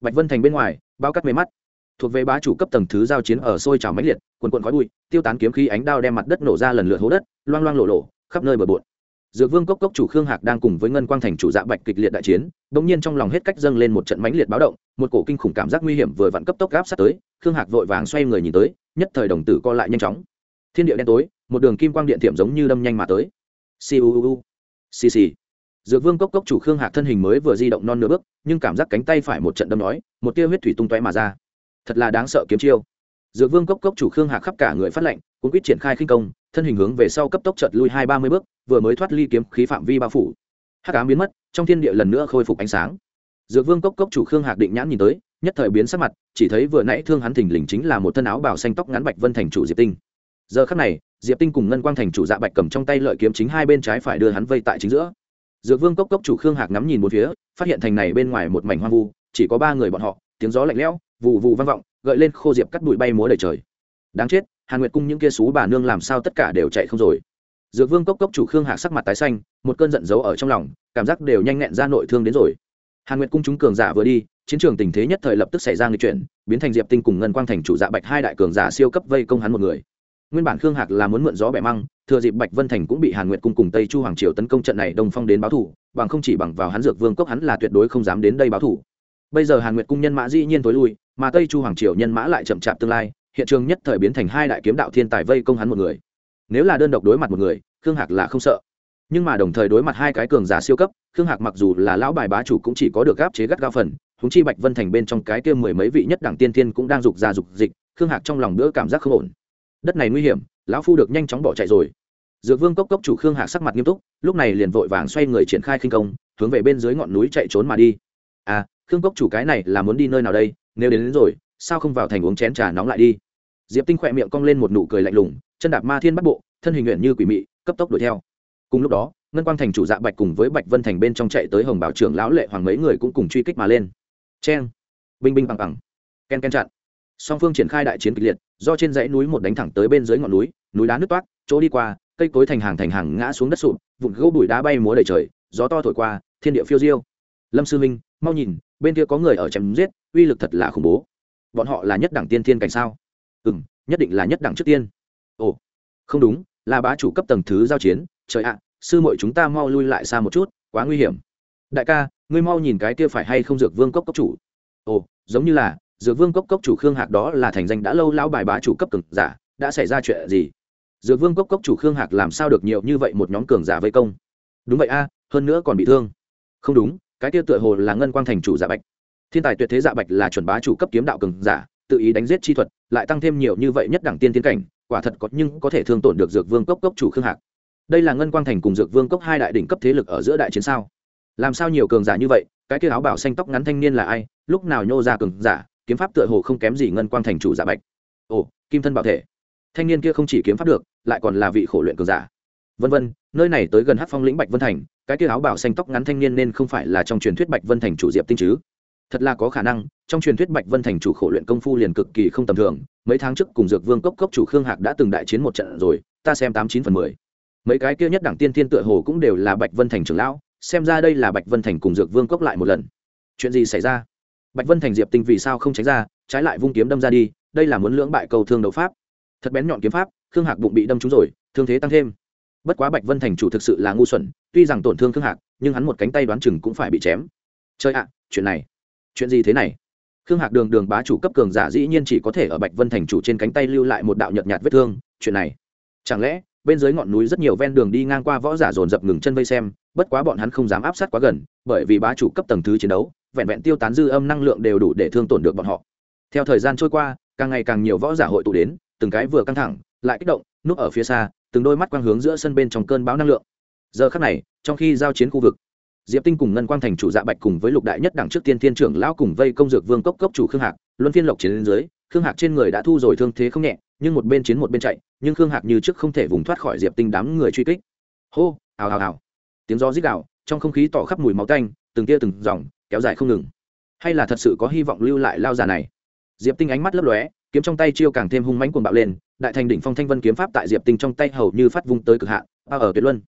Bạch vân thành bên ngoài, bao cắt mê mắt. Thuộc về bá chủ cấp tầng thứ giao chiến ở sôi trào mãnh liệt quần quần khói bụi, tiêu tán kiếm khí ánh đao đem mặt đất nổ ra lần lượt hố đất, loang loang lộ lộ khắp nơi bờ bộn dược vương cốc cốc chủ khương hạc đang cùng với ngân quang thành chủ dạ bạch kịch liệt đại chiến bỗng nhiên trong lòng hết cách dâng lên một trận mãnh liệt báo động, một cổ kinh khủng cảm giác nguy hiểm vừa vặn cấp tốc gáp sát tới, khương hạc vội vàng xoay người nhìn tới, nhất thời đồng tử co lại nhanh chóng. Thiên địa đen tối, một đường kim quang điện thiểm giống như đâm nhanh mà tới. Siêu xì xì. Dược vương cốc cốc chủ khương hạc thân hình mới vừa di động non nửa bước, nhưng cảm giác cánh tay phải một trận đâm nói, một tia huyết thủy tung tóe mà ra. Thật là đáng sợ kiếm chiêu. Dược vương cốc cốc chủ khương hạc khắp cả người phát lệnh cũng quyết triển khai khinh công, thân hình hướng về sau cấp tốc chợt lui hai ba mươi bước, vừa mới thoát ly kiếm khí phạm vi bao phủ. Hắc ám biến mất, trong thiên địa lần nữa khôi phục ánh sáng. Dược vương cốc cốc chủ khương hạc định nhãn nhìn tới, nhất thời biến sắc mặt, chỉ thấy vừa nãy thương hắn thình lình chính là một thân áo bào xanh tóc ngắn bạch vân thành chủ diệp tinh. Giờ khắc này, diệp tinh cùng ngân quang thành chủ dạ bạch cầm trong tay lợi kiếm chính hai bên trái phải đưa hắn vây tại chính giữa. Dược vương cốc cốc chủ khương hạc ngắm nhìn một phía, phát hiện thành này bên ngoài một mảnh hoang vu, chỉ có ba người bọn họ, tiếng gió lạnh lẽo vụ vụ vang vọng, gợi lên khô diệp cắt bụi bay múa đầy trời. Đáng chết hàn nguyệt cung những kia xú bà nương làm sao tất cả đều chạy không rồi? Dược vương cốc cốc chủ khương hạc sắc mặt tái xanh, một cơn giận dấu ở trong lòng, cảm giác đều nhanh nhẹn ra nội thương đến rồi. Hàn nguyệt cung chúng cường giả vừa đi, chiến trường tình thế nhất thời lập tức xảy ra người chuyện biến thành diệp tinh cùng ngân quang thành chủ dạ bạch hai đại cường giả siêu cấp vây công hắn một người. Nguyên bản khương hạc là muốn mượn gió bẻ măng, thừa dịp bạch vân thành cũng bị hàn nguyệt cung cùng tây chu hoàng triều tấn công trận này đồng phong đến báo thủ, bằng không chỉ bằng vào hắn dược vương cốc hắn là tuyệt đối không dám đến đây báo thủ. Bây giờ hàn nguyệt cung nhân mã dĩ nhiên tối lui, mà tây chu hoàng triều nhân mã lại chậm chạp tương lai hiện trường nhất thời biến thành hai đại kiếm đạo thiên tài vây công hắn một người. Nếu là đơn độc đối mặt một người khương hạc là không sợ. Nhưng mà đồng thời đối mặt hai cái cường giả siêu cấp khương hạc mặc dù là lão bài bá chủ cũng chỉ có được gáp chế gắt gao phần húng chi bạch vân thành bên trong cái kia mười mấy vị nhất đảng tiên thiên cũng đang dục ra dục dịch khương hạc trong lòng đỡ cảm giác không ổn. Đất này nguy hiểm lão phu được nhanh chóng bỏ chạy rồi. Dược vương cốc cốc chủ khương hạc sắc mặt nghiêm túc lúc này liền vội vàng xoay người triển khai khinh công hướng về bên dưới ngọn núi chạy trốn mà đi. À khương cốc chủ cái này là muốn đi nơi nào đây nếu đến, đến rồi sao không vào thành uống chén trà nóng lại đi? Diệp tinh khỏe miệng cong lên một nụ cười lạnh lùng, chân đạp ma thiên bắt bộ, thân hình nguyện như quỷ mị, cấp tốc đuổi theo. Cùng lúc đó, ngân quang thành chủ dạ bạch cùng với bạch vân thành bên trong chạy tới hồng bảo trưởng lão lệ hoàng mấy người cũng cùng truy kích mà lên. Cheng! Binh binh bằng bằng. Ken ken chặn. Song phương triển khai đại chiến kịch liệt, do trên dãy núi một đánh thẳng tới bên dưới ngọn núi núi đá nứt toát chỗ đi qua, cây cối thành hàng thành hàng ngã xuống đất sụp, vụn gỗ bụi đá bay múa đầy trời, gió to thổi qua, thiên địa phiêu diêu. Lâm sư minh, mau nhìn, bên kia có người ở chém giết, uy lực thật là khủng bố. Bọn họ là nhất đẳng tiên thiên cảnh sao? Ừ m nhất định là nhất đẳng trước tiên. Ồ, không đúng, là bá chủ cấp tầng thứ giao chiến. Trời ạ, sư muội chúng ta mau lui lại xa một chút, quá nguy hiểm. Đại ca, ngươi mau nhìn cái kia phải hay không dược vương cốc cốc chủ. Ồ, giống như là, dược vương cốc cốc chủ khương hạc đó là thành danh đã lâu lão bài bá chủ cấp cường giả, đã xảy ra chuyện gì? Dược vương cốc cốc chủ khương hạc làm sao được nhiều như vậy một nhóm cường giả vây công? Đúng vậy a, hơn nữa còn bị thương. Không đúng, cái kia tựa hồ là ngân quang thành chủ dạ bạch. Thiên tài tuyệt thế dạ bạch là chuẩn bá chủ cấp kiếm đạo cường giả tự ý đánh giết chi thuật, lại tăng thêm nhiều như vậy nhất đẳng tiên tiến cảnh, quả thật có nhưng có thể thương tổn được dược vương cốc cốc chủ khương hạc. Đây là ngân quang thành cùng dược vương cốc hai đại đỉnh cấp thế lực ở giữa đại chiến sao? Làm sao nhiều cường giả như vậy? Cái kia áo bảo xanh tóc ngắn thanh niên là ai? Lúc nào nhô ra cường giả? Kiếm pháp tựa hồ không kém gì ngân quang thành chủ giả bạch. Ồ, kim thân bảo thể. Thanh niên kia không chỉ kiếm pháp được, lại còn là vị khổ luyện cường giả. Vân vân, nơi này tới gần hát phong lĩnh bạch vân thành, cái kia áo bảo xanh tóc ngắn thanh niên nên không phải là trong truyền thuyết bạch vân thành chủ diệp tinh chứ? Thật là có khả năng, trong truyền thuyết bạch vân thành chủ khổ luyện công phu liền cực kỳ không tầm thường, mấy tháng trước cùng dược vương cốc cốc chủ khương hạc đã từng đại chiến một trận rồi, ta xem tám chín phần mười. Mấy cái kia nhất đẳng tiên tiên tựa hồ cũng đều là bạch vân thành trưởng lão, xem ra đây là bạch vân thành cùng dược vương cốc lại một lần. Chuyện gì xảy ra? Bạch vân thành diệp tinh vì sao không tránh ra, trái lại vung kiếm đâm ra đi, đây là muốn lưỡng bại cầu thương đấu pháp. Thật bén nhọn kiếm pháp, khương hạc bụng bị đâm trúng rồi, thương thế tăng thêm. Bất quá bạch vân thành chủ thực sự là ngu xuẩn, tuy rằng tổn thương khương hạc, nhưng hắn một cánh tay đoán chừng cũng phải bị chém. Chơi ạ, chuyện này chuyện gì thế này? Khương hạc đường đường bá chủ cấp cường giả dĩ nhiên chỉ có thể ở bạch vân thành chủ trên cánh tay lưu lại một đạo nhợt nhạt vết thương, chuyện này. Chẳng lẽ, bên dưới ngọn núi rất nhiều ven đường đi ngang qua võ giả dồn dập ngừng chân vây xem, bất quá bọn hắn không dám áp sát quá gần, bởi vì bá chủ cấp tầng thứ chiến đấu, vẹn vẹn tiêu tán dư âm năng lượng đều đủ để thương tổn được bọn họ. Theo thời gian trôi qua, càng ngày càng nhiều võ giả hội tụ đến, từng cái vừa căng thẳng, lại kích động, núp ở phía xa, từng đôi mắt quang hướng giữa sân bên trong cơn bão năng lượng. Giờ khắc này, trong khi giao chiến khu vực diệp tinh cùng ngân quang thành chủ dạ bạch cùng với lục đại nhất đẳng trước tiên thiên trưởng lão cùng vây công dược vương cốc cốc chủ khương hạc, luân phiên lộc chiến lên dưới, khương hạc trên người đã thu rồi thương thế không nhẹ, nhưng một bên chiến một bên chạy, nhưng khương hạc như trước không thể vùng thoát khỏi diệp tinh đám người truy kích. Hô, hào hào hào. Tiếng gió rít đạo trong không khí tỏ khắp mùi máu tanh, từng tia từng dòng, kéo dài không ngừng. Hay là thật sự có hy vọng lưu lại lao già này? Diệp tinh ánh mắt lấp lóe, kiếm trong tay chiêu càng thêm hung mãnh cuồng bạo lên, đại thành đỉnh phong thanh vân kiếm pháp tại diệp tinh trong tay hầu như phát vung tới cực hạn ba ở tuyệt luân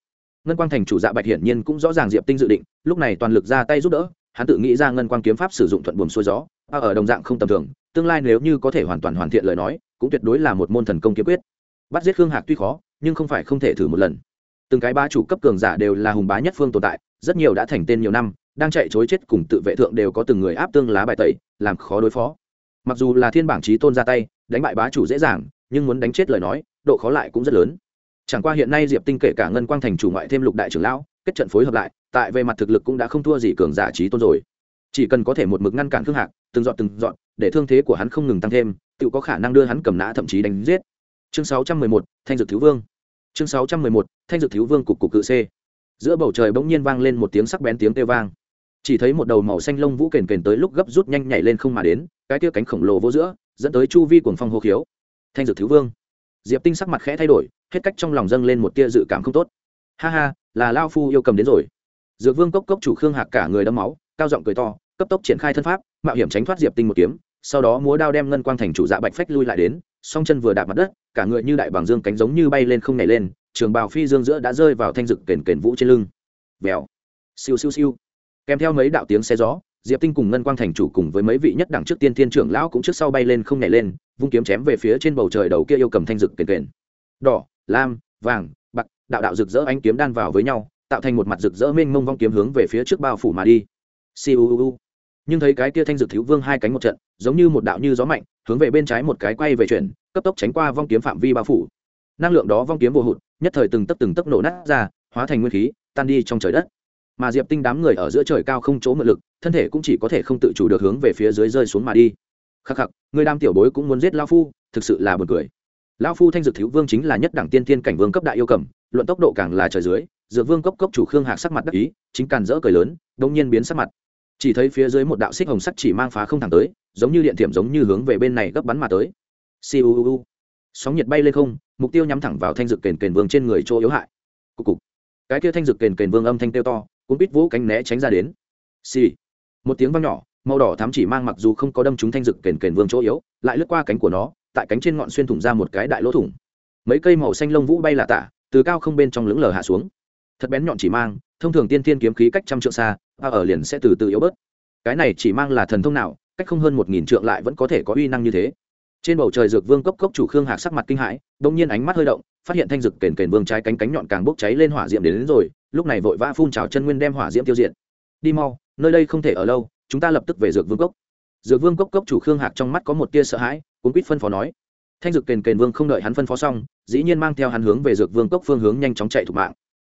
ngân quang thành chủ dạ bạch hiển nhiên cũng rõ ràng diệp tinh dự định, lúc này toàn lực ra tay giúp đỡ, hắn tự nghĩ ra ngân quang kiếm pháp sử dụng thuận buồm xuôi gió ba ở đồng dạng không tầm thường, tương lai nếu như có thể hoàn toàn hoàn thiện lời nói, cũng tuyệt đối là một môn thần công kiếm quyết. Bắt giết khương hạc tuy khó, nhưng không phải không thể thử một lần. Từng cái ba chủ cấp cường giả đều là hùng bá nhất phương tồn tại, rất nhiều đã thành tên nhiều năm, đang chạy chối chết cùng tự vệ thượng đều có từng người áp tương lá bài tẩy, làm khó đối phó. Mặc dù là thiên bảng trí tôn ra tay, đánh bại bá chủ dễ dàng, nhưng muốn đánh chết lời nói, độ khó lại cũng rất lớn chẳng qua hiện nay diệp tinh kể cả ngân quang thành chủ ngoại thêm lục đại trưởng lão kết trận phối hợp lại tại về mặt thực lực cũng đã không thua gì cường giả trí tôn rồi. Chỉ cần có thể một mực ngăn cản khương hạc từng dọn từng dọn để thương thế của hắn không ngừng tăng thêm tự có khả năng đưa hắn cầm nã thậm chí đánh giết. Chương 611, thanh dược thiếu vương. Chương 611, thanh dược thiếu vương cục cục cự c. Giữa bầu trời bỗng nhiên vang lên một tiếng sắc bén tiếng kêu vang. Chỉ thấy một đầu màu xanh lông vũ kền kền tới lúc gấp rút nhanh nhảy lên không mà đến cái tia cánh khổng lồ vô giữa dẫn tới chu vi cuồng phong hô khiếu. Thanh dược thiếu vương diệp tinh sắc mặt khẽ thay đổi, hết cách trong lòng dâng lên một tia dự cảm không tốt. Ha ha, là lao phu yêu cầm đến rồi. Dược vương cốc cốc chủ khương hạc cả người đâm máu, cao giọng cười to, cấp tốc triển khai thân pháp, mạo hiểm tránh thoát diệp tinh một kiếm, sau đó múa đao đem ngân quang thành chủ dạ bạch phách lui lại đến, song chân vừa đạp mặt đất, cả người như đại bằng dương cánh giống như bay lên không nhảy lên, trường bào phi dương giữa đã rơi vào thanh dực kền kền vũ trên lưng. Vèo. Siêu siêu siêu. Kèm theo mấy đạo tiếng xe gió diệp tinh cùng ngân quang thành chủ cùng với mấy vị nhất đẳng trước tiên thiên trưởng lão cũng trước sau bay lên không nhảy lên, vung kiếm chém về phía trên bầu trời đầu kia yêu cầm thanh dực kền kền. Đỏ, lam, vàng, bạc, đạo đạo rực rỡ ánh kiếm đan vào với nhau, tạo thành một mặt rực rỡ mênh mông vong kiếm hướng về phía trước bao phủ mà đi. Siêu nhưng thấy cái kia thanh dực thiếu vương hai cánh một trận, giống như một đạo như gió mạnh, hướng về bên trái một cái quay về chuyển, cấp tốc tránh qua vong kiếm phạm vi bao phủ. Năng lượng đó vong kiếm vô hụt, nhất thời từng tấc từng tấc nổ nát ra, hóa thành nguyên khí, tan đi trong trời đất mà diệp tinh đám người ở giữa trời cao không chỗ mượn lực, thân thể cũng chỉ có thể không tự chủ được hướng về phía dưới rơi xuống mà đi. Khắc khắc, người đam tiểu bối cũng muốn giết lao phu, thực sự là buồn cười. Lao phu thanh dược thiếu vương chính là nhất đẳng tiên tiên cảnh vương cấp đại yêu cầm, luận tốc độ càng là trời dưới, dược vương cốc cốc chủ khương hạc sắc mặt đắc ý, chính càn rỡ cười lớn đông nhiên biến sắc mặt. Chỉ thấy phía dưới một đạo xích hồng sắc chỉ mang phá không thẳng tới, giống như điện thiểm giống như hướng về bên này gấp bắn mà tới. Siêu sóng nhiệt bay lên không, mục tiêu nhắm thẳng vào thanh dược kền kền vương trên người chỗ yếu hại. Cục cục. Cái kia thanh dược kền kền vương âm thanh tiêu to cũng biết vũ cánh né tránh ra đến. Xì、sì. một tiếng vang nhỏ màu đỏ thám chỉ mang mặc dù không có đâm trúng thanh dực kền kền vương chỗ yếu lại lướt qua cánh của nó tại cánh trên ngọn xuyên thủng ra một cái đại lỗ thủng. Mấy cây màu xanh lông vũ bay là tả từ cao không bên trong lưỡng lờ hạ xuống. Thật bén nhọn chỉ mang thông thường tiên tiên kiếm khí cách trăm trượng xa a ở liền sẽ từ từ yếu bớt. Cái này chỉ mang là thần thông nào cách không hơn một nghìn trượng lại vẫn có thể có uy năng như thế. Trên bầu trời dược vương cốc cốc chủ khương hạc sắc mặt kinh hãi đông nhiên ánh mắt hơi động phát hiện thanh dực kền kền vương trái cánh cánh nhọn càng bốc cháy lên hỏa diệm đến, đến rồi lúc này vội vã phun trào chân nguyên đem hỏa diễm tiêu diệt. Đi mau, nơi đây không thể ở lâu, chúng ta lập tức về dược vương cốc. Dược vương cốc cốc chủ khương hạc trong mắt có một tia sợ hãi, cuốn quýt phân phó nói. Thanh dực kền kền vương không đợi hắn phân phó xong, dĩ nhiên mang theo hắn hướng về dược vương cốc phương hướng nhanh chóng chạy thủ mạng.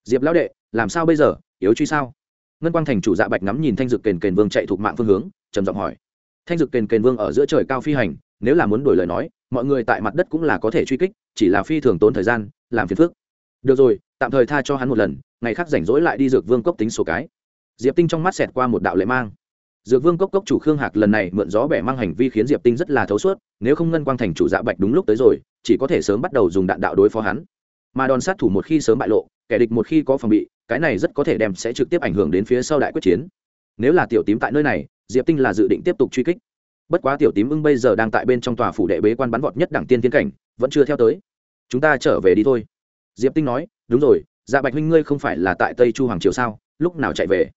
Diệp lão đệ, làm sao bây giờ? Yếu truy sao? Ngân quang thành chủ dạ bạch ngắm nhìn thanh dực kền kền vương chạy thục mạng phương hướng, trầm giọng hỏi. Thanh dực kền kền vương ở giữa trời cao phi hành, nếu là muốn đổi lời nói, mọi người tại mặt đất cũng là có thể truy kích, chỉ là phi thường tốn thời gian, làm phiền phức. Được rồi, tạm thời tha cho hắn một lần ngày khác rảnh rỗi lại đi dược vương cốc tính số cái. Diệp tinh trong mắt xẹt qua một đạo lệ mang. Dược vương cốc cốc chủ khương hạc lần này mượn gió bẻ mang hành vi khiến diệp tinh rất là thấu suốt, nếu không ngân quang thành chủ dạ bạch đúng lúc tới rồi, chỉ có thể sớm bắt đầu dùng đạn đạo đối phó hắn. Mà đòn sát thủ một khi sớm bại lộ, kẻ địch một khi có phòng bị, cái này rất có thể đem sẽ trực tiếp ảnh hưởng đến phía sau đại quyết chiến. Nếu là tiểu tím tại nơi này, diệp tinh là dự định tiếp tục truy kích. Bất quá tiểu tím ưng bây giờ đang tại bên trong tòa phủ đệ bế quan bắn vọt nhất đẳng tiên tiến cảnh, vẫn chưa theo tới. Chúng ta trở về đi thôi. Diệp tinh nói, đúng rồi dạ bạch huynh ngươi không phải là tại tây chu hoàng triều sao lúc nào chạy về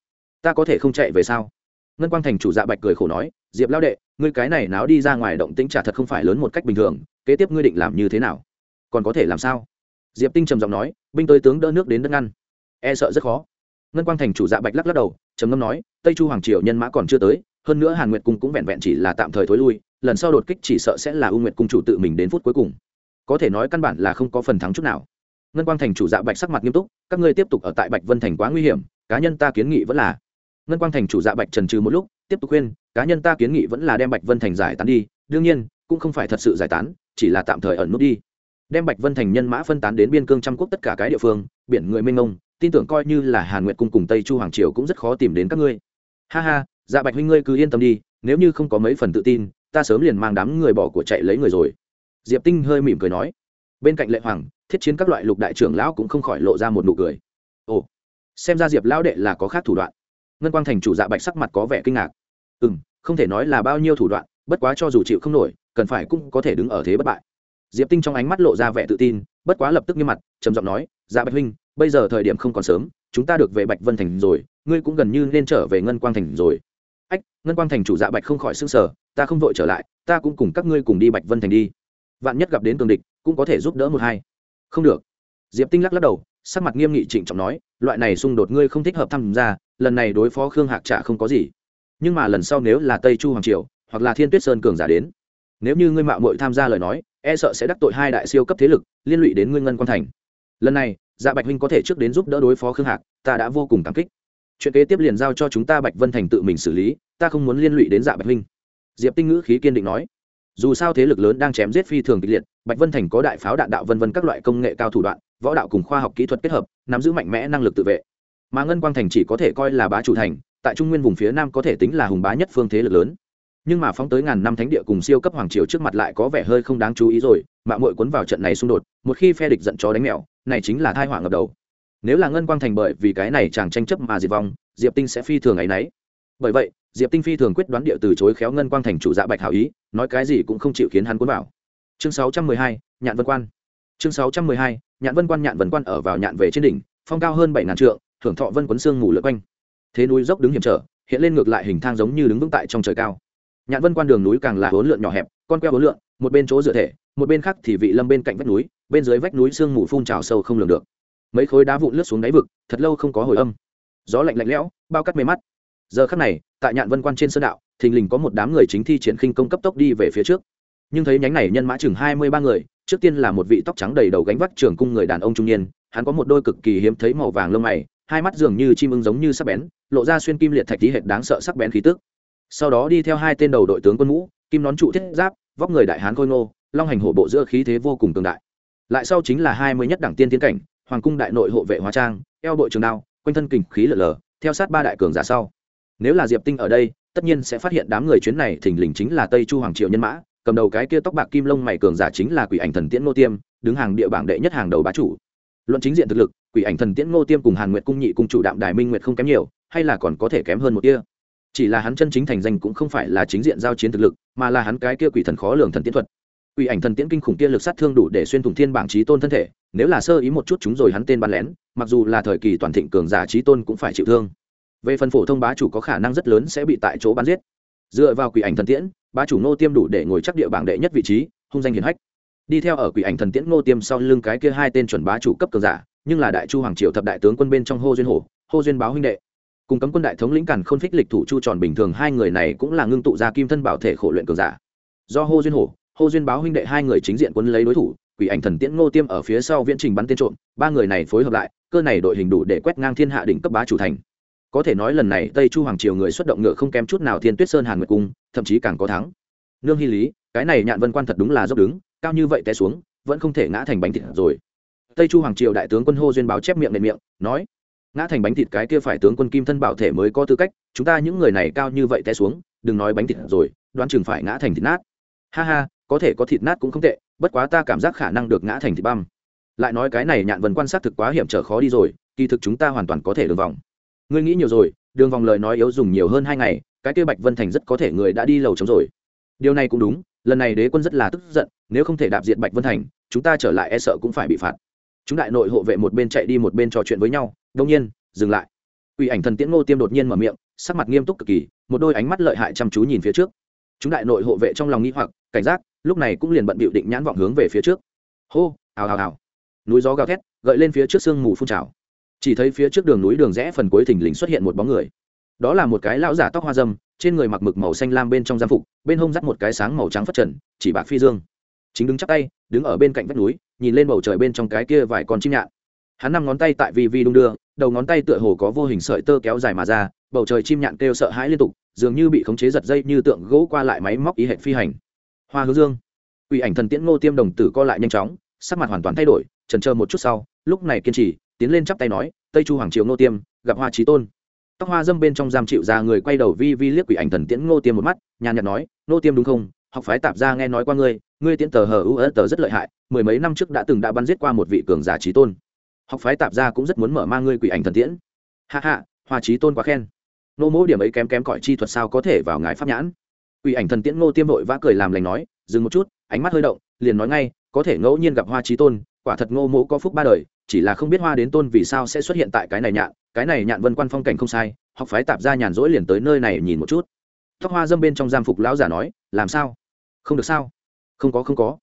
ta có thể không chạy về sao ngân quang thành chủ dạ bạch cười khổ nói diệp lao đệ ngươi cái này náo đi ra ngoài động tĩnh trả thật không phải lớn một cách bình thường kế tiếp ngươi định làm như thế nào còn có thể làm sao diệp tinh trầm giọng nói binh tới tướng đỡ nước đến đất ngăn e sợ rất khó ngân quang thành chủ dạ bạch lắc lắc đầu trầm ngâm nói tây chu hoàng triều nhân mã còn chưa tới hơn nữa hàn nguyệt cung cũng vẹn vẹn chỉ là tạm thời thối lui lần sau đột kích chỉ sợ sẽ là u nguyệt cung chủ tự mình đến phút cuối cùng có thể nói căn bản là không có phần thắng chút nào ngân quang thành chủ dạ bạch sắc mặt nghiêm túc, các ngươi tiếp tục ở tại bạch vân thành quá nguy hiểm, cá nhân ta kiến nghị vẫn là. Ngân quang thành chủ dạ bạch trần trừ một lúc, tiếp tục khuyên, cá nhân ta kiến nghị vẫn là đem bạch vân thành giải tán đi, đương nhiên, cũng không phải thật sự giải tán, chỉ là tạm thời ẩn nút đi. Đem bạch vân thành nhân mã phân tán đến biên cương trăm quốc tất cả cái địa phương, biển người mênh mông, tin tưởng coi như là hàn nguyệt cung cùng tây chu hoàng triều cũng rất khó tìm đến các ngươi. Ha ha dạ bạch huynh ngươi cứ yên tâm đi, nếu như không có mấy phần tự tin, ta sớm liền mang đám người bỏ của chạy lấy người rồi. Diệp tinh hơi mỉm cười nói bên cạnh lệ hoàng, thiết chiến các loại lục đại trưởng lão cũng không khỏi lộ ra một nụ cười. Ồ, xem ra diệp lão đệ là có khác thủ đoạn. Ngân quang thành chủ dạ bạch sắc mặt có vẻ kinh ngạc. Ừ m không thể nói là bao nhiêu thủ đoạn, bất quá cho dù chịu không nổi, cần phải cũng có thể đứng ở thế bất bại. Diệp tinh trong ánh mắt lộ ra vẻ tự tin, bất quá lập tức như mặt, trầm giọng nói dạ bạch huynh, bây giờ thời điểm không còn sớm, chúng ta được về bạch vân thành rồi, ngươi cũng gần như nên trở về ngân quang thành rồi. Ách, ngân quang thành chủ dạ bạch không khỏi s ư n g sở ta không vội trở lại, ta cũng cùng các ngươi cùng đi bạch vân thành đi vạn nhất gặp đến cường địch, cũng có thể giúp đỡ một hai. Không được. Diệp tinh lắc lắc đầu, sắc mặt nghiêm nghị trịnh trọng nói, loại này xung đột ngươi không thích hợp tham gia, lần này đối phó khương hạc trả không có gì. Nhưng mà lần sau nếu là tây chu hoàng triều, hoặc là thiên tuyết sơn cường giả đến, nếu như ngươi mạo mội tham gia lời nói e sợ sẽ đắc tội hai đại siêu cấp thế lực, liên lụy đến ngươi ngân quan thành. Lần này dạ bạch huynh có thể trước đến giúp đỡ đối phó khương hạc, ta đã vô cùng cảm kích. Chuyện kế tiếp liền giao cho chúng ta bạch vân thành tự mình xử lý, ta không muốn liên lụy đến dạ bạch huynh. Diệp tinh ngữ khí kiên định nói dù sao thế lực lớn đang chém giết phi thường kịch liệt, bạch vân thành có đại pháo đạn đạo vân vân các loại công nghệ cao thủ đoạn, võ đạo cùng khoa học kỹ thuật kết hợp, nắm giữ mạnh mẽ năng lực tự vệ. Mà ngân quang thành chỉ có thể coi là bá chủ thành, tại trung nguyên vùng phía nam có thể tính là hùng bá nhất phương thế lực lớn. Nhưng mà phóng tới ngàn năm thánh địa cùng siêu cấp hoàng triều trước mặt lại có vẻ hơi không đáng chú ý rồi mạng mội cuốn vào trận này xung đột, một khi phe địch giận chó đánh mèo, này chính là thai họa ngập đầu. Nếu là ngân quang thành bởi vì cái này chàng tranh chấp mà diệt vong, diệp tinh sẽ phi thường ấ y n ấ y bởi vậy diệp tinh phi thường quyết đoán địa từ chối khéo ngân quang thành chủ dạ bạch hảo ý, nói cái gì cũng không chịu khiến hắn cuốn vào. Chương sáu trăm mười hai, nhạn vân quan. Chương sáu trăm mười hai, nhạn vân quan, nhạn vân quan ở vào nhạn về trên đỉnh, phong cao hơn bảy ngàn trượng, thưởng thọ vân quấn xương ngủ lượt quanh. Thế núi dốc đứng hiểm trở, hiện lên ngược lại hình thang giống như đứng vững tại trong trời cao. Nhạn vân quan đường núi càng là hỗn lượn nhỏ hẹp, con queo hỗn lượn, một bên chỗ dựa thể, một bên khác thì vị lâm bên cạnh vách núi, bên dưới vách núi sương mù phun trào sâu không lường được. Mấy khối đá vụn lướt xuống đáy vực, thật lâu không có hồi âm. Gió lạnh lạnh lẽo, bao cắt mê mắt. Giờ khắc này tại nhạn vân quan trên sơn đạo, thình lình có một đám người chính thi triển khinh công cấp tốc đi về phía trước. Nhưng thấy nhánh này nhân mã chừng hai mươi ba người, trước tiên là một vị tóc trắng đầy đầu gánh vác trường cung người đàn ông trung niên, hắn có một đôi cực kỳ hiếm thấy màu vàng lông mày, hai mắt dường như chim ưng giống như sắc bén, lộ ra xuyên kim liệt thạch tí hệt đáng sợ sắc bén khí tức. Sau đó đi theo hai tên đầu đội tướng quân mũ, kim nón trụ thiết giáp, vóc người đại hán khôi ngô, long hành hổ bộ giữa khí thế vô cùng cường đại. Lại sau chính là hai mươi nhất đảng tiên tiến cảnh, hoàng cung đại nội hộ vệ hóa trang, eo bội trường đao, quanh thân kình khí lở lở theo sát ba đại cường giả sau nếu là diệp tinh ở đây, tất nhiên sẽ phát hiện đám người chuyến này thình lình chính là tây chu hoàng triệu nhân mã, cầm đầu cái kia tóc bạc kim lông mày cường giả chính là quỷ ảnh thần tiễn ngô tiêm, đứng hàng địa bảng đệ nhất hàng đầu bá chủ. Luận chính diện thực lực, quỷ ảnh thần tiễn ngô tiêm cùng hàn nguyệt cung nhị cung chủ đạm đài minh nguyệt không kém nhiều, hay là còn có thể kém hơn một kia chỉ là hắn chân chính thành danh cũng không phải là chính diện giao chiến thực lực, mà là hắn cái kia quỷ thần khó lường thần tiễn thuật. Quỷ ảnh thần tiễn kinh khủng kia lực sát thương đủ để xuyên thủng thiên bảng trí tôn thân thể, nếu là sơ ý một chút chúng rồi hắn tên bắn lén, mặc dù là thời kỳ toàn thịnh cường giả trí tôn cũng phải chịu thương về phần phổ thông bá chủ có khả năng rất lớn sẽ bị tại chỗ bắn giết. Dựa vào quỷ ảnh thần tiễn, bá chủ nô tiêm đủ để ngồi chắc địa bảng đệ nhất vị trí, hung danh hiển hách. Đi theo ở quỷ ảnh thần tiễn nô tiêm sau lưng cái kia hai tên chuẩn bá chủ cấp cường giả, nhưng là đại chu hoàng triều thập đại tướng quân bên trong hô duyên hổ, hô duyên báo huynh đệ. Cùng cấm quân đại thống lĩnh càn khôn phích lịch thủ chu tròn bình thường hai người này cũng là ngưng tụ ra kim thân bảo thể khổ luyện cường giả. Do hô duyên hổ, hô duyên báo huynh đệ hai người chính diện quân lấy đối thủ, quỷ ảnh thần tiễn ngô tiêm ở phía sau viễn trình bắn tên trộm, ba người này phối hợp lại, cơ này đội hình đủ để quét ngang thiên hạ đỉnh cấp bá chủ thành có thể nói lần này tây chu hoàng triều người xuất động ngựa không kém chút nào thiên tuyết sơn hàn nguyệt cung, thậm chí càng có thắng. Nương hy lý, cái này nhạn vân quan thật đúng là dốc đứng, cao như vậy té xuống, vẫn không thể ngã thành bánh thịt rồi. Tây chu hoàng triều đại tướng quân hô duyên báo chép miệng nệ miệng, nói, ngã thành bánh thịt cái kia phải tướng quân kim thân bảo thể mới có tư cách, chúng ta những người này cao như vậy té xuống, đừng nói bánh thịt rồi, đoán chừng phải ngã thành thịt nát. Ha ha, có thể có thịt nát cũng không tệ, bất quá ta cảm giác khả năng được ngã thành thịt băm. Lại nói cái này nhạn vân quan sát thực quá hiểm trở khó đi rồi, kỳ thực chúng ta hoàn toàn có thể đường vòng ngươi nghĩ nhiều rồi, đường vòng lời nói yếu dùng nhiều hơn hai ngày, cái kia bạch vân thành rất có thể người đã đi lầu chống rồi. Điều này cũng đúng, lần này đế quân rất là tức giận, nếu không thể đạp diệt bạch vân thành, chúng ta trở lại e sợ cũng phải bị phạt. Chúng đại nội hộ vệ một bên chạy đi một bên trò chuyện với nhau đông nhiên, dừng lại. Ủy ảnh thần tiễn ngô tiêm đột nhiên mở miệng, sắc mặt nghiêm túc cực kỳ, một đôi ánh mắt lợi hại chăm chú nhìn phía trước. Chúng đại nội hộ vệ trong lòng nghĩ hoặc, cảnh giác, lúc này cũng liền bận bịu định nhãn vọng hướng về phía trước. Hô, hào hào hào. Núi gió gào thét, gợi lên phía trước sương mù phun trào chỉ thấy phía trước đường núi đường rẽ phần cuối thình lình xuất hiện một bóng người. Đó là một cái lão giả tóc hoa dâm, trên người mặc mực màu xanh lam bên trong giam phục, bên hông dắt một cái sáng màu trắng phất trần, chỉ bạc phi dương. Chính đứng chắc tay, đứng ở bên cạnh vách núi, nhìn lên bầu trời bên trong cái kia vài con chim nhạn. Hắn năm ngón tay tại vi vi đung đưa, đầu ngón tay tựa hồ có vô hình sợi tơ kéo dài mà ra, bầu trời chim nhạn kêu sợ hãi liên tục, dường như bị khống chế giật dây như tượng gỗ qua lại máy móc ý hệ phi hành. Hoa hướng dương. Ủy ảnh thần tiễn ngô tiêm đồng tử co lại nhanh chóng, sắc mặt hoàn toàn thay đổi trần chờ một chút sau, lúc này kiên trì tiến lên chắp tay nói, tây chu hoàng triều ngô tiêm, gặp hoa trí tôn. Tóc hoa dâm bên trong giam chịu ra người quay đầu vi vi liếc quỷ ảnh thần tiễn ngô tiêm một mắt, nhàn nhạt nói, ngô tiêm đúng không? Học phái tạp ra nghe nói qua ngươi ngươi tiễn tờ hờ u ớt tờ rất lợi hại, mười mấy năm trước đã từng đã bắn giết qua một vị cường giả trí tôn. Học phái tạp ra cũng rất muốn mở mang ngươi quỷ ảnh thần tiễn. Hạ hạ hoa trí tôn quá khen. Nô mỗ điểm ấy kém kém cõi chi thuật sao có thể vào ngài pháp nhãn. Quỷ ảnh thần tiễn ngô tiêm vội vã cười làm lành nói, dừng một chút, ánh mắt hơi động, liền nói ngay, có thể ngẫu nhiên gặp hoa trí tôn quả thật ngô mỗ có phúc ba đời, chỉ là không biết hoa đến tôn vì sao sẽ xuất hiện tại cái này nhạn, cái này nhạn vân quan phong cảnh không sai, học phái tạp ra nhàn rỗi liền tới nơi này nhìn một chút. Tóc hoa dâm bên trong giam phục lão giả nói, làm sao? Không được sao? Không có không có.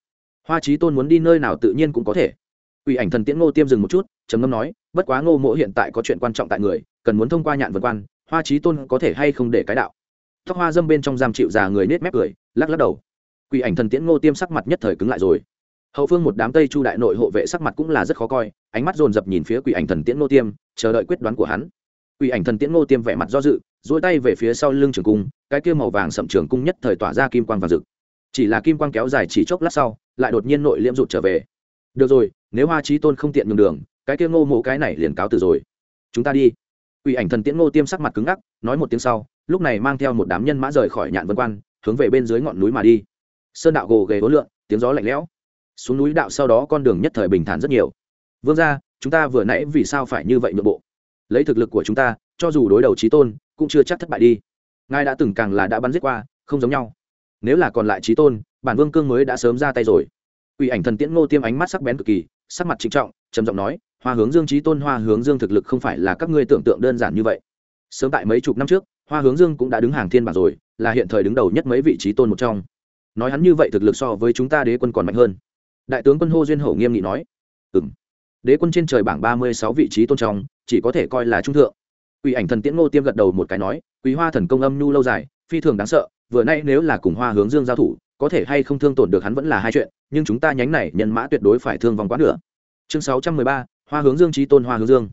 Hoa trí tôn muốn đi nơi nào tự nhiên cũng có thể. Ủy ảnh thần tiễn ngô tiêm dừng một chút, trầm ngâm nói, bất quá ngô mộ hiện tại có chuyện quan trọng tại người, cần muốn thông qua nhạn vân quan, hoa trí tôn có thể hay không để cái đạo? Tóc hoa dâm bên trong giam chịu già người nết mép cười, lắc lắc đầu. Quỷ ảnh thần tiễn ngô tiêm sắc mặt nhất thời cứng lại rồi hậu phương một đám tây chu đại nội hộ vệ sắc mặt cũng là rất khó coi ánh mắt dồn dập nhìn phía quỷ ảnh thần tiễn ngô tiêm chờ đợi quyết đoán của hắn. Quỷ ảnh thần tiễn ngô tiêm vẻ mặt do dự dỗi tay về phía sau lưng trường cung cái kia màu vàng sậm trường cung nhất thời tỏa ra kim quang và rực. Chỉ là kim quang kéo dài chỉ chốc lát sau lại đột nhiên nội liễm rụt trở về. Được rồi nếu hoa trí tôn không tiện nhường đường cái kia ngô mộ cái này liền cáo từ rồi. Chúng ta đi. Quỷ ảnh thần tiễn ngô tiêm sắc mặt cứng ngắc nói một tiếng sau lúc này mang theo một đám nhân mã rời khỏi nhạn vân quan hướng về bên dưới ngọn núi mà đi. Sơn đạo gồ ghề hối lượn, tiếng gió lạnh lẽo xuống núi đạo sau đó con đường nhất thời bình thản rất nhiều. Vương ra chúng ta vừa nãy vì sao phải như vậy nội bộ? Lấy thực lực của chúng ta, cho dù đối đầu trí tôn, cũng chưa chắc thất bại đi. Ngài đã từng càng là đã bắn giết qua, không giống nhau. Nếu là còn lại trí tôn, bản vương cương mới đã sớm ra tay rồi. Quỷ ảnh thần tiễn ngô tiêm ánh mắt sắc bén cực kỳ, sắc mặt trịnh trọng, trầm giọng nói, hoa hướng dương trí tôn, hoa hướng dương thực lực không phải là các ngươi tưởng tượng đơn giản như vậy. Sớm tại mấy chục năm trước, hoa hướng dương cũng đã đứng hàng thiên bảng rồi, là hiện thời đứng đầu nhất mấy vị trí tôn một trong. Nói hắn như vậy thực lực so với chúng ta đế quân còn mạnh hơn đại tướng quân hô duyên hổ nghiêm nghị nói. Ừ m đế quân trên trời bảng ba mươi sáu vị trí tôn trọng, chỉ có thể coi là trung thượng. Quỷ ảnh thần tiễn ngô tiêm gật đầu một cái nói quý hoa thần công âm nhu lâu dài phi thường đáng sợ vừa nay nếu là cùng hoa hướng dương giao thủ có thể hay không thương tổn được hắn vẫn là hai chuyện nhưng chúng ta nhánh này nhân mã tuyệt đối phải thương vòng quá nữa chương sáu trăm mười ba hoa hướng dương trí tôn hoa hướng dương.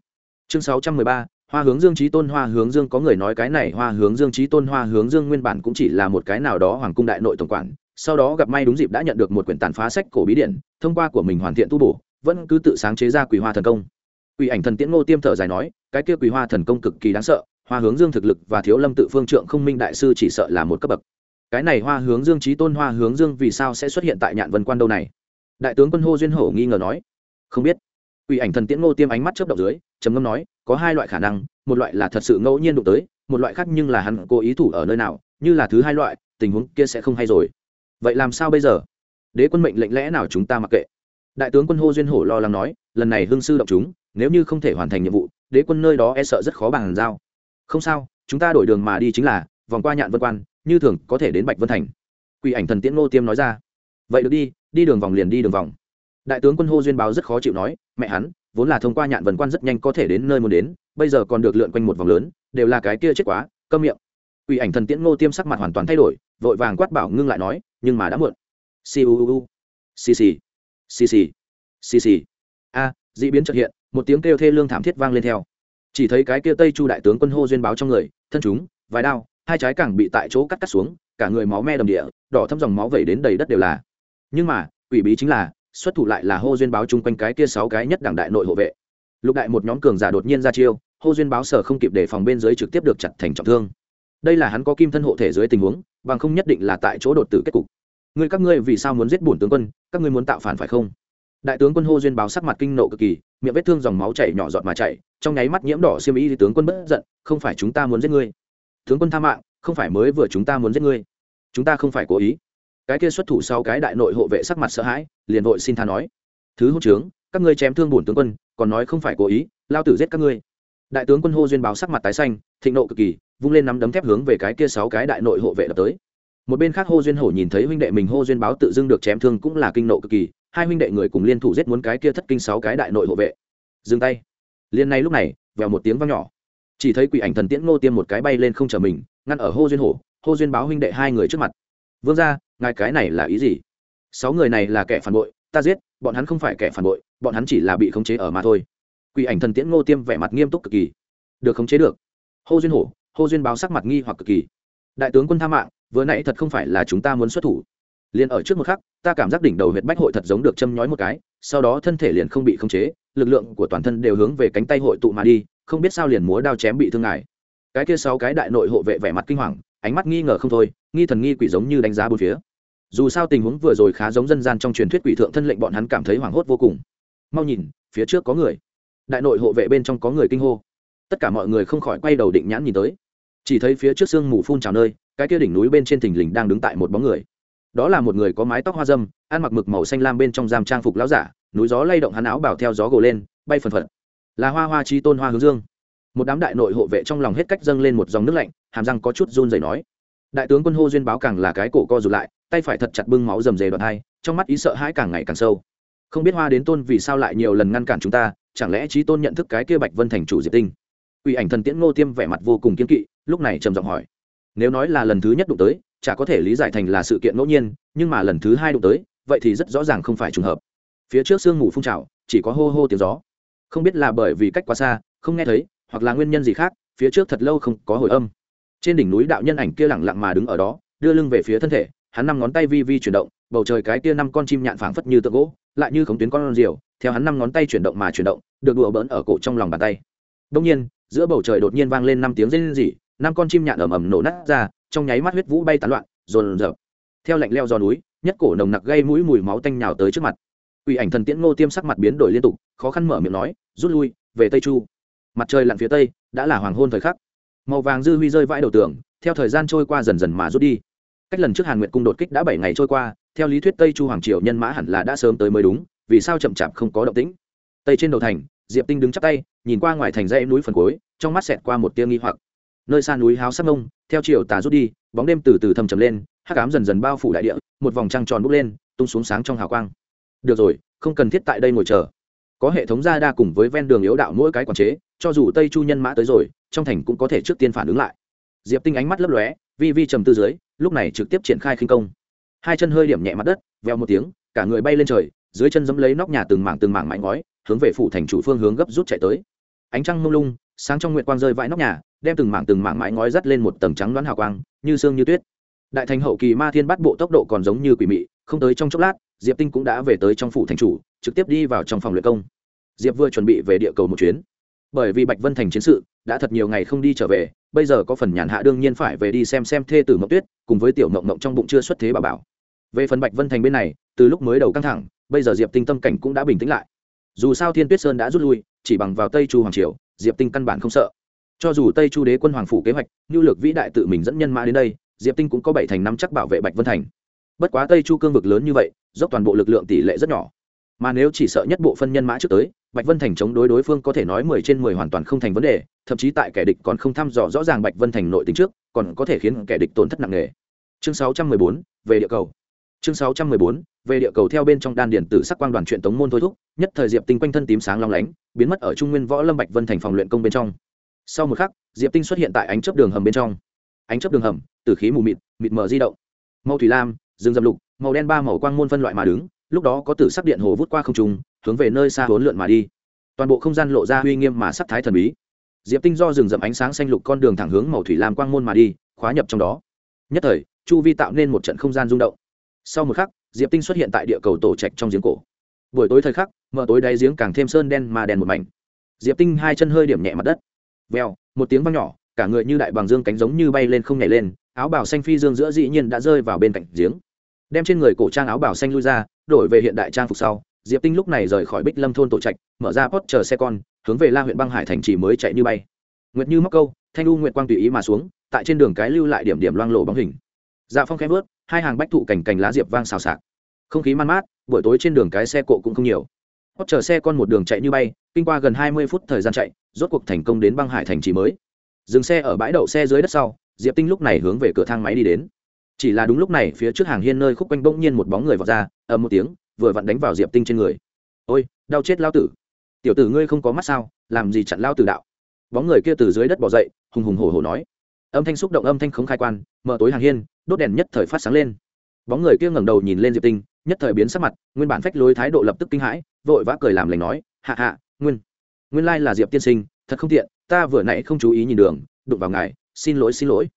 Chương sáu trăm mười ba hoa hướng dương trí tôn hoa hướng dương có người nói cái này hoa hướng dương trí tôn hoa hướng dương nguyên bản cũng chỉ là một cái nào đó hoàng cung đại nội tổng quản sau đó gặp may đúng dịp đã nhận được một quyển tàn phá sách cổ bí điện thông qua của mình hoàn thiện tu bổ, vẫn cứ tự sáng chế ra quỷ hoa thần công. Quỷ ảnh thần tiễn ngô tiêm thở dài nói, cái kia quỷ hoa thần công cực kỳ đáng sợ, hoa hướng dương thực lực và thiếu lâm tự phương trượng không minh đại sư chỉ sợ là một cấp bậc. Cái này hoa hướng dương trí tôn, hoa hướng dương vì sao sẽ xuất hiện tại nhạn vân quan đâu này? Đại tướng quân hô duyên hổ nghi ngờ nói. Không biết. Quỷ ảnh thần tiễn ngô tiêm ánh mắt chớp động dưới, trầm ngâm nói, có hai loại khả năng, một loại là thật sự ngẫu nhiên đụng tới, một loại khác nhưng là hắn cố ý thủ ở nơi nào, như là thứ hai loại, tình huống kia sẽ không hay rồi vậy làm sao bây giờ? Đế quân mệnh lệnh lẽ nào chúng ta mặc kệ? Đại tướng quân hô duyên hổ lo lắng nói, lần này hương sư động chúng, nếu như không thể hoàn thành nhiệm vụ, đế quân nơi đó e sợ rất khó bàn giao. Không sao, chúng ta đổi đường mà đi chính là, vòng qua nhạn vân quan, như thường có thể đến bạch vân thành. Quỷ ảnh thần tiễn ngô tiêm nói ra. Vậy được đi đi đường vòng liền đi đường vòng. Đại tướng quân hô duyên báo rất khó chịu nói, mẹ hắn, vốn là thông qua nhạn vân quan rất nhanh có thể đến nơi muốn đến, bây giờ còn được lượn quanh một vòng lớn, đều là cái kia chết quá, câm miệng. Quỷ ảnh thần tiễn ngô tiêm sắc mặt hoàn toàn thay đổi, vội vàng quát bảo ngưng lại nói nhưng mà đã muộn. Siu xì xì xì xì xì xì a d ị biến trật hiện, một tiếng kêu thê lương thảm thiết vang lên theo. Chỉ thấy cái kia tây chu đại tướng quân hô duyên báo trong người, thân chúng, vài đao, hai trái càng bị tại chỗ cắt cắt xuống, cả người máu me đầm địa, đỏ thâm dòng máu vẩy đến đầy đất đều là. Nhưng mà, quỷ bí chính là, xuất thủ lại là hô duyên báo chung quanh cái kia sáu cái nhất đảng đại nội hộ vệ. Lục đại một nhóm cường giả đột nhiên ra chiêu, hô duyên báo sở không kịp để phòng bên dưới trực tiếp được chặt thành trọng thương đây là hắn có kim thân hộ thể dưới tình huống, bằng không nhất định là tại chỗ đột tử kết cục. Ngươi các ngươi vì sao muốn giết bổn tướng quân, các ngươi muốn tạo phản phải không? Đại tướng quân hô duyên báo sắc mặt kinh nộ cực kỳ, miệng vết thương dòng máu chảy nhỏ giọt mà chảy, trong nháy mắt nhiễm đỏ xiêm thì tướng quân bất giận, không phải chúng ta muốn giết ngươi. Tướng quân tha mạng, không phải mới vừa chúng ta muốn giết ngươi. Chúng ta không phải cố ý. Cái kia xuất thủ sau cái đại nội hộ vệ sắc mặt sợ hãi, liền vội xin tha nói. Thứ hôn trướng, các ngươi chém thương bổn tướng quân, còn nói không phải cố ý, lao tử giết các ngươi. Đại tướng quân hô duyên báo sắc mặt tái xanh, thịnh nộ cực kỳ vung lên nắm đấm thép hướng về cái kia sáu cái đại nội hộ vệ đập tới. Một bên khác hô duyên hổ nhìn thấy huynh đệ mình hô duyên báo tự dưng được chém thương cũng là kinh nộ cực kỳ, hai huynh đệ người cùng liên thủ giết muốn cái kia thất kinh sáu cái đại nội hộ vệ. Dừng tay. Liên này lúc này, vèo một tiếng vang nhỏ. Chỉ thấy quỷ ảnh thần tiễn ngô tiêm một cái bay lên không trở mình, ngăn ở hô duyên hổ, hô duyên báo huynh đệ hai người trước mặt. Vương ra ngài cái này là ý gì? Sáu người này là kẻ phản bội, ta giết, bọn hắn không phải kẻ phản bội, bọn hắn chỉ là bị khống chế ở mà thôi. Quỷ ảnh thần tiễn ngô tiêm vẻ mặt nghiêm túc cực kỳ. Được khống chế được. Hô duyên hổ hô duyên báo sắc mặt nghi hoặc cực kỳ. Đại tướng quân tha mạng, vừa nãy thật không phải là chúng ta muốn xuất thủ. Liền ở trước một khắc, ta cảm giác đỉnh đầu huyệt bách hội thật giống được châm nhói một cái, sau đó thân thể liền không bị khống chế, lực lượng của toàn thân đều hướng về cánh tay hội tụ mà đi, không biết sao liền múa đao chém bị thương ngài. Cái kia sáu cái đại nội hộ vệ vẻ mặt kinh hoàng, ánh mắt nghi ngờ không thôi, nghi thần nghi quỷ giống như đánh giá bốn phía. Dù sao tình huống vừa rồi khá giống dân gian trong truyền thuyết quỷ thượng thân lệnh bọn hắn cảm thấy hoảng hốt vô cùng. Mau nhìn, phía trước có người. Đại nội hộ vệ bên trong có người kinh hô. Tất cả mọi người không khỏi quay đầu định nhãn nhìn tới chỉ thấy phía trước sương mù phun trào nơi, cái kia đỉnh núi bên trên thình lình đang đứng tại một bóng người. Đó là một người có mái tóc hoa dâm, ăn mặc mực màu xanh lam bên trong giam trang phục láo giả, núi gió lay động hắn áo bảo theo gió gồ lên, bay phần phật. Là hoa hoa chi tôn hoa hướng dương. Một đám đại nội hộ vệ trong lòng hết cách dâng lên một dòng nước lạnh, hàm răng có chút run rẩy nói. Đại tướng quân hô duyên báo càng là cái cổ co rụt lại, tay phải thật chặt bưng máu rầm rề đoạn hai, trong mắt ý sợ hãi càng ngày càng sâu. Không biết hoa đến tôn vì sao lại nhiều lần ngăn cản chúng ta, chẳng lẽ trí tôn nhận thức cái kia bạch vân thành chủ diệp tinh? Quỷ ảnh thần tiễn ngô tiêm vẻ mặt vô cùng kiên kỵ lúc này trầm giọng hỏi. Nếu nói là lần thứ nhất đụng tới, chả có thể lý giải thành là sự kiện ngẫu nhiên, nhưng mà lần thứ hai đụng tới, vậy thì rất rõ ràng không phải trùng hợp. Phía trước sương mù phun trào, chỉ có hô hô tiếng gió. Không biết là bởi vì cách quá xa, không nghe thấy, hoặc là nguyên nhân gì khác, phía trước thật lâu không có hồi âm. Trên đỉnh núi đạo nhân ảnh kia lẳng lặng mà đứng ở đó, đưa lưng về phía thân thể, hắn năm ngón tay vi vi chuyển động, bầu trời cái kia năm con chim nhạn phảng phất như tượng gỗ, lại như khống tuyến con diều theo hắn năm ngón tay chuyển động mà chuyển động, được đùa bỡn ở cổ trong lòng bàn tay. Đông nhiên, giữa bầu trời đột nhiên vang lên năm tiếng rên rỉ năm con chim nhạn ầm ầm nổ nát ra trong nháy mắt huyết vũ bay tán loạn rồn rập, theo lạnh leo do núi nhất cổ nồng nặc gây mũi mùi máu tanh nhào tới trước mặt. Quỷ ảnh thần tiễn ngô tiêm sắc mặt biến đổi liên tục khó khăn mở miệng nói rút lui về tây chu. Mặt trời lặn phía tây đã là hoàng hôn thời khắc. Màu vàng dư huy rơi vãi đầu tường theo thời gian trôi qua dần dần mà rút đi. Cách lần trước hàn nguyệt cung đột kích đã bảy ngày trôi qua theo lý thuyết tây chu hoàng triều nhân mã hẳn là đã sớm tới mới đúng vì sao chậm chạp không có động tĩnh? Tây trên đầu thành diệp tinh đứng chắp tay nhìn qua ngoài thành dãy núi phần cuối trong mắt xẹt qua một tia nghi hoặc nơi xa núi háo sắc mông, theo chiều tà rút đi, bóng đêm từ từ thầm trầm lên hát cám dần dần bao phủ đại địa, một vòng trăng tròn bốc lên, tung xuống sáng trong hào quang. Được rồi, không cần thiết tại đây ngồi chờ. Có hệ thống gia đa cùng với ven đường yếu đạo mỗi cái quản chế, cho dù tây chu nhân mã tới rồi, trong thành cũng có thể trước tiên phản ứng lại. Diệp tinh ánh mắt lấp lóe, vi vi trầm tư dưới, lúc này trực tiếp triển khai khinh công. Hai chân hơi điểm nhẹ mặt đất veo một tiếng, cả người bay lên trời, dưới chân giẫm lấy nóc nhà từng mảng từng mảng mảnh ngói, hướng về phủ thành chủ phương hướng gấp rút chạy tới. Ánh trăng mông lung sáng trong nguyện quang rơi vãi nóc nhà, đem từng mảng từng mảng mái ngói dắt lên một tầng trắng đoán hào quang, như sương như tuyết. Đại thành hậu kỳ ma thiên bắt bộ tốc độ còn giống như quỷ mị, không tới trong chốc lát, diệp tinh cũng đã về tới trong phủ thành chủ, trực tiếp đi vào trong phòng luyện công. Diệp vừa chuẩn bị về địa cầu một chuyến. Bởi vì bạch vân thành chiến sự, đã thật nhiều ngày không đi trở về, bây giờ có phần nhàn hạ đương nhiên phải về đi xem xem thê tử mộng tuyết, cùng với tiểu mộng mộng trong bụng chưa xuất thế bà bảo. Về phần bạch vân thành bên này, từ lúc mới đầu căng thẳng, bây giờ diệp tinh tâm cảnh cũng đã bình tĩnh lại. Dù sao thiên tuyết sơn đã rút lui, chỉ bằng vào tây chu hoàng triều diệp tinh căn bản không sợ. Cho dù tây chu đế quân hoàng phủ kế hoạch nhu lược vĩ đại tự mình dẫn nhân mã đến đây, diệp tinh cũng có bảy thành năm chắc bảo vệ bạch vân thành. Bất quá tây chu cương vực lớn như vậy, dốc toàn bộ lực lượng tỷ lệ rất nhỏ. Mà nếu chỉ sợ nhất bộ phân nhân mã trước tới, bạch vân thành chống đối đối phương có thể nói mười trên mười hoàn toàn không thành vấn đề, thậm chí tại kẻ địch còn không thăm dò rõ ràng bạch vân thành nội tính trước, còn có thể khiến kẻ địch tổn thất nặng nề. Chương sáu trăm mười bốn, về địa cầu. Chương sáu trăm mười bốn về địa cầu theo bên trong đan điện tử sắc quang đoàn truyện tống môn thôi thúc, nhất thời diệp tinh quanh thân tím sáng long lánh, biến mất ở trung nguyên võ lâm bạch vân thành phòng luyện công bên trong. Sau một khắc, diệp tinh xuất hiện tại ánh chấp đường hầm bên trong. Ánh chấp đường hầm từ khí mù mịt mịt mờ di động. Màu thủy lam, rừng dầm lục, màu đen ba màu quang môn phân loại mà đứng, lúc đó có tử sắc điện hồ vút qua không trung, hướng về nơi xa hốn lượn mà đi. Toàn bộ không gian lộ ra uy nghiêm mà sắc thái thần bí. Diệp tinh do rừng rậm ánh sáng xanh lục con đường thẳng hướng màu thủy lam quang môn mà đi, khóa nhập trong đó. Nhất thời, chu vi tạo nên một trận không gian rung động. Sau một khắc diệp tinh xuất hiện tại địa cầu tổ trạch trong giếng cổ buổi tối thời khắc mở tối đáy giếng càng thêm sơn đen mà đèn một mảnh diệp tinh hai chân hơi điểm nhẹ mặt đất vèo một tiếng vang nhỏ cả người như đại bằng dương cánh giống như bay lên không nhảy lên áo bào xanh phi dương giữa dĩ nhiên đã rơi vào bên cạnh giếng đem trên người cổ trang áo bào xanh lui ra đổi về hiện đại trang phục sau diệp tinh lúc này rời khỏi bích lâm thôn tổ trạch mở ra pot chờ xe con hướng về la huyện băng hải thành chỉ mới chạy như bay nguyệt như móc câu thanh u nguyệt quang tùy ý mà xuống tại trên đường cái lưu lại điểm điểm loang lộ bóng hình dạ phong khẽ vớt hai hàng bách thụ cành cành lá diệp vang xào xạc. Không khí man mát, buổi tối trên đường cái xe cộ cũng không nhiều. Hót chờ xe con một đường chạy như bay, kinh qua gần hai mươi phút thời gian chạy, rốt cuộc thành công đến băng hải thành trì mới. Dừng xe ở bãi đậu xe dưới đất sau, diệp tinh lúc này hướng về cửa thang máy đi đến. Chỉ là đúng lúc này, phía trước hàng hiên nơi khúc quanh bỗng nhiên một bóng người vọt ra, ầm một tiếng, vừa vặn đánh vào diệp tinh trên người. Ôi, đau chết lao tử. Tiểu tử ngươi không có mắt sao, làm gì chặn lao tử đạo? Bóng người kia từ dưới đất bỏ dậy, hùng hùng hổ hổ nói âm thanh xúc động âm thanh không khai quan, mở tối hàng hiên, đốt đèn nhất thời phát sáng lên. Bóng người kia ngẩng đầu nhìn lên diệp tinh, nhất thời biến sắc mặt, nguyên bản phách lối thái độ lập tức kinh hãi, vội vã cười làm lành nói, hạ hạ, nguyên nguyên lai là diệp tiên sinh, thật không tiện, ta vừa nãy không chú ý nhìn đường, đụng vào ngài, xin lỗi xin lỗi.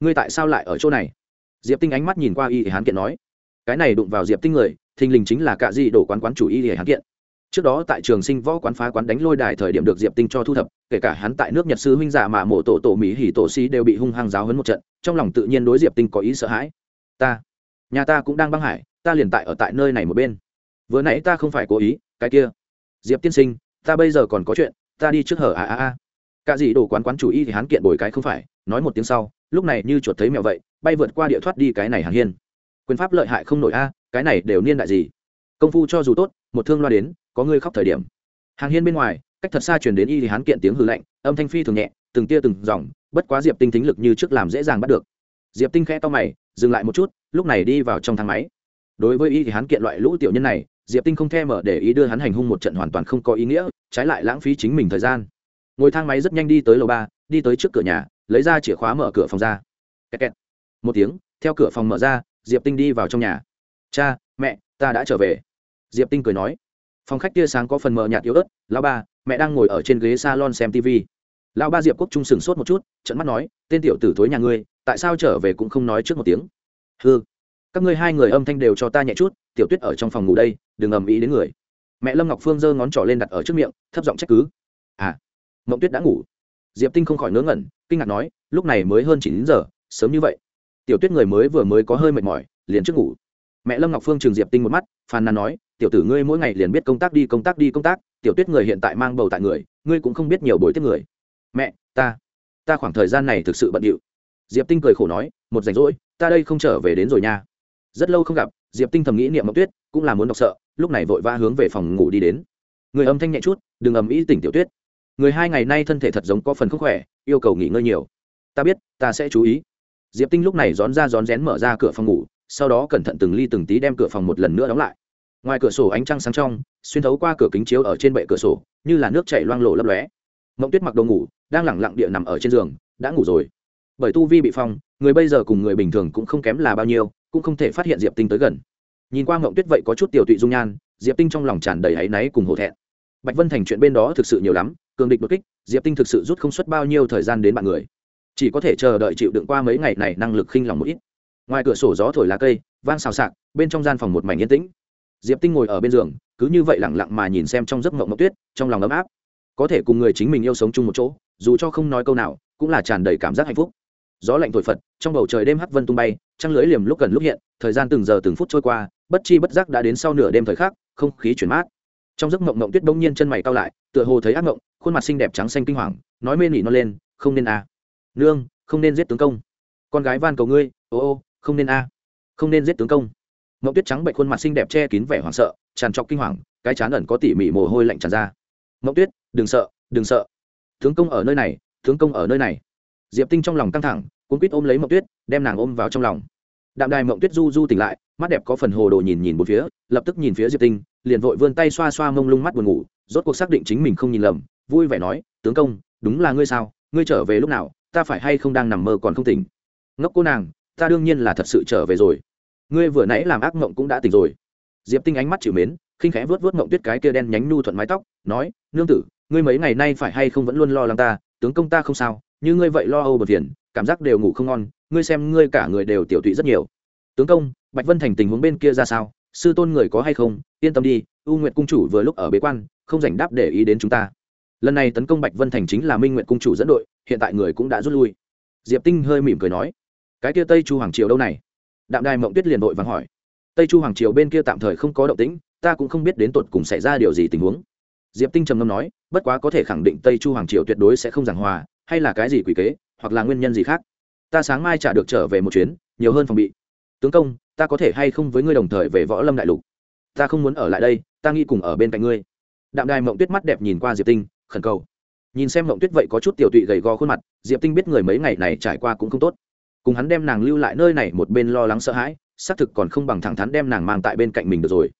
Ngươi tại sao lại ở chỗ này? Diệp tinh ánh mắt nhìn qua y hán kiện nói, cái này đụng vào diệp tinh người, thình lình chính là cạ di đổ quán quán chủ y hán kiện trước đó tại trường sinh võ quán phá quán đánh lôi đài thời điểm được diệp tinh cho thu thập, kể cả hắn tại nước nhật sư huynh giả mà mộ tổ tổ mỹ hỉ tổ sĩ đều bị hung hăng giáo hấn một trận, trong lòng tự nhiên đối diệp tinh có ý sợ hãi. Ta, nhà ta cũng đang băng hải, ta liền tại ở tại nơi này một bên. Vừa nãy ta không phải cố ý, cái kia. Diệp tiên sinh, ta bây giờ còn có chuyện, ta đi trước hở à à à cả gì đổ quán quán chủ y thì hắn kiện bồi cái không phải, nói một tiếng sau, lúc này như chuột thấy mèo vậy, bay vượt qua địa thoát đi cái này hàng hiên. Quyền pháp lợi hại không nổi a, cái này đều niên đại gì? Công phu cho dù tốt, một thương loa đến có người khóc thời điểm. Hàng hiên bên ngoài, cách thật xa chuyển đến y thì hắn kiện tiếng hư lạnh, âm thanh phi thường nhẹ, từng tia từng dòng, bất quá diệp tinh thính lực như trước làm dễ dàng bắt được. Diệp tinh khẽ to mày, dừng lại một chút, lúc này đi vào trong thang máy. Đối với y thì hắn kiện loại lũ tiểu nhân này, diệp tinh không thèm mở để ý đưa hắn hành hung một trận hoàn toàn không có ý nghĩa, trái lại lãng phí chính mình thời gian. Ngồi thang máy rất nhanh đi tới lầu ba, đi tới trước cửa nhà, lấy ra chìa khóa mở cửa phòng ra. Kẹt kẹt. một tiếng, theo cửa phòng mở ra, diệp tinh đi vào trong nhà. Cha, mẹ, ta đã trở về. Diệp tinh cười nói phòng khách tia sáng có phần mờ nhạt yếu ớt, lão ba, mẹ đang ngồi ở trên ghế s a lon xem tv lão ba diệp quốc trung sừng sốt một chút trận mắt nói, tên tiểu tử thối nhà ngươi, tại sao trở về cũng không nói trước một tiếng? Hư các ngươi hai người âm thanh đều cho ta nhẹ chút, tiểu tuyết ở trong phòng ngủ đây, đừng ầm ĩ đến người. Mẹ lâm ngọc phương giơ ngón trỏ lên đặt ở trước miệng, thấp giọng trách cứ. À mộng tuyết đã ngủ. Diệp tinh không khỏi ngớ ngẩn, kinh ngạc nói, lúc này mới hơn chín giờ, sớm như vậy. Tiểu tuyết người mới vừa mới có hơi mệt mỏi, liền trước ngủ mẹ lâm ngọc phương trường diệp tinh một mắt, phàn nàn nói, tiểu tử ngươi mỗi ngày liền biết công tác đi, công tác đi, công tác, tiểu tuyết người hiện tại mang bầu tại người, ngươi cũng không biết nhiều buổi tiếp người. Mẹ, ta ta khoảng thời gian này thực sự bận điệu. Diệp tinh cười khổ nói, một rảnh rỗi, ta đây không trở về đến rồi nha. Rất lâu không gặp, diệp tinh thầm nghĩ niệm mộng tuyết, cũng là muốn đọc sợ, lúc này vội vã hướng về phòng ngủ đi đến. Người âm thanh nhẹ chút, đừng ầm ĩ tỉnh tiểu tuyết. Người hai ngày nay thân thể thật giống có phần không khỏe, yêu cầu nghỉ ngơi nhiều. Ta biết, ta sẽ chú ý. Diệp tinh lúc này rón ra rón rén mở ra cửa phòng ngủ sau đó cẩn thận từng ly từng tí đem cửa phòng một lần nữa đóng lại. Ngoài cửa sổ ánh trăng sáng trong, xuyên thấu qua cửa kính chiếu ở trên bệ cửa sổ, như là nước chảy loang lộ lấp lóe. Mộng tuyết mặc đồ ngủ, đang lẳng lặng địa nằm ở trên giường, đã ngủ rồi. Bởi tu vi bị phong, người bây giờ cùng người bình thường cũng không kém là bao nhiêu, cũng không thể phát hiện diệp tinh tới gần. Nhìn qua mộng tuyết vậy có chút tiểu tụy dung nhan, diệp tinh trong lòng tràn đầy áy náy cùng hổ thẹn. Bạch vân thành chuyện bên đó thực sự nhiều lắm, cường địch đột kích, diệp tinh thực sự rút không xuất bao nhiêu thời gian đến bạn người. Chỉ có thể chờ đợi chịu đựng qua mấy ngày này năng lực khinh lòng một ít ngoài cửa sổ gió thổi lá cây, vang xào xạc, bên trong gian phòng một mảnh yên tĩnh. Diệp tinh ngồi ở bên giường, cứ như vậy lẳng lặng mà nhìn xem trong giấc mộng mộng tuyết, trong lòng ấm áp. Có thể cùng người chính mình yêu sống chung một chỗ, dù cho không nói câu nào, cũng là tràn đầy cảm giác hạnh phúc. Gió lạnh thổi phật, trong bầu trời đêm hắc vân tung bay, trăng lưới liềm lúc gần lúc hiện, thời gian từng giờ từng phút trôi qua, bất chi bất giác đã đến sau nửa đêm thời khắc, không khí chuyển mát. Trong giấc mộng mộng tuyết bỗng nhiên chân mày cao lại, tựa hồ thấy ác mộng, khuôn mặt xinh đẹp trắng xanh kinh hoàng, nói mê nỉ nó lên, không nên à. nương, không nên giết tướng công. Con gái van cầu ngươi, ô ô không nên a. Không nên giết tướng công. Mậu tuyết trắng bệnh khuôn mặt xinh đẹp che kín vẻ hoảng sợ, tràn trọc kinh hoàng, cái chán ẩn có tỉ mỉ mồ hôi lạnh tràn ra. Mậu tuyết, đừng sợ đừng sợ. Tướng công ở nơi này, tướng công ở nơi này. Diệp tinh trong lòng căng thẳng, cuốn quýt ôm lấy mậu tuyết, đem nàng ôm vào trong lòng. Đạm đài mậu tuyết du du tỉnh lại, mắt đẹp có phần hồ đồ nhìn nhìn một phía, lập tức nhìn phía diệp tinh, liền vội vươn tay xoa xoa mông lung mắt buồn ngủ, rốt cuộc xác định chính mình không nhìn lầm, vui vẻ nói, tướng công, đúng là ngươi sao? Ngươi trở về lúc nào? Ta phải hay không đang nằm mơ còn không tỉnh? Ngốc cô nàng ta đương nhiên là thật sự trở về rồi. Ngươi vừa nãy làm ác mộng cũng đã tỉnh rồi. Diệp tinh ánh mắt chịu mến, khinh khẽ vớt vớt mộng tuyết cái kia đen nhánh nhu thuận mái tóc, nói, nương tử, ngươi mấy ngày nay phải hay không vẫn luôn lo lắng ta? Tướng công ta không sao, như ngươi vậy lo âu bật phiền cảm giác đều ngủ không ngon, ngươi xem ngươi cả người đều tiểu tụy rất nhiều. Tướng công, bạch vân thành tình huống bên kia ra sao? Sư tôn người có hay không? Yên tâm đi, u nguyệt cung chủ vừa lúc ở bế quan, không rảnh đáp để ý đến chúng ta. Lần này tấn công bạch vân thành chính là minh nguyệt cung chủ dẫn đội, hiện tại người cũng đã rút lui. Diệp tinh hơi mỉm cười nói cái kia tây chu hoàng triều đâu này? Đạm đài mộng tuyết liền đội vàng hỏi. Tây chu hoàng triều bên kia tạm thời không có động tĩnh, ta cũng không biết đến tột cùng xảy ra điều gì tình huống. Diệp tinh trầm ngâm nói, bất quá có thể khẳng định tây chu hoàng triều tuyệt đối sẽ không giảng hòa, hay là cái gì quỷ kế, hoặc là nguyên nhân gì khác. Ta sáng mai trả được trở về một chuyến, nhiều hơn phòng bị. Tướng công, ta có thể hay không với ngươi đồng thời về võ lâm đại lục? Ta không muốn ở lại đây, ta nghĩ cùng ở bên cạnh ngươi. Đạm đài mộng tuyết mắt đẹp nhìn qua diệp tinh, khẩn cầu. Nhìn xem mộng tuyết vậy có chút tiểu tụy gầy gò khuôn mặt, diệp tinh biết người mấy ngày này trải qua cũng không tốt cùng hắn đem nàng lưu lại nơi này một bên lo lắng sợ hãi, xác thực còn không bằng thẳng thắn đem nàng mang tại bên cạnh mình được rồi.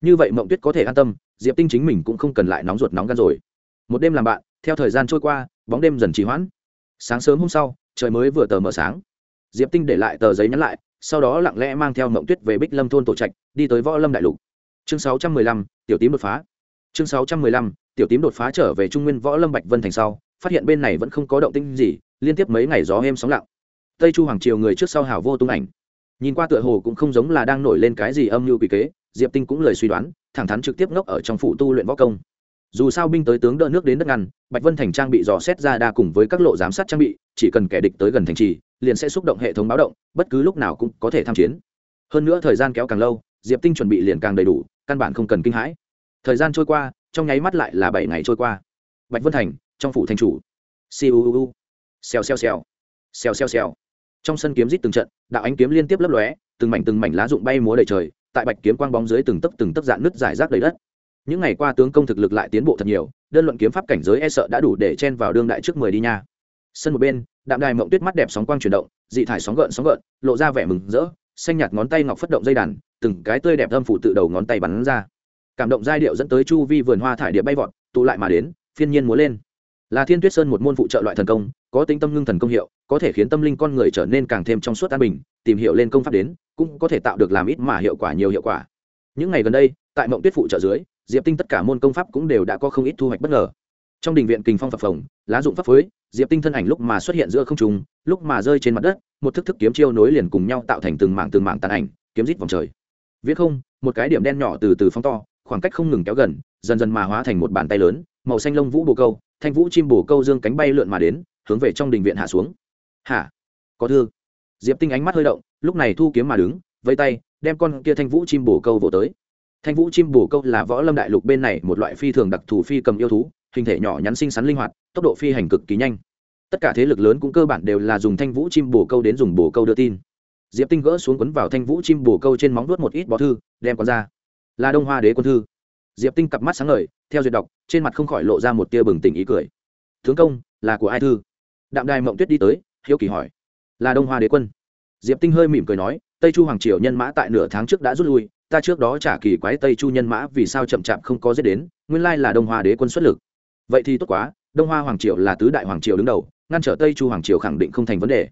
Như vậy mộng tuyết có thể an tâm, diệp tinh chính mình cũng không cần lại nóng ruột nóng gan rồi. Một đêm làm bạn, theo thời gian trôi qua, bóng đêm dần trì hoãn. Sáng sớm hôm sau, trời mới vừa tờ mờ sáng. Diệp tinh để lại tờ giấy nhắn lại, sau đó lặng lẽ mang theo mộng tuyết về bích lâm thôn tổ trạch, đi tới võ lâm đại lục. Chương sáu trăm mười lăm, tiểu tím đột phá. Chương sáu trăm mười lăm, tiểu tím đột phá trở về trung nguyên võ lâm bạch vân thành sau, phát hiện bên này vẫn không có động tinh gì, liên tiếp mấy ngày gió êm sóng lặng tây chu hoàng triều người trước sau hảo vô tung ảnh. Nhìn qua tựa hồ cũng không giống là đang nổi lên cái gì âm mưu quỷ kế, diệp tinh cũng lời suy đoán, thẳng thắn trực tiếp ngốc ở trong phủ tu luyện võ công. Dù sao binh tới tướng đỡ nước đến đất ngăn, bạch vân thành trang bị dò xét ra đa cùng với các lộ giám sát trang bị, chỉ cần kẻ địch tới gần thành trì, liền sẽ xúc động hệ thống báo động, bất cứ lúc nào cũng có thể tham chiến. Hơn nữa thời gian kéo càng lâu, diệp tinh chuẩn bị liền càng đầy đủ, căn bản không cần kinh hãi. Thời gian trôi qua, trong nháy mắt lại là bảy ngày trôi qua. Bạch vân thành, trong phủ thành chủ. Siêu xèo xèo xèo. Xèo xèo xèo trong sân kiếm rít từng trận, đạo ánh kiếm liên tiếp lấp lóe, từng mảnh từng mảnh lá rụng bay múa đầy trời, tại bạch kiếm quang bóng dưới từng tấc từng tấc dạn nứt giải rác đầy đất. Những ngày qua tướng công thực lực lại tiến bộ thật nhiều, đơn luận kiếm pháp cảnh giới e sợ đã đủ để chen vào đương đại trước mười đi nha. Sân một bên, đạm đài mộng tuyết mắt đẹp sóng quang chuyển động, dị thải sóng gợn sóng gợn, lộ ra vẻ mừng rỡ, xanh nhạt ngón tay ngọc phất động dây đàn, từng cái tươi đẹp âm phủ tự đầu ngón tay bắn ra. Cảm động giai điệu dẫn tới chu vi vườn hoa thải điệp bay vọt, tụ lại mà đến, phiên nhiên múa lên là thiên tuyết sơn một môn phụ trợ loại thần công, có tính tâm ngưng thần công hiệu, có thể khiến tâm linh con người trở nên càng thêm trong suốt an bình, tìm hiểu lên công pháp đến, cũng có thể tạo được làm ít mà hiệu quả nhiều hiệu quả. Những ngày gần đây, tại mộng tuyết phụ trợ dưới, diệp tinh tất cả môn công pháp cũng đều đã có không ít thu hoạch bất ngờ. Trong đình viện kình phong phập phồng, lá dụng pháp phối, diệp tinh thân ảnh lúc mà xuất hiện giữa không trùng lúc mà rơi trên mặt đất, một thức thức kiếm chiêu nối liền cùng nhau tạo thành từng mảng từng mảng tàn ảnh, kiếm rít vòng trời. Viết không, một cái điểm đen nhỏ từ từ phong to, khoảng cách không ngừng kéo gần, dần dần mà hóa thành một bàn tay lớn, màu xanh lông vũ bồ câu thanh vũ chim bồ câu dương cánh bay lượn mà đến, hướng về trong đình viện hạ xuống. Hả? Có thư. Diệp tinh ánh mắt hơi động, lúc này thu kiếm mà đứng vây tay, đem con kia thanh vũ chim bồ câu vỗ tới. Thanh vũ chim bồ câu là võ lâm đại lục bên này một loại phi thường đặc thù phi cầm yêu thú, hình thể nhỏ nhắn xinh xắn linh hoạt, tốc độ phi hành cực kỳ nhanh. Tất cả thế lực lớn cũng cơ bản đều là dùng thanh vũ chim bồ câu đến dùng bồ câu đưa tin. Diệp tinh gỡ xuống quấn vào thanh vũ chim bồ câu trên móng đuốt một ít bó thư, đem con ra. Là đông hoa đế quân thư diệp tinh cặp mắt sáng ngời, theo duyệt đọc, trên mặt không khỏi lộ ra một tia bừng tỉnh ý cười. Tướng công, là của ai thư? Đạm đài mộng tuyết đi tới, hiếu kỳ hỏi. Là đông hoa đế quân. Diệp tinh hơi mỉm cười nói, tây chu hoàng triều nhân mã tại nửa tháng trước đã rút lui, ta trước đó trả kỳ quái tây chu nhân mã vì sao chậm chạp không có giết đến, nguyên lai là đông hoa đế quân xuất lực. Vậy thì tốt quá, đông hoa hoàng triều là tứ đại hoàng triều đứng đầu, ngăn trở tây chu hoàng triều khẳng định không thành vấn đề.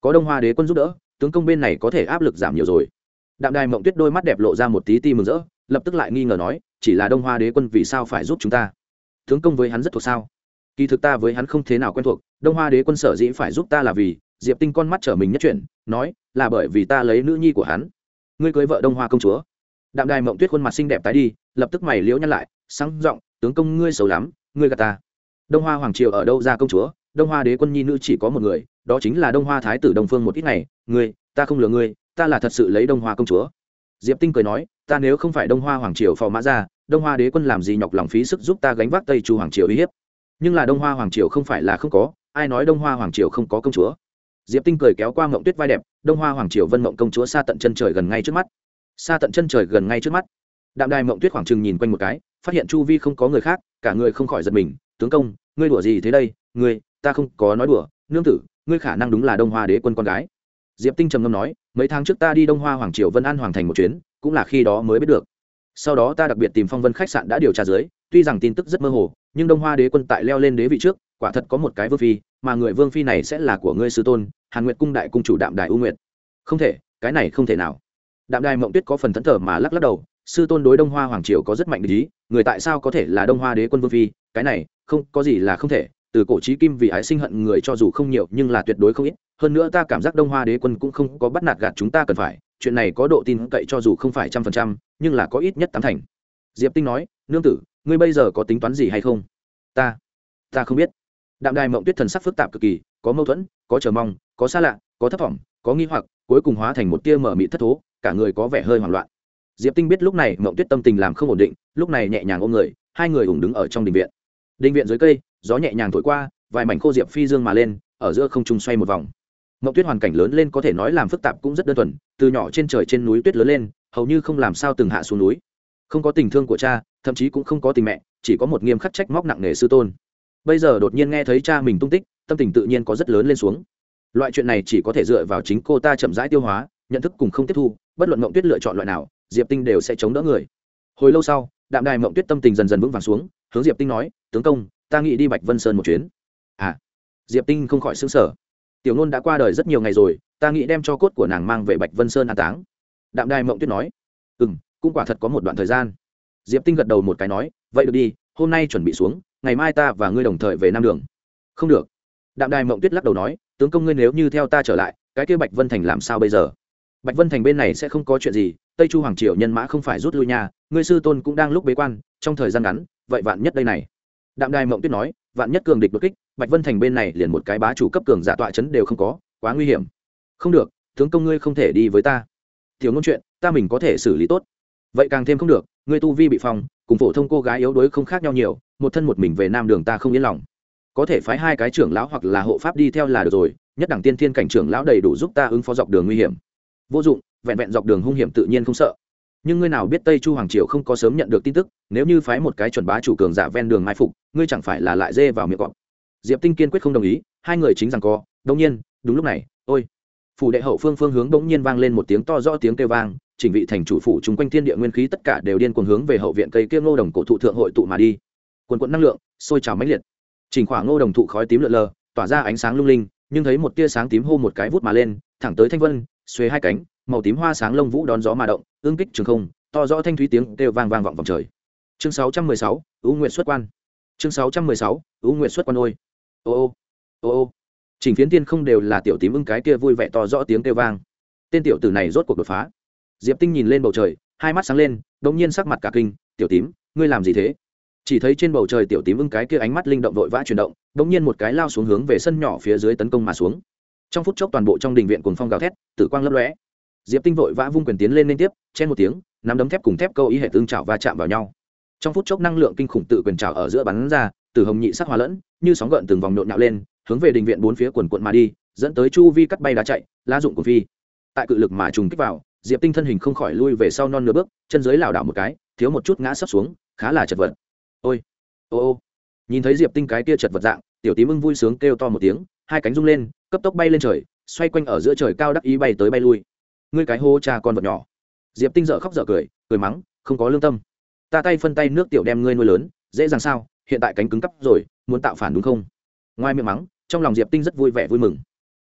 Có đông hoa đế quân giúp đỡ, tướng công bên này có thể áp lực giảm nhiều rồi. Đạm đài mộng tuyết đôi mắt đẹp lộ ra một tí ti mừng rỡ, lập tức lại nghi ngờ nói chỉ là đông hoa đế quân vì sao phải giúp chúng ta? Tướng công với hắn rất thuộc sao? Kỳ thực ta với hắn không thế nào quen thuộc, đông hoa đế quân sở dĩ phải giúp ta là vì, diệp tinh con mắt trở mình nhất chuyển, nói, là bởi vì ta lấy nữ nhi của hắn. Ngươi cưới vợ đông hoa công chúa. Đạm đài mộng tuyết khuôn mặt xinh đẹp tái đi, lập tức mày liễu nhăn lại, sáng giọng, tướng công ngươi xấu lắm, ngươi gạt ta. Đông hoa hoàng triều ở đâu ra công chúa? Đông hoa đế quân nhi nữ chỉ có một người, đó chính là đông hoa thái tử đông phương một ít ngày. Ngươi, ta không lừa ngươi, ta là thật sự lấy đông hoa công chúa diệp tinh cười nói, ta nếu không phải đông hoa hoàng triều phò mã ra, đông hoa đế quân làm gì nhọc lòng phí sức giúp ta gánh vác tây chu hoàng triều uy hiếp? Nhưng là đông hoa hoàng triều không phải là không có, ai nói đông hoa hoàng triều không có công chúa? Diệp tinh cười kéo qua mộng tuyết vai đẹp, đông hoa hoàng triều vân mộng công chúa xa tận chân trời gần ngay trước mắt. Xa tận chân trời gần ngay trước mắt. Đạm đài mộng tuyết khoảng chừng nhìn quanh một cái, phát hiện chu vi không có người khác, cả người không khỏi giật mình, tướng công, ngươi đùa gì thế đây? Ngươi, ta không có nói đùa, nương tử, ngươi khả năng đúng là đông hoa đế quân con gái. Diệp tinh trầm ngâm nói mấy tháng trước ta đi đông hoa hoàng triều vân an hoàng thành một chuyến, cũng là khi đó mới biết được. Sau đó ta đặc biệt tìm phong vân khách sạn đã điều tra dưới, tuy rằng tin tức rất mơ hồ, nhưng đông hoa đế quân tại leo lên đế vị trước, quả thật có một cái vương phi, mà người vương phi này sẽ là của ngươi sư tôn, hàn nguyệt cung đại cung chủ đạm đại u nguyệt. Không thể, cái này không thể nào. Đạm đài mộng tuyết có phần thẫn thờ mà lắc lắc đầu, sư tôn đối đông hoa hoàng triều có rất mạnh lý người tại sao có thể là đông hoa đế quân vương phi, cái này, không, có gì là không thể từ cổ trí kim vì ái sinh hận người cho dù không nhiều nhưng là tuyệt đối không ít. Hơn nữa ta cảm giác đông hoa đế quân cũng không có bắt nạt gạt chúng ta cần phải. Chuyện này có độ tin cậy cho dù không phải trăm phần trăm, nhưng là có ít nhất tám thành. Diệp tinh nói, nương tử, ngươi bây giờ có tính toán gì hay không? Ta ta không biết. Đạm đài mộng tuyết thần sắc phức tạp cực kỳ, có mâu thuẫn, có chờ mong, có xa lạ, có thấp thỏm, có nghi hoặc, cuối cùng hóa thành một tia mở mị thất thố, cả người có vẻ hơi hoảng loạn. Diệp tinh biết lúc này mộng tuyết tâm tình làm không ổn định, lúc này nhẹ nhàng ôm người, hai người ủng đứng ở trong đình viện. Đình viện dưới cây gió nhẹ nhàng thổi qua, vài mảnh khô diệp phi dương mà lên, ở giữa không trung xoay một vòng. Mậu tuyết hoàn cảnh lớn lên có thể nói làm phức tạp cũng rất đơn thuần, từ nhỏ trên trời trên núi tuyết lớn lên, hầu như không làm sao từng hạ xuống núi. Không có tình thương của cha, thậm chí cũng không có tình mẹ, chỉ có một nghiêm khắc trách móc nặng nề sư tôn. Bây giờ đột nhiên nghe thấy cha mình tung tích, tâm tình tự nhiên có rất lớn lên xuống. Loại chuyện này chỉ có thể dựa vào chính cô ta chậm rãi tiêu hóa, nhận thức cùng không tiếp thu, bất luận mộng tuyết lựa chọn loại nào, diệp tinh đều sẽ chống đỡ người. Hồi lâu sau, đạm đài mộng tuyết tâm tình dần dần vững vàng xuống, hướng diệp tinh nói, tướng công ta nghĩ đi bạch vân sơn một chuyến. À diệp tinh không khỏi xứng sở tiểu nôn đã qua đời rất nhiều ngày rồi, ta nghĩ đem cho cốt của nàng mang về bạch vân sơn an táng. Đạm đài mộng tuyết nói. Ừ m cũng quả thật có một đoạn thời gian. Diệp tinh gật đầu một cái nói, vậy được đi, hôm nay chuẩn bị xuống, ngày mai ta và ngươi đồng thời về nam đường. Không được. Đạm đài mộng tuyết lắc đầu nói, tướng công ngươi nếu như theo ta trở lại, cái kia bạch vân thành làm sao bây giờ? Bạch vân thành bên này sẽ không có chuyện gì, tây chu hoàng triều nhân mã không phải rút lui nhà ngươi sư tôn cũng đang lúc bế quan, trong thời gian ngắn, vậy vạn nhất đây này đạm đài mộng tuyết nói vạn nhất cường địch đột kích bạch vân thành bên này liền một cái bá chủ cấp cường giả tọa chấn đều không có quá nguy hiểm. Không được tướng công ngươi không thể đi với ta. Thiếu ngôn chuyện ta mình có thể xử lý tốt. Vậy càng thêm không được ngươi tu vi bị phòng, cùng phổ thông cô gái yếu đuối không khác nhau nhiều một thân một mình về nam đường ta không yên lòng. Có thể phái hai cái trưởng lão hoặc là hộ pháp đi theo là được rồi nhất đẳng tiên thiên cảnh trưởng lão đầy đủ giúp ta ứng phó dọc đường nguy hiểm. Vô dụng vẹn vẹn dọc đường hung hiểm tự nhiên không sợ nhưng ngươi nào biết tây chu hoàng triều không có sớm nhận được tin tức, nếu như phái một cái chuẩn bá chủ cường giả ven đường mai phục, ngươi chẳng phải là lại dê vào miệng cọp. Diệp tinh kiên quyết không đồng ý, hai người chính rằng co đông nhiên, đúng lúc này, ôi. Phủ đệ hậu phương phương hướng bỗng nhiên vang lên một tiếng to rõ tiếng kêu vang, chỉnh vị thành chủ phủ chung quanh thiên địa nguyên khí tất cả đều điên cuồng hướng về hậu viện cây kia ngô đồng cổ thụ thượng hội tụ mà đi. Quần quận năng lượng, sôi trào mãnh liệt. Chỉnh khoảng ngô đồng thụ khói tím lượn lờ, tỏa ra ánh sáng lung linh, nhưng thấy một tia sáng tím hô một cái vút mà lên, thẳng tới thanh vân xuế hai cánh màu tím hoa sáng lông vũ đón gió mà động ương kích trường không to rõ thanh thúy tiếng kêu vang vang vọng vòng trời. Chương 616, ưu nguyện xuất quan. Chương 616, ưu nguyện xuất quan ôi. Ô ô ô ô. Chỉnh phiến tiên không đều là tiểu tím ưng cái kia vui vẻ to rõ tiếng kêu vang. Tên tiểu tử này rốt cuộc đột phá. Diệp tinh nhìn lên bầu trời hai mắt sáng lên đống nhiên sắc mặt cả kinh tiểu tím ngươi làm gì thế? Chỉ thấy trên bầu trời tiểu tím ưng cái kia ánh mắt linh động vội vã chuyển động đống nhiên một cái lao xuống hướng về sân nhỏ phía dưới tấn công mà xuống. Trong phút chốc toàn bộ trong đình viện cùng phong gào thét tử quang lấp lóe diệp tinh vội vã vung quyền tiến lên liên tiếp, chen một tiếng, nắm đấm thép cùng thép câu ý hệ tương trào va chạm vào nhau. Trong phút chốc năng lượng kinh khủng tự quyền trào ở giữa bắn ra, từ hồng nhị sắc hòa lẫn, như sóng gợn từng vòng nhộn nhạo lên, hướng về đình viện bốn phía quần quận mà đi, dẫn tới chu vi cắt bay đá chạy la dụng của phi. Tại cự lực mà trùng kích vào, diệp tinh thân hình không khỏi lui về sau non nửa bước, chân dưới lảo đảo một cái, thiếu một chút ngã sấp xuống, khá là chật vật. Ôi, ô ô. Nhìn thấy diệp tinh cái kia chật vật dạng, tiểu tím ưng vui sướng kêu to một tiếng, hai cánh rung lên, cấp tốc bay lên trời, xoay quanh ở giữa trời cao đắc ý bay tới bay lui ngươi cái hô cha con vật nhỏ. Diệp tinh dợ khóc dợ cười cười mắng, không có lương tâm. Ta tay phân tay nước tiểu đem ngươi nuôi lớn, dễ dàng sao, hiện tại cánh cứng cắp rồi, muốn tạo phản đúng không? Ngoài miệng mắng, trong lòng diệp tinh rất vui vẻ vui mừng.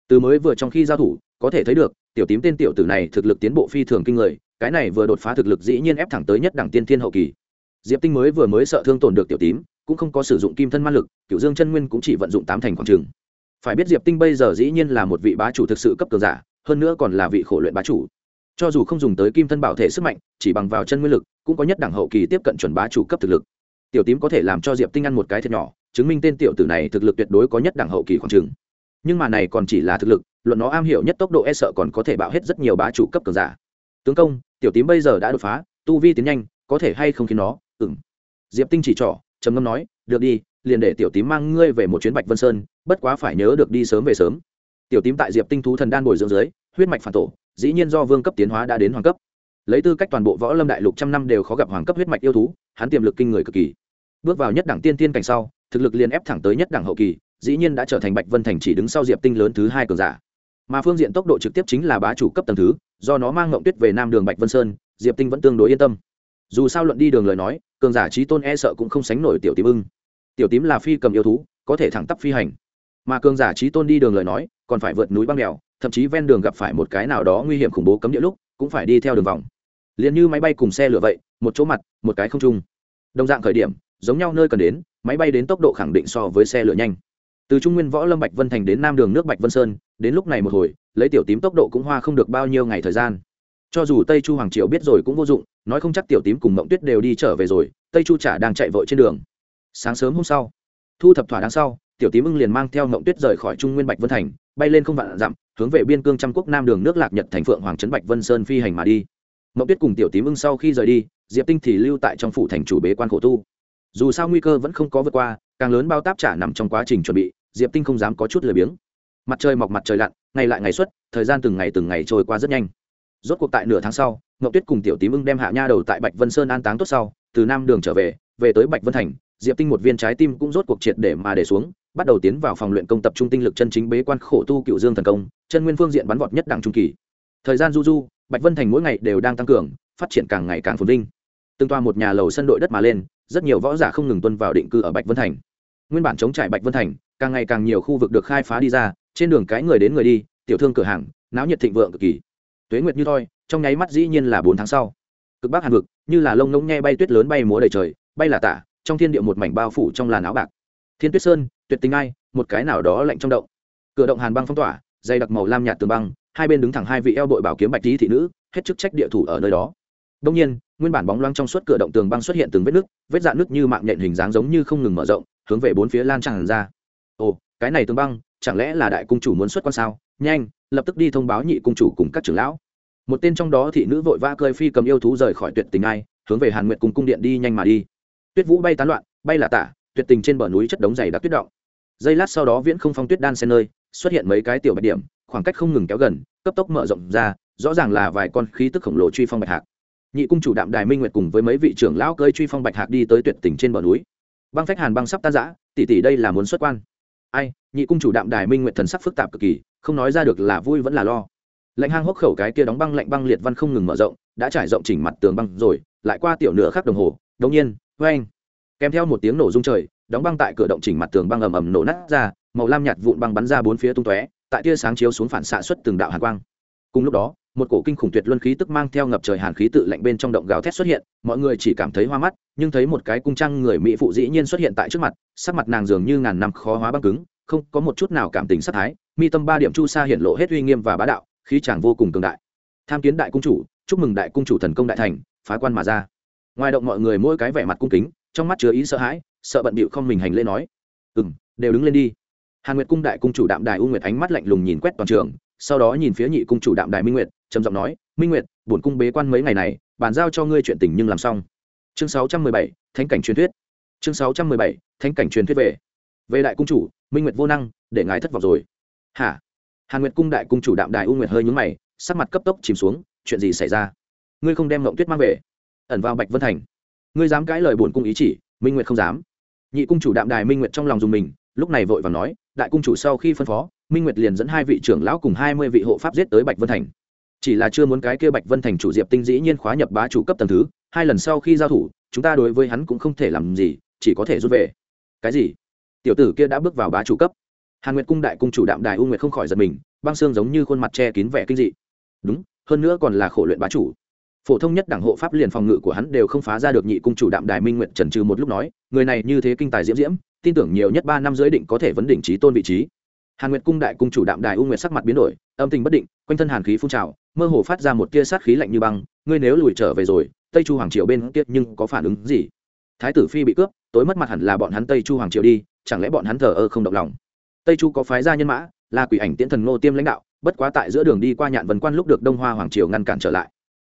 Từ mới vừa trong khi giao thủ, có thể thấy được, tiểu tím tên tiểu tử này thực lực tiến bộ phi thường kinh người, cái này vừa đột phá thực lực dĩ nhiên ép thẳng tới nhất đẳng tiên thiên hậu kỳ. Diệp tinh mới vừa mới sợ thương tổn được tiểu tím, cũng không có sử dụng kim thân man lực cựu dương chân nguyên cũng chỉ vận dụng tám thành khoảng trường. Phải biết diệp tinh bây giờ dĩ nhiên là một vị bá chủ thực sự cấp cường giả hơn nữa còn là vị khổ luyện bá chủ. Cho dù không dùng tới kim thân bảo thể sức mạnh, chỉ bằng vào chân nguyên lực, cũng có nhất đẳng hậu kỳ tiếp cận chuẩn bá chủ cấp thực lực. Tiểu tím có thể làm cho diệp tinh ăn một cái thật nhỏ, chứng minh tên tiểu tử này thực lực tuyệt đối có nhất đẳng hậu kỳ khoảng trường nhưng mà này còn chỉ là thực lực, luận nó am hiểu nhất tốc độ e sợ còn có thể bạo hết rất nhiều bá chủ cấp cường giả. Tướng công, tiểu tím bây giờ đã đột phá, tu vi tiến nhanh, có thể hay không khiến nó? Ừng diệp tinh chỉ trỏ, trầm ngâm nói, được đi, liền để tiểu tím mang ngươi về một chuyến bạch vân sơn, bất quá phải nhớ được đi sớm về sớm tiểu tím tại diệp tinh thú thần đan bồi dưỡng dưới, huyết mạch phản tổ, dĩ nhiên do vương cấp tiến hóa đã đến hoàng cấp. Lấy tư cách toàn bộ võ lâm đại lục trăm năm đều khó gặp hoàng cấp huyết mạch yêu thú, hắn tiềm lực kinh người cực kỳ. Bước vào nhất đẳng tiên tiên cảnh sau, thực lực liền ép thẳng tới nhất đẳng hậu kỳ, dĩ nhiên đã trở thành bạch vân thành chỉ đứng sau diệp tinh lớn thứ hai cường giả. Mà phương diện tốc độ trực tiếp chính là bá chủ cấp tầng thứ, do nó mang ngộng tuyết về nam đường bạch vân sơn, diệp tinh vẫn tương đối yên tâm. Dù sao luận đi đường lời nói, cường giả trí tôn e sợ cũng không sánh nổi tiểu tím ưng. Tiểu tím là phi cầm yêu thú, có thể thẳng tắp phi hành mà cường giả trí tôn đi đường lời nói, còn phải vượt núi băng đèo, thậm chí ven đường gặp phải một cái nào đó nguy hiểm khủng bố cấm địa lúc, cũng phải đi theo đường vòng. Liền như máy bay cùng xe lửa vậy, một chỗ mặt, một cái không trung. Đồng dạng khởi điểm, giống nhau nơi cần đến, máy bay đến tốc độ khẳng định so với xe lửa nhanh. Từ trung nguyên võ lâm bạch vân thành đến nam đường nước bạch vân sơn, đến lúc này một hồi, lấy tiểu tím tốc độ cũng hoa không được bao nhiêu ngày thời gian. Cho dù tây chu hoàng triều biết rồi cũng vô dụng, nói không chắc tiểu tím cùng mộng tuyết đều đi trở về rồi, tây chu chả đang chạy vội trên đường. Sáng sớm hôm sau, thu thập thỏa đáng sau tiểu tím ưng liền mang theo mộng tuyết rời khỏi trung nguyên bạch vân thành, bay lên không vạn dặm, hướng về biên cương trăm quốc nam đường nước lạc nhật thành phượng hoàng trấn bạch vân sơn phi hành mà đi. Mộng tuyết cùng tiểu tím ưng sau khi rời đi, diệp tinh thì lưu tại trong phủ thành chủ bế quan khổ tu. Dù sao nguy cơ vẫn không có vượt qua, càng lớn bao táp trả nằm trong quá trình chuẩn bị, diệp tinh không dám có chút lười biếng. Mặt trời mọc mặt trời lặn, ngày lại ngày xuất, thời gian từng ngày từng ngày trôi qua rất nhanh. Rốt cuộc tại nửa tháng sau Ngậu tuyết cùng tiểu tím ưng đem hạ nha đầu tại bạch vân sơn an táng tốt sau, từ nam đường trở về về tới bạch vân thành, diệp tinh một viên trái tim cũng rốt cuộc triệt để mà để xuống bắt đầu tiến vào phòng luyện công tập trung tinh lực chân chính bế quan khổ tu cựu dương thần công, chân nguyên phương diện bắn vọt nhất đẳng trung kỳ. Thời gian du du, bạch vân thành mỗi ngày đều đang tăng cường, phát triển càng ngày càng phồn vinh. Từng toa một nhà lầu sân đội đất mà lên, rất nhiều võ giả không ngừng tuân vào định cư ở bạch vân thành. Nguyên bản chống trải bạch vân thành, càng ngày càng nhiều khu vực được khai phá đi ra, trên đường cái người đến người đi, tiểu thương cửa hàng, náo nhiệt thịnh vượng cực kỳ. Tuế nguyệt như thoi trong nháy mắt dĩ nhiên là bốn tháng sau. Cực bắc hàn vực, như là lông ngỗng nghe bay tuyết lớn bay múa đầy trời, bay là tả, trong thiên địa một mảnh bao phủ trong làn áo bạc thiên tuyết sơn tuyệt tình ai một cái nào đó lạnh trong động. Cửa động hàn băng phong tỏa dày đặc màu lam nhạt tường băng hai bên đứng thẳng hai vị eo bội bảo kiếm bạch tí thị nữ hết chức trách địa thủ ở nơi đó. Đông nhiên nguyên bản bóng loang trong suốt cửa động tường băng xuất hiện từng vết nứt, vết dạn nứt như mạng nhện hình dáng giống như không ngừng mở rộng hướng về bốn phía lan tràn ra. Ồ cái này tường băng chẳng lẽ là đại cung chủ muốn xuất quan sao? Nhanh lập tức đi thông báo nhị cung chủ cùng các trưởng lão. Một tên trong đó thị nữ vội vã cơi phi cầm yêu thú rời khỏi tuyệt tình ai hướng về hàn nguyệt cùng cung điện đi nhanh mà đi. Tuyết vũ bay tán loạn bay là tả tuyệt tình trên bờ núi chất đống dày đặc tuyết động. Giây lát sau đó viễn không phong tuyết đan xen nơi, xuất hiện mấy cái tiểu bạch điểm, khoảng cách không ngừng kéo gần, cấp tốc mở rộng ra, rõ ràng là vài con khí tức khổng lồ truy phong bạch hạc. Nhị cung chủ đạm đài minh nguyệt cùng với mấy vị trưởng lão cơi truy phong bạch hạc đi tới tuyệt tình trên bờ núi. Băng phách hàn băng sắp tan giã tỷ tỷ đây là muốn xuất quan. Ai, nhị cung chủ đạm đài minh nguyệt thần sắc phức tạp cực kỳ, không nói ra được là vui vẫn là lo. Lạnh hang hốc khẩu cái kia đóng băng lạnh băng liệt văn không ngừng mở rộng, đã trải rộng chỉnh mặt tường băng rồi, lại qua tiểu nửa khắc đồng hồ, đột nhiên vê anh kèm theo một tiếng nổ rung trời, đóng băng tại cửa động chỉnh mặt tường băng ầm ầm nổ nát ra, màu lam nhạt vụn băng bắn ra bốn phía tung tóe, tại tia sáng chiếu xuống phản xạ xuất từng đạo hàn quang. Cùng lúc đó, một cổ kinh khủng tuyệt luân khí tức mang theo ngập trời hàn khí tự lạnh bên trong động gào thét xuất hiện, mọi người chỉ cảm thấy hoa mắt, nhưng thấy một cái cung trăng người mỹ phụ dĩ nhiên xuất hiện tại trước mặt, sắc mặt nàng dường như ngàn năm khó hóa băng cứng, không có một chút nào cảm tình sát thái, mi tâm ba điểm chu sa hiện lộ hết uy nghiêm và bá đạo, khí chàng vô cùng cường đại. Tham kiến đại cung chủ, chúc mừng đại cung chủ thần công đại thành, phá quan mà ra. Ngoài động mọi người mỗi cái vẻ mặt cung kính trong mắt chứa ý sợ hãi, sợ bận bịu không mình hành lễ nói ừ m đều đứng lên đi. Hàn nguyệt cung đại cung chủ đạm đài u nguyệt ánh mắt lạnh lùng nhìn quét toàn trường, sau đó nhìn phía nhị cung chủ đạm đài minh nguyệt, trầm giọng nói, minh nguyệt, bổn cung bế quan mấy ngày này, bàn giao cho ngươi chuyện tình nhưng làm xong. Chương sáu trăm mười bảy, thánh cảnh truyền thuyết. Chương sáu trăm mười bảy, thánh cảnh truyền thuyết về. Về đại cung chủ, minh nguyệt vô năng, để ngài thất vọng rồi. Hả? Hàn nguyệt cung đại cung chủ đạm đài u nguyệt hơi nhúng mày, sắc mặt cấp tốc chìm xuống, chuyện gì xảy ra? Ngươi không đem ngộng tuyết mang về? Ẩn vào bạch vân thành ngươi dám cãi lời bổn cung ý chỉ, minh nguyệt không dám. Nhị cung chủ đạm đài minh nguyệt trong lòng dùng mình, lúc này vội và nói, đại cung chủ sau khi phân phó, minh nguyệt liền dẫn hai vị trưởng lão cùng hai mươi vị hộ pháp giết tới bạch vân thành. Chỉ là chưa muốn cái kia bạch vân thành chủ diệp tinh dĩ nhiên khóa nhập bá chủ cấp tầng thứ, hai lần sau khi giao thủ, chúng ta đối với hắn cũng không thể làm gì, chỉ có thể rút về. Cái gì? Tiểu tử kia đã bước vào bá chủ cấp. Hàn nguyệt cung đại cung chủ đạm đài u nguyệt không khỏi giật mình, băng xương giống như khuôn mặt che kín vẻ kinh dị. Đúng, hơn nữa còn là khổ luyện bá chủ phổ thông nhất đảng hộ pháp liền phòng ngự của hắn đều không phá ra được nhị cung chủ đạm đài minh nguyện trần trừ một lúc nói, người này như thế kinh tài diễm diễm, tin tưởng nhiều nhất ba năm dưới định có thể vấn đỉnh trí tôn vị trí. Hàn nguyệt cung đại cung chủ đạm đài u nguyệt sắc mặt biến đổi, âm tình bất định, quanh thân hàn khí phun trào, mơ hồ phát ra một tia sát khí lạnh như băng, ngươi nếu lùi trở về rồi, tây chu hoàng triều bên kia nhưng có phản ứng gì? Thái tử phi bị cướp, tối mất mặt hẳn là bọn hắn tây chu hoàng triều đi, chẳng lẽ bọn hắn thờ ơ không động lòng? Tây chu có phái gia nhân mã, là quỷ ảnh tiễn thần ngô tiêm lãnh đạo, bất quá tại giữa đường đi qua nhạn vân quan lúc được đông hoa hoàng triều ngăn cản trở lại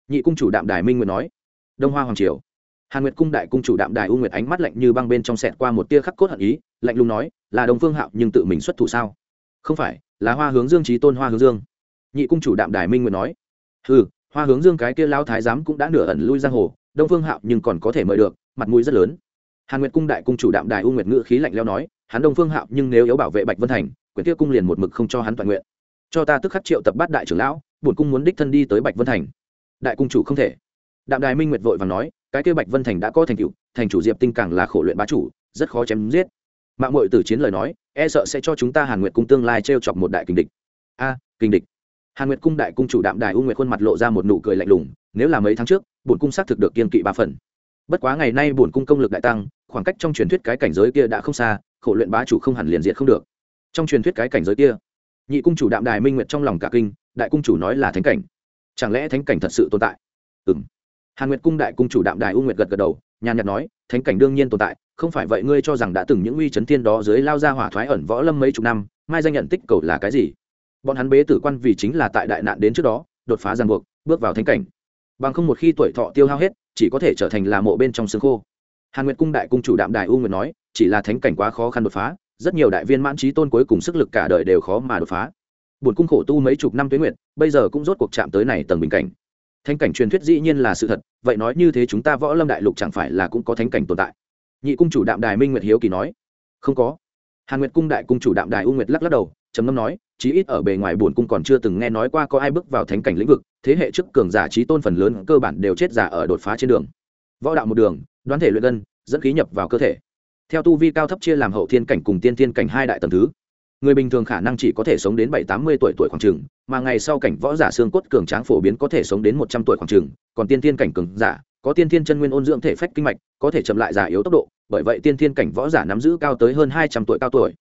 nhị cung chủ đạm đài minh nguyệt nói. Đông hoa hoàng triều. Hàn nguyệt cung đại cung chủ đạm đài u nguyệt ánh mắt lạnh như băng bên trong sẹt qua một tia khắc cốt hận ý, lạnh lùng nói, là đồng phương hạo, nhưng tự mình xuất thủ sao? Không phải, là hoa hướng dương trí tôn hoa hướng dương. Nhị cung chủ đạm đài minh nguyệt nói. Ừ hoa hướng dương cái kia lao thái giám cũng đã nửa ẩn lui giang hồ, đông phương hạo nhưng còn có thể mời được, mặt mũi rất lớn. Hàn nguyệt cung đại cung chủ đạm đài u nguyệt ngữ khí lạnh leo nói, hắn đông phương hạo nhưng nếu yếu bảo vệ bạch vân thành, quyển kia cung liền một mực không cho hắn toàn nguyện. Cho ta tức khắc triệu tập bát đại trưởng lão, bổn cung muốn đích thân đi tới bạch vân thành đại cung chủ không thể. Đạm đài minh nguyệt vội và nói cái kia bạch vân thành đã có thành tựu thành chủ diệp tinh càng là khổ luyện bá chủ rất khó chém giết. Mạng mội tử chiến lời nói e sợ sẽ cho chúng ta hàn nguyệt cung tương lai t r e o chọc một đại kình địch. A à, kình địch. Hàn nguyệt cung đại cung chủ đạm đài u nguyệt khuôn mặt lộ ra một nụ cười lạnh lùng nếu là mấy tháng trước bổn cung xác thực được kiên kỵ ba phần. Bất quá ngày nay bổn cung công lực đại tăng khoảng cách trong truyền thuyết cái cảnh giới kia đã không xa khổ luyện bá chủ không hẳn liền diệt không được. Trong truyền thuyết cái cảnh giới kia nhị cung chủ đạm đài minh nguyệt trong lòng cả kinh đại cung chủ nói là thánh cảnh chẳng lẽ thánh cảnh thật sự tồn tại? Ừ m hàn nguyệt cung đại cung chủ đạm đài u nguyệt gật gật đầu, nhàn nhạt nói, thánh cảnh đương nhiên tồn tại, không phải vậy ngươi cho rằng đã từng những uy chấn thiên đó dưới lao ra hỏa thoái ẩn võ lâm mấy chục năm, mai danh nhận tích cầu là cái gì? Bọn hắn bế tử quan vì chính là tại đại nạn đến trước đó, đột phá ràng buộc, bước vào thánh cảnh. Bằng không một khi tuổi thọ tiêu hao hết, chỉ có thể trở thành là mộ bên trong xương khô. Hàn nguyệt cung đại cung chủ đạm đài u nguyệt nói, chỉ là thánh cảnh quá khó khăn đột phá, rất nhiều đại viên mãn trí tôn cuối cùng sức lực cả đời đều khó mà đột phá buồn cung khổ tu mấy chục năm tuế nguyện bây giờ cũng rốt cuộc chạm tới này tầng bình cảnh. Thánh cảnh truyền thuyết dĩ nhiên là sự thật, vậy nói như thế chúng ta võ lâm đại lục chẳng phải là cũng có thánh cảnh tồn tại? Nhị cung chủ đạm đài minh nguyệt hiếu kỳ nói. Không có. Hàn nguyệt cung đại cung chủ đạm đài u nguyệt lắc lắc đầu, trầm ngâm nói, chí ít ở bề ngoài buồn cung còn chưa từng nghe nói qua có ai bước vào thánh cảnh lĩnh vực, thế hệ trước cường giả trí tôn phần lớn cơ bản đều chết giả ở đột phá trên đường. Võ đạo một đường, đoán thể luyện gân, dẫn khí nhập vào cơ thể. Theo tu vi cao thấp chia làm hậu thiên cảnh cùng tiên thiên cảnh hai đại tầng thứ người bình thường khả năng chỉ có thể sống đến bảy tám mươi tuổi tuổi khoảng trường mà ngày sau cảnh võ giả xương cốt cường tráng phổ biến có thể sống đến một trăm tuổi khoảng trường còn tiên thiên cảnh cường giả có tiên thiên chân nguyên ôn dưỡng thể phách kinh mạch có thể chậm lại giả yếu tốc độ bởi vậy tiên thiên cảnh võ giả nắm giữ cao tới hơn hai trăm tuổi cao tuổi.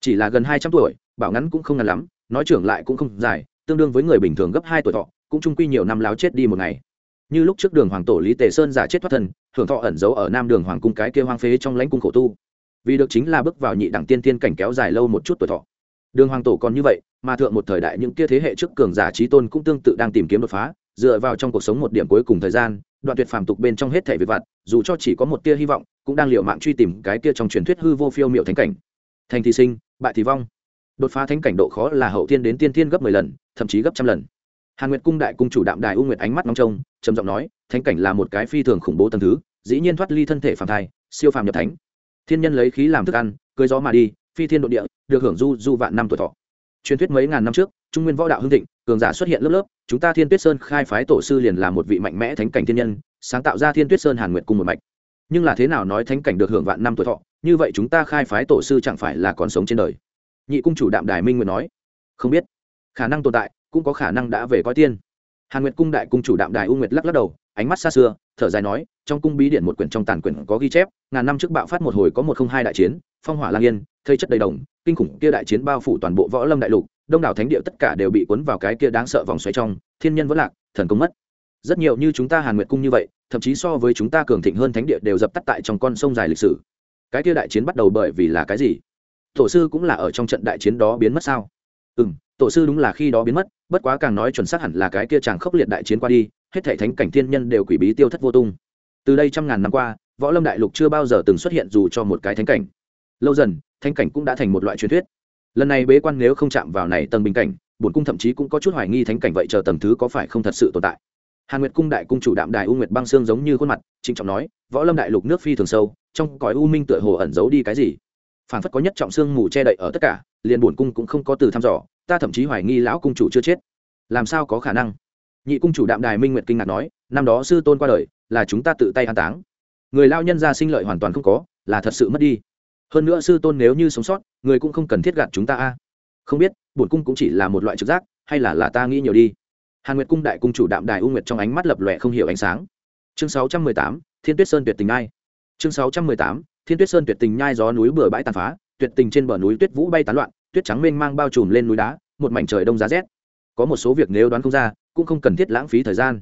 Chỉ là gần hai trăm tuổi bảo ngắn cũng không ngắn lắm nói trưởng lại cũng không dài tương đương với người bình thường gấp hai tuổi thọ cũng trung quy nhiều năm láo chết đi một ngày. Như lúc trước đường hoàng tổ lý tề sơn giả chết thoát thần, hưởng thọ ẩn giấu ở nam đường hoàng cung cái kia hoang phế trong lãnh cung khổ tu vì được chính là bước vào nhị đẳng tiên tiên cảnh kéo dài lâu một chút tuổi thọ. Đường hoàng tổ còn như vậy, mà thượng một thời đại những kia thế hệ trước cường giả trí tôn cũng tương tự đang tìm kiếm đột phá, dựa vào trong cuộc sống một điểm cuối cùng thời gian, đoạn tuyệt phàm tục bên trong hết thể việc vặt, dù cho chỉ có một tia hy vọng, cũng đang liệu mạng truy tìm cái kia trong truyền thuyết hư vô phiêu miệu thánh cảnh. Thành thì sinh, bại thì vong. Đột phá thánh cảnh độ khó là hậu thiên đến tiên thiên gấp mười lần, thậm chí gấp trăm lần. Hàn nguyệt cung đại cung chủ đạm đài u nguyệt ánh mắt nóng trông, trầm giọng nói, thánh cảnh là một cái phi thường khủng bố tầng thứ, dĩ nhiên thoát ly thân thể phàm thai, siêu phàm nhập thánh thiên nhân lấy khí làm thức ăn, cưới gió mà đi, phi thiên độ địa, được hưởng du du vạn năm tuổi thọ. Truyền thuyết mấy ngàn năm trước, trung nguyên võ đạo hưng thịnh, cường giả xuất hiện lớp lớp, chúng ta thiên tuyết sơn khai phái tổ sư liền là một vị mạnh mẽ thánh cảnh thiên nhân, sáng tạo ra thiên tuyết sơn hàn nguyệt cung một mạch. Nhưng là thế nào nói thánh cảnh được hưởng vạn năm tuổi thọ, như vậy chúng ta khai phái tổ sư chẳng phải là còn sống trên đời? Nhị cung chủ đạm đài minh nguyện nói. Không biết. Khả năng tồn tại, cũng có khả năng đã về coi tiên hàn nguyệt cung đại cung chủ đạm đài u nguyệt lắc lắc đầu, ánh mắt xa xưa, thở dài nói, trong cung bí điện một quyển trong tàn quyển có ghi chép, ngàn năm trước bạo phát một hồi có một không hai đại chiến, phong hỏa lang yên, thây chất đầy đồng, kinh khủng kia đại chiến bao phủ toàn bộ võ lâm đại lục, đông đảo thánh địa tất cả đều bị cuốn vào cái kia đáng sợ vòng xoáy trong, thiên nhân vẫn lạc, thần công mất. Rất nhiều như chúng ta hàn nguyệt cung như vậy, thậm chí so với chúng ta cường thịnh hơn thánh địa đều dập tắt tại trong con sông dài lịch sử. Cái kia đại chiến bắt đầu bởi vì là cái gì? Tổ sư cũng là ở trong trận đại chiến đó biến mất sao? Ừ m tổ sư đúng là khi đó biến mất bất quá càng nói chuẩn xác hẳn là cái kia chàng khốc liệt đại chiến qua đi, hết thể thánh cảnh thiên nhân đều quỷ bí tiêu thất vô tung. Từ đây trăm ngàn năm qua, võ lâm đại lục chưa bao giờ từng xuất hiện dù cho một cái thánh cảnh. Lâu dần, thánh cảnh cũng đã thành một loại truyền thuyết. Lần này bế quan nếu không chạm vào này tầng bình cảnh, bổn cung thậm chí cũng có chút hoài nghi thánh cảnh vậy chờ tầng thứ có phải không thật sự tồn tại. Hàn nguyệt cung đại cung chủ đạm đài u nguyệt băng xương giống như khuôn mặt, trịnh trọng nói, võ lâm đại lục nước phi thường sâu, trong cõi u minh tựa hồ ẩn giấu đi cái gì? Phản phất có nhất trọng xương mù che đậy ở tất cả, liền bổn cung cũng không có từ thăm dò ta thậm chí hoài nghi lão cung chủ chưa chết. Làm sao có khả năng? Nhị cung chủ đạm đài minh nguyệt kinh ngạc nói, năm đó sư tôn qua đời, là chúng ta tự tay an táng. Người lao nhân ra sinh lợi hoàn toàn không có, là thật sự mất đi. Hơn nữa sư tôn nếu như sống sót, người cũng không cần thiết gạt chúng ta a. Không biết, bổn cung cũng chỉ là một loại trực giác, hay là là ta nghĩ nhiều đi. Hàn nguyệt cung đại cung chủ đạm đài u nguyệt trong ánh mắt lập lòe không hiểu ánh sáng. Chương sáu trăm mười tám, thiên tuyết sơn tuyệt tình ai chương sáu trăm mười tám, thiên tuyết sơn tuyệt tình nhai gió núi bừa bãi tàn phá, tuyệt tình trên bờ núi tuyết vũ bay tán loạn tuyết trắng mênh mang bao trùm lên núi đá, một mảnh trời đông giá rét. Có một số việc nếu đoán không ra, cũng không cần thiết lãng phí thời gian.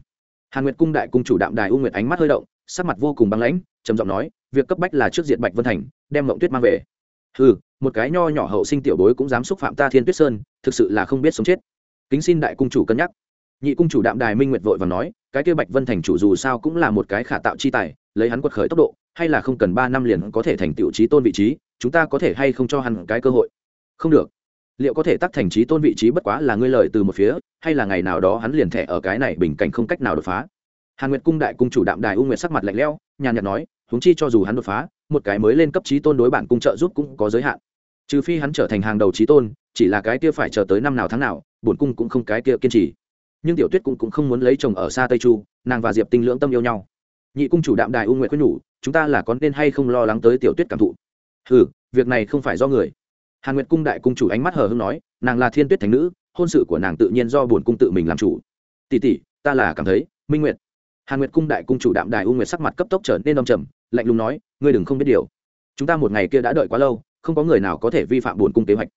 Hàn nguyệt cung đại cung chủ đạm đài u nguyệt ánh mắt hơi động, sắc mặt vô cùng băng lãnh, trầm giọng nói, việc cấp bách là trước diện bạch vân thành, đem mộng tuyết mang về. Ừ một cái nho nhỏ hậu sinh tiểu bối cũng dám xúc phạm ta thiên tuyết sơn, thực sự là không biết sống chết. Kính xin đại cung chủ cân nhắc. Nhị cung chủ đạm đài minh nguyệt vội và nói, cái kia bạch vân thành chủ dù sao cũng là một cái khả tạo chi tài, lấy hắn quật khởi tốc độ, hay là không cần ba năm liền có thể thành tiểu trí tôn vị trí, chúng ta có thể hay không cho hắn cái cơ hội? Không được. Liệu có thể tắc thành trí tôn vị trí bất quá là ngươi lời từ một phía hay là ngày nào đó hắn liền thẻ ở cái này bình cảnh không cách nào đột phá? Hàn nguyệt cung đại cung chủ đạm đài u nguyệt sắc mặt lạnh lẽo nhàn nhạt nói huống chi cho dù hắn đột phá một cái mới lên cấp trí tôn đối bản cung trợ giúp cũng có giới hạn. Trừ phi hắn trở thành hàng đầu trí tôn chỉ là cái kia phải chờ tới năm nào tháng nào bổn cung cũng không cái kia kiên trì. Nhưng tiểu tuyết cũng, cũng không muốn lấy chồng ở xa tây chu nàng và diệp tinh lưỡng tâm yêu nhau. Nhị cung chủ đạm đài u nguyệt quyết nhủ chúng ta là có nên hay không lo lắng tới tiểu tuyết cảm thụ? Ừ việc này không phải do người hàn nguyệt cung đại cung chủ ánh mắt hờ hưng nói, nàng là thiên tuyết thánh nữ, hôn sự của nàng tự nhiên do bổn cung tự mình làm chủ. Tỷ tỷ, ta là cảm thấy, minh nguyệt. Hàn nguyệt cung đại cung chủ đạm đài u nguyệt sắc mặt cấp tốc trở nên đông trầm, lạnh lùng nói, ngươi đừng không biết điều. Chúng ta một ngày kia đã đợi quá lâu, không có người nào có thể vi phạm bổn cung kế hoạch.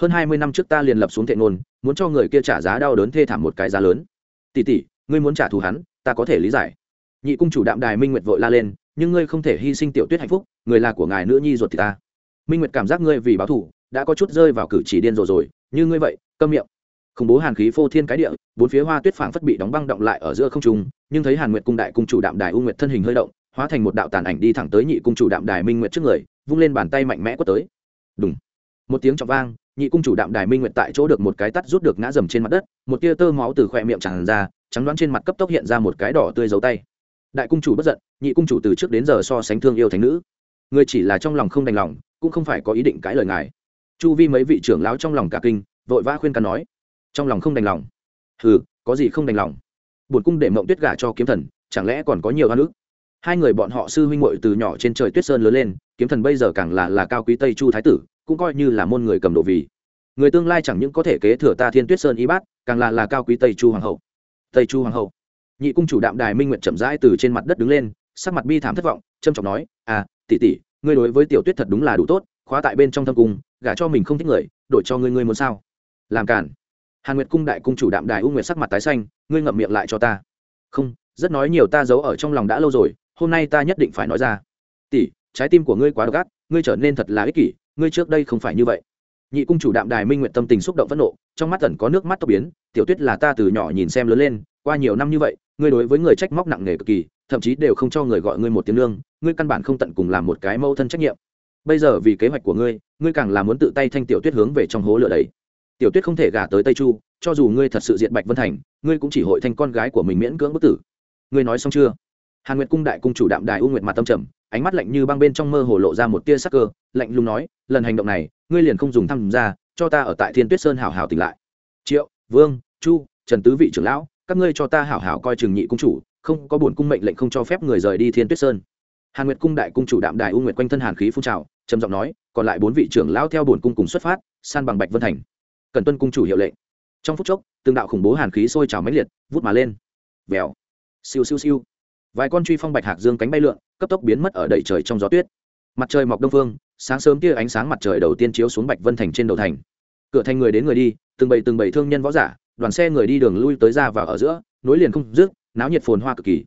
Hơn hai mươi năm trước ta liền lập xuống thệ ngôn, muốn cho người kia trả giá đau đớn thê thảm một cái giá lớn. Tỷ tỷ, ngươi muốn trả thù hắn, ta có thể lý giải. Nhị cung chủ đạm đài minh nguyệt vội la lên, nhưng ngươi không thể hy sinh tiểu tuyết hạnh phúc, người là của ngài nữ nhi ruột thì ta. Minh nguyệt cảm giác ngươi vì báo thù đã có chút rơi vào cử chỉ điên rồ rồi, như ngươi vậy, câm miệng. Khủng bố hàn khí phô thiên cái địa, bốn phía hoa tuyết phảng phất bị đóng băng động lại ở giữa không trung, nhưng thấy hàn nguyệt cung đại cung chủ đạm đài u nguyệt thân hình hơi động, hóa thành một đạo tàn ảnh đi thẳng tới nhị cung chủ đạm đài minh nguyệt trước người, vung lên bàn tay mạnh mẽ quất tới. Đúng một tiếng trọng vang, nhị cung chủ đạm đài minh nguyệt tại chỗ được một cái tắt rút được ngã dầm trên mặt đất, một tia tơ máu từ khỏe miệng tràn ra, trắng đoán trên mặt cấp tốc hiện ra một cái đỏ tươi dấu tay. Đại cung chủ bất giận, nhị cung chủ từ trước đến giờ so sánh thương yêu thánh nữ. Người chỉ là trong lòng không đành lòng, cũng không phải có ý định cãi lời ngài chu vi mấy vị trưởng lão trong lòng cả kinh, vội vã khuyên can nói. Trong lòng không đành lòng. Hừ, có gì không đành lòng? Buồn cung để mộng tuyết gả cho kiếm thần, chẳng lẽ còn có nhiều hoa nước hai người bọn họ sư huynh muội từ nhỏ trên trời tuyết sơn lớn lên, kiếm thần bây giờ càng là là cao quý tây chu thái tử, cũng coi như là môn người cầm đồ vì. Người tương lai chẳng những có thể kế thừa ta thiên tuyết sơn y bát, càng là là cao quý tây chu hoàng hậu. Tây chu hoàng hậu. Nhị cung chủ đạm đài minh nguyện chậm rãi từ trên mặt đất đứng lên, sắc mặt bi thảm thất vọng trâm trọng nói à tỷ tỷ, ngươi đối với tiểu tuyết thật đúng là đủ tốt khóa tại bên trong thâm cung, gả cho mình không thích người, đổi cho ngươi ngươi muốn sao? Làm cản. Hàn nguyệt cung đại cung chủ đạm đài u nguyệt sắc mặt tái xanh, ngươi ngậm miệng lại cho ta. Không, rất nói nhiều ta giấu ở trong lòng đã lâu rồi, hôm nay ta nhất định phải nói ra. Tỷ, trái tim của ngươi quá độc ác, ngươi trở nên thật là ích kỷ, ngươi trước đây không phải như vậy. Nhị cung chủ đạm đài minh nguyện tâm tình xúc động phẫn nộ, trong mắt tần có nước mắt tốc biến, tiểu tuyết là ta từ nhỏ nhìn xem lớn lên, qua nhiều năm như vậy, ngươi đối với người trách móc nặng nề cực kỳ, thậm chí đều không cho người gọi ngươi một tiếng lương, ngươi căn bản không tận cùng làm một cái mâu thân trách nhiệm bây giờ vì kế hoạch của ngươi ngươi càng là muốn tự tay thanh tiểu tuyết hướng về trong hố lửa đấy. Tiểu tuyết không thể gả tới tây chu, cho dù ngươi thật sự diện bạch vân thành, ngươi cũng chỉ hội thành con gái của mình miễn cưỡng bức tử. Ngươi nói xong chưa? Hàn nguyệt cung đại cung chủ đạm đài u nguyệt mặt tâm trầm, ánh mắt lạnh như băng bên trong mơ hồ lộ ra một tia sắc cơ, lạnh lùng nói, lần hành động này, ngươi liền không dùng thăm ra cho ta ở tại thiên tuyết sơn hảo hảo tỉnh lại. Triệu, vương, chu, trần tứ vị trưởng lão, các ngươi cho ta hảo hảo coi chừng nhị cung chủ, không có buồn cung mệnh lệnh không cho phép người rời đi thiên tuyết sơn hàn nguyệt cung đại cung chủ đạm đài u nguyệt quanh thân hàn khí phun trào, trầm giọng nói, còn lại bốn vị trưởng lão theo bổn cung cùng xuất phát, san bằng bạch vân thành. Cần tuân cung chủ hiệu lệnh. Trong phút chốc, từng đạo khủng bố hàn khí sôi trào mãnh liệt, vút mà lên. Vèo. Siêu siêu siêu. Vài con truy phong bạch hạc dương cánh bay lượn, cấp tốc biến mất ở đầy trời trong gió tuyết. Mặt trời mọc đông phương, sáng sớm tia ánh sáng mặt trời đầu tiên chiếu xuống bạch vân thành trên đầu thành. Cửa thành người đến người đi, từng bầy từng bầy thương nhân võ giả, đoàn xe người đi đường lui tới ra và ở giữa, nối liền không dứt, náo nhiệt phồn hoa cực kỳ.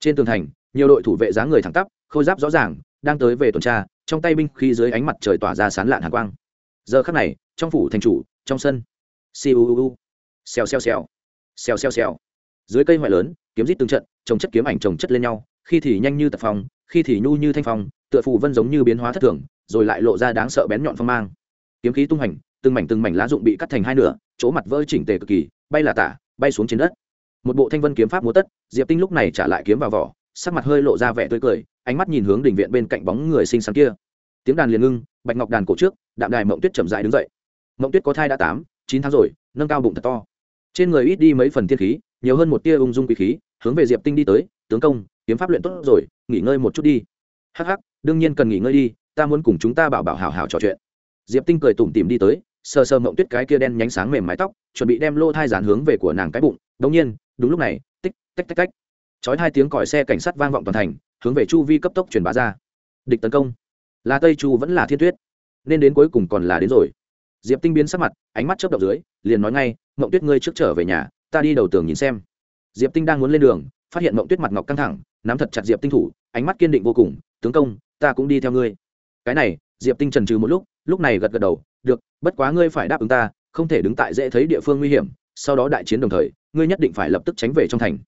Trên tường thành, nhiều đội thủ vệ dáng người thẳng tắp khôi giáp rõ ràng, đang tới về tuần tra, trong tay binh khi dưới ánh mặt trời tỏa ra sán lạn hàng quang. Giờ khắc này, trong phủ thành chủ, trong sân siêu xèo xèo xèo xèo xèo xèo. Dưới cây ngoại lớn, kiếm rít từng trận trồng chất kiếm ảnh trồng chất lên nhau, khi thì nhanh như tập phong, khi thì nhu như thanh phong, tựa phù vân giống như biến hóa thất thường, rồi lại lộ ra đáng sợ bén nhọn phong mang. Kiếm khí tung hành từng mảnh từng mảnh lá dụng bị cắt thành hai nửa, chỗ mặt vỡ chỉnh tề cực kỳ, bay là tả, bay xuống trên đất. Một bộ thanh vân kiếm pháp múa tất, diệp tinh lúc này trả lại kiếm vào vỏ, sắc mặt hơi lộ ra vẻ tươi cười ánh mắt nhìn hướng đỉnh viện bên cạnh bóng người xinh xắn kia. Tiếng đàn liền ngưng, bạch ngọc đàn cổ trước, đạm đài mộng tuyết chậm dại đứng dậy. Mộng tuyết có thai đã tám, chín tháng rồi, nâng cao bụng thật to. Trên người ít đi mấy phần thiên khí, nhiều hơn một tia ung dung quý khí, hướng về diệp tinh đi tới, tướng công, kiếm pháp luyện tốt rồi, nghỉ ngơi một chút đi. Hắc hắc, đương nhiên cần nghỉ ngơi đi, ta muốn cùng chúng ta bảo bảo hào hào trò chuyện. Diệp tinh cười tủm tìm đi tới, sờ sờ mộng tuyết cái kia đen nhánh sáng mềm mái tóc, chuẩn bị đem lô thai dán hướng về của nàng cái bụng. Đống nhiên, đúng lúc này, tích tách tách tách chói hai tiếng còi xe cảnh sát vang vọng toàn thành hướng về chu vi cấp tốc truyền bá ra. Địch tấn công. Là tây chu vẫn là thiên tuyết. Nên đến cuối cùng còn là đến rồi. Diệp tinh biến sắc mặt, ánh mắt chớp động dưới, liền nói ngay, mộng tuyết ngươi trước trở về nhà, ta đi đầu tường nhìn xem. Diệp tinh đang muốn lên đường, phát hiện mộng tuyết mặt ngọc căng thẳng, nắm thật chặt diệp tinh thủ, ánh mắt kiên định vô cùng, tướng công, ta cũng đi theo ngươi. Cái này, diệp tinh trần trừ một lúc lúc này gật gật đầu, được, bất quá ngươi phải đáp ứng ta, không thể đứng tại dễ thấy địa phương nguy hiểm, sau đó đại chiến đồng thời, ngươi nhất định phải lập tức tránh về trong thành.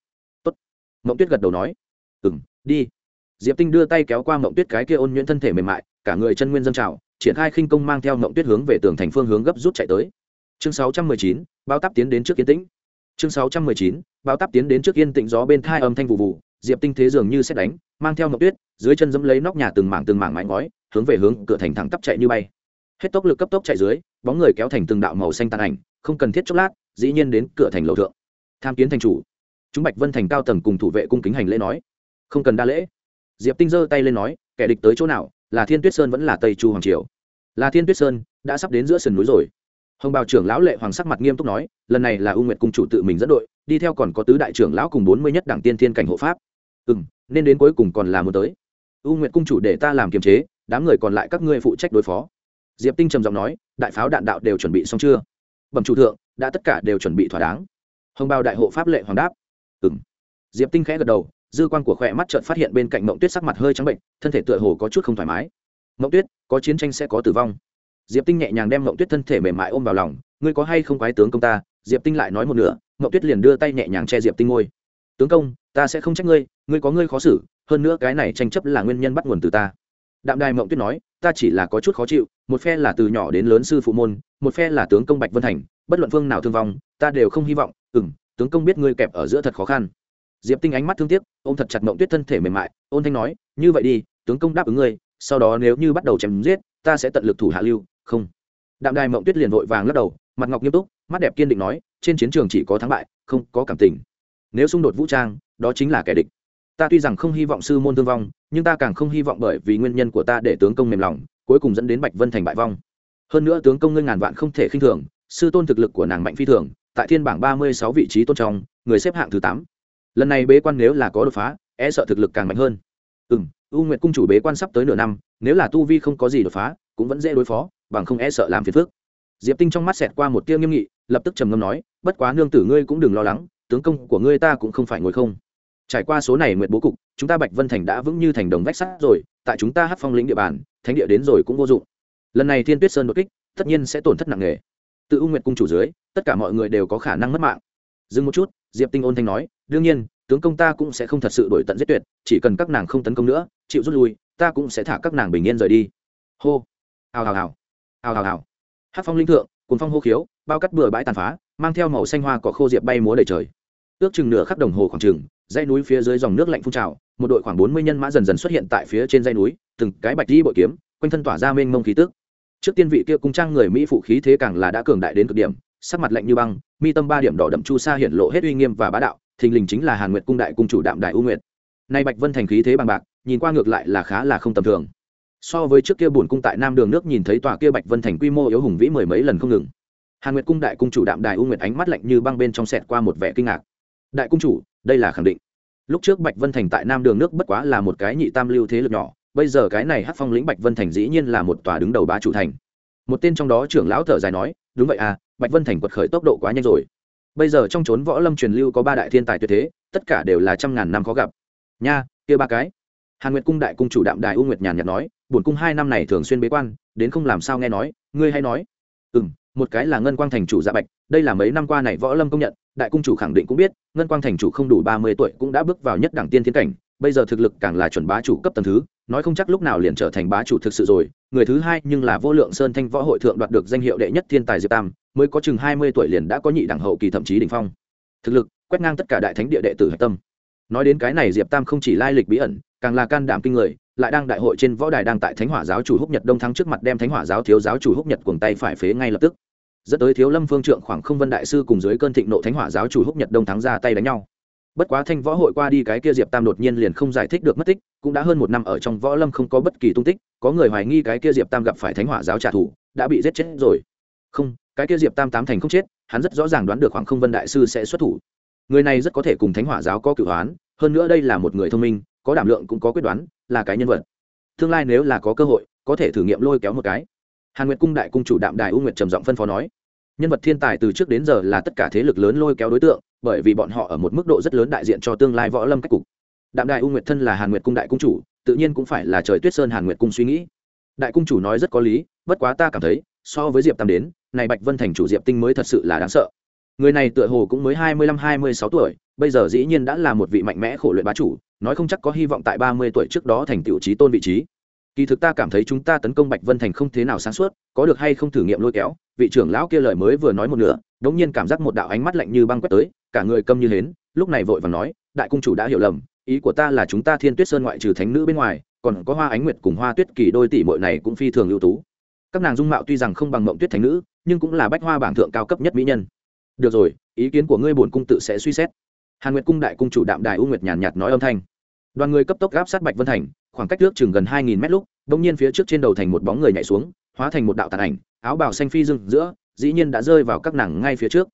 Tốt. mộng tuyết gật đầu nói ừ m đi diệp tinh đưa tay kéo qua mộng tuyết cái kia ôn nhuyễn thân thể mềm mại, cả người chân nguyên dân trào, triển khai khinh công mang theo mộng tuyết hướng về tường thành phương hướng gấp rút chạy tới. Chương sáu trăm mười chín, bao tắp tiến đến trước yên tĩnh. Chương sáu trăm mười chín, bao tắp tiến đến trước yên tĩnh gió bên thai âm thanh vụ vụ, diệp tinh thế dường như xét đánh, mang theo mộng tuyết, dưới chân dẫm lấy nóc nhà từng mảng từng mảng mái ngói, hướng về hướng cửa thành thẳng tắp chạy như bay. Hết tốc lực cấp tốc chạy dưới, bóng người kéo thành từng đạo màu xanh tàn ảnh, không cần thiết chốc lát, dĩ nhiên đến cửa thành lầu thượng. Tham kiến thành chủ. Chúng bạch vân thành cao tầng cùng thủ vệ cung kính hành lễ nói, không cần đa lễ diệp tinh giơ tay lên nói, kẻ địch tới chỗ nào? Là thiên tuyết sơn vẫn là tây chu hoàng triều. Là thiên tuyết sơn, đã sắp đến giữa sườn núi rồi. Hồng bào trưởng lão lệ hoàng sắc mặt nghiêm túc nói, lần này là u nguyệt cung chủ tự mình dẫn đội, đi theo còn có tứ đại trưởng lão cùng bốn mươi nhất đảng tiên thiên cảnh hộ pháp. Ừ m nên đến cuối cùng còn là muốn tới. U nguyệt cung chủ để ta làm kiềm chế, đám người còn lại các ngươi phụ trách đối phó. Diệp tinh trầm giọng nói, đại pháo đạn đạo đều chuẩn bị xong chưa? Bẩm chủ thượng, đã tất cả đều chuẩn bị thỏa đáng. Hồng bào đại hộ pháp lệ hoàng đáp ừ m diệp tinh khẽ gật đầu dư quan của khỏe mắt trợn phát hiện bên cạnh mộng tuyết sắc mặt hơi trắng bệnh, thân thể tựa hồ có chút không thoải mái. Mộng tuyết, có chiến tranh sẽ có tử vong. Diệp tinh nhẹ nhàng đem mộng tuyết thân thể mềm mại ôm vào lòng. Ngươi có hay không quái tướng công ta? Diệp tinh lại nói một nửa. Mộng tuyết liền đưa tay nhẹ nhàng che diệp tinh ngôi. Tướng công, ta sẽ không trách ngươi ngươi có ngươi khó xử, hơn nữa cái này tranh chấp là nguyên nhân bắt nguồn từ ta. Đạm đài mộng tuyết nói, ta chỉ là có chút khó chịu, một phe là từ nhỏ đến lớn sư phụ môn, một phe là tướng công bạch vân thành, bất luận phương nào thương vong, ta đều không hy vọng. Ừ m tướng công biết ngươi kẹp ở giữa thật khó khăn. Diệp tinh ánh mắt thương tiếc ô m thật chặt mộng tuyết thân thể mềm mại, ôn thanh nói, như vậy đi, tướng công đáp ứng ngươi, sau đó nếu như bắt đầu chém giết, ta sẽ tận lực thủ hạ lưu, không. Đạm đài mộng tuyết liền vội vàng lắc đầu, mặt ngọc nghiêm túc, mắt đẹp kiên định nói, trên chiến trường chỉ có thắng bại, không có cảm tình. Nếu xung đột vũ trang, đó chính là kẻ địch. Ta tuy rằng không hy vọng sư môn thương vong, nhưng ta càng không hy vọng bởi vì nguyên nhân của ta để tướng công mềm lòng, cuối cùng dẫn đến bạch vân thành bại vong. Hơn nữa tướng công ngươi ngàn vạn không thể khinh thường, sư tôn thực lực của nàng mạnh phi thường, tại thiên bảng ba mươi sáu vị trí tôn trọng, người xếp hạng thứ tám lần này bế quan nếu là có đột phá e sợ thực lực càng mạnh hơn. Ừ m u nguyệt cung chủ bế quan sắp tới nửa năm, nếu là tu vi không có gì đột phá, cũng vẫn dễ đối phó, bằng không e sợ làm phiền phước diệp tinh trong mắt xẹt qua một tia nghiêm nghị, lập tức trầm ngâm nói, bất quá nương tử ngươi cũng đừng lo lắng, tướng công của ngươi ta cũng không phải ngồi không. Trải qua số này nguyện bố cục, chúng ta bạch vân thành đã vững như thành đồng vách sắt rồi, tại chúng ta hát phong lĩnh địa bàn, thánh địa đến rồi cũng vô dụng. Lần này thiên tuyết sơn đột kích, tất nhiên sẽ tổn thất nặng nề. Tự u nguyệt cung chủ dưới, tất cả mọi người đều có khả năng mất mạng. Dừng một chút diệp tinh ôn thanh nói, đương nhiên, tướng công ta cũng sẽ không thật sự đổi tận giết tuyệt, chỉ cần các nàng không tấn công nữa, chịu rút lui, ta cũng sẽ thả các nàng bình yên rời đi. Hô. Hào hào hào. Hào hào hào. Hát phong linh thượng cồn phong hô khiếu, bao cắt bừa bãi tàn phá, mang theo màu xanh hoa có khô diệp bay múa đầy trời. Ước chừng nửa khắp đồng hồ khoảng trừng dãy núi phía dưới dòng nước lạnh phun trào, một đội khoảng bốn mươi nhân mã dần dần xuất hiện tại phía trên dãy núi, từng cái bạch đi bội kiếm, quanh thân tỏa ra mênh mông khí tức. Trước tiên vị kia cung trang người mỹ phụ khí thế càng là đã cường đại đến cực điểm sắc mặt lạnh như băng, mi tâm ba điểm đỏ đậm chu sa hiển lộ hết uy nghiêm và bá đạo, thình lình chính là hàn nguyệt cung đại cung chủ đạm đại u nguyệt. Nay bạch vân thành khí thế bằng bạc, nhìn qua ngược lại là khá là không tầm thường. So với trước kia bổn cung tại nam đường nước nhìn thấy tòa kia bạch vân thành quy mô yếu hùng vĩ mười mấy lần không ngừng. Hàn nguyệt cung đại cung chủ đạm đại u nguyệt ánh mắt lạnh như băng bên trong sẹt qua một vẻ kinh ngạc. Đại cung chủ, đây là khẳng định. Lúc trước bạch vân thành tại nam đường nước bất quá là một cái nhị tam lưu thế lực nhỏ, bây giờ cái này hát phong lĩnh bạch vân thành dĩ nhiên là một tòa đứng đầu bá chủ thành. Một tên trong đó trưởng lão thở dài nói đúng vậy à bạch vân thành quật khởi tốc độ quá nhanh rồi. Bây giờ trong trốn võ lâm truyền lưu có ba đại thiên tài tuyệt thế, tất cả đều là trăm ngàn năm khó gặp. Nha, kia ba cái. Hàn nguyệt cung đại cung chủ đạm đài u nguyệt nhàn nhạt nói, bổn cung hai năm này thường xuyên bế quan, đến không làm sao nghe nói, ngươi hay nói. Ừ m một cái là ngân quang thành chủ dạ bạch, đây là mấy năm qua này võ lâm công nhận, đại cung chủ khẳng định cũng biết, ngân quang thành chủ không đủ ba mươi tuổi cũng đã bước vào nhất đẳng tiên thiên cảnh bây giờ thực lực càng là chuẩn bá chủ cấp tầng thứ, nói không chắc lúc nào liền trở thành bá chủ thực sự rồi. Người thứ hai nhưng là vô lượng sơn thanh võ hội thượng đoạt được danh hiệu đệ nhất thiên tài diệp tam, mới có chừng hai mươi tuổi liền đã có nhị đẳng hậu kỳ thậm chí đ ỉ n h phong. Thực lực, quét ngang tất cả đại thánh địa đệ tử hạch tâm. Nói đến cái này diệp tam không chỉ lai lịch bí ẩn, càng là can đảm kinh người, lại đang đại hội trên võ đài đang tại thánh hỏa giáo chủ húc nhật đông thắng trước mặt đem thánh hỏa giáo thiếu giáo chủ húc nhật cuồng tay phải phế ngay lập tức. Dẫn tới thiếu lâm phương trượng khoảng không vân đại sư cùng dưới cơn thịnh nộ thánh hỏa giáo chủ húc nhật đông thắng ra tay đánh nhau bất quá thanh võ hội qua đi cái kia diệp tam đột nhiên liền không giải thích được mất tích, cũng đã hơn một năm ở trong võ lâm không có bất kỳ tung tích, có người hoài nghi cái kia diệp tam gặp phải thánh hỏa giáo trả thù, đã bị giết chết rồi. Không, cái kia diệp tam tám thành không chết, hắn rất rõ ràng đoán được Hoàng không vân đại sư sẽ xuất thủ. Người này rất có thể cùng thánh hỏa giáo có cựu hoán, hơn nữa đây là một người thông minh, có đảm lượng cũng có quyết đoán, là cái nhân vật. Tương lai nếu là có cơ hội, có thể thử nghiệm lôi kéo một cái. Hàn nguyệt cung đại cung chủ đạm đài u nguyệt trầm giọng phân phó nói nhân vật thiên tài từ trước đến giờ là tất cả thế lực lớn lôi kéo đối tượng, bởi vì bọn họ ở một mức độ rất lớn đại diện cho tương lai võ lâm cách cục. Đạm đại u nguyệt thân là hàn nguyệt cung đại cung chủ, tự nhiên cũng phải là trời tuyết sơn hàn nguyệt cung suy nghĩ. Đại cung chủ nói rất có lý, bất quá ta cảm thấy, so với diệp tam đến, này bạch vân thành chủ diệp tinh mới thật sự là đáng sợ. Người này tựa hồ cũng mới hai mươi lăm, hai mươi sáu tuổi, bây giờ dĩ nhiên đã là một vị mạnh mẽ khổ luyện bá chủ, nói không chắc có hy vọng tại ba mươi tuổi trước đó thành tiểu trí tôn vị trí kỳ thực ta cảm thấy chúng ta tấn công bạch vân thành không thế nào sáng suốt, có được hay không thử nghiệm lôi kéo, vị trưởng lão kia lời mới vừa nói một nửa, đống nhiên cảm giác một đạo ánh mắt lạnh như băng quét tới, cả người câm như hến, lúc này vội vàng nói, đại cung chủ đã hiểu lầm, ý của ta là chúng ta thiên tuyết sơn ngoại trừ thánh nữ bên ngoài, còn có hoa ánh nguyệt cùng hoa tuyết kỳ đôi tỷ muội này cũng phi thường ưu tú. Các nàng dung mạo tuy rằng không bằng mộng tuyết thánh nữ, nhưng cũng là bách hoa bảng thượng cao cấp nhất mỹ nhân. Được rồi, ý kiến của ngươi bổn cung tự sẽ suy xét. Hàn nguyệt cung đại cung chủ đạm đài u nguyệt nhàn nhạt nói âm thanh. Đoàn người cấp tốc gáp sát bạch vân thành khoảng cách trước chừng gần hai nghìn mét lúc, bỗng nhiên phía trước trên đầu thành một bóng người nhảy xuống, hóa thành một đạo tàn ảnh, áo bào xanh phi dưng giữa, dĩ nhiên đã rơi vào các nàng ngay phía trước.